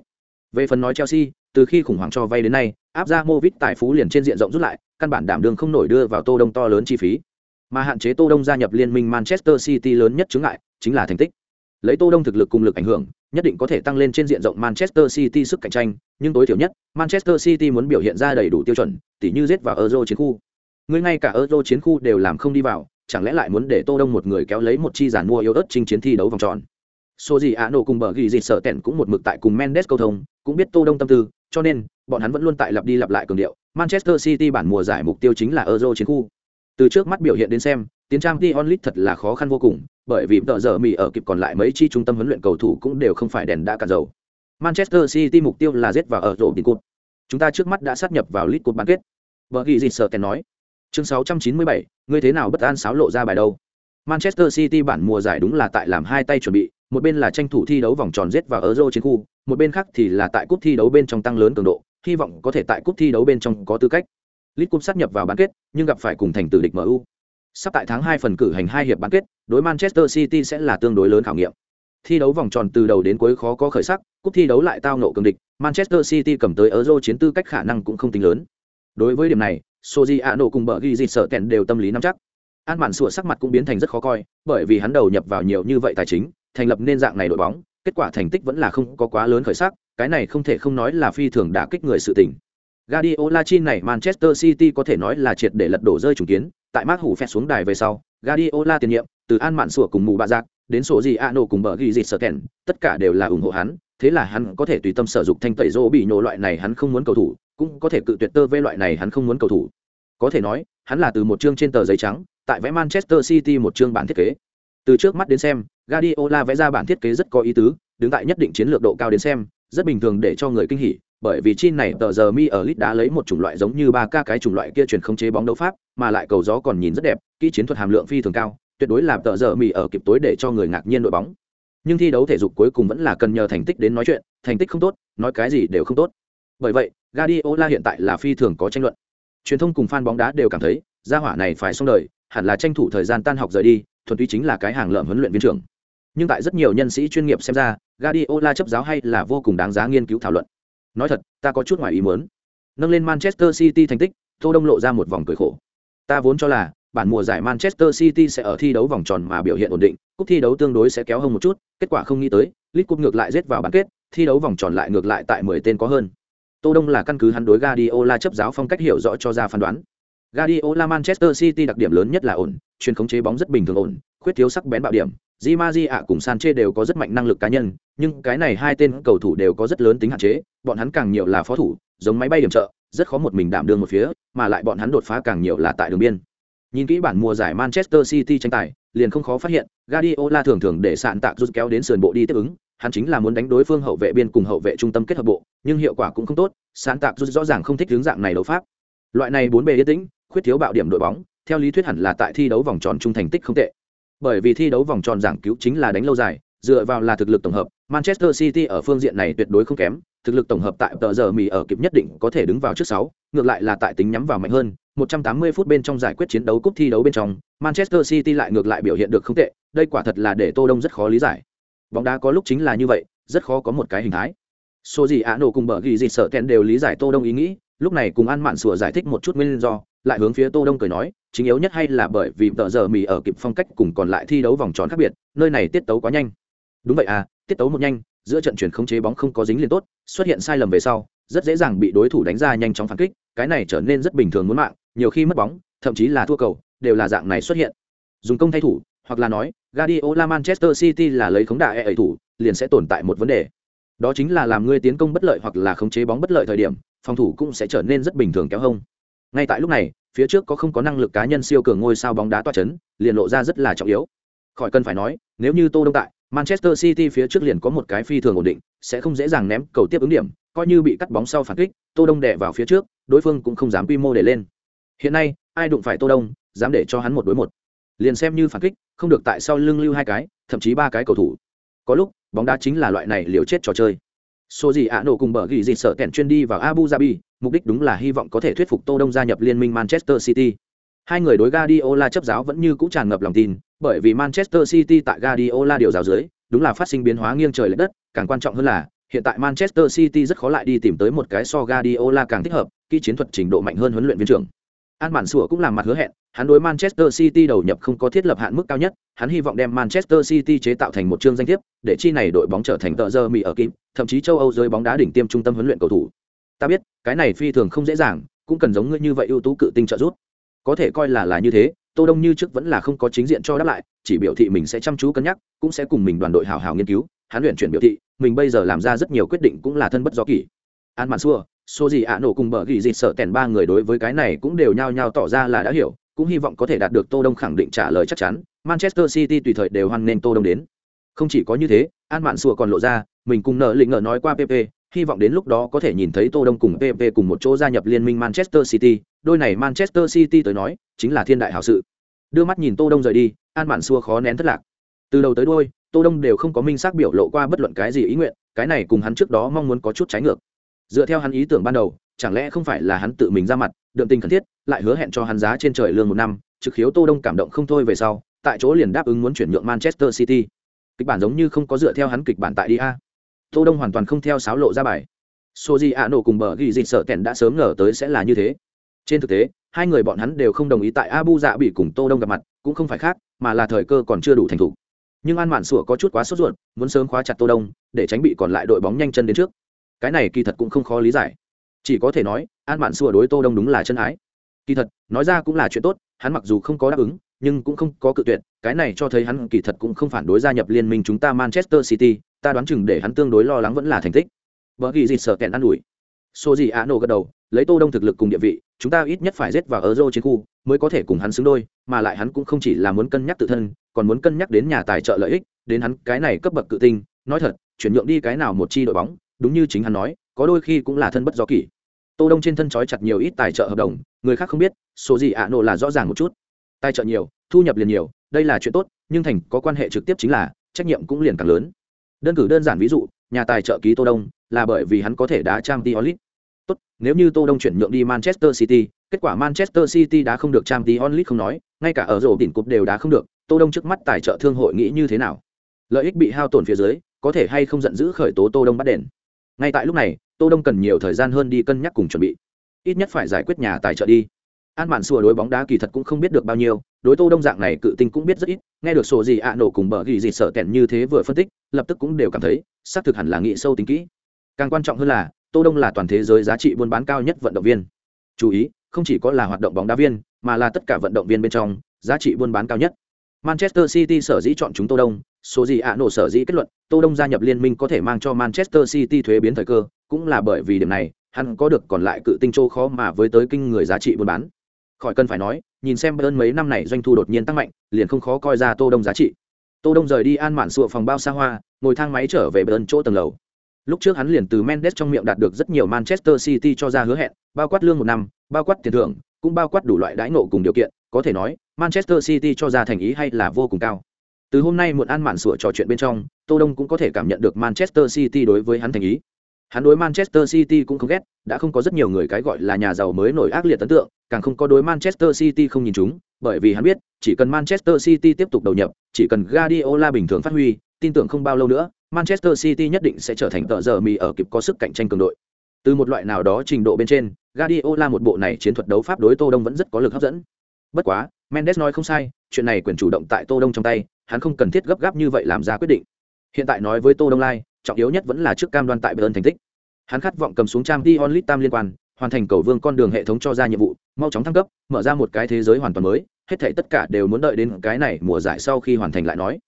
Về phần nói Chelsea, từ khi khủng hoảng cho vay đến nay, áp ra Movit tài phú liền trên diện rộng rút lại, căn bản đảm đương không nổi đưa vào Tô Đông to lớn chi phí. Mà hạn chế Tô Đông gia nhập liên minh Manchester City lớn nhất chứng ngại chính là thành tích. Lấy Tô Đông thực lực cùng lực ảnh hưởng, nhất định có thể tăng lên trên diện rộng Manchester City sức cạnh tranh, nhưng tối thiểu nhất, Manchester City muốn biểu hiện ra đầy đủ tiêu chuẩn, tỉ như giết vào Euro chiến khu. người ngay cả euro chiến khu đều làm không đi vào chẳng lẽ lại muốn để tô đông một người kéo lấy một chi giàn mua yếu ớt chinh chiến thi đấu vòng tròn số gì ạ nổ cùng bờ ghi gì sợ tẻn cũng một mực tại cùng mendes cầu thông cũng biết tô đông tâm tư cho nên bọn hắn vẫn luôn tại lặp đi lặp lại cường điệu manchester city bản mùa giải mục tiêu chính là euro chiến khu từ trước mắt biểu hiện đến xem tiến trang t onlit thật là khó khăn vô cùng bởi vì tợ giờ mỹ ở kịp còn lại mấy chi trung tâm huấn luyện cầu thủ cũng đều không phải đèn đã cả dầu. Manchester city mục tiêu là giết vào ở rổ tiền cột. Chúng ta trước mắt đã sát nhập vào lit cột bán kết. Vợ ghi gì sợ tèn nói. Chương 697, ngươi thế nào bất an sáo lộ ra bài đâu? Manchester city bản mùa giải đúng là tại làm hai tay chuẩn bị một bên là tranh thủ thi đấu vòng tròn giết vào euro chiến khu một bên khác thì là tại cúp thi đấu bên trong tăng lớn cường độ hy vọng có thể tại cúp thi đấu bên trong có tư cách lit cúp sát nhập vào bán kết, nhưng gặp phải cùng thành tử địch mu sắp tại tháng hai phần cử hành hai hiệp bán kết, đối manchester city sẽ là tương đối lớn khảo nghiệm. Thi đấu vòng tròn từ đầu đến cuối khó có khởi sắc, cúp thi đấu lại tao nộ cường địch, manchester city cầm tới euro chiến tư cách khả năng cũng không tính lớn. Đối với điểm này, soji a nổ cùng bờ ghi dịt sợ kèn đều tâm lý nắm chắc. An mạn sủa sắc mặt cũng biến thành rất khó coi, bởi vì hắn đầu nhập vào nhiều như vậy tài chính, thành lập nên dạng này đội bóng, kết quả thành tích vẫn là không có quá lớn khởi sắc, cái này không thể không nói là phi thường đả kích người sự tình. Guardiola chi này Manchester City có thể nói là triệt để lật đổ rơi trùng kiến, tại Mark Hủ phẹt xuống đài về sau, Guardiola tiền nhiệm, từ An Mạn Sủa cùng mù bạ giác, đến số gì Ano cùng bờ ghi dịch sở kèn, tất cả đều là ủng hộ hắn, thế là hắn có thể tùy tâm sử dụng thanh tẩy rô bị nhổ loại này hắn không muốn cầu thủ, cũng có thể cự tuyệt tơ vê loại này hắn không muốn cầu thủ. Có thể nói, hắn là từ một chương trên tờ giấy trắng, tại vẽ Manchester City một chương bản thiết kế. Từ trước mắt đến xem, Guardiola vẽ ra bản thiết kế rất có ý tứ, đứng tại nhất định chiến lược độ cao đến xem, rất bình thường để cho người kinh hỉ, bởi vì chi này tờ giờ mi ở lit đã lấy một chủng loại giống như ba ca cái chủng loại kia truyền không chế bóng đấu pháp, mà lại cầu gió còn nhìn rất đẹp, kỹ chiến thuật hàm lượng phi thường cao, tuyệt đối làm tờ giờ mi ở kịp tối để cho người ngạc nhiên đội bóng. Nhưng thi đấu thể dục cuối cùng vẫn là cần nhờ thành tích đến nói chuyện, thành tích không tốt, nói cái gì đều không tốt. Bởi vậy, Guardiola hiện tại là phi thường có tranh luận. Truyền thông cùng fan bóng đá đều cảm thấy, gia hỏa này phải xong đời, hẳn là tranh thủ thời gian tan học rời đi, thuần túy chính là cái hàng lợm huấn luyện viên trưởng. Nhưng tại rất nhiều nhân sĩ chuyên nghiệp xem ra, Guardiola chấp giáo hay là vô cùng đáng giá nghiên cứu thảo luận nói thật ta có chút ngoài ý muốn. Nâng lên manchester city thành tích tô đông lộ ra một vòng cười khổ. Ta vốn cho là bản mùa giải manchester city sẽ ở thi đấu vòng tròn mà biểu hiện ổn định cúp thi đấu tương đối sẽ kéo hơn một chút kết quả không nghĩ tới lit cúp ngược lại rết vào bán kết thi đấu vòng tròn lại ngược lại tại mười tên có hơn. Tô đông là căn cứ hắn đối Guardiola chấp giáo phong cách hiểu rõ cho ra phán đoán. Guardiola Manchester City đặc điểm lớn nhất là ổn, chuyên khống chế bóng rất bình thường ổn, khuyết thiếu sắc bén bạo điểm. Di Maria cùng Sanchez đều có rất mạnh năng lực cá nhân, nhưng cái này hai tên cầu thủ đều có rất lớn tính hạn chế, bọn hắn càng nhiều là phó thủ, giống máy bay điểm trợ, rất khó một mình đảm đương một phía, mà lại bọn hắn đột phá càng nhiều là tại đường biên. Nhìn kỹ bản mùa giải Manchester City tranh tài, liền không khó phát hiện, Guardiola thường thường để sạn tạc rút kéo đến sườn bộ đi tiếp ứng, hắn chính là muốn đánh đối phương hậu vệ biên cùng hậu vệ trung tâm kết hợp bộ, nhưng hiệu quả cũng không tốt, sạn tạc rút rõ ràng không thích hướng dạng này đấu pháp. Loại này bốn bề yên tĩnh, khuyết thiếu bạo điểm đội bóng, theo lý thuyết hẳn là tại thi đấu vòng tròn trung thành tích không tệ. Bởi vì thi đấu vòng tròn giảng cứu chính là đánh lâu dài, dựa vào là thực lực tổng hợp, Manchester City ở phương diện này tuyệt đối không kém, thực lực tổng hợp tại tờ giờ mì ở kịp nhất định có thể đứng vào trước sáu. ngược lại là tại tính nhắm vào mạnh hơn, 180 phút bên trong giải quyết chiến đấu cúp thi đấu bên trong, Manchester City lại ngược lại biểu hiện được không tệ, đây quả thật là để Tô Đông rất khó lý giải. Bóng đá có lúc chính là như vậy, rất khó có một cái hình thái. Số gì ạ nổ cùng bờ ghi gì sợ kèn đều lý giải Tô Đông ý nghĩ, lúc này cùng An Mạn sủa giải thích một chút nguyên do, lại hướng phía Tô Đông cười nói, chính yếu nhất hay là bởi vì tờ giờ mì ở kịp phong cách cùng còn lại thi đấu vòng tròn khác biệt, nơi này tiết tấu quá nhanh. Đúng vậy à, tiết tấu một nhanh, giữa trận chuyển không chế bóng không có dính liền tốt, xuất hiện sai lầm về sau, rất dễ dàng bị đối thủ đánh ra nhanh chóng phản kích, cái này trở nên rất bình thường muốn mạng, nhiều khi mất bóng, thậm chí là thua cầu, đều là dạng này xuất hiện. Dùng công thay thủ, hoặc là nói, Guardiola Manchester City là lấy khống đà e ấy thủ, liền sẽ tồn tại một vấn đề. Đó chính là làm ngươi tiến công bất lợi hoặc là khống chế bóng bất lợi thời điểm, phòng thủ cũng sẽ trở nên rất bình thường kéo hông. Ngay tại lúc này, phía trước có không có năng lực cá nhân siêu cường ngôi sao bóng đá toa chấn, liền lộ ra rất là trọng yếu. Khỏi cần phải nói, nếu như Tô Đông tại, Manchester City phía trước liền có một cái phi thường ổn định, sẽ không dễ dàng ném cầu tiếp ứng điểm, coi như bị cắt bóng sau phản kích, Tô Đông đè vào phía trước, đối phương cũng không dám quy mô để lên. Hiện nay, ai đụng phải Tô Đông, dám để cho hắn một đối một. Liền xem như phản kích, không được tại sau lưng lưu hai cái, thậm chí ba cái cầu thủ. Có lúc, bóng đá chính là loại này liều chết trò chơi. Số gì ạ nổ cùng bờ ghi gì sợ kẹn chuyên đi vào Abu Dhabi, mục đích đúng là hy vọng có thể thuyết phục Tô Đông gia nhập liên minh Manchester City. Hai người đối Guardiola chấp giáo vẫn như cũ tràn ngập lòng tin, bởi vì Manchester City tại Guardiola điều giáo dưới, đúng là phát sinh biến hóa nghiêng trời lệch đất, càng quan trọng hơn là, hiện tại Manchester City rất khó lại đi tìm tới một cái so Guardiola càng thích hợp, kỹ chiến thuật trình độ mạnh hơn huấn luyện viên trưởng. An Mạn Sủa cũng làm mặt hứa hẹn, hắn đối Manchester City đầu nhập không có thiết lập hạn mức cao nhất, hắn hy vọng đem Manchester City chế tạo thành một chương danh thiếp, để chi này đội bóng trở thành tợ giờ mì ở kim, thậm chí châu Âu giới bóng đá đỉnh tiêm trung tâm huấn luyện cầu thủ. Ta biết, cái này phi thường không dễ dàng, cũng cần giống ngươi như vậy ưu tú cự tinh trợ giúp. có thể coi là là như thế tô đông như trước vẫn là không có chính diện cho đáp lại chỉ biểu thị mình sẽ chăm chú cân nhắc cũng sẽ cùng mình đoàn đội hào hào nghiên cứu hắn luyện chuyển biểu thị mình bây giờ làm ra rất nhiều quyết định cũng là thân bất do kỷ an mạn xua số gì ạ nổ cùng bờ ghi dịt sợ tèn ba người đối với cái này cũng đều nhao nhao tỏ ra là đã hiểu, cũng hy vọng có thể đạt được tô đông khẳng định trả lời chắc chắn. Manchester city tùy thời đều hoan nghênh tô đông đến. Không chỉ có như thế, an mạn xua còn lộ ra, mình cùng nợ lĩnh ngờ nói qua pp hy vọng đến lúc đó có thể nhìn thấy tô đông cùng pp cùng một chỗ gia nhập liên minh manchester city. Đôi này manchester city tới nói, chính là thiên đại hảo sự. Đưa mắt nhìn tô đông rời đi, an mạn xua khó nén thất lạc. Từ đầu tới đôi tô đông đều không có minh xác biểu lộ qua bất luận cái gì ý nguyện, cái này cùng hắn trước đó mong muốn có chút trái ngược dựa theo hắn ý tưởng ban đầu, chẳng lẽ không phải là hắn tự mình ra mặt, đượm tình khẩn thiết, lại hứa hẹn cho hắn giá trên trời lương một năm, trực khiếu tô đông cảm động không thôi về sau, tại chỗ liền đáp ứng muốn chuyển nhượng manchester city. Kịch bản giống như không có dựa theo hắn kịch bản tại đi a. Tô đông hoàn toàn không theo sáo lộ ra bài. Soji a nổ cùng bờ ghi dịch sợ kèn đã sớm ngờ tới sẽ là như thế. Trên thực tế, hai người bọn hắn đều không đồng ý tại abu dạ bị cùng tô đông gặp mặt, cũng không phải khác, mà là thời cơ còn chưa đủ thành thục. Nhưng an mạn sủa có chút quá sốt ruột, muốn sớm khóa chặt tô đông, để tránh bị còn lại đội bóng nhanh chân đến trước cái này kỳ thật cũng không khó lý giải. Chỉ có thể nói, an mạn xua đối tô đông đúng là chân ái. Kỳ thật, nói ra cũng là chuyện tốt, hắn mặc dù không có đáp ứng, nhưng cũng không có cự tuyệt, cái này cho thấy hắn kỳ thật cũng không phản đối gia nhập liên minh chúng ta manchester city, ta đoán chừng để hắn tương đối lo lắng vẫn là thành tích. Vợ ghi dịt sợ kẹn an ủi. Số gì ạ nổ gật đầu, lấy tô đông thực lực cùng địa vị, chúng ta ít nhất phải rết vào euro chiến khu, mới có thể cùng hắn xứng đôi, mà lại hắn cũng không chỉ là muốn cân nhắc tự thân, còn muốn cân nhắc đến nhà tài trợ lợi ích, đến hắn cái này cấp bậc cự tinh. Nói thật, chuyển nhượng đi cái nào một chi đội bóng đúng như chính hắn nói, có đôi khi cũng là thân bất do kỷ. Tô đông trên thân trói chặt nhiều ít tài trợ hợp đồng, người khác không biết, số gì ạ nổ là rõ ràng một chút. Tài trợ nhiều, thu nhập liền nhiều, đây là chuyện tốt, nhưng thành có quan hệ trực tiếp chính là, trách nhiệm cũng liền càng lớn. Đơn cử đơn giản ví dụ, nhà tài trợ ký tô đông, là bởi vì hắn có thể đá trang t tốt, nếu như tô đông chuyển nhượng đi manchester city, kết quả manchester city đã không được trang t không nói, ngay cả ở rổ đỉnh cúp đều đã không được, tô đông trước mắt tài trợ thương hội nghĩ như thế nào? Lợi ích bị hao tổn phía dưới, có thể hay không giận dữ khởi tố tô đông bắt đền? Ngay tại lúc này, tô đông cần nhiều thời gian hơn đi cân nhắc cùng chuẩn bị. Ít nhất phải giải quyết nhà tài trợ đi. An mạn xua đối bóng đá kỳ thật cũng không biết được bao nhiêu, đối tô đông dạng này cự tinh cũng biết rất ít, nghe được sổ gì ạ nổ cùng bờ ghi gì sợ kẹn như thế vừa phân tích, lập tức cũng đều cảm thấy, xác thực hẳn là nghĩ sâu tính kỹ. Càng quan trọng hơn là, tô đông là toàn thế giới giá trị buôn bán cao nhất vận động viên. Chú ý, không chỉ có là hoạt động bóng đá viên, mà là tất cả vận động viên bên trong, giá trị buôn bán cao nhất. Manchester city sở dĩ chọn chúng tô đông số gì ạ, nổ sở dĩ kết luận, tô đông gia nhập liên minh có thể mang cho manchester city thuế biến thời cơ, cũng là bởi vì điểm này, hắn có được còn lại cự tinh châu khó mà với tới kinh người giá trị buôn bán. Khỏi cần phải nói, nhìn xem bayern mấy năm này doanh thu đột nhiên tăng mạnh, liền không khó coi ra tô đông giá trị. Tô đông rời đi an mạn sụa phòng bao xa hoa, ngồi thang máy trở về bayern chỗ tầng lầu. Lúc trước hắn liền từ mendes trong miệng đạt được rất nhiều manchester city cho ra hứa hẹn, bao quát lương một năm, bao quát tiền thưởng, cũng bao quát đủ loại đãi ngộ cùng điều kiện, có thể nói, manchester city cho ra thành ý hay là vô cùng cao từ hôm nay muộn an mạn sủa trò chuyện bên trong, tô đông cũng có thể cảm nhận được manchester city đối với hắn thành ý. Hắn đối manchester city cũng không ghét, đã không có rất nhiều người cái gọi là nhà giàu mới nổi ác liệt ấn tượng, càng không có đối manchester city không nhìn chúng, bởi vì hắn biết, chỉ cần manchester city tiếp tục đầu nhập, chỉ cần guardiola bình thường phát huy, tin tưởng không bao lâu nữa, manchester city nhất định sẽ trở thành tợ giờ mì ở kịp có sức cạnh tranh cường đội. Từ một loại nào đó trình độ bên trên, guardiola một bộ này chiến thuật đấu pháp đối tô đông vẫn rất có lực hấp dẫn. Bất quá, mendes nói không sai, chuyện này quyền chủ động tại tô đông trong tay hắn không cần thiết gấp gáp như vậy làm ra quyết định. Hiện tại nói với tô đông lai, trọng yếu nhất vẫn là trước cam đoan tại bayern thành tích. Hắn khát vọng cầm xuống trang t onlit tam liên quan, hoàn thành cầu vương con đường hệ thống cho ra nhiệm vụ, mau chóng thăng cấp, mở ra một cái thế giới hoàn toàn mới, hết thảy tất cả đều muốn đợi đến cái này mùa giải sau khi hoàn thành lại nói.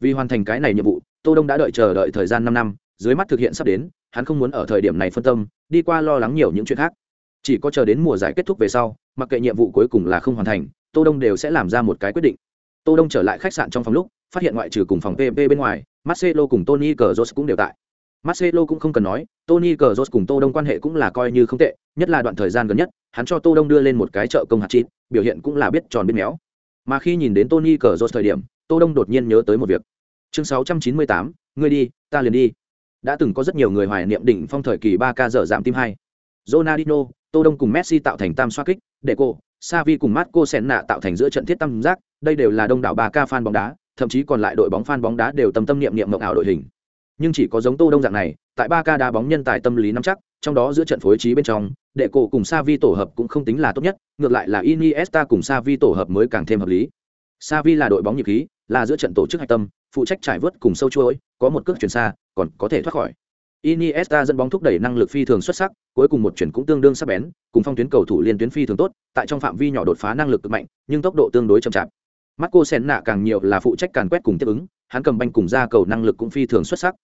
Vì hoàn thành cái này nhiệm vụ, tô đông đã đợi chờ đợi thời gian năm năm, dưới mắt thực hiện sắp đến, hắn không muốn ở thời điểm này phân tâm, đi qua lo lắng nhiều những chuyện khác. Chỉ có chờ đến mùa giải kết thúc về sau, mặc kệ nhiệm vụ cuối cùng là không hoàn thành, tô đông đều sẽ làm ra một cái quyết định tô đông trở lại khách sạn trong phòng lúc phát hiện ngoại trừ cùng phòng pp bên ngoài marcelo cùng tony cờ cũng đều tại. Marcelo cũng không cần nói tony cờ cùng tô đông quan hệ cũng là coi như không tệ nhất là đoạn thời gian gần nhất hắn cho tô đông đưa lên một cái trợ công hạt chín biểu hiện cũng là biết tròn biết méo. Mà khi nhìn đến tony cờ thời điểm tô đông đột nhiên nhớ tới một việc. Chương 698, ngươi đi ta liền đi. Đã từng có rất nhiều người hoài niệm đỉnh phong thời kỳ ba k dở giảm tim hai Ronaldinho, Tô Đông cùng Messi tạo thành tam xoá kích, Deco, Savi cùng Marco Senna tạo thành giữa trận thiết tâm giác, đây đều là đông đảo 3K fan bóng đá, thậm chí còn lại đội bóng fan bóng đá đều tâm tâm niệm niệm mộng ảo đội hình. Nhưng chỉ có giống Tô Đông dạng này, tại 3K đá bóng nhân tài tâm lý nắm chắc, trong đó giữa trận phối trí bên trong, Deco cùng Savi tổ hợp cũng không tính là tốt nhất, ngược lại là Iniesta cùng Savi tổ hợp mới càng thêm hợp lý. Savi là đội bóng nhiệt khí, là giữa trận tổ chức hạch tâm, phụ trách trải vớt cùng sâu chuỗi, có một cước chuyển xa, còn có thể thoát khỏi. Iniesta dẫn bóng thúc đẩy năng lực phi thường xuất sắc, cuối cùng một chuyển cũng tương đương sắc bén, cùng phong tuyến cầu thủ liên tuyến phi thường tốt, tại trong phạm vi nhỏ đột phá năng lực cực mạnh, nhưng tốc độ tương đối chậm chạp. Marco Senna càng nhiều là phụ trách càn quét cùng tiếp ứng, hắn cầm banh cùng ra cầu năng lực cũng phi thường xuất sắc.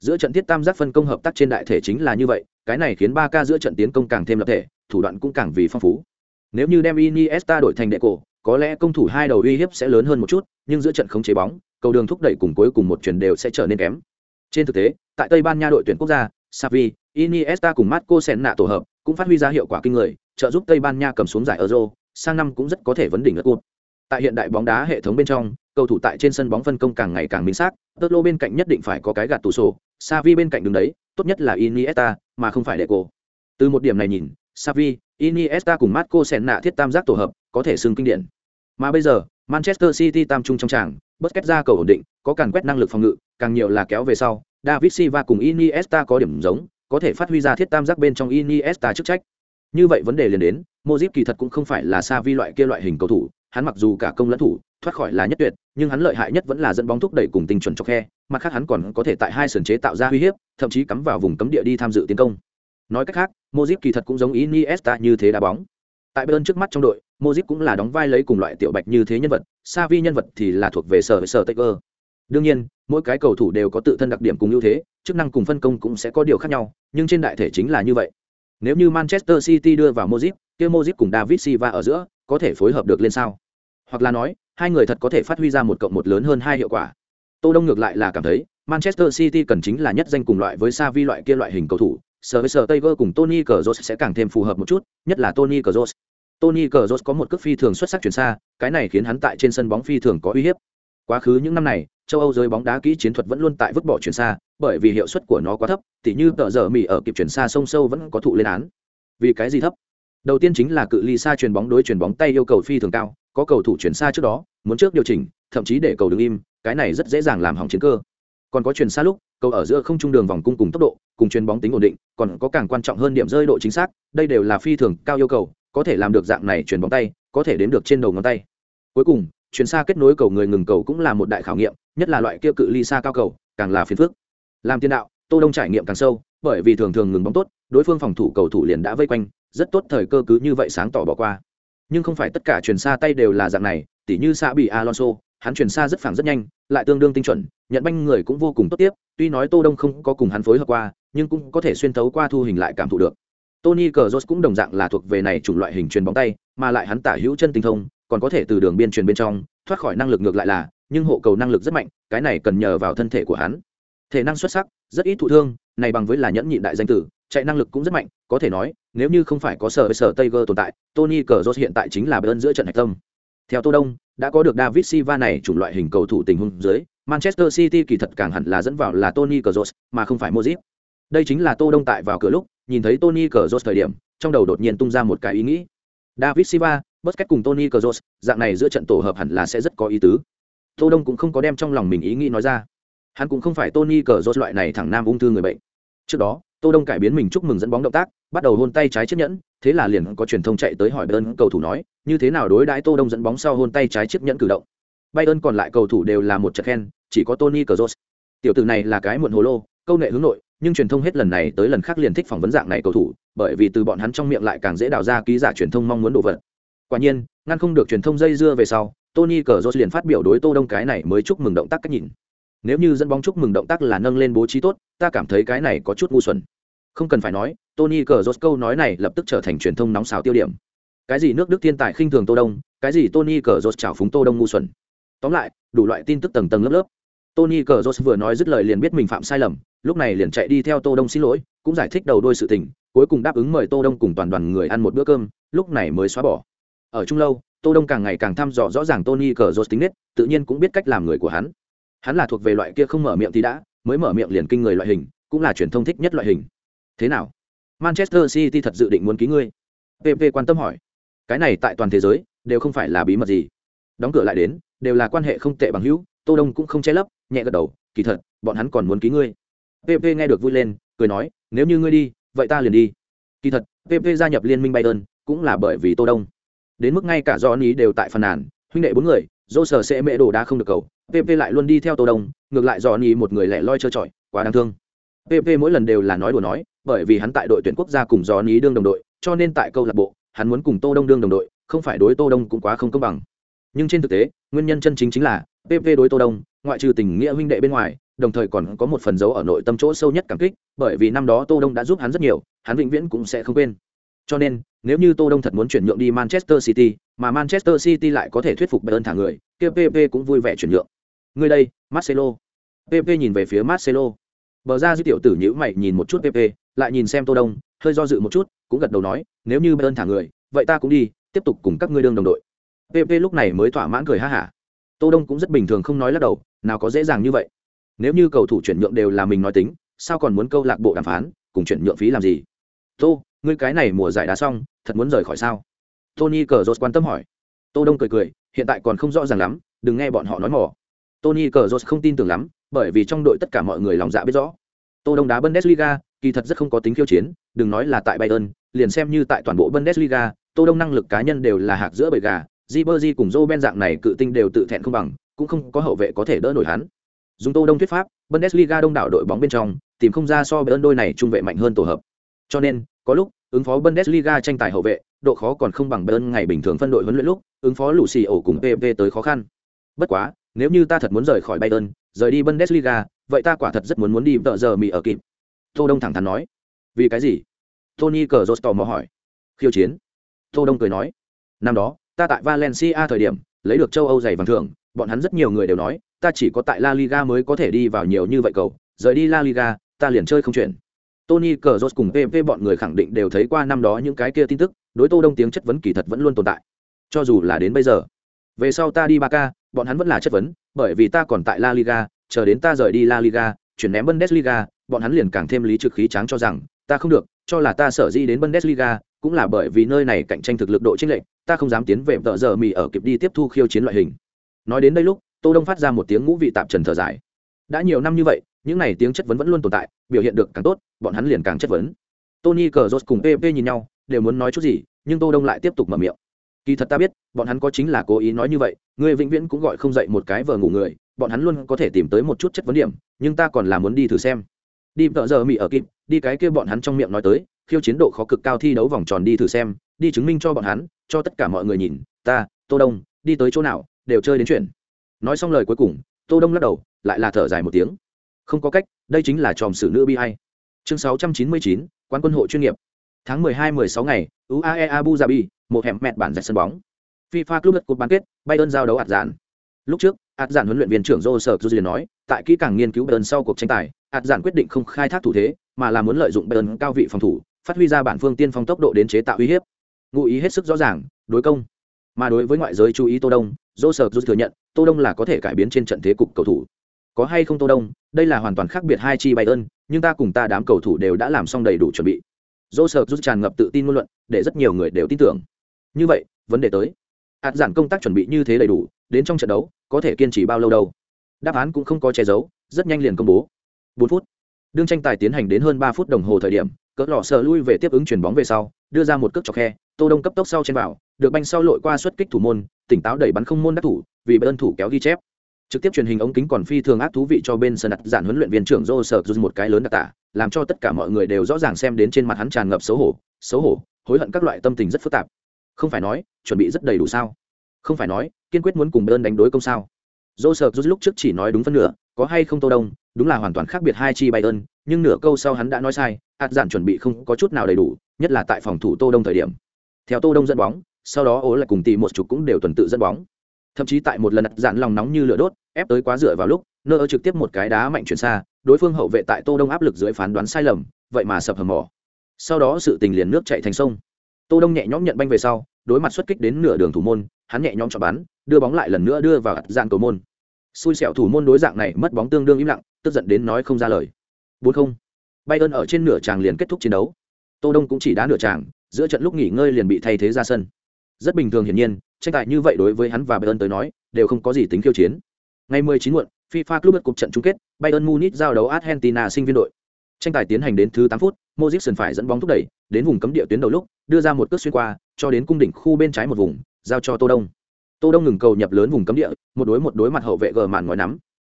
Giữa trận thiết tam giác phân công hợp tác trên đại thể chính là như vậy, cái này khiến 3K giữa trận tiến công càng thêm lập thể, thủ đoạn cũng càng vì phong phú. Nếu như đem Iniesta đổi thành đệ cổ, có lẽ công thủ hai đầu uy hiếp sẽ lớn hơn một chút, nhưng giữa trận khống chế bóng, cầu đường thúc đẩy cùng cuối cùng một chuyển đều sẽ trở nên kém. Trên thực tế, tại Tây Ban Nha đội tuyển quốc gia, Xavi, Iniesta cùng Marco Senna tổ hợp cũng phát huy ra hiệu quả kinh người, trợ giúp Tây Ban Nha cầm xuống giải Euro, sang năm cũng rất có thể vấn đỉnh lượt cột. Tại hiện đại bóng đá hệ thống bên trong, cầu thủ tại trên sân bóng phân công càng ngày càng minh xác, tớt lô bên cạnh nhất định phải có cái gạt tủ sổ, Xavi bên cạnh đứng đấy, tốt nhất là Iniesta, mà không phải Deco. Từ một điểm này nhìn, Xavi, Iniesta cùng Marco Senna thiết tam giác tổ hợp, có thể xưng kinh điển. Mà bây giờ, Manchester City tam trung trong tràng, Busquets ra cầu ổn định, có càn quét năng lực phòng ngự, càng nhiều là kéo về sau, David Silva cùng Iniesta có điểm giống, có thể phát huy ra thiết tam giác bên trong Iniesta chức trách. Như vậy vấn đề liền đến, Modric kỳ thật cũng không phải là Xavi loại kia loại hình cầu thủ, hắn mặc dù cả công lẫn thủ, thoát khỏi là nhất tuyệt, nhưng hắn lợi hại nhất vẫn là dẫn bóng thúc đẩy cùng tinh chuẩn cho khe, Mà khác hắn còn có thể tại hai sườn chế tạo ra uy hiếp, thậm chí cắm vào vùng cấm địa đi tham dự tiến công. Nói cách khác, Modric kỳ thật cũng giống Iniesta như thế đá bóng. Tại bên trước mắt trong đội, Modric cũng là đóng vai lấy cùng loại tiểu bạch như thế nhân vật, Savi nhân vật thì là thuộc về sở sở Taker. Đương nhiên, mỗi cái cầu thủ đều có tự thân đặc điểm cùng ưu thế, chức năng cùng phân công cũng sẽ có điều khác nhau, nhưng trên đại thể chính là như vậy. Nếu như Manchester City đưa vào Modric, kia Modric cùng David Silva ở giữa có thể phối hợp được lên sao? Hoặc là nói, hai người thật có thể phát huy ra một cộng một lớn hơn hai hiệu quả. Tô Đông ngược lại là cảm thấy, Manchester City cần chính là nhất danh cùng loại với Savi loại kia loại hình cầu thủ, sở với sở Taylor cùng Tony Kroos sẽ càng thêm phù hợp một chút, nhất là Tony Kroos. Tony Kroos có một cước phi thường xuất sắc chuyển xa, cái này khiến hắn tại trên sân bóng phi thường có uy hiếp. Quá khứ những năm này, châu Âu giới bóng đá kỹ chiến thuật vẫn luôn tại vứt bỏ chuyển xa, bởi vì hiệu suất của nó quá thấp, tỉ như tờ giờ mì ở kịp chuyển xa sông sâu vẫn có thụ lên án. Vì cái gì thấp? Đầu tiên chính là cự ly xa chuyền bóng đối chuyền bóng tay yêu cầu phi thường cao, có cầu thủ chuyển xa trước đó, muốn trước điều chỉnh, thậm chí để cầu đứng im, cái này rất dễ dàng làm hỏng chiến cơ. Còn có chuyển xa lúc, cầu ở giữa không trung đường vòng cung cùng tốc độ, cùng chuyền bóng tính ổn định, còn có càng quan trọng hơn điểm rơi độ chính xác, đây đều là phi thường cao yêu cầu, có thể làm được dạng này chuyền bóng tay, có thể đến được trên đầu ngón tay. Cuối cùng, chuyển xa kết nối cầu người ngừng cầu cũng là một đại khảo nghiệm, nhất là loại kia cự ly xa cao cầu, càng là phiền phức. Làm tiền đạo, Tô Đông trải nghiệm càng sâu, bởi vì thường thường ngừng bóng tốt, đối phương phòng thủ cầu thủ liền đã vây quanh, rất tốt thời cơ cứ như vậy sáng tỏ bỏ qua. Nhưng không phải tất cả chuyển xa tay đều là dạng này, tỉ như xa bị Alonso, hắn chuyển xa rất phẳng rất nhanh, lại tương đương tinh chuẩn, nhận banh người cũng vô cùng tốt tiếp, tuy nói Tô Đông không có cùng hắn phối hợp qua, nhưng cũng có thể xuyên thấu qua thu hình lại cảm thụ được. Tony Cazorla cũng đồng dạng là thuộc về này chủng loại hình truyền bóng tay, mà lại hắn tả hữu chân tinh thông, còn có thể từ đường biên truyền bên trong, thoát khỏi năng lực ngược lại là, nhưng hộ cầu năng lực rất mạnh, cái này cần nhờ vào thân thể của hắn. Thể năng xuất sắc, rất ít thụ thương, này bằng với là nhẫn nhịn đại danh tử, chạy năng lực cũng rất mạnh, có thể nói, nếu như không phải có sở sở Tiger tồn tại, Tony Cazorla hiện tại chính là bên giữa trận hạch tâm. Theo Tô Đông, đã có được David Silva này chủng loại hình cầu thủ tình huống dưới, Manchester City kỳ thật càng hẳn là dẫn vào là Tony Cazorla, mà không phải Modric. Đây chính là Tô Đông tại vào cửa lúc, nhìn thấy Tony Cazorla thời điểm, trong đầu đột nhiên tung ra một cái ý nghĩ. David Silva, Busquets cùng Tony Cazorla, dạng này giữa trận tổ hợp hẳn là sẽ rất có ý tứ. Tô Đông cũng không có đem trong lòng mình ý nghĩ nói ra. Hắn cũng không phải Tony Cazorla loại này thẳng nam ung thư người bệnh. Trước đó, Tô Đông cải biến mình chúc mừng dẫn bóng động tác, bắt đầu hôn tay trái chiếc nhẫn, thế là liền có truyền thông chạy tới hỏi Bayern cầu thủ nói, như thế nào đối đãi Tô Đông dẫn bóng sau hôn tay trái chiếc nhẫn cử động. Bayern còn lại cầu thủ đều là một trận khen, chỉ có Tony Cazorla. Tiểu tử này là cái muộn hồ lô, câu nệ hướng nội, nhưng truyền thông hết lần này tới lần khác liền thích phỏng vấn dạng này cầu thủ, bởi vì từ bọn hắn trong miệng lại càng dễ đào ra ký giả truyền thông mong muốn đồ vật. Quả nhiên, ngăn không được truyền thông dây dưa về sau, Tony Cazorla liền phát biểu đối Tô Đông cái này mới chúc mừng động tác cách nhìn. Nếu như dẫn bóng chúc mừng động tác là nâng lên bố trí tốt, ta cảm thấy cái này có chút ngu xuẩn. Không cần phải nói, Tony Cazorla câu nói này lập tức trở thành truyền thông nóng xào tiêu điểm. Cái gì nước Đức thiên tài khinh thường Tô Đông, cái gì Tony Cazorla chào phúng Tô Đông ngu xuẩn. Tóm lại, đủ loại tin tức tầng tầng lớp lớp. Tony Cazorla vừa nói dứt lời liền biết mình phạm sai lầm, lúc này liền chạy đi theo Tô Đông xin lỗi, cũng giải thích đầu đuôi sự tình, cuối cùng đáp ứng mời Tô Đông cùng toàn đoàn người ăn một bữa cơm, lúc này mới xóa bỏ. Ở Chung lâu, Tô Đông càng ngày càng thăm dò rõ ràng Tony Cazorla tính nết, tự nhiên cũng biết cách làm người của hắn. Hắn là thuộc về loại kia không mở miệng thì đã, mới mở miệng liền kinh người loại hình, cũng là truyền thông thích nhất loại hình. Thế nào? Manchester City thật dự định muốn ký ngươi? PP quan tâm hỏi. Cái này tại toàn thế giới đều không phải là bí mật gì. Đóng cửa lại đến, đều là quan hệ không tệ bằng hữu, Tô Đông cũng không che lấp, nhẹ gật đầu, kỳ thật, bọn hắn còn muốn ký ngươi. PP nghe được vui lên, cười nói, nếu như ngươi đi, vậy ta liền đi. Kỳ thật, PP gia nhập liên minh Bayern cũng là bởi vì Tô Đông. Đến mức ngay cả do ý đều tại phần nàn, huynh đệ bốn người, dô sở sẽ mẹ đồ đá không được cầu, PP lại luôn đi theo Tô Đông, ngược lại do ý một người lẻ loi chơi chọi, quá đáng thương. pp mỗi lần đều là nói đùa nói bởi vì hắn tại đội tuyển quốc gia cùng do ní đương đồng đội cho nên tại câu lạc bộ hắn muốn cùng tô đông đương đồng đội không phải đối tô đông cũng quá không công bằng nhưng trên thực tế, nguyên nhân chân chính chính là pp đối tô đông, ngoại trừ tình nghĩa huynh đệ bên ngoài, đồng thời còn có một phần dấu ở nội tâm chỗ sâu nhất cảm kích, bởi vì năm đó tô đông đã giúp hắn rất nhiều, hắn vĩnh viễn cũng sẽ không quên. Cho nên, nếu như tô đông thật muốn chuyển nhượng đi manchester city, mà manchester city lại có thể thuyết phục bayern thả người, kia pp cũng vui vẻ chuyển nhượng. Người đây, marcelo. Pp nhìn về phía marcelo. Bờ ra dư tiểu tử nhữ mày nhìn một chút pp lại nhìn xem tô đông, hơi do dự một chút, cũng gật đầu nói, nếu như bayern thả người, vậy ta cũng đi, tiếp tục cùng các ngươi đương đồng đội pp lúc này mới thỏa mãn cười ha hả. Tô đông cũng rất bình thường không nói lắc đầu, nào có dễ dàng như vậy. Nếu như cầu thủ chuyển nhượng đều là mình nói tính, sao còn muốn câu lạc bộ đàm phán, cùng chuyển nhượng phí làm gì? Tô, ngươi cái này mùa giải đá xong, thật muốn rời khỏi sao? Tony cờ jose quan tâm hỏi. Tô đông cười cười, hiện tại còn không rõ ràng lắm, đừng nghe bọn họ nói mỏ tony cờ jose không tin tưởng lắm, bởi vì trong đội tất cả mọi người lòng dạ biết rõ. Tô đông đá bundesliga, kỳ thật rất không có tính khiêu chiến, đừng nói là tại bayern, liền xem như tại toàn bộ bundesliga, tô đông năng lực cá nhân đều là hạc giữa bầy gà Jibberjee cùng Joe Ben dạng này cự tinh đều tự thẹn không bằng, cũng không có hậu vệ có thể đỡ nổi hắn. Dùng Tô Đông thuyết pháp, Bundesliga đông đảo đội bóng bên trong, tìm không ra so với ơn đôi này trung vệ mạnh hơn tổ hợp. Cho nên, có lúc, ứng phó Bundesliga tranh tài hậu vệ, độ khó còn không bằng Bayern ngày bình thường phân đội huấn luyện lúc, ứng phó Lucio cùng PP tới khó khăn. Bất quá, nếu như ta thật muốn rời khỏi Bayern, rời đi Bundesliga, vậy ta quả thật rất muốn muốn đi vợ giờ mì ở kịp. Tô Đông thẳng thắn nói. Vì cái gì? Tony Cazorla mò hỏi. Khiêu chiến. Tô Đông cười nói. Năm đó, ta tại Valencia thời điểm, lấy được châu Âu giày vàng thưởng, bọn hắn rất nhiều người đều nói, ta chỉ có tại La Liga mới có thể đi vào nhiều như vậy cầu, rời đi La Liga, ta liền chơi không chuyển. Tony Cazorla cùng PP bọn người khẳng định đều thấy qua năm đó những cái kia tin tức, đối Tô Đông tiếng chất vấn kỳ thật vẫn luôn tồn tại. Cho dù là đến bây giờ, về sau ta đi Barca, bọn hắn vẫn là chất vấn, bởi vì ta còn tại La Liga, chờ đến ta rời đi La Liga, chuyển ném Bundesliga, bọn hắn liền càng thêm lý trực khí tráng cho rằng, ta không được, cho là ta sở di đến Bundesliga, cũng là bởi vì nơi này cạnh tranh thực lực độ chênh lệch, ta không dám tiến về tợ giờ mì ở kịp đi tiếp thu khiêu chiến loại hình. Nói đến đây lúc, Tô Đông phát ra một tiếng ngũ vị tạp trần thở dài. Đã nhiều năm như vậy, những này tiếng chất vấn vẫn luôn tồn tại, biểu hiện được càng tốt, bọn hắn liền càng chất vấn. Tony Cazorla cùng PP nhìn nhau, đều muốn nói chút gì, nhưng Tô Đông lại tiếp tục mở miệng. Kỳ thật ta biết, bọn hắn có chính là cố ý nói như vậy, người vĩnh viễn cũng gọi không dậy một cái vờ ngủ người, bọn hắn luôn có thể tìm tới một chút chất vấn điểm, nhưng ta còn là muốn đi thử xem. Đi tợ giờ mì ở kịp, đi cái kia bọn hắn trong miệng nói tới, khiêu chiến độ khó cực cao thi đấu vòng tròn đi thử xem đi chứng minh cho bọn hắn cho tất cả mọi người nhìn ta tô đông đi tới chỗ nào đều chơi đến chuyện. Nói xong lời cuối cùng tô đông lắc đầu lại là thở dài một tiếng. Không có cách đây chính là tròm xử nữ bi hay chương 699, quán quân hộ chuyên nghiệp. Tháng 12-16 ngày uae abu dhabi một hẻm mẹt bản giải sân bóng. Fifa club đất cuộc bán kết bayern giao đấu ạt dạn. Lúc trước ạt giản huấn luyện viên trưởng Joseph sở nói tại kỹ càng nghiên cứu bayern sau cuộc tranh tài ạt giản quyết định không khai thác thủ thế mà là muốn lợi dụng bayern cao vị phòng thủ phát huy ra bản phương tiên phong tốc độ đến chế tạo uy hiếp. Ngụ ý hết sức rõ ràng đối công. Mà đối với ngoại giới chú ý tô đông Joseph sở thừa nhận tô đông là có thể cải biến trên trận thế cục cầu thủ. Có hay không tô đông đây là hoàn toàn khác biệt hai chi Bayern, nhưng ta cùng ta đám cầu thủ đều đã làm xong đầy đủ chuẩn bị. Joseph sở tràn ngập tự tin ngôn luận để rất nhiều người đều tin tưởng. Như vậy vấn đề tới. Ạt giản công tác chuẩn bị như thế đầy đủ đến trong trận đấu có thể kiên trì bao lâu đâu đáp án cũng không có che giấu rất nhanh liền công bố bốn phút đương tranh tài tiến hành đến hơn ba phút đồng hồ thời điểm cỡ lọ sợ lui về tiếp ứng chuyển bóng về sau đưa ra một cước chọc khe tô đông cấp tốc sau trên vào được banh sau lội qua xuất kích thủ môn tỉnh táo đẩy bắn không môn đắc thủ vì bên thủ kéo ghi chép trực tiếp truyền hình ống kính còn phi thường ác thú vị cho bên sân đặt giản huấn luyện viên trưởng Joe Sở dùng một cái lớn đặc tả, làm cho tất cả mọi người đều rõ ràng xem đến trên mặt hắn tràn ngập xấu hổ, xấu hổ, hối hận các loại tâm tình rất phức tạp. Không phải nói, chuẩn bị rất đầy đủ sao? Không phải nói, kiên quyết muốn cùng bên đánh đối công sao? dô sợ rút lúc trước chỉ nói đúng phân nửa, có hay không Tô Đông, đúng là hoàn toàn khác biệt hai chi Bayern, nhưng nửa câu sau hắn đã nói sai, ạt giản chuẩn bị không có chút nào đầy đủ nhất là tại phòng thủ tô đông thời điểm. Theo tô đông dẫn bóng sau đó ố lại cùng tỷ một chục cũng đều tuần tự dẫn bóng. Thậm chí tại một lần ạt giản lòng nóng như lửa đốt ép tới quá dựa vào lúc nơ trực tiếp một cái đá mạnh chuyển xa đối phương hậu vệ tại tô đông áp lực dưới phán đoán sai lầm vậy mà sập hầm mỏ. Sau đó sự tình liền nước chạy thành sông. Tô đông nhẹ nhõm nhận banh về sau đối mặt xuất kích đến nửa đường thủ môn hắn nhẹ nhõm cho bắn đưa bóng lại lần nữa đưa vào ạt cầu môn xui xẻo thủ môn đối dạng này mất bóng tương đương im lặng tức giận đến nói không ra lời bốn không Bay ơn ở trên nửa tràng liền kết thúc chiến đấu. Tô Đông cũng chỉ đá nửa tràng, giữa trận lúc nghỉ ngơi liền bị thay thế ra sân. Rất bình thường hiển nhiên, tranh tài như vậy đối với hắn và bay ơn tới nói, đều không có gì tính khiêu chiến. Ngày 19 muộn, FIFA Club cup trận chung kết, Bayern Munich giao đấu Argentina sinh viên đội. Tranh tài tiến hành đến thứ 8 phút, Modric phải dẫn bóng thúc đẩy, đến vùng cấm địa tuyến đầu lúc, đưa ra một cước xuyên qua, cho đến cung đỉnh khu bên trái một vùng, giao cho Tô Đông. Tô Đông ngừng cầu nhập lớn vùng cấm địa, một đối một đối mặt hậu vệ gờ màn ngói nắm.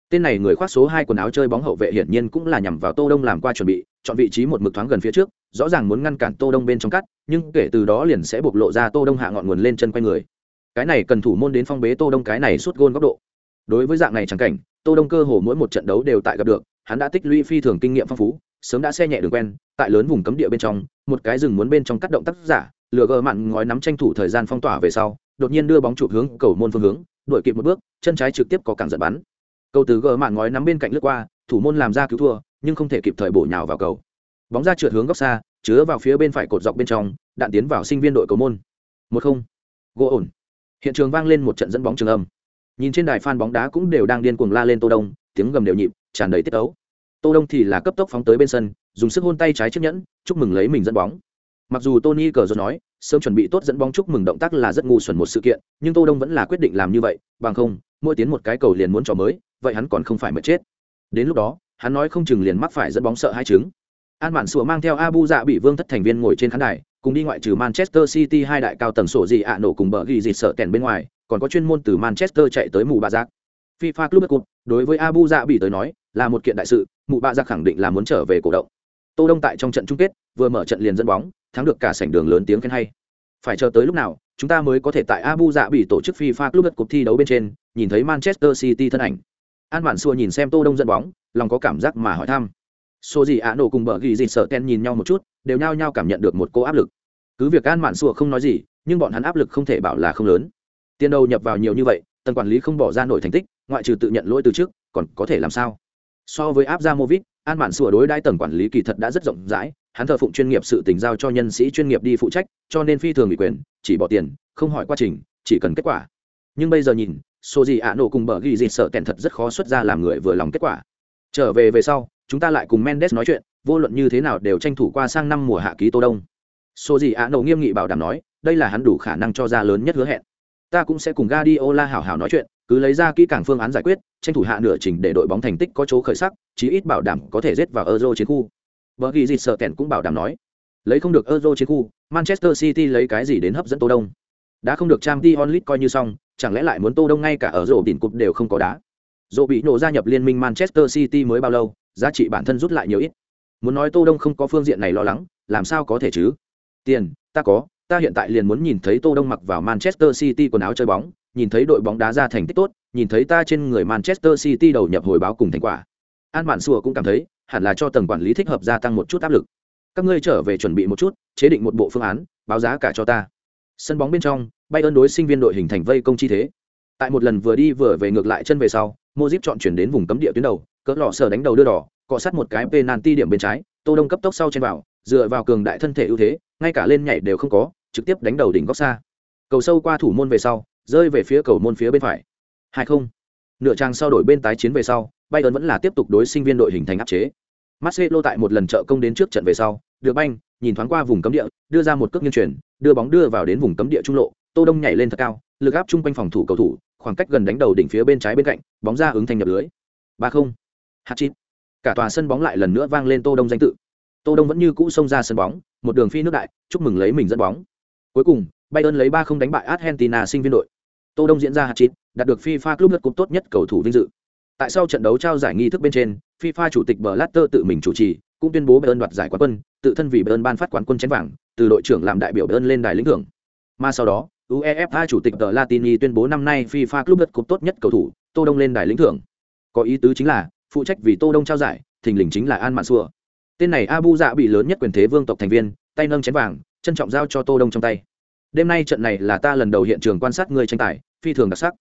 tên này người khoác số hai quần áo chơi bóng hậu vệ hiển nhiên cũng là nhằm vào tô đông làm qua chuẩn bị chọn vị trí một mực thoáng gần phía trước rõ ràng muốn ngăn cản tô đông bên trong cắt nhưng kể từ đó liền sẽ bộc lộ ra tô đông hạ ngọn nguồn lên chân quay người cái này cần thủ môn đến phong bế tô đông cái này suốt gôn góc độ đối với dạng này chẳng cảnh tô đông cơ hồ mỗi một trận đấu đều tại gặp được hắn đã tích lũy phi thường kinh nghiệm phong phú sớm đã xe nhẹ đường quen tại lớn vùng cấm địa bên trong một cái rừng muốn bên trong cắt động tác giả lừa gờ mặn ngói nắm tranh thủ thời gian phong tỏa về sau đột nhiên đưa bóng chụp hướng cầu môn phương hướng, đuổi kịp một bước, chân trái trực tiếp có cản giật bắn. Cầu từ gờ mạn ngói nắm bên cạnh lướt qua, thủ môn làm ra cứu thua, nhưng không thể kịp thời bổ nhào vào cầu. Bóng ra trượt hướng góc xa, chứa vào phía bên phải cột dọc bên trong, đạn tiến vào sinh viên đội cầu môn. Một không. Gỗ ổn. Hiện trường vang lên một trận dẫn bóng trường âm. Nhìn trên đài phan bóng đá cũng đều đang điên cuồng la lên tô đông, tiếng gầm đều nhịp, tràn đầy tiết ấu. Tô đông thì là cấp tốc phóng tới bên sân, dùng sức hôn tay trái chiếc nhẫn, chúc mừng lấy mình dẫn bóng. Mặc dù tony cờ rồi nói sớm chuẩn bị tốt dẫn bóng chúc mừng động tác là rất ngu xuẩn một sự kiện, nhưng tô đông vẫn là quyết định làm như vậy, bằng không, mỗi tiến một cái cầu liền muốn trò mới, vậy hắn còn không phải mất chết. Đến lúc đó, hắn nói không chừng liền mắc phải dẫn bóng sợ hai chứng. An mạn sủa mang theo abu dạ bị vương thất thành viên ngồi trên khán đài, cùng đi ngoại trừ manchester city hai đại cao tầng sổ gì ạ nổ cùng bờ ghi dịt sợ kèn bên ngoài, còn có chuyên môn từ manchester chạy tới mù bà giác. Fifa club cup, đối với abu dạ bị tới nói, là một kiện đại sự, mù bạ giác khẳng định là muốn trở về cổ động tô đông tại trong trận chung kết, vừa mở trận liền dẫn bóng, thắng được cả sảnh đường lớn tiếng khen hay. Phải chờ tới lúc nào, chúng ta mới có thể tại abu dạ bị tổ chức fifa club cup thi đấu bên trên, nhìn thấy manchester city thân ảnh. An mạn xua nhìn xem tô đông dẫn bóng, lòng có cảm giác mà hỏi thăm. Số gì ạ nổ cùng bờ ghi gì sợ ten nhìn nhau một chút, đều nhao nhao cảm nhận được một cô áp lực. Cứ việc an mạn xua không nói gì, nhưng bọn hắn áp lực không thể bảo là không lớn. Tiền đầu nhập vào nhiều như vậy, tầng quản lý không bỏ ra nổi thành tích, ngoại trừ tự nhận lỗi từ trước, còn có thể làm sao? So với áp ra movit an mạn sửa đối đãi tầng quản lý kỳ thật đã rất rộng rãi, hắn thờ phụng chuyên nghiệp sự tình giao cho nhân sĩ chuyên nghiệp đi phụ trách, cho nên phi thường ủy quyền, chỉ bỏ tiền, không hỏi quá trình, chỉ cần kết quả. Nhưng bây giờ nhìn số gì ạ nổ cùng bờ ghi dịt sợ kèn thật rất khó xuất ra làm người vừa lòng kết quả. Trở về về sau, chúng ta lại cùng mendes nói chuyện, vô luận như thế nào đều tranh thủ qua sang năm mùa hạ ký tô đông. Số gì ạ nổ nghiêm nghị bảo đảm nói, đây là hắn đủ khả năng cho ra lớn nhất hứa hẹn. Ta cũng sẽ cùng Guardiola hảo hảo nói chuyện cứ lấy ra kỹ càng phương án giải quyết, tranh thủ hạ nửa trình để đội bóng thành tích có chỗ khởi sắc, chí ít bảo đảm có thể rết vào euro chiến khu. Vợ ghi dịt sợ kèn cũng bảo đảm nói, lấy không được euro chiến khu, manchester city lấy cái gì đến hấp dẫn tô đông? Đã không được trang t onlit coi như xong, chẳng lẽ lại muốn tô đông ngay cả ở rổ đỉnh cục đều không có đá? Rổ bị nổ gia nhập liên minh manchester city mới bao lâu, giá trị bản thân rút lại nhiều ít. Muốn nói tô đông không có phương diện này lo lắng, làm sao có thể chứ? Tiền, ta có, ta hiện tại liền muốn nhìn thấy tô đông mặc vào manchester city quần áo chơi bóng nhìn thấy đội bóng đá ra thành tích tốt, nhìn thấy ta trên người manchester city đầu nhập hồi báo cùng thành quả. An mạn sủa cũng cảm thấy, hẳn là cho tầng quản lý thích hợp gia tăng một chút áp lực. Các ngươi trở về chuẩn bị một chút, chế định một bộ phương án, báo giá cả cho ta. Sân bóng bên trong bay ơn đối sinh viên đội hình thành vây công chi thế. Tại một lần vừa đi vừa về ngược lại chân về sau mozip chọn chuyển đến vùng cấm địa tuyến đầu, cỡ lọ sở đánh đầu đưa đỏ, cọ sát một cái penalty điểm bên trái, tô đông cấp tốc sau trên vào, dựa vào cường đại thân thể ưu thế, ngay cả lên nhảy đều không có, trực tiếp đánh đầu đỉnh góc xa. Cầu sâu qua thủ môn về sau rơi về phía cầu môn phía bên phải. Hai không. Nửa trang sau đổi bên tái chiến về sau, bayern vẫn là tiếp tục đối sinh viên đội hình thành áp chế. Marcelo tại một lần trợ công đến trước trận về sau, được banh, nhìn thoáng qua vùng cấm địa, đưa ra một cước nghiêng chuyển, đưa bóng đưa vào đến vùng cấm địa trung lộ. Tô đông nhảy lên thật cao, lực áp chung quanh phòng thủ cầu thủ, khoảng cách gần đánh đầu đỉnh phía bên trái bên cạnh, bóng ra ứng thành nhập lưới. Ba không. Hạt chín. cả tòa sân bóng lại lần nữa vang lên tô đông danh tự. Tô đông vẫn như cũ xông ra sân bóng, một đường phi nước đại, chúc mừng lấy mình dẫn bóng. Cuối cùng, bayern lấy ba không đánh bại argentina sinh viên đội tô đông diễn ra hạt chín, đạt được fifa club lượt cúp tốt nhất cầu thủ vinh dự. Tại sau trận đấu trao giải nghi thức bên trên fifa chủ tịch blatter tự mình chủ trì cũng tuyên bố bayern đoạt giải quán quân tự thân vì bayern ban phát quán quân chén vàng từ đội trưởng làm đại biểu bayern lên đài lĩnh thưởng. Mà sau đó uefa chủ tịch tờ latini tuyên bố năm nay fifa club lượt cúp tốt nhất cầu thủ tô đông lên đài lĩnh thưởng. Có ý tứ chính là phụ trách vì tô đông trao giải thình lình chính là an mạn Sủa. tên này abu dạ bị lớn nhất quyền thế vương tộc thành viên tay nâng chén vàng trân trọng giao cho tô đông trong tay đêm nay trận này là ta lần đầu hiện trường quan sát ngươi tranh tài, phi thường đặc sắc.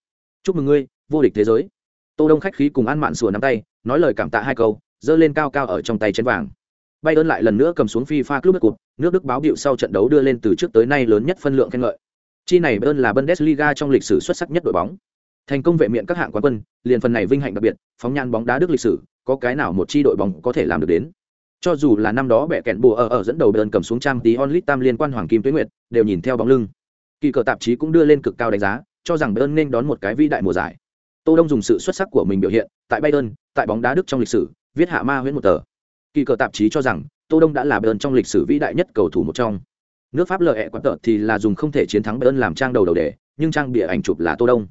Chúc mừng ngươi, vô địch thế giới. Tô đông khách khí cùng an mạn sủa nắm tay, nói lời cảm tạ hai câu, giơ lên cao cao ở trong tay chén vàng. Bay ơn lại lần nữa cầm xuống fifa club đất cụt nước đức báo biểu sau trận đấu đưa lên từ trước tới nay lớn nhất phân lượng khen ngợi. Chi này bayern là bundesliga trong lịch sử xuất sắc nhất đội bóng. Thành công vệ miệng các hạng quán quân, liền phần này vinh hạnh đặc biệt, phóng nhan bóng đá đức lịch sử, có cái nào một chi đội bóng có thể làm được đến? Cho dù là năm đó bẻ kẹn bùa ở ở dẫn đầu bayern cầm xuống trang tí onlit tam liên quan hoàng kim tuyết nguyệt, đều nhìn theo bóng lưng. Kỳ cờ tạp chí cũng đưa lên cực cao đánh giá, cho rằng bayern nên đón một cái vĩ đại mùa giải. Tô đông dùng sự xuất sắc của mình biểu hiện, tại bayern, tại bóng đá đức trong lịch sử, viết hạ ma huyễn một tờ. Kỳ cờ tạp chí cho rằng, tô đông đã là bayern trong lịch sử vĩ đại nhất cầu thủ một trong. Nước pháp lợi ẹ quạt tợ thì là dùng không thể chiến thắng bayern làm trang đầu đầu đề nhưng trang bìa ảnh chụp là tô đông.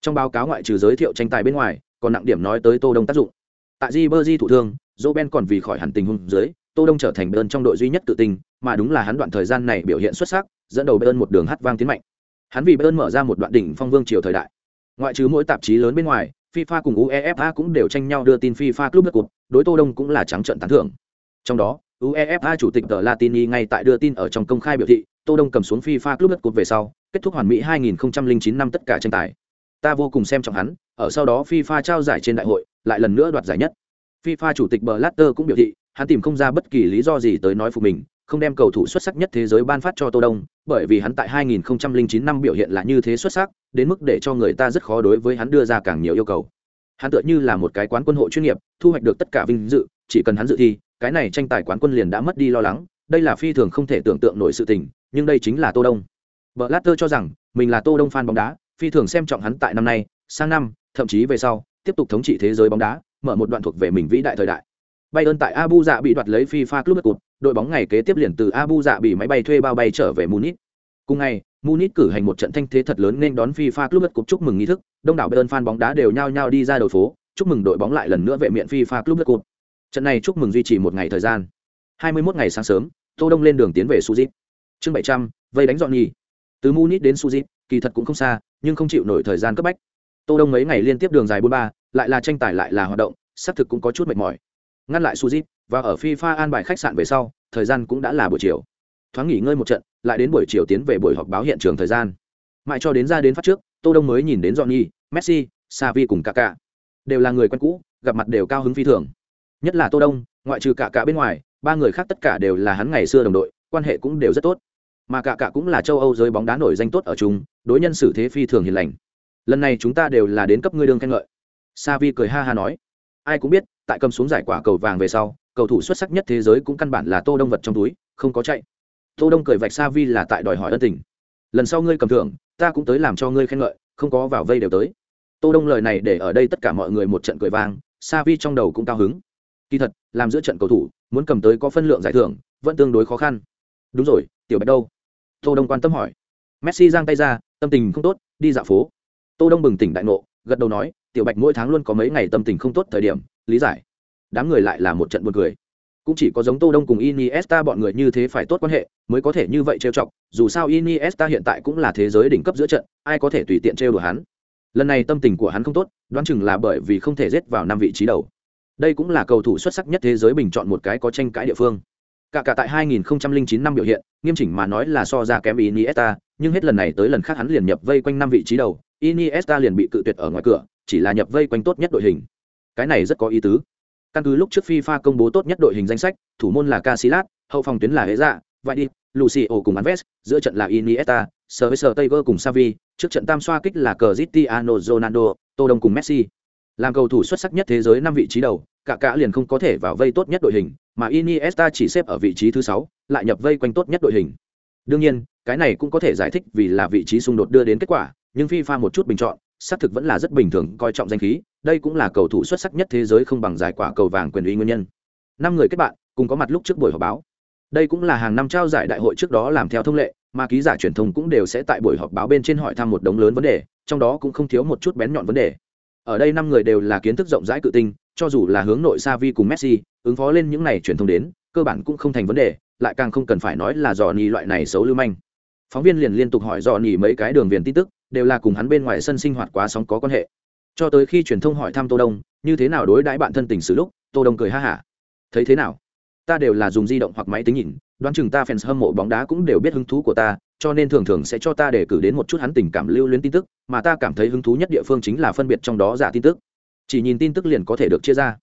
Trong báo cáo ngoại trừ giới thiệu tranh tài bên ngoài, còn nặng điểm nói tới tô đông tác dụng. Tại di bơ di thủ thương dỗ ben còn vì khỏi hẳn tình huống dưới tô đông trở thành bên trong đội duy nhất tự tin mà đúng là hắn đoạn thời gian này biểu hiện xuất sắc dẫn đầu bên một đường hát vang tiến mạnh hắn vì bên mở ra một đoạn đỉnh phong vương triều thời đại ngoại trừ mỗi tạp chí lớn bên ngoài FIFA cùng UEFA cũng đều tranh nhau đưa tin FIFA Club World Cup, đối Tô Đông cũng là trắng trợn tán thưởng. Trong đó, UEFA chủ tịch tờ Latini ngay tại đưa tin ở trong công khai biểu thị, Tô Đông cầm xuống FIFA Club World Cup về sau, kết thúc hoàn mỹ 2009 năm tất cả tranh tài. Ta vô cùng xem trọng hắn, ở sau đó FIFA trao giải trên đại hội, lại lần nữa đoạt giải nhất. FIFA chủ tịch Blatter cũng biểu thị, hắn tìm không ra bất kỳ lý do gì tới nói phục mình, không đem cầu thủ xuất sắc nhất thế giới ban phát cho Tô Đông, bởi vì hắn tại 2009 năm biểu hiện là như thế xuất sắc, đến mức để cho người ta rất khó đối với hắn đưa ra càng nhiều yêu cầu. Hắn tựa như là một cái quán quân hộ chuyên nghiệp, thu hoạch được tất cả vinh dự, chỉ cần hắn dự thi, cái này tranh tài quán quân liền đã mất đi lo lắng, đây là phi thường không thể tưởng tượng nổi sự tình, nhưng đây chính là Tô Đông. Blatter cho rằng, mình là Tô Đông fan bóng đá, phi thường xem trọng hắn tại năm nay, sang năm, thậm chí về sau, tiếp tục thống trị thế giới bóng đá, mở một đoạn thuộc về mình vĩ đại thời đại. Bayern tại Abu Dạ bị đoạt lấy FIFA Club Cup, đội bóng ngày kế tiếp liền từ Abu Dạ bị máy bay thuê bao bay trở về Munich. Cùng ngày, Munich cử hành một trận thanh thế thật lớn nên đón FIFA Club Cup chúc mừng nghi thức, đông đảo Bayern fan bóng đá đều nhao nhao đi ra đầu phố, chúc mừng đội bóng lại lần nữa vệ miện FIFA Club Cup. Trận này chúc mừng duy trì một ngày thời gian. 21 ngày sáng sớm, Tô Đông lên đường tiến về Suzy. Chương 700, vây đánh dọn nhì. Từ Munich đến Suzy, kỳ thật cũng không xa, nhưng không chịu nổi thời gian cấp bách. Tô Đông mấy ngày liên tiếp đường dài 43, lại là tranh tài lại là hoạt động, xác thực cũng có chút mệt mỏi ngăn lại suzit và ở FIFA an bài khách sạn về sau, thời gian cũng đã là buổi chiều. Thoáng nghỉ ngơi một trận, lại đến buổi chiều tiến về buổi họp báo hiện trường thời gian. Mãi cho đến ra đến phát trước, Tô Đông mới nhìn đến Johnny, Messi, savi cùng Kaká. Đều là người quen cũ, gặp mặt đều cao hứng phi thường. Nhất là Tô Đông, ngoại trừ Kaká bên ngoài, ba người khác tất cả đều là hắn ngày xưa đồng đội, quan hệ cũng đều rất tốt. Mà Kaká cũng là châu Âu giới bóng đá nổi danh tốt ở chúng đối nhân xử thế phi thường hiền lành. Lần này chúng ta đều là đến cấp ngươi đương khen ngợi. Savi cười ha ha nói, ai cũng biết, tại cầm xuống giải quả cầu vàng về sau cầu thủ xuất sắc nhất thế giới cũng căn bản là tô đông vật trong túi không có chạy. Tô đông cười vạch sa vi là tại đòi hỏi ân tình. Lần sau ngươi cầm thưởng ta cũng tới làm cho ngươi khen ngợi không có vào vây đều tới. Tô đông lời này để ở đây tất cả mọi người một trận cười vang sa vi trong đầu cũng cao hứng. Kỳ thật làm giữa trận cầu thủ muốn cầm tới có phân lượng giải thưởng vẫn tương đối khó khăn. Đúng rồi tiểu bạch đâu? Tô đông quan tâm hỏi. Messi giang tay ra tâm tình không tốt đi dạo phố. Tô đông bừng tỉnh đại ngộ gật đầu nói tiểu bạch mỗi tháng luôn có mấy ngày tâm tình không tốt thời điểm, lý giải. Đám người lại là một trận buồn cười. Cũng chỉ có giống tô đông cùng iniesta bọn người như thế phải tốt quan hệ, mới có thể như vậy trêu chọc, dù sao iniesta hiện tại cũng là thế giới đỉnh cấp giữa trận, ai có thể tùy tiện trêu đùa hắn? Lần này tâm tình của hắn không tốt, đoán chừng là bởi vì không thể rết vào năm vị trí đầu. Đây cũng là cầu thủ xuất sắc nhất thế giới bình chọn một cái có tranh cãi địa phương. Cả cả tại 2009 năm biểu hiện, nghiêm chỉnh mà nói là so ra kém iniesta, nhưng hết lần này tới lần khác hắn liền nhập vây quanh năm vị trí đầu, iniesta liền bị cự tuyệt ở ngoài cửa chỉ là nhập vây quanh tốt nhất đội hình. Cái này rất có ý tứ. Căn cứ lúc trước FIFA công bố tốt nhất đội hình danh sách thủ môn là Casillas hậu phòng tuyến là Heza dạ, vậy đi Lucio cùng Alves giữa trận là Iniesta Sergio Taylor cùng Xavi trước trận tam xoa kích là Cristiano Ronaldo Tô Đông cùng Messi. Làm cầu thủ xuất sắc nhất thế giới năm vị trí đầu cả cả liền không có thể vào vây tốt nhất đội hình mà Iniesta chỉ xếp ở vị trí thứ sáu lại nhập vây quanh tốt nhất đội hình. Đương nhiên cái này cũng có thể giải thích vì là vị trí xung đột đưa đến kết quả nhưng FIFA một chút bình chọn xác thực vẫn là rất bình thường, coi trọng danh khí, đây cũng là cầu thủ xuất sắc nhất thế giới không bằng giải quả cầu vàng quyền uy nguyên nhân. Năm người kết bạn, cùng có mặt lúc trước buổi họp báo. Đây cũng là hàng năm trao giải đại hội trước đó làm theo thông lệ, mà ký giả truyền thông cũng đều sẽ tại buổi họp báo bên trên hỏi thăm một đống lớn vấn đề, trong đó cũng không thiếu một chút bén nhọn vấn đề. Ở đây năm người đều là kiến thức rộng rãi cự tinh, cho dù là hướng nội Savi cùng Messi, ứng phó lên những này truyền thông đến, cơ bản cũng không thành vấn đề, lại càng không cần phải nói là dò nhì loại này xấu lưu manh. Phóng viên liền liên tục hỏi dò nhì mấy cái đường viền tin tức đều là cùng hắn bên ngoài sân sinh hoạt quá sóng có quan hệ. Cho tới khi truyền thông hỏi thăm tô đông, như thế nào đối đãi bạn thân tình xử lúc, tô đông cười ha hả. Thấy thế nào? Ta đều là dùng di động hoặc máy tính nhìn, đoán chừng ta fans hâm mộ bóng đá cũng đều biết hứng thú của ta, cho nên thường thường sẽ cho ta để cử đến một chút hắn tình cảm lưu luyến tin tức, mà ta cảm thấy hứng thú nhất địa phương chính là phân biệt trong đó giả tin tức. Chỉ nhìn tin tức liền có thể được chia ra.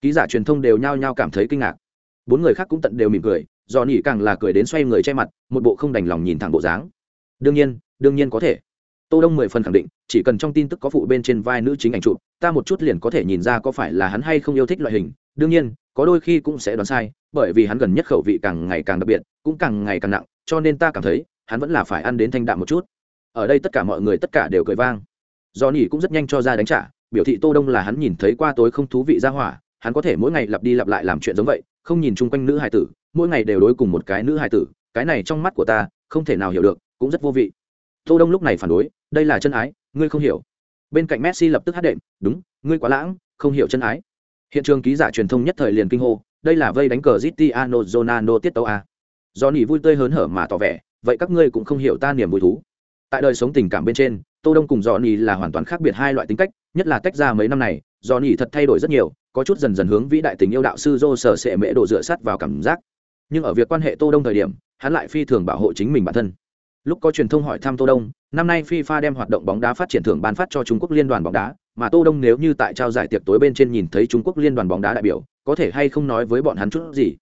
Ký giả truyền thông đều nhao nhao cảm thấy kinh ngạc. Bốn người khác cũng tận đều mỉm cười do nỉ càng là cười đến xoay người che mặt, một bộ không đành lòng nhìn thẳng bộ dáng. Đương nhiên đương nhiên có thể tô đông mười phần khẳng định, chỉ cần trong tin tức có phụ bên trên vai nữ chính ảnh chụp, ta một chút liền có thể nhìn ra có phải là hắn hay không yêu thích loại hình. Đương nhiên, có đôi khi cũng sẽ đoán sai, bởi vì hắn gần nhất khẩu vị càng ngày càng đặc biệt, cũng càng ngày càng nặng, cho nên ta cảm thấy, hắn vẫn là phải ăn đến thanh đạm một chút. Ở đây tất cả mọi người tất cả đều cười vang. Do nỉ cũng rất nhanh cho ra đánh trả, biểu thị tô đông là hắn nhìn thấy qua tối không thú vị ra hỏa, hắn có thể mỗi ngày lặp đi lặp lại làm chuyện giống vậy, không nhìn chung quanh nữ hài tử, mỗi ngày đều đối cùng một cái nữ hài tử, cái này trong mắt của ta, không thể nào hiểu được, cũng rất vô vị tô đông lúc này phản đối, đây là chân ái, ngươi không hiểu. Bên cạnh messi lập tức hát đệm, đúng, ngươi quá lãng, không hiểu chân ái. Hiện trường ký giả truyền thông nhất thời liền kinh hô, đây là vây đánh cờ Cristiano Ronaldo tiết tấu a. Do nỉ vui tươi hớn hở mà tỏ vẻ, vậy các ngươi cũng không hiểu ta niềm vui thú. Tại đời sống tình cảm bên trên, tô đông cùng dò nỉ là hoàn toàn khác biệt hai loại tính cách, nhất là tách ra mấy năm này dò nỉ thật thay đổi rất nhiều, có chút dần dần hướng vĩ đại tình yêu đạo sư dô sở sệ mễ độ dựa sát vào cảm giác. Nhưng ở việc quan hệ tô đông thời điểm, hắn lại phi thường bảo hộ chính mình bản thân lúc có truyền thông hỏi thăm tô đông, năm nay fifa đem hoạt động bóng đá phát triển thưởng ban phát cho trung quốc liên đoàn bóng đá, mà tô đông nếu như tại trao giải tiệc tối bên trên nhìn thấy trung quốc liên đoàn bóng đá đại biểu, có thể hay không nói với bọn hắn chút gì?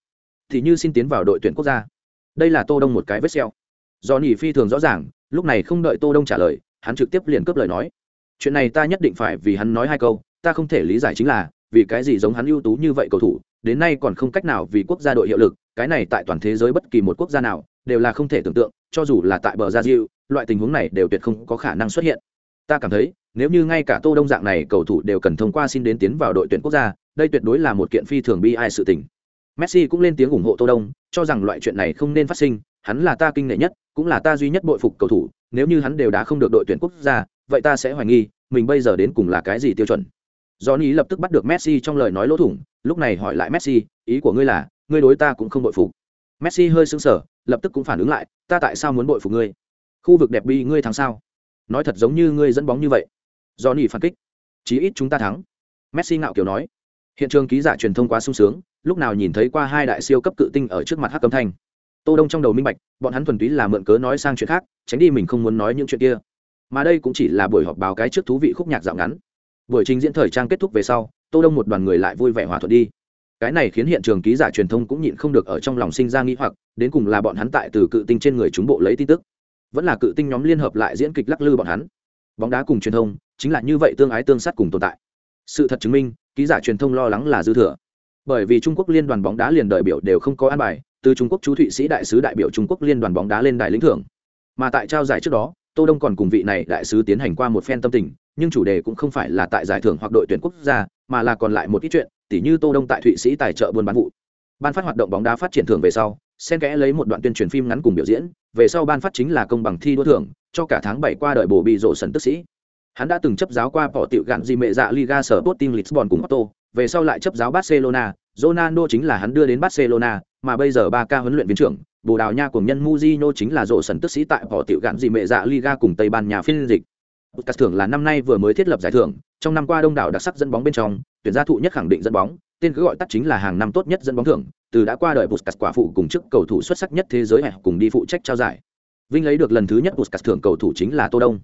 Thì như xin tiến vào đội tuyển quốc gia. Đây là tô đông một cái vết xeo do phi thường rõ ràng, lúc này không đợi tô đông trả lời, hắn trực tiếp liền cướp lời nói. Chuyện này ta nhất định phải vì hắn nói hai câu, ta không thể lý giải chính là, vì cái gì giống hắn ưu tú như vậy cầu thủ, đến nay còn không cách nào vì quốc gia đội hiệu lực, cái này tại toàn thế giới bất kỳ một quốc gia nào đều là không thể tưởng tượng cho dù là tại bờ gia diệu loại tình huống này đều tuyệt không có khả năng xuất hiện. Ta cảm thấy nếu như ngay cả tô đông dạng này cầu thủ đều cần thông qua xin đến tiến vào đội tuyển quốc gia đây tuyệt đối là một kiện phi thường bi ai sự tình. Messi cũng lên tiếng ủng hộ tô đông cho rằng loại chuyện này không nên phát sinh hắn là ta kinh nể nhất cũng là ta duy nhất bội phục cầu thủ nếu như hắn đều đã không được đội tuyển quốc gia vậy ta sẽ hoài nghi mình bây giờ đến cùng là cái gì tiêu chuẩn. Johnny lập tức bắt được Messi trong lời nói lỗ thủng, lúc này hỏi lại Messi, ý của ngươi là, ngươi đối ta cũng không bội phục. Messi hơi sững sờ, lập tức cũng phản ứng lại, ta tại sao muốn bội phục ngươi? Khu vực đẹp bi ngươi thắng sao? Nói thật giống như ngươi dẫn bóng như vậy. Johnny phản kích, chí ít chúng ta thắng. Messi ngạo kiều nói. Hiện trường ký giả truyền thông quá sung sướng, lúc nào nhìn thấy qua hai đại siêu cấp cự tinh ở trước mặt Hắc Cấm Thanh. Tô Đông trong đầu minh bạch, bọn hắn thuần túy là mượn cớ nói sang chuyện khác, tránh đi mình không muốn nói những chuyện kia. Mà đây cũng chỉ là buổi họp báo cái trước thú vị khúc nhạc dạo ngắn buổi trình diễn thời trang kết thúc về sau tô đông một đoàn người lại vui vẻ hòa thuận đi cái này khiến hiện trường ký giả truyền thông cũng nhịn không được ở trong lòng sinh ra nghĩ hoặc, đến cùng là bọn hắn tại từ cự tinh trên người chúng bộ lấy tin tức. Vẫn là cự tinh nhóm liên hợp lại diễn kịch lắc lư bọn hắn. Bóng đá cùng truyền thông, chính là như vậy tương ái tương sát cùng tồn tại. Sự thật chứng minh, ký giả truyền thông lo lắng là dư thừa. Bởi vì trung quốc liên đoàn bóng đá liền đại biểu đều không có an bài, từ trung quốc chú thụy sĩ đại sứ đại biểu trung quốc liên đoàn bóng đá lên đài lĩnh thưởng. Mà tại trao giải trước đó, tô đông còn cùng vị này đại sứ tiến hành qua một phen tâm tình, nhưng chủ đề cũng không phải là tại giải thưởng hoặc đội tuyển quốc gia, mà là còn lại một ít chuyện tỉ như tô đông tại thụy sĩ tài trợ buôn bán vụ. Ban phát hoạt động bóng đá phát triển thưởng về sau xen kẽ lấy một đoạn tuyên truyền phim ngắn cùng biểu diễn, về sau ban phát chính là công bằng thi đua thưởng, cho cả tháng bảy qua đợi bổ bị rộ sần tức sĩ. Hắn đã từng chấp giáo qua bỏ tiểu gạn gì mẹ dạ liga sở tốt team lisbon cùng otto về sau lại chấp giáo barcelona, ronaldo chính là hắn đưa đến barcelona, mà bây giờ ba ca huấn luyện viên trưởng, bồ đào nha cùng nhân muzino chính là rộ sần tức sĩ tại bỏ tiểu gạn gì mẹ dạ liga cùng tây ban nha phiên dịch. Podcast thưởng là năm nay vừa mới thiết lập giải thưởng, trong năm qua đông đảo đặc sắc dẫn bóng bên trong, tuyển gia thụ nhất khẳng định dẫn bóng, tên cứ gọi tắt chính là hàng năm tốt nhất dẫn bóng thưởng, từ đã qua đời Podcast quả phụ cùng chức cầu thủ xuất sắc nhất thế giới cùng đi phụ trách trao giải. Vinh lấy được lần thứ nhất Podcast thưởng cầu thủ chính là Tô Đông.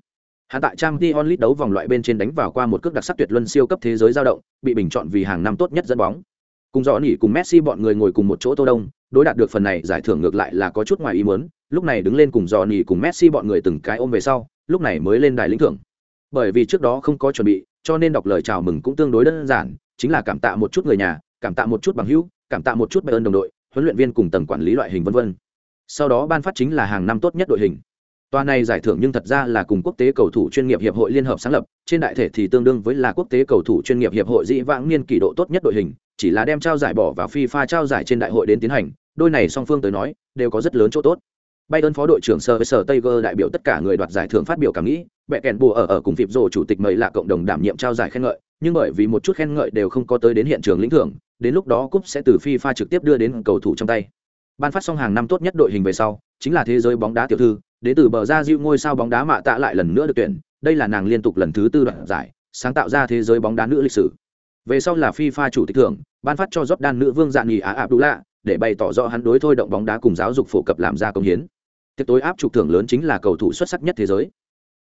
Hắn tại Champions League đấu vòng loại bên trên đánh vào qua một cước đặc sắc tuyệt luân siêu cấp thế giới dao động, bị bình chọn vì hàng năm tốt nhất dẫn bóng. Cùng rõ nghỉ cùng Messi bọn người ngồi cùng một chỗ Tô Đông, đối đạt được phần này giải thưởng ngược lại là có chút ngoài ý muốn, lúc này đứng lên cùng rõ nỉ cùng Messi bọn người từng cái ôm về sau, lúc này mới lên đài lĩnh thưởng. Bởi vì trước đó không có chuẩn bị cho nên đọc lời chào mừng cũng tương đối đơn giản chính là cảm tạ một chút người nhà cảm tạ một chút bằng hữu cảm tạ một chút bài ơn đồng đội huấn luyện viên cùng tầng quản lý loại hình vân vân. Sau đó ban phát chính là hàng năm tốt nhất đội hình. Toa này giải thưởng nhưng thật ra là cùng quốc tế cầu thủ chuyên nghiệp hiệp hội liên hợp sáng lập, trên đại thể thì tương đương với là quốc tế cầu thủ chuyên nghiệp hiệp hội dĩ vãng niên kỷ độ tốt nhất đội hình, chỉ là đem trao giải bỏ vào FIFA trao giải trên đại hội đến tiến hành, đôi này song phương tới nói, đều có rất lớn chỗ tốt. Bayern phó đội trưởng Sir Sở Tiger đại biểu tất cả người đoạt giải thưởng phát biểu cảm nghĩ, Mẹ kèn bùa ở ở cùng phịp rồ chủ tịch mời là cộng đồng đảm nhiệm trao giải khen ngợi, nhưng bởi vì một chút khen ngợi đều không có tới đến hiện trường lĩnh thưởng, đến lúc đó cúp sẽ từ FIFA trực tiếp đưa đến cầu thủ trong tay. Ban phát xong hàng năm tốt nhất đội hình về sau, chính là thế giới bóng đá tiểu thư, đến từ bờ ra dịu ngôi sao bóng đá mạ tạ lại lần nữa được tuyển, đây là nàng liên tục lần thứ tư đoạt giải, sáng tạo ra thế giới bóng đá nữ lịch sử. Về sau là FIFA chủ tịch thưởng, ban phát cho Jordan nữ vương dạng nghỉ Á Abdullah, để bày tỏ rõ hắn đối thôi động bóng đá cùng giáo dục phổ cập làm ra công hiến tiệc tối áp trục thưởng lớn chính là cầu thủ xuất sắc nhất thế giới.